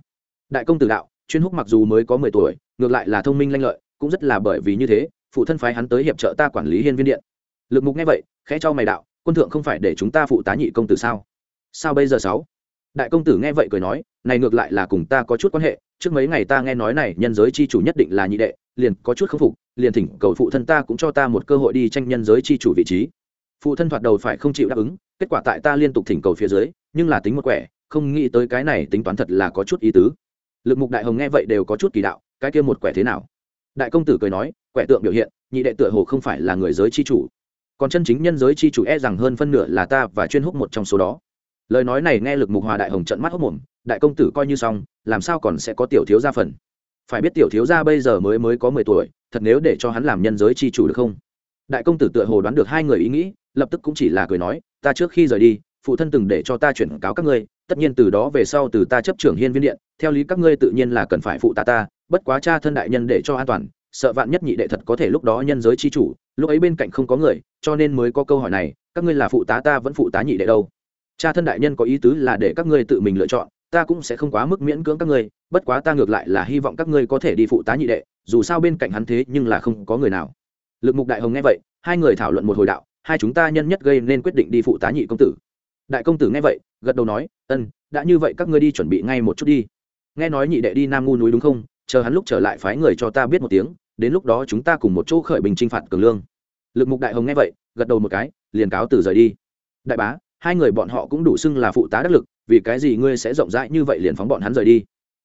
Đại công tử đạo, chuyên húc mặc dù mới có mười tuổi, ngược lại là thông minh lanh lợi, cũng rất là bởi vì như thế, phụ thân phái hắn tới hiệp trợ ta quản lý hiên viên điện. Lực mục nghe vậy, khẽ cho mày đạo, quân thượng không phải để chúng ta phụ tá nhị công tử sao? Sao bây giờ sáu? Đại công tử nghe vậy cười nói, này ngược lại là cùng ta có chút quan hệ, trước mấy ngày ta nghe nói này nhân giới chi chủ nhất định là nhị đệ, liền có chút k phục, liền thỉnh cầu phụ thân ta cũng cho ta một cơ hội đi tranh nhân giới chi chủ vị trí. Phụ thân thoạt đầu phải không chịu đáp ứng, kết quả tại ta liên tục thỉnh cầu phía dưới, nhưng là tính một quẻ, không nghĩ tới cái này tính toán thật là có chút ý tứ. Lực mục đại hồng nghe vậy đều có chút kỳ đạo, cái kia một quẻ thế nào? Đại công tử cười nói, quẻ tượng biểu hiện, nhị đệ tựa hồ không phải là người giới chi chủ. Còn chân chính nhân giới chi chủ e rằng hơn phân nửa là ta và chuyên húc một trong số đó lời nói này nghe lực mục hòa đại hồng trận mắt hốc mồm, đại công tử coi như xong, làm sao còn sẽ có tiểu thiếu gia phần? Phải biết tiểu thiếu gia bây giờ mới mới có mười tuổi, thật nếu để cho hắn làm nhân giới chi chủ được không? Đại công tử tựa hồ đoán được hai người ý nghĩ, lập tức cũng chỉ là cười nói, ta trước khi rời đi, phụ thân từng để cho ta chuyển cáo các ngươi, tất nhiên từ đó về sau từ ta chấp trưởng hiên viên điện, theo lý các ngươi tự nhiên là cần phải phụ ta ta, bất quá cha thân đại nhân để cho an toàn, sợ vạn nhất nhị đệ thật có thể lúc đó nhân giới chi chủ, lúc ấy bên cạnh không có người, cho nên mới có câu hỏi này, các ngươi là phụ tá ta vẫn phụ tá nhị đệ đâu? Cha thân đại nhân có ý tứ là để các ngươi tự mình lựa chọn, ta cũng sẽ không quá mức miễn cưỡng các ngươi, bất quá ta ngược lại là hy vọng các ngươi có thể đi phụ tá nhị đệ, dù sao bên cạnh hắn thế nhưng là không có người nào. Lực mục đại hồng nghe vậy, hai người thảo luận một hồi đạo, hai chúng ta nhân nhất gây nên quyết định đi phụ tá nhị công tử. Đại công tử nghe vậy, gật đầu nói, ân, đã như vậy các ngươi đi chuẩn bị ngay một chút đi. Nghe nói nhị đệ đi nam ngu núi đúng không? Chờ hắn lúc trở lại phái người cho ta biết một tiếng, đến lúc đó chúng ta cùng một chỗ khởi bình chinh phạt cường lương. Lực mục đại hồng nghe vậy, gật đầu một cái, liền cáo từ rời đi. Đại bá hai người bọn họ cũng đủ xưng là phụ tá đắc lực, vì cái gì ngươi sẽ rộng rãi như vậy liền phóng bọn hắn rời đi?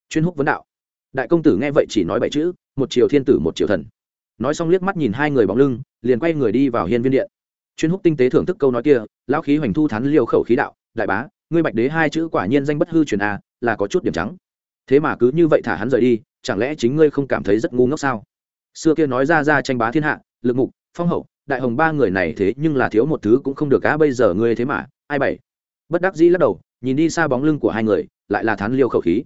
Chuyên húc vấn đạo. Đại công tử nghe vậy chỉ nói bảy chữ, một triều thiên tử, một triều thần. Nói xong liếc mắt nhìn hai người bóng lưng, liền quay người đi vào hiên viên điện. Chuyên húc tinh tế thưởng thức câu nói kia, lão khí hoành thu thắn liều khẩu khí đạo, đại bá, ngươi bạch đế hai chữ quả nhiên danh bất hư truyền a là có chút điểm trắng. Thế mà cứ như vậy thả hắn rời đi, chẳng lẽ chính ngươi không cảm thấy rất ngu ngốc sao? Xưa kia nói ra ra tranh bá thiên hạ, lực mục, phong hậu, đại hồng ba người này thế nhưng là thiếu một thứ cũng không được cá bây giờ ngươi thế mà ai bảy? Bất đắc dĩ lắc đầu, nhìn đi xa bóng lưng của hai người, lại là thán liêu khẩu khí.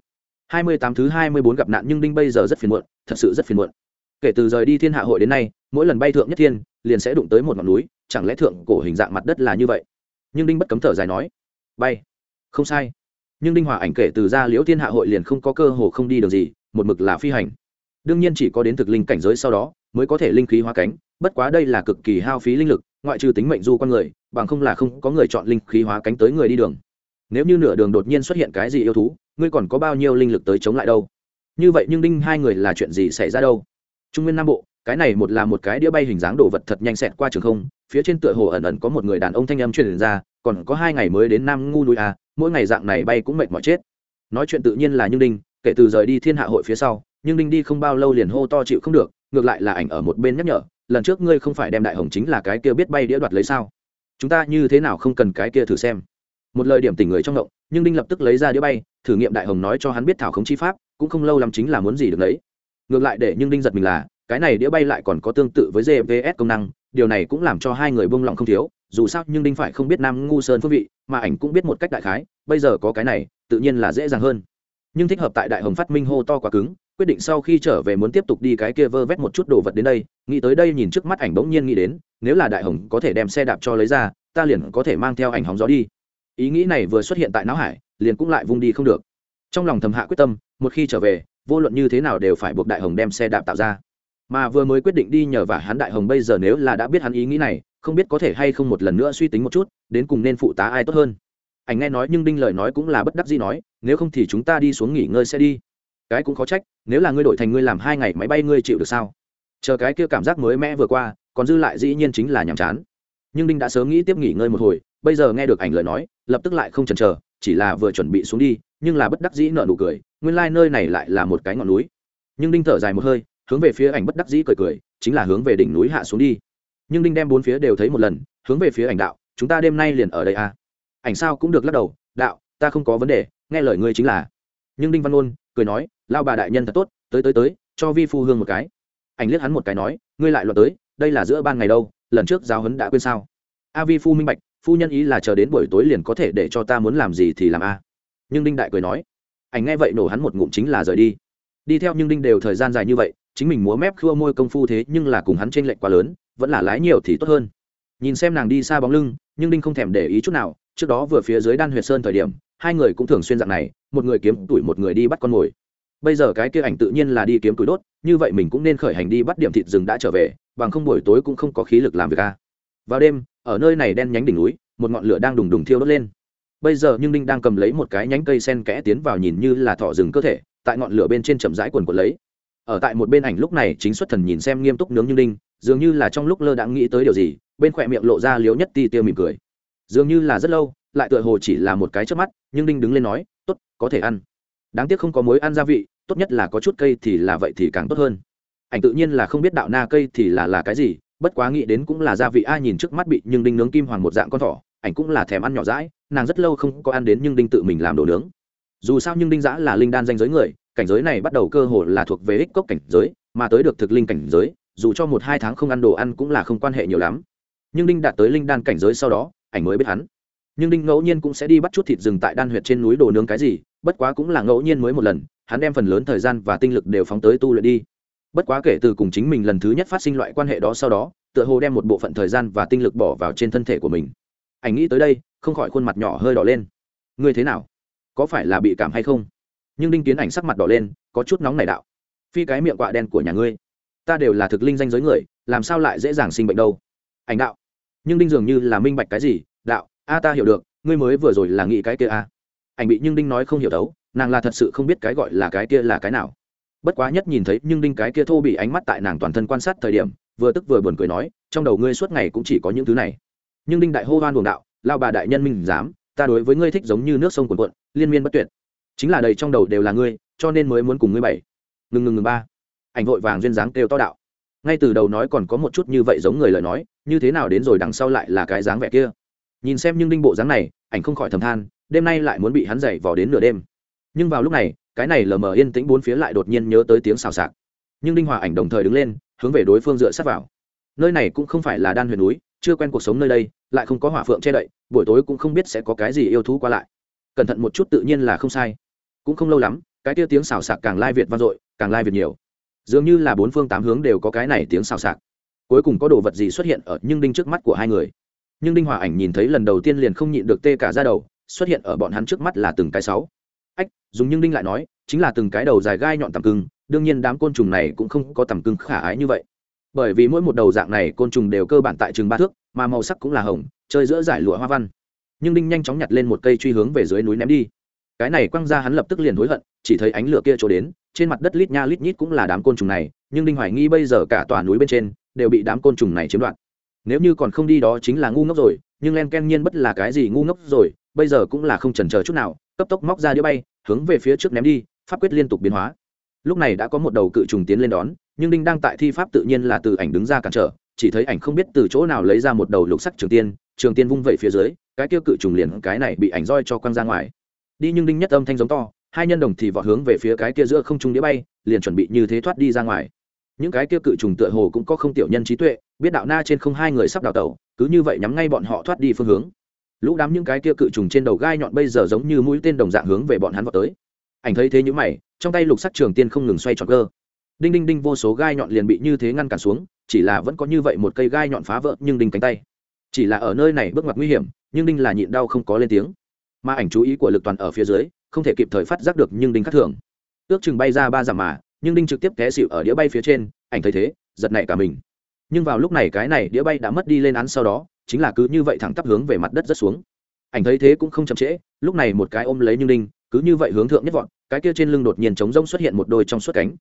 Hai mươi tám thứ hai mươi bốn gặp nạn nhưng đinh bây giờ rất phiền muộn, thật sự rất phiền muộn. Kể từ rời đi thiên hạ hội đến nay, mỗi lần bay thượng nhất thiên, liền sẽ đụng tới một ngọn núi, chẳng lẽ thượng cổ hình dạng mặt đất là như vậy? Nhưng đinh bất cấm thở dài nói, bay. Không sai. Nhưng đinh hòa ảnh kể từ ra liễu thiên hạ hội liền không có cơ hồ không đi được gì, một mực là phi hành. Đương nhiên chỉ có đến thực linh cảnh giới sau đó, mới có thể linh khí hóa cánh, bất quá đây là cực kỳ hao phí linh lực, ngoại trừ tính mệnh du con người bằng không là không có người chọn linh khí hóa cánh tới người đi đường. Nếu như nửa đường đột nhiên xuất hiện cái gì yêu thú, ngươi còn có bao nhiêu linh lực tới chống lại đâu? Như vậy nhưng đinh hai người là chuyện gì xảy ra đâu? Trung nguyên nam bộ, cái này một là một cái đĩa bay hình dáng đồ vật thật nhanh xẹt qua trường không, phía trên tựa hồ ẩn ẩn có một người đàn ông thanh âm truyền ra, còn có hai ngày mới đến nam ngu núi à mỗi ngày dạng này bay cũng mệt mỏi chết. Nói chuyện tự nhiên là như đinh, kể từ rời đi thiên hạ hội phía sau nhưng đinh đi không bao lâu liền hô to chịu không được, ngược lại là ảnh ở một bên nhắc nhở, lần trước ngươi không phải đem đại hồng chính là cái kia biết bay đĩa đoạt lấy sao? Chúng ta như thế nào không cần cái kia thử xem. Một lời điểm tỉnh người trong động nhưng đinh lập tức lấy ra đĩa bay, thử nghiệm đại hồng nói cho hắn biết thảo khống chi pháp, cũng không lâu lắm chính là muốn gì được đấy. Ngược lại để nhưng đinh giật mình là, cái này đĩa bay lại còn có tương tự với gps công năng, điều này cũng làm cho hai người buông lỏng không thiếu, dù sao nhưng đinh phải không biết nam ngu sơn phương vị, mà ảnh cũng biết một cách đại khái, bây giờ có cái này, tự nhiên là dễ dàng hơn. Nhưng thích hợp tại đại hồng phát minh hô to quá cứng, quyết định sau khi trở về muốn tiếp tục đi cái kia vơ vét một chút đồ vật đến đây, nghĩ tới đây nhìn trước mắt ảnh bỗng nhiên nghĩ đến nếu là đại hồng có thể đem xe đạp cho lấy ra, ta liền có thể mang theo ảnh hóng gió đi. Ý nghĩ này vừa xuất hiện tại não hải, liền cũng lại vung đi không được. Trong lòng thầm hạ quyết tâm, một khi trở về, vô luận như thế nào đều phải buộc đại hồng đem xe đạp tạo ra. Mà vừa mới quyết định đi nhờ vả hắn đại hồng bây giờ nếu là đã biết hắn ý nghĩ này, không biết có thể hay không một lần nữa suy tính một chút, đến cùng nên phụ tá ai tốt hơn. Ảnh nghe nói nhưng đinh lời nói cũng là bất đắc gì nói, nếu không thì chúng ta đi xuống nghỉ ngơi sẽ đi. Cái cũng khó trách, nếu là ngươi đổi thành ngươi làm hai ngày máy bay ngươi chịu được sao? Chờ cái kia cảm giác mới mẻ vừa qua còn dư lại dĩ nhiên chính là nhàm chán. Nhưng đinh đã sớm nghĩ tiếp nghỉ ngơi một hồi, bây giờ nghe được ảnh lời nói, lập tức lại không chần chờ, chỉ là vừa chuẩn bị xuống đi, nhưng là bất đắc dĩ nợ nụ cười, nguyên lai、like、nơi này lại là một cái ngọn núi. Nhưng đinh thở dài một hơi, hướng về phía ảnh bất đắc dĩ cười cười, chính là hướng về đỉnh núi hạ xuống đi. Nhưng đinh đem bốn phía đều thấy một lần, hướng về phía ảnh đạo, chúng ta đêm nay liền ở đây à? Ảnh sao cũng được lắc đầu, đạo, ta không có vấn đề, nghe lời ngươi chính là. Nhưng đinh văn ôn cười nói, lao bà đại nhân thật tốt, tới tới tới, cho vi phu hương một cái. Ảnh liếc hắn một cái nói, ngươi lại loạt tới đây là giữa ban ngày đâu, lần trước giáo huấn đã quên sao? A vi phu minh bạch, phu nhân ý là chờ đến buổi tối liền có thể để cho ta muốn làm gì thì làm a. Nhưng đinh đại cười nói, ảnh nghe vậy nổ hắn một ngụm chính là rời đi. Đi theo nhưng đinh đều thời gian dài như vậy, chính mình múa mép khua môi công phu thế nhưng là cùng hắn t r ê n lệch quá lớn, vẫn là lái nhiều thì tốt hơn. Nhìn xem nàng đi xa bóng lưng, nhưng đinh không thèm để ý chút nào, trước đó vừa phía dưới đan huyệt sơn thời điểm, hai người cũng thường xuyên dạng này, một người kiếm tuổi một người đi bắt con mồi. Bây giờ cái kia ảnh tự nhiên là đi kiếm tuổi đốt, như vậy mình cũng nên khởi hành đi bắt điểm thịt rừng đã trở về bằng không buổi tối cũng không có khí lực làm việc a vào đêm, ở nơi này đen nhánh đỉnh núi, một ngọn lửa đang đùng đùng thiêu đốt lên. Bây giờ nhưng đinh đang cầm lấy một cái nhánh cây sen kẽ tiến vào nhìn như là thọ rừng cơ thể, tại ngọn lửa bên trên chậm rãi quần quần lấy. Ở tại một bên ảnh lúc này, chính xuất thần nhìn xem nghiêm túc nướng như đinh, dường như là trong lúc lơ đãng nghĩ tới điều gì, bên khỏe miệng lộ ra liếu nhất ti tiêu mỉm cười. Dường như là rất lâu, lại tựa hồ chỉ là một cái trước mắt, nhưng đinh đứng lên nói, tốt, có thể ăn. Đáng tiếc không có mối ăn gia vị, tốt nhất là có chút cây thì là vậy thì càng tốt hơn ảnh tự nhiên là không biết đạo na cây thì là là cái gì, bất quá nghĩ đến cũng là gia vị, ai nhìn trước mắt bị nhưng đinh nướng kim hoàng một dạng con thỏ, ảnh cũng là thèm ăn nhỏ rãi nàng rất lâu không có ăn đến nhưng đinh tự mình làm đồ nướng. Dù sao nhưng đinh giã là linh đan danh giới người, cảnh giới này bắt đầu cơ hồ là thuộc về ích cốc cảnh giới, mà tới được thực linh cảnh giới, dù cho một hai tháng không ăn đồ ăn cũng là không quan hệ nhiều lắm. Nhưng đinh đạt tới linh đan cảnh giới sau đó, ảnh mới biết hắn. Nhưng đinh ngẫu nhiên cũng sẽ đi bắt chút thịt rừng tại đan huyệt trên núi đồ nướng cái gì, bất quá cũng là ngẫu nhiên mới một lần, hắn đem phần lớn thời gian và tinh lực đều phóng tới tu luyện đi bất quá kể từ cùng chính mình lần thứ nhất phát sinh loại quan hệ đó sau đó, tựa hồ đem một bộ phận thời gian và tinh lực bỏ vào trên thân thể của mình. Ảnh nghĩ tới đây, không khỏi khuôn mặt nhỏ hơi đỏ lên. Ngươi thế nào? Có phải là bị cảm hay không? Nhưng đinh kiến ảnh sắc mặt đỏ lên, có chút nóng này đạo. Phi cái miệng quạ đen của nhà ngươi. Ta đều là thực linh danh giới người, làm sao lại dễ dàng sinh bệnh đâu? Ảnh đạo. Nhưng đinh dường như là minh bạch cái gì, đạo, a ta hiểu được, ngươi mới vừa rồi là nghĩ cái kia a. Ảnh bị nhưng đinh nói không hiểu đấu nàng là thật sự không biết cái gọi là cái kia là cái nào bất quá nhất nhìn thấy nhưng đinh cái kia thô bị ánh mắt tại nàng toàn thân quan sát thời điểm, vừa tức vừa buồn cười nói, trong đầu ngươi suốt ngày cũng chỉ có những thứ này. Nhưng đinh đại hô hoan buồng đạo, lao bà đại nhân minh dám ta đối với ngươi thích giống như nước sông cuồn cuộn, liên miên bất tuyệt. Chính là đầy trong đầu đều là ngươi, cho nên mới muốn cùng ngươi bảy ngừng ngừng ngừng ba. Ảnh vội vàng duyên dáng kêu to đạo. Ngay từ đầu nói còn có một chút như vậy giống người lời nói, như thế nào đến rồi đằng sau lại là cái dáng vẻ kia. Nhìn xem nhưng đinh bộ dáng này, ảnh không khỏi thầm than, đêm nay lại muốn bị hắn dậy vào đến nửa đêm. Nhưng vào lúc này cái này lờ mờ yên tĩnh bốn phía lại đột nhiên nhớ tới tiếng xào xạc. Nhưng đinh hòa ảnh đồng thời đứng lên, hướng về đối phương dựa sát vào. Nơi này cũng không phải là đan huyền núi, chưa quen cuộc sống nơi đây, lại không có hỏa phượng che đậy, buổi tối cũng không biết sẽ có cái gì yêu thú qua lại. Cẩn thận một chút tự nhiên là không sai. Cũng không lâu lắm, cái kia tiếng xào xạc càng lai việt vang dội, càng lai việt nhiều. Dường như là bốn phương tám hướng đều có cái này tiếng xào xạc. Cuối cùng có đồ vật gì xuất hiện ở nhưng đinh trước mắt của hai người? Nhưng đinh hòa ảnh nhìn thấy lần đầu tiên liền không nhịn được tê cả ra đầu, xuất hiện ở bọn hắn trước mắt là từng cái sáu ách, dùng nhưng đinh lại nói, chính là từng cái đầu dài gai nhọn tầm cưng, đương nhiên đám côn trùng này cũng không có tầm cưng khả ái như vậy. Bởi vì mỗi một đầu dạng này côn trùng đều cơ bản tại chừng ba thước, mà màu sắc cũng là hồng, chơi giữa giải lụa hoa văn. Nhưng đinh nhanh chóng nhặt lên một cây truy hướng về dưới núi ném đi. Cái này quăng ra hắn lập tức liền hối hận, chỉ thấy ánh lửa kia trổ đến, trên mặt đất lít nha lít nhít cũng là đám côn trùng này, nhưng đinh hoài nghi bây giờ cả tòa núi bên trên đều bị đám côn trùng này chiếm đoạt. Nếu như còn không đi đó chính là ngu ngốc rồi, nhưng len ken nhiên bất là cái gì ngu ngốc rồi, bây giờ cũng là không chần chờ chút nào, cấp tốc móc ra đĩa bay hướng về phía trước ném đi, pháp quyết liên tục biến hóa. Lúc này đã có một đầu cự trùng tiến lên đón, nhưng đinh đang tại thi pháp tự nhiên là từ ảnh đứng ra cản trở, chỉ thấy ảnh không biết từ chỗ nào lấy ra một đầu lục sắc trường tiên trường tiên vung vẩy phía dưới, cái kia cự trùng liền cái này bị ảnh roi cho quăng ra ngoài. Đi nhưng đinh nhất âm thanh giống to, hai nhân đồng thì vọt hướng về phía cái kia giữa không trung đĩa bay, liền chuẩn bị như thế thoát đi ra ngoài. Những cái kia cự trùng tựa hồ cũng có không tiểu nhân trí tuệ, biết đạo na trên không hai người sắp đào tẩu, cứ như vậy nhắm ngay bọn họ thoát đi phương hướng lũ đám những cái kia cự trùng trên đầu gai nhọn bây giờ giống như mũi tên đồng dạng hướng về bọn hắn vào tới. Ảnh thấy thế những mày, trong tay lục sắc trường tiên không ngừng xoay tròn cơ. Đinh đinh đinh vô số gai nhọn liền bị như thế ngăn cản xuống, chỉ là vẫn có như vậy một cây gai nhọn phá vỡ nhưng đinh cánh tay. Chỉ là ở nơi này bước ngoặt nguy hiểm, nhưng đinh là nhịn đau không có lên tiếng. Mà ảnh chú ý của lực toàn ở phía dưới, không thể kịp thời phát giác được nhưng đinh khắc thường. Ước chừng bay ra ba dặm mà, nhưng đinh trực tiếp té xịu ở đĩa bay phía trên, ảnh thấy thế, giật nảy cả mình. Nhưng vào lúc này cái này đĩa bay đã mất đi lên án sau đó chính là cứ như vậy thẳng tắp hướng về mặt đất rất xuống. Ảnh thấy thế cũng không chậm trễ, lúc này một cái ôm lấy nhưng linh cứ như vậy hướng thượng nhất vọt, cái kia trên lưng đột nhiên trống rông xuất hiện một đôi trong suốt cánh.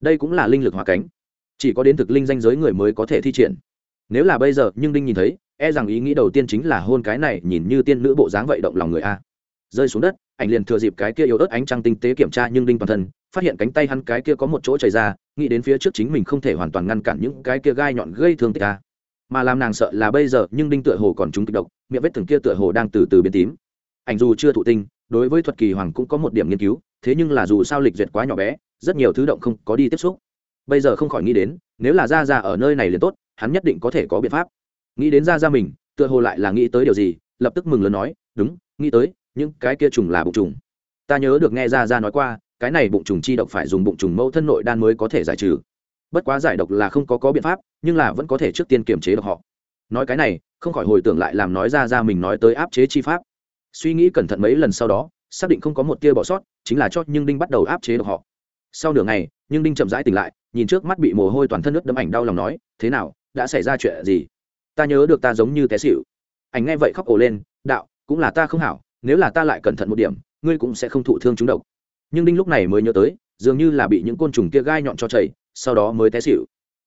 Đây cũng là linh lực hóa cánh. Chỉ có đến thực linh danh giới người mới có thể thi triển. Nếu là bây giờ, nhưng đinh nhìn thấy e rằng ý nghĩ đầu tiên chính là hôn cái này nhìn như tiên nữ bộ dáng vậy động lòng người a. Rơi xuống đất, ảnh liền thừa dịp cái kia yếu ớt ánh trăng tinh tế kiểm tra nhưng đinh toàn thân, phát hiện cánh tay hắn cái kia có một chỗ chảy ra, nghĩ đến phía trước chính mình không thể hoàn toàn ngăn cản những cái kia gai nhọn gây thương tích a mà làm nàng sợ là bây giờ, nhưng đinh tựa hồ còn trúng kịch độc, miệng vết thương kia tựa hồ đang từ từ biến tím. Ảnh dù chưa thụ tinh, đối với thuật kỳ hoàng cũng có một điểm nghiên cứu, thế nhưng là dù sao lịch duyệt quá nhỏ bé, rất nhiều thứ động không có đi tiếp xúc. Bây giờ không khỏi nghĩ đến, nếu là ra ra ở nơi này liền tốt, hắn nhất định có thể có biện pháp. Nghĩ đến ra ra mình, tựa hồ lại là nghĩ tới điều gì, lập tức mừng lớn nói, đúng, nghĩ tới, những cái kia trùng là bụng trùng. Ta nhớ được nghe ra ra nói qua, cái này bụng trùng chi độc phải dùng bụng trùng mẫu thân nội đan mới có thể giải trừ bất quá giải độc là không có có biện pháp, nhưng là vẫn có thể trước tiên kiềm chế được họ. Nói cái này, không khỏi hồi tưởng lại làm nói ra ra mình nói tới áp chế chi pháp. Suy nghĩ cẩn thận mấy lần sau đó, xác định không có một tia bỏ sót, chính là cho nhưng đinh bắt đầu áp chế được họ. Sau nửa ngày, nhưng đinh chậm rãi tỉnh lại, nhìn trước mắt bị mồ hôi toàn thân nước đấm ảnh đau lòng nói, thế nào, đã xảy ra chuyện gì? Ta nhớ được ta giống như té xịu ảnh nghe vậy khóc ổ lên, đạo, cũng là ta không hảo, nếu là ta lại cẩn thận một điểm, ngươi cũng sẽ không thụ thương chúng độc. Nhưng đinh lúc này mới nhớ tới, dường như là bị những côn trùng kia gai nhọn cho chảy sau đó mới té xịu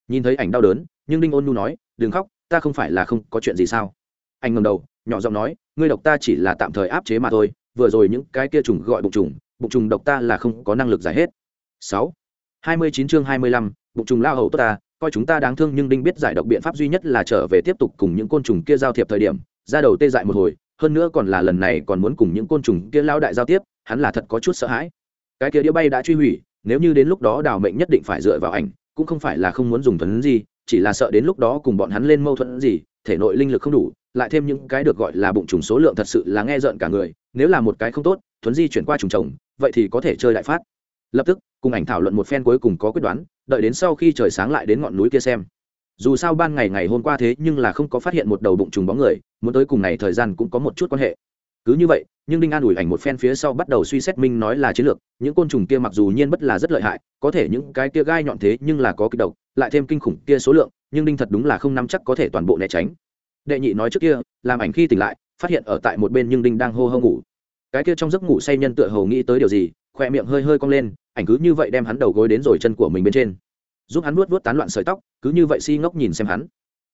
nhìn thấy ảnh đau đớn, nhưng đinh ôn nhu nói, đừng khóc, ta không phải là không có chuyện gì sao? Anh ngầm đầu, nhỏ giọng nói, ngươi độc ta chỉ là tạm thời áp chế mà thôi, vừa rồi những cái kia trùng gọi bụng trùng bụng trùng độc ta là không có năng lực giải hết. Sáu. Hai mươi chín chương hai mươi lăm, bụng trùng lao hầu tốt ta, coi chúng ta đáng thương nhưng đinh biết giải độc biện pháp duy nhất là trở về tiếp tục cùng những côn trùng kia giao thiệp thời điểm, ra đầu tê dại một hồi, hơn nữa còn là lần này còn muốn cùng những côn trùng kia lao đại giao tiếp, hắn là thật có chút sợ hãi. Cái kia đĩa bay đã truy hủy nếu như đến lúc đó đào mệnh nhất định phải dựa vào ảnh, cũng không phải là không muốn dùng thuấn gì, chỉ là sợ đến lúc đó cùng bọn hắn lên mâu thuẫn gì, thể nội linh lực không đủ, lại thêm những cái được gọi là bụng trùng số lượng thật sự là nghe rợn cả người, nếu là một cái không tốt thuấn di chuyển qua trùng chồng, vậy thì có thể chơi đại phát. Lập tức, cùng ảnh thảo luận một phen cuối cùng có quyết đoán, đợi đến sau khi trời sáng lại đến ngọn núi kia xem. Dù sao ban ngày ngày hôm qua thế nhưng là không có phát hiện một đầu bụng trùng bóng người, muốn tới cùng này thời gian cũng có một chút quan hệ cứ như vậy, nhưng đinh an ủi ảnh một phen phía sau bắt đầu suy xét minh nói là chiến lược, những côn trùng kia mặc dù nhiên bất là rất lợi hại, có thể những cái kia gai nhọn thế nhưng là có kích độc, lại thêm kinh khủng kia số lượng, nhưng đinh thật đúng là không nắm chắc có thể toàn bộ né tránh. Đệ nhị nói trước kia, làm ảnh khi tỉnh lại, phát hiện ở tại một bên nhưng đinh đang hô hô ngủ. Cái kia trong giấc ngủ say nhân tựa hầu nghĩ tới điều gì, khoe miệng hơi hơi cong lên, ảnh cứ như vậy đem hắn đầu gối đến rồi chân của mình bên trên. Giúp hắn nuốt vuốt tán loạn sợi tóc, cứ như vậy si ngốc nhìn xem hắn.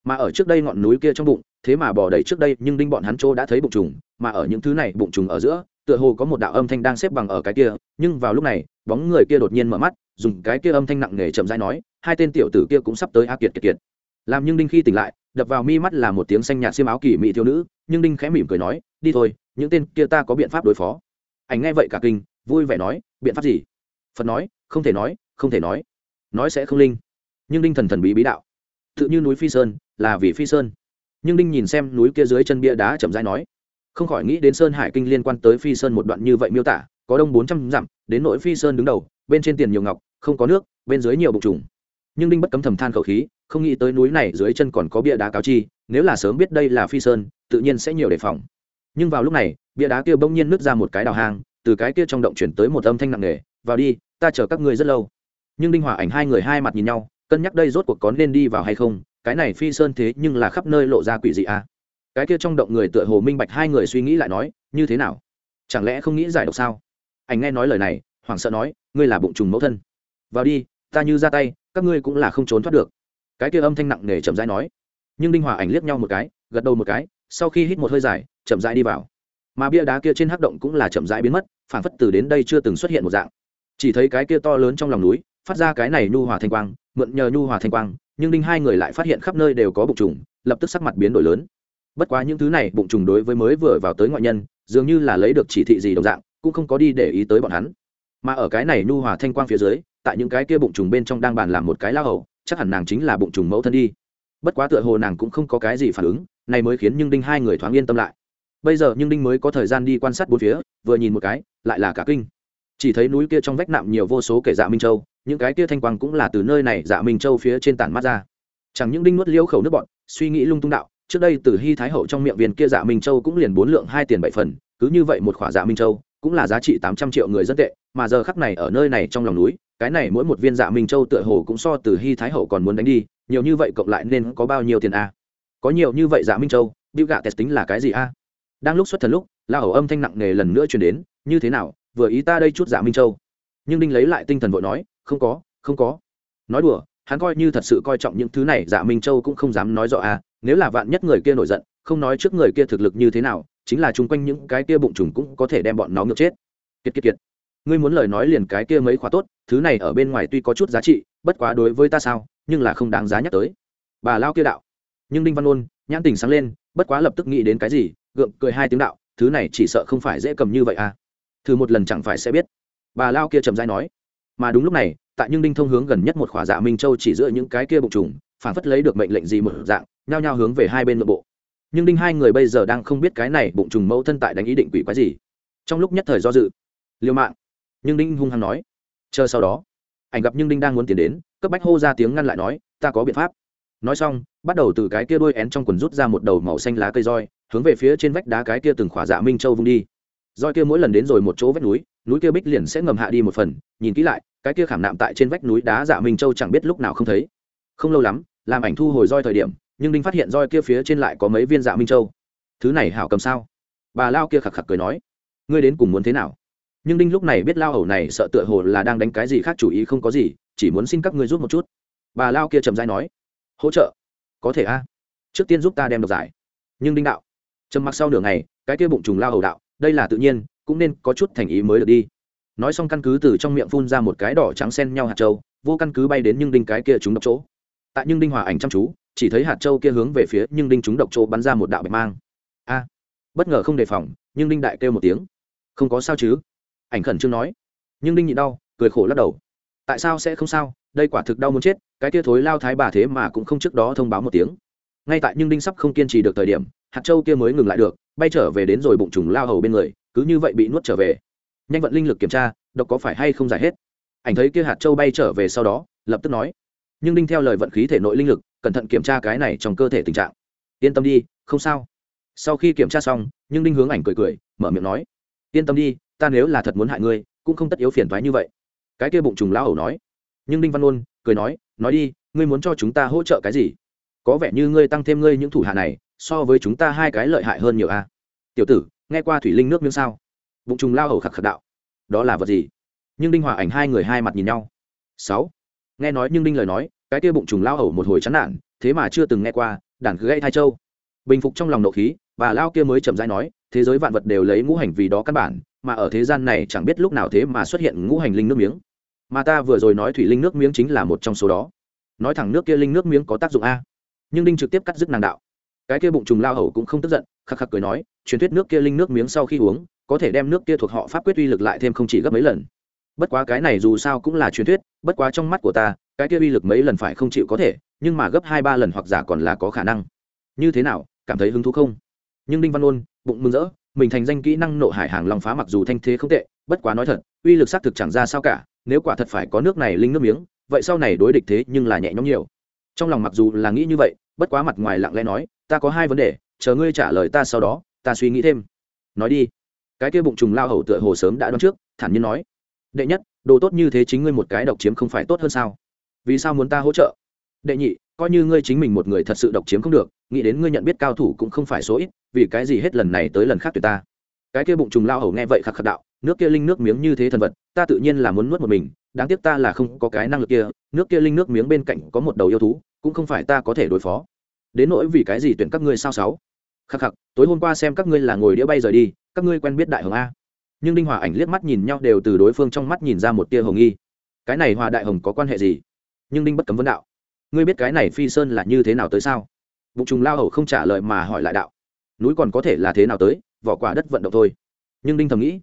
Mà ở trước đây ngọn núi kia trong bụng thế mà bỏ đầy trước đây, nhưng đinh bọn hắn chỗ đã thấy bụng trùng, mà ở những thứ này, bụng trùng ở giữa, tựa hồ có một đạo âm thanh đang xếp bằng ở cái kia, nhưng vào lúc này, bóng người kia đột nhiên mở mắt, dùng cái kia âm thanh nặng nề chậm rãi nói, hai tên tiểu tử kia cũng sắp tới a kiệt kiệt kiệt. Làm nhưng đinh khi tỉnh lại, đập vào mi mắt là một tiếng xanh nhạt xiêm áo kỳ mỹ thiếu nữ, nhưng đinh khẽ mỉm cười nói, đi thôi, những tên kia ta có biện pháp đối phó. Ảnh nghe vậy cả kinh, vui vẻ nói, biện pháp gì? Phật nói, không thể nói, không thể nói. Nói sẽ không linh. Nhưng đinh thần thần bí bí đạo. Tự như núi phi sơn, là vì phi sơn nhưng đinh nhìn xem núi kia dưới chân bia đá chậm rãi nói, không khỏi nghĩ đến sơn hải kinh liên quan tới phi sơn một đoạn như vậy miêu tả, có đông bốn trăm dặm, đến nỗi phi sơn đứng đầu, bên trên tiền nhiều ngọc, không có nước, bên dưới nhiều bụng trùng. Nhưng đinh bất cấm thầm than khẩu khí, không nghĩ tới núi này dưới chân còn có bia đá cáo chi, nếu là sớm biết đây là phi sơn, tự nhiên sẽ nhiều đề phòng. Nhưng vào lúc này, bia đá kia bỗng nhiên nứt ra một cái đào hang, từ cái kia trong động chuyển tới một âm thanh nặng nề, vào đi, ta chờ các ngươi rất lâu. Nhưng đinh hòa ảnh hai người hai mặt nhìn nhau, cân nhắc đây rốt cuộc có nên đi vào hay không cái này phi sơn thế nhưng là khắp nơi lộ ra quỷ dị à. cái kia trong động người tựa hồ minh bạch hai người suy nghĩ lại nói, như thế nào? Chẳng lẽ không nghĩ giải độc sao? Anh nghe nói lời này, hoảng sợ nói, ngươi là bụng trùng mẫu thân. Vào đi, ta như ra tay, các ngươi cũng là không trốn thoát được. Cái kia âm thanh nặng nề chậm rãi nói. Nhưng đinh hòa ảnh liếc nhau một cái, gật đầu một cái, sau khi hít một hơi dài, chậm rãi đi vào. Mà bia đá kia trên hắc động cũng là chậm rãi biến mất phản phất từ đến đây chưa từng xuất hiện một dạng. Chỉ thấy cái kia to lớn trong lòng núi phát ra cái này nhu hòa thanh quang, mượn nhờ nhu hòa thanh quang, nhưng đinh hai người lại phát hiện khắp nơi đều có bụng trùng, lập tức sắc mặt biến đổi lớn. Bất quá những thứ này bụng trùng đối với mới vừa vào tới ngoại nhân, dường như là lấy được chỉ thị gì đồng dạng, cũng không có đi để ý tới bọn hắn. Mà ở cái này nhu hòa thanh quang phía dưới, tại những cái kia bụng trùng bên trong đang bàn làm một cái lao hầu, chắc hẳn nàng chính là bụng trùng mẫu thân đi. Bất quá tựa hồ nàng cũng không có cái gì phản ứng, này mới khiến nhưng đinh hai người thoáng yên tâm lại. Bây giờ nhưng đinh mới có thời gian đi quan sát bốn phía, vừa nhìn một cái, lại là cả kinh chỉ thấy núi kia trong vách nạm nhiều vô số kể dạ minh châu, những cái kia thanh quang cũng là từ nơi này dạ minh châu phía trên tản mát ra. Chẳng những đinh nuốt liêu khẩu nước bọn, suy nghĩ lung tung đạo, trước đây từ hy thái hậu trong miệng viên kia dạ minh châu cũng liền bốn lượng hai tiền bảy phần, cứ như vậy một khỏa dạ minh châu, cũng là giá trị tám trăm triệu người dân tệ, mà giờ khắc này ở nơi này trong lòng núi, cái này mỗi một viên dạ minh châu tựa hồ cũng so từ hy thái hậu còn muốn đánh đi, nhiều như vậy cộng lại nên có bao nhiêu tiền a? Có nhiều như vậy dạ minh châu, bill gạ test tính là cái gì a? Đang lúc xuất thần lúc la hầu âm thanh nặng nề lần nữa truyền đến, như thế nào vừa ý ta đây chút dạ minh châu. Nhưng đinh lấy lại tinh thần vội nói, không có không có. Nói đùa, hắn coi như thật sự coi trọng những thứ này dạ minh châu cũng không dám nói rõ à nếu là vạn nhất người kia nổi giận, không nói trước người kia thực lực như thế nào, chính là chung quanh những cái kia bụng trùng cũng có thể đem bọn nó ngược chết. Kiệt kiệt kiệt. Ngươi muốn lời nói liền cái kia mấy khóa tốt, thứ này ở bên ngoài tuy có chút giá trị, bất quá đối với ta sao, nhưng là không đáng giá nhắc tới. Bà lao kia đạo. Nhưng đinh văn ôn, nhãn tình sáng lên, bất quá lập tức nghĩ đến cái gì, gượng cười hai tiếng đạo, thứ này chỉ sợ không phải dễ cầm như vậy à thử một lần chẳng phải sẽ biết. Bà lao kia trầm dai nói, mà đúng lúc này, tại nhưng đinh thông hướng gần nhất một khỏa dạ minh châu chỉ giữa những cái kia bụng trùng, phản phất lấy được mệnh lệnh gì một dạng, nhao nhao hướng về hai bên nội bộ. Nhưng đinh hai người bây giờ đang không biết cái này bụng trùng mẫu thân tại đánh ý định quỷ quái gì. Trong lúc nhất thời do dự, liêu mạng. Nhưng đinh hung hăng nói, chờ sau đó, ảnh gặp nhưng đinh đang muốn tiến đến, cấp bách hô ra tiếng ngăn lại nói, ta có biện pháp. Nói xong, bắt đầu từ cái kia đuôi én trong quần rút ra một đầu màu xanh lá cây roi, hướng về phía trên vách đá cái kia từng khỏa dạ minh châu vung đi roi kia mỗi lần đến rồi một chỗ vách núi núi kia bích liền sẽ ngầm hạ đi một phần. Nhìn kỹ lại, cái kia khảm nạm tại trên vách núi đá dạ minh châu chẳng biết lúc nào không thấy. Không lâu lắm, làm ảnh thu hồi roi thời điểm, nhưng đinh phát hiện roi kia phía trên lại có mấy viên dạ minh châu. Thứ này hảo cầm sao? Bà lao kia khạc khạc cười nói. Ngươi đến cùng muốn thế nào? Nhưng đinh lúc này biết lao hầu này sợ tựa hồ là đang đánh cái gì khác chủ ý không có gì, chỉ muốn xin các ngươi giúp một chút. Bà lao kia trầm dai nói. Hỗ trợ? Có thể a. Trước tiên giúp ta đem độc giải. Nhưng đinh đạo, trầm mặc sau nửa ngày, cái kia bụng trùng lao hầu đạo đây là tự nhiên, cũng nên có chút thành ý mới được đi. Nói xong căn cứ từ trong miệng phun ra một cái đỏ trắng xen nhau hạt châu, vô căn cứ bay đến nhưng đinh cái kia trúng độc chỗ. Tại nhưng đinh hòa ảnh chăm chú, chỉ thấy hạt châu kia hướng về phía nhưng đinh trúng độc chỗ bắn ra một đạo bạch mang. A! Bất ngờ không đề phòng nhưng đinh đại kêu một tiếng. Không có sao chứ? Ảnh khẩn trương nói. Nhưng đinh nhịn đau, cười khổ lắc đầu. Tại sao sẽ không sao? Đây quả thực đau muốn chết, cái kia thối lao thái bà thế mà cũng không trước đó thông báo một tiếng. Ngay tại nhưng đinh sắp không kiên trì được thời điểm hạt châu kia mới ngừng lại được, bay trở về đến rồi bụng trùng lao hầu bên người, cứ như vậy bị nuốt trở về. Nhanh vận linh lực kiểm tra, độc có phải hay không giải hết. Ảnh thấy kia hạt châu bay trở về sau đó, lập tức nói, nhưng đinh theo lời vận khí thể nội linh lực, cẩn thận kiểm tra cái này trong cơ thể tình trạng. Yên tâm đi, không sao. Sau khi kiểm tra xong, nhưng đinh hướng ảnh cười cười, mở miệng nói, yên tâm đi, ta nếu là thật muốn hại ngươi, cũng không tất yếu phiền thoái như vậy. Cái kia bụng trùng lao hầu nói. Nhưng đinh văn ôn cười nói nói đi, ngươi muốn cho chúng ta hỗ trợ cái gì? Có vẻ như ngươi tăng thêm ngươi những thủ hạ này so với chúng ta hai cái lợi hại hơn nhiều a. Tiểu tử, nghe qua thủy linh nước miếng sao? Bụng trùng lao hầu khạc khạc đạo. Đó là vật gì? Nhưng đinh hòa ảnh hai người hai mặt nhìn nhau. Sáu. Nghe nói nhưng đinh lời nói, cái kia bụng trùng lao hầu một hồi chán nản, thế mà chưa từng nghe qua, đàn cứ gây thai châu. Bình phục trong lòng nộ khí, bà lao kia mới chậm rãi nói, thế giới vạn vật đều lấy ngũ hành vì đó căn bản, mà ở thế gian này chẳng biết lúc nào thế mà xuất hiện ngũ hành linh nước miếng. Mà ta vừa rồi nói thủy linh nước miếng chính là một trong số đó. Nói thẳng nước kia linh nước miếng có tác dụng a. Nhưng đinh trực tiếp cắt dứt nàng đạo cái kia bụng trùng lao hầu cũng không tức giận khắc khắc cười nói, truyền thuyết nước kia linh nước miếng sau khi uống, có thể đem nước kia thuộc họ pháp quyết uy lực lại thêm không chỉ gấp mấy lần. Bất quá cái này dù sao cũng là truyền thuyết, bất quá trong mắt của ta, cái kia uy lực mấy lần phải không chịu có thể, nhưng mà gấp hai ba lần hoặc giả còn là có khả năng. Như thế nào, cảm thấy hứng thú không? Nhưng đinh văn ôn bụng mừng rỡ, mình thành danh kỹ năng nộ hải hàng long phá mặc dù thanh thế không tệ, bất quá nói thật, uy lực xác thực chẳng ra sao cả, nếu quả thật phải có nước này linh nước miếng, vậy sau này đối địch thế nhưng là nhẹ nhõm nhiều. Trong lòng mặc dù là nghĩ như vậy, bất quá mặt ngoài lặng lẽ nói ta có hai vấn đề, chờ ngươi trả lời ta sau đó, ta suy nghĩ thêm. Nói đi. Cái kia bụng trùng lao hầu tựa hồ sớm đã đoán trước, thản nhiên nói. Đệ nhất, đồ tốt như thế chính ngươi một cái độc chiếm không phải tốt hơn sao? Vì sao muốn ta hỗ trợ? Đệ nhị, coi như ngươi chính mình một người thật sự độc chiếm không được, nghĩ đến ngươi nhận biết cao thủ cũng không phải số ít, vì cái gì hết lần này tới lần khác tuyệt ta? Cái kia bụng trùng lao hầu nghe vậy khắc khắc đạo, nước kia linh nước miếng như thế thần vật, ta tự nhiên là muốn nuốt một mình, đáng tiếc ta là không có cái năng lực kia, nước kia linh nước miếng bên cạnh có một đầu yêu thú, cũng không phải ta có thể đối phó đến nỗi vì cái gì tuyển các ngươi sao sáu? Khắc khắc, tối hôm qua xem các ngươi là ngồi đĩa bay rời đi, các ngươi quen biết đại hồng a. Nhưng đinh hòa ảnh liếc mắt nhìn nhau đều từ đối phương trong mắt nhìn ra một tia hồng nghi. Cái này hòa đại hồng có quan hệ gì? Nhưng đinh bất cấm vấn đạo. Ngươi biết cái này phi sơn là như thế nào tới sao? Bụng trùng lao hầu không trả lời mà hỏi lại đạo. Núi còn có thể là thế nào tới? Vỏ quả đất vận động thôi. Nhưng đinh thầm nghĩ,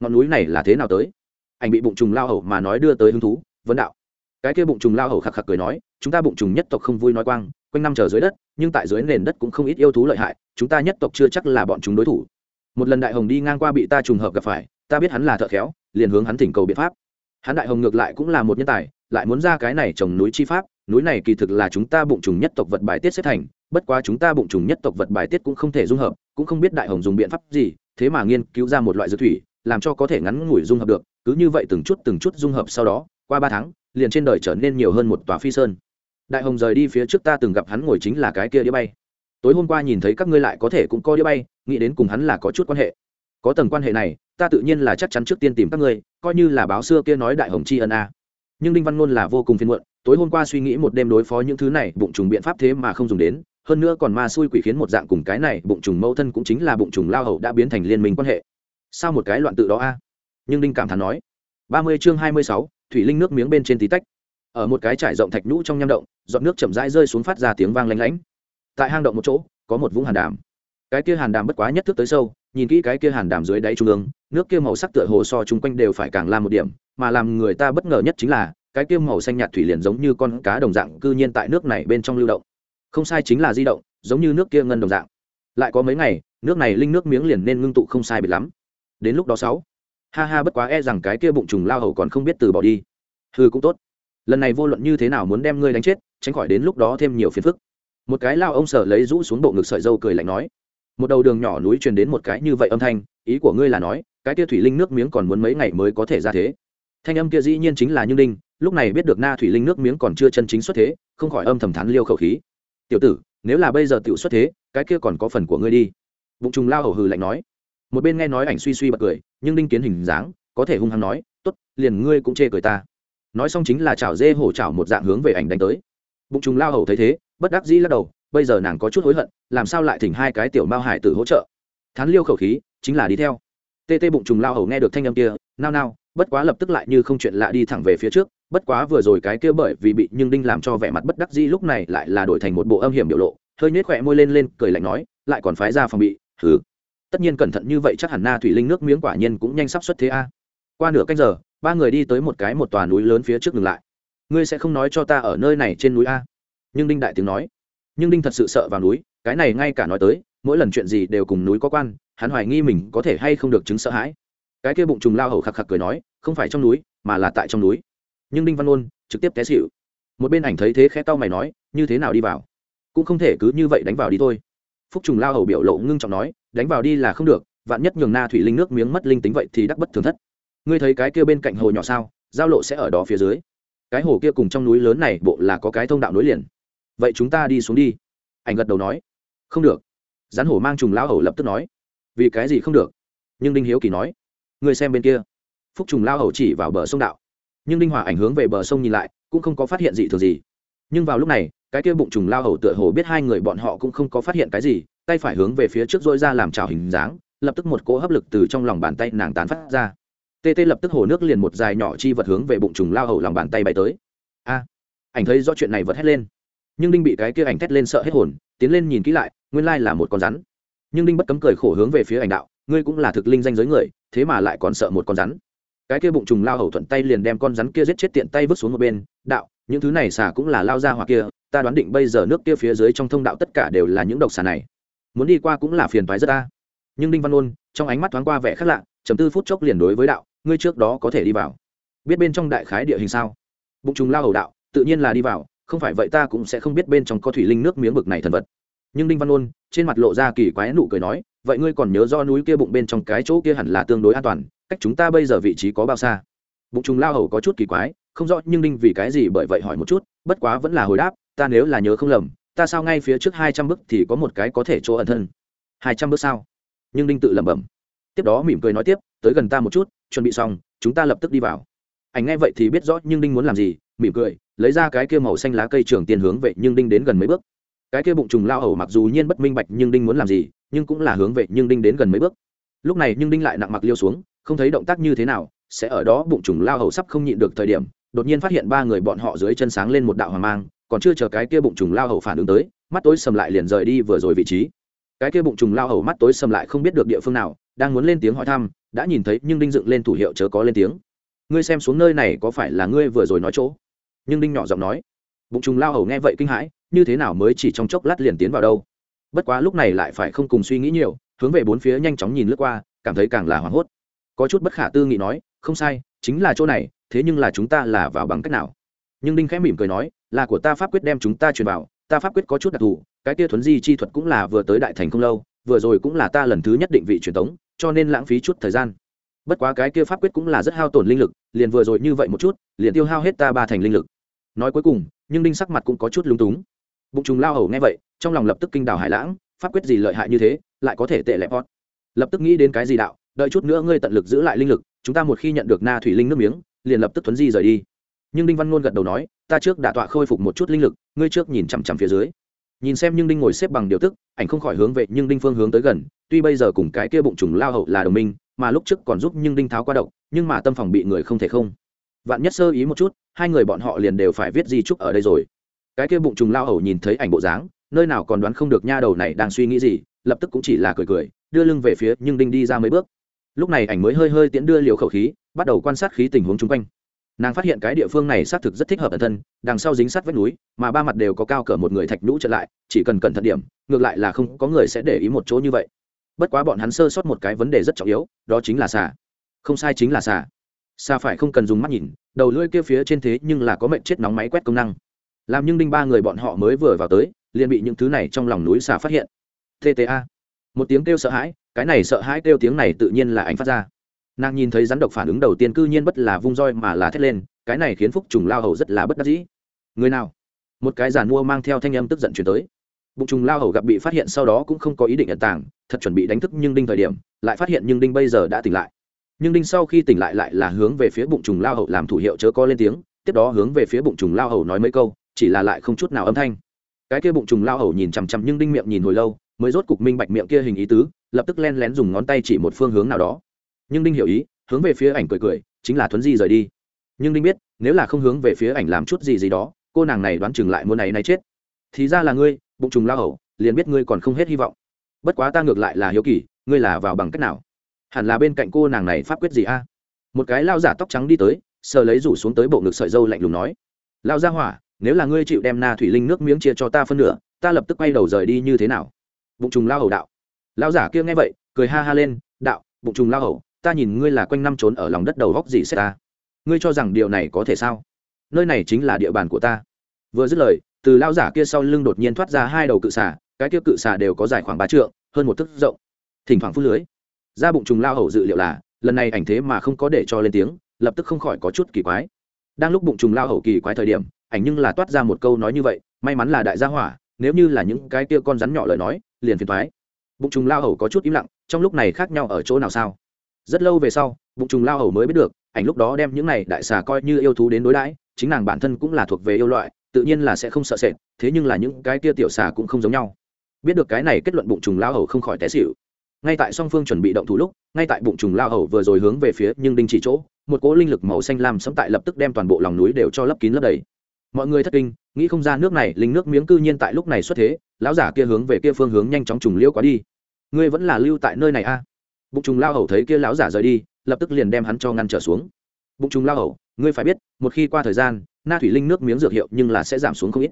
ngọn núi này là thế nào tới? Ảnh bị bụng trùng lao hầu mà nói đưa tới hứng thú, vấn đạo. Cái kia bụng trùng lao hầu khạc khạc cười nói chúng ta bụng trùng nhất tộc không vui nói quang, quanh năm chờ dưới đất, nhưng tại dưới nền đất cũng không ít yêu thú lợi hại, chúng ta nhất tộc chưa chắc là bọn chúng đối thủ. Một lần đại hồng đi ngang qua bị ta trùng hợp gặp phải, ta biết hắn là thợ khéo, liền hướng hắn thỉnh cầu biện pháp. Hắn đại hồng ngược lại cũng là một nhân tài, lại muốn ra cái này trồng núi chi pháp, núi này kỳ thực là chúng ta bụng trùng nhất tộc vật bài tiết xếp thành, bất quá chúng ta bụng trùng nhất tộc vật bài tiết cũng không thể dung hợp, cũng không biết đại hồng dùng biện pháp gì, thế mà nghiên cứu ra một loại dược thủy, làm cho có thể ngắn ngủi dung hợp được, cứ như vậy từng chút từng chút dung hợp sau đó, qua ba tháng, liền trên đời trở nên nhiều hơn một tòa phi sơn đại hồng rời đi phía trước ta từng gặp hắn ngồi chính là cái kia đĩa bay. Tối hôm qua nhìn thấy các ngươi lại có thể cũng có đĩa bay, nghĩ đến cùng hắn là có chút quan hệ. Có tầng quan hệ này, ta tự nhiên là chắc chắn trước tiên tìm các ngươi, coi như là báo xưa kia nói đại hồng tri ân a. Nhưng đinh văn ngôn là vô cùng phiền muộn, tối hôm qua suy nghĩ một đêm đối phó những thứ này, bụng trùng biện pháp thế mà không dùng đến, hơn nữa còn ma xui quỷ khiến một dạng cùng cái này, bụng trùng mâu thân cũng chính là bụng trùng lao hậu đã biến thành liên minh quan hệ. Sao một cái loạn tự đó a? Nhưng đinh cảm thán nói, ba mươi chương hai mươi sáu, thủy linh nước miếng bên trên tí tách ở một cái trải rộng thạch nhũ trong nham động, giọt nước chậm rãi rơi xuống phát ra tiếng vang lanh lảnh. Tại hang động một chỗ, có một vũng hàn đàm. Cái kia hàn đàm bất quá nhất thức tới sâu, nhìn kỹ cái kia hàn đàm dưới đáy trung ương, nước kia màu sắc tựa hồ so chung quanh đều phải càng làm một điểm, mà làm người ta bất ngờ nhất chính là, cái kia màu xanh nhạt thủy liền giống như con cá đồng dạng cư nhiên tại nước này bên trong lưu động. Không sai chính là di động, giống như nước kia ngân đồng dạng. Lại có mấy ngày, nước này linh nước miếng liền nên ngưng tụ không sai biệt lắm. Đến lúc đó sáu, ha ha bất quá e rằng cái kia bụng trùng lao hầu còn không biết từ bỏ đi. Hư cũng tốt lần này vô luận như thế nào muốn đem ngươi đánh chết, tránh khỏi đến lúc đó thêm nhiều phiền phức. Một cái lao ông sở lấy rũ xuống bộ ngực sợi dâu cười lạnh nói. Một đầu đường nhỏ núi truyền đến một cái như vậy âm thanh, ý của ngươi là nói, cái kia thủy linh nước miếng còn muốn mấy ngày mới có thể ra thế. Thanh âm kia dĩ nhiên chính là như đinh lúc này biết được na thủy linh nước miếng còn chưa chân chính xuất thế, không khỏi âm thầm thắn liêu khẩu khí. Tiểu tử, nếu là bây giờ tiểu xuất thế, cái kia còn có phần của ngươi đi. Bụng trùng lao hầu hừ lạnh nói. Một bên nghe nói ảnh suy suy bật cười, nhưng đinh kiến hình dáng, có thể hung hăng nói t ố t liền ngươi cũng chê cười ta nói xong chính là chảo dê hổ chảo một dạng hướng về ảnh đánh tới. Bụng trùng lao hầu thấy thế, bất đắc dĩ lắc đầu, bây giờ nàng có chút hối hận, làm sao lại thỉnh hai cái tiểu mao hải tử hỗ trợ? Thán liêu khẩu khí, chính là đi theo. Tê tê bụng trùng lao hầu nghe được thanh âm kia, nao nao, bất quá lập tức lại như không chuyện lạ đi thẳng về phía trước, bất quá vừa rồi cái kia bởi vì bị nhưng đinh làm cho vẻ mặt bất đắc dĩ lúc này lại là đổi thành một bộ âm hiểm biểu lộ, hơi nhếch khỏe môi lên lên, cười lạnh nói, lại còn phái ra phòng bị thử tất nhiên cẩn thận như vậy chắc hẳn na thủy linh nước miếng quả nhiên cũng nhanh sắp xuất thế a. Qua nửa canh giờ ba người đi tới một cái một tòa núi lớn phía trước ngừng lại. Ngươi sẽ không nói cho ta ở nơi này trên núi a. Nhưng đinh đại tiếng nói. Nhưng đinh thật sự sợ vào núi, cái này ngay cả nói tới, mỗi lần chuyện gì đều cùng núi có quan, hắn hoài nghi mình có thể hay không được chứng sợ hãi. Cái kia bụng trùng lao hầu khạc khạc cười nói, không phải trong núi, mà là tại trong núi. Nhưng đinh văn ôn trực tiếp té xịu một bên ảnh thấy thế khẽ tao mày nói, như thế nào đi vào? Cũng không thể cứ như vậy đánh vào đi thôi. Phúc trùng lao hầu biểu lộ ngưng trọng nói, đánh vào đi là không được, vạn nhất nhường na thủy linh nước miếng mất linh tính vậy thì đắc bất thường thất ngươi thấy cái kia bên cạnh hồ nhỏ sao? Giao lộ sẽ ở đó phía dưới. Cái hồ kia cùng trong núi lớn này bộ là có cái thông đạo nối liền. Vậy chúng ta đi xuống đi. Ảnh gật đầu nói. Không được. Rắn hổ mang trùng lao hầu lập tức nói. Vì cái gì không được? Nhưng đinh hiếu kỳ nói. Ngươi xem bên kia. Phúc trùng lao hầu chỉ vào bờ sông đạo. Nhưng đinh hòa ảnh hướng về bờ sông nhìn lại, cũng không có phát hiện gì thường gì. Nhưng vào lúc này, cái kia bụng trùng lao hầu tựa hồ biết hai người bọn họ cũng không có phát hiện cái gì, tay phải hướng về phía trước dỗi ra làm trào hình dáng, lập tức một cỗ hấp lực từ trong lòng bàn tay nàng tán phát ra tê tê lập tức hồ nước liền một dài nhỏ chi vật hướng về bụng trùng lao hầu lòng bàn tay bay tới. A, ảnh thấy do chuyện này vật hét lên. Nhưng đinh bị cái kia ảnh thét lên sợ hết hồn, tiến lên nhìn kỹ lại, nguyên lai là một con rắn. Nhưng đinh bất cấm cười khổ hướng về phía ảnh đạo, ngươi cũng là thực linh danh giới người, thế mà lại còn sợ một con rắn. Cái kia bụng trùng lao hầu thuận tay liền đem con rắn kia giết chết tiện tay vứt xuống một bên, đạo, những thứ này xả cũng là lao ra hoặc kia, ta đoán định bây giờ nước kia phía dưới trong thông đạo tất cả đều là những độc xà này. Muốn đi qua cũng là phiền toái rất ta nhưng đinh văn ôn, trong ánh mắt thoáng qua vẻ khác lạ, chấm tư phút chốc liền đối với đạo ngươi trước đó có thể đi vào. Biết bên trong đại khái địa hình sao? Bụng trùng lao hầu đạo, tự nhiên là đi vào, không phải vậy ta cũng sẽ không biết bên trong có thủy linh nước miếng bực này thần vật. Nhưng đinh văn ôn trên mặt lộ ra kỳ quái nụ cười nói, vậy ngươi còn nhớ do núi kia bụng bên trong cái chỗ kia hẳn là tương đối an toàn, cách chúng ta bây giờ vị trí có bao xa? Bụng trùng lao hầu có chút kỳ quái, không rõ nhưng đinh vì cái gì bởi vậy hỏi một chút, bất quá vẫn là hồi đáp, ta nếu là nhớ không lầm, ta sao ngay phía trước hai trăm bước thì có một cái có thể chỗ ẩn thân. Hai trăm bước sao? Nhưng đinh tự lẩm bẩm. Tiếp đó mỉm cười nói tiếp, tới gần ta một chút chuẩn bị xong, chúng ta lập tức đi vào. Ảnh nghe vậy thì biết rõ nhưng đinh muốn làm gì, mỉm cười, lấy ra cái kia màu xanh lá cây trường tiền hướng vậy nhưng đinh đến gần mấy bước. Cái kia bụng trùng lao ẩu mặc dù nhiên bất minh bạch nhưng đinh muốn làm gì, nhưng cũng là hướng về nhưng đinh đến gần mấy bước. Lúc này nhưng đinh lại nặng mặc liêu xuống, không thấy động tác như thế nào, sẽ ở đó bụng trùng lao ẩu sắp không nhịn được thời điểm, đột nhiên phát hiện ba người bọn họ dưới chân sáng lên một đạo hoàng mang, còn chưa chờ cái kia bụng trùng lao ẩu phản ứng tới, mắt tối sầm lại liền rời đi vừa rồi vị trí. Cái kia bụng trùng lao ẩu mắt tối sầm lại không biết được địa phương nào đang muốn lên tiếng hỏi thăm, đã nhìn thấy nhưng đinh dựng lên thủ hiệu chớ có lên tiếng. Ngươi xem xuống nơi này có phải là ngươi vừa rồi nói chỗ? Nhưng đinh nhỏ giọng nói. Bụng trùng lao hầu nghe vậy kinh hãi, như thế nào mới chỉ trong chốc lát liền tiến vào đâu? Bất quá lúc này lại phải không cùng suy nghĩ nhiều, hướng về bốn phía nhanh chóng nhìn lướt qua, cảm thấy càng là hoảng hốt. Có chút bất khả tư nghị nói, không sai, chính là chỗ này, thế nhưng là chúng ta là vào bằng cách nào? Nhưng đinh khẽ mỉm cười nói, là của ta pháp quyết đem chúng ta truyền vào, ta pháp quyết có chút đặc thù, cái kia thuấn di chi thuật cũng là vừa tới đại thành không lâu, vừa rồi cũng là ta lần thứ nhất định vị truyền tống cho nên lãng phí chút thời gian. Bất quá cái kia pháp quyết cũng là rất hao tổn linh lực, liền vừa rồi như vậy một chút, liền tiêu hao hết ta ba thành linh lực. Nói cuối cùng, nhưng đinh sắc mặt cũng có chút lúng túng. Bụng trùng lao hầu nghe vậy, trong lòng lập tức kinh đảo hải lãng, pháp quyết gì lợi hại như thế, lại có thể tệ lẹp hót. Lập tức nghĩ đến cái gì đạo, đợi chút nữa ngươi tận lực giữ lại linh lực, chúng ta một khi nhận được na thủy linh nước miếng, liền lập tức thuấn di rời đi. Nhưng đinh văn ngôn gật đầu nói, ta trước đã tọa khôi phục một chút linh lực, ngươi trước nhìn chằm chằm phía dưới nhìn xem nhưng đinh ngồi xếp bằng điều tức, ảnh không khỏi hướng về nhưng đinh phương hướng tới gần, tuy bây giờ cùng cái kia bụng trùng lao hậu là đồng minh, mà lúc trước còn giúp nhưng đinh tháo qua độc, nhưng mà tâm phòng bị người không thể không. Vạn nhất sơ ý một chút, hai người bọn họ liền đều phải viết di trúc ở đây rồi. Cái kia bụng trùng lao hậu nhìn thấy ảnh bộ dáng, nơi nào còn đoán không được nha đầu này đang suy nghĩ gì, lập tức cũng chỉ là cười cười, đưa lưng về phía nhưng đinh đi ra mấy bước. Lúc này ảnh mới hơi hơi tiễn đưa liều khẩu khí, bắt đầu quan sát khí tình huống chung quanh nàng phát hiện cái địa phương này xác thực rất thích hợp bản thân, đằng sau dính sát vách núi, mà ba mặt đều có cao cỡ một người thạch nhũ trở lại, chỉ cần cẩn thận điểm, ngược lại là không có người sẽ để ý một chỗ như vậy. Bất quá bọn hắn sơ sót một cái vấn đề rất trọng yếu, đó chính là xà. Không sai chính là xà. Xà phải không cần dùng mắt nhìn, đầu lưỡi kia phía trên thế nhưng là có mệnh chết nóng máy quét công năng. Làm nhưng đinh ba người bọn họ mới vừa vào tới, liền bị những thứ này trong lòng núi xà phát hiện. Tta một tiếng kêu sợ hãi, cái này sợ hãi kêu tiếng này tự nhiên là anh phát ra nàng nhìn thấy rắn độc phản ứng đầu tiên cư nhiên bất là vung roi mà là thét lên, cái này khiến phúc trùng lao hầu rất là bất đắc dĩ. Người nào? Một cái giàn mua mang theo thanh âm tức giận chuyển tới. Bụng trùng lao hầu gặp bị phát hiện sau đó cũng không có ý định nhận tàng, thật chuẩn bị đánh thức nhưng đinh thời điểm, lại phát hiện nhưng đinh bây giờ đã tỉnh lại. Nhưng đinh sau khi tỉnh lại lại là hướng về phía bụng trùng lao hầu làm thủ hiệu chớ có lên tiếng, tiếp đó hướng về phía bụng trùng lao hầu nói mấy câu, chỉ là lại không chút nào âm thanh. Cái kia bụng trùng lao hầu nhìn chằm chằm nhưng đinh miệng nhìn hồi lâu, mới rốt cục minh bạch miệng kia hình ý tứ, lập tức len lén dùng ngón tay chỉ một phương hướng nào đó nhưng đinh hiểu ý, hướng về phía ảnh cười cười, chính là thuấn di rời đi. Nhưng đinh biết, nếu là không hướng về phía ảnh làm chút gì gì đó, cô nàng này đoán chừng lại muốn này nay chết. Thì ra là ngươi, bụng trùng lao hầu, liền biết ngươi còn không hết hy vọng. Bất quá ta ngược lại là hiếu kỳ, ngươi là vào bằng cách nào? Hẳn là bên cạnh cô nàng này pháp quyết gì a? Một cái lao giả tóc trắng đi tới, sờ lấy rủ xuống tới bộ ngực sợi dâu lạnh lùng nói. Lao ra hỏa, nếu là ngươi chịu đem na thủy linh nước miếng chia cho ta phân nửa, ta lập tức quay đầu rời đi như thế nào? Bụng trùng lao hầu đạo. Lao giả kia nghe vậy, cười ha ha lên, đạo, bụng trùng lao hầu ta nhìn ngươi là quanh năm trốn ở lòng đất đầu góc gì xét ta? Ngươi cho rằng điều này có thể sao? Nơi này chính là địa bàn của ta. Vừa dứt lời, từ lao giả kia sau lưng đột nhiên thoát ra hai đầu cự xà, cái kia cự xà đều có dài khoảng ba trượng, hơn một thước rộng. Thỉnh thoảng phút lưới. Ra bụng trùng lao hầu dự liệu là, lần này ảnh thế mà không có để cho lên tiếng, lập tức không khỏi có chút kỳ quái. Đang lúc bụng trùng lao hầu kỳ quái thời điểm, ảnh nhưng là toát ra một câu nói như vậy, may mắn là đại gia hỏa, nếu như là những cái kia con rắn nhỏ lời nói, liền phiền thoái bụng trùng lao hầu có chút im lặng, trong lúc này khác nhau ở chỗ nào sao? Rất lâu về sau, bụng trùng lao hầu mới biết được, ảnh lúc đó đem những này đại xà coi như yêu thú đến đối đãi, chính nàng bản thân cũng là thuộc về yêu loại, tự nhiên là sẽ không sợ sệt, thế nhưng là những cái kia tiểu xà cũng không giống nhau. Biết được cái này kết luận bụng trùng lao hầu không khỏi té xịu ngay tại song phương chuẩn bị động thủ lúc, ngay tại bụng trùng lao hầu vừa rồi hướng về phía nhưng đinh chỉ chỗ, một cỗ linh lực màu xanh lam sẫm tại lập tức đem toàn bộ lòng núi đều cho lấp kín lấp đầy. Mọi người thất kinh, nghĩ không ra nước này, linh nước miếng cư nhiên tại lúc này xuất thế, lão giả kia hướng về kia phương hướng nhanh chóng trùng liễu quá đi. Ngươi vẫn là lưu tại nơi này a. à? Bụng trùng lao hầu thấy kia lão giả rời đi, lập tức liền đem hắn cho ngăn trở xuống. Bụng trùng lao hầu, ngươi phải biết, một khi qua thời gian, na thủy linh nước miếng dược hiệu nhưng là sẽ giảm xuống không ít.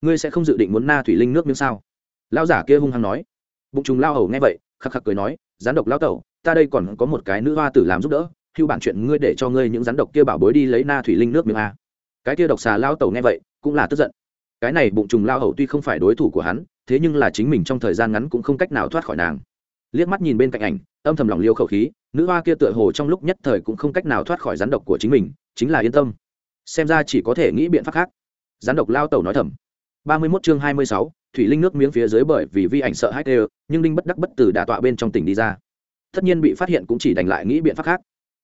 Ngươi sẽ không dự định muốn na thủy linh nước miếng sao? Lão giả kia hung hăng nói. Bụng trùng lao hầu nghe vậy, khắc khắc cười nói, gián độc lao tẩu, ta đây còn có một cái nữ hoa tử làm giúp đỡ, hưu bản chuyện ngươi để cho ngươi những rắn độc kia bảo bối đi lấy na thủy linh nước miếng a. Cái kia độc xà lao tẩu nghe vậy, cũng là tức giận. Cái này bụng trùng lao hầu tuy không phải đối thủ của hắn, thế nhưng là chính mình trong thời gian ngắn cũng không cách nào thoát khỏi nàng liếc mắt nhìn bên cạnh ảnh, âm thầm lòng liêu khẩu khí, nữ hoa kia tựa hồ trong lúc nhất thời cũng không cách nào thoát khỏi rắn độc của chính mình, chính là yên tâm. Xem ra chỉ có thể nghĩ biện pháp khác. Rắn độc lao tẩu nói thầm. Ba mươi 31 chương hai mươi sáu, thủy linh nước miếng phía dưới bởi vì vi ảnh sợ hãi đều, nhưng đinh bất đắc bất tử đả tọa bên trong tỉnh đi ra. Tất nhiên bị phát hiện cũng chỉ đành lại nghĩ biện pháp khác.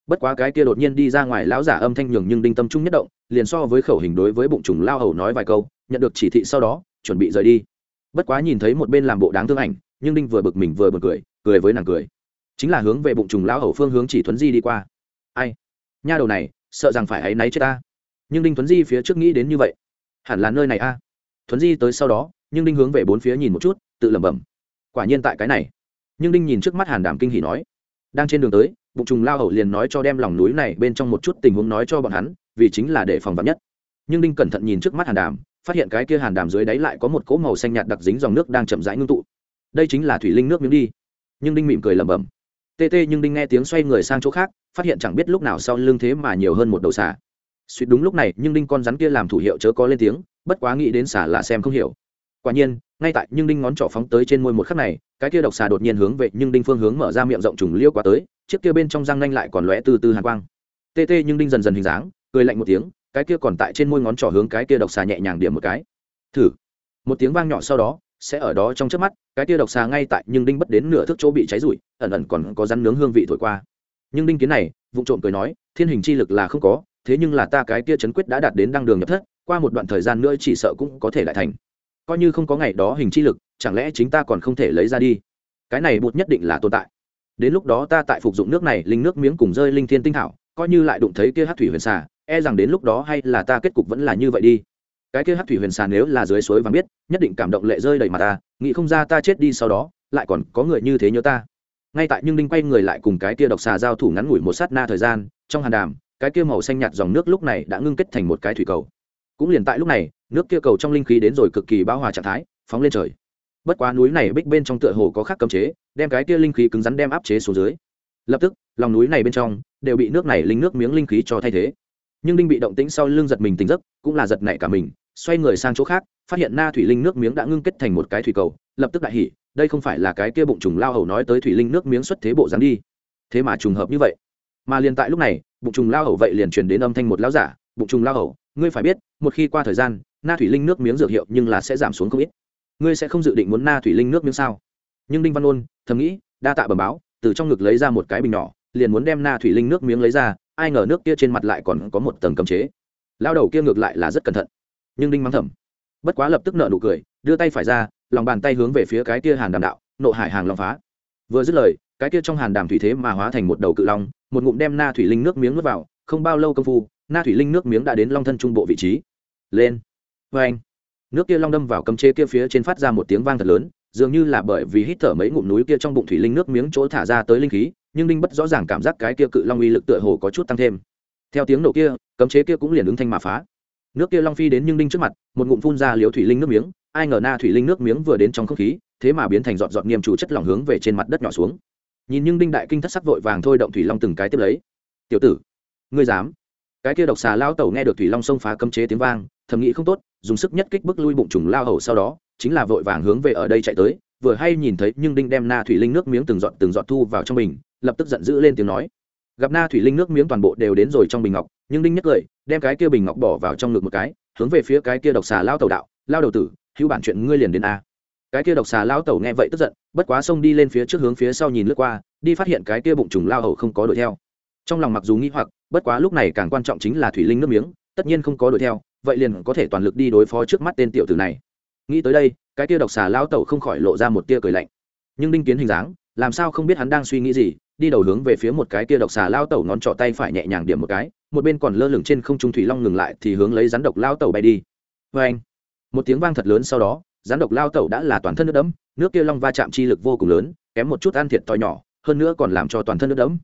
Bất quá cái kia đột nhiên đi ra ngoài lão giả âm thanh nhường nhưng đinh tâm trung nhất động, liền so với khẩu hình đối với bụng trùng lao hầu nói vài câu, nhận được chỉ thị sau đó, chuẩn bị rời đi. Bất quá nhìn thấy một bên làm bộ đáng thương ảnh, nhưng đinh vừa bực mình vừa bực cười cười với nàng cười. Chính là hướng về bụng trùng lão hầu phương hướng chỉ thuấn di đi qua. Ai? Nha đầu này, sợ rằng phải áy náy chết ta. Nhưng đinh thuấn di phía trước nghĩ đến như vậy. Hẳn là nơi này a. Thuấn di tới sau đó, nhưng đinh hướng về bốn phía nhìn một chút, tự lẩm bẩm. Quả nhiên tại cái này. Nhưng đinh nhìn trước mắt hàn đảm kinh hỉ nói. Đang trên đường tới, bụng trùng lao hầu liền nói cho đem lòng núi này bên trong một chút tình huống nói cho bọn hắn, vì chính là để phòng vắn nhất. Nhưng đinh cẩn thận nhìn trước mắt hàn đàm, phát hiện cái kia hàn đàm dưới đáy lại có một cỗ màu xanh nhạt đặc dính dòng nước đang chậm rãi ngưng tụ. Đây chính là thủy linh nước miếng đi nhưng đinh mỉm cười lẩm bẩm. Tê tê nhưng đinh nghe tiếng xoay người sang chỗ khác, phát hiện chẳng biết lúc nào sau lưng thế mà nhiều hơn một đầu xà. Suýt đúng lúc này, nhưng đinh con rắn kia làm thủ hiệu chớ có lên tiếng, bất quá nghĩ đến xà là xem không hiểu. Quả nhiên, ngay tại nhưng đinh ngón trỏ phóng tới trên môi một khắc này, cái kia độc xà đột nhiên hướng về nhưng đinh phương hướng mở ra miệng rộng trùng liêu qua tới, chiếc kia bên trong răng nanh lại còn lóe từ từ hàn quang. Tê tê nhưng đinh dần dần hình dáng, cười lạnh một tiếng, cái kia còn tại trên môi ngón trỏ hướng cái kia độc xà nhẹ nhàng điểm một cái. Thử. Một tiếng vang nhỏ sau đó sẽ ở đó trong trước mắt, cái tia độc xà ngay tại nhưng đinh bất đến nửa thước chỗ bị cháy rụi, ẩn ẩn còn có rắn nướng hương vị thổi qua. Nhưng đinh kiến này vụ trộm cười nói, thiên hình chi lực là không có, thế nhưng là ta cái tia chấn quyết đã đạt đến đăng đường nhập thất, qua một đoạn thời gian nữa chỉ sợ cũng có thể lại thành. Coi như không có ngày đó hình chi lực, chẳng lẽ chính ta còn không thể lấy ra đi? Cái này bụt nhất định là tồn tại. Đến lúc đó ta tại phục dụng nước này, linh nước miếng cùng rơi linh thiên tinh thảo, coi như lại đụng thấy kia hát thủy huyền xà e rằng đến lúc đó hay là ta kết cục vẫn là như vậy đi cái kia hát thủy huyền sàn nếu là dưới suối vàng biết, nhất định cảm động lệ rơi đầy mặt ta, nghĩ không ra ta chết đi sau đó, lại còn có người như thế nhớ ta. Ngay tại nhưng đinh quay người lại cùng cái kia độc xà giao thủ ngắn ngủi một sát na thời gian, trong hàn đàm, cái kia màu xanh nhạt dòng nước lúc này đã ngưng kết thành một cái thủy cầu. Cũng liền tại lúc này, nước kia cầu trong linh khí đến rồi cực kỳ bão hòa trạng thái, phóng lên trời. Bất quá núi này bích bên trong tựa hồ có khắc cấm chế, đem cái kia linh khí cứng rắn đem áp chế xuống dưới. Lập tức, lòng núi này bên trong đều bị nước này linh nước miếng linh khí cho thay thế. Nhưng đinh bị động tĩnh sau lưng giật mình tỉnh giấc, cũng là giật nảy cả mình xoay người sang chỗ khác, phát hiện na thủy linh nước miếng đã ngưng kết thành một cái thủy cầu, lập tức đại hỉ, đây không phải là cái kia bụng trùng lao hầu nói tới thủy linh nước miếng xuất thế bộ dáng đi. Thế mà trùng hợp như vậy. Mà liền tại lúc này, bụng trùng lao hầu vậy liền truyền đến âm thanh một lão giả, bụng trùng lao hầu, ngươi phải biết, một khi qua thời gian, na thủy linh nước miếng dược hiệu nhưng là sẽ giảm xuống không ít. Ngươi sẽ không dự định muốn na thủy linh nước miếng sao? Nhưng đinh văn ôn, thầm nghĩ, đa tạ bẩm báo, từ trong ngực lấy ra một cái bình nhỏ, liền muốn đem na thủy linh nước miếng lấy ra, ai ngờ nước kia trên mặt lại còn có một tầng cấm chế. Lao đầu kia ngược lại là rất cẩn thận nhưng đinh mắng thầm. Bất quá lập tức nợ nụ cười, đưa tay phải ra, lòng bàn tay hướng về phía cái kia hàn đàm đạo, nộ hải hàng lòng phá. Vừa dứt lời, cái kia trong hàn đàm thủy thế mà hóa thành một đầu cự long, một ngụm đem na thủy linh nước miếng nuốt vào, không bao lâu công phu, na thủy linh nước miếng đã đến long thân trung bộ vị trí. Lên. Vê anh nước kia long đâm vào cấm chế kia phía trên phát ra một tiếng vang thật lớn, dường như là bởi vì hít thở mấy ngụm núi kia trong bụng thủy linh nước miếng chỗ thả ra tới linh khí, nhưng đinh bất rõ ràng cảm giác cái kia cự long uy lực tựa hồ có chút tăng thêm. Theo tiếng nổ kia, cấm chế kia cũng liền ứng thanh mà phá nước kia long phi đến nhưng đinh trước mặt, một ngụm phun ra liều thủy linh nước miếng, ai ngờ na thủy linh nước miếng vừa đến trong không khí, thế mà biến thành giọt giọt nghiêm chủ chất lỏng hướng về trên mặt đất nhỏ xuống. Nhìn nhưng đinh đại kinh thất sắc vội vàng thôi động thủy long từng cái tiếp lấy. Tiểu tử, ngươi dám? Cái kia độc xà lao tẩu nghe được thủy long xông phá cấm chế tiếng vang, thầm nghĩ không tốt, dùng sức nhất kích bức lui bụng trùng lao hầu sau đó, chính là vội vàng hướng về ở đây chạy tới, vừa hay nhìn thấy nhưng đinh đem na thủy linh nước miếng từng giọt từng giọt thu vào trong bình, lập tức giận dữ lên tiếng nói. Gặp na thủy linh nước miếng toàn bộ đều đến rồi trong bình ngọc, nhưng đinh nhất cười đem cái kia bình ngọc bỏ vào trong ngực một cái, hướng về phía cái kia độc xà lao tẩu đạo, lao đầu tử, hữu bản chuyện ngươi liền đến a. Cái kia độc xà lao tẩu nghe vậy tức giận, bất quá xông đi lên phía trước hướng phía sau nhìn lướt qua, đi phát hiện cái kia bụng trùng lao hầu không có đuổi theo. Trong lòng mặc dù nghĩ hoặc, bất quá lúc này càng quan trọng chính là thủy linh nước miếng, tất nhiên không có đuổi theo, vậy liền có thể toàn lực đi đối phó trước mắt tên tiểu tử này. Nghĩ tới đây, cái kia độc xà lao tẩu không khỏi lộ ra một tia cười lạnh. Nhưng đinh kiến hình dáng, làm sao không biết hắn đang suy nghĩ gì đi đầu hướng về phía một cái kia độc xà lao tẩu ngón trỏ tay phải nhẹ nhàng điểm một cái, một bên còn lơ lửng trên không trung thủy long ngừng lại thì hướng lấy rắn độc lao tẩu bay đi. Vê anh, một tiếng vang thật lớn sau đó, rắn độc lao tẩu đã là toàn thân nước đẫm, nước kia long va chạm chi lực vô cùng lớn, kém một chút ăn thiệt to nhỏ, hơn nữa còn làm cho toàn thân nước đẫm.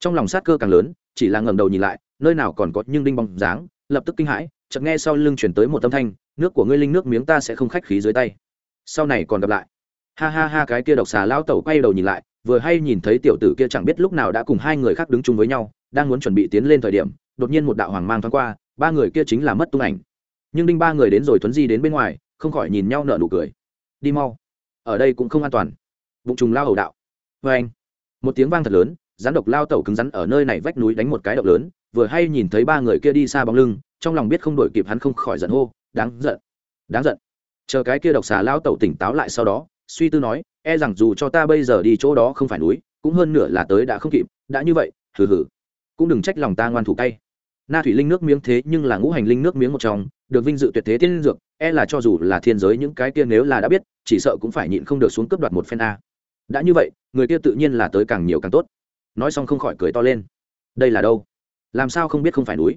Trong lòng sát cơ càng lớn, chỉ là ngầm đầu nhìn lại, nơi nào còn có nhưng đinh bóng dáng, lập tức kinh hãi, chợt nghe sau lưng chuyển tới một âm thanh, nước của ngươi linh nước miếng ta sẽ không khách khí dưới tay. Sau này còn gặp lại. Ha ha ha, cái kia độc xà lao tẩu quay đầu nhìn lại vừa hay nhìn thấy tiểu tử kia chẳng biết lúc nào đã cùng hai người khác đứng chung với nhau, đang muốn chuẩn bị tiến lên thời điểm, đột nhiên một đạo hoàng mang thoáng qua, ba người kia chính là mất tung ảnh. Nhưng đinh ba người đến rồi tuấn di đến bên ngoài, không khỏi nhìn nhau nở nụ cười. Đi mau. Ở đây cũng không an toàn. Bụng trùng lao hầu đạo. Vê anh. Một tiếng vang thật lớn, rắn độc lao tẩu cứng rắn ở nơi này vách núi đánh một cái độc lớn, vừa hay nhìn thấy ba người kia đi xa bóng lưng, trong lòng biết không đổi kịp hắn không khỏi giận hô, đáng giận. Đáng giận. Chờ cái kia độc xà lao tẩu tỉnh táo lại sau đó, suy tư nói e rằng dù cho ta bây giờ đi chỗ đó không phải núi, cũng hơn nửa là tới đã không kịp, đã như vậy, hừ hừ. Cũng đừng trách lòng ta ngoan thủ tay. Na thủy linh nước miếng thế nhưng là ngũ hành linh nước miếng một trong, được vinh dự tuyệt thế tiên dược e là cho dù là thiên giới những cái kia nếu là đã biết, chỉ sợ cũng phải nhịn không được xuống cướp đoạt một phen a. Đã như vậy, người kia tự nhiên là tới càng nhiều càng tốt. Nói xong không khỏi cười to lên. Đây là đâu? Làm sao không biết không phải núi?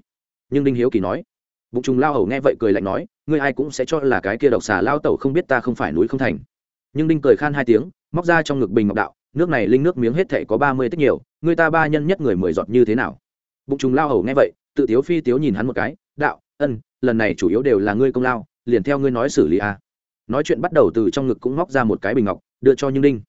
Nhưng đinh hiếu kỳ nói. Bụng trùng lao hầu nghe vậy cười lạnh nói, ngươi ai cũng sẽ cho là cái kia độc xà lao tẩu không biết ta không phải núi không thành nhưng đinh cười khan hai tiếng, móc ra trong ngực bình ngọc đạo, nước này linh nước miếng hết thể có ba mươi tích nhiều, người ta ba nhân nhất người mười giọt như thế nào? Bụng trùng lao hầu nghe vậy, tự tiếu phi tiếu nhìn hắn một cái, đạo, ân, lần này chủ yếu đều là ngươi công lao, liền theo ngươi nói xử lý a nói chuyện bắt đầu từ trong ngực cũng móc ra một cái bình ngọc, đưa cho nhưng đinh.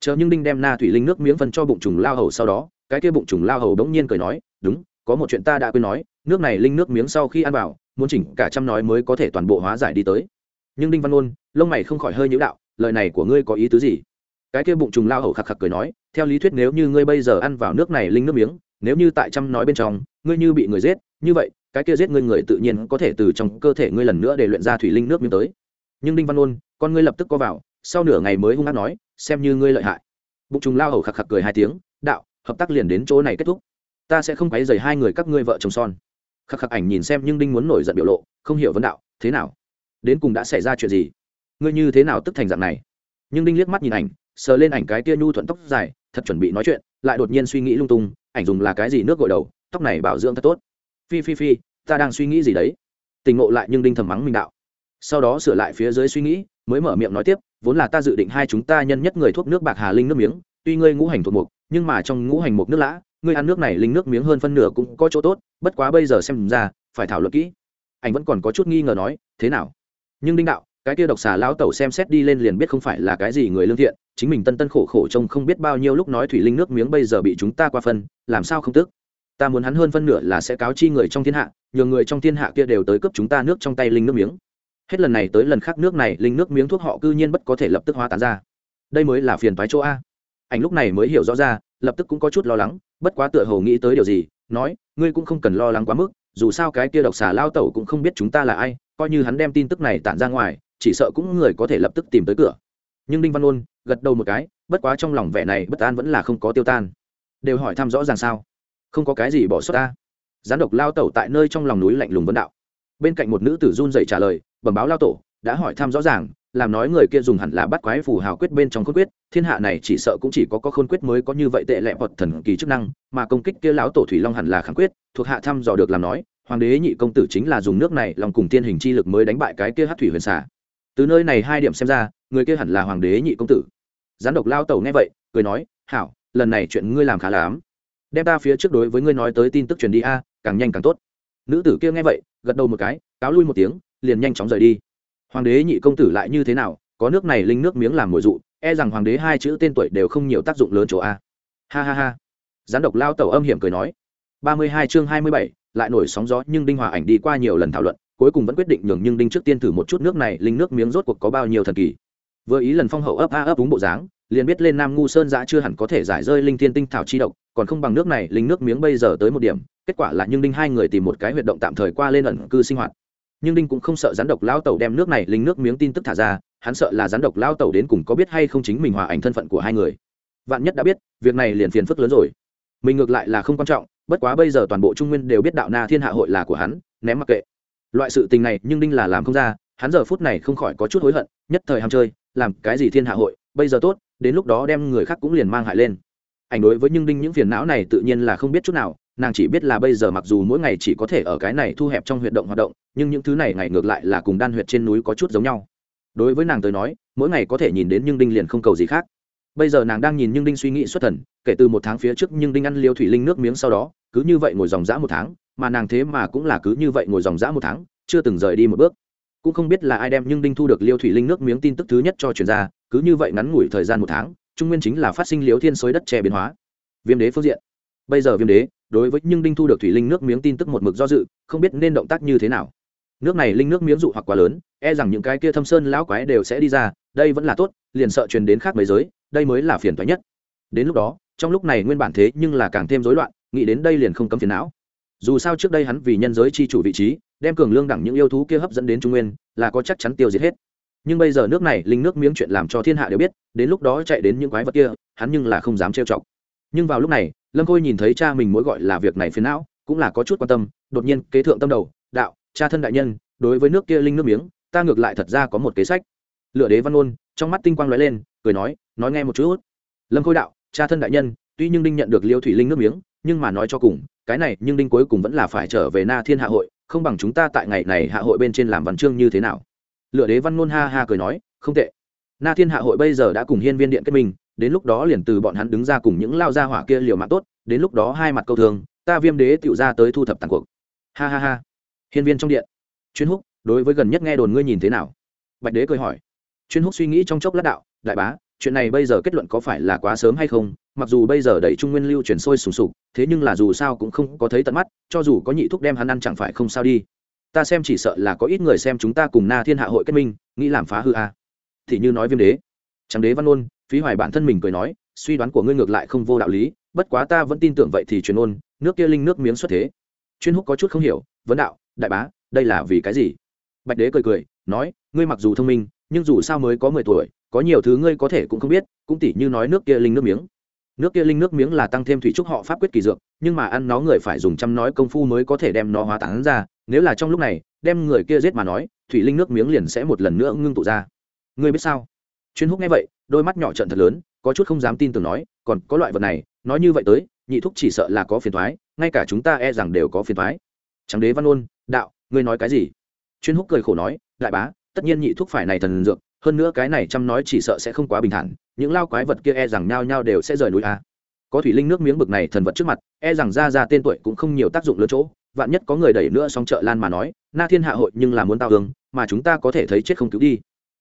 Chờ nhưng đinh đem na thủy linh nước miếng phân cho bụng trùng lao hầu sau đó, cái kia bụng trùng lao hầu đống nhiên cười nói, đúng, có một chuyện ta đã quên nói, nước này linh nước miếng sau khi ăn vào, muốn chỉnh cả trăm nói mới có thể toàn bộ hóa giải đi tới. Nhưng đinh văn ôn lông mày không khỏi hơi nhữ đạo lời này của ngươi có ý tứ gì? Cái kia bụng trùng lao hầu khạc khạc cười nói, theo lý thuyết nếu như ngươi bây giờ ăn vào nước này linh nước miếng, nếu như tại trăm nói bên trong, ngươi như bị người giết, như vậy, cái kia giết ngươi người tự nhiên có thể từ trong cơ thể ngươi lần nữa để luyện ra thủy linh nước miếng tới. Nhưng đinh văn ôn con ngươi lập tức có vào, sau nửa ngày mới hung hát nói, xem như ngươi lợi hại. Bụng trùng lao hầu khạc khạc cười hai tiếng, đạo, hợp tác liền đến chỗ này kết thúc. Ta sẽ không quấy dày hai người các ngươi vợ chồng son. Khắc khắc ảnh nhìn xem nhưng đinh muốn nổi giận biểu lộ, không hiểu vấn đạo, thế nào? Đến cùng đã xảy ra chuyện gì? Ngươi như thế nào tức thành dạng này? Nhưng đinh liếc mắt nhìn ảnh, sờ lên ảnh cái tia nhu thuận tóc dài, thật chuẩn bị nói chuyện, lại đột nhiên suy nghĩ lung tung, ảnh dùng là cái gì nước gội đầu, tóc này bảo dưỡng thật tốt. Phi phi phi, ta đang suy nghĩ gì đấy? Tình ngộ lại nhưng đinh thầm mắng mình đạo. Sau đó sửa lại phía dưới suy nghĩ, mới mở miệng nói tiếp, vốn là ta dự định hai chúng ta nhân nhất người thuốc nước bạc hà linh nước miếng, tuy ngươi ngũ hành thuộc mục, nhưng mà trong ngũ hành mục nước lã, ngươi ăn nước này linh nước miếng hơn phân nửa cũng có chỗ tốt, bất quá bây giờ xem ra, phải thảo luận kỹ. Anh vẫn còn có chút nghi ngờ nói, thế nào? Nhưng đinh đạo cái kia độc xà lão tẩu xem xét đi lên liền biết không phải là cái gì người lương thiện, chính mình tân tân khổ khổ trông không biết bao nhiêu lúc nói thủy linh nước miếng bây giờ bị chúng ta qua phân, làm sao không tức? Ta muốn hắn hơn phân nửa là sẽ cáo chi người trong thiên hạ nhiều người trong thiên hạ kia đều tới cướp chúng ta nước trong tay linh nước miếng. Hết lần này tới lần khác nước này, linh nước miếng thuốc họ cư nhiên bất có thể lập tức hóa tán ra. Đây mới là phiền toái chỗ a. Anh lúc này mới hiểu rõ ra, lập tức cũng có chút lo lắng, bất quá tựa hồ nghĩ tới điều gì, nói, ngươi cũng không cần lo lắng quá mức, dù sao cái kia độc xà lao tẩu cũng không biết chúng ta là ai, coi như hắn đem tin tức này tản ra ngoài chỉ sợ cũng người có thể lập tức tìm tới cửa. Nhưng đinh văn ôn gật đầu một cái, bất quá trong lòng vẻ này bất an vẫn là không có tiêu tan. Đều hỏi thăm rõ ràng sao? Không có cái gì bỏ sót ta. Gián độc lao tẩu tại nơi trong lòng núi lạnh lùng vấn đạo. Bên cạnh một nữ tử run dậy trả lời, bẩm báo lao tổ, đã hỏi thăm rõ ràng, làm nói người kia dùng hẳn là bắt quái phù hào quyết bên trong khôn quyết, thiên hạ này chỉ sợ cũng chỉ có có khôn quyết mới có như vậy tệ lệ hoặc thần kỳ chức năng, mà công kích kia lão tổ thủy long hẳn là kháng quyết, thuộc hạ thăm dò được làm nói, hoàng đế nhị công tử chính là dùng nước này lòng cùng tiên hình chi lực mới đánh bại cái kia hát thủy huyền xả từ nơi này hai điểm xem ra, người kia hẳn là hoàng đế nhị công tử. Gián độc lao tẩu nghe vậy, cười nói, hảo, lần này chuyện ngươi làm khá là ám. Đem ta phía trước đối với ngươi nói tới tin tức truyền đi a, càng nhanh càng tốt. Nữ tử kia nghe vậy, gật đầu một cái, cáo lui một tiếng, liền nhanh chóng rời đi. Hoàng đế nhị công tử lại như thế nào, có nước này linh nước miếng làm mồi dụ e rằng hoàng đế hai chữ tên tuổi đều không nhiều tác dụng lớn chỗ a. Ha ha ha. Gián độc lao tẩu âm hiểm cười nói. Ba mươi hai chương hai mươi bảy, lại nổi sóng gió nhưng đinh hòa ảnh đi qua nhiều lần thảo luận cuối cùng vẫn quyết định nhường nhưng đinh trước tiên thử một chút nước này, linh nước miếng rốt cuộc có bao nhiêu thần kỳ. Vừa ý lần phong hậu ấp a ấp đúng bộ dáng, liền biết lên nam ngu sơn giã chưa hẳn có thể giải rơi linh thiên tinh thảo chi độc, còn không bằng nước này, linh nước miếng bây giờ tới một điểm, kết quả là nhưng đinh hai người tìm một cái huyệt động tạm thời qua lên ẩn cư sinh hoạt. Nhưng đinh cũng không sợ rắn độc lao tẩu đem nước này, linh nước miếng tin tức thả ra, hắn sợ là rắn độc lao tẩu đến cùng có biết hay không chính mình hòa ảnh thân phận của hai người. Vạn nhất đã biết, việc này liền phiền phức lớn rồi. Mình ngược lại là không quan trọng, bất quá bây giờ toàn bộ trung nguyên đều biết đạo na thiên hạ hội là của hắn, ném mặc kệ loại sự tình này nhưng đinh là làm không ra, hắn giờ phút này không khỏi có chút hối hận, nhất thời ham chơi, làm cái gì thiên hạ hội, bây giờ tốt, đến lúc đó đem người khác cũng liền mang hại lên. Ảnh đối với nhưng đinh những phiền não này tự nhiên là không biết chút nào, nàng chỉ biết là bây giờ mặc dù mỗi ngày chỉ có thể ở cái này thu hẹp trong huyệt động hoạt động, nhưng những thứ này ngày ngược lại là cùng đan huyệt trên núi có chút giống nhau. Đối với nàng tới nói, mỗi ngày có thể nhìn đến nhưng đinh liền không cầu gì khác. Bây giờ nàng đang nhìn nhưng đinh suy nghĩ xuất thần, kể từ một tháng phía trước nhưng đinh ăn liêu thủy linh nước miếng sau đó, cứ như vậy ngồi dòng dã một tháng mà nàng thế mà cũng là cứ như vậy ngồi dòng dã một tháng, chưa từng rời đi một bước. Cũng không biết là ai đem nhưng đinh thu được liêu thủy linh nước miếng tin tức thứ nhất cho truyền ra cứ như vậy ngắn ngủi thời gian một tháng, trung nguyên chính là phát sinh liếu thiên xối đất che biến hóa. Viêm đế phương diện. Bây giờ viêm đế, đối với nhưng đinh thu được thủy linh nước miếng tin tức một mực do dự, không biết nên động tác như thế nào. Nước này linh nước miếng dụ hoặc quá lớn e rằng những cái kia thâm sơn lão quái đều sẽ đi ra, đây vẫn là tốt, liền sợ truyền đến khác mấy giới, đây mới là phiền toái nhất. Đến lúc đó, trong lúc này nguyên bản thế nhưng là càng thêm rối loạn, nghĩ đến đây liền không cấm phiền não dù sao trước đây hắn vì nhân giới chi chủ vị trí, đem cường lương đẳng những yêu thú kia hấp dẫn đến trung nguyên, là có chắc chắn tiêu diệt hết. Nhưng bây giờ nước này, linh nước miếng chuyện làm cho thiên hạ đều biết, đến lúc đó chạy đến những quái vật kia, hắn nhưng là không dám trêu chọc. Nhưng vào lúc này, lâm khôi nhìn thấy cha mình mỗi gọi là việc này phiền não, cũng là có chút quan tâm, đột nhiên kế thượng tâm đầu, đạo, cha thân đại nhân, đối với nước kia linh nước miếng, ta ngược lại thật ra có một kế sách. Lựa đế văn ôn trong mắt tinh quang lóe lên, cười nói nói nghe một chút. Lâm khôi đạo, cha thân đại nhân, tuy nhưng đinh nhận được liêu thủy linh nước miếng, nhưng mà nói cho cùng cái này, nhưng đinh cuối cùng vẫn là phải trở về na thiên hạ hội, không bằng chúng ta tại ngày này hạ hội bên trên làm văn chương như thế nào? Lựa đế văn ngôn ha ha cười nói, không tệ. Na thiên hạ hội bây giờ đã cùng hiên viên điện kết minh, đến lúc đó liền từ bọn hắn đứng ra cùng những lao gia hỏa kia liều mạng tốt, đến lúc đó hai mặt câu thường ta viêm đế tựu ra tới thu thập tàn cuộc. Ha ha ha. Hiên viên trong điện. Chuyên húc, đối với gần nhất nghe đồn ngươi nhìn thế nào? Bạch đế cười hỏi. Chuyên húc suy nghĩ trong chốc lát đạo, đại bá, chuyện này bây giờ kết luận có phải là quá sớm hay không? Mặc dù bây giờ đẩy trung nguyên lưu chuyển sôi sùng sục, thế nhưng là dù sao cũng không có thấy tận mắt, cho dù có nhị thúc đem hắn ăn chẳng phải không sao đi. Ta xem chỉ sợ là có ít người xem chúng ta cùng na thiên hạ hội kết minh, nghĩ làm phá hư a. Thì như nói viêm đế. Trắng đế văn ôn phí hoài bản thân mình cười nói, suy đoán của ngươi ngược lại không vô đạo lý, bất quá ta vẫn tin tưởng vậy thì truyền ôn nước kia linh nước miếng xuất thế. Chuyên húc có chút không hiểu, vấn đạo, đại bá, đây là vì cái gì? Bạch đế cười cười, nói, ngươi mặc dù thông minh, nhưng dù sao mới có mười tuổi, có nhiều thứ ngươi có thể cũng không biết, cũng tỉ như nói nước kia linh nước miếng nước kia linh nước miếng là tăng thêm thủy trúc họ pháp quyết kỳ dược, nhưng mà ăn nó người phải dùng chăm nói công phu mới có thể đem nó hóa tán ra. Nếu là trong lúc này, đem người kia giết mà nói, thủy linh nước miếng liền sẽ một lần nữa ngưng tụ ra. Ngươi biết sao? Chuyên húc nghe vậy, đôi mắt nhỏ trận thật lớn, có chút không dám tin tưởng nói, còn có loại vật này, nói như vậy tới, nhị thúc chỉ sợ là có phiền thoái ngay cả chúng ta e rằng đều có phiền thoái tráng đế văn ôn, đạo, ngươi nói cái gì? Chuyên húc cười khổ nói, đại bá, tất nhiên nhị thúc phải này thần dược hơn nữa cái này chăm nói chỉ sợ sẽ không quá bình thản, những lao quái vật kia e rằng nhao nhao đều sẽ rời núi a. Có thủy linh nước miếng bực này thần vật trước mặt e rằng ra ra tên tuổi cũng không nhiều tác dụng lớn chỗ, vạn nhất có người đẩy nữa xong chợ lan mà nói, na thiên hạ hội nhưng là muốn tao hương, mà chúng ta có thể thấy chết không cứu đi.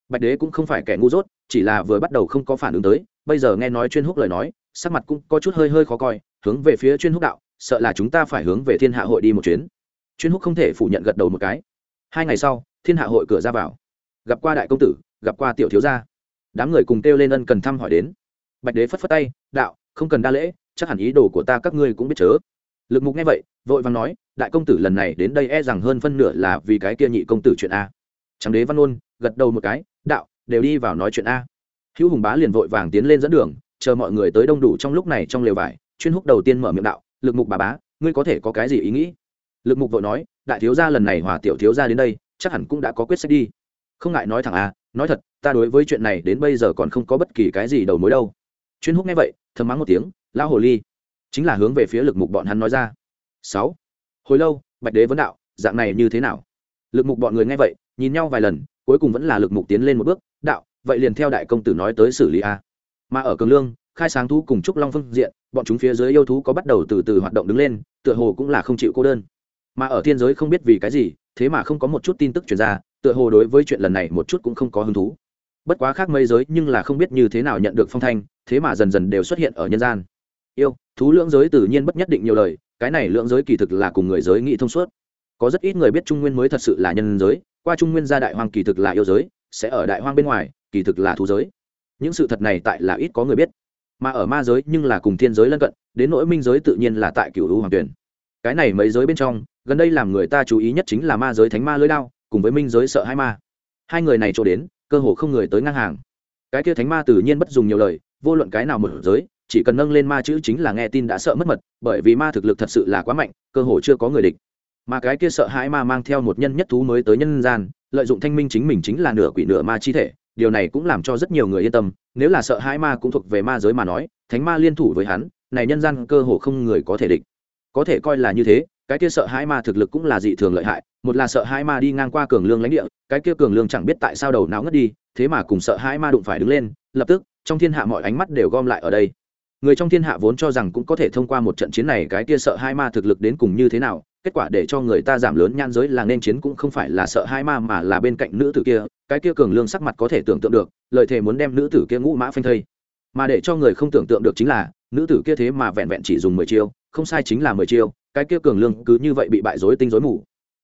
Bạch đế cũng không phải kẻ ngu dốt, chỉ là vừa bắt đầu không có phản ứng tới, bây giờ nghe nói chuyên húc lời nói, sắc mặt cũng có chút hơi hơi khó coi, hướng về phía chuyên húc đạo, sợ là chúng ta phải hướng về thiên hạ hội đi một chuyến. Chuyên húc không thể phủ nhận gật đầu một cái. Hai ngày sau, thiên hạ hội cửa ra vào. Gặp qua đại công tử gặp qua tiểu thiếu gia. Đám người cùng kêu lên ân cần thăm hỏi đến. Bạch đế phất phất tay, đạo, không cần đa lễ, chắc hẳn ý đồ của ta các ngươi cũng biết chớ. Lực mục nghe vậy, vội vàng nói, đại công tử lần này đến đây e rằng hơn phân nửa là vì cái kia nhị công tử chuyện a. Trắng đế văn ôn gật đầu một cái, đạo, đều đi vào nói chuyện a. Hữu hùng bá liền vội vàng tiến lên dẫn đường, chờ mọi người tới đông đủ trong lúc này trong lều vải, chuyên húc đầu tiên mở miệng đạo, lực mục bà bá, ngươi có thể có cái gì ý nghĩ? Lực mục vội nói, đại thiếu gia lần này hòa tiểu thiếu gia đến đây, chắc hẳn cũng đã có quyết sách đi. Không ngại nói thẳng a nói thật, ta đối với chuyện này đến bây giờ còn không có bất kỳ cái gì đầu mối đâu. Chuyên húc nghe vậy, thầm mắng một tiếng, lão hồ ly. Chính là hướng về phía lực mục bọn hắn nói ra. Sáu. Hồi lâu, bạch đế vấn đạo, dạng này như thế nào? Lực mục bọn người nghe vậy, nhìn nhau vài lần, cuối cùng vẫn là lực mục tiến lên một bước, đạo, vậy liền theo đại công tử nói tới xử lý a. Mà ở cường lương, khai sáng thú cùng trúc long phương diện, bọn chúng phía dưới yêu thú có bắt đầu từ từ hoạt động đứng lên, tựa hồ cũng là không chịu cô đơn. Mà ở thiên giới không biết vì cái gì, thế mà không có một chút tin tức chuyển ra tựa hồ đối với chuyện lần này một chút cũng không có hứng thú. Bất quá khác mây giới nhưng là không biết như thế nào nhận được phong thanh, thế mà dần dần đều xuất hiện ở nhân gian. Yêu, thú lưỡng giới tự nhiên bất nhất định nhiều lời, cái này lưỡng giới kỳ thực là cùng người giới nghĩ thông suốt. Có rất ít người biết trung nguyên mới thật sự là nhân giới, qua trung nguyên gia đại hoàng kỳ thực là yêu giới, sẽ ở đại hoang bên ngoài, kỳ thực là thú giới. Những sự thật này tại là ít có người biết. Mà ở ma giới nhưng là cùng thiên giới lân cận, đến nỗi minh giới tự nhiên là tại cựu hữu hoàng tuyển. Cái này mấy giới bên trong, gần đây làm người ta chú ý nhất chính là ma giới thánh ma lưới đao cùng với minh giới sợ hai ma. Hai người này cho đến, cơ hồ không người tới ngang hàng. Cái kia thánh ma tự nhiên bất dùng nhiều lời, vô luận cái nào một giới, chỉ cần nâng lên ma chữ chính là nghe tin đã sợ mất mật, bởi vì ma thực lực thật sự là quá mạnh, cơ hồ chưa có người địch. Mà cái kia sợ hãi ma mang theo một nhân nhất thú mới tới nhân gian, lợi dụng thanh minh chính mình chính là nửa quỷ nửa ma chi thể, điều này cũng làm cho rất nhiều người yên tâm, nếu là sợ hãi ma cũng thuộc về ma giới mà nói, thánh ma liên thủ với hắn, này nhân gian cơ hồ không người có thể địch. Có thể coi là như thế cái kia sợ hai ma thực lực cũng là dị thường lợi hại, một là sợ hai ma đi ngang qua cường lương lãnh địa, cái kia cường lương chẳng biết tại sao đầu não ngất đi, thế mà cùng sợ hai ma đụng phải đứng lên, lập tức, trong thiên hạ mọi ánh mắt đều gom lại ở đây. Người trong thiên hạ vốn cho rằng cũng có thể thông qua một trận chiến này cái kia sợ hai ma thực lực đến cùng như thế nào, kết quả để cho người ta giảm lớn nhan giới là nên chiến cũng không phải là sợ hai ma mà là bên cạnh nữ tử kia, cái kia cường lương sắc mặt có thể tưởng tượng được lợi thế muốn đem nữ tử kia ngũ mã phanh thây. Mà để cho người không tưởng tượng được chính là, nữ tử kia thế mà vẹn vẹn chỉ dùng mười chiêu, không sai chính là mười chiêu cái kia cường lương cứ như vậy bị bại rối tinh rối mù.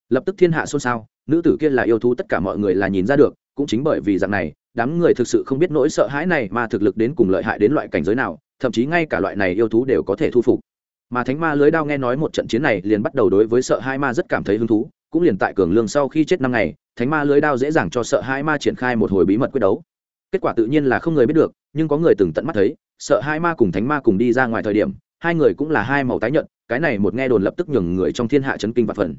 Lập tức thiên hạ xôn xao, nữ tử kia là yêu thú tất cả mọi người là nhìn ra được, cũng chính bởi vì dạng này, đám người thực sự không biết nỗi sợ hãi này mà thực lực đến cùng lợi hại đến loại cảnh giới nào, thậm chí ngay cả loại này yêu thú đều có thể thu phục. Mà thánh ma lưới đao nghe nói một trận chiến này liền bắt đầu đối với sợ hai ma rất cảm thấy hứng thú, cũng liền tại cường lương sau khi chết năm ngày, thánh ma lưới đao dễ dàng cho sợ hai ma triển khai một hồi bí mật quyết đấu. Kết quả tự nhiên là không người biết được, nhưng có người từng tận mắt thấy, sợ hai ma cùng thánh ma cùng đi ra ngoài thời điểm, hai người cũng là hai màu tái nhận cái này một nghe đồn lập tức nhường người trong thiên hạ chấn kinh và phần.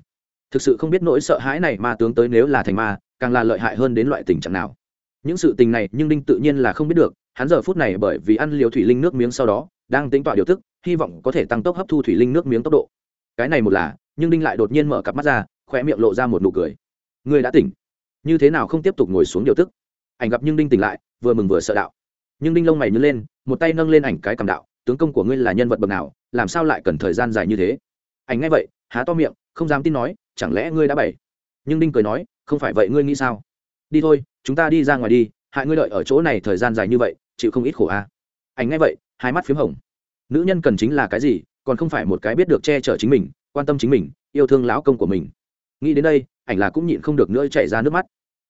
Thực sự không biết nỗi sợ hãi này ma tướng tới nếu là thành ma, càng là lợi hại hơn đến loại tình trạng nào. Những sự tình này nhưng đinh tự nhiên là không biết được, hắn giờ phút này bởi vì ăn liều thủy linh nước miếng sau đó, đang tính tọa điều tức, hy vọng có thể tăng tốc hấp thu thủy linh nước miếng tốc độ. Cái này một là, nhưng đinh lại đột nhiên mở cặp mắt ra khỏe miệng lộ ra một nụ cười. Người đã tỉnh. Như thế nào không tiếp tục ngồi xuống điều tức? Ảnh gặp nhưng đinh tỉnh lại, vừa mừng vừa sợ đạo. Nhưng đinh lông mày nhớ lên, một tay nâng lên ảnh cái cầm đạo tướng công của ngươi là nhân vật bậc nào, làm sao lại cần thời gian dài như thế? Ảnh ngay vậy, há to miệng, không dám tin nói, chẳng lẽ ngươi đã bảy nhưng đinh cười nói, không phải vậy ngươi nghĩ sao? Đi thôi, chúng ta đi ra ngoài đi, hại ngươi đợi ở chỗ này thời gian dài như vậy, chịu không ít khổ a. À. ảnh ngay vậy, hai mắt p h í m hồng. Nữ nhân cần chính là cái gì, còn không phải một cái biết được che chở chính mình, quan tâm chính mình, yêu thương lão công của mình. Nghĩ đến đây, ảnh là cũng nhịn không được nữa chạy ra nước mắt.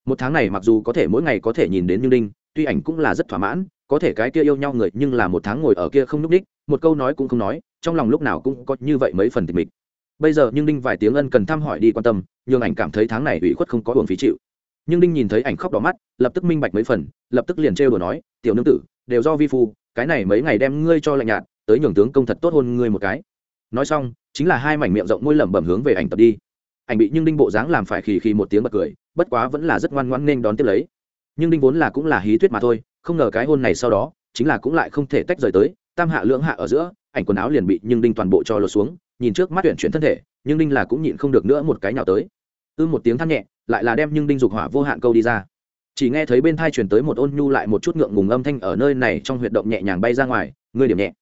Một tháng này mặc dù có thể mỗi ngày có thể nhìn đến như đinh, tuy ảnh cũng là rất thỏa mãn có thể cái kia yêu nhau người nhưng là một tháng ngồi ở kia không núp đích, một câu nói cũng không nói, trong lòng lúc nào cũng có như vậy mấy phần tịch mịch. Bây giờ nhưng đinh vài tiếng ân cần thăm hỏi đi quan tâm nhưng ảnh cảm thấy tháng này ủy khuất không có buồn phí chịu. Nhưng đinh nhìn thấy ảnh khóc đỏ mắt, lập tức minh bạch mấy phần, lập tức liền trêu đồ nói, tiểu nương tử, đều do vi phu, cái này mấy ngày đem ngươi cho lạnh nhạt, tới nhường tướng công thật tốt hôn ngươi một cái. Nói xong, chính là hai mảnh miệng rộng môi lẩm bẩm hướng về ảnh tập đi. Ảnh bị nhưng đinh bộ dáng làm phải khì khì một tiếng bật cười, bất quá vẫn là rất ngoan ngoãn nên đón tiếp lấy. Nhưng đinh vốn là cũng là hí thuyết mà thôi không ngờ cái hôn này sau đó, chính là cũng lại không thể tách rời tới, tam hạ lưỡng hạ ở giữa, ảnh quần áo liền bị nhưng đinh toàn bộ cho lột xuống, nhìn trước mắt tuyển chuyển thân thể, nhưng đinh là cũng nhịn không được nữa một cái nhào tới. Ư một tiếng than nhẹ, lại là đem nhưng đinh dục hỏa vô hạn câu đi ra. Chỉ nghe thấy bên thai truyền tới một ôn nhu lại một chút ngượng ngùng âm thanh ở nơi này trong huyệt động nhẹ nhàng bay ra ngoài, ngươi điểm nhẹ.